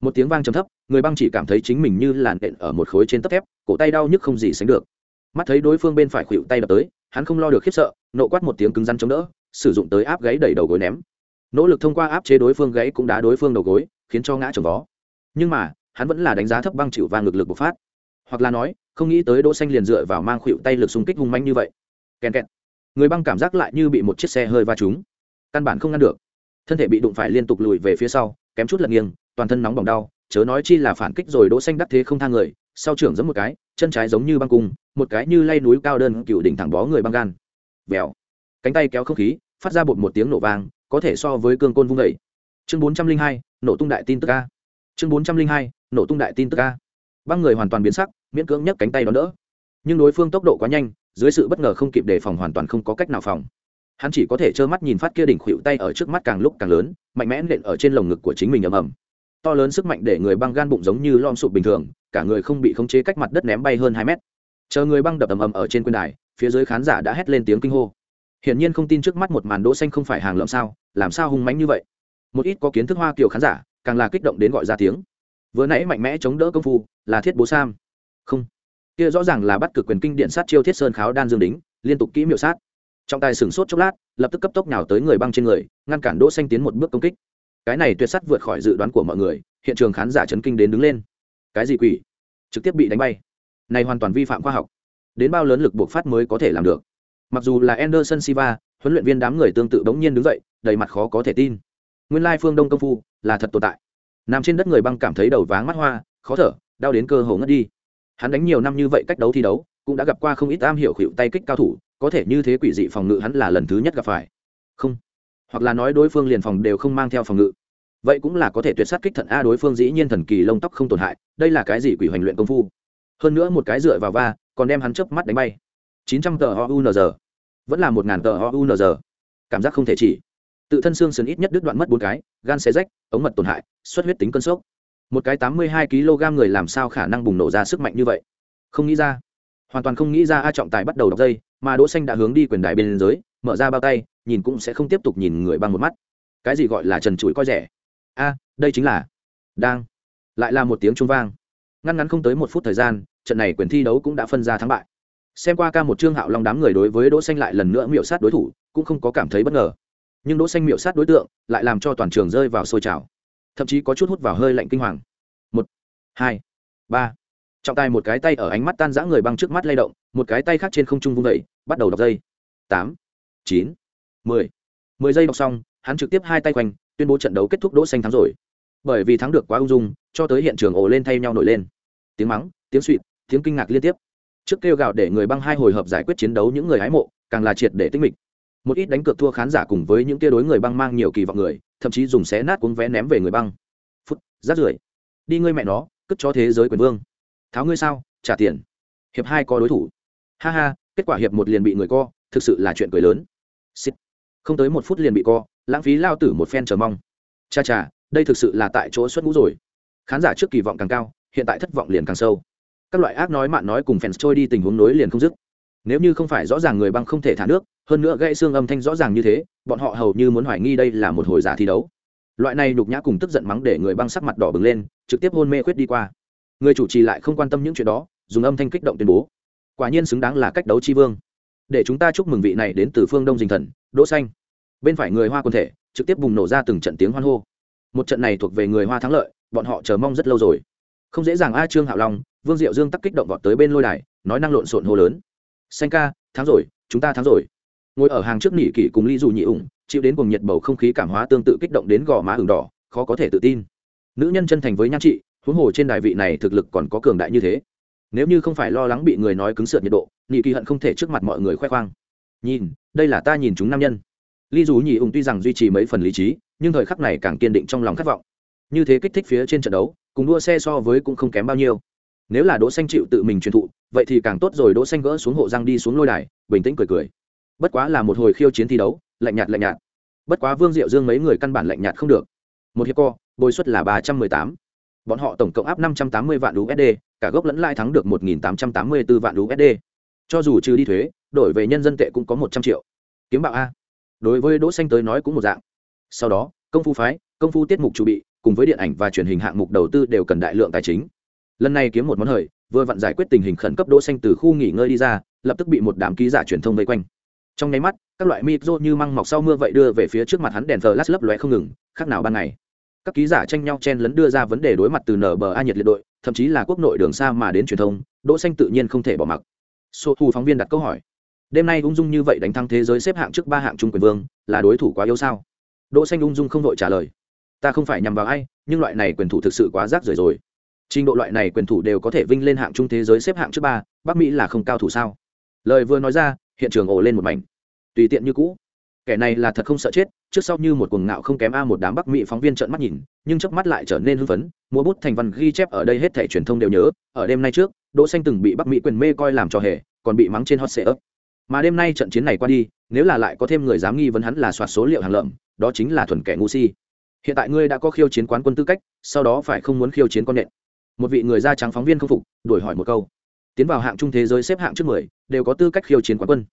một tiếng vang trầm thấp, người băng chỉ cảm thấy chính mình như làn đện ở một khối trên tấp thép, cổ tay đau nhức không gì sánh được. Mắt thấy đối phương bên phải khuỵu tay đập tới hắn không lo được khiếp sợ, nộ quát một tiếng cứng rắn chống đỡ, sử dụng tới áp gáy đẩy đầu gối ném. Nỗ lực thông qua áp chế đối phương gáy cũng đá đối phương đầu gối, khiến cho ngã trồng vó. Nhưng mà, hắn vẫn là đánh giá thấp băng chịu và ngực lực bộc phát. Hoặc là nói, không nghĩ tới đỗ xanh liền dựa vào mang khuỵu tay lực xung kích hung manh như vậy. Kèn kẹt. Người băng cảm giác lại như bị một chiếc xe hơi va trúng. Căn bản không ngăn được. Thân thể bị đụng phải liên tục lùi về phía sau, kém chút lật nghiêng, toàn thân nóng bỏng đau, chớ nói chi là phản kích rồi đỗ xanh đắc thế không thang người, sau trưởng giống một cái, chân trái giống như băng cung một cái như lay núi cao đơn cựu đỉnh thẳng bó người băng gan. Vèo. Cánh tay kéo không khí, phát ra bột một tiếng nổ vang, có thể so với cương côn vung dậy. Chương bốn trăm linh hai, nổ tung đại tin tức a. Chương bốn trăm linh hai, nổ tung đại tin tức a. Băng người hoàn toàn biến sắc, miễn cưỡng nhấc cánh tay đón đỡ. Nhưng đối phương tốc độ quá nhanh, dưới sự bất ngờ không kịp đề phòng hoàn toàn không có cách nào phòng. Hắn chỉ có thể trơ mắt nhìn phát kia đỉnh khuỵu tay ở trước mắt càng lúc càng lớn, mạnh mẽ nện ở trên lồng ngực của chính mình ầm ầm. To lớn sức mạnh để người băng gan bụng giống như lom sụp bình thường, cả người không bị khống chế cách mặt đất ném bay hơn hai mét chờ người băng đập ầm ầm ở trên quyền đài, phía dưới khán giả đã hét lên tiếng kinh hô. Hiển nhiên không tin trước mắt một màn đỗ xanh không phải hàng lợm sao, làm sao hung mãnh như vậy? Một ít có kiến thức hoa kiều khán giả, càng là kích động đến gọi ra tiếng. Vừa nãy mạnh mẽ chống đỡ công phu, là thiết bố sam. Không. Kia rõ ràng là bắt cực quyền kinh điện sát chiêu thiết sơn kháo đan dương đính, liên tục kỹ miệu sát. Trọng tài sửng sốt chốc lát, lập tức cấp tốc nhào tới người băng trên người, ngăn cản đỗ xanh tiến một bước công kích. Cái này tuyệt sắt vượt khỏi dự đoán của mọi người, hiện trường khán giả chấn kinh đến đứng lên. Cái gì quỷ? Trực tiếp bị đánh bay này hoàn toàn vi phạm khoa học. Đến bao lớn lực buộc phát mới có thể làm được. Mặc dù là Anderson Silva, huấn luyện viên đám người tương tự bỗng nhiên đứng dậy, đầy mặt khó có thể tin. Nguyên lai phương đông công phu là thật tồn tại. Nằm trên đất người băng cảm thấy đầu váng mắt hoa, khó thở, đau đến cơ hồ ngất đi. Hắn đánh nhiều năm như vậy cách đấu thi đấu, cũng đã gặp qua không ít am hiểu khuỵu tay kích cao thủ, có thể như thế quỷ dị phòng ngự hắn là lần thứ nhất gặp phải. Không. Hoặc là nói đối phương liền phòng đều không mang theo phòng ngự. Vậy cũng là có thể tuyệt sát kích thận a đối phương dĩ nhiên thần kỳ lông tóc không tổn hại, đây là cái gì quỷ hoành luyện công phu? Hơn nữa một cái dựa vào va, còn đem hắn chớp mắt đánh bay. Chín trăm tờ ounz vẫn là một ngàn tờ ounz cảm giác không thể chỉ. Tự thân xương sườn ít nhất đứt đoạn mất bốn cái, gan xé rách, ống mật tổn hại, xuất huyết tính cơn sốc. Một cái tám mươi hai kg người làm sao khả năng bùng nổ ra sức mạnh như vậy? Không nghĩ ra. Hoàn toàn không nghĩ ra a trọng tài bắt đầu đọc dây, mà đỗ xanh đã hướng đi quyền đài bên dưới, mở ra bao tay, nhìn cũng sẽ không tiếp tục nhìn người bằng một mắt. Cái gì gọi là trần trụi coi rẻ? A, đây chính là. Đang. Lại là một tiếng chuông vang ngăn ngắn không tới một phút thời gian trận này quyền thi đấu cũng đã phân ra thắng bại. Xem qua ca một trương hạo long đám người đối với đỗ xanh lại lần nữa miểu sát đối thủ cũng không có cảm thấy bất ngờ. Nhưng đỗ xanh miểu sát đối tượng lại làm cho toàn trường rơi vào sôi trào thậm chí có chút hút vào hơi lạnh kinh hoàng. Một hai ba. Trọng tài một cái tay ở ánh mắt tan rã người băng trước mắt lay động một cái tay khác trên không trung vung đẩy, bắt đầu đọc dây. Tám chín mười. Mười giây đọc xong hắn trực tiếp hai tay quanh tuyên bố trận đấu kết thúc đỗ xanh thắng rồi bởi vì thắng được quá ung dung, cho tới hiện trường ồ lên thay nhau nổi lên. Tiếng mắng, tiếng suỵt tiếng kinh ngạc liên tiếp. Trước kêu gào để người băng hai hồi hợp giải quyết chiến đấu những người hái mộ, càng là triệt để tinh mịch. Một ít đánh cược thua khán giả cùng với những tia đối người băng mang nhiều kỳ vọng người, thậm chí dùng xé nát cuốn vé ném về người băng. Phút, rát rưởi. Đi ngươi mẹ nó, cất cho thế giới quyền vương. Tháo ngươi sao, trả tiền. Hiệp hai có đối thủ. Ha ha, kết quả hiệp một liền bị người co, thực sự là chuyện cười lớn. Xịt. không tới một phút liền bị co, lãng phí lao tử một phen chờ mong. Cha cha đây thực sự là tại chỗ xuất ngũ rồi. Khán giả trước kỳ vọng càng cao, hiện tại thất vọng liền càng sâu. Các loại ác nói mạn nói cùng fans trôi đi tình huống nối liền không dứt. Nếu như không phải rõ ràng người băng không thể thả nước, hơn nữa gãy xương âm thanh rõ ràng như thế, bọn họ hầu như muốn hoài nghi đây là một hồi giả thi đấu. Loại này đục nhã cùng tức giận mắng để người băng sắc mặt đỏ bừng lên, trực tiếp hôn mê khuyết đi qua. Người chủ trì lại không quan tâm những chuyện đó, dùng âm thanh kích động tuyên bố. Quả nhiên xứng đáng là cách đấu tri vương. Để chúng ta chúc mừng vị này đến từ phương đông dình thần, đỗ xanh. Bên phải người hoa quân thể, trực tiếp bùng nổ ra từng trận tiếng hoan hô một trận này thuộc về người hoa thắng lợi, bọn họ chờ mong rất lâu rồi. Không dễ dàng a trương hạo long, vương diệu dương tắc kích động vọt tới bên lôi đài, nói năng lộn xộn hô lớn. Xanh ca, thắng rồi, chúng ta thắng rồi. Ngồi ở hàng trước nỉ kỷ cùng ly dù nhị ủng, chịu đến cùng nhiệt bầu không khí cảm hóa tương tự kích động đến gò má ửng đỏ, khó có thể tự tin. Nữ nhân chân thành với nhan trị, huống hồ trên đài vị này thực lực còn có cường đại như thế. Nếu như không phải lo lắng bị người nói cứng sượt nhiệt độ nị kỳ hận không thể trước mặt mọi người khoe khoang. Nhìn, đây là ta nhìn chúng nam nhân ly dù nhị ủng tuy rằng duy trì mấy phần lý trí, nhưng thời khắc này càng kiên định trong lòng khát vọng. Như thế kích thích phía trên trận đấu, cùng đua xe so với cũng không kém bao nhiêu. Nếu là đỗ xanh chịu tự mình truyền thụ, vậy thì càng tốt rồi, đỗ xanh gỡ xuống hộ răng đi xuống lôi đài, bình tĩnh cười cười. Bất quá là một hồi khiêu chiến thi đấu, lạnh nhạt lạnh nhạt. Bất quá vương diệu dương mấy người căn bản lạnh nhạt không được. Một hiệp co, bồi suất là ba trăm mười tám. Bọn họ tổng cộng áp năm trăm tám mươi vạn usd cả gốc lẫn lãi thắng được một nghìn tám trăm tám mươi 1884 vạn usd cho dù trừ đi thuế, đổi về nhân dân tệ cũng có một trăm triệu. Kiếm bạo a đối với đỗ xanh tới nói cũng một dạng. Sau đó, công phu phái, công phu tiết mục chuẩn bị, cùng với điện ảnh và truyền hình hạng mục đầu tư đều cần đại lượng tài chính. Lần này kiếm một món hời, vừa vặn giải quyết tình hình khẩn cấp đỗ xanh từ khu nghỉ ngơi đi ra, lập tức bị một đám ký giả truyền thông vây quanh. Trong nháy mắt, các loại micro như măng mọc sau mưa vậy đưa về phía trước mặt hắn đèn flash lấp lóe không ngừng, khác nào ban ngày. Các ký giả tranh nhau chen lấn đưa ra vấn đề đối mặt từ nở bờ a nhiệt liệt đội, thậm chí là quốc nội đường xa mà đến truyền thông, đỗ xanh tự nhiên không thể bỏ mặc. Số thu phóng viên đặt câu hỏi đêm nay ung dung như vậy đánh thắng thế giới xếp hạng trước ba hạng trung quyền vương, là đối thủ quá yếu sao? Đỗ xanh ung dung không vội trả lời. Ta không phải nhằm vào ai, nhưng loại này quyền thủ thực sự quá rác rưởi rồi. Trình độ loại này quyền thủ đều có thể vinh lên hạng trung thế giới xếp hạng trước ba, bắc mỹ là không cao thủ sao? Lời vừa nói ra, hiện trường ồ lên một mảnh. Tùy tiện như cũ. Kẻ này là thật không sợ chết, trước sau như một cuồng ngạo không kém a một đám bắc mỹ phóng viên trợn mắt nhìn, nhưng chớp mắt lại trở nên hưng phấn mua bút thành văn ghi chép ở đây hết thảy truyền thông đều nhớ, ở đêm nay trước, đỗ xanh từng bị bắc mỹ quyền mê coi làm trò hề, còn bị mắng trên hot sệ mà đêm nay trận chiến này qua đi, nếu là lại có thêm người dám nghi vấn hắn là soạt số liệu hàng lợm, đó chính là thuần kẻ ngu si. Hiện tại ngươi đã có khiêu chiến quán quân tư cách, sau đó phải không muốn khiêu chiến con nện. Một vị người da trắng phóng viên không phục đổi hỏi một câu. Tiến vào hạng trung thế giới xếp hạng trước mười, đều có tư cách khiêu chiến quán quân.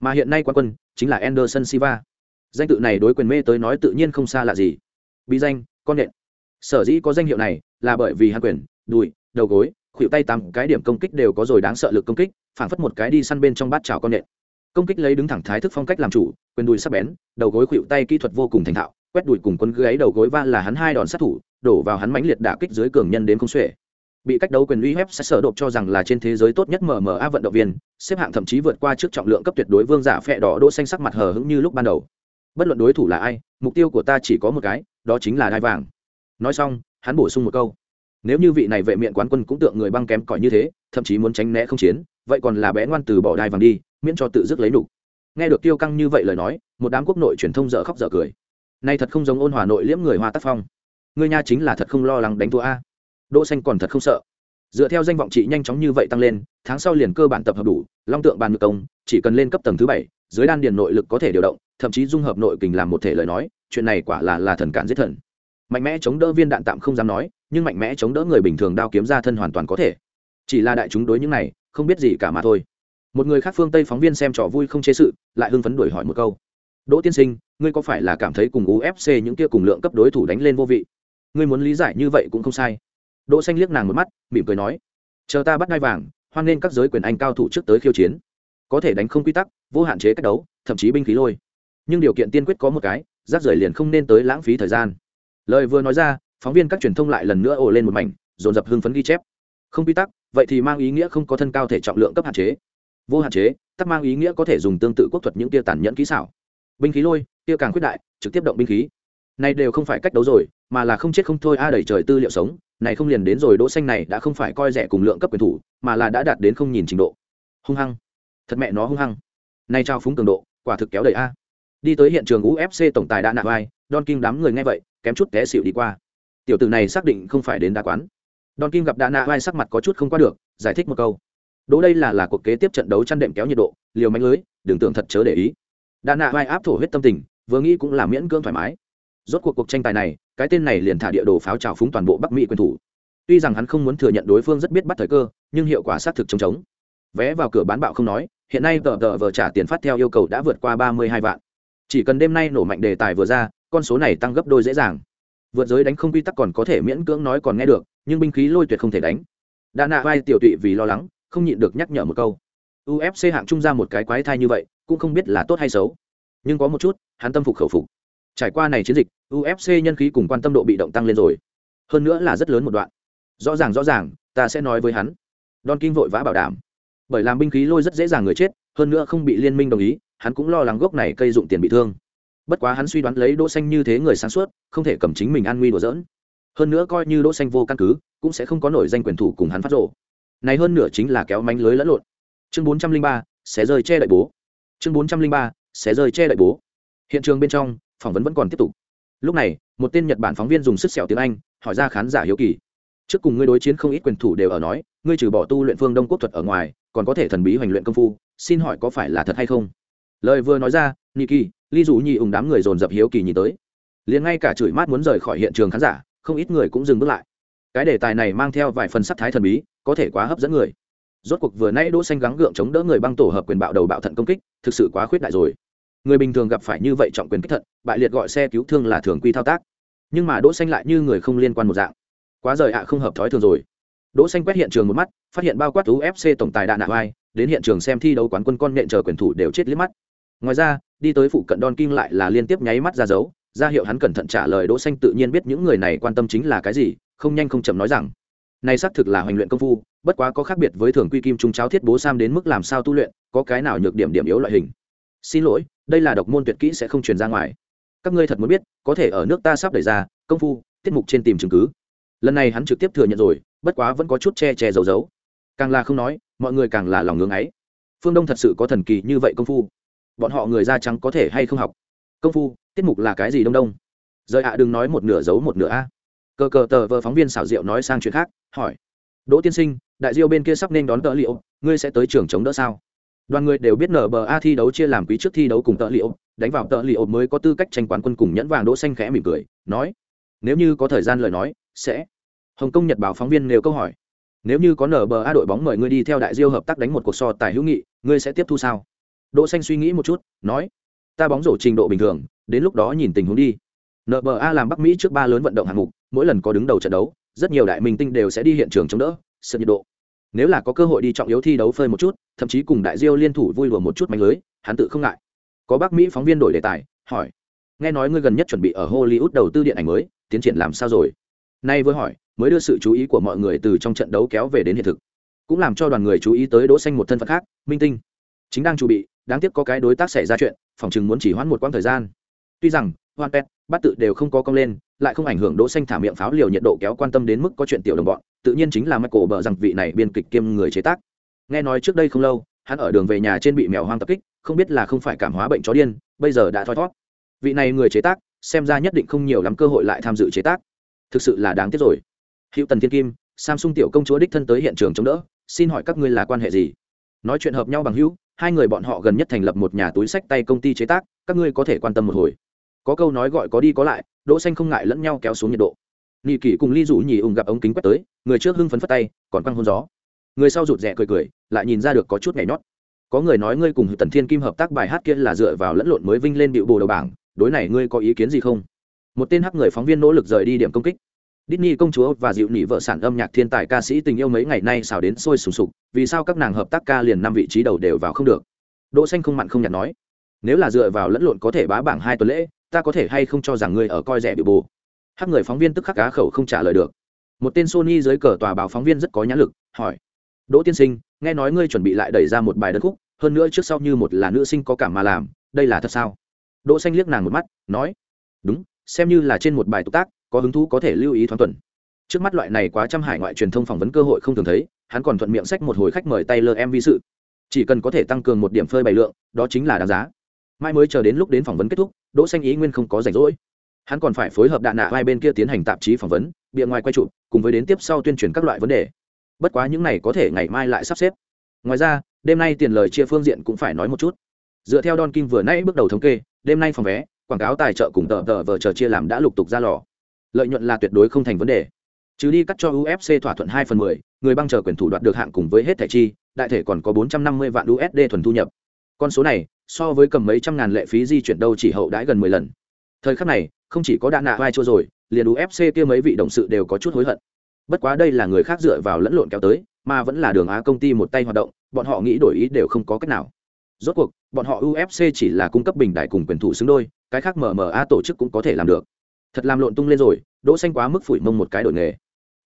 Mà hiện nay quán quân chính là Anderson Silva. Danh tự này đối quyền mê tới nói tự nhiên không xa lạ gì. Bí danh, con nện. Sở dĩ có danh hiệu này là bởi vì hắn quyền, đùi, đầu gối, khuỷu tay tám cái điểm công kích đều có rồi đáng sợ lực công kích, phản phất một cái đi săn bên trong bát chảo con nện công kích lấy đứng thẳng thái thức phong cách làm chủ, quyền đùi sắc bén, đầu gối khuỵu tay kỹ thuật vô cùng thành thạo, quét đùi cùng quân gáy đầu gối va là hắn hai đòn sát thủ, đổ vào hắn mãnh liệt đả kích dưới cường nhân đến không xuể. Bị cách đấu quyền uy hiếp sẽ sở đột cho rằng là trên thế giới tốt nhất mma vận động viên, xếp hạng thậm chí vượt qua trước trọng lượng cấp tuyệt đối vương giả phẹ đỏ đỗ xanh sắc mặt hờ hững như lúc ban đầu. Bất luận đối thủ là ai, mục tiêu của ta chỉ có một cái, đó chính là đai vàng. Nói xong, hắn bổ sung một câu. Nếu như vị này vệ miệng quán quân cũng tượng người băng kém cỏi như thế, thậm chí muốn tránh né không chiến, vậy còn là bé ngoan từ bỏ đai vàng đi miễn cho tự dứt lấy đủ. nghe được tiêu căng như vậy lời nói, một đám quốc nội truyền thông dở khóc dở cười. Nay thật không giống ôn hòa nội liễm người hoa tác phong. Người nha chính là thật không lo lắng đánh thua a. Đỗ xanh còn thật không sợ. Dựa theo danh vọng trị nhanh chóng như vậy tăng lên, tháng sau liền cơ bản tập hợp đủ, long tượng bàn ngược công, chỉ cần lên cấp tầng thứ bảy, dưới đan điền nội lực có thể điều động, thậm chí dung hợp nội kình làm một thể lời nói, chuyện này quả là là thần cản giết thần. Mạnh mẽ chống đỡ viên đạn tạm không dám nói, nhưng mạnh mẽ chống đỡ người bình thường đao kiếm ra thân hoàn toàn có thể. Chỉ là đại chúng đối những này, không biết gì cả mà thôi một người khác phương tây phóng viên xem trò vui không chế sự, lại hưng phấn đuổi hỏi một câu. Đỗ tiên sinh, ngươi có phải là cảm thấy cùng ufc những kia cùng lượng cấp đối thủ đánh lên vô vị? Ngươi muốn lý giải như vậy cũng không sai. Đỗ xanh liếc nàng một mắt, mỉm cười nói, chờ ta bắt ngai vàng, hoan nên các giới quyền anh cao thủ trước tới khiêu chiến. Có thể đánh không quy tắc, vô hạn chế cách đấu, thậm chí binh khí lôi. Nhưng điều kiện tiên quyết có một cái, rác rưởi liền không nên tới lãng phí thời gian. Lời vừa nói ra, phóng viên các truyền thông lại lần nữa ồ lên một mảnh, dồn dập hưng phấn ghi chép. Không quy tắc, vậy thì mang ý nghĩa không có thân cao thể trọng lượng cấp hạn chế vô hạn chế, tắc mang ý nghĩa có thể dùng tương tự quốc thuật những tia tàn nhẫn kỹ xảo. Binh khí lôi, tia càng khuyết đại, trực tiếp động binh khí. Này đều không phải cách đấu rồi, mà là không chết không thôi, a à đẩy trời tư liệu sống. Này không liền đến rồi, đỗ xanh này đã không phải coi rẻ cùng lượng cấp quyền thủ, mà là đã đạt đến không nhìn trình độ. Hung hăng. Thật mẹ nó hung hăng. Nay trao phúng cường độ, quả thực kéo đầy, a. Đi tới hiện trường ufc tổng tài đã nạp vai, don kim đám người nghe vậy, kém chút té xỉu đi qua. Tiểu tử này xác định không phải đến đa quán. Don kim gặp đã nạ vai sắc mặt có chút không qua được, giải thích một câu đỗ đây là là cuộc kế tiếp trận đấu chăn đệm kéo nhiệt độ, liều mánh lưới, đừng tưởng thật chớ để ý. Đã nạ vai áp thổ huyết tâm tình, vừa nghĩ cũng là miễn cưỡng thoải mái. Rốt cuộc cuộc tranh tài này, cái tên này liền thả địa đồ pháo trào phúng toàn bộ bắc mỹ quyền thủ. Tuy rằng hắn không muốn thừa nhận đối phương rất biết bắt thời cơ, nhưng hiệu quả xác thực chống chống vé vào cửa bán bạo không nói, hiện nay tờ tờ vờ trả tiền phát theo yêu cầu đã vượt qua ba mươi hai vạn. Chỉ cần đêm nay nổ mạnh đề tài vừa ra, con số này tăng gấp đôi dễ dàng. Vượt giới đánh không quy tắc còn có thể miễn cưỡng nói còn nghe được, nhưng binh khí lôi tuyệt không thể đánh. Đã nạ vai tiểu tụy vì lo lắng không nhịn được nhắc nhở một câu. Ufc hạng trung ra một cái quái thai như vậy, cũng không biết là tốt hay xấu. Nhưng có một chút, hắn tâm phục khẩu phục. Trải qua này chiến dịch ufc nhân khí cùng quan tâm độ bị động tăng lên rồi. Hơn nữa là rất lớn một đoạn. Rõ ràng rõ ràng, ta sẽ nói với hắn. Don kim vội vã bảo đảm. Bởi làm binh khí lôi rất dễ dàng người chết, hơn nữa không bị liên minh đồng ý, hắn cũng lo lắng gốc này cây dụng tiền bị thương. Bất quá hắn suy đoán lấy đỗ xanh như thế người sáng suốt, không thể cầm chính mình an nguy đùa giỡn. Hơn nữa coi như đỗ xanh vô căn cứ, cũng sẽ không có nổi danh quyền thủ cùng hắn phát rộ này hơn nửa chính là kéo mánh lưới lẫn lộn. Chương 403, xé rơi che đậy bố. Chương 403, xé rơi che đậy bố. Hiện trường bên trong phỏng vấn vẫn còn tiếp tục. Lúc này một tên nhật bản phóng viên dùng sức sẹo tiếng anh hỏi ra khán giả hiếu kỳ. Trước cùng ngươi đối chiến không ít quyền thủ đều ở nói ngươi trừ bỏ tu luyện phương đông quốc thuật ở ngoài còn có thể thần bí hoành luyện công phu xin hỏi có phải là thật hay không? Lời vừa nói ra niki ly dù nhị ủng đám người dồn dập hiếu kỳ nhìn tới. Liền ngay cả chửi mát muốn rời khỏi hiện trường khán giả không ít người cũng dừng bước lại. Cái đề tài này mang theo vài phần sắc thái thần bí có thể quá hấp dẫn người. Rốt cuộc vừa nãy đỗ xanh gắng gượng chống đỡ người băng tổ hợp quyền bạo đầu bạo thận công kích, thực sự quá khuyết đại rồi. Người bình thường gặp phải như vậy trọng quyền kích thận, bại liệt gọi xe cứu thương là thường quy thao tác. Nhưng mà đỗ xanh lại như người không liên quan một dạng. Quá rời ạ, không hợp thói thường rồi. Đỗ xanh quét hiện trường một mắt, phát hiện bao quát ufc tổng tài đạn nạ vai, đến hiện trường xem thi đấu quán quân con nện chờ quyền thủ đều chết liếc mắt. Ngoài ra, đi tới phụ cận don kim lại là liên tiếp nháy mắt ra dấu, ra hiệu hắn cẩn thận trả lời đỗ xanh tự nhiên biết những người này quan tâm chính là cái gì, không nhanh không chậm nói rằng này xác thực là hoành luyện công phu, bất quá có khác biệt với thường quy kim trung cháo thiết bố sam đến mức làm sao tu luyện, có cái nào nhược điểm điểm yếu loại hình. Xin lỗi, đây là độc môn tuyệt kỹ sẽ không truyền ra ngoài. Các ngươi thật muốn biết, có thể ở nước ta sắp đẩy ra, công phu, tiết mục trên tìm chứng cứ. Lần này hắn trực tiếp thừa nhận rồi, bất quá vẫn có chút che che giấu giấu. Càng là không nói, mọi người càng là lòng ngưỡng ấy. Phương đông thật sự có thần kỳ như vậy công phu. Bọn họ người da trắng có thể hay không học? Công phu, tiết mục là cái gì đông đông? Rời ạ, đừng nói một nửa giấu một nửa a cờ cờ tờ vờ phóng viên xảo diệu nói sang chuyện khác, hỏi, đỗ tiên sinh, đại diêu bên kia sắp nên đón tợ liệu ngươi sẽ tới trường chống đỡ sao? Đoàn người đều biết nở bờ a thi đấu chia làm quý trước thi đấu cùng tợ liệu đánh vào tợ liệu mới có tư cách tranh quán quân cùng nhẫn vàng đỗ xanh khẽ mỉm cười, nói, nếu như có thời gian lời nói, sẽ. Hồng kông, nhật báo phóng viên nêu câu hỏi, nếu như có nở bờ a đội bóng mời ngươi đi theo đại diêu hợp tác đánh một cuộc so tài hữu nghị, ngươi sẽ tiếp thu sao? Đỗ xanh suy nghĩ một chút, nói, ta bóng rổ trình độ bình thường, đến lúc đó nhìn tình huống đi. Nba làm bắc mỹ trước ba lớn vận động hạng mục mỗi lần có đứng đầu trận đấu, rất nhiều đại minh tinh đều sẽ đi hiện trường chống đỡ sợ nhiệt độ. Nếu là có cơ hội đi trọng yếu thi đấu phơi một chút, thậm chí cùng đại diêu liên thủ vui đùa một chút mạnh lưới, hắn tự không ngại. Có bác mỹ phóng viên đổi đề tài, hỏi, nghe nói ngươi gần nhất chuẩn bị ở hollywood đầu tư điện ảnh mới, tiến triển làm sao rồi? Nay vừa hỏi, mới đưa sự chú ý của mọi người từ trong trận đấu kéo về đến hiện thực. Cũng làm cho đoàn người chú ý tới đỗ xanh một thân phận khác, minh tinh. Chính đang chuẩn bị, đáng tiếc có cái đối tác xảy ra chuyện, phòng chừng muốn chỉ hoãn một quãng thời gian. Tuy rằng hoan pet bắt tự đều không có cong lên, lại không ảnh hưởng đỗ xanh thả miệng pháo liều nhiệt độ kéo quan tâm đến mức có chuyện tiểu đồng bọn, tự nhiên chính là michael bờ rằng vị này biên kịch kiêm người chế tác. Nghe nói trước đây không lâu, hắn ở đường về nhà trên bị mèo hoang tập kích, không biết là không phải cảm hóa bệnh chó điên, bây giờ đã thoi thoát vị này người chế tác, xem ra nhất định không nhiều lắm cơ hội lại tham dự chế tác. Thực sự là đáng tiếc rồi. Hữu tần thiên kim, samsung tiểu công chúa đích thân tới hiện trường chống đỡ, xin hỏi các ngươi là quan hệ gì? Nói chuyện hợp nhau bằng hữu, hai người bọn họ gần nhất thành lập một nhà túi sách tay công ty chế tác, các ngươi có thể quan tâm một hồi có câu nói gọi có đi có lại đỗ xanh không ngại lẫn nhau kéo xuống nhiệt độ. Nhị kỷ cùng ly rủ nhì ùng gặp ống kính quét tới người trước hưng phấn phất tay còn quăng hôn gió. Người sau rụt rè cười cười lại nhìn ra được có chút nhảy nhót. Có người nói ngươi cùng tần thiên kim hợp tác bài hát kia là dựa vào lẫn lộn mới vinh lên điệu bồ đầu bảng đối này ngươi có ý kiến gì không? Một tên hắc người phóng viên nỗ lực rời đi điểm công kích. Disney công chúa và dịu nỉ vợ sản âm nhạc thiên tài ca sĩ tình yêu mấy ngày nay xào đến sôi sùng sục, vì sao các nàng hợp tác ca liền năm vị trí đầu đều vào không được. Đỗ xanh không mặn không nhạt nói, nếu là dựa vào lẫn lộn có thể bá bảng hai tuần lễ, ta có thể hay không cho rằng ngươi ở coi rẻ bị bù. Hắc người phóng viên tức khắc cá khẩu không trả lời được. Một tên Sony dưới cờ tòa báo phóng viên rất có nhãn lực, hỏi: "Đỗ tiên sinh, nghe nói ngươi chuẩn bị lại đẩy ra một bài đơn khúc, hơn nữa trước sau như một là nữ sinh có cảm mà làm, đây là thật sao?" Đỗ xanh liếc nàng một mắt, nói: "Đúng, xem như là trên một bài tục tác, có hứng thú có thể lưu ý thoáng tuần trước mắt loại này quá trăm hải ngoại truyền thông phỏng vấn cơ hội không thường thấy hắn còn thuận miệng sách một hồi khách mời tay lơ em vi sự chỉ cần có thể tăng cường một điểm phơi bày lượng đó chính là đáng giá mai mới chờ đến lúc đến phỏng vấn kết thúc đỗ xanh ý nguyên không có rảnh rỗi. Hắn còn phải phối hợp đạn nạ hai bên kia tiến hành tạp chí phỏng vấn, bịa ngoài quay trụ cùng với đến tiếp sau tuyên truyền các loại vấn đề. Bất quá những này có thể ngày mai lại sắp xếp. Ngoài ra, đêm nay tiền lời chia phương diện cũng phải nói một chút. Dựa theo don kim vừa nãy bước đầu thống kê, đêm nay phòng vé, quảng cáo tài trợ cùng tờ tờ vờ chờ chia làm đã lục tục ra lò. Lợi nhuận là tuyệt đối không thành vấn đề. Trừ đi cắt cho ufc thỏa thuận hai phần mười, người băng chờ quyền thủ đoạt được hạng cùng với hết thẻ chi, đại thể còn có bốn trăm năm mươi vạn usd thuần thu nhập con số này, so với cầm mấy trăm ngàn lệ phí di chuyển đâu chỉ hậu đãi gần mười lần. Thời khắc này, không chỉ có đạn nạ vai chua rồi, liền ufc kia mấy vị đồng sự đều có chút hối hận. Bất quá đây là người khác dựa vào lẫn lộn kéo tới, mà vẫn là đường á công ty một tay hoạt động, bọn họ nghĩ đổi ý đều không có cách nào. Rốt cuộc, bọn họ ufc chỉ là cung cấp bình đại cùng quyền thủ xứng đôi, cái khác mma tổ chức cũng có thể làm được. Thật làm lộn tung lên rồi, đỗ xanh quá mức phủi mông một cái đổi nghề.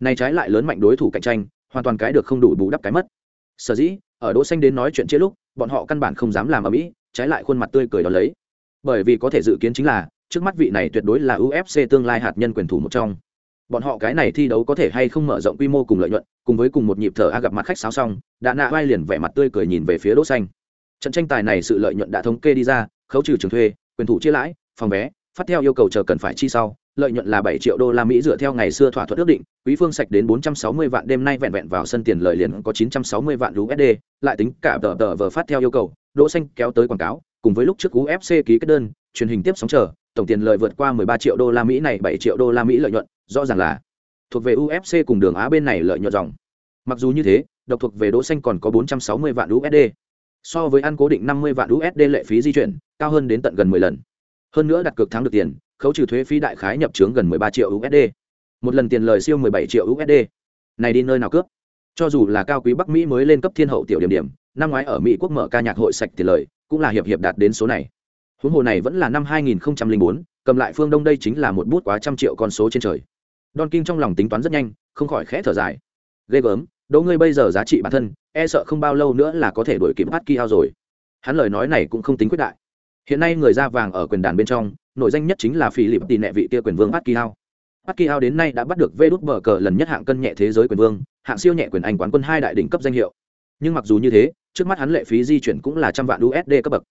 Này trái lại lớn mạnh đối thủ cạnh tranh, hoàn toàn cái được không đủ bù đắp cái mất. Sở dĩ, ở đỗ xanh đến nói chuyện chia lúc bọn họ căn bản không dám làm ở mỹ, trái lại khuôn mặt tươi cười đó lấy. Bởi vì có thể dự kiến chính là, trước mắt vị này tuyệt đối là ufc tương lai hạt nhân quyền thủ một trong. Bọn họ cái này thi đấu có thể hay không mở rộng quy mô cùng lợi nhuận, cùng với cùng một nhịp thở a gặp mặt khách sáo xong đã nạ vai liền vẻ mặt tươi cười nhìn về phía đỗ xanh. Trận tranh tài này sự lợi nhuận đã thống kê đi ra, khấu trừ trường thuê, quyền thủ chia lãi, phòng vé, phát theo yêu cầu chờ cần phải chi sau lợi nhuận là bảy triệu đô la Mỹ dựa theo ngày xưa thỏa thuận ước định, Quý Phương sạch đến bốn trăm sáu mươi vạn đêm nay vẹn vẹn vào sân tiền lợi liền có chín trăm sáu mươi vạn USD, lại tính cả tờ tờ vừa phát theo yêu cầu, Đỗ Xanh kéo tới quảng cáo, cùng với lúc trước UFC ký kết đơn, truyền hình tiếp sóng chờ, tổng tiền lợi vượt qua 13 triệu đô la Mỹ này 7 triệu đô la Mỹ lợi nhuận, rõ ràng là thuộc về UFC cùng đường Á bên này lợi nhuận dòng. Mặc dù như thế, độc thuộc về Đỗ Xanh còn có 460 vạn USD. So với ăn cố định 50 vạn USD lệ phí di chuyển, cao hơn đến tận gần 10 lần. Hơn nữa đặt cược thắng được tiền, khấu trừ thuế phí đại khái nhập trướng gần 13 triệu USD. Một lần tiền lời siêu 17 triệu USD. Này đi nơi nào cướp? Cho dù là cao quý Bắc Mỹ mới lên cấp thiên hậu tiểu điểm điểm, năm ngoái ở Mỹ quốc mở ca nhạc hội sạch tiền lời, cũng là hiệp hiệp đạt đến số này. Huống hồ này vẫn là năm 2004, cầm lại phương Đông đây chính là một bút quá trăm triệu con số trên trời. Don King trong lòng tính toán rất nhanh, không khỏi khẽ thở dài. Ghê gớm, đỗ ngươi bây giờ giá trị bản thân, e sợ không bao lâu nữa là có thể đuổi kịp Pacquiao rồi. Hắn lời nói này cũng không tính quyết đại. Hiện nay người da vàng ở quyền đàn bên trong, nổi danh nhất chính là phi lịp tì nẹ vị kia quyền vương Pacquiao. Hao đến nay đã bắt được Vđút bờ cờ lần nhất hạng cân nhẹ thế giới quyền vương, hạng siêu nhẹ quyền Anh quán quân hai đại đỉnh cấp danh hiệu. Nhưng mặc dù như thế, trước mắt hắn lệ phí di chuyển cũng là trăm vạn USD cấp bậc.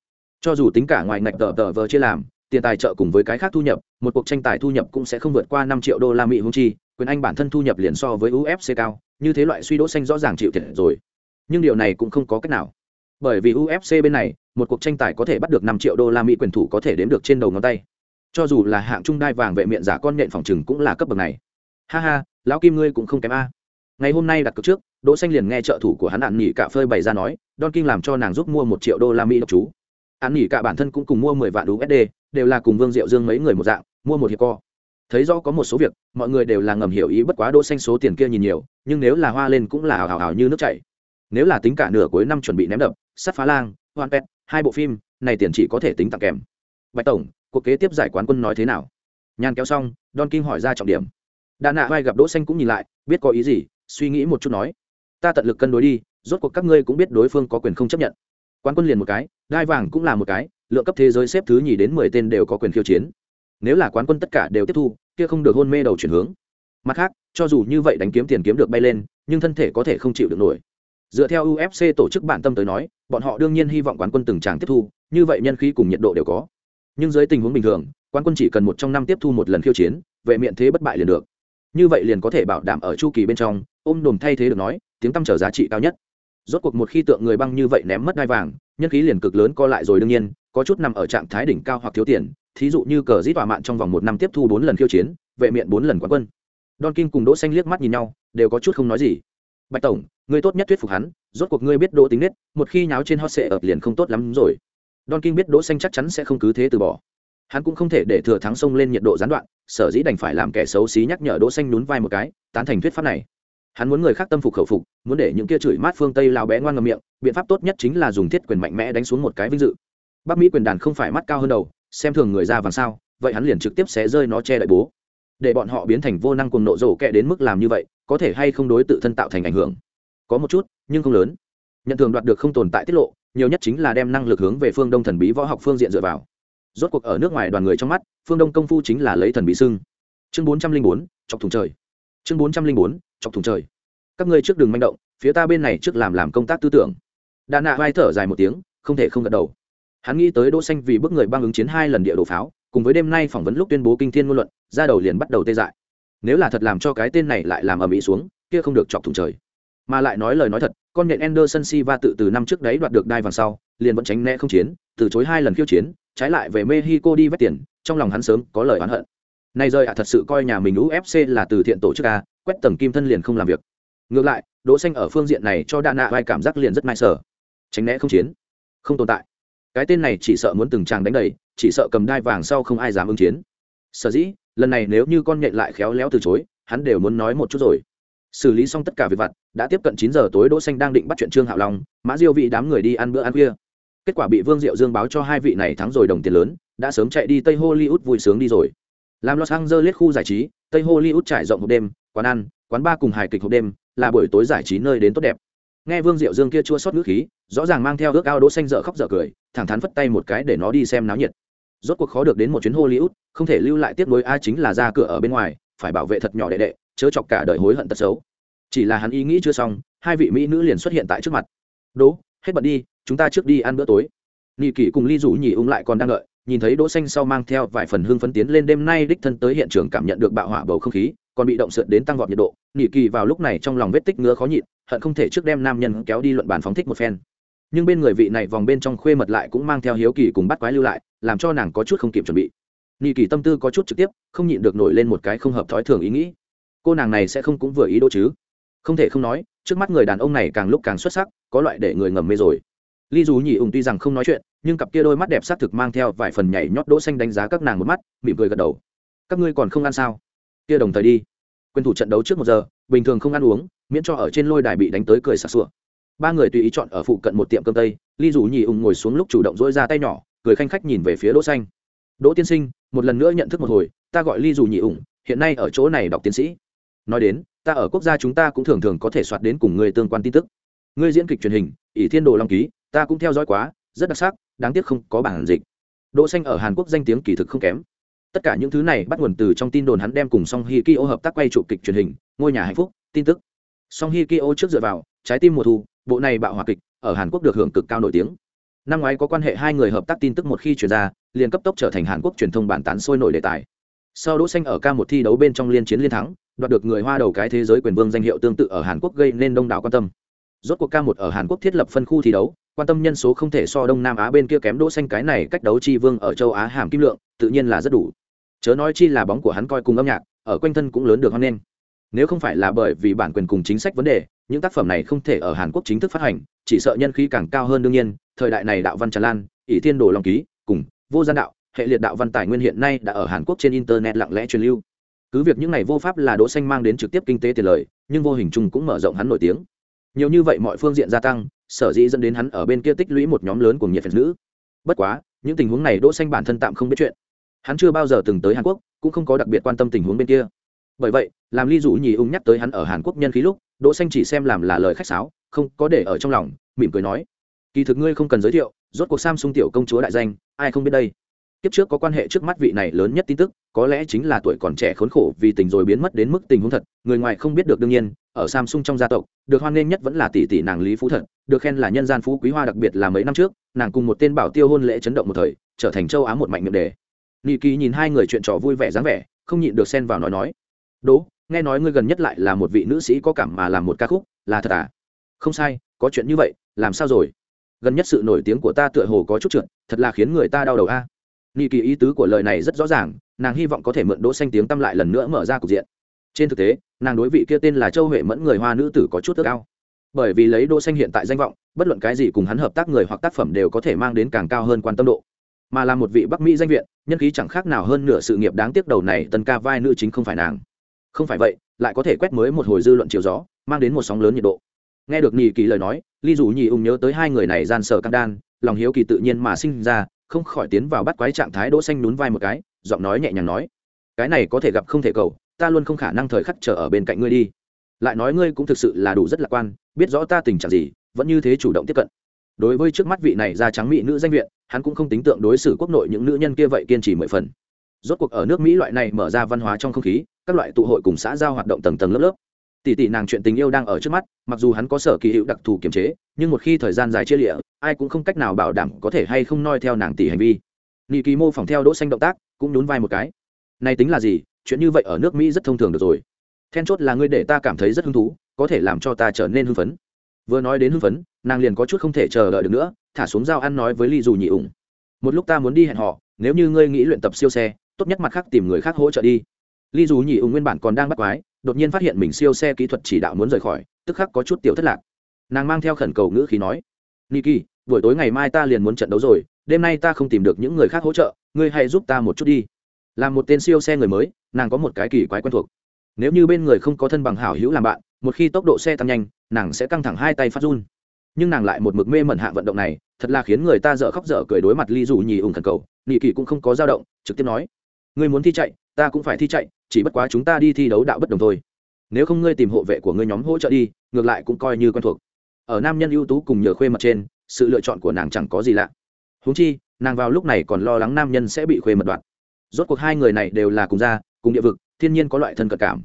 Cho dù tính cả ngoài ngạch tờ tờ vờ chia làm, tiền tài trợ cùng với cái khác thu nhập, một cuộc tranh tài thu nhập cũng sẽ không vượt qua năm triệu đô la Mỹ hung chi, quyền Anh bản thân thu nhập liền so với UFC cao, như thế loại suy đỗ xanh rõ ràng chịu thiệt rồi. Nhưng điều này cũng không có cách nào. Bởi vì UFC bên này, một cuộc tranh tài có thể bắt được năm triệu đô la Mỹ quyền thủ có thể đếm được trên đầu ngón tay cho dù là hạng trung đai vàng vệ miệng giả con nhện phòng trừng cũng là cấp bậc này. Ha ha, lão kim ngươi cũng không kém a. Ngày hôm nay đặt cược trước, đỗ xanh liền nghe trợ thủ của hắn ạn nhỉ cả phơi bày ra nói, don king làm cho nàng giúp mua một triệu đô la mỹ độc chú. Ạn nhỉ cả bản thân cũng cùng mua mười vạn usd đều là cùng vương diệu dương mấy người một dạng, mua một hiệp co. Thấy rõ có một số việc, mọi người đều là ngầm hiểu ý bất quá đỗ xanh số tiền kia nhìn nhiều, nhưng nếu là hoa lên cũng là hào hào như nước chảy. Nếu là tính cả nửa cuối năm chuẩn bị ném đập, sắt phá lang hoan pet hai bộ phim, này tiền chỉ có thể tính tặng kèm. Bạch tổng cuộc kế tiếp giải quán quân nói thế nào? Nhàn kéo xong, don kim hỏi ra trọng điểm. Đà nạ vai gặp đỗ xanh cũng nhìn lại, biết có ý gì, suy nghĩ một chút nói, ta tận lực cân đối đi, rốt cuộc các ngươi cũng biết đối phương có quyền không chấp nhận. Quán quân liền một cái, đai vàng cũng là một cái, lượng cấp thế giới xếp thứ nhì đến mười tên đều có quyền khiêu chiến. Nếu là quán quân tất cả đều tiếp thu, kia không được hôn mê đầu chuyển hướng. Mặt khác, cho dù như vậy đánh kiếm tiền kiếm được bay lên, nhưng thân thể có thể không chịu được nổi. Dựa theo ufc tổ chức bản tâm tới nói, bọn họ đương nhiên hy vọng quán quân từng tràng tiếp thu, như vậy nhân khí cùng nhiệt độ đều có nhưng dưới tình huống bình thường quan quân chỉ cần một trong năm tiếp thu một lần khiêu chiến, vệ miệng thế bất bại liền được. Như vậy liền có thể bảo đảm ở chu kỳ bên trong, ôm đồm thay thế được nói, tiếng tăm trở giá trị cao nhất. Rốt cuộc một khi tượng người băng như vậy ném mất đai vàng, nhân khí liền cực lớn co lại rồi đương nhiên, có chút nằm ở trạng thái đỉnh cao hoặc thiếu tiền, thí dụ như cờ dĩ tọa mạn trong vòng một năm tiếp thu bốn lần khiêu chiến, vệ miệng bốn lần quán quân. Don kim cùng đỗ xanh liếc mắt nhìn nhau, đều có chút không nói gì. Bạch tổng, ngươi tốt nhất thuyết phục hắn, rốt cuộc ngươi biết đỗ tính nết, một khi nháo trên hot sệ ập liền không tốt lắm rồi don kim biết đỗ xanh chắc chắn sẽ không cứ thế từ bỏ. Hắn cũng không thể để thừa thắng sông lên nhiệt độ gián đoạn, sở dĩ đành phải làm kẻ xấu xí nhắc nhở đỗ xanh nhún vai một cái, tán thành thuyết pháp này. Hắn muốn người khác tâm phục khẩu phục, muốn để những kia chửi mát phương tây lao bé ngoan ngầm miệng, biện pháp tốt nhất chính là dùng thiết quyền mạnh mẽ đánh xuống một cái vinh dự. Bắc mỹ quyền đàn không phải mắt cao hơn đầu, xem thường người ra vàng sao, vậy hắn liền trực tiếp xé rơi nó che đậy bố. Để bọn họ biến thành vô năng cuồng nộ rổ kẹ đến mức làm như vậy, có thể hay không đối tự thân tạo thành ảnh hưởng? Có một chút, nhưng không lớn nhận thường đoạt được không tồn tại tiết lộ, nhiều nhất chính là đem năng lực hướng về phương đông thần bí võ học phương diện dựa vào. Rốt cuộc ở nước ngoài đoàn người trong mắt, phương đông công phu chính là lấy thần bí xưng. Chương bốn trăm linh bốn, chọc thùng trời. Chương bốn trăm linh bốn, chọc thùng trời. Các ngươi trước đường manh động, phía ta bên này trước làm làm công tác tư tưởng. Đà nạ vai thở dài một tiếng, không thể không gật đầu. Hắn nghĩ tới đỗ xanh vì bức người băng ứng chiến hai lần địa đồ pháo, cùng với đêm nay phỏng vấn lúc tuyên bố kinh thiên ngôn luận, ra đầu liền bắt đầu tê dại. Nếu là thật làm cho cái tên này lại làm ầm ĩ xuống, kia không được chọc thùng trời mà lại nói lời nói thật, con nhện Anderson Silva tự từ năm trước đấy đoạt được đai vàng sau, liền vẫn tránh né không chiến, từ chối hai lần khiêu chiến, trái lại về Mexico đi vét tiền, trong lòng hắn sớm có lời oán hận. Này rơi ạ, thật sự coi nhà mình UFC là từ thiện tổ chức a quét tầng kim thân liền không làm việc. Ngược lại, đỗ xanh ở phương diện này cho đa nạ vai cảm giác liền rất mai sở tránh né không chiến. Không tồn tại. Cái tên này chỉ sợ muốn từng tràng đánh đầy, chỉ sợ cầm đai vàng sau không ai dám ứng chiến. Sở dĩ, lần này nếu như con nhện lại khéo léo từ chối, hắn đều muốn nói một chút rồi. Xử lý xong tất cả việc vặt đã tiếp cận chín giờ tối đỗ xanh đang định bắt chuyện trương hạo long, mã diêu vị đám người đi ăn bữa ăn khuya. Kết quả bị vương diệu dương báo cho hai vị này thắng rồi đồng tiền lớn, đã sớm chạy đi tây hollywood vui sướng đi rồi. Làm los angeles khu giải trí, tây hollywood trải rộng một đêm, quán ăn, quán bar cùng hài kịch hộp đêm, là buổi tối giải trí nơi đến tốt đẹp. Nghe vương diệu dương kia chua xót nước khí, rõ ràng mang theo ước ao đỗ xanh dở khóc dở cười, thẳng thắn phất tay một cái để nó đi xem náo nhiệt. Rốt cuộc khó được đến một chuyến hollywood, không thể lưu lại tiếc nuối ai chính là ra cửa ở bên ngoài, phải bảo vệ thật nhỏ đệ đệ, chớ chọc cả đời hối hận tật xấu chỉ là hắn ý nghĩ chưa xong, hai vị mỹ nữ liền xuất hiện tại trước mặt. Đỗ, hết bận đi, chúng ta trước đi ăn bữa tối. Nị kỷ cùng ly rủ nhỉ ung lại còn đang đợi, nhìn thấy đỗ xanh sau mang theo vài phần hương phấn tiến lên đêm nay đích thân tới hiện trường cảm nhận được bạo hỏa bầu không khí, còn bị động sượt đến tăng vọt nhiệt độ. Nị kỳ vào lúc này trong lòng vết tích ngứa khó nhịn, hận không thể trước đem nam nhân kéo đi luận bàn phóng thích một phen. Nhưng bên người vị này vòng bên trong khuê mật lại cũng mang theo hiếu kỳ cùng bắt quái lưu lại, làm cho nàng có chút không kịp chuẩn bị. Nị kỳ tâm tư có chút trực tiếp, không nhịn được nổi lên một cái không hợp thói thường ý nghĩ. Cô nàng này sẽ không cũng vừa ý đỗ chứ? Không thể không nói, trước mắt người đàn ông này càng lúc càng xuất sắc, có loại để người ngầm mê rồi. Ly dù nhị ủng tuy rằng không nói chuyện, nhưng cặp kia đôi mắt đẹp s á thực mang theo vài phần nhảy nhót đỗ xanh đánh giá các nàng một mắt, mỉm cười gật đầu. Các ngươi còn không ăn sao? Kia đồng thời đi. Quyền thủ trận đấu trước một giờ, bình thường không ăn uống, miễn cho ở trên lôi đài bị đánh tới cười sặc sụa. Ba người tùy ý chọn ở phụ cận một tiệm cơm tây, ly dù nhì ủng ngồi xuống lúc chủ động dỗi ra tay nhỏ, cười khanh khách nhìn về phía đỗ xanh. Đỗ tiên sinh, một lần nữa nhận thức một hồi, ta gọi ly dù nhì ủng hiện nay ở chỗ này đọc tiến sĩ nói đến, ta ở quốc gia chúng ta cũng thường thường có thể soạt đến cùng người tương quan tin tức. Ngươi diễn kịch truyền hình, ỷ thiên đồ long ký, ta cũng theo dõi quá, rất đặc sắc, đáng tiếc không có bản dịch. Đỗ xanh ở hàn quốc danh tiếng kỳ thực không kém. Tất cả những thứ này bắt nguồn từ trong tin đồn hắn đem cùng song hi ki hợp tác quay trụ kịch truyền hình, ngôi nhà hạnh phúc, tin tức. Song hi ki trước dựa vào, trái tim mùa thu, bộ này bạo hòa kịch, ở hàn quốc được hưởng cực cao nổi tiếng. Năm ngoái có quan hệ hai người hợp tác tin tức một khi truyền ra, liền cấp tốc trở thành hàn quốc truyền thông bản tán sôi nổi đề tài sau đỗ xanh ở ca một thi đấu bên trong liên chiến liên thắng, đoạt được người hoa đầu cái thế giới quyền vương danh hiệu tương tự ở hàn quốc gây nên đông đảo quan tâm. Rốt cuộc ca một ở hàn quốc thiết lập phân khu thi đấu, quan tâm nhân số không thể so đông nam á bên kia kém đỗ xanh cái này cách đấu chi vương ở châu á hàm kim lượng, tự nhiên là rất đủ. Chớ nói chi là bóng của hắn coi cùng âm nhạc, ở quanh thân cũng lớn được hoan nghênh. Nếu không phải là bởi vì bản quyền cùng chính sách vấn đề, những tác phẩm này không thể ở hàn quốc chính thức phát hành, chỉ sợ nhân khí càng cao hơn đương nhiên, thời đại này đạo văn tràn lan, ỷ thiên đồ long ký, cùng vô gian đạo hệ liệt đạo văn tài nguyên hiện nay đã ở hàn quốc trên internet lặng lẽ truyền lưu. Cứ việc những này vô pháp là đỗ xanh mang đến trực tiếp kinh tế tiền lời, nhưng vô hình chung cũng mở rộng hắn nổi tiếng. Nhiều như vậy mọi phương diện gia tăng, sở dĩ dẫn đến hắn ở bên kia tích lũy một nhóm lớn của nhiệt phật nữ. Bất quá, những tình huống này đỗ xanh bản thân tạm không biết chuyện. Hắn chưa bao giờ từng tới hàn quốc, cũng không có đặc biệt quan tâm tình huống bên kia. Bởi vậy, làm ly dụ nhì ung nhắc tới hắn ở hàn quốc nhân khí lúc, đỗ xanh chỉ xem làm là lời khách sáo, không có để ở trong lòng, mỉm cười nói. Kỳ thực ngươi không cần giới thiệu, rốt cuộc samsung tiểu công chúa đại danh, ai không biết đây? Kiếp trước có quan hệ trước mắt vị này lớn nhất tin tức, có lẽ chính là tuổi còn trẻ khốn khổ vì tình rồi biến mất đến mức tình huống thật, người ngoài không biết được đương nhiên, ở samsung trong gia tộc, được hoan nghênh nhất vẫn là tỷ tỷ nàng lý phú thật, được khen là nhân gian phú quý hoa đặc biệt là mấy năm trước, nàng cùng một tên bảo tiêu hôn lễ chấn động một thời, trở thành châu á một mạnh miệng đề. Nghị kỳ nhìn hai người chuyện trò vui vẻ dáng vẻ, không nhịn được xen vào nói nói, đố, nghe nói ngươi gần nhất lại là một vị nữ sĩ có cảm mà làm một ca khúc, là thật à? Không sai, có chuyện như vậy, làm sao rồi? Gần nhất sự nổi tiếng của ta tựa hồ có chút trượt, thật là khiến người ta đau đầu a. à nghị kỳ ý tứ của lời này rất rõ ràng, nàng hy vọng có thể mượn đỗ xanh tiếng tâm lại lần nữa mở ra cục diện. Trên thực tế, nàng đối vị kia tên là châu huệ mẫn người hoa nữ tử có chút ước ao. Bởi vì lấy đỗ xanh hiện tại danh vọng, bất luận cái gì cùng hắn hợp tác người hoặc tác phẩm đều có thể mang đến càng cao hơn quan tâm độ. Mà là một vị bắc mỹ danh viện, nhân khí chẳng khác nào hơn nửa sự nghiệp đáng tiếc đầu này tân ca vai nữ chính không phải nàng. Không phải vậy, lại có thể quét mới một hồi dư luận chiều gió, mang đến một sóng lớn nhiệt độ. Nghe được nhì kỳ lời nói, ly dù nhì ung nhớ tới hai người này gian sở căng đan, lòng hiếu kỳ tự nhiên mà sinh ra không khỏi tiến vào bắt quái trạng thái đỗ xanh nhún vai một cái, giọng nói nhẹ nhàng nói, cái này có thể gặp không thể cầu, ta luôn không khả năng thời khắc chờ ở bên cạnh ngươi đi. Lại nói ngươi cũng thực sự là đủ rất lạc quan, biết rõ ta tình trạng gì, vẫn như thế chủ động tiếp cận. Đối với trước mắt vị này da trắng mỹ nữ danh viện, hắn cũng không tính tượng đối xử quốc nội những nữ nhân kia vậy kiên trì mười phần. Rốt cuộc ở nước mỹ loại này mở ra văn hóa trong không khí, các loại tụ hội cùng xã giao hoạt động tầng tầng lớp lớp tỷ tỷ nàng chuyện tình yêu đang ở trước mắt, mặc dù hắn có sở kỳ hữu đặc thù kiềm chế, nhưng một khi thời gian dài chia lịa, ai cũng không cách nào bảo đảm có thể hay không noi theo nàng tỷ hành vi. Nghị kỳ mô phỏng theo đỗ xanh động tác, cũng nhún vai một cái. Này tính là gì? Chuyện như vậy ở nước mỹ rất thông thường được rồi. Then chốt là ngươi để ta cảm thấy rất hứng thú, có thể làm cho ta trở nên hưng phấn. Vừa nói đến hưng phấn, nàng liền có chút không thể chờ đợi được nữa, thả xuống dao ăn nói với ly dù nhị ủng. Một lúc ta muốn đi hẹn họ, nếu như ngươi nghĩ luyện tập siêu xe, tốt nhất mặt khác tìm người khác hỗ trợ đi. Ly dù nhị ủng nguyên bản còn đang bắt quái đột nhiên phát hiện mình siêu xe kỹ thuật chỉ đạo muốn rời khỏi, tức khắc có chút tiểu thất lạc. Nàng mang theo khẩn cầu ngữ khí nói, niki, buổi tối ngày mai ta liền muốn trận đấu rồi, đêm nay ta không tìm được những người khác hỗ trợ, ngươi hãy giúp ta một chút đi. Làm một tên siêu xe người mới, nàng có một cái kỳ quái quen thuộc. Nếu như bên người không có thân bằng hảo hữu làm bạn, một khi tốc độ xe tăng nhanh, nàng sẽ căng thẳng hai tay phát run. Nhưng nàng lại một mực mê mẩn hạ vận động này, thật là khiến người ta dở khóc dở cười đối mặt ly dù nhì ủng thần cầu. Nị kỳ cũng không có dao động, trực tiếp nói ngươi muốn thi chạy, ta cũng phải thi chạy, chỉ bất quá chúng ta đi thi đấu đạo bất đồng thôi. Nếu không ngươi tìm hộ vệ của ngươi nhóm hỗ trợ đi, ngược lại cũng coi như quen thuộc. Ở nam nhân ưu tú cùng nhờ khuê mặt trên, sự lựa chọn của nàng chẳng có gì lạ. Huống chi, nàng vào lúc này còn lo lắng nam nhân sẽ bị khuê mật đoạt. Rốt cuộc hai người này đều là cùng gia, cùng địa vực, thiên nhiên có loại thân cận cảm.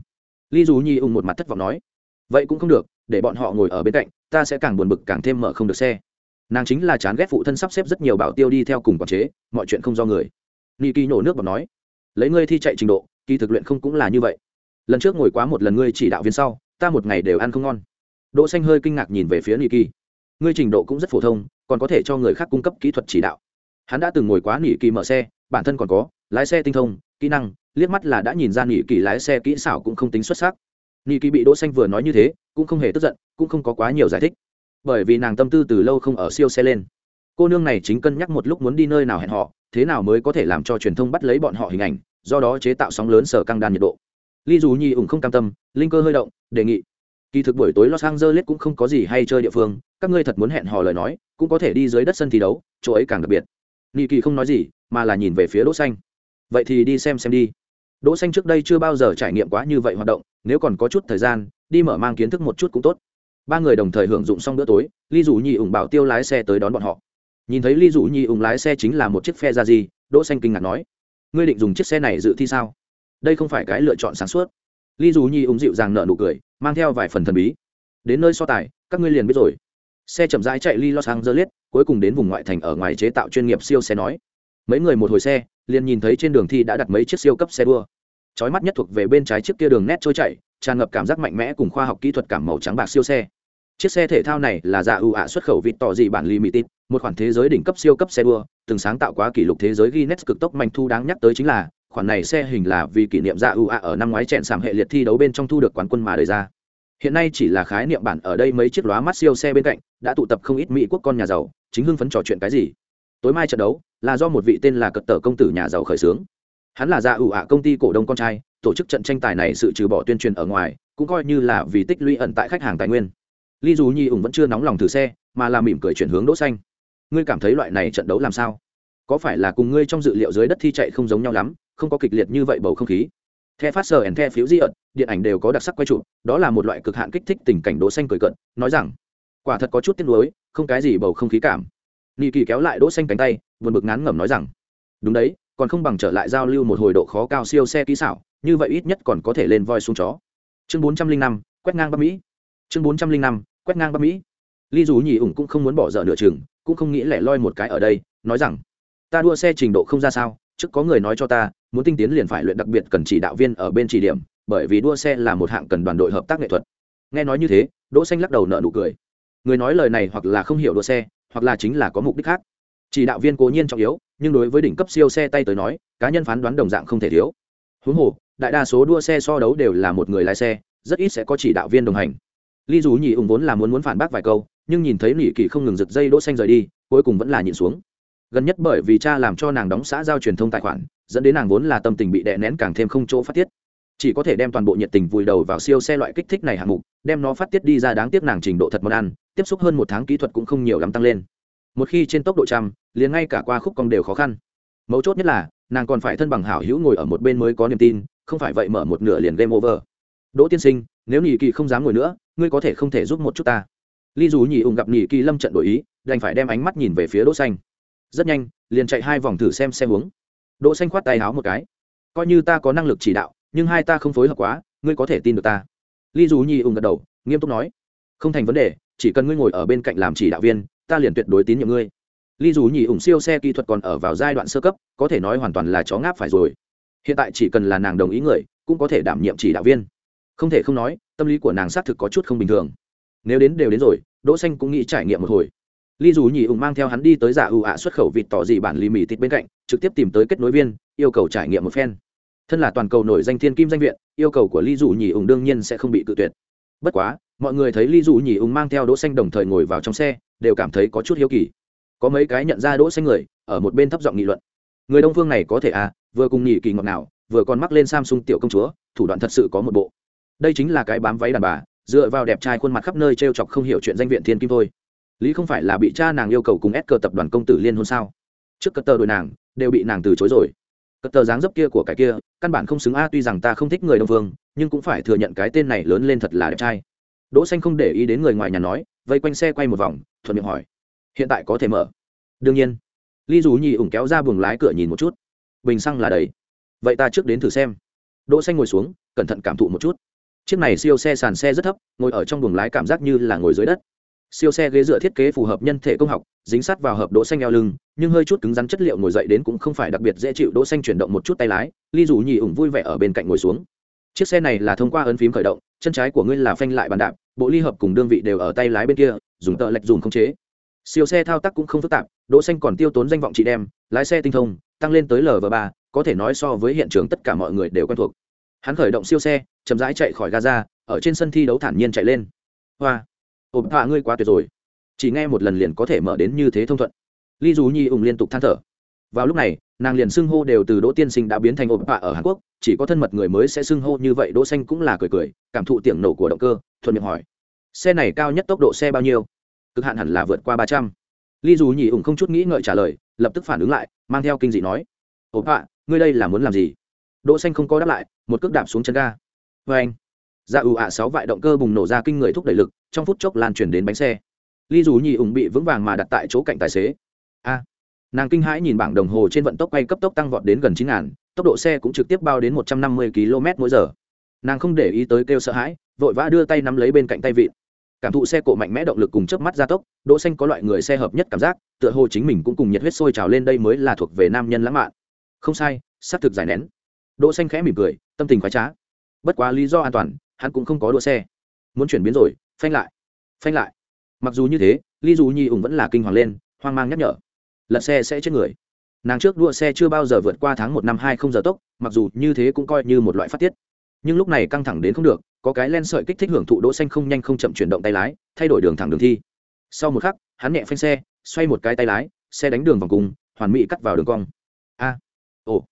Ly dù nhi ung một mặt thất vọng nói, vậy cũng không được, để bọn họ ngồi ở bên cạnh, ta sẽ càng buồn bực càng thêm mở không được xe. Nàng chính là chán ghét phụ thân sắp xếp rất nhiều bảo tiêu đi theo cùng quản chế, mọi chuyện không do người. Ni kỳ nổ nước bọc nói lấy ngươi thi chạy trình độ, kỳ thực luyện không cũng là như vậy. Lần trước ngồi quá một lần ngươi chỉ đạo viên sau, ta một ngày đều ăn không ngon. Đỗ xanh hơi kinh ngạc nhìn về phía Nị kỳ ngươi trình độ cũng rất phổ thông, còn có thể cho người khác cung cấp kỹ thuật chỉ đạo. Hắn đã từng ngồi quá nỉ kỳ mở xe, bản thân còn có, lái xe tinh thông, kỹ năng, liếc mắt là đã nhìn ra nỉ kỳ lái xe kỹ xảo cũng không tính xuất sắc. Nỉ kỳ bị đỗ xanh vừa nói như thế, cũng không hề tức giận, cũng không có quá nhiều giải thích. Bởi vì nàng tâm tư từ lâu không ở siêu xe lên cô nương này chính cân nhắc một lúc muốn đi nơi nào hẹn họ thế nào mới có thể làm cho truyền thông bắt lấy bọn họ hình ảnh, do đó chế tạo sóng lớn sở căng đan nhiệt độ. Ly dù nhi ủng không cam tâm, linh cơ hơi động, đề nghị. Kỳ thực buổi tối los angeles cũng không có gì hay chơi địa phương, các ngươi thật muốn hẹn hò lời nói, cũng có thể đi dưới đất sân thi đấu, chỗ ấy càng đặc biệt. Nghị kỳ không nói gì, mà là nhìn về phía đỗ xanh. Vậy thì đi xem xem đi. Đỗ xanh trước đây chưa bao giờ trải nghiệm quá như vậy hoạt động, nếu còn có chút thời gian, đi mở mang kiến thức một chút cũng tốt. Ba người đồng thời hưởng dụng xong bữa tối ly Dù nhi ủng bảo tiêu lái xe tới đón bọn họ nhìn thấy ly dụ nhi ủng lái xe chính là một chiếc phe ra gì đỗ xanh kinh ngạc nói, ngươi định dùng chiếc xe này dự thi sao? Đây không phải cái lựa chọn sáng suốt. Ly dù nhi ủng dịu dàng nở nụ cười, mang theo vài phần thần bí. Đến nơi so tài, các ngươi liền biết rồi. Xe chậm rãi chạy ly los angeles, cuối cùng đến vùng ngoại thành ở ngoài chế tạo chuyên nghiệp siêu xe nói. Mấy người một hồi xe, liền nhìn thấy trên đường thi đã đặt mấy chiếc siêu cấp xe đua. Chói mắt nhất thuộc về bên trái chiếc kia đường nét trôi chạy tràn ngập cảm giác mạnh mẽ cùng khoa học kỹ thuật cảm màu trắng bạc siêu xe. Chiếc xe thể thao này là dạ ưu ạ xuất khẩu vịt tỏ dị bản limited một khoản thế giới đỉnh cấp siêu cấp xe đua, từng sáng tạo quá kỷ lục thế giới guinness cực tốc mạnh thu đáng nhắc tới chính là, khoản này xe hình là vì kỷ niệm dạ ưu ạ ở năm ngoái chẹn sảm hệ liệt thi đấu bên trong thu được quán quân mà đời ra. Hiện nay chỉ là khái niệm bản ở đây mấy chiếc lóa mắt siêu xe bên cạnh, đã tụ tập không ít mỹ quốc con nhà giàu, chính hưng phấn trò chuyện cái gì? Tối mai trận đấu, là do một vị tên là cật tờ công tử nhà giàu khởi xướng. Hắn là gia ủ ạ công ty cổ đông con trai, tổ chức trận tranh tài này sự trừ bỏ tuyên truyền ở ngoài, cũng coi như là vì tích lũy ẩn tại khách hàng tài nguyên. Ly dù nhi ủng vẫn chưa nóng lòng thử xe, mà là mỉm cười chuyển hướng đỗ xanh ngươi cảm thấy loại này trận đấu làm sao? Có phải là cùng ngươi trong dự liệu dưới đất thi chạy không giống nhau lắm, không có kịch liệt như vậy bầu không khí? The phát sờ and the phiếu di ợt điện ảnh đều có đặc sắc quay trụ đó là một loại cực hạn kích thích tình cảnh đỗ xanh cười cận, nói rằng, quả thật có chút tiếc nuối, không cái gì bầu không khí cảm. Nị kỳ kéo lại đỗ xanh cánh tay, buồn bực ngán ngẩm nói rằng, đúng đấy, còn không bằng trở lại giao lưu một hồi độ khó cao siêu xe kỹ xảo, như vậy ít nhất còn có thể lên voi xuống chó. Chương bốn trăm linh năm, quét ngang bắc mỹ. Chương bốn trăm linh năm, quét ngang bắc mỹ. Ly dù nhì ủng cũng không muốn bỏ dở nửa chừng cũng không nghĩ lẻ loi một cái ở đây, nói rằng, ta đua xe trình độ không ra sao, trước có người nói cho ta, muốn tinh tiến liền phải luyện đặc biệt cần chỉ đạo viên ở bên chỉ điểm, bởi vì đua xe là một hạng cần đoàn đội hợp tác nghệ thuật. Nghe nói như thế, đỗ xanh lắc đầu nở nụ cười. Người nói lời này hoặc là không hiểu đua xe, hoặc là chính là có mục đích khác. Chỉ đạo viên cố nhiên trọng yếu, nhưng đối với đỉnh cấp siêu xe tay tới nói, cá nhân phán đoán đồng dạng không thể thiếu. Huống hồ, đại đa số đua xe so đấu đều là một người lái xe, rất ít sẽ có chỉ đạo viên đồng hành. Ly dù nhị ủng vốn là muốn muốn phản bác vài câu nhưng nhìn thấy nỉ kỳ không ngừng giật dây đỗ xanh rời đi, cuối cùng vẫn là nhịn xuống. Gần nhất bởi vì cha làm cho nàng đóng xã giao truyền thông tài khoản, dẫn đến nàng vốn là tâm tình bị đè nén càng thêm không chỗ phát tiết. Chỉ có thể đem toàn bộ nhiệt tình vùi đầu vào siêu xe loại kích thích này hạng mục, đem nó phát tiết đi ra đáng tiếc nàng trình độ thật món ăn, tiếp xúc hơn một tháng kỹ thuật cũng không nhiều lắm tăng lên. Một khi trên tốc độ trăm liền ngay cả qua khúc cong đều khó khăn. Mấu chốt nhất là, nàng còn phải thân bằng hảo hữu ngồi ở một bên mới có niềm tin, không phải vậy mở một nửa liền game over. Đỗ tiên sinh, nếu nhị kỳ không dám ngồi nữa, ngươi có thể không thể giúp một chút ta ly dù nhị ủng gặp nhị kỳ lâm trận đổi ý, đành phải đem ánh mắt nhìn về phía đỗ xanh. Rất nhanh, liền chạy hai vòng thử xem xe hướng. Đỗ xanh khoát tay háo một cái. Coi như ta có năng lực chỉ đạo, nhưng hai ta không phối hợp quá, ngươi có thể tin được ta. Ly dù nhị ủng gật đầu, nghiêm túc nói. Không thành vấn đề, chỉ cần ngươi ngồi ở bên cạnh làm chỉ đạo viên, ta liền tuyệt đối tín nhiệm ngươi. Ly dù nhị ủng siêu xe kỹ thuật còn ở vào giai đoạn sơ cấp, có thể nói hoàn toàn là chó ngáp phải rồi. Hiện tại chỉ cần là nàng đồng ý người, cũng có thể đảm nhiệm chỉ đạo viên. Không thể không nói, tâm lý của nàng xác thực có chút không bình thường nếu đến đều đến rồi, đỗ xanh cũng nghĩ trải nghiệm một hồi. Ly dù nhị ủng mang theo hắn đi tới dạ giả ưu ạ xuất khẩu vịt tỏ dị bản lì mì thịt bên cạnh, trực tiếp tìm tới kết nối viên, yêu cầu trải nghiệm một phen. Thân là toàn cầu nổi danh thiên kim danh viện, yêu cầu của ly dù nhị ủng đương nhiên sẽ không bị cự tuyệt. Bất quá, mọi người thấy ly dù nhị ủng mang theo đỗ xanh đồng thời ngồi vào trong xe, đều cảm thấy có chút hiếu kỳ. Có mấy cái nhận ra đỗ xanh người, ở một bên thấp giọng nghị luận. Người đông phương này có thể à vừa cùng nhị kỳ ngọt nào vừa còn mắc lên samsung tiểu công chúa, thủ đoạn thật sự có một bộ. Đây chính là cái bám váy đàn bà dựa vào đẹp trai khuôn mặt khắp nơi trêu chọc không hiểu chuyện danh viện thiên kim thôi. Lý không phải là bị cha nàng yêu cầu cùng ép cờ tập đoàn công tử liên hôn sao? Trước cất tờ đội nàng, đều bị nàng từ chối rồi. Cất tờ dáng dấp kia của cái kia, căn bản không xứng a, tuy rằng ta không thích người đông phương nhưng cũng phải thừa nhận cái tên này lớn lên thật là đẹp trai. Đỗ xanh không để ý đến người ngoài nhà nói, vây quanh xe quay một vòng, thuận miệng hỏi, hiện tại có thể mở? Đương nhiên. Ly dù nhì ủng kéo ra buồng lái cửa nhìn một chút. Bình xăng là đầy. Vậy ta trước đến thử xem. Đỗ xanh ngồi xuống, cẩn thận cảm thụ một chút chiếc này siêu xe sàn xe rất thấp, ngồi ở trong buồng lái cảm giác như là ngồi dưới đất. Siêu xe ghế dựa thiết kế phù hợp nhân thể công học, dính sát vào hợp đỗ xanh eo lưng, nhưng hơi chút cứng rắn chất liệu ngồi dậy đến cũng không phải đặc biệt dễ chịu đỗ xanh chuyển động một chút tay lái, ly dù nhì ủng vui vẻ ở bên cạnh ngồi xuống. Chiếc xe này là thông qua ấn phím khởi động, chân trái của ngươi là phanh lại bàn đạp, bộ ly hợp cùng đơn vị đều ở tay lái bên kia, dùng tợ lệch dùng không chế. Siêu xe thao tác cũng không phức tạp đỗ xanh còn tiêu tốn danh vọng chị đem, lái xe tinh thông, tăng lên tới lv ba, có thể nói so với hiện trường tất cả mọi người đều quen thuộc hắn khởi động siêu xe, chậm rãi chạy khỏi gaza, ở trên sân thi đấu thản nhiên chạy lên. Hoa ộp hạ ngươi quá tuyệt rồi. Chỉ nghe một lần liền có thể mở đến như thế thông thuận. Ly dù nhi ủng liên tục than thở. Vào lúc này, nàng liền xưng hô đều từ đỗ tiên sinh đã biến thành ộp hạ ở hàn quốc, chỉ có thân mật người mới sẽ xưng hô như vậy, đỗ xanh cũng là cười cười, cảm thụ tiếng nổ của động cơ, thuận miệng hỏi. Xe này cao nhất tốc độ xe bao nhiêu? Cực hạn hẳn là vượt qua ba trăm. Ly dù nhì ủng không chút nghĩ ngợi trả lời, lập tức phản ứng lại, mang theo kinh dị nói. Ộp hạ ngươi đây là muốn làm gì? Đỗ xanh không có đáp lại, một cước đạp xuống chân ga. Với anh dạ ủ ạ sáu vại động cơ bùng nổ ra kinh người thúc đẩy lực, trong phút chốc lan truyền đến bánh xe. Ly dù nhì ủng bị vững vàng mà đặt tại chỗ cạnh tài xế. A, nàng kinh hãi nhìn bảng đồng hồ trên vận tốc quay cấp tốc tăng vọt đến gần chín ngàn, tốc độ xe cũng trực tiếp bao đến một trăm năm mươi km mỗi giờ. Nàng không để ý tới kêu sợ hãi, vội vã đưa tay nắm lấy bên cạnh tay vịn. Cảm thụ xe cộ mạnh mẽ động lực cùng chớp mắt gia tốc, đỗ xanh có loại người xe hợp nhất cảm giác, tựa hồ chính mình cũng cùng nhiệt huyết sôi trào lên đây mới là thuộc về nam nhân lãng mạn. Không sai sát thực giải nén đỗ xanh khẽ mỉm cười, tâm tình khoái trá. Bất quá lý do an toàn, hắn cũng không có đua xe. Muốn chuyển biến rồi, phanh lại phanh lại. Mặc dù như thế, lý dù nhi ủng vẫn là kinh hoàng lên, hoang mang nhắc nhở. Lật xe sẽ chết người. Nàng trước đua xe chưa bao giờ vượt qua tháng một năm hai không giờ tốc, mặc dù như thế cũng coi như một loại phát tiết. Nhưng lúc này căng thẳng đến không được, có cái len sợi kích thích hưởng thụ đỗ xanh không nhanh không chậm chuyển động tay lái, thay đổi đường thẳng đường thi. Sau một khắc, hắn nhẹ phanh xe, xoay một cái tay lái, xe đánh đường vòng cùng, hoàn mỹ cắt vào đường cong. A, ồ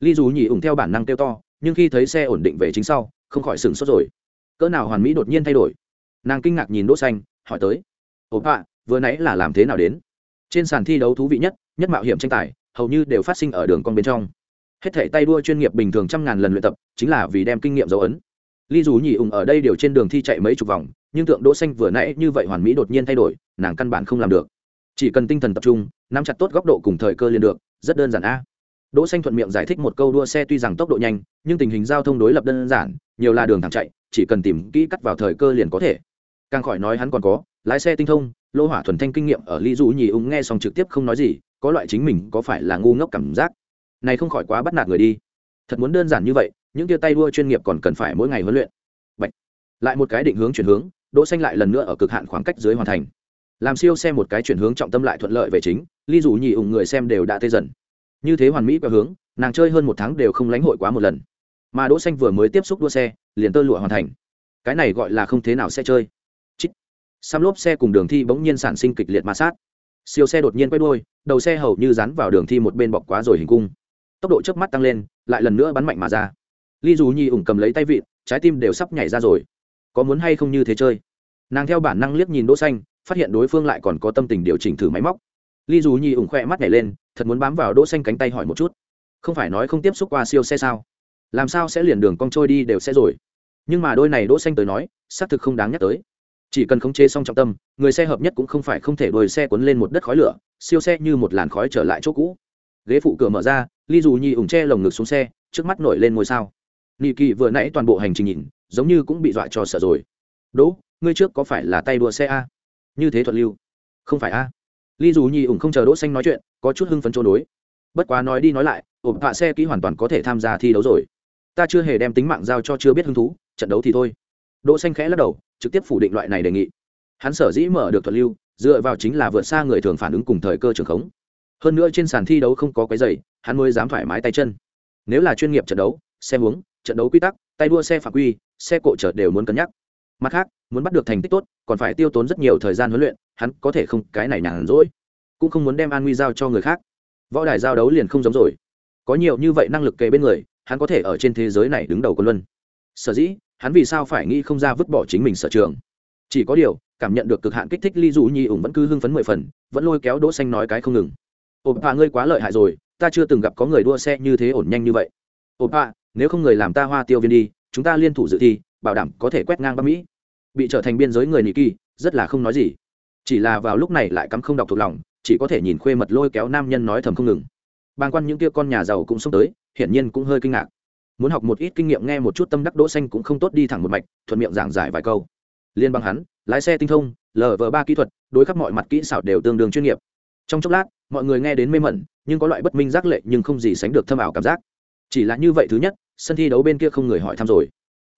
ly dù nhì ủng theo bản năng kêu to, nhưng khi thấy xe ổn định về chính sau, không khỏi sửng sốt rồi. Cỡ nào hoàn mỹ đột nhiên thay đổi. Nàng kinh ngạc nhìn đỗ xanh, hỏi tới. Ồ, ạ, vừa nãy là làm thế nào đến? Trên sàn thi đấu thú vị nhất nhất mạo hiểm tranh tài, hầu như đều phát sinh ở đường con bên trong. Hết thể tay đua chuyên nghiệp bình thường trăm ngàn lần luyện tập, chính là vì đem kinh nghiệm dấu ấn. Ly dù nhị ủng ở đây đều trên đường thi chạy mấy chục vòng, nhưng tượng đỗ xanh vừa nãy như vậy hoàn mỹ đột nhiên thay đổi, nàng căn bản không làm được. Chỉ cần tinh thần tập trung, nắm chặt tốt góc độ cùng thời cơ liền được, rất đơn giản a đỗ xanh thuận miệng giải thích một câu đua xe tuy rằng tốc độ nhanh, nhưng tình hình giao thông đối lập đơn giản, nhiều là đường thẳng chạy, chỉ cần tìm kỹ cắt vào thời cơ liền có thể. Càng khỏi nói hắn còn có lái xe tinh thông, lô hỏa thuần thanh kinh nghiệm ở ly dụ nhị ung nghe xong trực tiếp không nói gì, có loại chính mình có phải là ngu ngốc cảm giác. Này không khỏi quá bắt nạt người đi. Thật muốn đơn giản như vậy, những tia tay đua chuyên nghiệp còn cần phải mỗi ngày huấn luyện. Bạch. lại một cái định hướng chuyển hướng, đỗ xanh lại lần nữa ở cực hạn khoảng cách dưới hoàn thành. Làm siêu xe một cái chuyển hướng trọng tâm lại thuận lợi về chính ly dụ nhị ung người xem đều đã tê dần như thế hoàn mỹ quẹo hướng, nàng chơi hơn một tháng đều không lánh hội quá một lần. Mà đỗ xanh vừa mới tiếp xúc đua xe, liền tơ lụa hoàn thành. Cái này gọi là không thế nào sẽ chơi. Chít. Sam lốp xe cùng đường thi bỗng nhiên sản sinh kịch liệt ma sát. Siêu xe đột nhiên quay đuôi, đầu xe hầu như dán vào đường thi một bên bọc quá rồi hình cung. Tốc độ chớp mắt tăng lên, lại lần nữa bắn mạnh mà ra. Ly dù nhi ủng cầm lấy tay vịn, trái tim đều sắp nhảy ra rồi. Có muốn hay không như thế chơi? Nàng theo bản năng liếc nhìn đỗ xanh, phát hiện đối phương lại còn có tâm tình điều chỉnh thử máy móc ly dù nhi ủng khoe mắt nhảy lên, thật muốn bám vào đỗ xanh cánh tay hỏi một chút. Không phải nói không tiếp xúc qua siêu xe sao? Làm sao sẽ liền đường cong trôi đi đều sẽ rồi? Nhưng mà đôi này đỗ xanh tới nói, xác thực không đáng nhắc tới. Chỉ cần khống chế xong trọng tâm, người xe hợp nhất cũng không phải không thể đuổi xe cuốn lên một đất khói lửa, siêu xe như một làn khói trở lại chỗ cũ. Ghế phụ cửa mở ra ly dù nhi ủng che lồng ngực xuống xe, trước mắt nổi lên ngôi sao. Nị kỳ vừa nãy toàn bộ hành trình nhìn, giống như cũng bị dọa cho sợ rồi. Đỗ, ngươi trước có phải là tay đua xe a? Như thế thuận lưu. Không phải a ly dù nhi ủng không chờ đỗ xanh nói chuyện, có chút hưng phấn chỗ đối. Bất quá nói đi nói lại, ổn vạ xe kỹ hoàn toàn có thể tham gia thi đấu rồi. Ta chưa hề đem tính mạng giao cho chưa biết hứng thú, trận đấu thì thôi. Đỗ xanh khẽ lắc đầu, trực tiếp phủ định loại này đề nghị. Hắn sở dĩ mở được thuật lưu, dựa vào chính là vượt xa người thường phản ứng cùng thời cơ trường khống. Hơn nữa trên sàn thi đấu không có cái giày, hắn mới dám thoải mái tay chân. Nếu là chuyên nghiệp trận đấu, xe uống trận đấu quy tắc, tay đua, xe phạm quy, xe cộ chở đều muốn cân nhắc mặt khác, muốn bắt được thành tích tốt, còn phải tiêu tốn rất nhiều thời gian huấn luyện, hắn có thể không cái này nhàn rỗi. Cũng không muốn đem an nguy giao cho người khác. Võ đài giao đấu liền không giống rồi. Có nhiều như vậy năng lực kề bên người, hắn có thể ở trên thế giới này đứng đầu quân luân. Sở dĩ, hắn vì sao phải nghĩ không ra vứt bỏ chính mình sở trường? Chỉ có điều, cảm nhận được cực hạn kích thích ly dù nhi ủng vẫn cứ hưng phấn mười phần, vẫn lôi kéo đỗ xanh nói cái không ngừng. Ồ, bà ngươi quá lợi hại rồi, ta chưa từng gặp có người đua xe như thế ổn nhanh như vậy. Ồ, bà, nếu không người làm ta hoa tiêu viên đi, chúng ta liên thủ dự thi bảo đảm có thể quét ngang bắc mỹ. Bị trở thành biên giới người nị kỳ, rất là không nói gì. Chỉ là vào lúc này lại cắm không đọc thuộc lòng, chỉ có thể nhìn khuê mật lôi kéo nam nhân nói thầm không ngừng. Bàng quan những kia con nhà giàu cũng xông tới, hiển nhiên cũng hơi kinh ngạc. Muốn học một ít kinh nghiệm nghe một chút tâm đắc đỗ xanh cũng không tốt đi thẳng một mạch, thuận miệng giảng giải vài câu. Liên bang hắn, lái xe tinh thông lv ba kỹ thuật, đối khắp mọi mặt kỹ xảo đều tương đương chuyên nghiệp. Trong chốc lát, mọi người nghe đến mê mẩn, nhưng có loại bất minh giác lệ nhưng không gì sánh được thâm ảo cảm giác. Chỉ là như vậy thứ nhất, sân thi đấu bên kia không người hỏi thăm rồi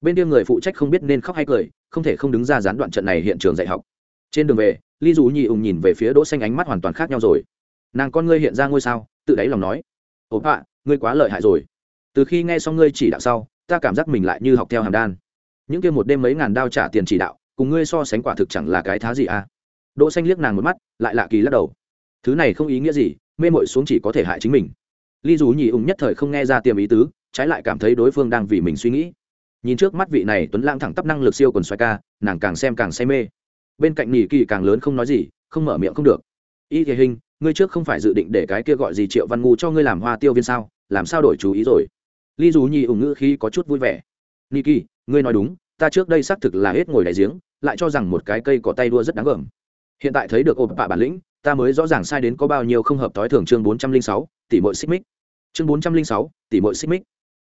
bên kia người phụ trách không biết nên khóc hay cười, không thể không đứng ra gián đoạn trận này hiện trường dạy học. Trên đường về ly dù nhị ùng nhìn về phía đỗ xanh ánh mắt hoàn toàn khác nhau rồi. Nàng con ngươi hiện ra ngôi sao, tự đáy lòng nói ốp ạ ngươi quá lợi hại rồi. Từ khi nghe xong ngươi chỉ đạo sau, ta cảm giác mình lại như học theo hàm đan. Những kia một đêm mấy ngàn đao trả tiền chỉ đạo, cùng ngươi so sánh quả thực chẳng là cái thá gì à? Đỗ xanh liếc nàng một mắt, lại lạ kỳ lắc đầu. Thứ này không ý nghĩa gì, mê mội xuống chỉ có thể hại chính mình. Ly dù nhị ùng nhất thời không nghe ra tiềm ý tứ, trái lại cảm thấy đối phương đang vì mình suy nghĩ nhìn trước mắt vị này tuấn lãng thẳng tắp năng lực siêu quần xoay ca, nàng càng xem càng say mê. Bên cạnh nghỉ kỳ càng lớn không nói gì, không mở miệng không được. Y thể hình ngươi trước không phải dự định để cái kia gọi gì triệu văn ngu cho ngươi làm hoa tiêu viên sao? Làm sao đổi chú ý rồi? Ly dù nhị ủng ngữ khi có chút vui vẻ. Nghỉ kỳ, ngươi nói đúng, ta trước đây xác thực là hết ngồi đại giếng, lại cho rằng một cái cây có tay đua rất đáng gờm. Hiện tại thấy được ộp bạ bản lĩnh, ta mới rõ ràng sai đến có bao nhiêu không hợp thói thường chương bốn trăm linh sáu tỷ mội xích mích. Chương bốn trăm linh sáu tỷ mội xích mích.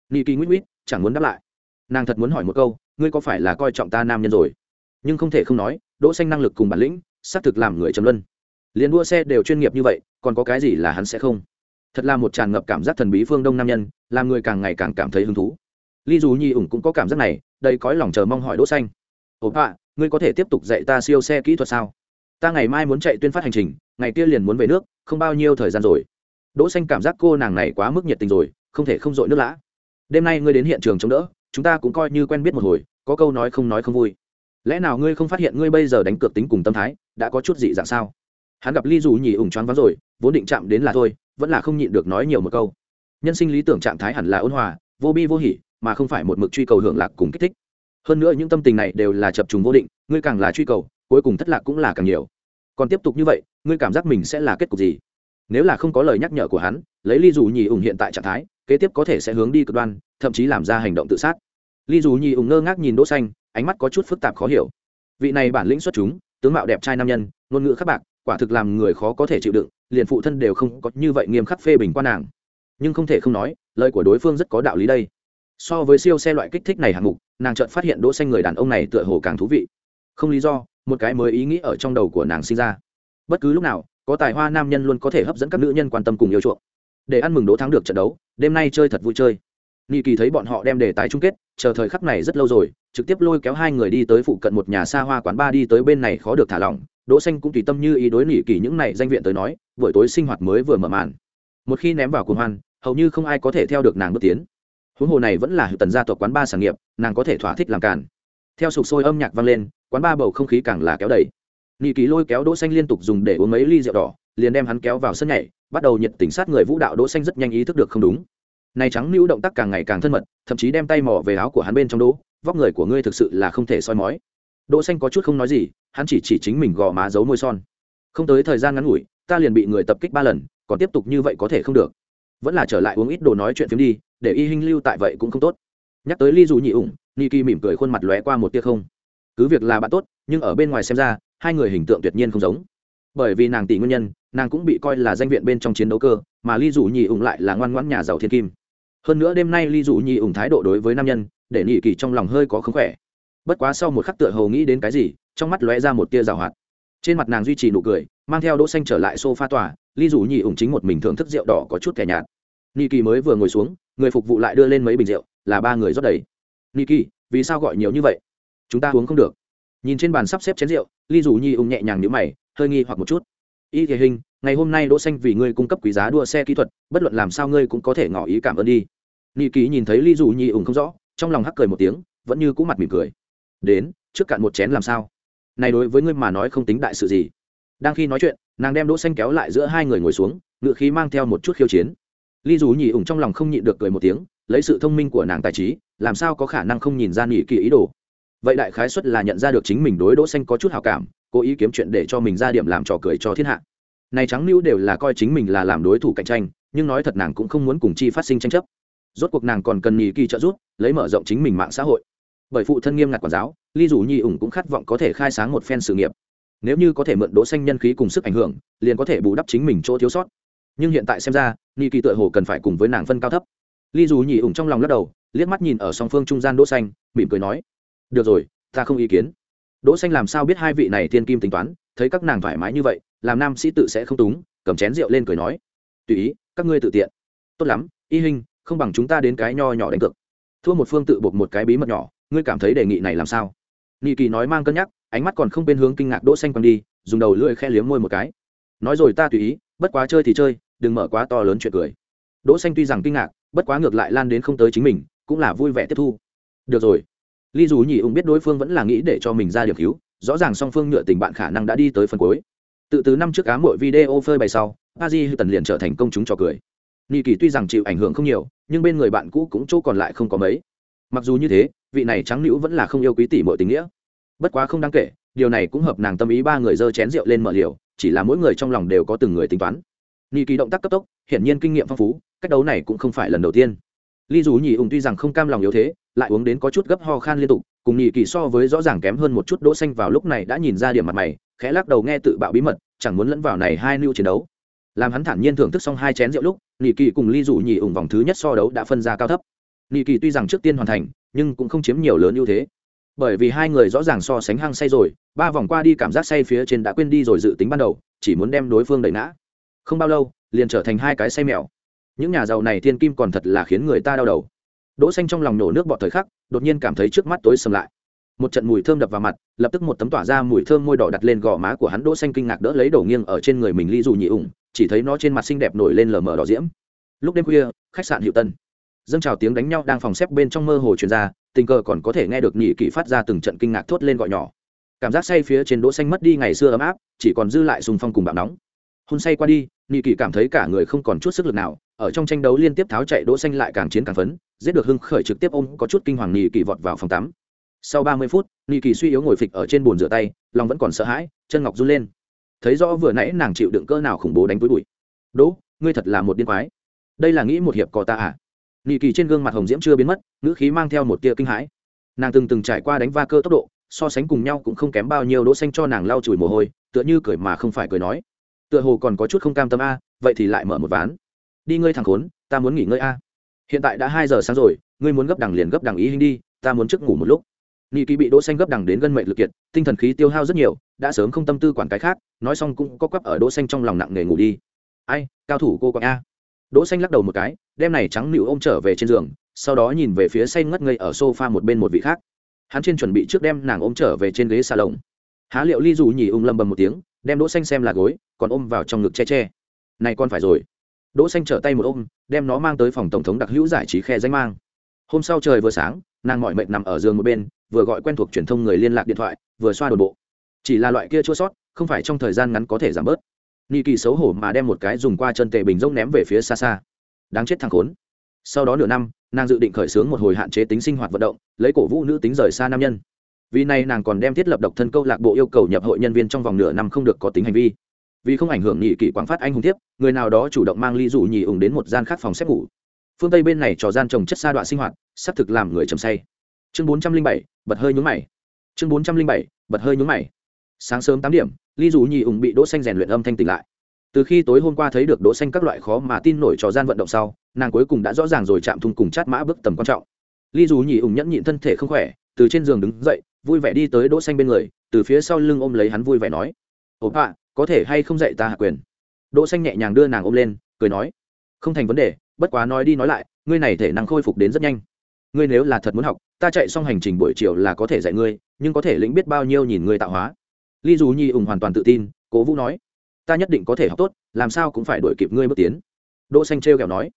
Nghỉ kỳ nguyễn nguyễn chẳng muốn đáp lại nàng thật muốn hỏi một câu, ngươi có phải là coi trọng ta nam nhân rồi? Nhưng không thể không nói, đỗ xanh năng lực cùng bản lĩnh, xác thực làm người trầm luân. Liền đua xe đều chuyên nghiệp như vậy, còn có cái gì là hắn sẽ không? Thật là một tràn ngập cảm giác thần bí phương đông nam nhân, làm người càng ngày càng cảm thấy hứng thú. Ly dù nhi ủng cũng có cảm giác này đây cõi lòng chờ mong hỏi đỗ xanh. Ồ ạ ngươi có thể tiếp tục dạy ta siêu xe kỹ thuật sao? Ta ngày mai muốn chạy tuyên phát hành trình, ngày kia liền muốn về nước, không bao nhiêu thời gian rồi. Đỗ xanh cảm giác cô nàng này quá mức nhiệt tình rồi, không thể không dội nước lã. Đêm nay ngươi đến hiện trường chống đỡ chúng ta cũng coi như quen biết một hồi, có câu nói không nói không vui. Lẽ nào ngươi không phát hiện ngươi bây giờ đánh cược tính cùng tâm thái, đã có chút dị dạng sao? Hắn gặp ly dù nhì ủng choáng vắng rồi, vốn định chạm đến là thôi, vẫn là không nhịn được nói nhiều một câu. Nhân sinh lý tưởng trạng thái hẳn là ôn hòa, vô bi vô hỉ, mà không phải một mực truy cầu hưởng lạc cùng kích thích. Hơn nữa những tâm tình này đều là chập trùng vô định, ngươi càng là truy cầu, cuối cùng thất lạc cũng là càng nhiều. Còn tiếp tục như vậy, ngươi cảm giác mình sẽ là kết cục gì? Nếu là không có lời nhắc nhở của hắn, lấy ly dù nhì ủng hiện tại trạng thái, kế tiếp có thể sẽ hướng đi cực đoan, thậm chí làm ra hành động tự sát ly dù nhi ủng ngơ ngác nhìn đỗ xanh, ánh mắt có chút phức tạp khó hiểu. Vị này bản lĩnh xuất chúng, tướng mạo đẹp trai nam nhân, ngôn ngữ khắc bạc, quả thực làm người khó có thể chịu đựng, liền phụ thân đều không có như vậy nghiêm khắc phê bình quan nàng. Nhưng không thể không nói, lời của đối phương rất có đạo lý đây. So với siêu xe loại kích thích này hạng mục, nàng chợt phát hiện đỗ xanh người đàn ông này tựa hồ càng thú vị. Không lý do, một cái mới ý nghĩ ở trong đầu của nàng sinh ra. Bất cứ lúc nào, có tài hoa nam nhân luôn có thể hấp dẫn các nữ nhân quan tâm cùng yêu chuộng. Để ăn mừng đỗ thắng được trận đấu, đêm nay chơi thật vui chơi nghi Kỳ thấy bọn họ đem đề tài chung kết, chờ thời khắc này rất lâu rồi, trực tiếp lôi kéo hai người đi tới phụ cận một nhà xa hoa quán bar đi tới bên này khó được thả lỏng. Đỗ Xanh cũng tùy tâm như ý đối Nghi Kỳ những này danh viện tới nói, buổi tối sinh hoạt mới vừa mở màn. Một khi ném vào cuồng hoan, hầu như không ai có thể theo được nàng bước tiến. Huống hồ này vẫn là hữu tần gia tộc quán bar sản nghiệp, nàng có thể thỏa thích làm cản. Theo sục sôi âm nhạc vang lên, quán bar bầu không khí càng là kéo đầy. Nghi Kỳ lôi kéo Đỗ Xanh liên tục dùng để uống mấy ly rượu đỏ, liền đem hắn kéo vào sân nhảy, bắt đầu nhiệt tình sát người vũ đạo Đỗ Xanh rất nhanh ý thức được không đúng này trắng nữ động tác càng ngày càng thân mật, thậm chí đem tay mò về áo của hắn bên trong đỗ, vóc người của ngươi thực sự là không thể soi mói. Đỗ xanh có chút không nói gì, hắn chỉ chỉ chính mình gò má giấu môi son. Không tới thời gian ngắn ngủi, ta liền bị người tập kích ba lần, còn tiếp tục như vậy có thể không được. Vẫn là trở lại uống ít đồ nói chuyện phiếm đi, để y hình lưu tại vậy cũng không tốt. Nhắc tới ly dù nhị ủng, niki mỉm cười khuôn mặt lóe qua một tia không. Cứ việc là bạn tốt, nhưng ở bên ngoài xem ra, hai người hình tượng tuyệt nhiên không giống. Bởi vì nàng tỷ nguyên nhân, nàng cũng bị coi là danh viện bên trong chiến đấu cơ, mà ly dù nhị ủng lại là ngoan ngoãn nhà giàu thiên kim hơn nữa đêm nay ly dụ nhi ủng thái độ đối với nam nhân, để nhị kỳ trong lòng hơi có không khỏe. Bất quá sau một khắc tựa hầu nghĩ đến cái gì, trong mắt lóe ra một tia rào hoạt. Trên mặt nàng duy trì nụ cười, mang theo đỗ xanh trở lại sofa tòa, ly dụ nhi ủng chính một mình thưởng thức rượu đỏ có chút kẻ nhạt. Nhị kỳ mới vừa ngồi xuống, người phục vụ lại đưa lên mấy bình rượu, là ba người rót đầy. Nhị kỳ, vì sao gọi nhiều như vậy? Chúng ta uống không được. Nhìn trên bàn sắp xếp chén rượu, ly dụ nhi ủng nhẹ nhàng nhíu mày, hơi nghi hoặc một chút. Y thể hình, ngày hôm nay đỗ xanh vì ngươi cung cấp quý giá đua xe kỹ thuật, bất luận làm sao ngươi cũng có thể ngỏ ý cảm ơn đi nị kỳ nhìn thấy lý dù nhi ủng không rõ, trong lòng hắc cười một tiếng, vẫn như cũ mặt mỉm cười. Đến, trước cạn một chén làm sao? Này đối với ngươi mà nói không tính đại sự gì. Đang khi nói chuyện, nàng đem đỗ xanh kéo lại giữa hai người ngồi xuống, ngựa khí mang theo một chút khiêu chiến. Lý dù nhị ủng trong lòng không nhịn được cười một tiếng, lấy sự thông minh của nàng tài trí, làm sao có khả năng không nhìn ra nị kỳ ý đồ? Vậy đại khái suất là nhận ra được chính mình đối đỗ xanh có chút hảo cảm, cố ý kiếm chuyện để cho mình ra điểm làm trò cười cho thiên hạ. Này trắng lưu đều là coi chính mình là làm đối thủ cạnh tranh, nhưng nói thật nàng cũng không muốn cùng chi phát sinh tranh chấp rốt cuộc nàng còn cần nhì kỳ trợ giúp, lấy mở rộng chính mình mạng xã hội. Bởi phụ thân nghiêm ngặt quản giáo, ly dù nhi ủng cũng khát vọng có thể khai sáng một phen sự nghiệp. Nếu như có thể mượn đỗ xanh nhân khí cùng sức ảnh hưởng, liền có thể bù đắp chính mình chỗ thiếu sót. Nhưng hiện tại xem ra, nhì kỳ tựa hồ cần phải cùng với nàng phân cao thấp. Ly dù nhi ủng trong lòng lắc đầu, liếc mắt nhìn ở song phương trung gian đỗ xanh, mỉm cười nói, được rồi, ta không ý kiến. Đỗ xanh làm sao biết hai vị này thiên kim tính toán, thấy các nàng thoải mái như vậy, làm nam sĩ tự sẽ không túng, cầm chén rượu lên cười nói, tùy ý, các ngươi tự tiện. Tốt lắm, y hình không bằng chúng ta đến cái nho nhỏ đánh cược. Thua một phương tự buộc một cái bí mật nhỏ, ngươi cảm thấy đề nghị này làm sao? Nghị kỳ nói mang cân nhắc, ánh mắt còn không bên hướng kinh ngạc đỗ xanh quăng đi, dùng đầu lưỡi khe liếm môi một cái. Nói rồi ta tùy ý, bất quá chơi thì chơi, đừng mở quá to lớn chuyện cười. Đỗ xanh tuy rằng kinh ngạc, bất quá ngược lại lan đến không tới chính mình, cũng là vui vẻ tiếp thu. Được rồi. Ly dù nhị ung biết đối phương vẫn là nghĩ để cho mình ra điểm cứu, rõ ràng song phương nhựa tình bạn khả năng đã đi tới phần cuối. Tự từ năm trước ám mỗi video phơi bày sau a di tần liền trở thành công chúng trò cười. Nị Kỳ tuy rằng chịu ảnh hưởng không nhiều, nhưng bên người bạn cũ cũng chỗ còn lại không có mấy. Mặc dù như thế, vị này trắng nữ vẫn là không yêu quý tỷ muội tình nghĩa. Bất quá không đáng kể, điều này cũng hợp nàng tâm ý ba người dơ chén rượu lên mở liều, chỉ là mỗi người trong lòng đều có từng người tính toán. Nị Kỳ động tác cấp tốc, hiển nhiên kinh nghiệm phong phú, cách đấu này cũng không phải lần đầu tiên. Ly dù Nhị ung tuy rằng không cam lòng yếu thế, lại uống đến có chút gấp ho khan liên tục, cùng Nị Kỳ so với rõ ràng kém hơn một chút Đỗ Xanh vào lúc này đã nhìn ra điểm mặt mày, khẽ lắc đầu nghe tự bạo bí mật, chẳng muốn lẫn vào này hai lưu chiến đấu làm hắn thản nhiên thưởng thức xong hai chén rượu lúc nị kỳ cùng ly rủ nhì ủng vòng thứ nhất so đấu đã phân ra cao thấp. Nị kỳ tuy rằng trước tiên hoàn thành, nhưng cũng không chiếm nhiều lớn ưu thế. Bởi vì hai người rõ ràng so sánh hăng say rồi, ba vòng qua đi cảm giác say phía trên đã quên đi rồi dự tính ban đầu, chỉ muốn đem đối phương đẩy ngã. Không bao lâu, liền trở thành hai cái say mèo. Những nhà giàu này thiên kim còn thật là khiến người ta đau đầu. Đỗ xanh trong lòng nổ nước bọt thời khắc, đột nhiên cảm thấy trước mắt tối sầm lại một trận mùi thơm đập vào mặt, lập tức một tấm tỏa ra mùi thơm môi đỏ đặt lên gò má của hắn đỗ xanh kinh ngạc đỡ lấy đổ nghiêng ở trên người mình ly dù nhị ủng, chỉ thấy nó trên mặt xinh đẹp nổi lên lờ mờ đỏ diễm. Lúc đêm khuya, khách sạn hiệu tân. Dâng chào tiếng đánh nhau đang phòng xếp bên trong mơ hồ truyền ra, tình cờ còn có thể nghe được nhị kỵ phát ra từng trận kinh ngạc thốt lên gọi nhỏ. Cảm giác say phía trên đỗ xanh mất đi ngày xưa ấm áp, chỉ còn dư lại sùng phong cùng bạo nóng. Hôn say qua đi, nhị kỳ cảm thấy cả người không còn chút sức lực nào, ở trong tranh đấu liên tiếp tháo chạy đỗ xanh lại càng chiến càng phấn, giết được hưng khởi trực tiếp ôm có chút kinh hoàng nhị kỳ vọt vào phòng tắm sau ba mươi phút nhị kỳ suy yếu ngồi phịch ở trên bồn rửa tay, lòng vẫn còn sợ hãi, chân ngọc run lên. Thấy rõ vừa nãy nàng chịu đựng cỡ nào khủng bố đánh với bụi. Đỗ, ngươi thật là một điên quái. Đây là nghĩ một hiệp có ta à? Nhị kỳ trên gương mặt hồng diễm chưa biến mất, ngữ khí mang theo một tia kinh hãi. Nàng từng từng trải qua đánh va cơ tốc độ, so sánh cùng nhau cũng không kém bao nhiêu đỗ xanh cho nàng lau chùi mồ hôi, tựa như cười mà không phải cười nói. Tựa hồ còn có chút không cam tâm a, vậy thì lại mở một ván. Đi ngươi thằng khốn, ta muốn nghỉ ngơi a. Hiện tại đã hai giờ sáng rồi, ngươi muốn gấp đằng liền gấp đằng ý hình đi, ta muốn trước ngủ một lúc nị kỳ bị đỗ xanh gấp đằng đến gân mệnh lực kiệt, tinh thần khí tiêu hao rất nhiều, đã sớm không tâm tư quản cái khác, nói xong cũng có quắp ở đỗ xanh trong lòng nặng nề ngủ đi. Ai, cao thủ cô quạng a. Đỗ xanh lắc đầu một cái đem này trắng nịu ôm trở về trên giường, sau đó nhìn về phía say ngất ngây ở sofa một bên một vị khác. Hắn trên chuẩn bị trước đem nàng ôm trở về trên ghế salon. Há liệu ly dù nhỉ ung lâm bầm một tiếng, đem đỗ xanh xem là gối, còn ôm vào trong ngực che che. Này con phải rồi. Đỗ xanh trở tay một ôm, đem nó mang tới phòng tổng thống đặc hữu giải trí khe danh mang. Hôm sau trời vừa sáng, nàng mỏi mệt nằm ở giường một bên vừa gọi quen thuộc truyền thông người liên lạc điện thoại, vừa xoa đồn bộ. Chỉ là loại kia chua sót, không phải trong thời gian ngắn có thể giảm bớt. Ni kỳ xấu hổ mà đem một cái dùng qua chân tệ bình rông ném về phía xa xa. Đáng chết thằng khốn. Sau đó nửa năm, nàng dự định khởi xướng một hồi hạn chế tính sinh hoạt vận động, lấy cổ vũ nữ tính rời xa nam nhân. Vì này nàng còn đem thiết lập độc thân câu lạc bộ yêu cầu nhập hội nhân viên trong vòng nửa năm không được có tính hành vi. Vì không ảnh hưởng nghị kỷ quảng phát anh hùng tiếp người nào đó chủ động mang ly rủ nhì ủng đến một gian khác phòng xếp ngủ. Phương tây bên này trò gian trồng chất sa đoạn sinh hoạt, sắp thực làm người trầm say chương bốn trăm linh bảy, bật hơi nhúng mày. Chương bốn trăm linh bảy, bật hơi nhúng mày. Sáng sớm tám điểm ly dù nhị ủng bị đỗ xanh rèn luyện âm thanh tỉnh lại. Từ khi tối hôm qua thấy được đỗ xanh các loại khó mà tin nổi trò gian vận động sau, nàng cuối cùng đã rõ ràng rồi chạm thung cùng chát mã bước tầm quan trọng. Ly dù nhị ủng nhẫn nhịn thân thể không khỏe, từ trên giường đứng dậy, vui vẻ đi tới đỗ xanh bên người, từ phía sau lưng ôm lấy hắn vui vẻ nói, ồ ạ có thể hay không dạy ta hạ quyền? Đỗ xanh nhẹ nhàng đưa nàng ôm lên, cười nói, không thành vấn đề, bất quá nói đi nói lại, ngươi này thể năng khôi phục đến rất nhanh ngươi nếu là thật muốn học, ta chạy xong hành trình buổi chiều là có thể dạy ngươi, nhưng có thể lĩnh biết bao nhiêu nhìn ngươi tạo hóa. Ly dù nhi ủng hoàn toàn tự tin, cố vũ nói, ta nhất định có thể học tốt, làm sao cũng phải đuổi kịp ngươi bước tiến. Đỗ xanh treo kẹo nói,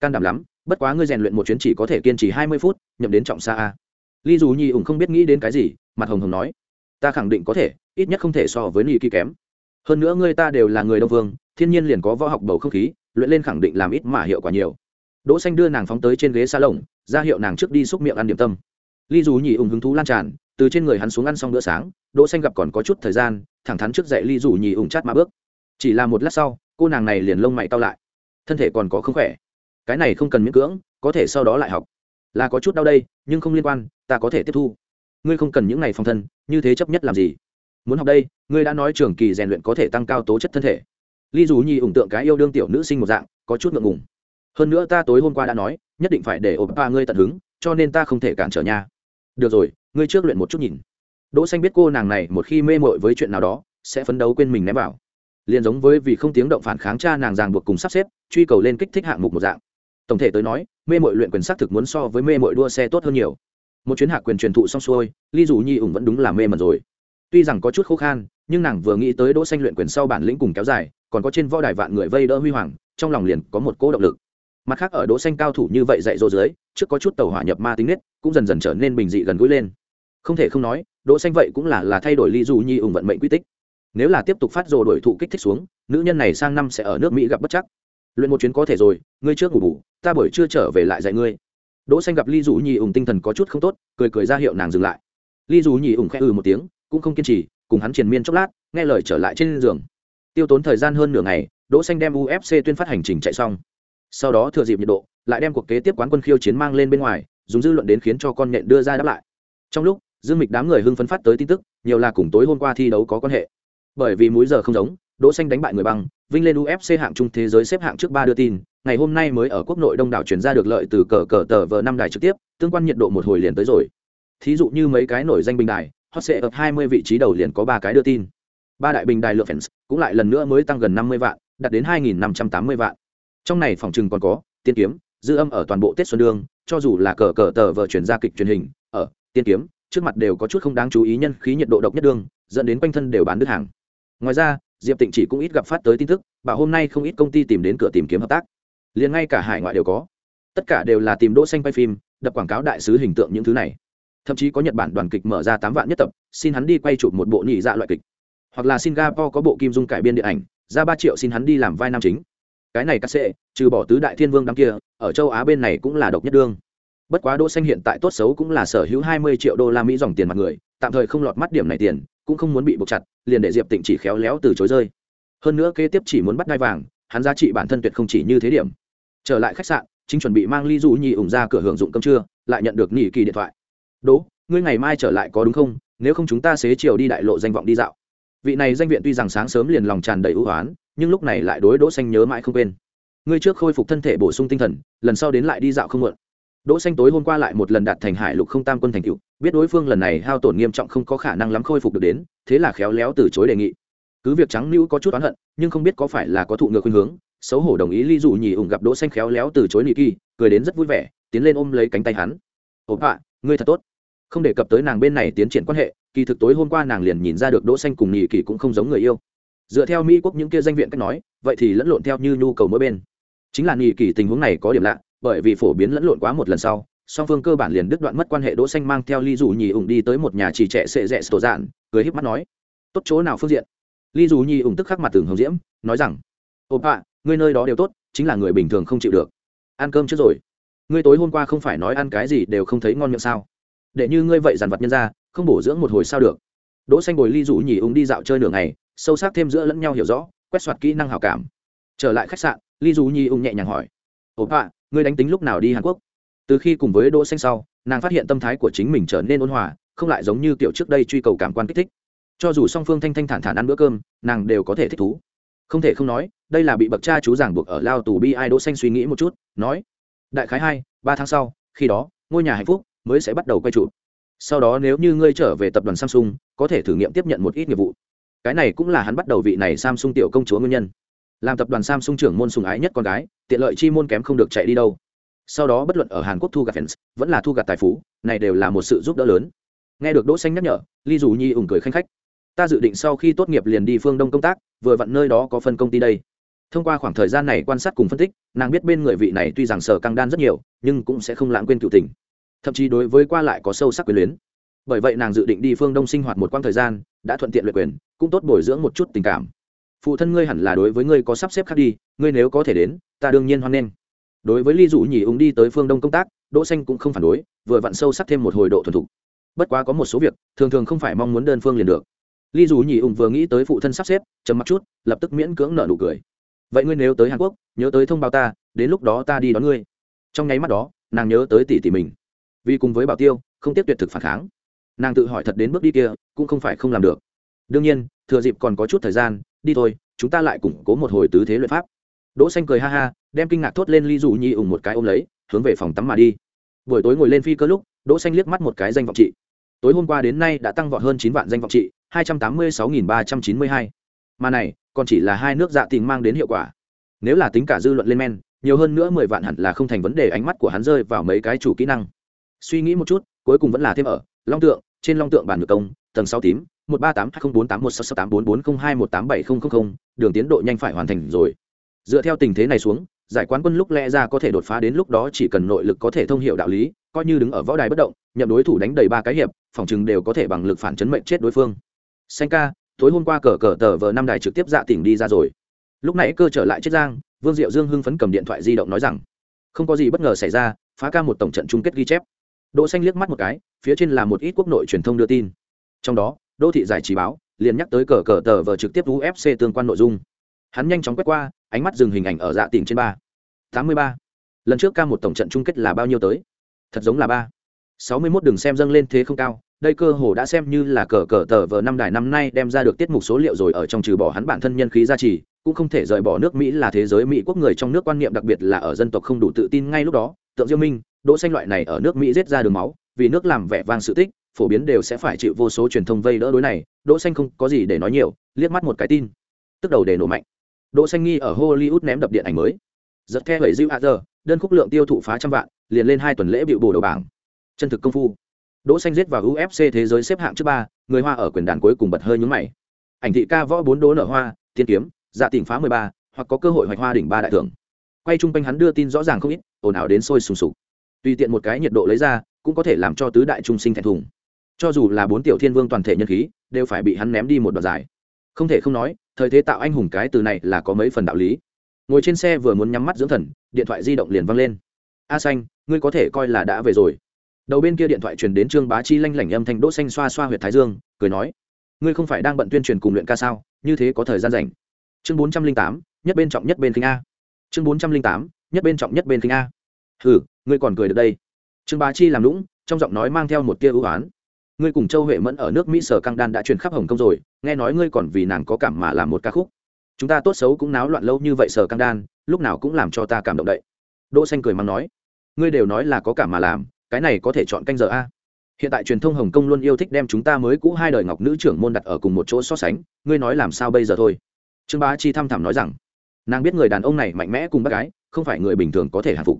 can đảm lắm, bất quá ngươi rèn luyện một chuyến chỉ có thể kiên trì hai mươi phút, nhậm đến trọng xa a. Ly dù nhi ủng không biết nghĩ đến cái gì, mặt hồng hồng nói, ta khẳng định có thể, ít nhất không thể so với nhi kỳ kém. Hơn nữa ngươi ta đều là người đông vương, thiên nhiên liền có võ học bầu không khí, luyện lên khẳng định làm ít mà hiệu quả nhiều đỗ xanh đưa nàng phóng tới trên ghế xa lồng ra hiệu nàng trước đi xúc miệng ăn điểm tâm. Ly dù nhị ủng hứng thú lan tràn, từ trên người hắn xuống ăn xong bữa sáng, đỗ xanh gặp còn có chút thời gian, thẳng thắn trước dậy ly dù nhị ủng chát mà bước. Chỉ là một lát sau, cô nàng này liền lông mày cau lại. Thân thể còn có không khỏe. Cái này không cần miễn cưỡng, có thể sau đó lại học. Là có chút đau đây, nhưng không liên quan, ta có thể tiếp thu. Ngươi không cần những này phòng thân, như thế chấp nhất làm gì? Muốn học đây, ngươi đã nói trường kỳ rèn luyện có thể tăng cao tố chất thân thể. Ly dù nhi ủng tượng cái yêu đương tiểu nữ sinh một dạng, có chút ngượng ngùng hơn nữa ta tối hôm qua đã nói, nhất định phải để ổ ba ngươi tận hứng, cho nên ta không thể cản trở nha. Được rồi, ngươi trước luyện một chút nhìn. Đỗ xanh biết cô nàng này một khi mê mội với chuyện nào đó, sẽ phấn đấu quên mình ném vào. Liền giống với vì không tiếng động phản kháng cha nàng ràng buộc cùng sắp xếp, truy cầu lên kích thích hạng mục một dạng. Tổng thể tới nói, mê mội luyện quyền xác thực muốn so với mê mội đua xe tốt hơn nhiều. Một chuyến hạ quyền truyền thụ xong xuôi ly dù nhi ủng vẫn đúng là mê mẩn rồi. Tuy rằng có chút khô khan, nhưng nàng vừa nghĩ tới đỗ xanh luyện quyền sau bản lĩnh cùng kéo dài, còn có trên võ đài vạn người vây đỡ huy hoàng, trong lòng liền có một cỗ động lực mặt khác ở đỗ xanh cao thủ như vậy dạy dỗ dưới, trước có chút tàu hỏa nhập ma tính nết, cũng dần dần trở nên bình dị gần gũi lên. Không thể không nói, đỗ xanh vậy cũng là là thay đổi ly dù nhi ủng vận mệnh quy tích. Nếu là tiếp tục phát rồ đổi thụ kích thích xuống, nữ nhân này sang năm sẽ ở nước mỹ gặp bất chắc. Luyện một chuyến có thể rồi, ngươi trước ngủ bù, ta buổi trưa trở về lại dạy ngươi. Đỗ xanh gặp ly dù Nhi ủng tinh thần có chút không tốt, cười cười ra hiệu nàng dừng lại. Ly dù Nhi ủng khẽ ừ một tiếng, cũng không kiên trì, cùng hắn triền miên chốc lát, nghe lời trở lại trên giường. Tiêu tốn thời gian hơn nửa ngày, đỗ xanh đem ufc tuyên phát hành trình chạy xong sau đó thừa dịp nhiệt độ, lại đem cuộc kế tiếp quán quân khiêu chiến mang lên bên ngoài, dùng dư luận đến khiến cho con nhện đưa ra đáp lại. Trong lúc, dương mịch đám người hưng phấn phát tới tin tức, nhiều là cùng tối hôm qua thi đấu có quan hệ. Bởi vì múi giờ không giống, đỗ xanh đánh bại người băng, vinh lên ufc hạng trung thế giới xếp hạng trước ba đưa tin, ngày hôm nay mới ở quốc nội đông đảo truyền ra được lợi từ cờ cờ tờ vờ năm đài trực tiếp, tương quan nhiệt độ một hồi liền tới rồi. Thí dụ như mấy cái nổi danh bình đài, hot sẽ ập 20 vị trí đầu liền có ba cái đưa tin. Ba đại bình đài lượng fans, cũng lại lần nữa mới tăng gần 50 vạn, đạt đến 2.580 vạn trong này phòng trừng còn có, tiên kiếm, dư âm ở toàn bộ tết xuân đương, cho dù là cờ cờ tờ vờ chuyển ra kịch truyền hình, ở, tiên kiếm, trước mặt đều có chút không đáng chú ý nhân khí nhiệt độ độc nhất đương, dẫn đến quanh thân đều bán đứt hàng. Ngoài ra, diệp tịnh chỉ cũng ít gặp phát tới tin tức và hôm nay không ít công ty tìm đến cửa tìm kiếm hợp tác. Liền ngay cả hải ngoại đều có. Tất cả đều là tìm đỗ xanh quay phim, đập quảng cáo đại sứ hình tượng những thứ này. Thậm chí có nhật bản đoàn kịch mở ra tám vạn nhất tập, xin hắn đi quay chụp một bộ nhị dạ loại kịch. Hoặc là singapore có bộ kim dung cải biên điện ảnh, ra ba triệu xin hắn đi làm vai nam chính cái này cắt xệ, trừ bỏ tứ đại thiên vương đám kia, ở châu á bên này cũng là độc nhất đương. Bất quá đỗ xanh hiện tại tốt xấu cũng là sở hữu 20 triệu đô la mỹ dòng tiền mặt người, tạm thời không lọt mắt điểm này tiền, cũng không muốn bị buộc chặt, liền để diệp tịnh chỉ khéo léo từ chối rơi. Hơn nữa kế tiếp chỉ muốn bắt đai vàng, hắn giá trị bản thân tuyệt không chỉ như thế điểm. Trở lại khách sạn, chính chuẩn bị mang ly du nhì ủng ra cửa hưởng dụng cơm trưa, lại nhận được nhị kỳ điện thoại. Đỗ, ngươi ngày mai trở lại có đúng không? Nếu không chúng ta xế chiều đi đại lộ danh vọng đi dạo. Vị này danh viện tuy rằng sáng sớm liền lòng tràn đầy ưu hoán nhưng lúc này lại đối đỗ xanh nhớ mãi không quên. Ngươi trước khôi phục thân thể bổ sung tinh thần, lần sau đến lại đi dạo không muộn. Đỗ xanh tối hôm qua lại một lần đạt thành hải lục không tam quân thành cựu biết đối phương lần này hao tổn nghiêm trọng không có khả năng lắm khôi phục được đến, thế là khéo léo từ chối đề nghị. Cứ việc trắng nữ có chút oán hận, nhưng không biết có phải là có thụ ngược khuyên hướng, xấu hổ đồng ý ly dụ nhì ủng gặp đỗ xanh khéo léo từ chối nị kỳ, cười đến rất vui vẻ, tiến lên ôm lấy cánh tay hắn. Ốp ạ ngươi thật tốt. Không đề cập tới nàng bên này tiến triển quan hệ, kỳ thực tối hôm qua nàng liền nhìn ra được đỗ xanh cùng nhị kỳ cũng không giống người yêu dựa theo mỹ quốc những kia danh viện cách nói, vậy thì lẫn lộn theo như nhu cầu mỗi bên. Chính là nhị kỳ tình huống này có điểm lạ, bởi vì phổ biến lẫn lộn quá một lần sau, song phương cơ bản liền đứt đoạn mất quan hệ đỗ xanh mang theo ly dù nhì ủng đi tới một nhà chỉ trẻ sệ rẽ tổ dạn, cười híp mắt nói, tốt chỗ nào phương diện? Ly dù nhì ủng tức khắc mặt tưởng hồng diễm, nói rằng ôm ạ ngươi nơi đó đều tốt, chính là người bình thường không chịu được. Ăn cơm trước rồi. Ngươi tối hôm qua không phải nói ăn cái gì đều không thấy ngon miệng sao? Để như ngươi vậy dàn vật nhân ra, không bổ dưỡng một hồi sao được. Đỗ xanh bồi ly dù nhì ủng đi dạo chơi nửa ngày sâu sắc thêm giữa lẫn nhau hiểu rõ, quét soạt kỹ năng hảo cảm. Trở lại khách sạn, ly du nhi ung nhẹ nhàng hỏi, ồ ạ ngươi đánh tính lúc nào đi hàn quốc? Từ khi cùng với đỗ xanh sau, nàng phát hiện tâm thái của chính mình trở nên ôn hòa, không lại giống như kiểu trước đây truy cầu cảm quan kích thích. Cho dù song phương thanh thanh thản thản ăn bữa cơm, nàng đều có thể thích thú. Không thể không nói, đây là bị bậc cha chú giảng buộc ở lao tù bi ai đỗ xanh suy nghĩ một chút, nói, đại khái hai, ba tháng sau, khi đó, ngôi nhà hạnh phúc mới sẽ bắt đầu quay trụ. Sau đó nếu như ngươi trở về tập đoàn samsung, có thể thử nghiệm tiếp nhận một ít nghiệp vụ cái này cũng là hắn bắt đầu vị này samsung tiểu công chúa nguyên nhân. Làm tập đoàn samsung trưởng môn sùng ái nhất con gái, tiện lợi chi môn kém không được chạy đi đâu. Sau đó bất luận ở hàn quốc thu gặt fans, vẫn là thu gặt tài phú, này đều là một sự giúp đỡ lớn. Nghe được đỗ xanh nhắc nhở, ly dù nhi ủng cười khanh khách. Ta dự định sau khi tốt nghiệp liền đi phương đông công tác, vừa vặn nơi đó có phân công ty đây. Thông qua khoảng thời gian này quan sát cùng phân tích, nàng biết bên người vị này tuy rằng sở căng đan rất nhiều, nhưng cũng sẽ không lãng quên cựu tình. Thậm chí đối với qua lại có sâu sắc quyền luyến bởi vậy nàng dự định đi phương đông sinh hoạt một quãng thời gian, đã thuận tiện luyện quyền, cũng tốt bồi dưỡng một chút tình cảm. Phụ thân ngươi hẳn là đối với ngươi có sắp xếp khác đi, ngươi nếu có thể đến, ta đương nhiên hoan nghênh. Đối với ly dụ nhì ung đi tới phương đông công tác, đỗ xanh cũng không phản đối, vừa vặn sâu sắc thêm một hồi độ thuần thục. Bất quá có một số việc, thường thường không phải mong muốn đơn phương liền được. Ly dù nhì ung vừa nghĩ tới phụ thân sắp xếp, trầm mặc chút, lập tức miễn cưỡng nở nụ cười. Vậy ngươi nếu tới hàn quốc, nhớ tới thông báo ta, đến lúc đó ta đi đón ngươi. Trong nháy mắt đó, nàng nhớ tới tỷ tỷ mình. Vì cùng với bảo tiêu, không tiếp tuyệt thực phản kháng nàng tự hỏi thật đến bước đi kia, cũng không phải không làm được. Đương nhiên, thừa dịp còn có chút thời gian, đi thôi, chúng ta lại củng cố một hồi tứ thế luyện pháp. Đỗ xanh cười ha ha, đem kinh ngạc thốt lên ly dụ nhi ủng một cái ôm lấy, hướng về phòng tắm mà đi. Buổi tối ngồi lên phi cơ lúc, đỗ xanh liếc mắt một cái danh vọng trị. Tối hôm qua đến nay đã tăng vọt hơn chín vạn danh vọng trị, hai trăm tám mươi sáu nghìn ba trăm chín mươi hai. Mà này, còn chỉ là hai nước dạ tình mang đến hiệu quả. Nếu là tính cả dư luận lên men, nhiều hơn nữa mười vạn hẳn là không thành vấn đề ánh mắt của hắn rơi vào mấy cái chủ kỹ năng. Suy nghĩ một chút, cuối cùng vẫn là thêm ở, long tượng trên long tượng bản ngược công, tầng sáu tím, một ba tám hai không bốn tám một sáu sáu tám bốn bốn không hai một tám bảy không không không, đường tiến độ nhanh phải hoàn thành rồi. Dựa theo tình thế này xuống, giải quán quân lúc lẽ ra có thể đột phá đến lúc đó chỉ cần nội lực có thể thông hiệu đạo lý, coi như đứng ở võ đài bất động, nhậm đối thủ đánh đầy ba cái hiệp, phòng chừng đều có thể bằng lực phản chấn mệnh chết đối phương. Xanh ca, tối hôm qua cờ cờ tờ vờ năm đài trực tiếp dạ tỉnh đi ra rồi. Lúc nãy cơ trở lại chết giang, vương diệu dương hưng phấn cầm điện thoại di động nói rằng, không có gì bất ngờ xảy ra, phá ca một tổng trận chung kết ghi chép đỗ xanh liếc mắt một cái, phía trên là một ít quốc nội truyền thông đưa tin. Trong đó đô thị giải trí báo liền nhắc tới cờ cờ tờ vờ trực tiếp ufc tương quan nội dung. Hắn nhanh chóng quét qua, ánh mắt dừng hình ảnh ở dạ tỉnh trên ba. Tám mươi ba. Lần trước ca một tổng trận chung kết là bao nhiêu tới? Thật giống là ba. Sáu mươi mốt đừng xem dâng lên thế không cao, đây cơ hồ đã xem như là cờ cờ tờ vờ năm đài năm nay đem ra được tiết mục số liệu rồi ở trong trừ bỏ hắn bản thân nhân khí gia trì, cũng không thể rời bỏ nước mỹ là thế giới mỹ quốc người trong nước quan niệm đặc biệt là ở dân tộc không đủ tự tin ngay lúc đó, tượng diêu minh đỗ xanh loại này ở nước mỹ giết ra đường máu, vì nước làm vẻ vang sự tích, phổ biến đều sẽ phải chịu vô số truyền thông vây đỡ đối này, đỗ xanh không có gì để nói nhiều, liếc mắt một cái tin. Tức đầu để nổ mạnh. Đỗ xanh nghi ở hollywood ném đập điện ảnh mới. Giật theo bảy diệu giờ đơn khúc lượng tiêu thụ phá trăm vạn, liền lên hai tuần lễ biểu bổ đầu bảng. Chân thực công phu. Đỗ xanh giết vào ufc thế giới xếp hạng thứ ba, người hoa ở quyền đàn cuối cùng bật hơi nhướng mày. Ảnh thị ca võ bốn đố nở hoa, tiên kiếm dạ tỉnh phá mười ba, hoặc có cơ hội hoạch hoa đỉnh ba đại thưởng. Quay chung quanh hắn đưa tin rõ ràng không ít, ồn ào đến sôi sùng sục tùy tiện một cái nhiệt độ lấy ra, cũng có thể làm cho tứ đại trung sinh thẹn thùng. Cho dù là bốn tiểu thiên vương toàn thể nhân khí, đều phải bị hắn ném đi một đoạn dài. Không thể không nói, thời thế tạo anh hùng cái từ này là có mấy phần đạo lý. Ngồi trên xe vừa muốn nhắm mắt dưỡng thần, điện thoại di động liền văng lên. A xanh, ngươi có thể coi là đã về rồi. Đầu bên kia điện thoại truyền đến trương bá chi lanh lảnh âm thanh đỗ xanh xoa xoa huyệt thái dương, cười nói, ngươi không phải đang bận tuyên truyền cùng luyện ca sao? Như thế có thời gian rảnh. Chương bốn trăm linh tám, nhất bên trọng nhất bên kinh a. Chương bốn trăm linh tám, nhất bên trọng nhất bên kinh a. Hừ ngươi còn cười được đây. Trương bá chi làm lũng, trong giọng nói mang theo một tia ưu oán ngươi cùng châu huệ mẫn ở nước mỹ sở căng đan đã truyền khắp hồng kông rồi, nghe nói ngươi còn vì nàng có cảm mà làm một ca khúc. Chúng ta tốt xấu cũng náo loạn lâu như vậy sở căng đan, lúc nào cũng làm cho ta cảm động đậy đỗ xanh cười mắng nói, ngươi đều nói là có cảm mà làm, cái này có thể chọn canh giờ a. Hiện tại truyền thông hồng kông luôn yêu thích đem chúng ta mới cũ hai đời ngọc nữ trưởng môn đặt ở cùng một chỗ so sánh, ngươi nói làm sao bây giờ thôi? Trương bá chi thăm thẳm nói rằng, nàng biết người đàn ông này mạnh mẽ cùng bác gái, không phải người bình thường có thể hạ phục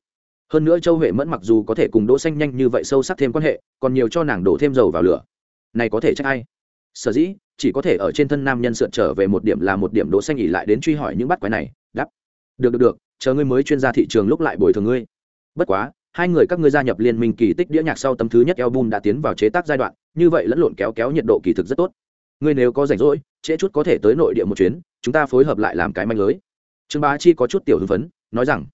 hơn nữa châu huệ mẫn mặc dù có thể cùng đỗ xanh nhanh như vậy sâu sắc thêm quan hệ, còn nhiều cho nàng đổ thêm dầu vào lửa. Này có thể trách ai? Sở dĩ, chỉ có thể ở trên thân nam nhân sượt trở về một điểm là một điểm đỗ xanh nghỉ lại đến truy hỏi những bắt quái này, đáp. Được được được, chờ ngươi mới chuyên gia thị trường lúc lại bồi thường ngươi. Bất quá, hai người các ngươi gia nhập liên minh kỳ tích đĩa nhạc sau tấm thứ nhất album đã tiến vào chế tác giai đoạn, như vậy lẫn lộn kéo kéo nhiệt độ kỳ thực rất tốt. Ngươi nếu có rảnh rỗi, trễ chút có thể tới nội địa một chuyến, chúng ta phối hợp lại làm cái manh lưới. Trương bá chi có chút tiểu hưng phấn, nói rằng,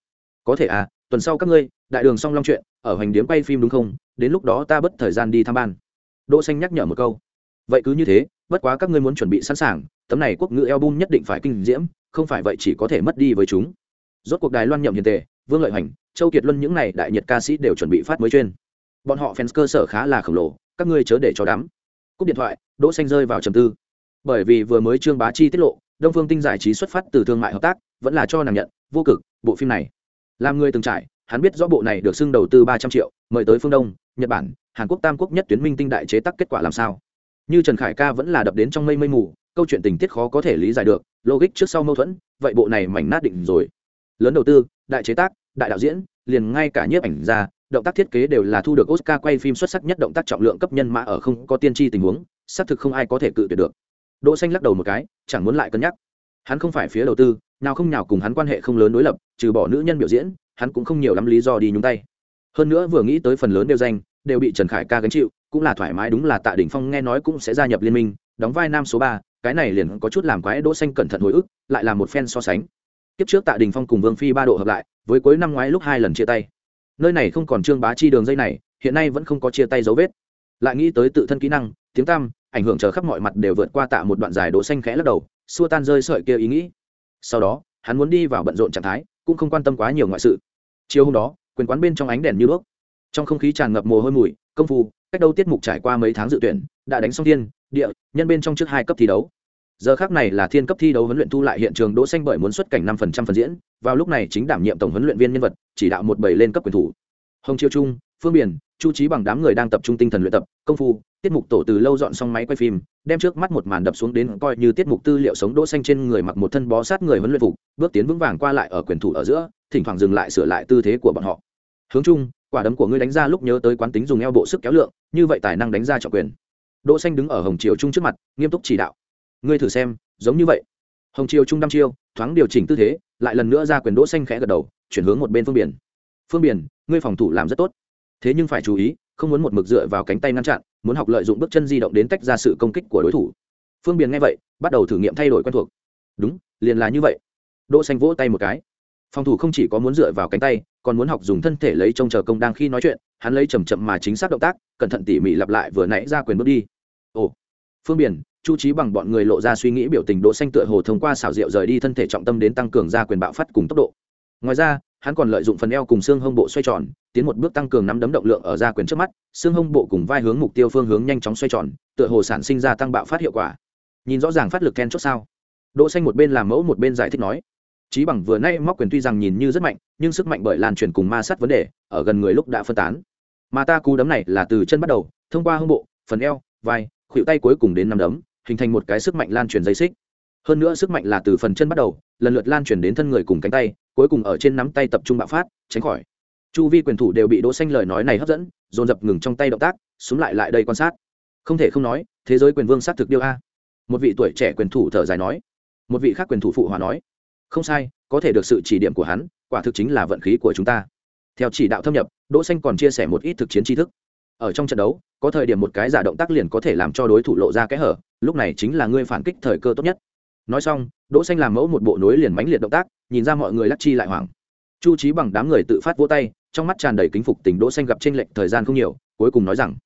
có thể à tuần sau các ngươi, đại đường song long chuyện, ở hoành điếm quay phim đúng không? Đến lúc đó ta bất thời gian đi thăm ban. Đỗ xanh nhắc nhở một câu. Vậy cứ như thế, bất quá các ngươi muốn chuẩn bị sẵn sàng, tấm này quốc ngữ album nhất định phải kinh diễm, không phải vậy chỉ có thể mất đi với chúng. Rốt cuộc đài loan nhậm hiền tề, vương lợi hành châu kiệt luân những này đại nhiệt ca sĩ đều chuẩn bị phát mới chuyên. Bọn họ fans cơ sở khá là khổng lồ, các ngươi chớ để cho đám cúp điện thoại, đỗ xanh rơi vào trầm tư. Bởi vì vừa mới trương bá chi tiết lộ, đông phương tinh giải trí xuất phát từ thương mại hợp tác, vẫn là cho nàng nhận, vô cực, bộ phim này làm người từng trải, hắn biết rõ bộ này được xưng đầu tư ba trăm triệu, mời tới phương đông, nhật bản, hàn quốc, tam quốc nhất tuyến minh tinh đại chế tác kết quả làm sao. Như trần khải ca vẫn là đập đến trong mây mây mù, câu chuyện tình tiết khó có thể lý giải được, logic trước sau mâu thuẫn, vậy bộ này mảnh nát định rồi. Lớn đầu tư, đại chế tác, đại đạo diễn, liền ngay cả nhiếp ảnh ra động tác thiết kế đều là thu được oscar quay phim xuất sắc nhất động tác trọng lượng cấp nhân mã ở không có tiên tri tình huống, xác thực không ai có thể cự tuyệt được. Đỗ xanh lắc đầu một cái, chẳng muốn lại cân nhắc. Hắn không phải phía đầu tư nào không nào cùng hắn quan hệ không lớn đối lập, trừ bỏ nữ nhân biểu diễn, hắn cũng không nhiều lắm lý do đi nhúng tay. Hơn nữa vừa nghĩ tới phần lớn đều danh, đều bị trần khải ca gánh chịu, cũng là thoải mái đúng là tạ đỉnh phong nghe nói cũng sẽ gia nhập liên minh, đóng vai nam số ba, cái này liền có chút làm quái đỗ xanh cẩn thận hồi ức, lại là một phen so sánh. Tiếp trước tạ đình phong cùng vương phi ba độ hợp lại, với cuối năm ngoái lúc hai lần chia tay. Nơi này không còn trương bá chi đường dây này, hiện nay vẫn không có chia tay dấu vết. Lại nghĩ tới tự thân kỹ năng, tiếng tăm, ảnh hưởng chờ khắp mọi mặt đều vượt qua tạ một đoạn dài đỗ xanh khẽ lắc đầu, xua tan rơi sợi kia ý nghĩ sau đó, hắn muốn đi vào bận rộn trạng thái, cũng không quan tâm quá nhiều ngoại sự. Chiều hôm đó, quyền quán bên trong ánh đèn như đuốc. Trong không khí tràn ngập mồ hôi mùi, công phu, cách đâu tiết mục trải qua mấy tháng dự tuyển, đã đánh xong thiên, địa, nhân bên trong trước hai cấp thi đấu. Giờ khác này là thiên cấp thi đấu huấn luyện thu lại hiện trường đỗ xanh bởi muốn xuất cảnh năm phần trăm phần diễn, vào lúc này chính đảm nhiệm tổng huấn luyện viên nhân vật, chỉ đạo một bảy lên cấp quyền thủ. Hồng chiêu trung, phương biển chu trí bằng đám người đang tập trung tinh thần luyện tập, công phu, tiết mục tổ từ lâu dọn xong máy quay phim, đem trước mắt một màn đập xuống đến coi như tiết mục tư liệu sống đỗ xanh trên người mặc một thân bó sát người huấn luyện phục, bước tiến vững vàng qua lại ở quyền thủ ở giữa, thỉnh thoảng dừng lại sửa lại tư thế của bọn họ. Hướng chung, quả đấm của ngươi đánh ra lúc nhớ tới quán tính dùng eo bộ sức kéo lượng, như vậy tài năng đánh ra trọng quyền. Đỗ xanh đứng ở hồng triều trung trước mặt, nghiêm túc chỉ đạo. Ngươi thử xem, giống như vậy. Hồng triều trung đăm chiêu, thoáng điều chỉnh tư thế, lại lần nữa ra quyền đỗ xanh khẽ gật đầu, chuyển hướng một bên phương biển. Phương biển, ngươi phòng thủ làm rất tốt thế nhưng phải chú ý, không muốn một mực dựa vào cánh tay ngăn chặn, muốn học lợi dụng bước chân di động đến tách ra sự công kích của đối thủ. Phương biển nghe vậy, bắt đầu thử nghiệm thay đổi quen thuộc. Đúng, liền là như vậy. Đỗ xanh vỗ tay một cái. Phòng thủ không chỉ có muốn dựa vào cánh tay, còn muốn học dùng thân thể lấy trông chờ công đang khi nói chuyện, hắn lấy chậm chậm mà chính xác động tác, cẩn thận tỉ mỉ lặp lại vừa nãy ra quyền bước đi. Ồ. Phương biển, chu trí bằng bọn người lộ ra suy nghĩ biểu tình đỗ xanh tựa hồ thông qua xảo diệu rời đi thân thể trọng tâm đến tăng cường ra quyền bạo phát cùng tốc độ. Ngoài ra hắn còn lợi dụng phần eo cùng xương hông bộ xoay tròn, tiến một bước tăng cường nắm đấm động lượng ở ra quyền trước mắt, xương hông bộ cùng vai hướng mục tiêu phương hướng nhanh chóng xoay tròn, tựa hồ sản sinh ra tăng bạo phát hiệu quả. Nhìn rõ ràng phát lực ken chốt sao? Đỗ xanh một bên làm mẫu một bên giải thích nói. Trí bằng vừa nay móc quyền tuy rằng nhìn như rất mạnh, nhưng sức mạnh bởi lan truyền cùng ma sát vấn đề, ở gần người lúc đã phân tán. Mà ta cú đấm này là từ chân bắt đầu, thông qua hông bộ, phần eo, vai, khuỷu tay cuối cùng đến nắm đấm, hình thành một cái sức mạnh lan truyền dây xích hơn nữa sức mạnh là từ phần chân bắt đầu, lần lượt lan truyền đến thân người cùng cánh tay, cuối cùng ở trên nắm tay tập trung bạo phát, tránh khỏi. Chu vi quyền thủ đều bị đỗ xanh lời nói này hấp dẫn, dồn dập ngừng trong tay động tác xuống lại lại đây quan sát. Không thể không nói, thế giới quyền vương sát thực điêu a. Một vị tuổi trẻ quyền thủ thở dài nói, một vị khác quyền thủ phụ hòa nói, không sai, có thể được sự chỉ điểm của hắn, quả thực chính là vận khí của chúng ta. Theo chỉ đạo thâm nhập, đỗ xanh còn chia sẻ một ít thực chiến tri thức. Ở trong trận đấu, có thời điểm một cái giả động tác liền có thể làm cho đối thủ lộ ra kẽ hở, lúc này chính là ngươi phản kích thời cơ tốt nhất nói xong đỗ xanh làm mẫu một bộ nối liền mãnh liệt động tác nhìn ra mọi người lắc chi lại hoảng. Chu trí bằng đám người tự phát vỗ tay trong mắt tràn đầy kính phục tình đỗ xanh gặp trên lệnh thời gian không nhiều cuối cùng nói rằng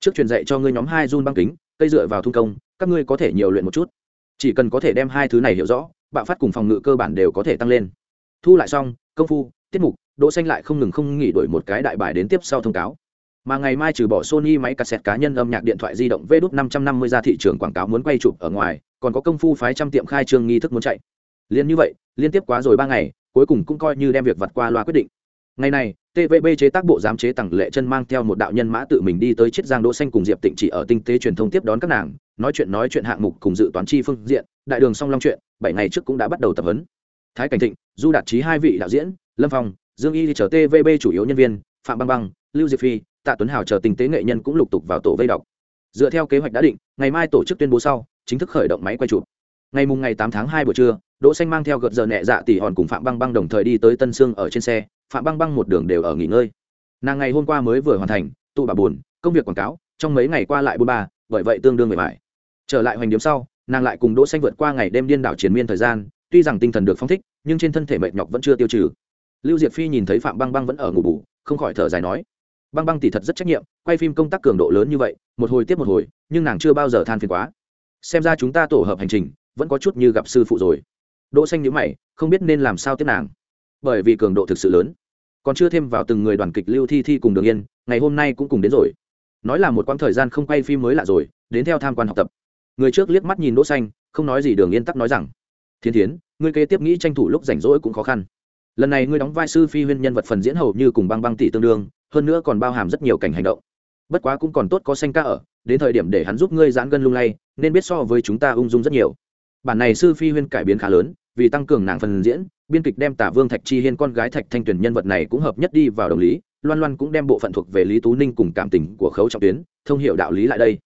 trước truyền dạy cho ngươi nhóm hai run băng kính cây dựa vào thung công các ngươi có thể nhiều luyện một chút. Chỉ cần có thể đem hai thứ này hiểu rõ bạo phát cùng phòng ngự cơ bản đều có thể tăng lên. Thu lại xong công phu tiết mục đỗ xanh lại không ngừng không nghỉ đổi một cái đại bài đến tiếp sau thông cáo. Mà ngày mai trừ bỏ Sony máy cassette cá nhân âm nhạc điện thoại di động V năm trăm năm mươi ra thị trường quảng cáo muốn quay chụp ở ngoài, còn có công phu phái trăm tiệm khai trương nghi thức muốn chạy. Liên như vậy, liên tiếp quá rồi ba ngày, cuối cùng cũng coi như đem việc vặt qua loa quyết định. Ngày này, TVB chế tác bộ giám chế tặng lệ chân mang theo một đạo nhân mã tự mình đi tới chiết giang đỗ xanh cùng Diệp Tịnh chỉ ở tinh tế truyền thông tiếp đón các nàng, nói chuyện nói chuyện hạng mục cùng dự toán chi phương diện, đại đường song long chuyện, bảy ngày trước cũng đã bắt đầu tập huấn. Thái Cảnh Thịnh, Du Đạt trí hai vị đạo diễn, Lâm Phong, Dương Y chờ TVB chủ yếu nhân viên, Phạm Băng Băng, Lưu Diệp Phi, tạ tuấn hào chờ Tinh tế nghệ nhân cũng lục tục vào tổ vây đọc dựa theo kế hoạch đã định ngày mai tổ chức tuyên bố sau chính thức khởi động máy quay chụp. Ngày mùng ngày tám tháng hai buổi trưa, đỗ xanh mang theo gợt giờ nhẹ dạ tỷ hòn cùng phạm băng băng đồng thời đi tới tân sương ở trên xe, phạm băng băng một đường đều ở nghỉ ngơi. Nàng ngày hôm qua mới vừa hoàn thành, tụ bà buồn, công việc quảng cáo, trong mấy ngày qua lại buồn ba, bởi vậy tương đương mệt mỏi. Trở lại hoành điểm sau, nàng lại cùng đỗ xanh vượt qua ngày đêm điên đảo chiến miên thời gian, tuy rằng tinh thần được phong thích, nhưng trên thân thể mệt nhọc vẫn chưa tiêu trừ. Lưu diệp phi nhìn thấy phạm băng băng vẫn ở ngủ bù, không khỏi thở dài nói, băng băng tỷ thật rất trách nhiệm, quay phim công tác cường độ lớn như vậy, một hồi tiếp một hồi, nhưng nàng chưa bao giờ than phiền quá xem ra chúng ta tổ hợp hành trình vẫn có chút như gặp sư phụ rồi. Đỗ xanh nhíu mày, không biết nên làm sao tiếp nàng. Bởi vì cường độ thực sự lớn. Còn chưa thêm vào từng người đoàn kịch lưu thi thi cùng đường yên, ngày hôm nay cũng cùng đến rồi. Nói là một quãng thời gian không quay phim mới lạ rồi, đến theo tham quan học tập. Người trước liếc mắt nhìn đỗ xanh, không nói gì đường yên tắc nói rằng thiên thiến, ngươi kế tiếp nghĩ tranh thủ lúc rảnh rỗi cũng khó khăn. Lần này ngươi đóng vai sư phi huyên nhân vật phần diễn hầu như cùng băng băng tỷ tương đương, hơn nữa còn bao hàm rất nhiều cảnh hành động bất quá cũng còn tốt có xanh ca ở, đến thời điểm để hắn giúp ngươi giãn gân lung lay, nên biết so với chúng ta ung dung rất nhiều. Bản này sư phi huyên cải biến khá lớn, vì tăng cường nàng phần diễn, biên kịch đem tả vương thạch chi hiên con gái thạch thanh tuyển nhân vật này cũng hợp nhất đi vào đồng lý, loan loan cũng đem bộ phận thuộc về lý tú ninh cùng cảm tình của khấu trọng tuyến, thông hiệu đạo lý lại đây.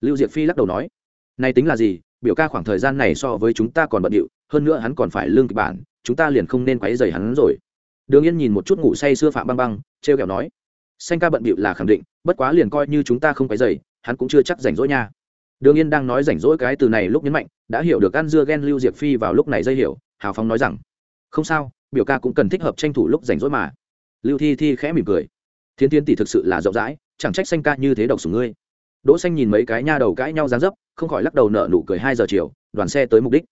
Lưu diệp phi lắc đầu nói, này tính là gì? Biểu ca khoảng thời gian này so với chúng ta còn bận điệu, hơn nữa hắn còn phải lương kịch bản, chúng ta liền không nên quấy rầy hắn rồi. Đường yên nhìn một chút ngủ say xưa phạm băng băng, trêu kẹo nói xanh ca bận bịu là khẳng định, bất quá liền coi như chúng ta không quấy rầy, hắn cũng chưa chắc rảnh rỗi nha. Đường yên đang nói rảnh rỗi cái từ này lúc nhấn mạnh, đã hiểu được ăn dưa ghen lưu diệp phi vào lúc này dây hiểu, hào phóng nói rằng, không sao, biểu ca cũng cần thích hợp tranh thủ lúc rảnh rỗi mà. Lưu thi thi khẽ mỉm cười, thiên thiên tỷ thực sự là rộng rãi, chẳng trách xanh ca như thế độc sủng ngươi. Đỗ xanh nhìn mấy cái nha đầu cãi nhau dáng dấp, không khỏi lắc đầu nở nụ cười hai giờ chiều, đoàn xe tới mục đích.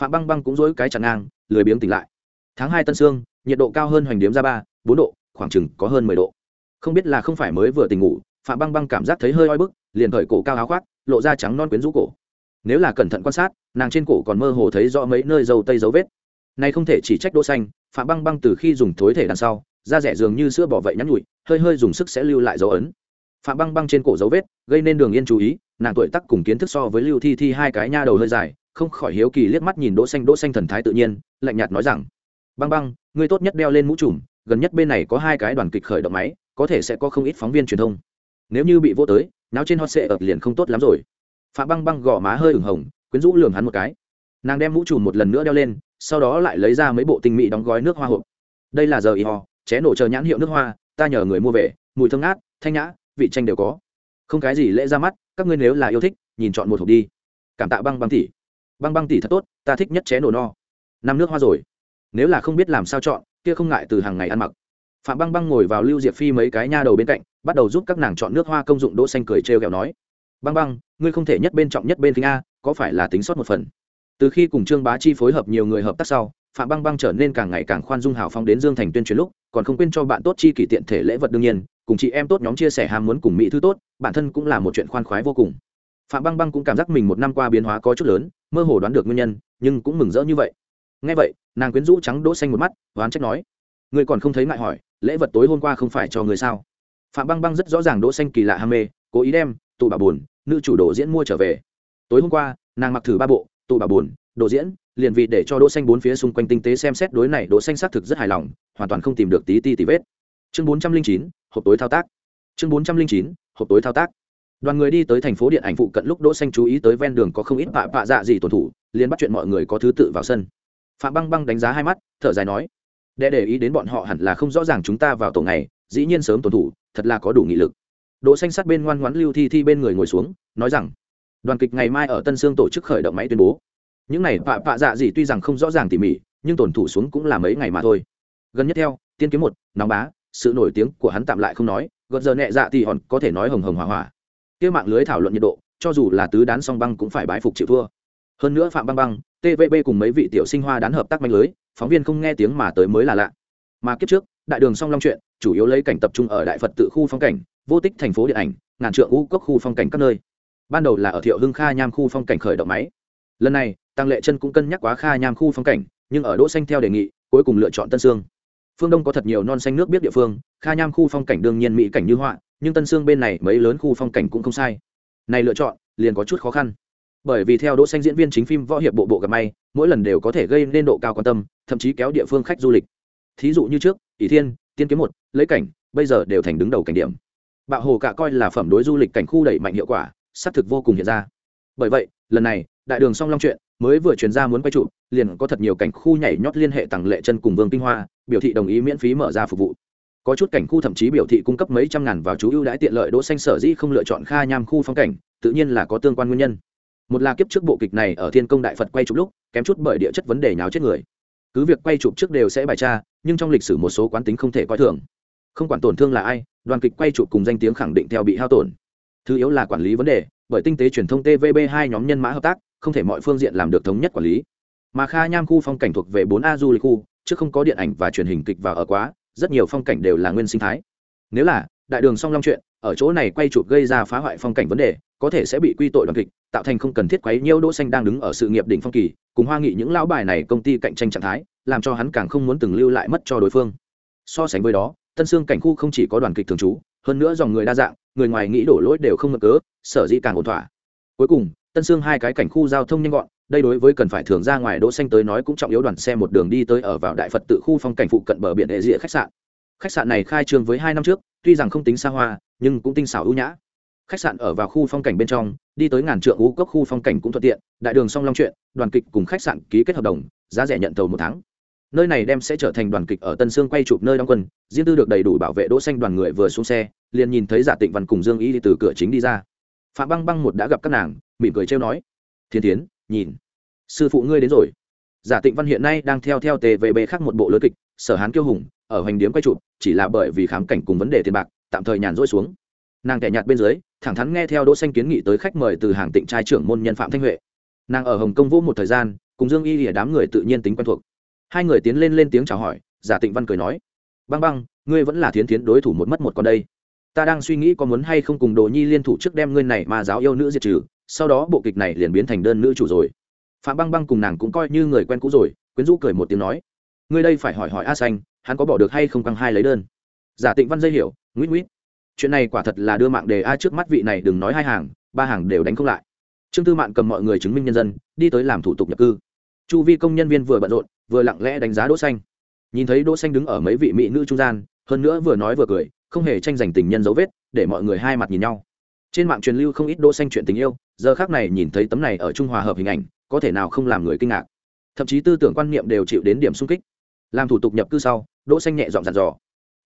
Phạm băng băng cũng dối cái chặn ngang, lười biếng tỉnh lại. Tháng hai tân sương, nhiệt độ cao hơn hoành điếm ra ba, bốn độ, khoảng chừng có hơn mười độ không biết là không phải mới vừa tỉnh ngủ, phạm băng băng cảm giác thấy hơi oi bức, liền cởi cổ cao áo khoác, lộ ra trắng non quyến rũ cổ. Nếu là cẩn thận quan sát, nàng trên cổ còn mơ hồ thấy rõ mấy nơi dầu tây dấu vết. Này không thể chỉ trách đỗ xanh, phạm băng băng từ khi dùng thối thể đằng sau, da rẻ dường như sữa bỏ vậy nhắn nhụi hơi hơi dùng sức sẽ lưu lại dấu ấn. Phạm băng băng trên cổ dấu vết, gây nên đường yên chú ý, nàng tuổi tác cùng kiến thức so với lưu thi thi hai cái nha đầu hơi dài, không khỏi hiếu kỳ liếc mắt nhìn đỗ xanh. Đỗ xanh thần thái tự nhiên, lạnh nhạt nói rằng, băng băng, ngươi tốt nhất đeo lên mũ trùm, gần nhất bên này có hai cái đoàn kịch khởi động máy có thể sẽ có không ít phóng viên truyền thông. Nếu như bị vô tới, náo trên hot sệ ập liền không tốt lắm rồi. Phạm băng băng gò má hơi ửng hồng, quyến rũ lường hắn một cái. Nàng đem mũ trùm một lần nữa đeo lên, sau đó lại lấy ra mấy bộ tinh mỹ đóng gói nước hoa hộp. Đây là giờ y ho, ché nổ chờ nhãn hiệu nước hoa, ta nhờ người mua về, mùi thơm ngát, thanh nhã, vị tranh đều có. Không cái gì lễ ra mắt, các ngươi nếu là yêu thích, nhìn chọn một hộp đi. Cảm tạ băng băng tỷ. Băng băng tỷ thật tốt, ta thích nhất ché nổ no. Năm nước hoa rồi. Nếu là không biết làm sao chọn, kia không ngại từ hàng ngày ăn mặc phạm băng băng ngồi vào lưu diệp phi mấy cái nha đầu bên cạnh, bắt đầu giúp các nàng chọn nước hoa công dụng đỗ xanh cười trêu ghẹo nói. Băng băng, ngươi không thể nhất bên trọng nhất bên kính a, có phải là tính sót một phần? Từ khi cùng trương bá chi phối hợp nhiều người hợp tác sau, phạm băng băng trở nên càng ngày càng khoan dung hào phong đến dương thành tuyên truyền lúc, còn không quên cho bạn tốt chi kỷ tiện thể lễ vật đương nhiên, cùng chị em tốt nhóm chia sẻ ham muốn cùng mỹ thư tốt, bản thân cũng là một chuyện khoan khoái vô cùng. Phạm băng băng cũng cảm giác mình một năm qua biến hóa có chút lớn, mơ hồ đoán được nguyên nhân, nhưng cũng mừng rỡ như vậy. Ngay vậy, nàng quyến rũ trắng đỗ xanh một mắt, oán trách nói. Ngươi còn không thấy ngại hỏi lễ vật tối hôm qua không phải cho người sao? Phạm băng băng rất rõ ràng đỗ xanh kỳ lạ ham mê cố ý đem tụ bà buồn nữ chủ đồ diễn mua trở về. Tối hôm qua nàng mặc thử ba bộ tụ bà buồn đồ diễn liền vì để cho đỗ xanh bốn phía xung quanh tinh tế xem xét đối này đỗ xanh xác thực rất hài lòng hoàn toàn không tìm được tí ti tì vết. Chương 409, hộp tối thao tác. Chương 409, hộp tối thao tác. Đoàn người đi tới thành phố điện ảnh phụ cận lúc đỗ xanh chú ý tới ven đường có không ít vạ vạ dạ gì tuần thủ liền bắt chuyện mọi người có thứ tự vào sân. Phạm băng băng đánh giá hai mắt thở dài nói để để ý đến bọn họ hẳn là không rõ ràng chúng ta vào tổ ngày, dĩ nhiên sớm tuần thủ, thật là có đủ nghị lực. Đỗ xanh sát bên ngoan ngoãn lưu thi thi bên người ngồi xuống, nói rằng, đoàn kịch ngày mai ở tân sương tổ chức khởi động máy tuyên bố. Những này vạ vạ dạ gì tuy rằng không rõ ràng tỉ mỉ, nhưng tổn thủ xuống cũng là mấy ngày mà thôi. Gần nhất theo, tiên kiếm một, nóng bá, sự nổi tiếng của hắn tạm lại không nói, gợt giờ nhẹ dạ thì hòn có thể nói hồng hồng hỏa hỏa kia mạng lưới thảo luận nhiệt độ, cho dù là tứ đán song băng cũng phải bái phục chịu thua hơn nữa phạm băng băng tvb cùng mấy vị tiểu sinh hoa đán hợp tác manh lưới, phóng viên không nghe tiếng mà tới mới là lạ. Mà kiếp trước, đại đường song long chuyện, chủ yếu lấy cảnh tập trung ở đại phật tự khu phong cảnh, vô tích thành phố điện ảnh, ngàn trượng ngũ cốc khu phong cảnh các nơi. Ban đầu là ở thiệu hưng kha nham khu phong cảnh khởi động máy. Lần này, tăng lệ chân cũng cân nhắc quá kha nham khu phong cảnh, nhưng ở đỗ xanh theo đề nghị, cuối cùng lựa chọn tân sương. Phương đông có thật nhiều non xanh nước biết địa phương, kha nham khu phong cảnh đương nhiên mỹ cảnh như họa, nhưng tân sương bên này mấy lớn khu phong cảnh cũng không sai. Này lựa chọn, liền có chút khó khăn bởi vì theo đỗ xanh diễn viên chính phim võ hiệp bộ bộ gặp may, mỗi lần đều có thể gây nên độ cao quan tâm, thậm chí kéo địa phương khách du lịch. Thí dụ như trước, ỷ thiên, tiên kiếm một, lấy cảnh, bây giờ đều thành đứng đầu cảnh điểm. Bạo hồ cả coi là phẩm đối du lịch cảnh khu đẩy mạnh hiệu quả sát thực vô cùng hiện ra. Bởi vậy, lần này, đại đường song long chuyện mới vừa truyền ra muốn quay trụ, liền có thật nhiều cảnh khu nhảy nhót liên hệ tặng lệ chân cùng vương tinh hoa, biểu thị đồng ý miễn phí mở ra phục vụ. Có chút cảnh khu thậm chí biểu thị cung cấp mấy trăm ngàn vào chú ưu đãi tiện lợi, đỗ xanh sở dĩ không lựa chọn kha nham khu phong cảnh, tự nhiên là có tương quan nguyên nhân một là kiếp trước bộ kịch này ở thiên công đại phật quay chụp lúc, kém chút bởi địa chất vấn đề nháo chết người. Cứ việc quay chụp trước đều sẽ bài tra, nhưng trong lịch sử một số quán tính không thể coi thường. Không quản tổn thương là ai, đoàn kịch quay chụp cùng danh tiếng khẳng định theo bị hao tổn. Thứ yếu là quản lý vấn đề, bởi tinh tế truyền thông tvb hai nhóm nhân mã hợp tác, không thể mọi phương diện làm được thống nhất quản lý. Mà kha nham khu phong cảnh thuộc về bốn a du lịch khu, chứ không có điện ảnh và truyền hình kịch vào ở quá, rất nhiều phong cảnh đều là nguyên sinh thái. Nếu là, đại đường song long chuyện, ở chỗ này quay chụp gây ra phá hoại phong cảnh vấn đề có thể sẽ bị quy tội đoàn kịch, tạo thành không cần thiết quấy nhiêu đỗ xanh đang đứng ở sự nghiệp đỉnh phong kỳ, cùng hoa nghị những lão bài này công ty cạnh tranh trạng thái, làm cho hắn càng không muốn từng lưu lại mất cho đối phương. So sánh với đó, tân xương cảnh khu không chỉ có đoàn kịch thường trú, hơn nữa dòng người đa dạng, người ngoài nghĩ đổ lỗi đều không ngờ cớ, sở dĩ càng ổn thỏa. Cuối cùng, tân xương hai cái cảnh khu giao thông nhanh gọn, đây đối với cần phải thường ra ngoài đỗ xanh tới nói cũng trọng yếu đoàn xe một đường đi tới ở vào đại phật tự khu phong cảnh phụ cận bờ biển hệ dĩa khách sạn. Khách sạn này khai trương với hai năm trước, tuy rằng không tính xa hoa, nhưng cũng tinh xảo ưu nhã khách sạn ở vào khu phong cảnh bên trong, đi tới ngàn trượng ngũ cốc khu phong cảnh cũng thuận tiện, đại đường song long chuyện, đoàn kịch cùng khách sạn ký kết hợp đồng, giá rẻ nhận tàu một tháng. Nơi này đem sẽ trở thành đoàn kịch ở tân sương quay chụp nơi đóng quân, riêng tư được đầy đủ bảo vệ đỗ xanh đoàn người vừa xuống xe, liền nhìn thấy giả tịnh văn cùng dương Y đi từ cửa chính đi ra. Phạm băng băng một đã gặp các nàng, mỉm cười trêu nói, thiên tiến nhìn, sư phụ ngươi đến rồi. Giả tịnh văn hiện nay đang theo theo tề vệ bê khác một bộ lớn kịch, sở hán kiêu hùng, ở hoành điếm quay chụp, chỉ là bởi vì khám cảnh cùng vấn đề tiền bạc, tạm thời nhàn rỗi xuống. Nàng kẻ nhạt bên dưới thẳng thắn nghe theo đỗ xanh kiến nghị tới khách mời từ hàng tịnh trai trưởng môn nhân phạm thanh huệ. Nàng ở hồng kông vô một thời gian, cùng dương y lìa đám người tự nhiên tính quen thuộc. Hai người tiến lên lên tiếng chào hỏi, giả tịnh văn cười nói, băng băng, ngươi vẫn là thiến thiến đối thủ một mất một con đây. Ta đang suy nghĩ có muốn hay không cùng đồ nhi liên thủ trước đem ngươi này mà giáo yêu nữ diệt trừ, sau đó bộ kịch này liền biến thành đơn nữ chủ rồi. Phạm băng băng cùng nàng cũng coi như người quen cũ rồi, quyến rũ cười một tiếng nói, ngươi đây phải hỏi hỏi a xanh, hắn có bỏ được hay không căng hai lấy đơn? Giả tịnh văn dây hiểu nguyễn nguyễn chuyện này quả thật là đưa mạng đề a trước mắt vị này đừng nói hai hàng, ba hàng đều đánh không lại. Trương tư mạn cầm mọi người chứng minh nhân dân, đi tới làm thủ tục nhập cư. Chu vi công nhân viên vừa bận rộn, vừa lặng lẽ đánh giá đỗ xanh. Nhìn thấy đỗ xanh đứng ở mấy vị mỹ nữ trung gian, hơn nữa vừa nói vừa cười, không hề tranh giành tình nhân dấu vết, để mọi người hai mặt nhìn nhau. Trên mạng truyền lưu không ít đỗ xanh chuyện tình yêu, giờ khắc này nhìn thấy tấm này ở trung hòa hợp hình ảnh, có thể nào không làm người kinh ngạc. Thậm chí tư tưởng quan niệm đều chịu đến điểm sung kích. Làm thủ tục nhập cư sau, đỗ xanh nhẹ giọng dặn dò,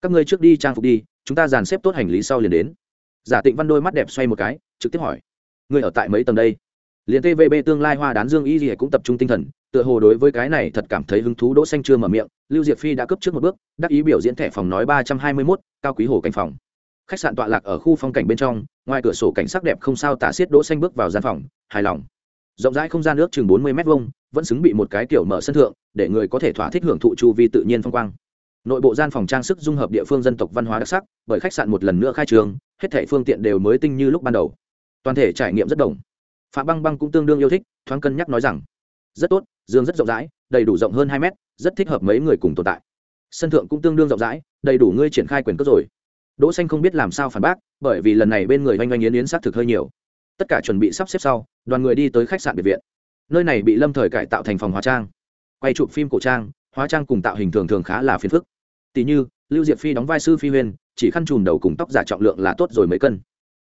các ngươi trước đi trang phục đi chúng ta dàn xếp tốt hành lý sau liền đến. Giả tịnh văn đôi mắt đẹp xoay một cái trực tiếp hỏi ngươi ở tại mấy tầng đây? Liền tvb tương lai hoa đán dương y gì cũng tập trung tinh thần tựa hồ đối với cái này thật cảm thấy hứng thú đỗ xanh chưa mở miệng lưu diệp phi đã cấp trước một bước đắc ý biểu diễn thẻ phòng nói ba trăm hai mươi 321, cao quý hồ cảnh phòng. Khách sạn tọa lạc ở khu phong cảnh bên trong ngoài cửa sổ cảnh sắc đẹp không sao tả xiết đỗ xanh bước vào gian phòng hài lòng. Rộng rãi không gian nước chừng bốn mươi mét vuông vẫn xứng bị một cái kiểu mở sân thượng để người có thể thỏa thích hưởng thụ chu vi tự nhiên phong quang nội bộ gian phòng trang sức dung hợp địa phương dân tộc văn hóa đặc sắc, bởi khách sạn một lần nữa khai trường hết thảy phương tiện đều mới tinh như lúc ban đầu. Toàn thể trải nghiệm rất đồng. Phạm băng băng cũng tương đương yêu thích, thoáng cân nhắc nói rằng, rất tốt, giường rất rộng rãi, đầy đủ rộng hơn hai mét, rất thích hợp mấy người cùng tồn tại. Sân thượng cũng tương đương rộng rãi, đầy đủ ngươi triển khai quyền cước rồi. Đỗ xanh không biết làm sao phản bác, bởi vì lần này bên người oanh oanh yến yến xác thực hơi nhiều. Tất cả chuẩn bị sắp xếp sau, đoàn người đi tới khách sạn biệt viện. Nơi này bị lâm thời cải tạo thành phòng hóa trang. Quay chụp phim cổ trang, hóa trang cùng tạo hình thường thường khá là phiền phức tỷ như, lưu diệp phi đóng vai sư phi huyên, chỉ khăn chùm đầu cùng tóc giả trọng lượng là tốt rồi mấy cân.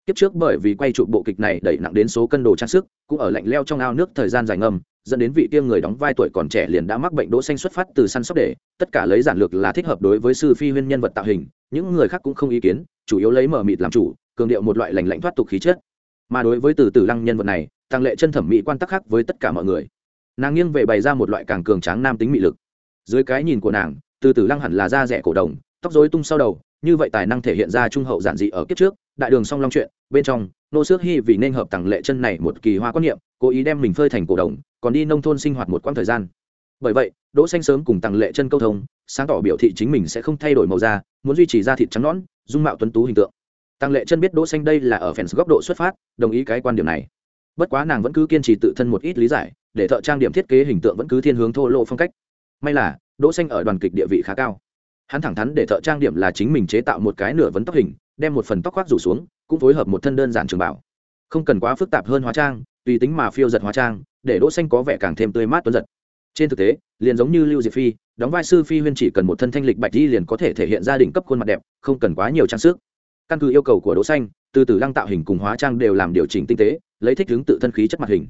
Kiếp trước bởi vì quay chụp bộ kịch này đẩy nặng đến số cân đồ trang sức, cũng ở lạnh leo trong ao nước thời gian dài ngầm, dẫn đến vị tiêm người đóng vai tuổi còn trẻ liền đã mắc bệnh đỗ xanh xuất phát từ săn sóc để, tất cả lấy giản lược là thích hợp đối với sư phi huyên nhân vật tạo hình, những người khác cũng không ý kiến, chủ yếu lấy mở mịt làm chủ, cường điệu một loại lành lạnh thoát tục khí chất. Mà đối với từ từ lăng nhân vật này, tăng lệ chân thẩm mỹ quan tắc khác với tất cả mọi người. Nàng nghiêng về bày ra một loại càng cường tráng nam tính mị lực. Dưới cái nhìn của nàng từ từ lăng hẳn là da rẻ cổ đồng, tóc dối tung sau đầu, như vậy tài năng thể hiện ra trung hậu giản dị ở kiếp trước, đại đường song long chuyện, bên trong, nô xước hy vì nên hợp tặng lệ chân này một kỳ hoa quan niệm, cố ý đem mình phơi thành cổ đồng, còn đi nông thôn sinh hoạt một quãng thời gian. Bởi vậy, đỗ xanh sớm cùng tặng lệ chân câu thông, sáng tỏ biểu thị chính mình sẽ không thay đổi màu da, muốn duy trì da thịt trắng nõn, dung mạo tuấn tú hình tượng. Tăng lệ chân biết đỗ xanh đây là ở fans góc độ xuất phát, đồng ý cái quan điểm này. Bất quá nàng vẫn cứ kiên trì tự thân một ít lý giải, để thợ trang điểm thiết kế hình tượng vẫn cứ thiên hướng thô lộ phong cách. May là đỗ xanh ở đoàn kịch địa vị khá cao. Hắn thẳng thắn để thợ trang điểm là chính mình chế tạo một cái nửa vấn tóc hình, đem một phần tóc khoác rủ xuống, cũng phối hợp một thân đơn giản trường bảo. Không cần quá phức tạp hơn hóa trang, tùy tính mà phiêu giật hóa trang, để đỗ xanh có vẻ càng thêm tươi mát tuấn giật. Trên thực tế, liền giống như lưu diệp phi, đóng vai sư phi huyên chỉ cần một thân thanh lịch bạch di liền có thể thể hiện gia đình cấp khuôn mặt đẹp, không cần quá nhiều trang sức. Căn cứ yêu cầu của đỗ xanh, từ từ lăng tạo hình cùng hóa trang đều làm điều chỉnh tinh tế, lấy thích hướng tự thân khí chất mặt hình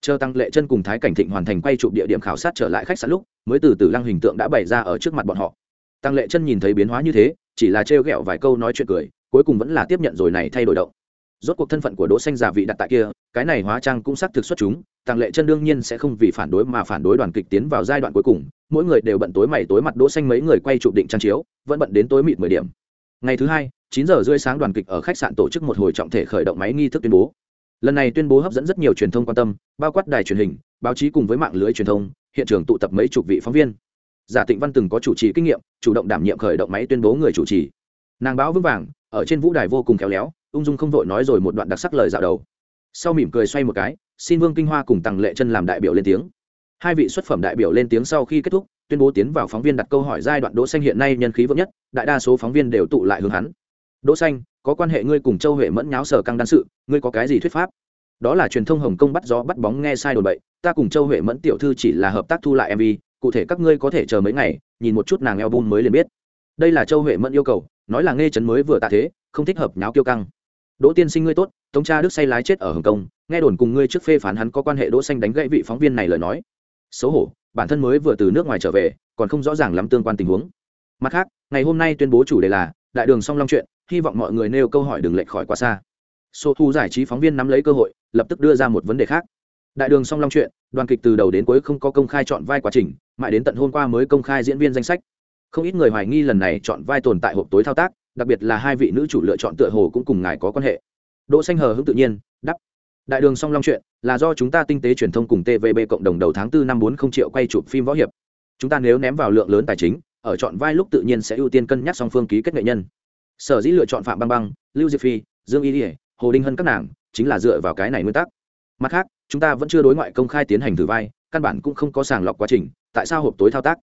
chờ tăng lệ chân cùng thái cảnh thịnh hoàn thành quay chụp địa điểm khảo sát trở lại khách sạn lúc, mới từ từ lăng hình tượng đã bày ra ở trước mặt bọn họ. Tăng lệ chân nhìn thấy biến hóa như thế, chỉ là trêu ghẹo vài câu nói chuyện cười, cuối cùng vẫn là tiếp nhận rồi này thay đổi động. Rốt cuộc thân phận của đỗ xanh giả vị đặt tại kia, cái này hóa trang cũng xác thực xuất chúng, tăng lệ chân đương nhiên sẽ không vì phản đối mà phản đối đoàn kịch tiến vào giai đoạn cuối cùng, mỗi người đều bận tối mày tối mặt đỗ xanh mấy người quay chụp định trang chiếu, vẫn bận đến tối mịt mười điểm. Ngày thứ hai, chín giờ rưỡi sáng đoàn kịch ở khách sạn tổ chức một hồi trọng thể khởi động máy nghi thức tuyên bố lần này tuyên bố hấp dẫn rất nhiều truyền thông quan tâm, bao quát đài truyền hình, báo chí cùng với mạng lưới truyền thông, hiện trường tụ tập mấy chục vị phóng viên. Giả tịnh văn từng có chủ trì kinh nghiệm, chủ động đảm nhiệm khởi động máy tuyên bố người chủ trì. Nàng báo vững vàng, ở trên vũ đài vô cùng khéo léo, ung dung không vội nói rồi một đoạn đặc sắc lời dạo đầu. Sau mỉm cười xoay một cái, xin vương kinh hoa cùng tằng lệ chân làm đại biểu lên tiếng. Hai vị xuất phẩm đại biểu lên tiếng sau khi kết thúc, tuyên bố tiến vào phóng viên đặt câu hỏi giai đoạn đỗ xanh hiện nay nhân khí vững nhất, đại đa số phóng viên đều tụ lại hướng hắn. Đỗ xanh có quan hệ ngươi cùng châu huệ mẫn nháo sở căng đan sự, ngươi có cái gì thuyết pháp? Đó là truyền thông hồng kông bắt gió bắt bóng nghe sai đồn bậy, ta cùng châu huệ mẫn tiểu thư chỉ là hợp tác thu lại mv cụ thể các ngươi có thể chờ mấy ngày, nhìn một chút nàng album mới liền biết. Đây là châu huệ mẫn yêu cầu, nói là nghe trấn mới vừa tạ thế, không thích hợp nháo kiêu căng. Đỗ tiên sinh ngươi tốt, tống cha đức say lái chết ở hồng kông, nghe đồn cùng ngươi trước phê phán hắn có quan hệ đỗ xanh đánh gãy vị phóng viên này lời nói. Xấu hổ, bản thân mới vừa từ nước ngoài trở về, còn không rõ ràng lắm tương quan tình huống. Mặt khác, ngày hôm nay tuyên bố chủ đề là đại đường song long chuyện hy vọng mọi người nêu câu hỏi đừng lệch khỏi quá xa. Số thu giải trí phóng viên nắm lấy cơ hội, lập tức đưa ra một vấn đề khác. Đại đường song long chuyện, đoàn kịch từ đầu đến cuối không có công khai chọn vai quá trình, mãi đến tận hôm qua mới công khai diễn viên danh sách. Không ít người hoài nghi lần này chọn vai tồn tại hộp tối thao tác, đặc biệt là hai vị nữ chủ lựa chọn tựa hồ cũng cùng ngài có quan hệ. Đỗ xanh hờ hững tự nhiên đắp đại đường song long chuyện, là do chúng ta tinh tế truyền thông cùng tvb cộng đồng đầu tháng 4 năm 40 triệu quay chụp phim võ hiệp. Chúng ta nếu ném vào lượng lớn tài chính, ở chọn vai lúc tự nhiên sẽ ưu tiên cân nhắc song phương ký kết nghệ nhân sở dĩ lựa chọn phạm băng băng, lưu diệp phi, dương y ỉa hồ đinh hân các nàng, chính là dựa vào cái này nguyên tắc. Mặt khác, chúng ta vẫn chưa đối ngoại công khai tiến hành thử vai, căn bản cũng không có sàng lọc quá trình, tại sao hộp tối thao tác?